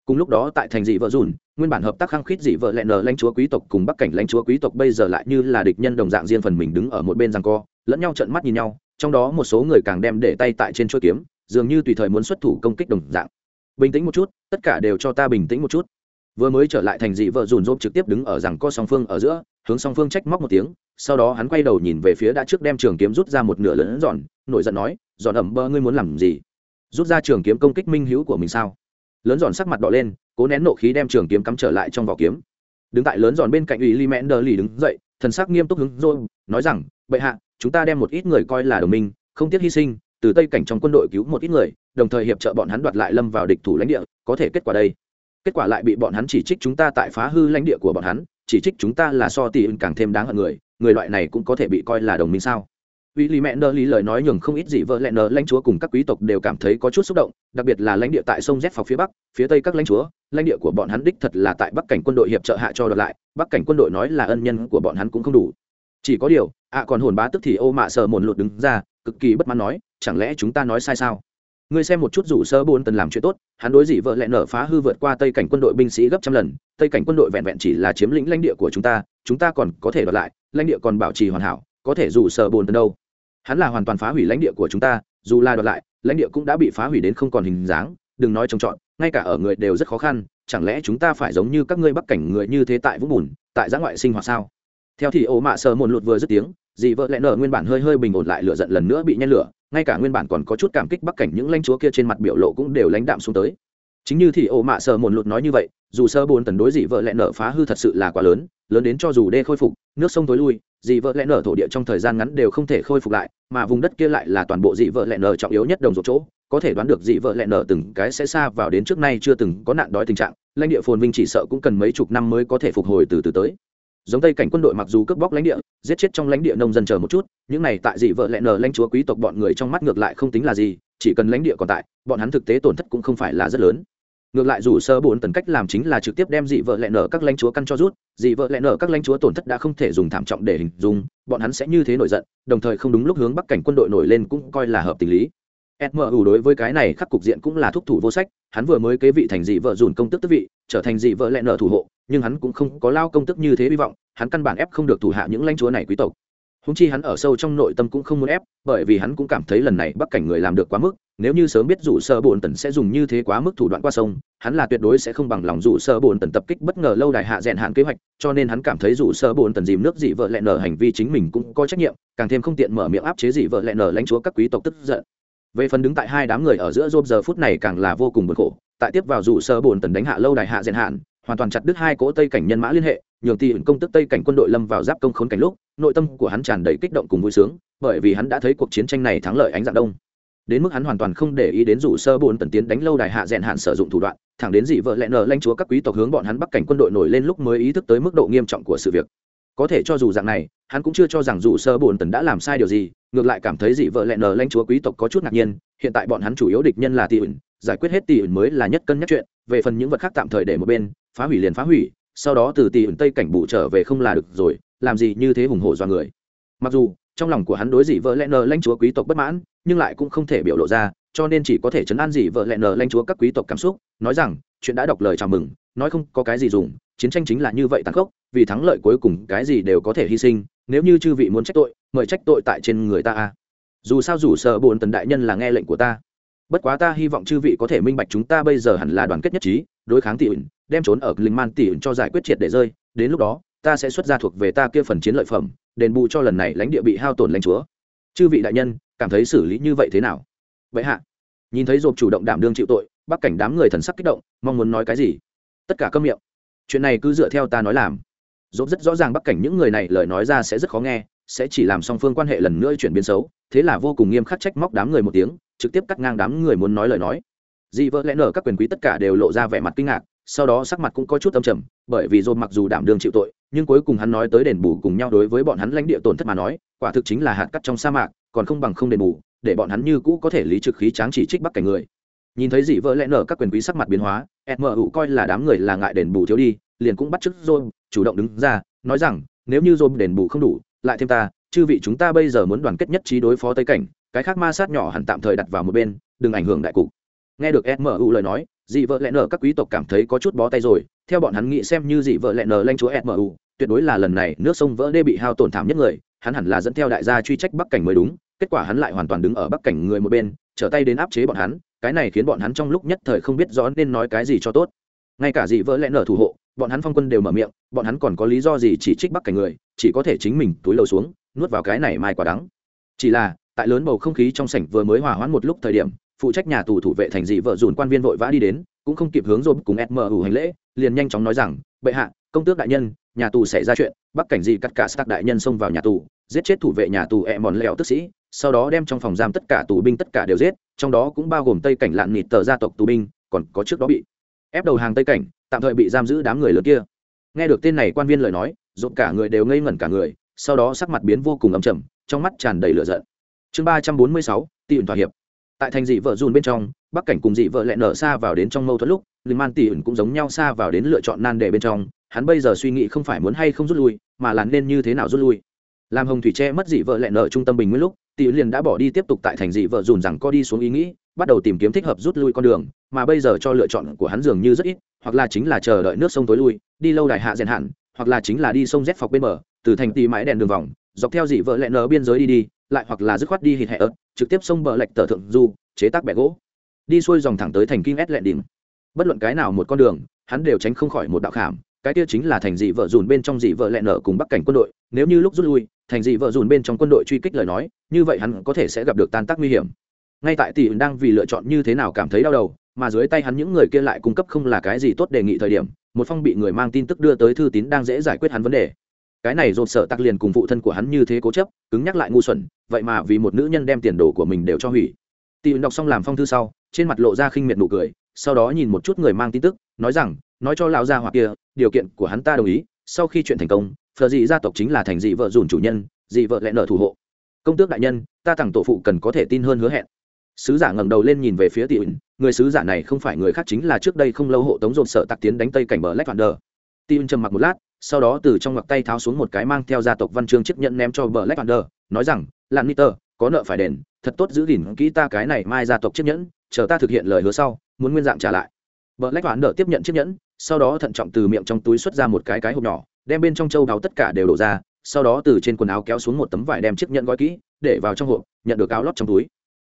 cùng lúc đó tại thành dị vợ dùn, nguyên bản hợp tác khăng khít dị vợ lẹn nờ lãnh chúa quý tộc cùng bắc cảnh lãnh chúa quý tộc bây giờ lại như là địch nhân đồng dạng riêng phần mình đứng ở một bên rằng co, lẫn nhau trận mắt nhìn nhau, trong đó một số người càng đem để tay tại trên chuôi kiếm, dường như tùy thời muốn xuất thủ công kích đồng dạng. Bình tĩnh một chút, tất cả đều cho ta bình tĩnh một chút vừa mới trở lại thành dị vợ dùn rôm trực tiếp đứng ở rằng co song phương ở giữa, hướng song phương trách móc một tiếng, sau đó hắn quay đầu nhìn về phía đã trước đem trường kiếm rút ra một nửa lớn giòn nổi giận nói giòn ẩm bơ, ngươi muốn làm gì? Rút ra trường kiếm công kích minh hữu của mình sao? Lớn giòn sắc mặt đỏ lên, cố nén nộ khí đem trường kiếm cắm trở lại trong vỏ kiếm. Đứng tại lớn giòn bên cạnh ủy li mẹn đờ lì đứng dậy, thần sắc nghiêm túc hứng dôn nói rằng, bệ hạ, chúng ta đem một ít người coi là đồng minh, không tiếc hy sinh, từ tây cảnh trong quân đội cứu một ít người, đồng thời hiệp trợ bọn hắn đoạt lại lâm vào địch thủ lãnh địa, có thể kết quả đây kết quả lại bị bọn hắn chỉ trích chúng ta tại phá hư lãnh địa của bọn hắn chỉ trích chúng ta là so tỷ càng thêm đáng hận người người loại này cũng có thể bị coi là đồng minh sao Vì lý mẹ nơ lý lời nói nhường không ít gì vợ lẽ nơ lãnh chúa cùng các quý tộc đều cảm thấy có chút xúc động, đặc biệt là lãnh địa tại sông Z phọc phía bắc, phía tây các lãnh chúa, lãnh địa của bọn hắn đích thật là tại bắc cảnh quân đội hiệp trợ hạ cho đợt lại, bắc cảnh quân đội nói là ân nhân của bọn hắn cũng không đủ. Chỉ có điều, ạ còn hồn bá tức thì ô mạ sợ mồn lụt đứng ra, cực kỳ bất mãn nói, chẳng lẽ chúng ta nói sai sao? Ngươi xem một chút rủ sơ bốn tần làm chuyện tốt, hắn đối dị vợ lẽ nở phá hư vượt qua tây cảnh quân đội binh sĩ gấp trăm lần, tây cảnh quân đội vẹn vẹn chỉ là chiếm lĩnh lãnh địa của chúng ta chúng ta còn có thể đoạt lại, lãnh địa còn bảo trì hoàn hảo, có thể rủ sơ bốn tần đâu. Hắn là hoàn toàn phá hủy lãnh địa của chúng ta, dù là đoạt lại, lãnh địa cũng đã bị phá hủy đến không còn hình dáng, đừng nói trồng trọt, ngay cả ở người đều rất khó khăn, chẳng lẽ chúng ta phải giống như các ngươi bắc cảnh người như thế tại vũng bùn, tại giã ngoại sinh hoạt sao? Theo thì ổ mạ sờ mồn lụt vừa dứt tiếng, dị vợ lẽ nở nguyên bản hơi hơi bình ổn lại lửa giận lần nữa bị nhen lửa ngay cả nguyên bản còn có chút cảm kích bắc cảnh những lãnh chúa kia trên mặt biểu lộ cũng đều lãnh đạm xuống tới. Chính như thì ổ mạ sờ mồn lụt nói như vậy, dù sơ bốn tần đối dị vợ lẽ nở phá hư thật sự là quá lớn lớn đến cho dù đê khôi phục, nước sông tối lui, dị vợ lẽ nở thổ địa trong thời gian ngắn đều không thể khôi phục lại, mà vùng đất kia lại là toàn bộ dị vợ lẽ nở trọng yếu nhất đồng ruộng chỗ, có thể đoán được dị vợ lẽ nở từng cái sẽ xa vào đến trước nay chưa từng có nạn đói tình trạng, lãnh địa phồn vinh chỉ sợ cũng cần mấy chục năm mới có thể phục hồi từ từ tới giống tây cảnh quân đội mặc dù cướp bóc lãnh địa, giết chết trong lãnh địa nông dân chờ một chút, những này tại dị vợ lẽ nở lãnh chúa quý tộc bọn người trong mắt ngược lại không tính là gì, chỉ cần lãnh địa còn tại, bọn hắn thực tế tổn thất cũng không phải là rất lớn. Ngược lại dù sơ bốn tần cách làm chính là trực tiếp đem dị vợ lẽ nở các lãnh chúa căn cho rút, dị vợ lẽ nở các lãnh chúa tổn thất đã không thể dùng thảm trọng để hình dung, bọn hắn sẽ như thế nổi giận, đồng thời không đúng lúc hướng bắc cảnh quân đội nổi lên cũng coi là hợp tình lý. SMU đối với cái này khắc cục diện cũng là thúc thủ vô sách, hắn vừa mới kế vị thành dị vợ dùn công tức tức vị, trở thành dị vợ lẽ nở thủ hộ, nhưng hắn cũng không có lao công tức như thế hy vọng, hắn căn bản ép không được thủ hạ những lãnh chúa này quý tộc. Húng chi hắn ở sâu trong nội tâm cũng không muốn ép, bởi vì hắn cũng cảm thấy lần này Bắc cảnh người làm được quá mức, nếu như sớm biết rủ sơ bồn tần sẽ dùng như thế quá mức thủ đoạn qua sông, hắn là tuyệt đối sẽ không bằng lòng rủ sơ bồn tần tập kích bất ngờ lâu đài hạ rèn hạn kế hoạch, cho nên hắn cảm thấy rủ sơ bồn tần dìm nước dị vợ lẹ nở hành vi chính mình cũng có trách nhiệm, càng thêm không tiện mở miệng áp chế dị vợ lẹ nở lãnh chúa các quý tộc tức giận về phần đứng tại hai đám người ở giữa rôm giờ phút này càng là vô cùng bực khổ. Tại tiếp vào rủ sơ bồn tần đánh hạ lâu đài hạ diện hạn, hoàn toàn chặt đứt hai cỗ tây cảnh nhân mã liên hệ, nhường tỷ công tức tây cảnh quân đội lâm vào giáp công khốn cảnh lúc, nội tâm của hắn tràn đầy kích động cùng vui sướng, bởi vì hắn đã thấy cuộc chiến tranh này thắng lợi ánh dạng đông. Đến mức hắn hoàn toàn không để ý đến rủ sơ bồn tần tiến đánh lâu đài hạ rèn hạn sử dụng thủ đoạn, thẳng đến dị vợ lẽ nở lanh chúa các quý tộc hướng bọn hắn bắc cảnh quân đội nổi lên lúc mới ý thức tới mức độ nghiêm trọng của sự việc. Có thể cho dù dạng này hắn cũng chưa cho rằng dù sơ bổn tần đã làm sai điều gì, ngược lại cảm thấy dị vợ lẹn nở lanh chúa quý tộc có chút ngạc nhiên, hiện tại bọn hắn chủ yếu địch nhân là tỷ ẩn, giải quyết hết tỷ ẩn mới là nhất cân nhắc chuyện, về phần những vật khác tạm thời để một bên, phá hủy liền phá hủy, sau đó từ tỷ ẩn tây cảnh bụ trở về không là được rồi, làm gì như thế hùng hổ do người. Mặc dù, trong lòng của hắn đối dị vợ lẹn nở lãnh chúa quý tộc bất mãn, nhưng lại cũng không thể biểu lộ ra, cho nên chỉ có thể chấn an dị vợ lẹn nở lãnh chúa các quý tộc cảm xúc, nói rằng, chuyện đã đọc lời chào mừng nói không có cái gì dùng, chiến tranh chính là như vậy tàn khốc, vì thắng lợi cuối cùng cái gì đều có thể hy sinh, nếu như chư vị muốn trách tội, mời trách tội tại trên người ta a. Dù sao dù sợ bồn tần đại nhân là nghe lệnh của ta. Bất quá ta hy vọng chư vị có thể minh bạch chúng ta bây giờ hẳn là đoàn kết nhất trí, đối kháng tỷ ẩn, đem trốn ở linh man tỷ ẩn cho giải quyết triệt để rơi, đến lúc đó, ta sẽ xuất ra thuộc về ta kia phần chiến lợi phẩm, đền bù cho lần này lãnh địa bị hao tổn lãnh chúa. Chư vị đại nhân, cảm thấy xử lý như vậy thế nào? Vậy hạ, nhìn thấy dộp chủ động đảm đương chịu tội, bắc cảnh đám người thần sắc kích động, mong muốn nói cái gì? Tất cả câm miệng. Chuyện này cứ dựa theo ta nói làm. Dốt rất rõ ràng bắc cảnh những người này lời nói ra sẽ rất khó nghe, sẽ chỉ làm song phương quan hệ lần nữa chuyển biến xấu, thế là vô cùng nghiêm khắc trách móc đám người một tiếng, trực tiếp cắt ngang đám người muốn nói lời nói. Dị vợ lẽ nở các quyền quý tất cả đều lộ ra vẻ mặt kinh ngạc, sau đó sắc mặt cũng có chút âm trầm, bởi vì dồn mặc dù đảm đương chịu tội, nhưng cuối cùng hắn nói tới đền bù cùng nhau đối với bọn hắn lãnh địa tổn thất mà nói, quả thực chính là hạt cắt trong sa mạc, còn không bằng không đền bù, để bọn hắn như cũ có thể lý trực khí tráng chỉ trích bắc cảnh người nhìn thấy dị vợ lẽ nở các quyền quý sắc mặt biến hóa mu coi là đám người là ngại đền bù thiếu đi, liền cũng bắt chước dồn chủ động đứng ra, nói rằng, nếu như dồn đền bù không đủ, lại thêm ta, chư vị chúng ta bây giờ muốn đoàn kết nhất trí đối phó tây cảnh, cái khác ma sát nhỏ hẳn tạm thời đặt vào một bên, đừng ảnh hưởng đại cục. Nghe được mu lời nói dị vợ lẽ nở các quý tộc cảm thấy có chút bó tay rồi, theo bọn hắn nghĩ xem như dị vợ lẽ nở lanh chúa mu tuyệt đối là lần này nước sông vỡ đê bị hao tổn thảm nhất người, hắn hẳn là dẫn theo đại gia truy trách bắc cảnh mới đúng kết quả hắn lại hoàn toàn đứng ở bắc cảnh người một bên, trở tay đến áp chế bọn hắn, cái này khiến bọn hắn trong lúc nhất thời không biết rõ nên nói cái gì cho tốt. Ngay cả dị vợ lẽ nở thủ hộ, bọn hắn phong quân đều mở miệng, bọn hắn còn có lý do gì chỉ trích bắc cảnh người, chỉ có thể chính mình túi lầu xuống, nuốt vào cái này mai quả đắng. Chỉ là, tại lớn bầu không khí trong sảnh vừa mới hòa hoãn một lúc thời điểm, phụ trách nhà tù thủ vệ thành dị vợ dùn quan viên vội vã đi đến, cũng không kịp hướng dồn cùng mu hành lễ, liền nhanh chóng nói rằng, bệ hạ, công tước đại nhân, nhà tù xảy ra chuyện, bắc cảnh dị cắt cả sắc đại nhân xông vào nhà tù giết chết thủ vệ nhà tù ẹ mòn lẹo tức sĩ, sau đó đem trong phòng giam tất cả tù binh tất cả đều giết, trong đó cũng bao gồm tây cảnh lạn nịt tờ gia tộc tù binh, còn có trước đó bị ép đầu hàng tây cảnh, tạm thời bị giam giữ đám người lớn kia. Nghe được tên này quan viên lời nói, rộn cả người đều ngây ngẩn cả người, sau đó sắc mặt biến vô cùng ấm chầm trong mắt tràn đầy lửa giận. Chương ba trăm bốn mươi sáu, tỷ thỏa hiệp. Tại thành dị vợ dùn bên trong, bắc cảnh cùng dị vợ lại nở xa vào đến trong mâu thuẫn lúc liên man tỉ ẩn cũng giống nhau xa vào đến lựa chọn nan đề bên trong, hắn bây giờ suy nghĩ không phải muốn hay không rút lui, mà là nên như thế nào rút lui làm hồng thủy tre mất dị vợ lẹn nở trung tâm bình nguyên lúc tỷ liền đã bỏ đi tiếp tục tại thành dị vợ dùn rằng co đi xuống ý nghĩ, bắt đầu tìm kiếm thích hợp rút lui con đường, mà bây giờ cho lựa chọn của hắn dường như rất ít, hoặc là chính là chờ đợi nước sông tối lui, đi lâu đài hạ rèn hạn, hoặc là chính là đi sông rét phọc bên bờ, từ thành tì mãi đèn đường vòng, dọc theo dị vợ lẹ nở biên giới đi đi, lại hoặc là dứt khoát đi hít hẹ ớt, trực tiếp sông bờ lệch tờ thượng du, chế tác bẻ gỗ. Đi xuôi dòng thẳng tới thành kinh ét lẹ đỉnh. Bất luận cái nào một con đường, hắn đều tránh không khỏi một đạo khảm cái kia chính là thành dị vợ dùn bên trong dị vợ lẹ nở cùng bắc cảnh quân đội, nếu như lúc rút lui, thành dị vợ dùn bên trong quân đội truy kích lời nói, như vậy hắn có thể sẽ gặp được tan tác nguy hiểm. Ngay tại tỷ đang vì lựa chọn như thế nào cảm thấy đau đầu, mà dưới tay hắn những người kia lại cung cấp không là cái gì tốt đề nghị thời điểm, một phong bị người mang tin tức đưa tới thư tín đang dễ giải quyết hắn vấn đề. Cái này dồn sợ tặc liền cùng phụ thân của hắn như thế cố chấp, cứng nhắc lại ngu xuẩn, vậy mà vì một nữ nhân đem tiền đồ của mình đều cho hủy. Tỷ đọc xong làm phong thư sau, trên mặt lộ ra khinh miệt nụ cười, sau đó nhìn một chút người mang tin tức, nói rằng, nói cho lão gia hoặc kia điều kiện của hắn ta đồng ý, sau khi chuyện thành công phờ dị gia tộc chính là thành dị vợ dùn chủ nhân, dị vợ lẽ nợ thủ hộ. Công tước đại nhân, ta tặng tổ phụ cần có thể tin hơn hứa hẹn. Sứ giả ngẩng đầu lên nhìn về phía tỷ ẩn người sứ giả này không phải người khác chính là trước đây không lâu hộ tống dồn sợ tạc tiến đánh tây cảnh bờ lách vạn đờ. Tỷ ẩn trầm mặc một lát, sau đó từ trong ngọc tay tháo xuống một cái mang theo gia tộc văn chương chiếc nhẫn ném cho bờ lách vạn đờ, nói rằng lan niter có nợ phải đền, thật tốt giữ gìn kỹ ta cái này mai gia tộc chiếc nhẫn, chờ ta thực hiện lời hứa sau, muốn nguyên dạng trả lại. Bờ lách vạn đờ tiếp nhận chiếc nhẫn sau đó thận trọng từ miệng trong túi xuất ra một cái cái hộp nhỏ, đem bên trong châu đáo tất cả đều đổ ra, sau đó từ trên quần áo kéo xuống một tấm vải đem chiếc nhẫn gói kỹ, để vào trong hộp, nhận được áo lót trong túi.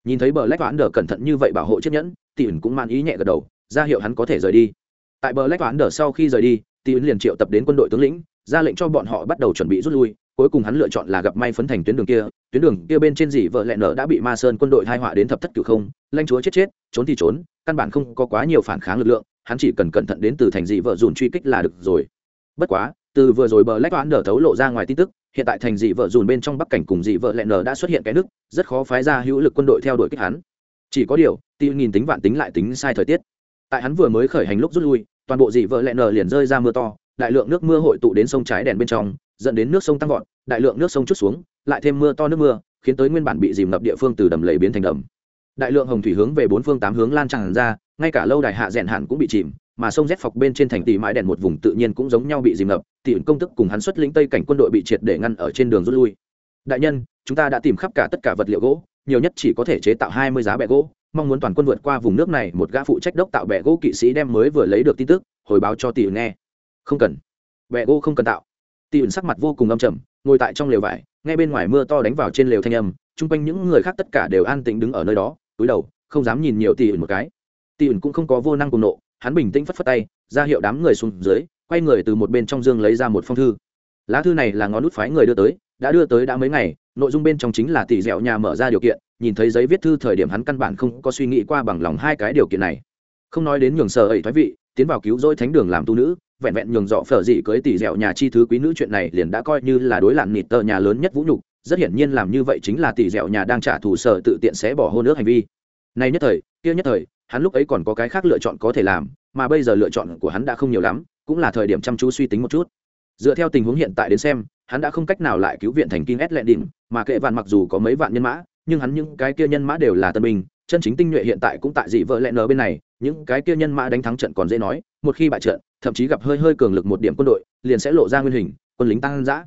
Nhìn thấy bờ lách toán đờ cẩn thận như vậy bảo hộ chiếc nhẫn tỷ ẩn cũng man ý nhẹ gật đầu, ra hiệu hắn có thể rời đi. Tại bờ lách toán đờ sau khi rời đi tỷ ẩn liền triệu tập đến quân đội tướng lĩnh, ra lệnh cho bọn họ bắt đầu chuẩn bị rút lui, cuối cùng hắn lựa chọn là gặp may phấn thành tuyến đường kia, tuyến đường kia bên trên dì vợ lẹ nở đã bị ma sơn quân đội hai họa đến thập thất cửu không lanh chúa chết chết, trốn thì trốn, căn bản không có quá nhiều phản kháng lực lượng hắn chỉ cần cẩn thận đến từ thành Dị vợ dùn truy kích là được rồi. Bất quá, từ vừa rồi bờ lách toán nở thấu lộ ra ngoài tin tức, hiện tại thành dị vợ dùn bên trong bắc cảnh cùng dị vợ lẹ Nở đã xuất hiện cái nước rất khó phái ra hữu lực quân đội theo đuổi kích hắn. Chỉ có điều tiêu nghìn tính vạn tính lại tính sai thời tiết. Tại hắn vừa mới khởi hành lúc rút lui, toàn bộ dị vợ lẹ Nở liền rơi ra mưa to, đại lượng nước mưa hội tụ đến sông trái đèn bên trong, dẫn đến nước sông tăng vọt, đại lượng nước sông chút xuống, lại thêm mưa to nước mưa, khiến tới nguyên bản bị dìm ngập địa phương từ đầm lầy biến thành đầm. Đại lượng hồng thủy hướng về bốn phương tám hướng lan tràn ra ngay cả lâu đài hạ rèn hạn cũng bị chìm, mà sông rét phọc bên trên thành tỷ mãi đèn một vùng tự nhiên cũng giống nhau bị dìm ngập, tỷ công tức cùng hắn xuất lĩnh tây cảnh quân đội bị triệt để ngăn ở trên đường rút lui. Đại nhân, chúng ta đã tìm khắp cả tất cả vật liệu gỗ, nhiều nhất chỉ có thể chế tạo hai mươi giá bẹ gỗ, mong muốn toàn quân vượt qua vùng nước này, một gã phụ trách đốc tạo bẹ gỗ kỵ sĩ đem mới vừa lấy được tin tức, hồi báo cho tỷ nghe. Không cần. Bẹ gỗ không cần tạo. Tỷ sắc mặt vô cùng âm trầm, ngồi tại trong lều vải ngay bên ngoài mưa to đánh vào trên lều thanh âm, chung quanh những người khác tất cả đều an tĩnh đứng ở nơi đó, túi đầu, không dám nhìn nhiều tỷ một cái tỷ ẩn cũng không có vô năng cùng nộ, hắn bình tĩnh phất phất tay, ra hiệu đám người xuống dưới, quay người từ một bên trong dương lấy ra một phong thư. Lá thư này là ngón nút phái người đưa tới, đã đưa tới đã mấy ngày, nội dung bên trong chính là tỷ dẻo nhà mở ra điều kiện, nhìn thấy giấy viết thư thời điểm hắn căn bản không có suy nghĩ qua bằng lòng hai cái điều kiện này. Không nói đến nhường sở ấy thoái vị, tiến vào cứu rỗi thánh đường làm tu nữ, vẹn vẹn nhường dọ phở dị cưới tỷ dẻo nhà chi thứ quý nữ chuyện này liền đã coi như là đối lạn nịt tờ nhà lớn nhất vũ nhục, rất hiển nhiên làm như vậy chính là tỷ dẻo nhà đang trả thù sở tự tiện sẽ bỏ hôn nước hành vi. Nay nhất thời kia nhất thời, hắn lúc ấy còn có cái khác lựa chọn có thể làm, mà bây giờ lựa chọn của hắn đã không nhiều lắm, cũng là thời điểm chăm chú suy tính một chút. Dựa theo tình huống hiện tại đến xem, hắn đã không cách nào lại cứu viện thành kinh s lệ đỉnh mà kệ vạn mặc dù có mấy vạn nhân mã, nhưng hắn những cái kia nhân mã đều là tân binh, chân chính tinh nhuệ hiện tại cũng tại dị vợ lẽ nở bên này, những cái kia nhân mã đánh thắng trận còn dễ nói, một khi bại trận, thậm chí gặp hơi hơi cường lực một điểm quân đội, liền sẽ lộ ra nguyên hình, quân lính tăng dã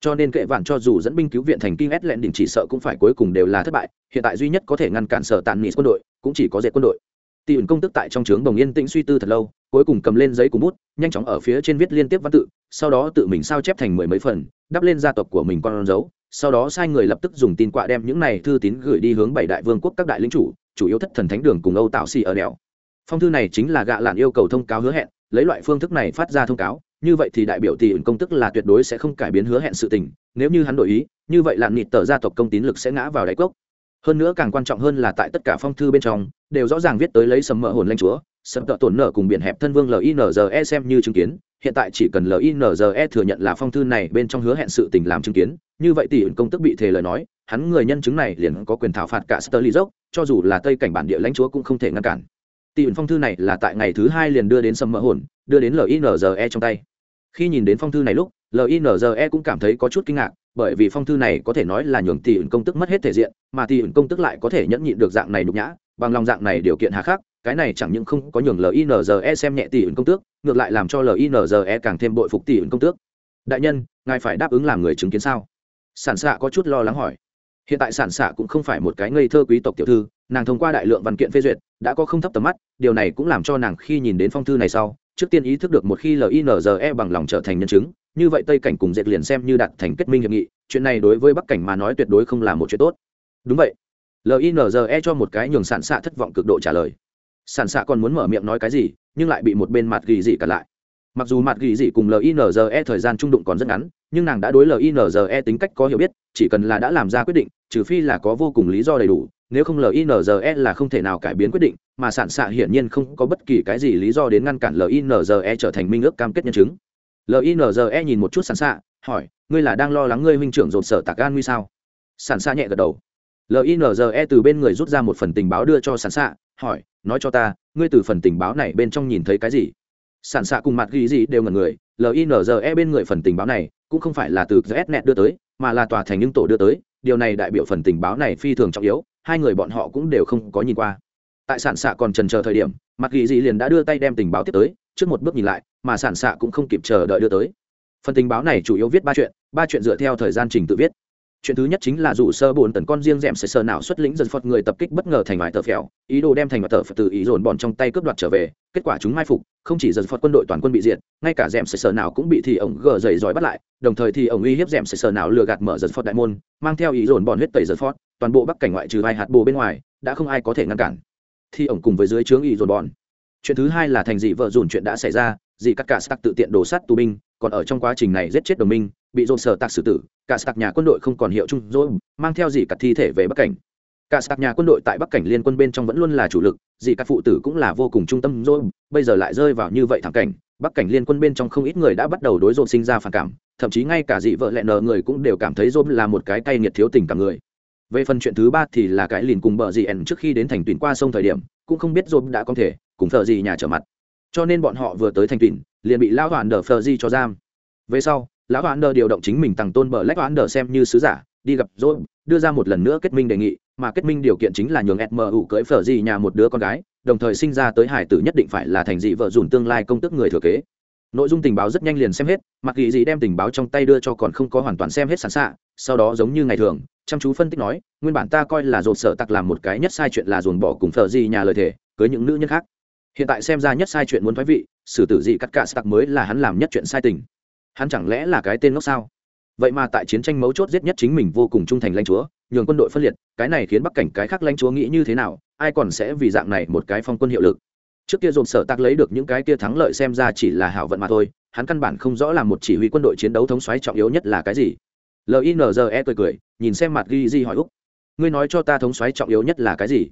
cho nên kệ vạn cho dù dẫn binh cứu viện thành kinh ét lẹn đỉnh chỉ sợ cũng phải cuối cùng đều là thất bại, hiện tại duy nhất có thể ngăn cản sở tàn nị quân đội cũng chỉ có dệt quân đội. Tỷ ẩn công tức tại trong trướng đồng yên tĩnh suy tư thật lâu, cuối cùng cầm lên giấy cùng bút, nhanh chóng ở phía trên viết liên tiếp văn tự, sau đó tự mình sao chép thành mười mấy phần, đắp lên gia tộc của mình con dấu, sau đó sai người lập tức dùng tin quạ đem những này thư tín gửi đi hướng bảy đại vương quốc các đại lính chủ chủ yếu thất thần thánh đường cùng âu tạo xì ở đèo. Phong thư này chính là gạ lạn yêu cầu thông cáo hứa hẹn, lấy loại phương thức này phát ra thông cáo như vậy thì đại biểu tỷ ẩn công tức là tuyệt đối sẽ không cải biến hứa hẹn sự tình, nếu như hắn đổi ý, như vậy lạn nịt tờ gia tộc công tín lực sẽ ngã vào đáy cốc. Hơn nữa càng quan trọng hơn là tại tất cả phong thư bên trong, đều rõ ràng viết tới lấy sầm mỡ hồn lanh chúa, sầm tợ tổn nợ cùng biển hẹp thân vương linze xem như chứng kiến, hiện tại chỉ cần linze thừa nhận là phong thư này bên trong hứa hẹn sự tình làm chứng kiến, như vậy tỷ ẩn công tức bị thề lời nói, hắn người nhân chứng này liền có quyền thảo phạt cả sterly dốc cho dù là tây cảnh bản địa lãnh chúa cũng không thể ngăn cản tỷ ẩn phong thư này là tại ngày thứ hai liền đưa đến sầm mỡ hồn, đưa đến linze trong tay. Khi nhìn đến phong thư này lúc linze cũng cảm thấy có chút kinh ngạc, bởi vì phong thư này có thể nói là nhường tỷ ẩn công tức mất hết thể diện, mà tỷ ẩn công tức lại có thể nhẫn nhịn được dạng này nhục nhã, bằng lòng dạng này điều kiện hà khắc, cái này chẳng những không có nhường linze xem nhẹ tỷ ẩn công tước, ngược lại làm cho linze càng thêm bội phục tỷ ẩn công tước. Đại nhân, ngài phải đáp ứng làm người chứng kiến sao? Sản xạ có chút lo lắng hỏi. Hiện tại sản xạ cũng không phải một cái ngây thơ quý tộc tiểu thư nàng thông qua đại lượng văn kiện phê duyệt, đã có không thấp tầm mắt, điều này cũng làm cho nàng khi nhìn đến phong thư này sau, trước tiên ý thức được một khi linze bằng lòng trở thành nhân chứng, như vậy tây cảnh cùng dệt liền xem như đặt thành kết minh hiệp nghị, chuyện này đối với bắc cảnh mà nói tuyệt đối không là một chuyện tốt. Đúng vậy. Linze cho một cái nhường sản xạ thất vọng cực độ trả lời. Sản xạ còn muốn mở miệng nói cái gì, nhưng lại bị một bên mặt ghi dị cả lại. Mặc dù mặt ghi dị cùng linze thời gian trung đụng còn rất ngắn, nhưng nàng đã đối linze tính cách có hiểu biết, chỉ cần là đã làm ra quyết định, trừ phi là có vô cùng lý do đầy đủ nếu không linze là không thể nào cải biến quyết định, mà sản xạ hiển nhiên không có bất kỳ cái gì lý do đến ngăn cản linze trở thành minh ước cam kết nhân chứng. Linze nhìn một chút sản xạ, hỏi, ngươi là đang lo lắng ngươi huynh trưởng dồn sở tạc gan nguy sao? Sản xạ nhẹ gật đầu. Linze từ bên người rút ra một phần tình báo đưa cho sản xạ, hỏi, nói cho ta, ngươi từ phần tình báo này bên trong nhìn thấy cái gì? Sản xạ cùng mặt ghi gì đều ngần người linze bên người phần tình báo này cũng không phải là từ gsnet đưa tới, mà là tòa thành những tổ đưa tới, điều này đại biểu phần tình báo này phi thường trọng yếu hai người bọn họ cũng đều không có nhìn qua. Tại sản xạ còn trần chờ thời điểm mặt ghi gì liền đã đưa tay đem tình báo tiếp tới, trước một bước nhìn lại, mà sản xạ cũng không kịp chờ đợi đưa tới. Phần tình báo này chủ yếu viết ba chuyện ba chuyện dựa theo thời gian trình tự viết. Chuyện thứ nhất chính là dù sơ bồn tần con riêng rèm sơ sơ nào xuất lĩnh dần phật người tập kích bất ngờ thành vài tờ phèo, ý đồ đem thành vài tờ phật từ ý dồn bọn trong tay cướp đoạt trở về, kết quả chúng mai phục, không chỉ dần phật quân đội toàn quân bị diệt, ngay cả rèm sơ sơ nào cũng bị thì ổng gờ dày dòi bắt lại, đồng thời thì ổng uy hiếp rèm sơ sơ nào lừa gạt mở dần phật đại môn, mang theo ý dồn bọn huyết tẩy dần phật toàn bộ bắc cảnh ngoại trừ vài hạt bồ bên ngoài, đã không ai có thể ngăn cản. Thì ổng cùng với dưới trướng ý dồn bọn. Chuyện thứ hai là thành dị vợ dùn chuyện đã xảy ra, dị cắt cả sắc tự tiện đổ sát tù binh, còn ở trong quá trình này giết chết đồng minh, bị dồn sở tạc xử tử, cả sạc nhà quân đội không còn hiệu chung rồi mang theo dị cắt thi thể về bắc cảnh. Cả sạc nhà quân đội tại bắc cảnh liên quân bên trong vẫn luôn là chủ lực, dị cắt phụ tử cũng là vô cùng trung tâm rồi bây giờ lại rơi vào như vậy thẳng cảnh, bắc cảnh liên quân bên trong không ít người đã bắt đầu đối dồn sinh ra phản cảm, thậm chí ngay cả dị vợ lẹ nợ người cũng đều cảm thấy dồn là một cái cay nghiệt thiếu tình cảm người về phần chuyện thứ ba thì là cái liền cùng bờ dì ẩn trước khi đến thành tuyển qua sông thời điểm, cũng không biết dồn đã có thể cùng thợ gì nhà trở mặt. Cho nên bọn họ vừa tới thành tuyển, liền bị lão đoàn đờ phờ di cho giam. Về sau, lão đoàn đờ điều động chính mình tăng tôn bờ lách đoàn đờ xem như sứ giả, đi gặp dồn đưa ra một lần nữa kết minh đề nghị, mà kết minh điều kiện chính là nhường mu cưới phở gì nhà một đứa con gái, đồng thời sinh ra tới hải tử nhất định phải là thành dị vợ dùn tương lai công tức người thừa kế. Nội dung tình báo rất nhanh liền xem hết, mặc kỳ gì đem tình báo trong tay đưa cho còn không có hoàn toàn xem hết sẵn xạ sau đó giống như ngày thường chăm chú phân tích nói, nguyên bản ta coi là dồn sở tặc làm một cái nhất sai chuyện là dồn bỏ cùng thợ gì nhà lời thể cưới những nữ nhân khác. Hiện tại xem ra nhất sai chuyện muốn thoái vị, xử tử gì cắt cả tặc mới là hắn làm nhất chuyện sai tình. Hắn chẳng lẽ là cái tên ngốc sao? Vậy mà tại chiến tranh mấu chốt giết nhất chính mình vô cùng trung thành lãnh chúa, nhường quân đội phân liệt, cái này khiến bắc cảnh cái khác lãnh chúa nghĩ như thế nào, ai còn sẽ vì dạng này một cái phong quân hiệu lực? Trước kia dồn sở tặc lấy được những cái kia thắng lợi xem ra chỉ là hảo vận mà thôi, hắn căn bản không rõ là một chỉ huy quân đội chiến đấu thống xoáy trọng yếu nhất là cái gì linze cười cười, nhìn xem mặt ghi di hỏi úc, ngươi nói cho ta thống xoáy trọng yếu nhất là cái gì?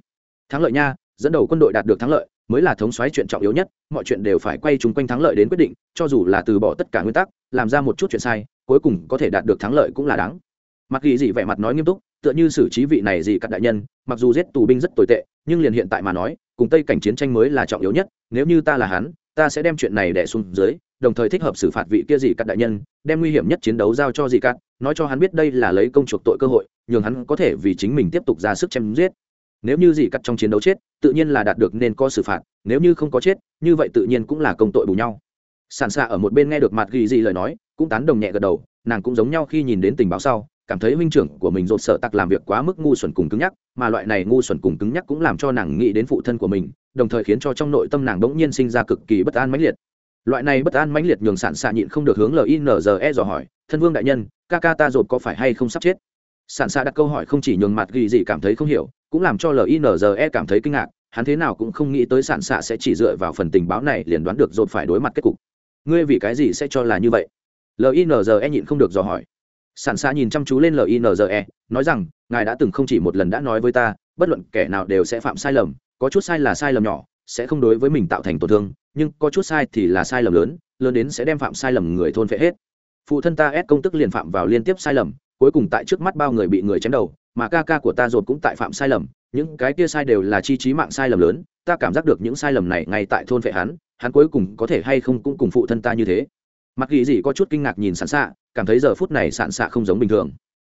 Thắng lợi nha, dẫn đầu quân đội đạt được thắng lợi, mới là thống xoáy chuyện trọng yếu nhất, mọi chuyện đều phải quay chung quanh thắng lợi đến quyết định, cho dù là từ bỏ tất cả nguyên tắc, làm ra một chút chuyện sai, cuối cùng có thể đạt được thắng lợi cũng là đáng. Mặc ghi dị vẻ mặt nói nghiêm túc, tựa như xử trí vị này gì các đại nhân, mặc dù giết tù binh rất tồi tệ, nhưng liền hiện tại mà nói, cùng tây cảnh chiến tranh mới là trọng yếu nhất, nếu như ta là hắn ta sẽ đem chuyện này đẻ xuống dưới, đồng thời thích hợp xử phạt vị kia dì cắt đại nhân, đem nguy hiểm nhất chiến đấu giao cho dì cắt, nói cho hắn biết đây là lấy công chuộc tội cơ hội, nhường hắn có thể vì chính mình tiếp tục ra sức chém giết. Nếu như dì cắt trong chiến đấu chết, tự nhiên là đạt được nên có xử phạt, nếu như không có chết, như vậy tự nhiên cũng là công tội bù nhau. Sàn xạ ở một bên nghe được mặt ghi dì lời nói, cũng tán đồng nhẹ gật đầu, nàng cũng giống nhau khi nhìn đến tình báo sau cảm thấy huynh trưởng của mình rột sợ tặc làm việc quá mức ngu xuẩn cùng cứng nhắc, mà loại này ngu xuẩn cùng cứng nhắc cũng làm cho nàng nghĩ đến phụ thân của mình, đồng thời khiến cho trong nội tâm nàng đống nhiên sinh ra cực kỳ bất an mãnh liệt. Loại này bất an mãnh liệt nhường sản xạ nhịn không được hướng linze dò hỏi, thân vương đại nhân, ca ca ta rột có phải hay không sắp chết? Sản xạ đặt câu hỏi không chỉ nhường mặt ghi gì cảm thấy không hiểu, cũng làm cho linze cảm thấy kinh ngạc, hắn thế nào cũng không nghĩ tới sản xạ sẽ chỉ dựa vào phần tình báo này liền đoán được rột phải đối mặt kết cục. Ngươi vì cái gì sẽ cho là như vậy? Linze nhịn không được dò hỏi sản xa nhìn chăm chú lên linze nói rằng, ngài đã từng không chỉ một lần đã nói với ta, bất luận kẻ nào đều sẽ phạm sai lầm, có chút sai là sai lầm nhỏ, sẽ không đối với mình tạo thành tổn thương, nhưng có chút sai thì là sai lầm lớn lớn đến sẽ đem phạm sai lầm người thôn phệ hết. Phụ thân ta ép công tức liền phạm vào liên tiếp sai lầm, cuối cùng tại trước mắt bao người bị người chém đầu, mà ca ca của ta dột cũng tại phạm sai lầm, những cái kia sai đều là chi trí mạng sai lầm lớn, ta cảm giác được những sai lầm này ngay tại thôn phệ hắn hắn cuối cùng có thể hay không cũng cùng phụ thân ta như thế. Mặc ghi gì có chút kinh ngạc nhìn sản xạ cảm thấy giờ phút này sản xạ không giống bình thường.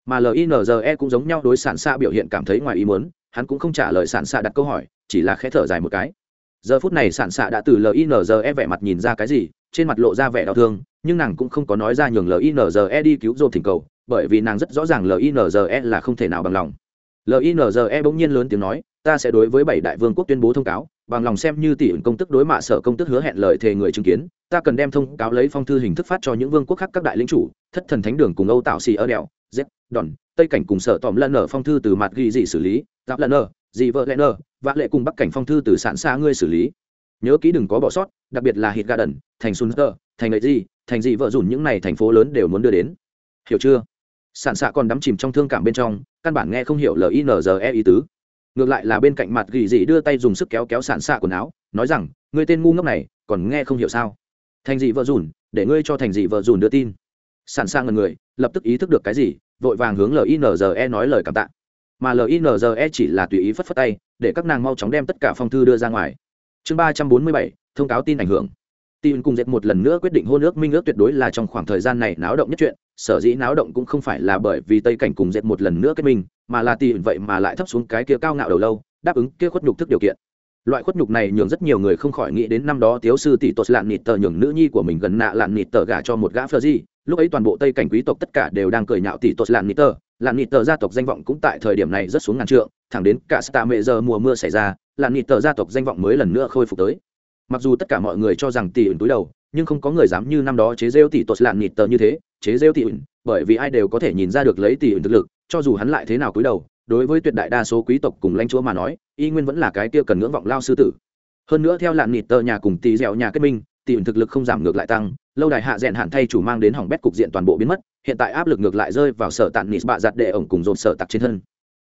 Mà linze cũng giống nhau đối sản xạ biểu hiện cảm thấy ngoài ý muốn, hắn cũng không trả lời sản xạ đặt câu hỏi, chỉ là khẽ thở dài một cái. Giờ phút này sản xạ đã từ linze vẻ mặt nhìn ra cái gì, trên mặt lộ ra vẻ đau thương, nhưng nàng cũng không có nói ra nhường linze đi cứu dồn thỉnh cầu, bởi vì nàng rất rõ ràng linze là không thể nào bằng lòng. Linze bỗng nhiên lớn tiếng nói, ta sẽ đối với bảy đại vương quốc tuyên bố thông cáo bằng lòng xem như tỷ ứng công tức đối mạ sở công tức hứa hẹn lời thề người chứng kiến, ta cần đem thông cáo lấy phong thư hình thức phát cho những vương quốc khác các đại lĩnh chủ, thất thần thánh đường cùng âu tạo xì ở đèo z đòn, tây cảnh cùng sở tòm lần nở phong thư từ mặt ghi dị xử lý giáp lần nở, dị vợ lân nở và lệ cùng bắc cảnh phong thư từ sản xa ngươi xử lý. Nhớ kỹ đừng có bỏ sót, đặc biệt là hít garden thành sun thành lợi gì thành dị vợ dùn những này thành phố lớn đều muốn đưa đến. Hiểu chưa? Sản xạ còn đắm chìm trong thương cảm bên trong, căn bản nghe không hiểu linze ý tứ ngược lại là bên cạnh mặt gỉ dị đưa tay dùng sức kéo kéo sản xạ quần áo, nói rằng người tên ngu ngốc này, còn nghe không hiểu sao? Thành dị vợ dùn, để ngươi cho thành dị vợ dùn đưa tin. Sản xạ ngần người, lập tức ý thức được cái gì, vội vàng hướng linze nói lời cảm tạ. Mà linze chỉ là tùy ý phất phất tay, để các nàng mau chóng đem tất cả phong thư đưa ra ngoài. Chương ba trăm bốn mươi bảy, thông cáo tin ảnh hưởng. Tin cùng dệt một lần nữa quyết định hôn ước minh ước tuyệt đối là trong khoảng thời gian này náo động nhất chuyện sở dĩ náo động cũng không phải là bởi vì tây cảnh cùng dệt một lần nữa kết minh, mà là tin vậy mà lại thấp xuống cái kia cao ngạo đầu lâu, đáp ứng kia khuất nhục thức điều kiện. Loại khuất nhục này nhường rất nhiều người không khỏi nghĩ đến năm đó tiếu sư tỷ tột lạn nịt tờ nhường nữ nhi của mình gần nạ lạn nịt tờ gả cho một gã phờ di. Lúc ấy toàn bộ tây cảnh quý tộc tất cả đều đang cười nhạo tỷ tột lạn nịt tờ. Lạn nịt tờ gia tộc danh vọng cũng tại thời điểm này rất xuống ngàn trượng, thẳng đến cả sta mệ giờ mùa mưa xảy ra, lạn nịt tờ gia tộc danh vọng mới lần nữa khôi phục tới. Mặc dù tất cả mọi người cho rằng tỷ ẩn túi đầu nhưng không có người dám như năm đó chế rêu tỷ tuột lạn nịt tờ như thế, chế rêu tỷ ẩn bởi vì ai đều có thể nhìn ra được lấy tỷ ẩn thực lực, cho dù hắn lại thế nào cúi đầu, đối với tuyệt đại đa số quý tộc cùng lãnh chúa mà nói, y nguyên vẫn là cái kia cần ngưỡng vọng lao sư tử. Hơn nữa theo lạn nịt tờ nhà cùng tỷ dẻo nhà kết minh tỷ ẩn thực lực không giảm ngược lại tăng, lâu đài hạ rèn hạn thay chủ mang đến hỏng bét cục diện toàn bộ biến mất, hiện tại áp lực ngược lại rơi vào sở tạn nịt bạ giặt đệ ổng cùng dồn sở tặc trên thân.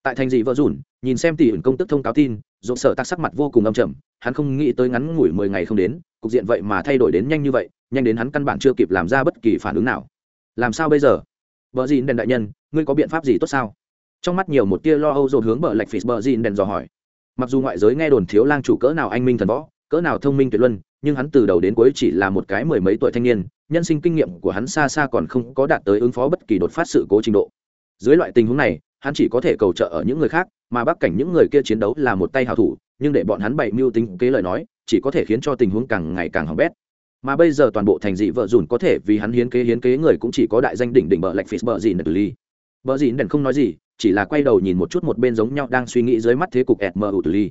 Tại thành dị vợ rủn nhìn xem tỷ ẩn công tức thông cáo tin dồn sở tặc sắc mặt vô cùng âm trầm, hắn không nghĩ tới ngắn ngủi mười ngày không đến, cục diện vậy mà thay đổi đến nhanh như vậy, nhanh đến hắn căn bản chưa kịp làm ra bất kỳ phản ứng nào. Làm sao bây giờ? Vợ dìn đèn đại nhân, ngươi có biện pháp gì tốt sao? Trong mắt nhiều một tia lo âu dồn hướng bờ lạch phì bờ dìn đèn dò hỏi. Mặc dù ngoại giới nghe đồn thiếu lang chủ cỡ nào anh minh thần võ, cỡ nào thông minh tuyệt luân, nhưng hắn từ đầu đến cuối chỉ là một cái mười mấy tuổi thanh niên, nhân sinh kinh nghiệm của hắn xa xa còn không có đạt tới ứng phó bất kỳ đột phát sự cố trình độ. Dưới loại tình huống này, hắn chỉ có thể cầu trợ ở những người khác mà bắc cảnh những người kia chiến đấu là một tay hào thủ, nhưng để bọn hắn bày mưu tính kế lời nói, chỉ có thể khiến cho tình huống càng ngày càng hỏng bét. Mà bây giờ toàn bộ thành dị vợ dùn có thể vì hắn hiến kế hiến kế người cũng chỉ có đại danh đỉnh đỉnh bờ lạch phí bờ dìn đờ ly. Bờ dìn đèn không nói gì, chỉ là quay đầu nhìn một chút một bên giống nhau đang suy nghĩ dưới mắt thế cục mu từ ly.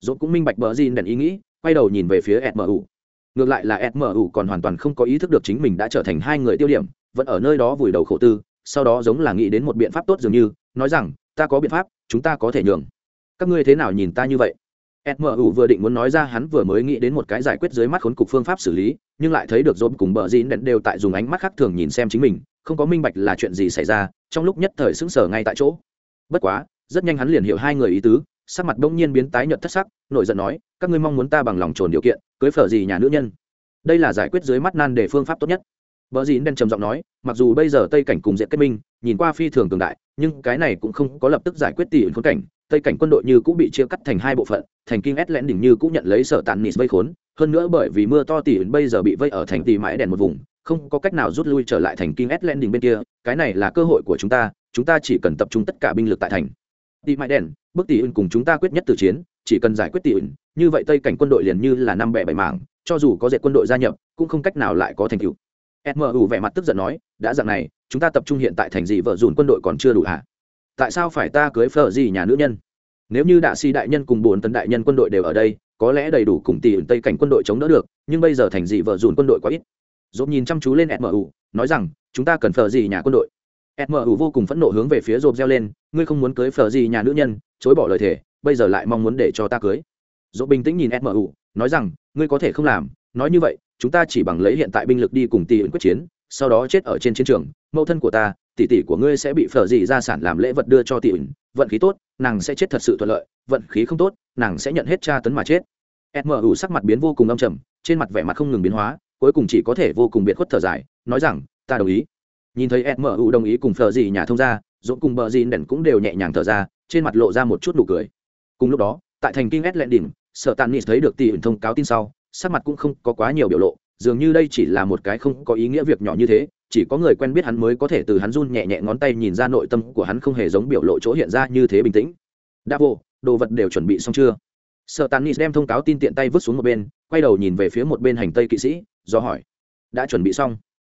Dốt cũng minh bạch bờ gì đèn ý nghĩ, quay đầu nhìn về phía mu ngược lại là mu còn hoàn toàn không có ý thức được chính mình đã trở thành hai người tiêu điểm, vẫn ở nơi đó vùi đầu khổ tư, sau đó giống là nghĩ đến một biện pháp tốt dường như, nói rằng, ta có biện pháp chúng ta có thể nhường. Các ngươi thế nào nhìn ta như vậy? Mu vừa định muốn nói ra, hắn vừa mới nghĩ đến một cái giải quyết dưới mắt khốn cục phương pháp xử lý, nhưng lại thấy được dồn cùng bờ dĩ đèn đều tại dùng ánh mắt khác thường nhìn xem chính mình, không có minh bạch là chuyện gì xảy ra, trong lúc nhất thời sững sờ ngay tại chỗ. Bất quá, rất nhanh hắn liền hiểu hai người ý tứ, sắc mặt bỗng nhiên biến tái nhợt thất sắc, nổi giận nói, các ngươi mong muốn ta bằng lòng trồn điều kiện, cưới phở gì nhà nữ nhân? Đây là giải quyết dưới mắt nan để phương pháp tốt nhất. Bờ Dĩn đen trầm giọng nói, mặc dù bây giờ Tây cảnh cùng diện kết minh, nhìn qua phi thường cường đại, nhưng cái này cũng không có lập tức giải quyết tỷ ẩn khốn cảnh. Tây cảnh quân đội như cũng bị chia cắt thành hai bộ phận, thành King S lẽn đỉnh như cũng nhận lấy sở tàn nịt vây khốn, hơn nữa bởi vì mưa to tỷ ẩn bây giờ bị vây ở thành tỷ mãi đèn một vùng, không có cách nào rút lui trở lại thành King S lẽn đỉnh bên kia, cái này là cơ hội của chúng ta, chúng ta chỉ cần tập trung tất cả binh lực tại thành. Tỷ mãi đèn, bước tỷ ẩn cùng chúng ta quyết nhất từ chiến, chỉ cần giải quyết tỷ ẩn, như vậy Tây cảnh quân đội liền như là năm bè bảy mảng, cho dù có dệt quân đội gia nhập, cũng không cách nào lại có thành tựu mu vẻ mặt tức giận nói, đã dạng này, chúng ta tập trung hiện tại thành gì vợ dùn quân đội còn chưa đủ hả? Tại sao phải ta cưới phở gì nhà nữ nhân? Nếu như đạ si đại nhân cùng bốn tấn đại nhân quân đội đều ở đây, có lẽ đầy đủ cùng tỷ tây cảnh quân đội chống đỡ được, nhưng bây giờ thành dị vợ dùn quân đội quá ít. Dốt nhìn chăm chú lên mu nói rằng, chúng ta cần phở gì nhà quân đội. Mu vô cùng phẫn nộ hướng về phía Rộp reo lên, ngươi không muốn cưới phở gì nhà nữ nhân, chối bỏ lời thề, bây giờ lại mong muốn để cho ta cưới. Dốt bình tĩnh nhìn mu nói rằng, ngươi có thể không làm, nói như vậy chúng ta chỉ bằng lấy hiện tại binh lực đi cùng tỷ ẩn quyết chiến, sau đó chết ở trên chiến trường, mẫu thân của ta, tỷ tỷ của ngươi sẽ bị phở dị gia sản làm lễ vật đưa cho tỷ ẩn vận khí tốt, nàng sẽ chết thật sự thuận lợi, vận khí không tốt, nàng sẽ nhận hết tra tấn mà chết. Mu sắc mặt biến vô cùng âm trầm, trên mặt vẻ mặt không ngừng biến hóa, cuối cùng chỉ có thể vô cùng biệt khuất thở dài, nói rằng, ta đồng ý. Nhìn thấy mu đồng ý cùng phở dị nhà thông gia dũng cùng bờ dị đèn cũng đều nhẹ nhàng thở ra, trên mặt lộ ra một chút nụ cười. Cùng lúc đó, tại thành kinh s lẹn đỉnh sở tàn nis thấy được tỷ ẩn thông cáo tin sau sắc mặt cũng không có quá nhiều biểu lộ, dường như đây chỉ là một cái không có ý nghĩa việc nhỏ như thế, chỉ có người quen biết hắn mới có thể từ hắn run nhẹ nhẹ ngón tay nhìn ra nội tâm của hắn không hề giống biểu lộ chỗ hiện ra như thế bình tĩnh. Đa vô đồ vật đều chuẩn bị xong chưa? Sợ tàn nis đem thông cáo tin tiện tay vứt xuống một bên, quay đầu nhìn về phía một bên hành tây kỵ sĩ, do hỏi, đã chuẩn bị xong?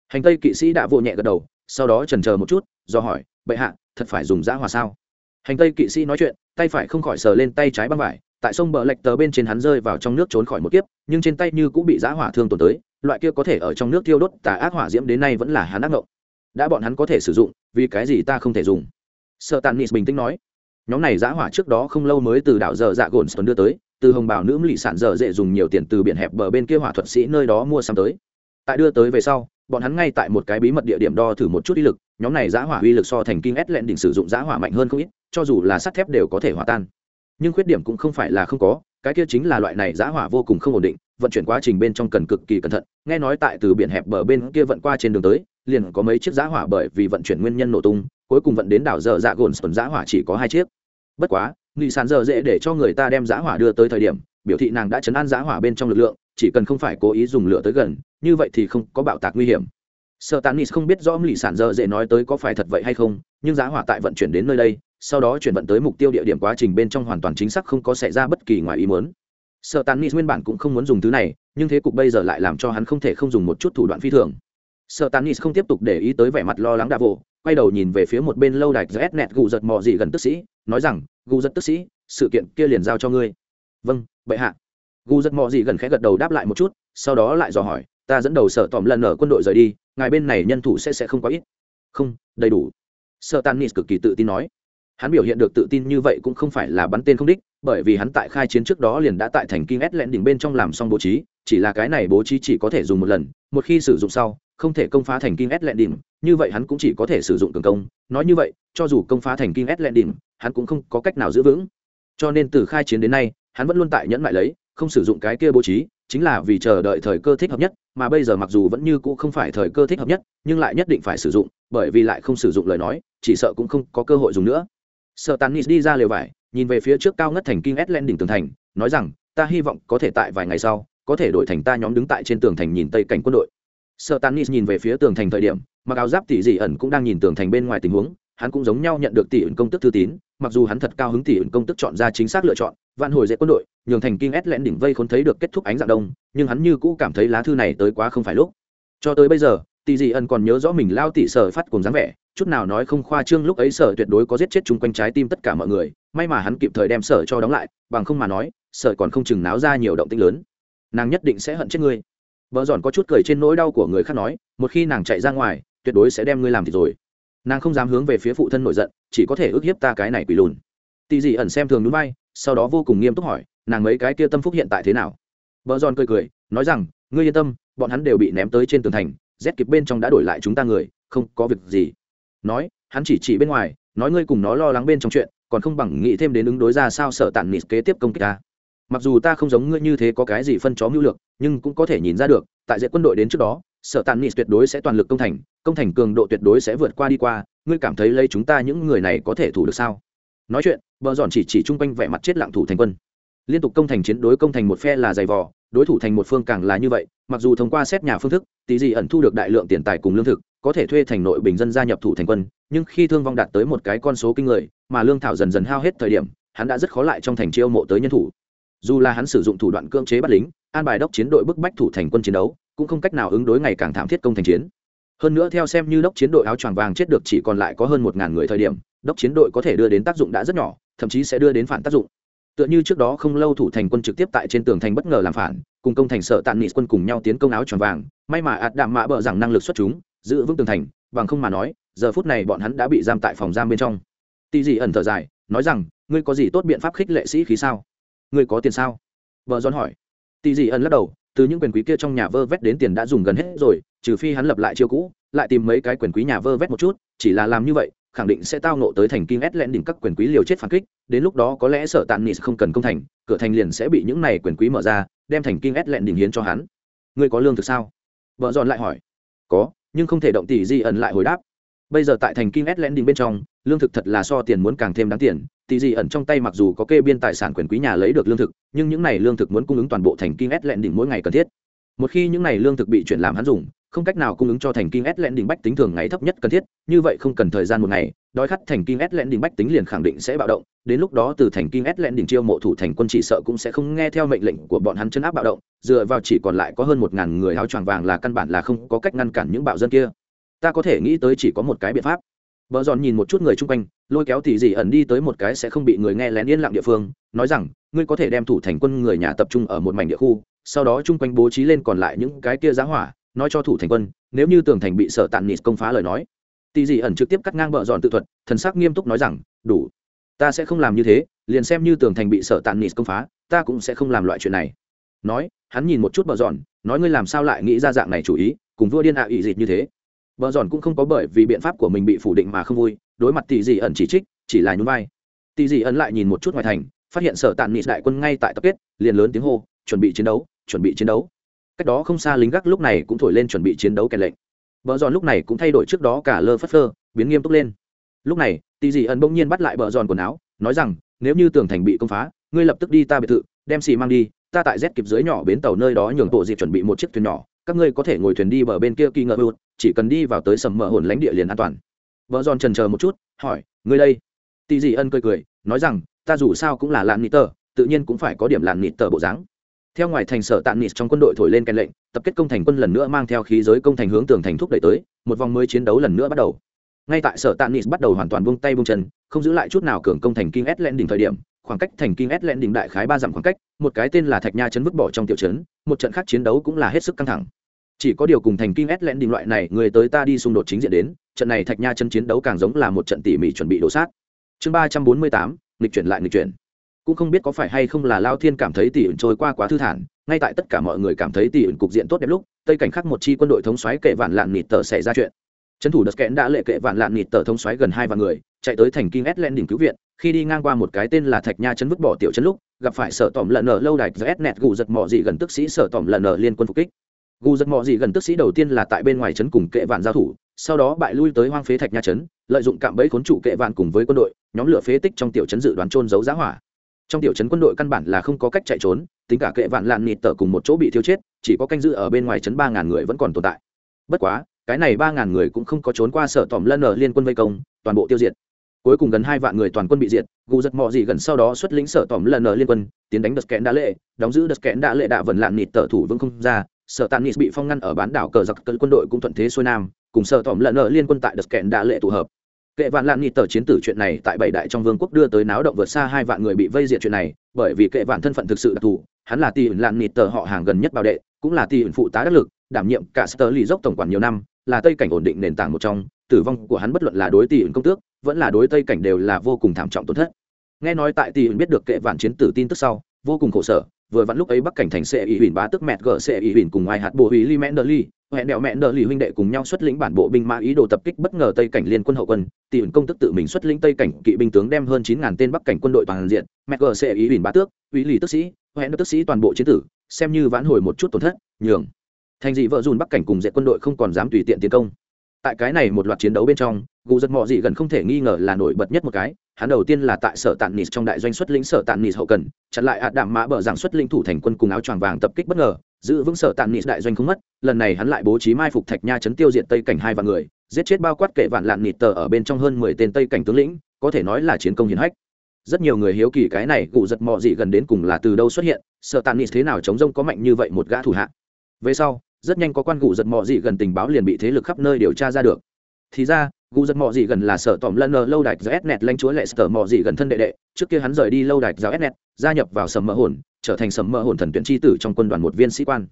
Hành tây kỵ sĩ đã vô nhẹ gật đầu, sau đó trần chờ một chút, do hỏi, bệ hạ, thật phải dùng giã hòa sao? Hành tây kỵ sĩ nói chuyện, tay phải không khỏi sờ lên tay trái băng vải tại sông bờ lệch tờ bên trên hắn rơi vào trong nước trốn khỏi một kiếp, nhưng trên tay như cũng bị giã hỏa thương tổn tới, loại kia có thể ở trong nước thiêu đốt tà ác hỏa diễm đến nay vẫn là hắn ác ngộng. Đã bọn hắn có thể sử dụng, vì cái gì ta không thể dùng? Sợ tàn nis bình tĩnh nói. Nhóm này giã hỏa trước đó không lâu mới từ đảo dở dạ gồn sơn đưa tới, từ hồng bào nữ lì sản dở dễ dùng nhiều tiền từ biển hẹp bờ bên kia hỏa thuật sĩ nơi đó mua xăm tới. Tại đưa tới về sau, bọn hắn ngay tại một cái bí mật địa điểm đo thử một chút uy lực, nhóm này giã hỏa uy lực so thành kinh ét lẹn đỉnh sử dụng giã hỏa mạnh hơn không ít, cho dù là sắt thép đều có thể hòa tan nhưng khuyết điểm cũng không phải là không có, cái kia chính là loại này giã hỏa vô cùng không ổn định, vận chuyển quá trình bên trong cần cực kỳ cẩn thận, nghe nói tại từ biển hẹp bờ bên kia vận qua trên đường tới, liền có mấy chiếc giã hỏa bởi vì vận chuyển nguyên nhân nổ tung, cuối cùng vận đến đảo dở dạ gồn sần giã hỏa chỉ có hai chiếc. Bất quá, nghị sàn dở dễ để cho người ta đem giã hỏa đưa tới thời điểm, biểu thị nàng đã chấn an giã hỏa bên trong lực lượng, chỉ cần không phải cố ý dùng lửa tới gần, như vậy thì không có bạo tạc nguy hiểm. Sợ tàn nis không biết rõ nghị sàn dở dễ nói tới có phải thật vậy hay không, nhưng giá hỏa tại vận chuyển đến nơi đây sau đó chuyển vận tới mục tiêu địa điểm quá trình bên trong hoàn toàn chính xác không có xảy ra bất kỳ ngoài ý muốn. Sợ tàn nis nguyên bản cũng không muốn dùng thứ này nhưng thế cục bây giờ lại làm cho hắn không thể không dùng một chút thủ đoạn phi thường. Sợ tàn nis không tiếp tục để ý tới vẻ mặt lo lắng đa vồ, quay đầu nhìn về phía một bên lâu đài z net gù giật mò gì gần tức sĩ nói rằng gù giật tức sĩ sự kiện kia liền giao cho ngươi. Vâng bệ hạ. Gù giật mò gì gần khẽ gật đầu đáp lại một chút sau đó lại dò hỏi ta dẫn đầu sở tòm lần ở quân đội rời đi ngài bên này nhân thủ sẽ sẽ không quá ít. Không đầy đủ. Sợ tàn nis cực kỳ tự tin nói hắn biểu hiện được tự tin như vậy cũng không phải là bắn tên không đích, bởi vì hắn tại khai chiến trước đó liền đã tại thành kinh ét lẹn đỉnh bên trong làm xong bố trí, chỉ là cái này bố trí chỉ có thể dùng một lần, một khi sử dụng sau, không thể công phá thành kinh ét lẹn đỉnh như vậy hắn cũng chỉ có thể sử dụng cường công. Nói như vậy, cho dù công phá thành kinh ét lẹn đỉnh hắn cũng không có cách nào giữ vững. Cho nên từ khai chiến đến nay, hắn vẫn luôn tại nhẫn lại lấy, không sử dụng cái kia bố trí, chính là vì chờ đợi thời cơ thích hợp nhất, mà bây giờ mặc dù vẫn như cũ không phải thời cơ thích hợp nhất, nhưng lại nhất định phải sử dụng, bởi vì lại không sử dụng lời nói, chỉ sợ cũng không có cơ hội dùng nữa sợ tàn nis đi ra lều vải, nhìn về phía trước cao ngất thành kinh ét đỉnh tường thành, nói rằng, ta hy vọng có thể tại vài ngày sau, có thể đổi thành ta nhóm đứng tại trên tường thành nhìn tây cảnh quân đội. Sợ tàn nis nhìn về phía tường thành thời điểm, mặc áo giáp tỷ dị ẩn cũng đang nhìn tường thành bên ngoài tình huống, hắn cũng giống nhau nhận được tỷ ẩn công tức thư tín, mặc dù hắn thật cao hứng tỷ ẩn công tức chọn ra chính xác lựa chọn, vạn hồi dễ quân đội, nhường thành kinh ét lẽn đỉnh vây khốn thấy được kết thúc ánh dạng đông, nhưng hắn như cũ cảm thấy lá thư này tới quá không phải lúc. Cho tới bây giờ tỷ dị ẩn còn nhớ rõ mình lao tỷ sở phát cùng dáng vẻ, chút nào nói không khoa trương lúc ấy sở tuyệt đối có giết chết chung quanh trái tim tất cả mọi người, may mà hắn kịp thời đem sở cho đóng lại, bằng không mà nói, sở còn không chừng náo ra nhiều động tĩnh lớn. Nàng nhất định sẽ hận chết ngươi. Vợ giòn có chút cười trên nỗi đau của người khác nói, một khi nàng chạy ra ngoài, tuyệt đối sẽ đem ngươi làm thì rồi. Nàng không dám hướng về phía phụ thân nổi giận, chỉ có thể ức hiếp ta cái này quỷ lùn. Tỷ dị ẩn xem thường núi bay, sau đó vô cùng nghiêm túc hỏi, nàng mấy cái kia tâm phúc hiện tại thế nào? Vợ giòn cười cười, nói rằng, ngươi yên tâm, bọn hắn đều bị ném tới trên tường thành rét kịp bên trong đã đổi lại chúng ta người, không có việc gì. Nói, hắn chỉ chỉ bên ngoài, nói ngươi cùng nó lo lắng bên trong chuyện, còn không bằng nghĩ thêm đến ứng đối ra sao sợ tản nịt kế tiếp công kích ta. Mặc dù ta không giống ngươi như thế có cái gì phân chó mưu lược, nhưng cũng có thể nhìn ra được, tại diện quân đội đến trước đó, sợ tàn nịt tuyệt đối sẽ toàn lực công thành công thành cường độ tuyệt đối sẽ vượt qua đi qua, ngươi cảm thấy lấy chúng ta những người này có thể thủ được sao? Nói chuyện, bờ giòn chỉ chỉ chung quanh vẻ mặt chết lặng thủ thành quân. Liên tục công thành chiến đối công thành một phe là dày vò đối thủ thành một phương càng là như vậy, mặc dù thông qua xét nhà phương thức, tí gì ẩn thu được đại lượng tiền tài cùng lương thực, có thể thuê thành nội bình dân gia nhập thủ thành quân, nhưng khi thương vong đạt tới một cái con số kinh người, mà lương thảo dần dần hao hết thời điểm, hắn đã rất khó lại trong thành chiêu mộ tới nhân thủ. Dù là hắn sử dụng thủ đoạn cưỡng chế bắt lính, an bài đốc chiến đội bức bách thủ thành quân chiến đấu, cũng không cách nào ứng đối ngày càng thảm thiết công thành chiến. Hơn nữa theo xem như đốc chiến đội áo choàng vàng chết được chỉ còn lại có hơn một ngàn người thời điểm, đốc chiến đội có thể đưa đến tác dụng đã rất nhỏ, thậm chí sẽ đưa đến phản tác dụng tựa như trước đó không lâu thủ thành quân trực tiếp tại trên tường thành bất ngờ làm phản, cùng công thành sợ tàn nị quân cùng nhau tiến công áo choàng vàng, may mà ạt đạm mạ bợ rằng năng lực xuất chúng, giữ vững tường thành, bằng không mà nói, giờ phút này bọn hắn đã bị giam tại phòng giam bên trong. Tì dị ẩn thở dài, nói rằng, ngươi có gì tốt biện pháp khích lệ sĩ khí sao? Ngươi có tiền sao? Vợ giòn hỏi. Tì dị ẩn lắc đầu, từ những quyền quý kia trong nhà vơ vét đến tiền đã dùng gần hết rồi, trừ phi hắn lập lại chiêu cũ, lại tìm mấy cái quyền quý nhà vơ vét một chút, chỉ là làm như vậy khẳng định sẽ tao nộ tới thành kinh ét lẹn đỉnh các quyền quý liều chết phản kích, đến lúc đó có lẽ sở tàn nị không cần công thành, cửa thành liền sẽ bị những này quyền quý mở ra, đem thành kinh ét lẹn đỉnh hiến cho hắn. Ngươi có lương thực sao? Vợ dọn lại hỏi. Có, nhưng không thể động tỷ di ẩn lại hồi đáp. Bây giờ tại thành kinh ét lẹn đỉnh bên trong, lương thực thật là so tiền muốn càng thêm đáng tiền. Tỷ di ẩn trong tay mặc dù có kê biên tài sản quyền quý nhà lấy được lương thực, nhưng những này lương thực muốn cung ứng toàn bộ thành kinh ét lẹn đỉnh mỗi ngày cần thiết. Một khi những này lương thực bị chuyển làm hắn dùng không cách nào cung ứng cho thành kinh S lẹn đỉnh bách tính thường ngày thấp nhất cần thiết, như vậy không cần thời gian một ngày, đói khát thành kinh S lẹn đỉnh bách tính liền khẳng định sẽ bạo động, đến lúc đó từ thành kinh S lẹn đỉnh chiêu mộ thủ thành quân chỉ sợ cũng sẽ không nghe theo mệnh lệnh của bọn hắn chấn áp bạo động, dựa vào chỉ còn lại có hơn một ngàn người áo choàng vàng là căn bản là không có cách ngăn cản những bạo dân kia. Ta có thể nghĩ tới chỉ có một cái biện pháp. Vợ giòn nhìn một chút người chung quanh, lôi kéo tỷ dị ẩn đi tới một cái sẽ không bị người nghe lén yên lặng địa phương, nói rằng, ngươi có thể đem thủ thành quân người nhà tập trung ở một mảnh địa khu, sau đó chung quanh bố trí lên còn lại những cái kia giá hỏa nói cho thủ thành quân nếu như tường thành bị sở tàn nịt công phá lời nói tỷ dị ẩn trực tiếp cắt ngang vợ dọn tự thuật thần sắc nghiêm túc nói rằng đủ ta sẽ không làm như thế liền xem như tường thành bị sở tàn nịt công phá ta cũng sẽ không làm loại chuyện này. Nói hắn nhìn một chút vợ dọn, nói ngươi làm sao lại nghĩ ra dạng này chủ ý cùng vua điên ạ à ỵ như thế. Vợ dọn cũng không có bởi vì biện pháp của mình bị phủ định mà không vui đối mặt tỷ dị ẩn chỉ trích chỉ là nhún vai. Tỷ dị ẩn lại nhìn một chút ngoài thành phát hiện sở tàn nịt đại quân ngay tại tập kết liền lớn tiếng hô chuẩn bị chiến đấu chuẩn bị chiến đấu cách đó không xa lính gác lúc này cũng thổi lên chuẩn bị chiến đấu kèn lệnh. Vợ giòn lúc này cũng thay đổi trước đó cả lơ phất phơ, biến nghiêm túc lên. Lúc này tỷ dị ẩn bỗng nhiên bắt lại vợ giòn quần áo, nói rằng, nếu như tường thành bị công phá, ngươi lập tức đi ta biệt thự, đem xì mang đi, ta tại rét kịp dưới nhỏ bến tàu nơi đó nhường bộ dịp chuẩn bị một chiếc thuyền nhỏ, các ngươi có thể ngồi thuyền đi bờ bên kia kỳ ngợ hụt chỉ cần đi vào tới sầm mở hồn lãnh địa liền an toàn. Vợ giòn trần chờ một chút, hỏi, ngươi đây? Tỷ dị ân cười cười, nói rằng, ta dù sao cũng là làn nịt tờ, tự nhiên cũng phải có điểm làn nịt tờ bộ dáng theo ngoài thành sở tạm nịt trong quân đội thổi lên kèn lệnh, tập kết công thành quân lần nữa mang theo khí giới công thành hướng tường thành thúc đẩy tới, một vòng mới chiến đấu lần nữa bắt đầu. Ngay tại sở tạm nịt bắt đầu hoàn toàn buông tay buông chân, không giữ lại chút nào cường công thành kinh s đỉnh thời điểm, khoảng cách thành kinh s đỉnh đại khái ba dặm khoảng cách, một cái tên là thạch nha chấn vứt bỏ trong tiểu trấn, một trận khác chiến đấu cũng là hết sức căng thẳng. Chỉ có điều cùng thành kinh s đỉnh loại này, người tới ta đi xung đột chính diện đến, trận này thạch nha chân chiến đấu càng giống là một trận tỉ mỉ chuẩn bị đổ sát. Chương ba trăm bốn mươi tám, nghịch chuyển lại nghịch chuyển cũng không biết có phải hay không là lao thiên cảm thấy tỷ ẩn trôi qua quá thư thản, ngay tại tất cả mọi người cảm thấy tỷ ẩn cục diện tốt đẹp lúc, tây cảnh khắc một chi quân đội thống xoáy kệ vạn lạn nịt tờ xảy ra chuyện. Trấn thủ đất kẽn đã lệ kệ vạn lạn nịt tờ thống xoáy gần hai vạn người, chạy tới thành kinh s lên đỉnh cứu viện, khi đi ngang qua một cái tên là thạch nha chấn vứt bỏ tiểu chấn lúc, gặp phải sở tỏm lần nở lâu đài s net gù giật mọ dị gần tức sĩ sở tỏm lần nở liên quân phục kích. Gù giật mọ dị gần tức sĩ đầu tiên là tại bên ngoài trấn cùng kệ vạn giao thủ, sau đó bại lui tới hoang phế thạch nha trấn, lợi dụng cạm bẫy khốn trụ kệ vạn cùng với quân đội, nhóm lửa phế tích trong tiểu trấn dự đoán trôn giấu giá hỏa trong tiểu trấn quân đội căn bản là không có cách chạy trốn, tính cả kệ vạn lạn nịt tở cùng một chỗ bị thiêu chết, chỉ có canh giữ ở bên ngoài trấn ba ngàn người vẫn còn tồn tại. Bất quá, cái này ba ngàn người cũng không có trốn qua sở tòm lân ở liên quân vây công, toàn bộ tiêu diệt. Cuối cùng gần hai vạn người toàn quân bị diệt, gù giật mò gì gần sau đó xuất lĩnh sở tòm lân ở liên quân, tiến đánh đất kẽn đã lệ, đóng giữ đất kẽn đã lệ đạ vần lạn nịt tở thủ vững không ra, sở tàn nịt bị phong ngăn ở bán đảo cờ giặc cận quân đội cũng thuận thế xuôi nam, cùng sở tòm lân ở liên quân tại đất kẽn đã lệ tụ hợp kệ vạn lạn nghị tờ chiến tử chuyện này tại bảy đại trong vương quốc đưa tới náo động vượt xa hai vạn người bị vây diệt chuyện này, bởi vì kệ vạn thân phận thực sự đặc thù, hắn là tỷ ẩn lạn nghị tờ họ hàng gần nhất bảo đệ, cũng là tỷ ẩn phụ tá đắc lực, đảm nhiệm cả sơ lì dốc tổng quản nhiều năm, là tây cảnh ổn định nền tảng một trong, tử vong của hắn bất luận là đối tỷ ẩn công tước, vẫn là đối tây cảnh đều là vô cùng thảm trọng tổn thất. Nghe nói tại tỷ ẩn biết được kệ vạn chiến tử tin tức sau, vô cùng khổ sở, vừa vặn lúc ấy bắc cảnh thành sẽ ủy huỳnh bá tức mẹt gở sẽ ủy huỳnh cùng ai hạt bộ hủy li mẹn đờ ly hẹn đẹo mẹ đờ lì huynh đệ cùng nhau xuất lĩnh bản bộ binh mã ý đồ tập kích bất ngờ tây cảnh liên quân hậu quân. Tỷ ẩn công tức tự mình xuất lĩnh tây cảnh kỵ binh tướng đem hơn chín ngàn tên bắc cảnh quân đội toàn diện. Mẹ gở sẽ ý ủy bá tước ủy lì tức sĩ, hẹn tức sĩ toàn bộ chiến tử, xem như vãn hồi một chút tổn thất, nhường. Thành dị vợ dùn bắc cảnh cùng dạy quân đội không còn dám tùy tiện tiến công. Tại cái này một loạt chiến đấu bên trong, gù giật mọ dị gần không thể nghi ngờ là nổi bật nhất một cái. Hắn đầu tiên là tại sở tàn nis trong đại doanh xuất lĩnh sở tàn nis hậu cần, chặn lại hạt đạm mã bờ giảng xuất lĩnh thủ thành quân cùng áo choàng vàng tập kích bất ngờ giữ vững sở tàn nis đại doanh không mất, lần này hắn lại bố trí mai phục thạch nha chấn tiêu diệt tây cảnh hai vạn người, giết chết bao quát kệ vạn lạn nịt tờ ở bên trong hơn mười tên tây cảnh tướng lĩnh, có thể nói là chiến công hiển hách. Rất nhiều người hiếu kỳ cái này gù giật mọ dị gần đến cùng là từ đâu xuất hiện, sở tàn nis thế nào chống rông có mạnh như vậy một gã thủ hạ. Về sau, rất nhanh có quan gù giật mọ dị gần tình báo liền bị thế lực khắp nơi điều tra ra được. Thì ra gu giật mọ gì gần là sở tỏm lân lâu đài giáo s lãnh lanh chúa lệ sở mọ gì gần thân đệ đệ, trước kia hắn rời đi lâu đài giáo s gia nhập vào sầm mỡ hồn trở thành sầm mỡ hồn thần tuyển tri tử trong quân đoàn một viên sĩ quan.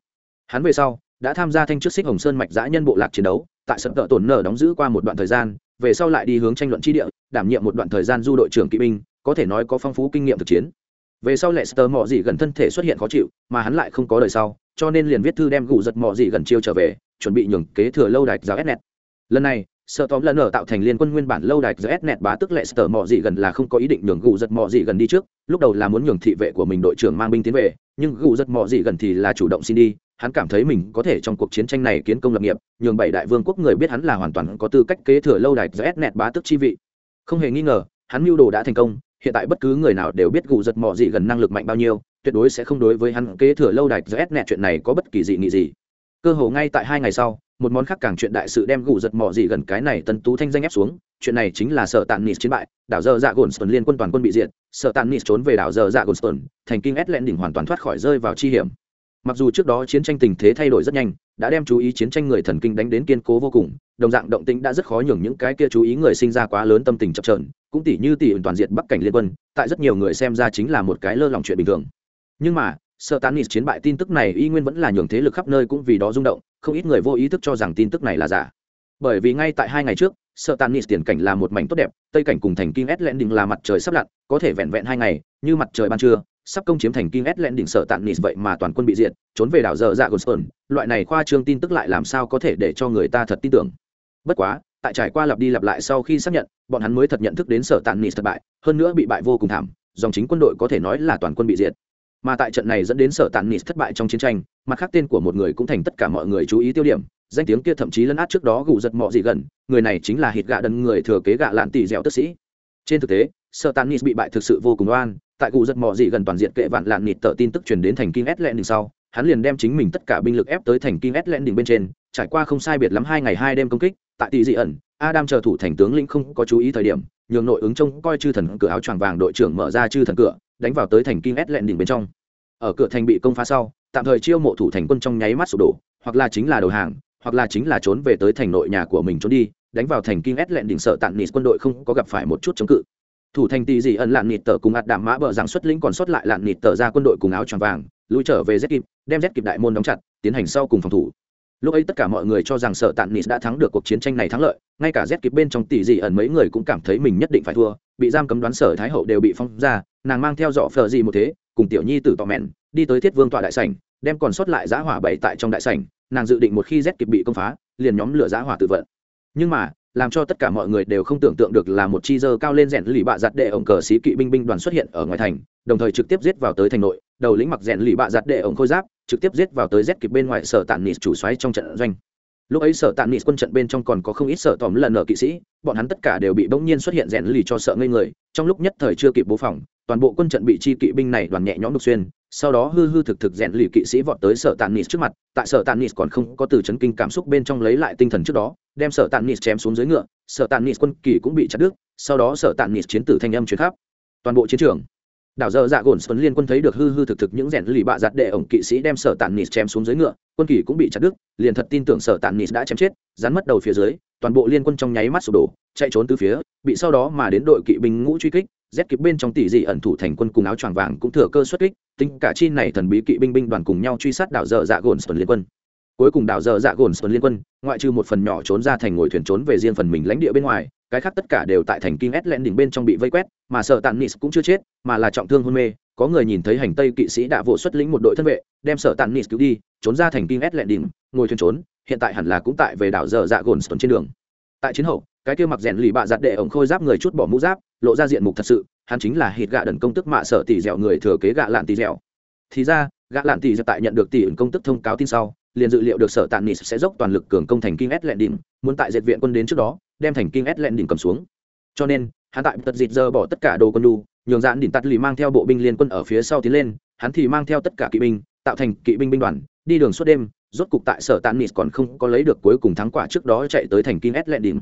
Hắn về sau, đã tham gia thanh chức xích hồng sơn mạch giã nhân bộ lạc chiến đấu, tại sập tợ tổn nở đóng giữ qua một đoạn thời gian, về sau lại đi hướng tranh luận tri địa, đảm nhiệm một đoạn thời gian du đội trưởng kỵ binh, có thể nói có phong phú kinh nghiệm thực chiến. Về sau lệ sờ mỏ gì gần thân thể xuất hiện khó chịu, mà hắn lại không có đời sau, cho nên liền viết thư đem gù giật mỏ gì gần chiêu trở về, chuẩn bị nhường kế thừa lâu đài giáo s lần này sợ tóm lần ở tạo thành liên quân nguyên bản lâu đài gs net bá tức lệ sở mọ dị gần là không có ý định nhường gù giật mọ dị gần đi trước, lúc đầu là muốn nhường thị vệ của mình đội trưởng mang binh tiến về, nhưng gù giật mọ dị gần thì là chủ động xin đi, hắn cảm thấy mình có thể trong cuộc chiến tranh này kiến công lập nghiệp, nhường bảy đại vương quốc người biết hắn là hoàn toàn có tư cách kế thừa lâu đài gs net bá tức chi vị. Không hề nghi ngờ, hắn mưu đồ đã thành công, hiện tại bất cứ người nào đều biết gù giật mọ dị gần năng lực mạnh bao nhiêu, tuyệt đối sẽ không đối với hắn kế thừa lâu đài gs net chuyện này có bất kỳ dị nghị gì. Cơ hồ ngay tại hai ngày sau một món khác càng chuyện đại sự đem gù giật mò gì gần cái này tân tú thanh danh ép xuống, chuyện này chính là sở tàn nis chiến bại, đảo dơ dạ gồn sơn liên quân toàn quân bị diệt, sở tàn nis trốn về đảo dơ dạ gồn sơn thành kinh ét lẹn đỉnh hoàn toàn thoát khỏi rơi vào chi hiểm. Mặc dù trước đó chiến tranh tình thế thay đổi rất nhanh, đã đem chú ý chiến tranh người thần kinh đánh đến kiên cố vô cùng, đồng dạng động tĩnh đã rất khó nhường những cái kia chú ý người sinh ra quá lớn tâm tình chập trờn cũng tỷ như tỷ toàn diện bắc cảnh liên quân, tại rất nhiều người xem ra chính là một cái lơ lòng chuyện bình thường. Nhưng mà sợ tán nịt chiến bại tin tức này y nguyên vẫn là nhường thế lực khắp nơi cũng vì đó rung động, không ít người vô ý thức cho rằng tin tức này là giả. Bởi vì ngay tại hai ngày trước sợ tàn nịt tiền cảnh là một mảnh tốt đẹp, tây cảnh cùng thành Kim s len đỉnh là mặt trời sắp lặn, có thể vẹn vẹn hai ngày, như mặt trời ban trưa, sắp công chiếm thành Kim s len đỉnh sợ tàn nịt vậy mà toàn quân bị diệt, trốn về đảo dở dạ gồn loại này khoa trương tin tức lại làm sao có thể để cho người ta thật tin tưởng? Bất quá, tại trải qua lặp đi lặp lại sau khi xác nhận, bọn hắn mới thật nhận thức đến sở tàn nịt thất bại, hơn nữa bị bại vô cùng thảm, dòng chính quân đội có thể nói là toàn quân bị diệt mà tại trận này dẫn đến sở tàn nịt thất bại trong chiến tranh, mặt khác tên của một người cũng thành tất cả mọi người chú ý tiêu điểm, danh tiếng kia thậm chí lấn át trước đó gù giật mọ gì gần, người này chính là hít gạ đần người thừa kế gạ lạn tỷ dẻo tức sĩ. Trên thực tế, sở tàn nịt bị bại thực sự vô cùng oan, tại gù giật mọ gì gần toàn diện kệ vạn lạn nịt tờ tin tức truyền đến thành kinh s lẹn đỉnh sau, hắn liền đem chính mình tất cả binh lực ép tới thành kinh s lẹn đỉnh bên trên, trải qua không sai biệt lắm hai ngày hai đêm công kích, tại tỷ dị ẩn, adam chờ thủ thành tướng lĩnh không có chú ý thời điểm, nhường nội ứng trông coi chư thần cửa áo choàng vàng đội trưởng mở ra chư thần cửa đánh vào tới thành kinh ét lẹn đỉnh bên trong. Ở cửa thành bị công phá sau, tạm thời chiêu mộ thủ thành quân trong nháy mắt sụp đổ, hoặc là chính là đầu hàng, hoặc là chính là trốn về tới thành nội nhà của mình trốn đi, đánh vào thành kinh ét lẹn đỉnh sợ tạm nịt quân đội không có gặp phải một chút chống cự. Thủ thành tì dị ẩn lạn nịt tờ cùng ạt đảm mã bờ rằng xuất lĩnh còn xuất lại lạn nịt tờ ra quân đội cùng áo tròn vàng, lui trở về z kịp, đem z kịp đại môn đóng chặt, tiến hành sau cùng phòng thủ lúc ấy tất cả mọi người cho rằng sợ tạn nịt đã thắng được cuộc chiến tranh này thắng lợi, ngay cả z kịp bên trong tỷ dị ẩn mấy người cũng cảm thấy mình nhất định phải thua, bị giam cấm đoán sở thái hậu đều bị phong ra, nàng mang theo dọ phờ gì một thế, cùng tiểu nhi tử tọ mẹn, đi tới thiết vương tọa đại sảnh, đem còn sót lại giá hỏa bảy tại trong đại sảnh, nàng dự định một khi z kịp bị công phá, liền nhóm lửa giá hỏa tự vận. Nhưng mà, làm cho tất cả mọi người đều không tưởng tượng được là một chi dơ cao lên rèn lì bạ giặt đệ ổng cờ sĩ kỵ binh binh đoàn xuất hiện ở ngoài thành, đồng thời trực tiếp giết vào tới thành nội, đầu lĩnh mặc rèn lì bạ giặt đệ ổng khôi giáp trực tiếp giết vào tới z kịp bên ngoài sở tản nịt chủ xoáy trong trận doanh. Lúc ấy sở tản nịt quân trận bên trong còn có không ít sở tòm lần ở kỵ sĩ, bọn hắn tất cả đều bị bỗng nhiên xuất hiện rèn lì cho sợ ngây người, trong lúc nhất thời chưa kịp bố phòng, toàn bộ quân trận bị chi kỵ binh này đoàn nhẹ nhõm đục xuyên, sau đó hư hư thực thực rèn lì kỵ sĩ vọt tới sở tàn nịt trước mặt, tại sở tàn nịt còn không có từ chấn kinh cảm xúc bên trong lấy lại tinh thần trước đó, đem sở tàn nịt chém xuống dưới ngựa, sở tàn nịt quân kỳ cũng bị chặt đứt, sau đó sở tàn nịt chiến tử thanh âm chuyển khắp toàn bộ chiến trường đảo dơ dạ gồn xuân liên quân thấy được hư hư thực thực những rèn lì bạ giặt đệ ổng kỵ sĩ đem sở tàn nịt chém xuống dưới ngựa, quân kỳ cũng bị chặt đứt, liền thật tin tưởng sở tàn nịt đã chém chết, rắn mất đầu phía dưới, toàn bộ liên quân trong nháy mắt sụp đổ, chạy trốn từ phía, bị sau đó mà đến đội kỵ binh ngũ truy kích rét kịp bên trong tỷ dị ẩn thủ thành quân cùng áo choàng vàng cũng thừa cơ xuất kích, tính cả chi này thần bí kỵ binh binh đoàn cùng nhau truy sát đảo dở dạ gồn sơn liên quân. Cuối cùng đảo dở dạ gồn sơn liên quân, ngoại trừ một phần nhỏ trốn ra thành ngồi thuyền trốn về riêng phần mình lãnh địa bên ngoài cái khác tất cả đều tại thành kinh ét lẹn đỉnh bên trong bị vây quét, mà sợ tàn nis cũng chưa chết, mà là trọng thương hôn mê. Có người nhìn thấy hành tây kỵ sĩ đã vỗ xuất lĩnh một đội thân vệ, đem sợ tàn nis cứu đi, trốn ra thành kinh ét lẹn đỉnh ngồi thuyền trốn, hiện tại hẳn là cũng tại về đảo dở dạ gồn sơn trên đường. Tại chiến hậu, cái kia mặc rèn lì bạ giặt đệ ổng khôi giáp người chút bỏ mũ giáp, lộ ra diện mục thật sự, hắn chính là hít gạ đần công tức mạ sợ tỷ dẻo người thừa kế gạ lạn tỷ dẻo. Thì ra, gạ lạn tỷ dẻo tại nhận được tỷ ẩn công tức thông cáo tin sau, liền dự liệu được sở tàn nis sẽ dốc toàn lực cường công thành kinh s lẹn đỉnh muốn tại diệt viện quân đến trước đó đem thành kinh s đỉnh cầm xuống. Cho nên, hắn tại tật dịt giờ bỏ tất cả đồ quân đu nhường dạn đỉnh tật lì mang theo bộ binh liên quân ở phía sau tiến lên, hắn thì mang theo tất cả kỵ binh, tạo thành kỵ binh binh đoàn, đi đường suốt đêm, rốt cục tại sở tạn nis còn không có lấy được cuối cùng thắng quả trước đó chạy tới thành kinh s đỉnh.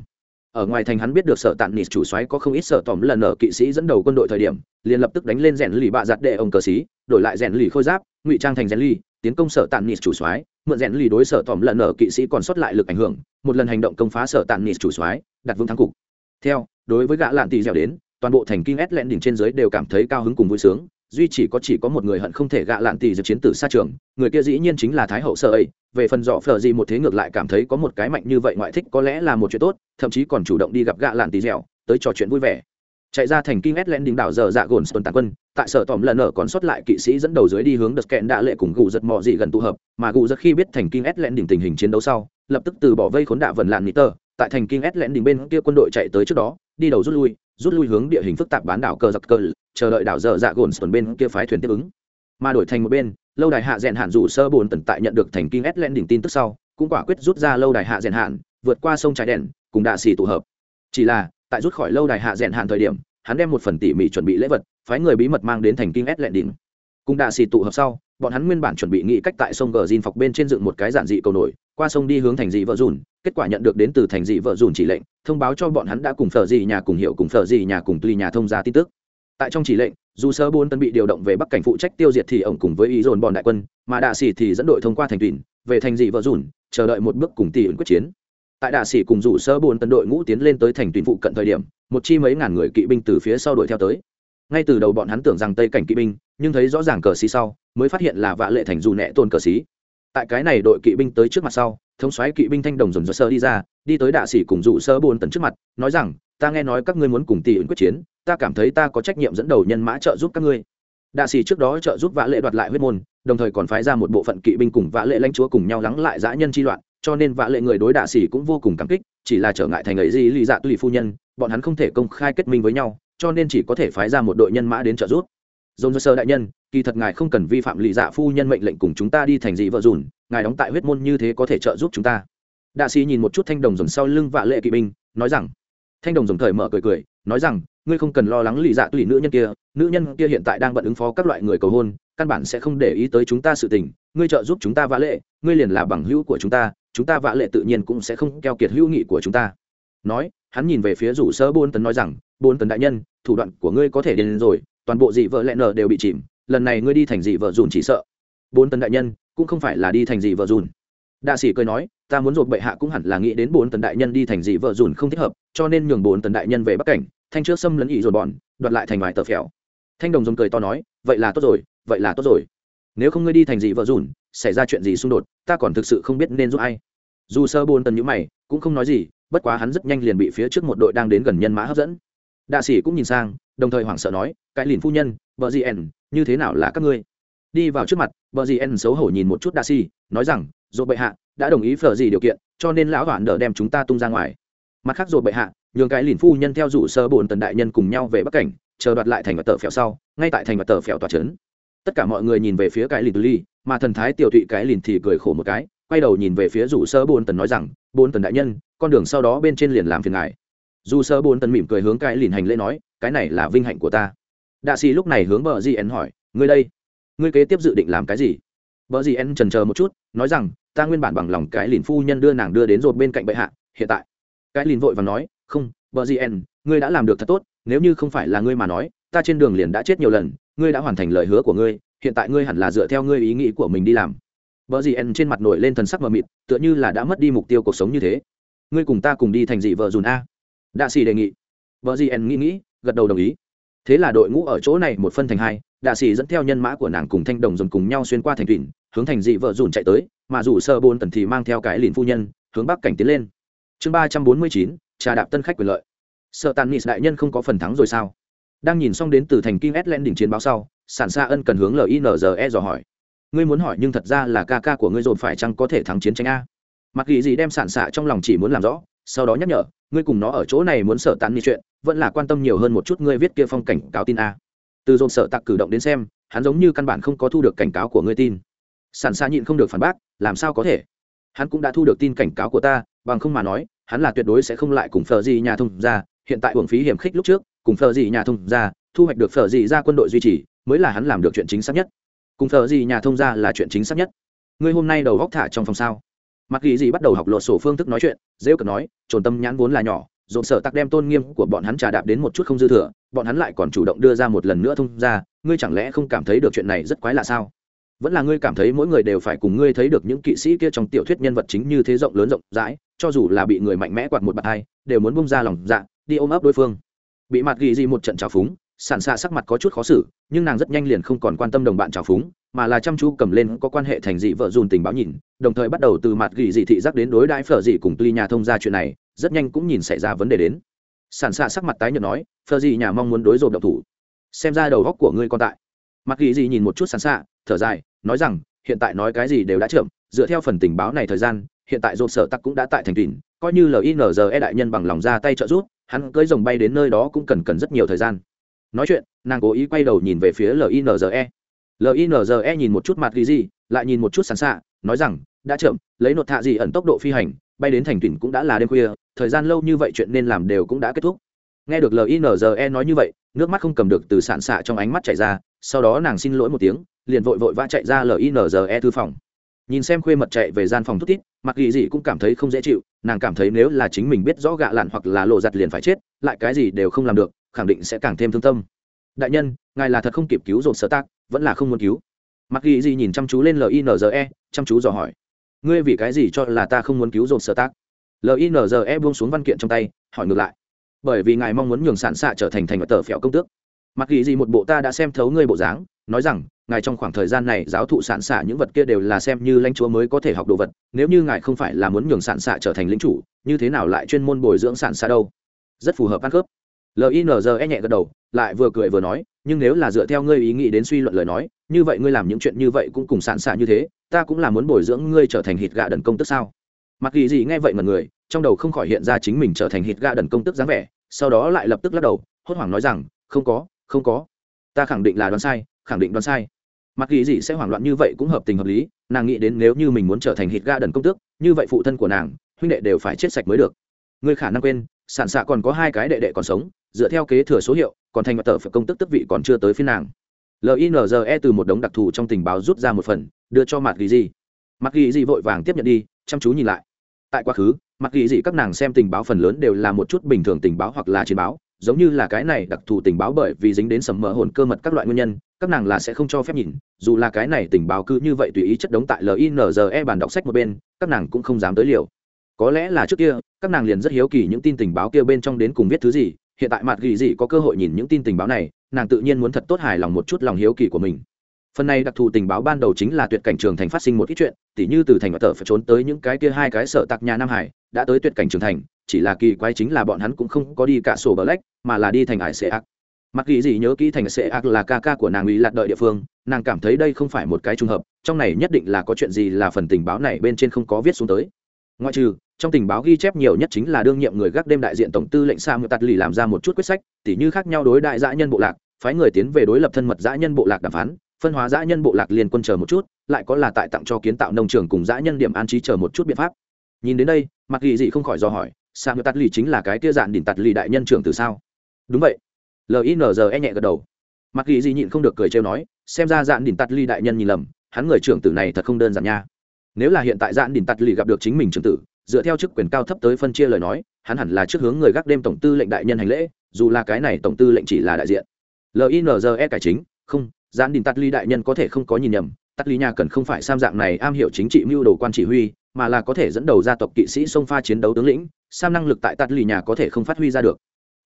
Ở ngoài thành hắn biết được sở tạn nịt chủ soái có không ít sở tỏm lần ở kỵ sĩ dẫn đầu quân đội thời điểm, liền lập tức đánh lên rèn lì bạ giặt đệ ông cờ sĩ, đổi lại rèn lì khôi giáp, ngụy trang thành rèn lì tiến công sở tạn nịt chủ soái, mượn rèn lì đối sở tỏm lần ở kỵ sĩ còn sót lại lực ảnh hưởng, một lần hành động công phá sở tạn nịt chủ soái, đặt vững thắng cục. Theo, đối với gã lạn tỷ dẻo đến, toàn bộ thành kinh ét lẹn đỉnh trên dưới đều cảm thấy cao hứng cùng vui sướng, duy chỉ có chỉ có một người hận không thể gạ lạn tỷ dược chiến tử xa trường, người kia dĩ nhiên chính là thái hậu sợ ấy về phần dọ phở gì một thế ngược lại cảm thấy có một cái mạnh như vậy ngoại thích có lẽ là một chuyện tốt, thậm chí còn chủ động đi gặp gạ lạn tỷ dẻo, tới trò chuyện vui vẻ chạy ra thành kinh ét len đỉnh đảo giờ dạ gồn sơn tàn quân, tại sở tòm lần ở còn sót lại kỵ sĩ dẫn đầu dưới đi hướng đợt kẹn đã lệ cùng gù giật mò dị gần tụ hợp, mà gù giật khi biết thành kinh ét len đỉnh tình hình chiến đấu sau, lập tức từ bỏ vây khốn đạ vần lạn nít tơ, tại thành kinh ét len đỉnh bên kia quân đội chạy tới trước đó, đi đầu rút lui rút lui hướng địa hình phức tạp bán đảo cờ giặc cờ, chờ đợi đảo dở dạ gồn sơn bên kia phái thuyền tiếp ứng. Mà đổi thành một bên, lâu đài hạ rèn hạn rủ sơ bồn tần tại nhận được thành kinh ét len đỉnh tin tức sau, cũng quả quyết rút ra lâu đài hạ rèn hạn, vượt qua sông trái đèn, cùng đạ xì tụ hợp. Chỉ là tại rút khỏi lâu đài hạ rèn hạn thời điểm, hắn đem một phần tỉ mỉ chuẩn bị lễ vật, phái người bí mật mang đến thành kinh ét lẹn đỉnh cùng đạ xì tụ hợp sau, bọn hắn nguyên bản chuẩn bị nghĩ cách tại sông gờ dìn phọc bên trên dựng một cái giản dị cầu nổi, qua sông đi hướng thành dị vợ dùn, kết quả nhận được đến từ thành dị vợ dùn chỉ lệnh, thông báo cho bọn hắn đã cùng phở dị nhà cùng hiệu cùng phở dị nhà cùng tùy nhà thông ra tin tức. Tại trong chỉ lệnh, dù sơ bốn tân bị điều động về bắc cảnh phụ trách tiêu diệt thì ổng cùng với ý dồn bọn đại quân, mà đạ xì thì dẫn đội thông qua thành tuyển, về thành dị vợ dùn, chờ đợi một bước cùng tỷ ẩn quyết chiến tại đạ sĩ cùng rủ sơ bồn tân đội ngũ tiến lên tới thành tuyển phụ cận thời điểm, một chi mấy ngàn người kỵ binh từ phía sau đuổi theo tới. Ngay từ đầu bọn hắn tưởng rằng tây cảnh kỵ binh, nhưng thấy rõ ràng cờ xí sau, mới phát hiện là vạ lệ thành dù nẹ tôn cờ xí tại cái này đội kỵ binh tới trước mặt sau, thống xoáy kỵ binh thanh đồng dồn dồn sơ đi ra, đi tới đạ sĩ cùng rủ sơ bồn tấn trước mặt, nói rằng, ta nghe nói các ngươi muốn cùng tỷ ứng quyết chiến, ta cảm thấy ta có trách nhiệm dẫn đầu nhân mã trợ giúp các ngươi. Đạ sĩ trước đó trợ giúp vã lệ đoạt lại huyết môn, đồng thời còn phái ra một bộ phận kỵ binh cùng vã lệ lãnh chúa cùng nhau lắng lại dã nhân chi loạn cho nên vã lệ người đối đạ sĩ cũng vô cùng cảm kích, chỉ là trở ngại thành ấy gì lì dạ tùy phu nhân, bọn hắn không thể công khai kết minh với nhau, cho nên chỉ có thể phái ra một đội nhân mã đến trợ giúp. Dồn sơ đại nhân, kỳ thật ngài không cần vi phạm lì dạ phu nhân mệnh lệnh cùng chúng ta đi thành dị vợ dùn, ngài đóng tại huyết môn như thế có thể trợ giúp chúng ta. Đạ sĩ nhìn một chút thanh đồng dồn sau lưng vạ lệ kỵ binh, nói rằng, thanh đồng dồn thời mở cười cười, nói rằng, ngươi không cần lo lắng lì dạ tùy nữ nhân kia, nữ nhân kia hiện tại đang bận ứng phó các loại người cầu hôn, căn bản sẽ không để ý tới chúng ta sự tình, ngươi trợ giúp chúng ta vã lệ, ngươi liền là bằng hữu của chúng ta chúng ta vạ lệ tự nhiên cũng sẽ không keo kiệt hữu nghị của chúng ta. Nói, hắn nhìn về phía rủ sơ bôn tấn nói rằng, bôn tấn đại nhân, thủ đoạn của ngươi có thể đến rồi, toàn bộ dị vợ lẹ nở đều bị chìm, lần này ngươi đi thành dị vợ dùn chỉ sợ. Bốn tấn đại nhân, cũng không phải là đi thành dị vợ dùn. Đạ sĩ cười nói, ta muốn ruột bệ hạ cũng hẳn là nghĩ đến bốn tấn đại nhân đi thành dị vợ dùn không thích hợp, cho nên nhường bốn tấn đại nhân về bắc cảnh, thanh trước xâm lấn ỉ dồn bọn, đoạt lại thành ngoài tờ phèo. Thanh đồng dồn cười to nói, vậy là tốt rồi, vậy là tốt rồi nếu không ngươi đi thành dị vợ dùn, xảy ra chuyện gì xung đột, ta còn thực sự không biết nên giúp ai. Dù sơ bốn tần nhữ mày, cũng không nói gì, bất quá hắn rất nhanh liền bị phía trước một đội đang đến gần nhân mã hấp dẫn. Đạ sĩ cũng nhìn sang, đồng thời hoảng sợ nói, cái lìn phu nhân, vợ gì ẻn như thế nào là các ngươi? Đi vào trước mặt, vợ gì ẻn xấu hổ nhìn một chút đạ sĩ, nói rằng, dỗ bệ hạ, đã đồng ý phở gì điều kiện, cho nên lão hoạn đỡ đem chúng ta tung ra ngoài. Mặt khác, dỗ bệ hạ, nhường cái lìn phu nhân theo dụ sơ bồn tần đại nhân cùng nhau về bắc cảnh, chờ đoạt lại thành và tờ phèo sau, ngay tại thành và tờ phèo tòa trấn tất cả mọi người nhìn về phía cái lìn ly mà thần thái tiểu thụy cái lìn thì cười khổ một cái, quay đầu nhìn về phía rủ sơ bồn tần nói rằng bồn tần đại nhân, con đường sau đó bên trên liền làm phiền ngài. Dù sơ bồn tần mỉm cười hướng cái lìn hành lễ nói, cái này là vinh hạnh của ta. Đạ xì lúc này hướng bờ ấn hỏi, ngươi đây, ngươi kế tiếp dự định làm cái gì? Bờ ấn trần chờ một chút, nói rằng, ta nguyên bản bằng lòng cái lìn phu nhân đưa nàng đưa đến rột bên cạnh bệ hạ, hiện tại. Cái lìn vội và nói, không, bờ ấn ngươi đã làm được thật tốt, nếu như không phải là ngươi mà nói, ta trên đường liền đã chết nhiều lần ngươi đã hoàn thành lời hứa của ngươi, hiện tại ngươi hẳn là dựa theo ngươi ý nghĩ của mình đi làm. Vợ gì en trên mặt nổi lên thần sắc mờ mịt, tựa như là đã mất đi mục tiêu cuộc sống như thế. Ngươi cùng ta cùng đi thành dị vợ dùn a. Đạ xì đề nghị. Vợ gì en nghĩ nghĩ, gật đầu đồng ý. Thế là đội ngũ ở chỗ này một phân thành hai, đạ xì dẫn theo nhân mã của nàng cùng thanh đồng dồn cùng nhau xuyên qua thành thủy hướng thành dị vợ dùn chạy tới, mà dù sơ bôn tần thì mang theo cái lìn phu nhân, hướng bắc cảnh tiến lên. Chương ba trăm bốn mươi chín, trà đạp tân khách quyền lợi. Sợ tàn nis đại nhân không có phần thắng rồi sao? Đang nhìn xong đến từ thành kinh s đỉnh chiến báo sau, sản xa ân cần hướng linze dò hỏi. Ngươi muốn hỏi nhưng thật ra là ca ca của ngươi dồn phải chăng có thể thắng chiến tranh a? Mặc ghi gì đem sản xạ trong lòng chỉ muốn làm rõ, sau đó nhắc nhở, ngươi cùng nó ở chỗ này muốn sợ tán nis chuyện, vẫn là quan tâm nhiều hơn một chút ngươi viết kia phong cảnh cáo tin a. Từ dồn sợ tặc cử động đến xem, hắn giống như căn bản không có thu được cảnh cáo của ngươi tin. Sản xa nhịn không được phản bác, làm sao có thể? Hắn cũng đã thu được tin cảnh cáo của ta, bằng không mà nói, hắn là tuyệt đối sẽ không lại cùng phờ gì nhà thông ra, hiện tại hưởng phí hiểm khích lúc trước cùng phở gì nhà thông ra thu hoạch được phở gì ra quân đội duy trì, mới là hắn làm được chuyện chính xác nhất. Cùng phở gì nhà thông ra là chuyện chính xác nhất. Ngươi hôm nay đầu góc thả trong phòng sao? Mặc ghi gì bắt đầu học lột sổ phương thức nói chuyện dễ cờ nói, trồn tâm nhãn vốn là nhỏ, dồn sợ tắc đem tôn nghiêm của bọn hắn trà đạp đến một chút không dư thừa, bọn hắn lại còn chủ động đưa ra một lần nữa thông ra ngươi chẳng lẽ không cảm thấy được chuyện này rất quái lạ sao? Vẫn là ngươi cảm thấy mỗi người đều phải cùng ngươi thấy được những kỵ sĩ kia trong tiểu thuyết nhân vật chính như thế rộng lớn rộng rãi, cho dù là bị người mạnh mẽ quạt một bạt hai, đều muốn bung ra lòng dạ đi ôm ấp đối phương bị mặt ghi gì một trận trào phúng sản xạ sắc mặt có chút khó xử, nhưng nàng rất nhanh liền không còn quan tâm đồng bạn trào phúng, mà là chăm chú cầm lên có quan hệ thành dị vợ dùn tình báo nhìn, đồng thời bắt đầu từ mặt ghi dị thị giác đến đối đãi phở dị cùng tuy nhà thông ra chuyện này, rất nhanh cũng nhìn xảy ra vấn đề đến. Sản xạ sắc mặt tái nhợt nói, phở dị nhà mong muốn đối dồn độc thủ. Xem ra đầu góc của ngươi còn tại. Mặt ghi dị nhìn một chút sản xạ thở dài, nói rằng, hiện tại nói cái gì đều đã chậm, dựa theo phần tình báo này thời gian, hiện tại dồn sở tắc cũng đã tại thành tịnh coi như linze đại nhân bằng lòng ra tay trợ giúp hắn cưỡi rồng bay đến nơi đó cũng cần cần rất nhiều thời gian. Nói chuyện, nàng cố ý quay đầu nhìn về phía linze linze nhìn một chút mặt ghi gì, lại nhìn một chút sàn xạ nói rằng, đã chậm, lấy nột thạ gì ẩn tốc độ phi hành, bay đến thành tuyển cũng đã là đêm khuya, thời gian lâu như vậy chuyện nên làm đều cũng đã kết thúc. Nghe được linze nói như vậy, nước mắt không cầm được từ sàn xạ trong ánh mắt chảy ra, sau đó nàng xin lỗi một tiếng, liền vội vội vã chạy ra linze thư phòng. Nhìn xem khuê mật chạy về gian phòng thút tít mặc ghi gì cũng cảm thấy không dễ chịu nàng cảm thấy nếu là chính mình biết rõ gạ lạn hoặc là lộ giặt liền phải chết, lại cái gì đều không làm được, khẳng định sẽ càng thêm thương tâm. Đại nhân, ngài là thật không kịp cứu rột sở tác vẫn là không muốn cứu. Mặc ghi gì nhìn chăm chú lên linze chăm chú dò hỏi. Ngươi vì cái gì cho là ta không muốn cứu rột sở tác linze buông xuống văn kiện trong tay, hỏi ngược lại. Bởi vì ngài mong muốn nhường sản xạ trở thành thành tờ phèo công tước. Mặc ghi gì một bộ ta đã xem thấu ngươi bộ dáng, nói rằng ngài trong khoảng thời gian này giáo thụ sản xạ những vật kia đều là xem như lãnh chúa mới có thể học đồ vật, nếu như ngài không phải là muốn nhường sản xạ trở thành lính chủ, như thế nào lại chuyên môn bồi dưỡng sản xạ đâu? Rất phù hợp ăn khớp. Linze nhẹ gật đầu, lại vừa cười vừa nói, nhưng nếu là dựa theo ngươi ý nghĩ đến suy luận lời nói, như vậy ngươi làm những chuyện như vậy cũng cùng sản xạ như thế, ta cũng là muốn bồi dưỡng ngươi trở thành hít gạ đần công tức sao? Mặc kỳ gì nghe vậy mà người, trong đầu không khỏi hiện ra chính mình trở thành hít gạ đần công tức dáng vẻ, sau đó lại lập tức lắc đầu, hốt hoảng nói rằng, không có không có. Ta khẳng định là đoán sai, khẳng định đoán sai mặc Kỳ Dị sẽ hoảng loạn như vậy cũng hợp tình hợp lý, nàng nghĩ đến nếu như mình muốn trở thành hít ga đần công tước, như vậy phụ thân của nàng, huynh đệ đều phải chết sạch mới được. Ngươi khả năng quên sản xạ còn có hai cái đệ đệ còn sống, dựa theo kế thừa số hiệu, còn thành mặt tờ phải công tức tức vị còn chưa tới phiên nàng. Linze từ một đống đặc thù trong tình báo rút ra một phần, đưa cho mặt ghi Dị. mặt ghi Dị vội vàng tiếp nhận đi, chăm chú nhìn lại. Tại quá khứ mặt ghi Dị các nàng xem tình báo phần lớn đều là một chút bình thường tình báo hoặc là chiến báo giống như là cái này đặc thù tình báo bởi vì dính đến sầm mờ hồn cơ mật các loại nguyên nhân, các nàng là sẽ không cho phép nhìn, dù là cái này tình báo cứ như vậy tùy ý chất đống tại linze bản đọc sách một bên, các nàng cũng không dám tới liều. Có lẽ là trước kia, các nàng liền rất hiếu kỳ những tin tình báo kia bên trong đến cùng viết thứ gì, hiện tại mặt ghi gì có cơ hội nhìn những tin tình báo này, nàng tự nhiên muốn thật tốt hài lòng một chút lòng hiếu kỳ của mình phần này đặc thù tình báo ban đầu chính là tuyệt cảnh trường thành phát sinh một ít chuyện, tỉ như từ thành và tờ phải trốn tới những cái kia hai cái sợ tặc nhà nam hải, đã tới tuyệt cảnh trường thành, chỉ là kỳ quái chính là bọn hắn cũng không có đi cả sổ bờ lách mà là đi thành ải xệ ác. Mặc kỳ gì nhớ kỹ thành xệ ác là ca ca của nàng ủy lạc đợi địa phương, nàng cảm thấy đây không phải một cái trùng hợp, trong này nhất định là có chuyện gì là phần tình báo này bên trên không có viết xuống tới. Ngoại trừ, trong tình báo ghi chép nhiều nhất chính là đương nhiệm người gác đêm đại diện tổng tư lệnh sa ngự tạt lì làm ra một chút quyết sách, tỉ như khác nhau đối đại dã nhân bộ lạc, phái người tiến về đối lập thân mật dã nhân bộ lạc đàm phán phân hóa dã nhân bộ lạc liên quân chờ một chút, lại có là tại tặng cho kiến tạo nông trường cùng dã nhân điểm an trí chờ một chút biện pháp. Nhìn đến đây mặc ghi gì không khỏi do hỏi sao người tạt lì chính là cái tia dạn đỉnh tạt lì đại nhân trưởng từ sao? Đúng vậy. Linze nhẹ gật đầu. Mặc ghi gì nhịn không được cười trêu nói, xem ra dạn đỉnh tạt lì đại nhân nhìn lầm, hắn người trưởng tử này thật không đơn giản nha. Nếu là hiện tại dạn đỉnh tạt lì gặp được chính mình trưởng tử, dựa theo chức quyền cao thấp tới phân chia lời nói, hắn hẳn là trước hướng người gác đêm tổng tư lệnh đại nhân hành lễ, dù là cái này tổng tư lệnh chỉ là đại diện. Linze cải chính, không gián đình tắt ly đại nhân có thể không có nhìn nhầm tắt ly nhà cần không phải sam dạng này am hiểu chính trị mưu đồ quan chỉ huy, mà là có thể dẫn đầu gia tộc kỵ sĩ sông pha chiến đấu tướng lĩnh, sam năng lực tại tắt ly nhà có thể không phát huy ra được.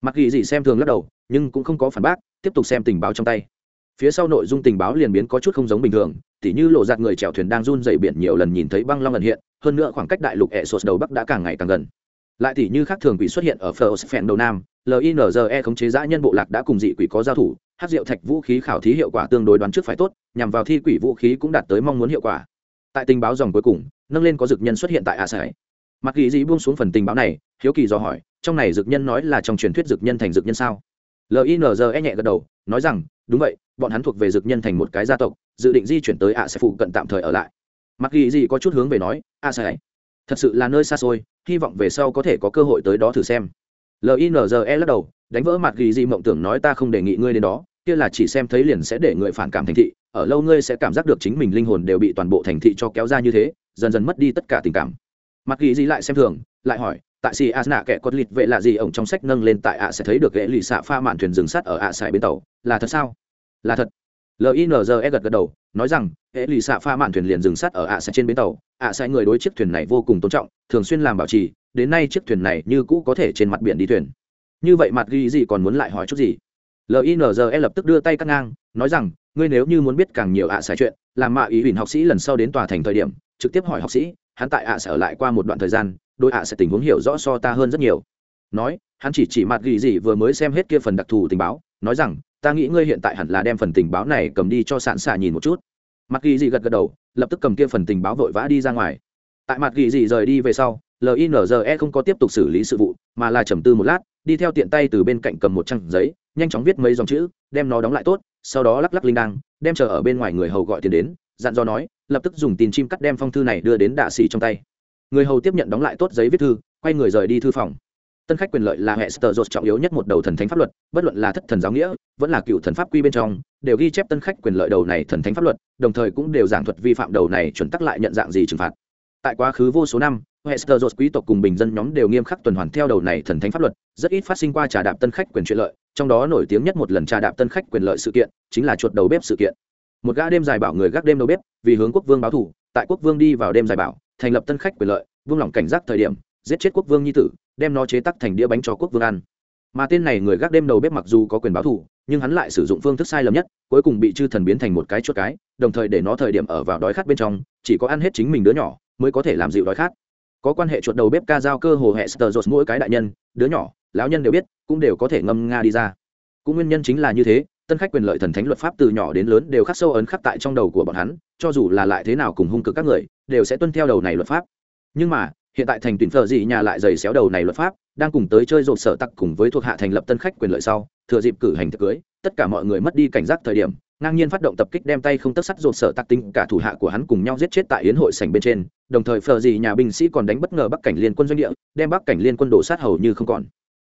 Mặc ghi gì xem thường lắc đầu, nhưng cũng không có phản bác, tiếp tục xem tình báo trong tay. Phía sau nội dung tình báo liền biến có chút không giống bình thường, tỉ như lộ giạt người chèo thuyền đang run dày biển nhiều lần nhìn thấy băng long ẩn hiện, hơn nữa khoảng cách đại lục ẹ sột đầu bắc đã càng ngày càng gần lại tỷ như khác thường quỷ xuất hiện ở phờ phèn đầu nam linze khống chế giã nhân bộ lạc đã cùng dị quỷ có giao thủ, hát rượu thạch vũ khí khảo thí hiệu quả tương đối đoán trước phải tốt, nhằm vào thi quỷ vũ khí cũng đạt tới mong muốn hiệu quả. Tại tình báo dòng cuối cùng, nâng lên có dực nhân xuất hiện tại a sải. Mặc kỳ dĩ buông xuống phần tình báo này, hiếu kỳ dò hỏi, trong này dực nhân nói là trong truyền thuyết dực nhân thành dực nhân sao? Linze nhẹ gật đầu, nói rằng, đúng vậy, bọn hắn thuộc về dực nhân thành một cái gia tộc, dự định di chuyển tới ạ sẽ phụ cận tạm thời ở lại. Mặc kỳ dĩ có chút hướng về nói a sải thật sự là nơi xa xôi, hy vọng về sau có thể có cơ hội tới đó thử xem. Linze lắc đầu, đánh vỡ mặt ghi Dị mộng tưởng nói ta không đề nghị ngươi đến đó, kia là chỉ xem thấy liền sẽ để người phản cảm thành thị, ở lâu ngươi sẽ cảm giác được chính mình linh hồn đều bị toàn bộ thành thị cho kéo ra như thế, dần dần mất đi tất cả tình cảm. Mặt ghi Dị lại xem thường, lại hỏi, tại si a nạ kẻ cốt lịt vệ là gì? Ổng trong sách nâng lên tại ạ sẽ thấy được ghệ lì xạ pha mạn thuyền rừng sắt ở ạ à bên tàu, là thật sao? Là thật. Linze gật gật đầu nói rằng, hệ lì xạ pha mạn thuyền liền dừng sắt ở ạ sẽ trên bến tàu. ạ sẽ người đối chiếc thuyền này vô cùng tôn trọng, thường xuyên làm bảo trì, đến nay chiếc thuyền này như cũ có thể trên mặt biển đi thuyền. Như vậy mặt ghi gì còn muốn lại hỏi chút gì? Linze lập tức đưa tay cắt ngang, nói rằng, ngươi nếu như muốn biết càng nhiều ạ sẽ chuyện, làm mạ ý huỳnh học sĩ lần sau đến tòa thành thời điểm, trực tiếp hỏi học sĩ, hắn tại ạ sẽ ở lại qua một đoạn thời gian đôi ạ sẽ tình huống hiểu rõ so ta hơn rất nhiều. Nói, hắn chỉ chỉ mặt ghi gì vừa mới xem hết kia phần đặc thù tình báo, nói rằng, ta nghĩ ngươi hiện tại hẳn là đem phần tình báo này cầm đi cho sạn xạ nhìn một chút mặt ghi dị gật gật đầu, lập tức cầm kia phần tình báo vội vã đi ra ngoài. Tại mặt ghi dị rời đi về sau linze không có tiếp tục xử lý sự vụ, mà là trầm tư một lát, đi theo tiện tay từ bên cạnh cầm một trang giấy, nhanh chóng viết mấy dòng chữ, đem nó đóng lại tốt, sau đó lắc lắc linh đăng, đem chờ ở bên ngoài người hầu gọi tiền đến, dặn dò nói, lập tức dùng tin chim cắt đem phong thư này đưa đến đạ xì trong tay. Người hầu tiếp nhận đóng lại tốt giấy viết thư, quay người rời đi thư phòng. Tân khách quyền lợi là hệ sờ dột trọng yếu nhất một đầu thần thánh pháp luật, bất luận là thất thần giáo nghĩa, vẫn là cựu thần pháp quy bên trong đều ghi chép tân khách quyền lợi đầu này thần thánh pháp luật đồng thời cũng đều giảng thuật vi phạm đầu này chuẩn tắc lại nhận dạng gì trừng phạt tại quá khứ vô số năm Hester Jones quý tộc cùng bình dân nhóm đều nghiêm khắc tuần hoàn theo đầu này thần thánh pháp luật, rất ít phát sinh qua trà đạp tân khách quyền chuyện lợi, trong đó nổi tiếng nhất một lần trà đạp tân khách quyền lợi sự kiện, chính là chuột đầu bếp sự kiện. Một gã đêm dài bảo người gác đêm đầu bếp, vì hướng quốc vương báo thù, tại quốc vương đi vào đêm dài bảo, thành lập tân khách quyền lợi, vương lòng cảnh giác thời điểm, giết chết quốc vương nhi tử, đem nó chế tác thành đĩa bánh cho quốc vương ăn. Mà tên này người gác đêm đầu bếp mặc dù có quyền báo thù, nhưng hắn lại sử dụng phương thức sai lầm nhất, cuối cùng bị chư thần biến thành một cái chuột cái, đồng thời để nó thời điểm ở vào đói khát bên trong, chỉ có ăn hết chính mình đứa nhỏ mới có thể làm dịu đói khát. Có quan hệ chuột đầu bếp ca giao cơ hồ hệ sờ dột mỗi cái đại nhân đứa nhỏ lão nhân đều biết cũng đều có thể ngâm nga đi ra. Cũng nguyên nhân chính là như thế tân khách quyền lợi thần thánh luật pháp từ nhỏ đến lớn đều khắc sâu ấn khắc tại trong đầu của bọn hắn cho dù là lại thế nào cùng hung cực các người đều sẽ tuân theo đầu này luật pháp. Nhưng mà hiện tại thành tuyển phở dị nhà lại giày xéo đầu này luật pháp, đang cùng tới chơi rộp sở tặc cùng với thuộc hạ thành lập tân khách quyền lợi sau, thừa dịp cử hành thực cưới, tất cả mọi người mất đi cảnh giác thời điểm, ngang nhiên phát động tập kích đem tay không tất sắt rộp sở tặc tinh cả thủ hạ của hắn cùng nhau giết chết tại yến hội sảnh bên trên, đồng thời phở gì nhà binh sĩ còn đánh bất ngờ bắc cảnh liên quân doanh địa, đem bắc cảnh liên quân đổ sát hầu như không còn.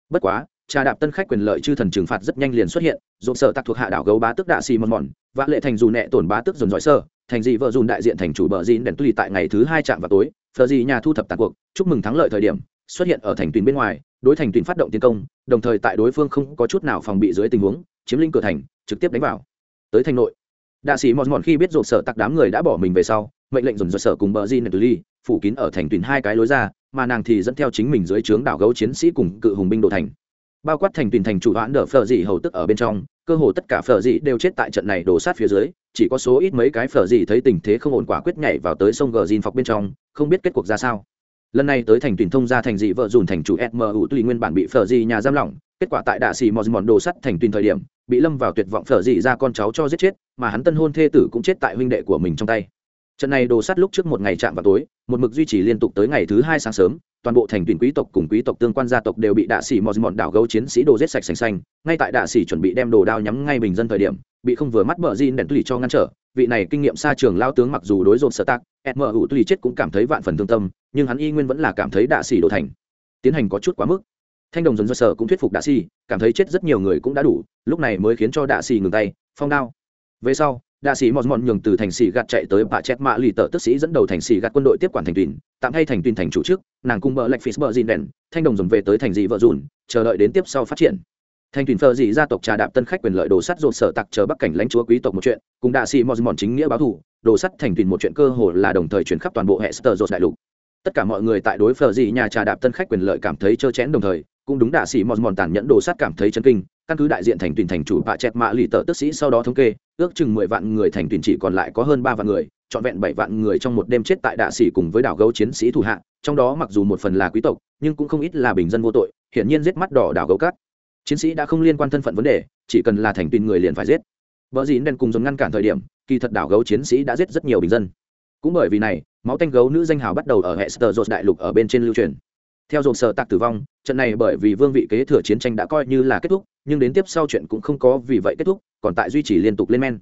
Bất quá, trà đạp tân khách quyền lợi chư thần trừng phạt rất nhanh liền xuất hiện rột sở tặc thuộc hạ đảo gấu bá tức đạ xì mòn mòn và lệ thành dù nẹ tổn bá tức dồn dõi sơ, thành dị vợ dùn đại diện thành chủ bờ dịn đèn tùy tại ngày thứ hai chạm vào tối phờ gì nhà thu thập tàn cuộc, chúc mừng thắng lợi thời điểm, xuất hiện ở thành tuyến bên ngoài, đối thành tuyến phát động tiến công, đồng thời tại đối phương không có chút nào phòng bị dưới tình huống, chiếm lĩnh cửa thành, trực tiếp đánh vào. Tới thành nội, đạ sĩ mòn mòn khi biết rột sở tặc đám người đã bỏ mình về sau, mệnh lệnh dồn dồn sở cùng bờ di nật ly, phủ kín ở thành tuyến hai cái lối ra, mà nàng thì dẫn theo chính mình dưới trướng đảo gấu chiến sĩ cùng cự hùng binh đồ thành. Bao quát thành tuyển thành chủ hoãn đỡ phở dị hầu tức ở bên trong, cơ hồ tất cả phở dị đều chết tại trận này đổ sát phía dưới chỉ có số ít mấy cái phở gì thấy tình thế không ổn quả quyết nhảy vào tới sông gờ dìn phọc bên trong, không biết kết cuộc ra sao. Lần này tới thành tuyển thông ra thành dị vợ dùn thành chủ mu tùy nguyên bản bị phở gì nhà giam lỏng, kết quả tại đạ xì mòn mòn đồ sắt thành tuyển thời điểm, bị lâm vào tuyệt vọng phở dị ra con cháu cho giết chết, mà hắn tân hôn thê tử cũng chết tại huynh đệ của mình trong tay. Trận này đồ sắt lúc trước một ngày chạm vào tối, một mực duy trì liên tục tới ngày thứ hai sáng sớm, toàn bộ thành tuyển quý tộc cùng quý tộc tương quan gia tộc đều bị đạ sĩ mòn mòn đảo gấu chiến sĩ đồ giết sạch xanh xanh. Ngay tại đạ sĩ chuẩn bị đem đồ đao nhắm ngay bình dân thời điểm bị không vừa mắt bờ gin đèn tùy cho ngăn trở. Vị này kinh nghiệm xa trường lao tướng mặc dù đối dồn sợ tạc mu tùy chết cũng cảm thấy vạn phần thương tâm, nhưng hắn y nguyên vẫn là cảm thấy đạ xỉ đồ thành. Tiến hành có chút quá mức. Thanh đồng dồn dơ sở cũng thuyết phục đạ xỉ cảm thấy chết rất nhiều người cũng đã đủ, lúc này mới khiến cho đạ xỉ ngừng tay, phong đao. Về sau, đạ sĩ mòn mòn nhường từ thành sĩ gạt chạy tới bà chét mạ lì tờ tức sĩ dẫn đầu thành sĩ gạt quân đội tiếp quản thành tuyển tạm thay thành tuyển thành chủ trước, nàng cung bờ lạch phí bờ dìn đèn, thanh đồng dồn về tới thành dị vợ dùn, chờ đợi đến tiếp sau phát triển thành tuyển phờ dị gia tộc trà đạp tân khách quyền lợi đồ sắt rột sở tặc chờ bắc cảnh lãnh chúa quý tộc một chuyện, cùng đạ sĩ mòn mòn chính nghĩa báo thù, đồ sắt thành tuyển một chuyện cơ hồ là đồng thời chuyển khắp toàn bộ hệ sở rột đại lục. Tất cả mọi người tại đối phờ dị nhà trà đạp tân khách quyền lợi cảm thấy trơ chẽn đồng thời, cũng đúng đạ sĩ mòn mòn tàn nhẫn đồ sắt cảm thấy chân kinh, căn cứ đại diện thành tuyển thành chủ bạ chẹt mạ lì tờ tức sĩ sau đó thống kê, ước chừng mười vạn người thành tuyển chỉ còn lại có hơn ba vạn người, trọn vẹn bảy vạn người trong một đêm chết tại đạ sĩ cùng với đảo gấu chiến sĩ thủ hạ, trong đó mặc dù một phần là quý tộc, nhưng cũng không ít là bình dân vô tội, hiển nhiên giết mắt đỏ đảo gấu cát chiến sĩ đã không liên quan thân phận vấn đề, chỉ cần là thành tuyển người liền phải giết. Vợ dĩ đen cùng dồn ngăn cản thời điểm, kỳ thật đảo gấu chiến sĩ đã giết rất nhiều bình dân. Cũng bởi vì này, máu tanh gấu nữ danh hào bắt đầu ở hệ sờ đại lục ở bên trên lưu truyền. Theo dồn sở tạc tử vong, trận này bởi vì vương vị kế thừa chiến tranh đã coi như là kết thúc, nhưng đến tiếp sau chuyện cũng không có vì vậy kết thúc, còn tại duy trì liên tục lên men.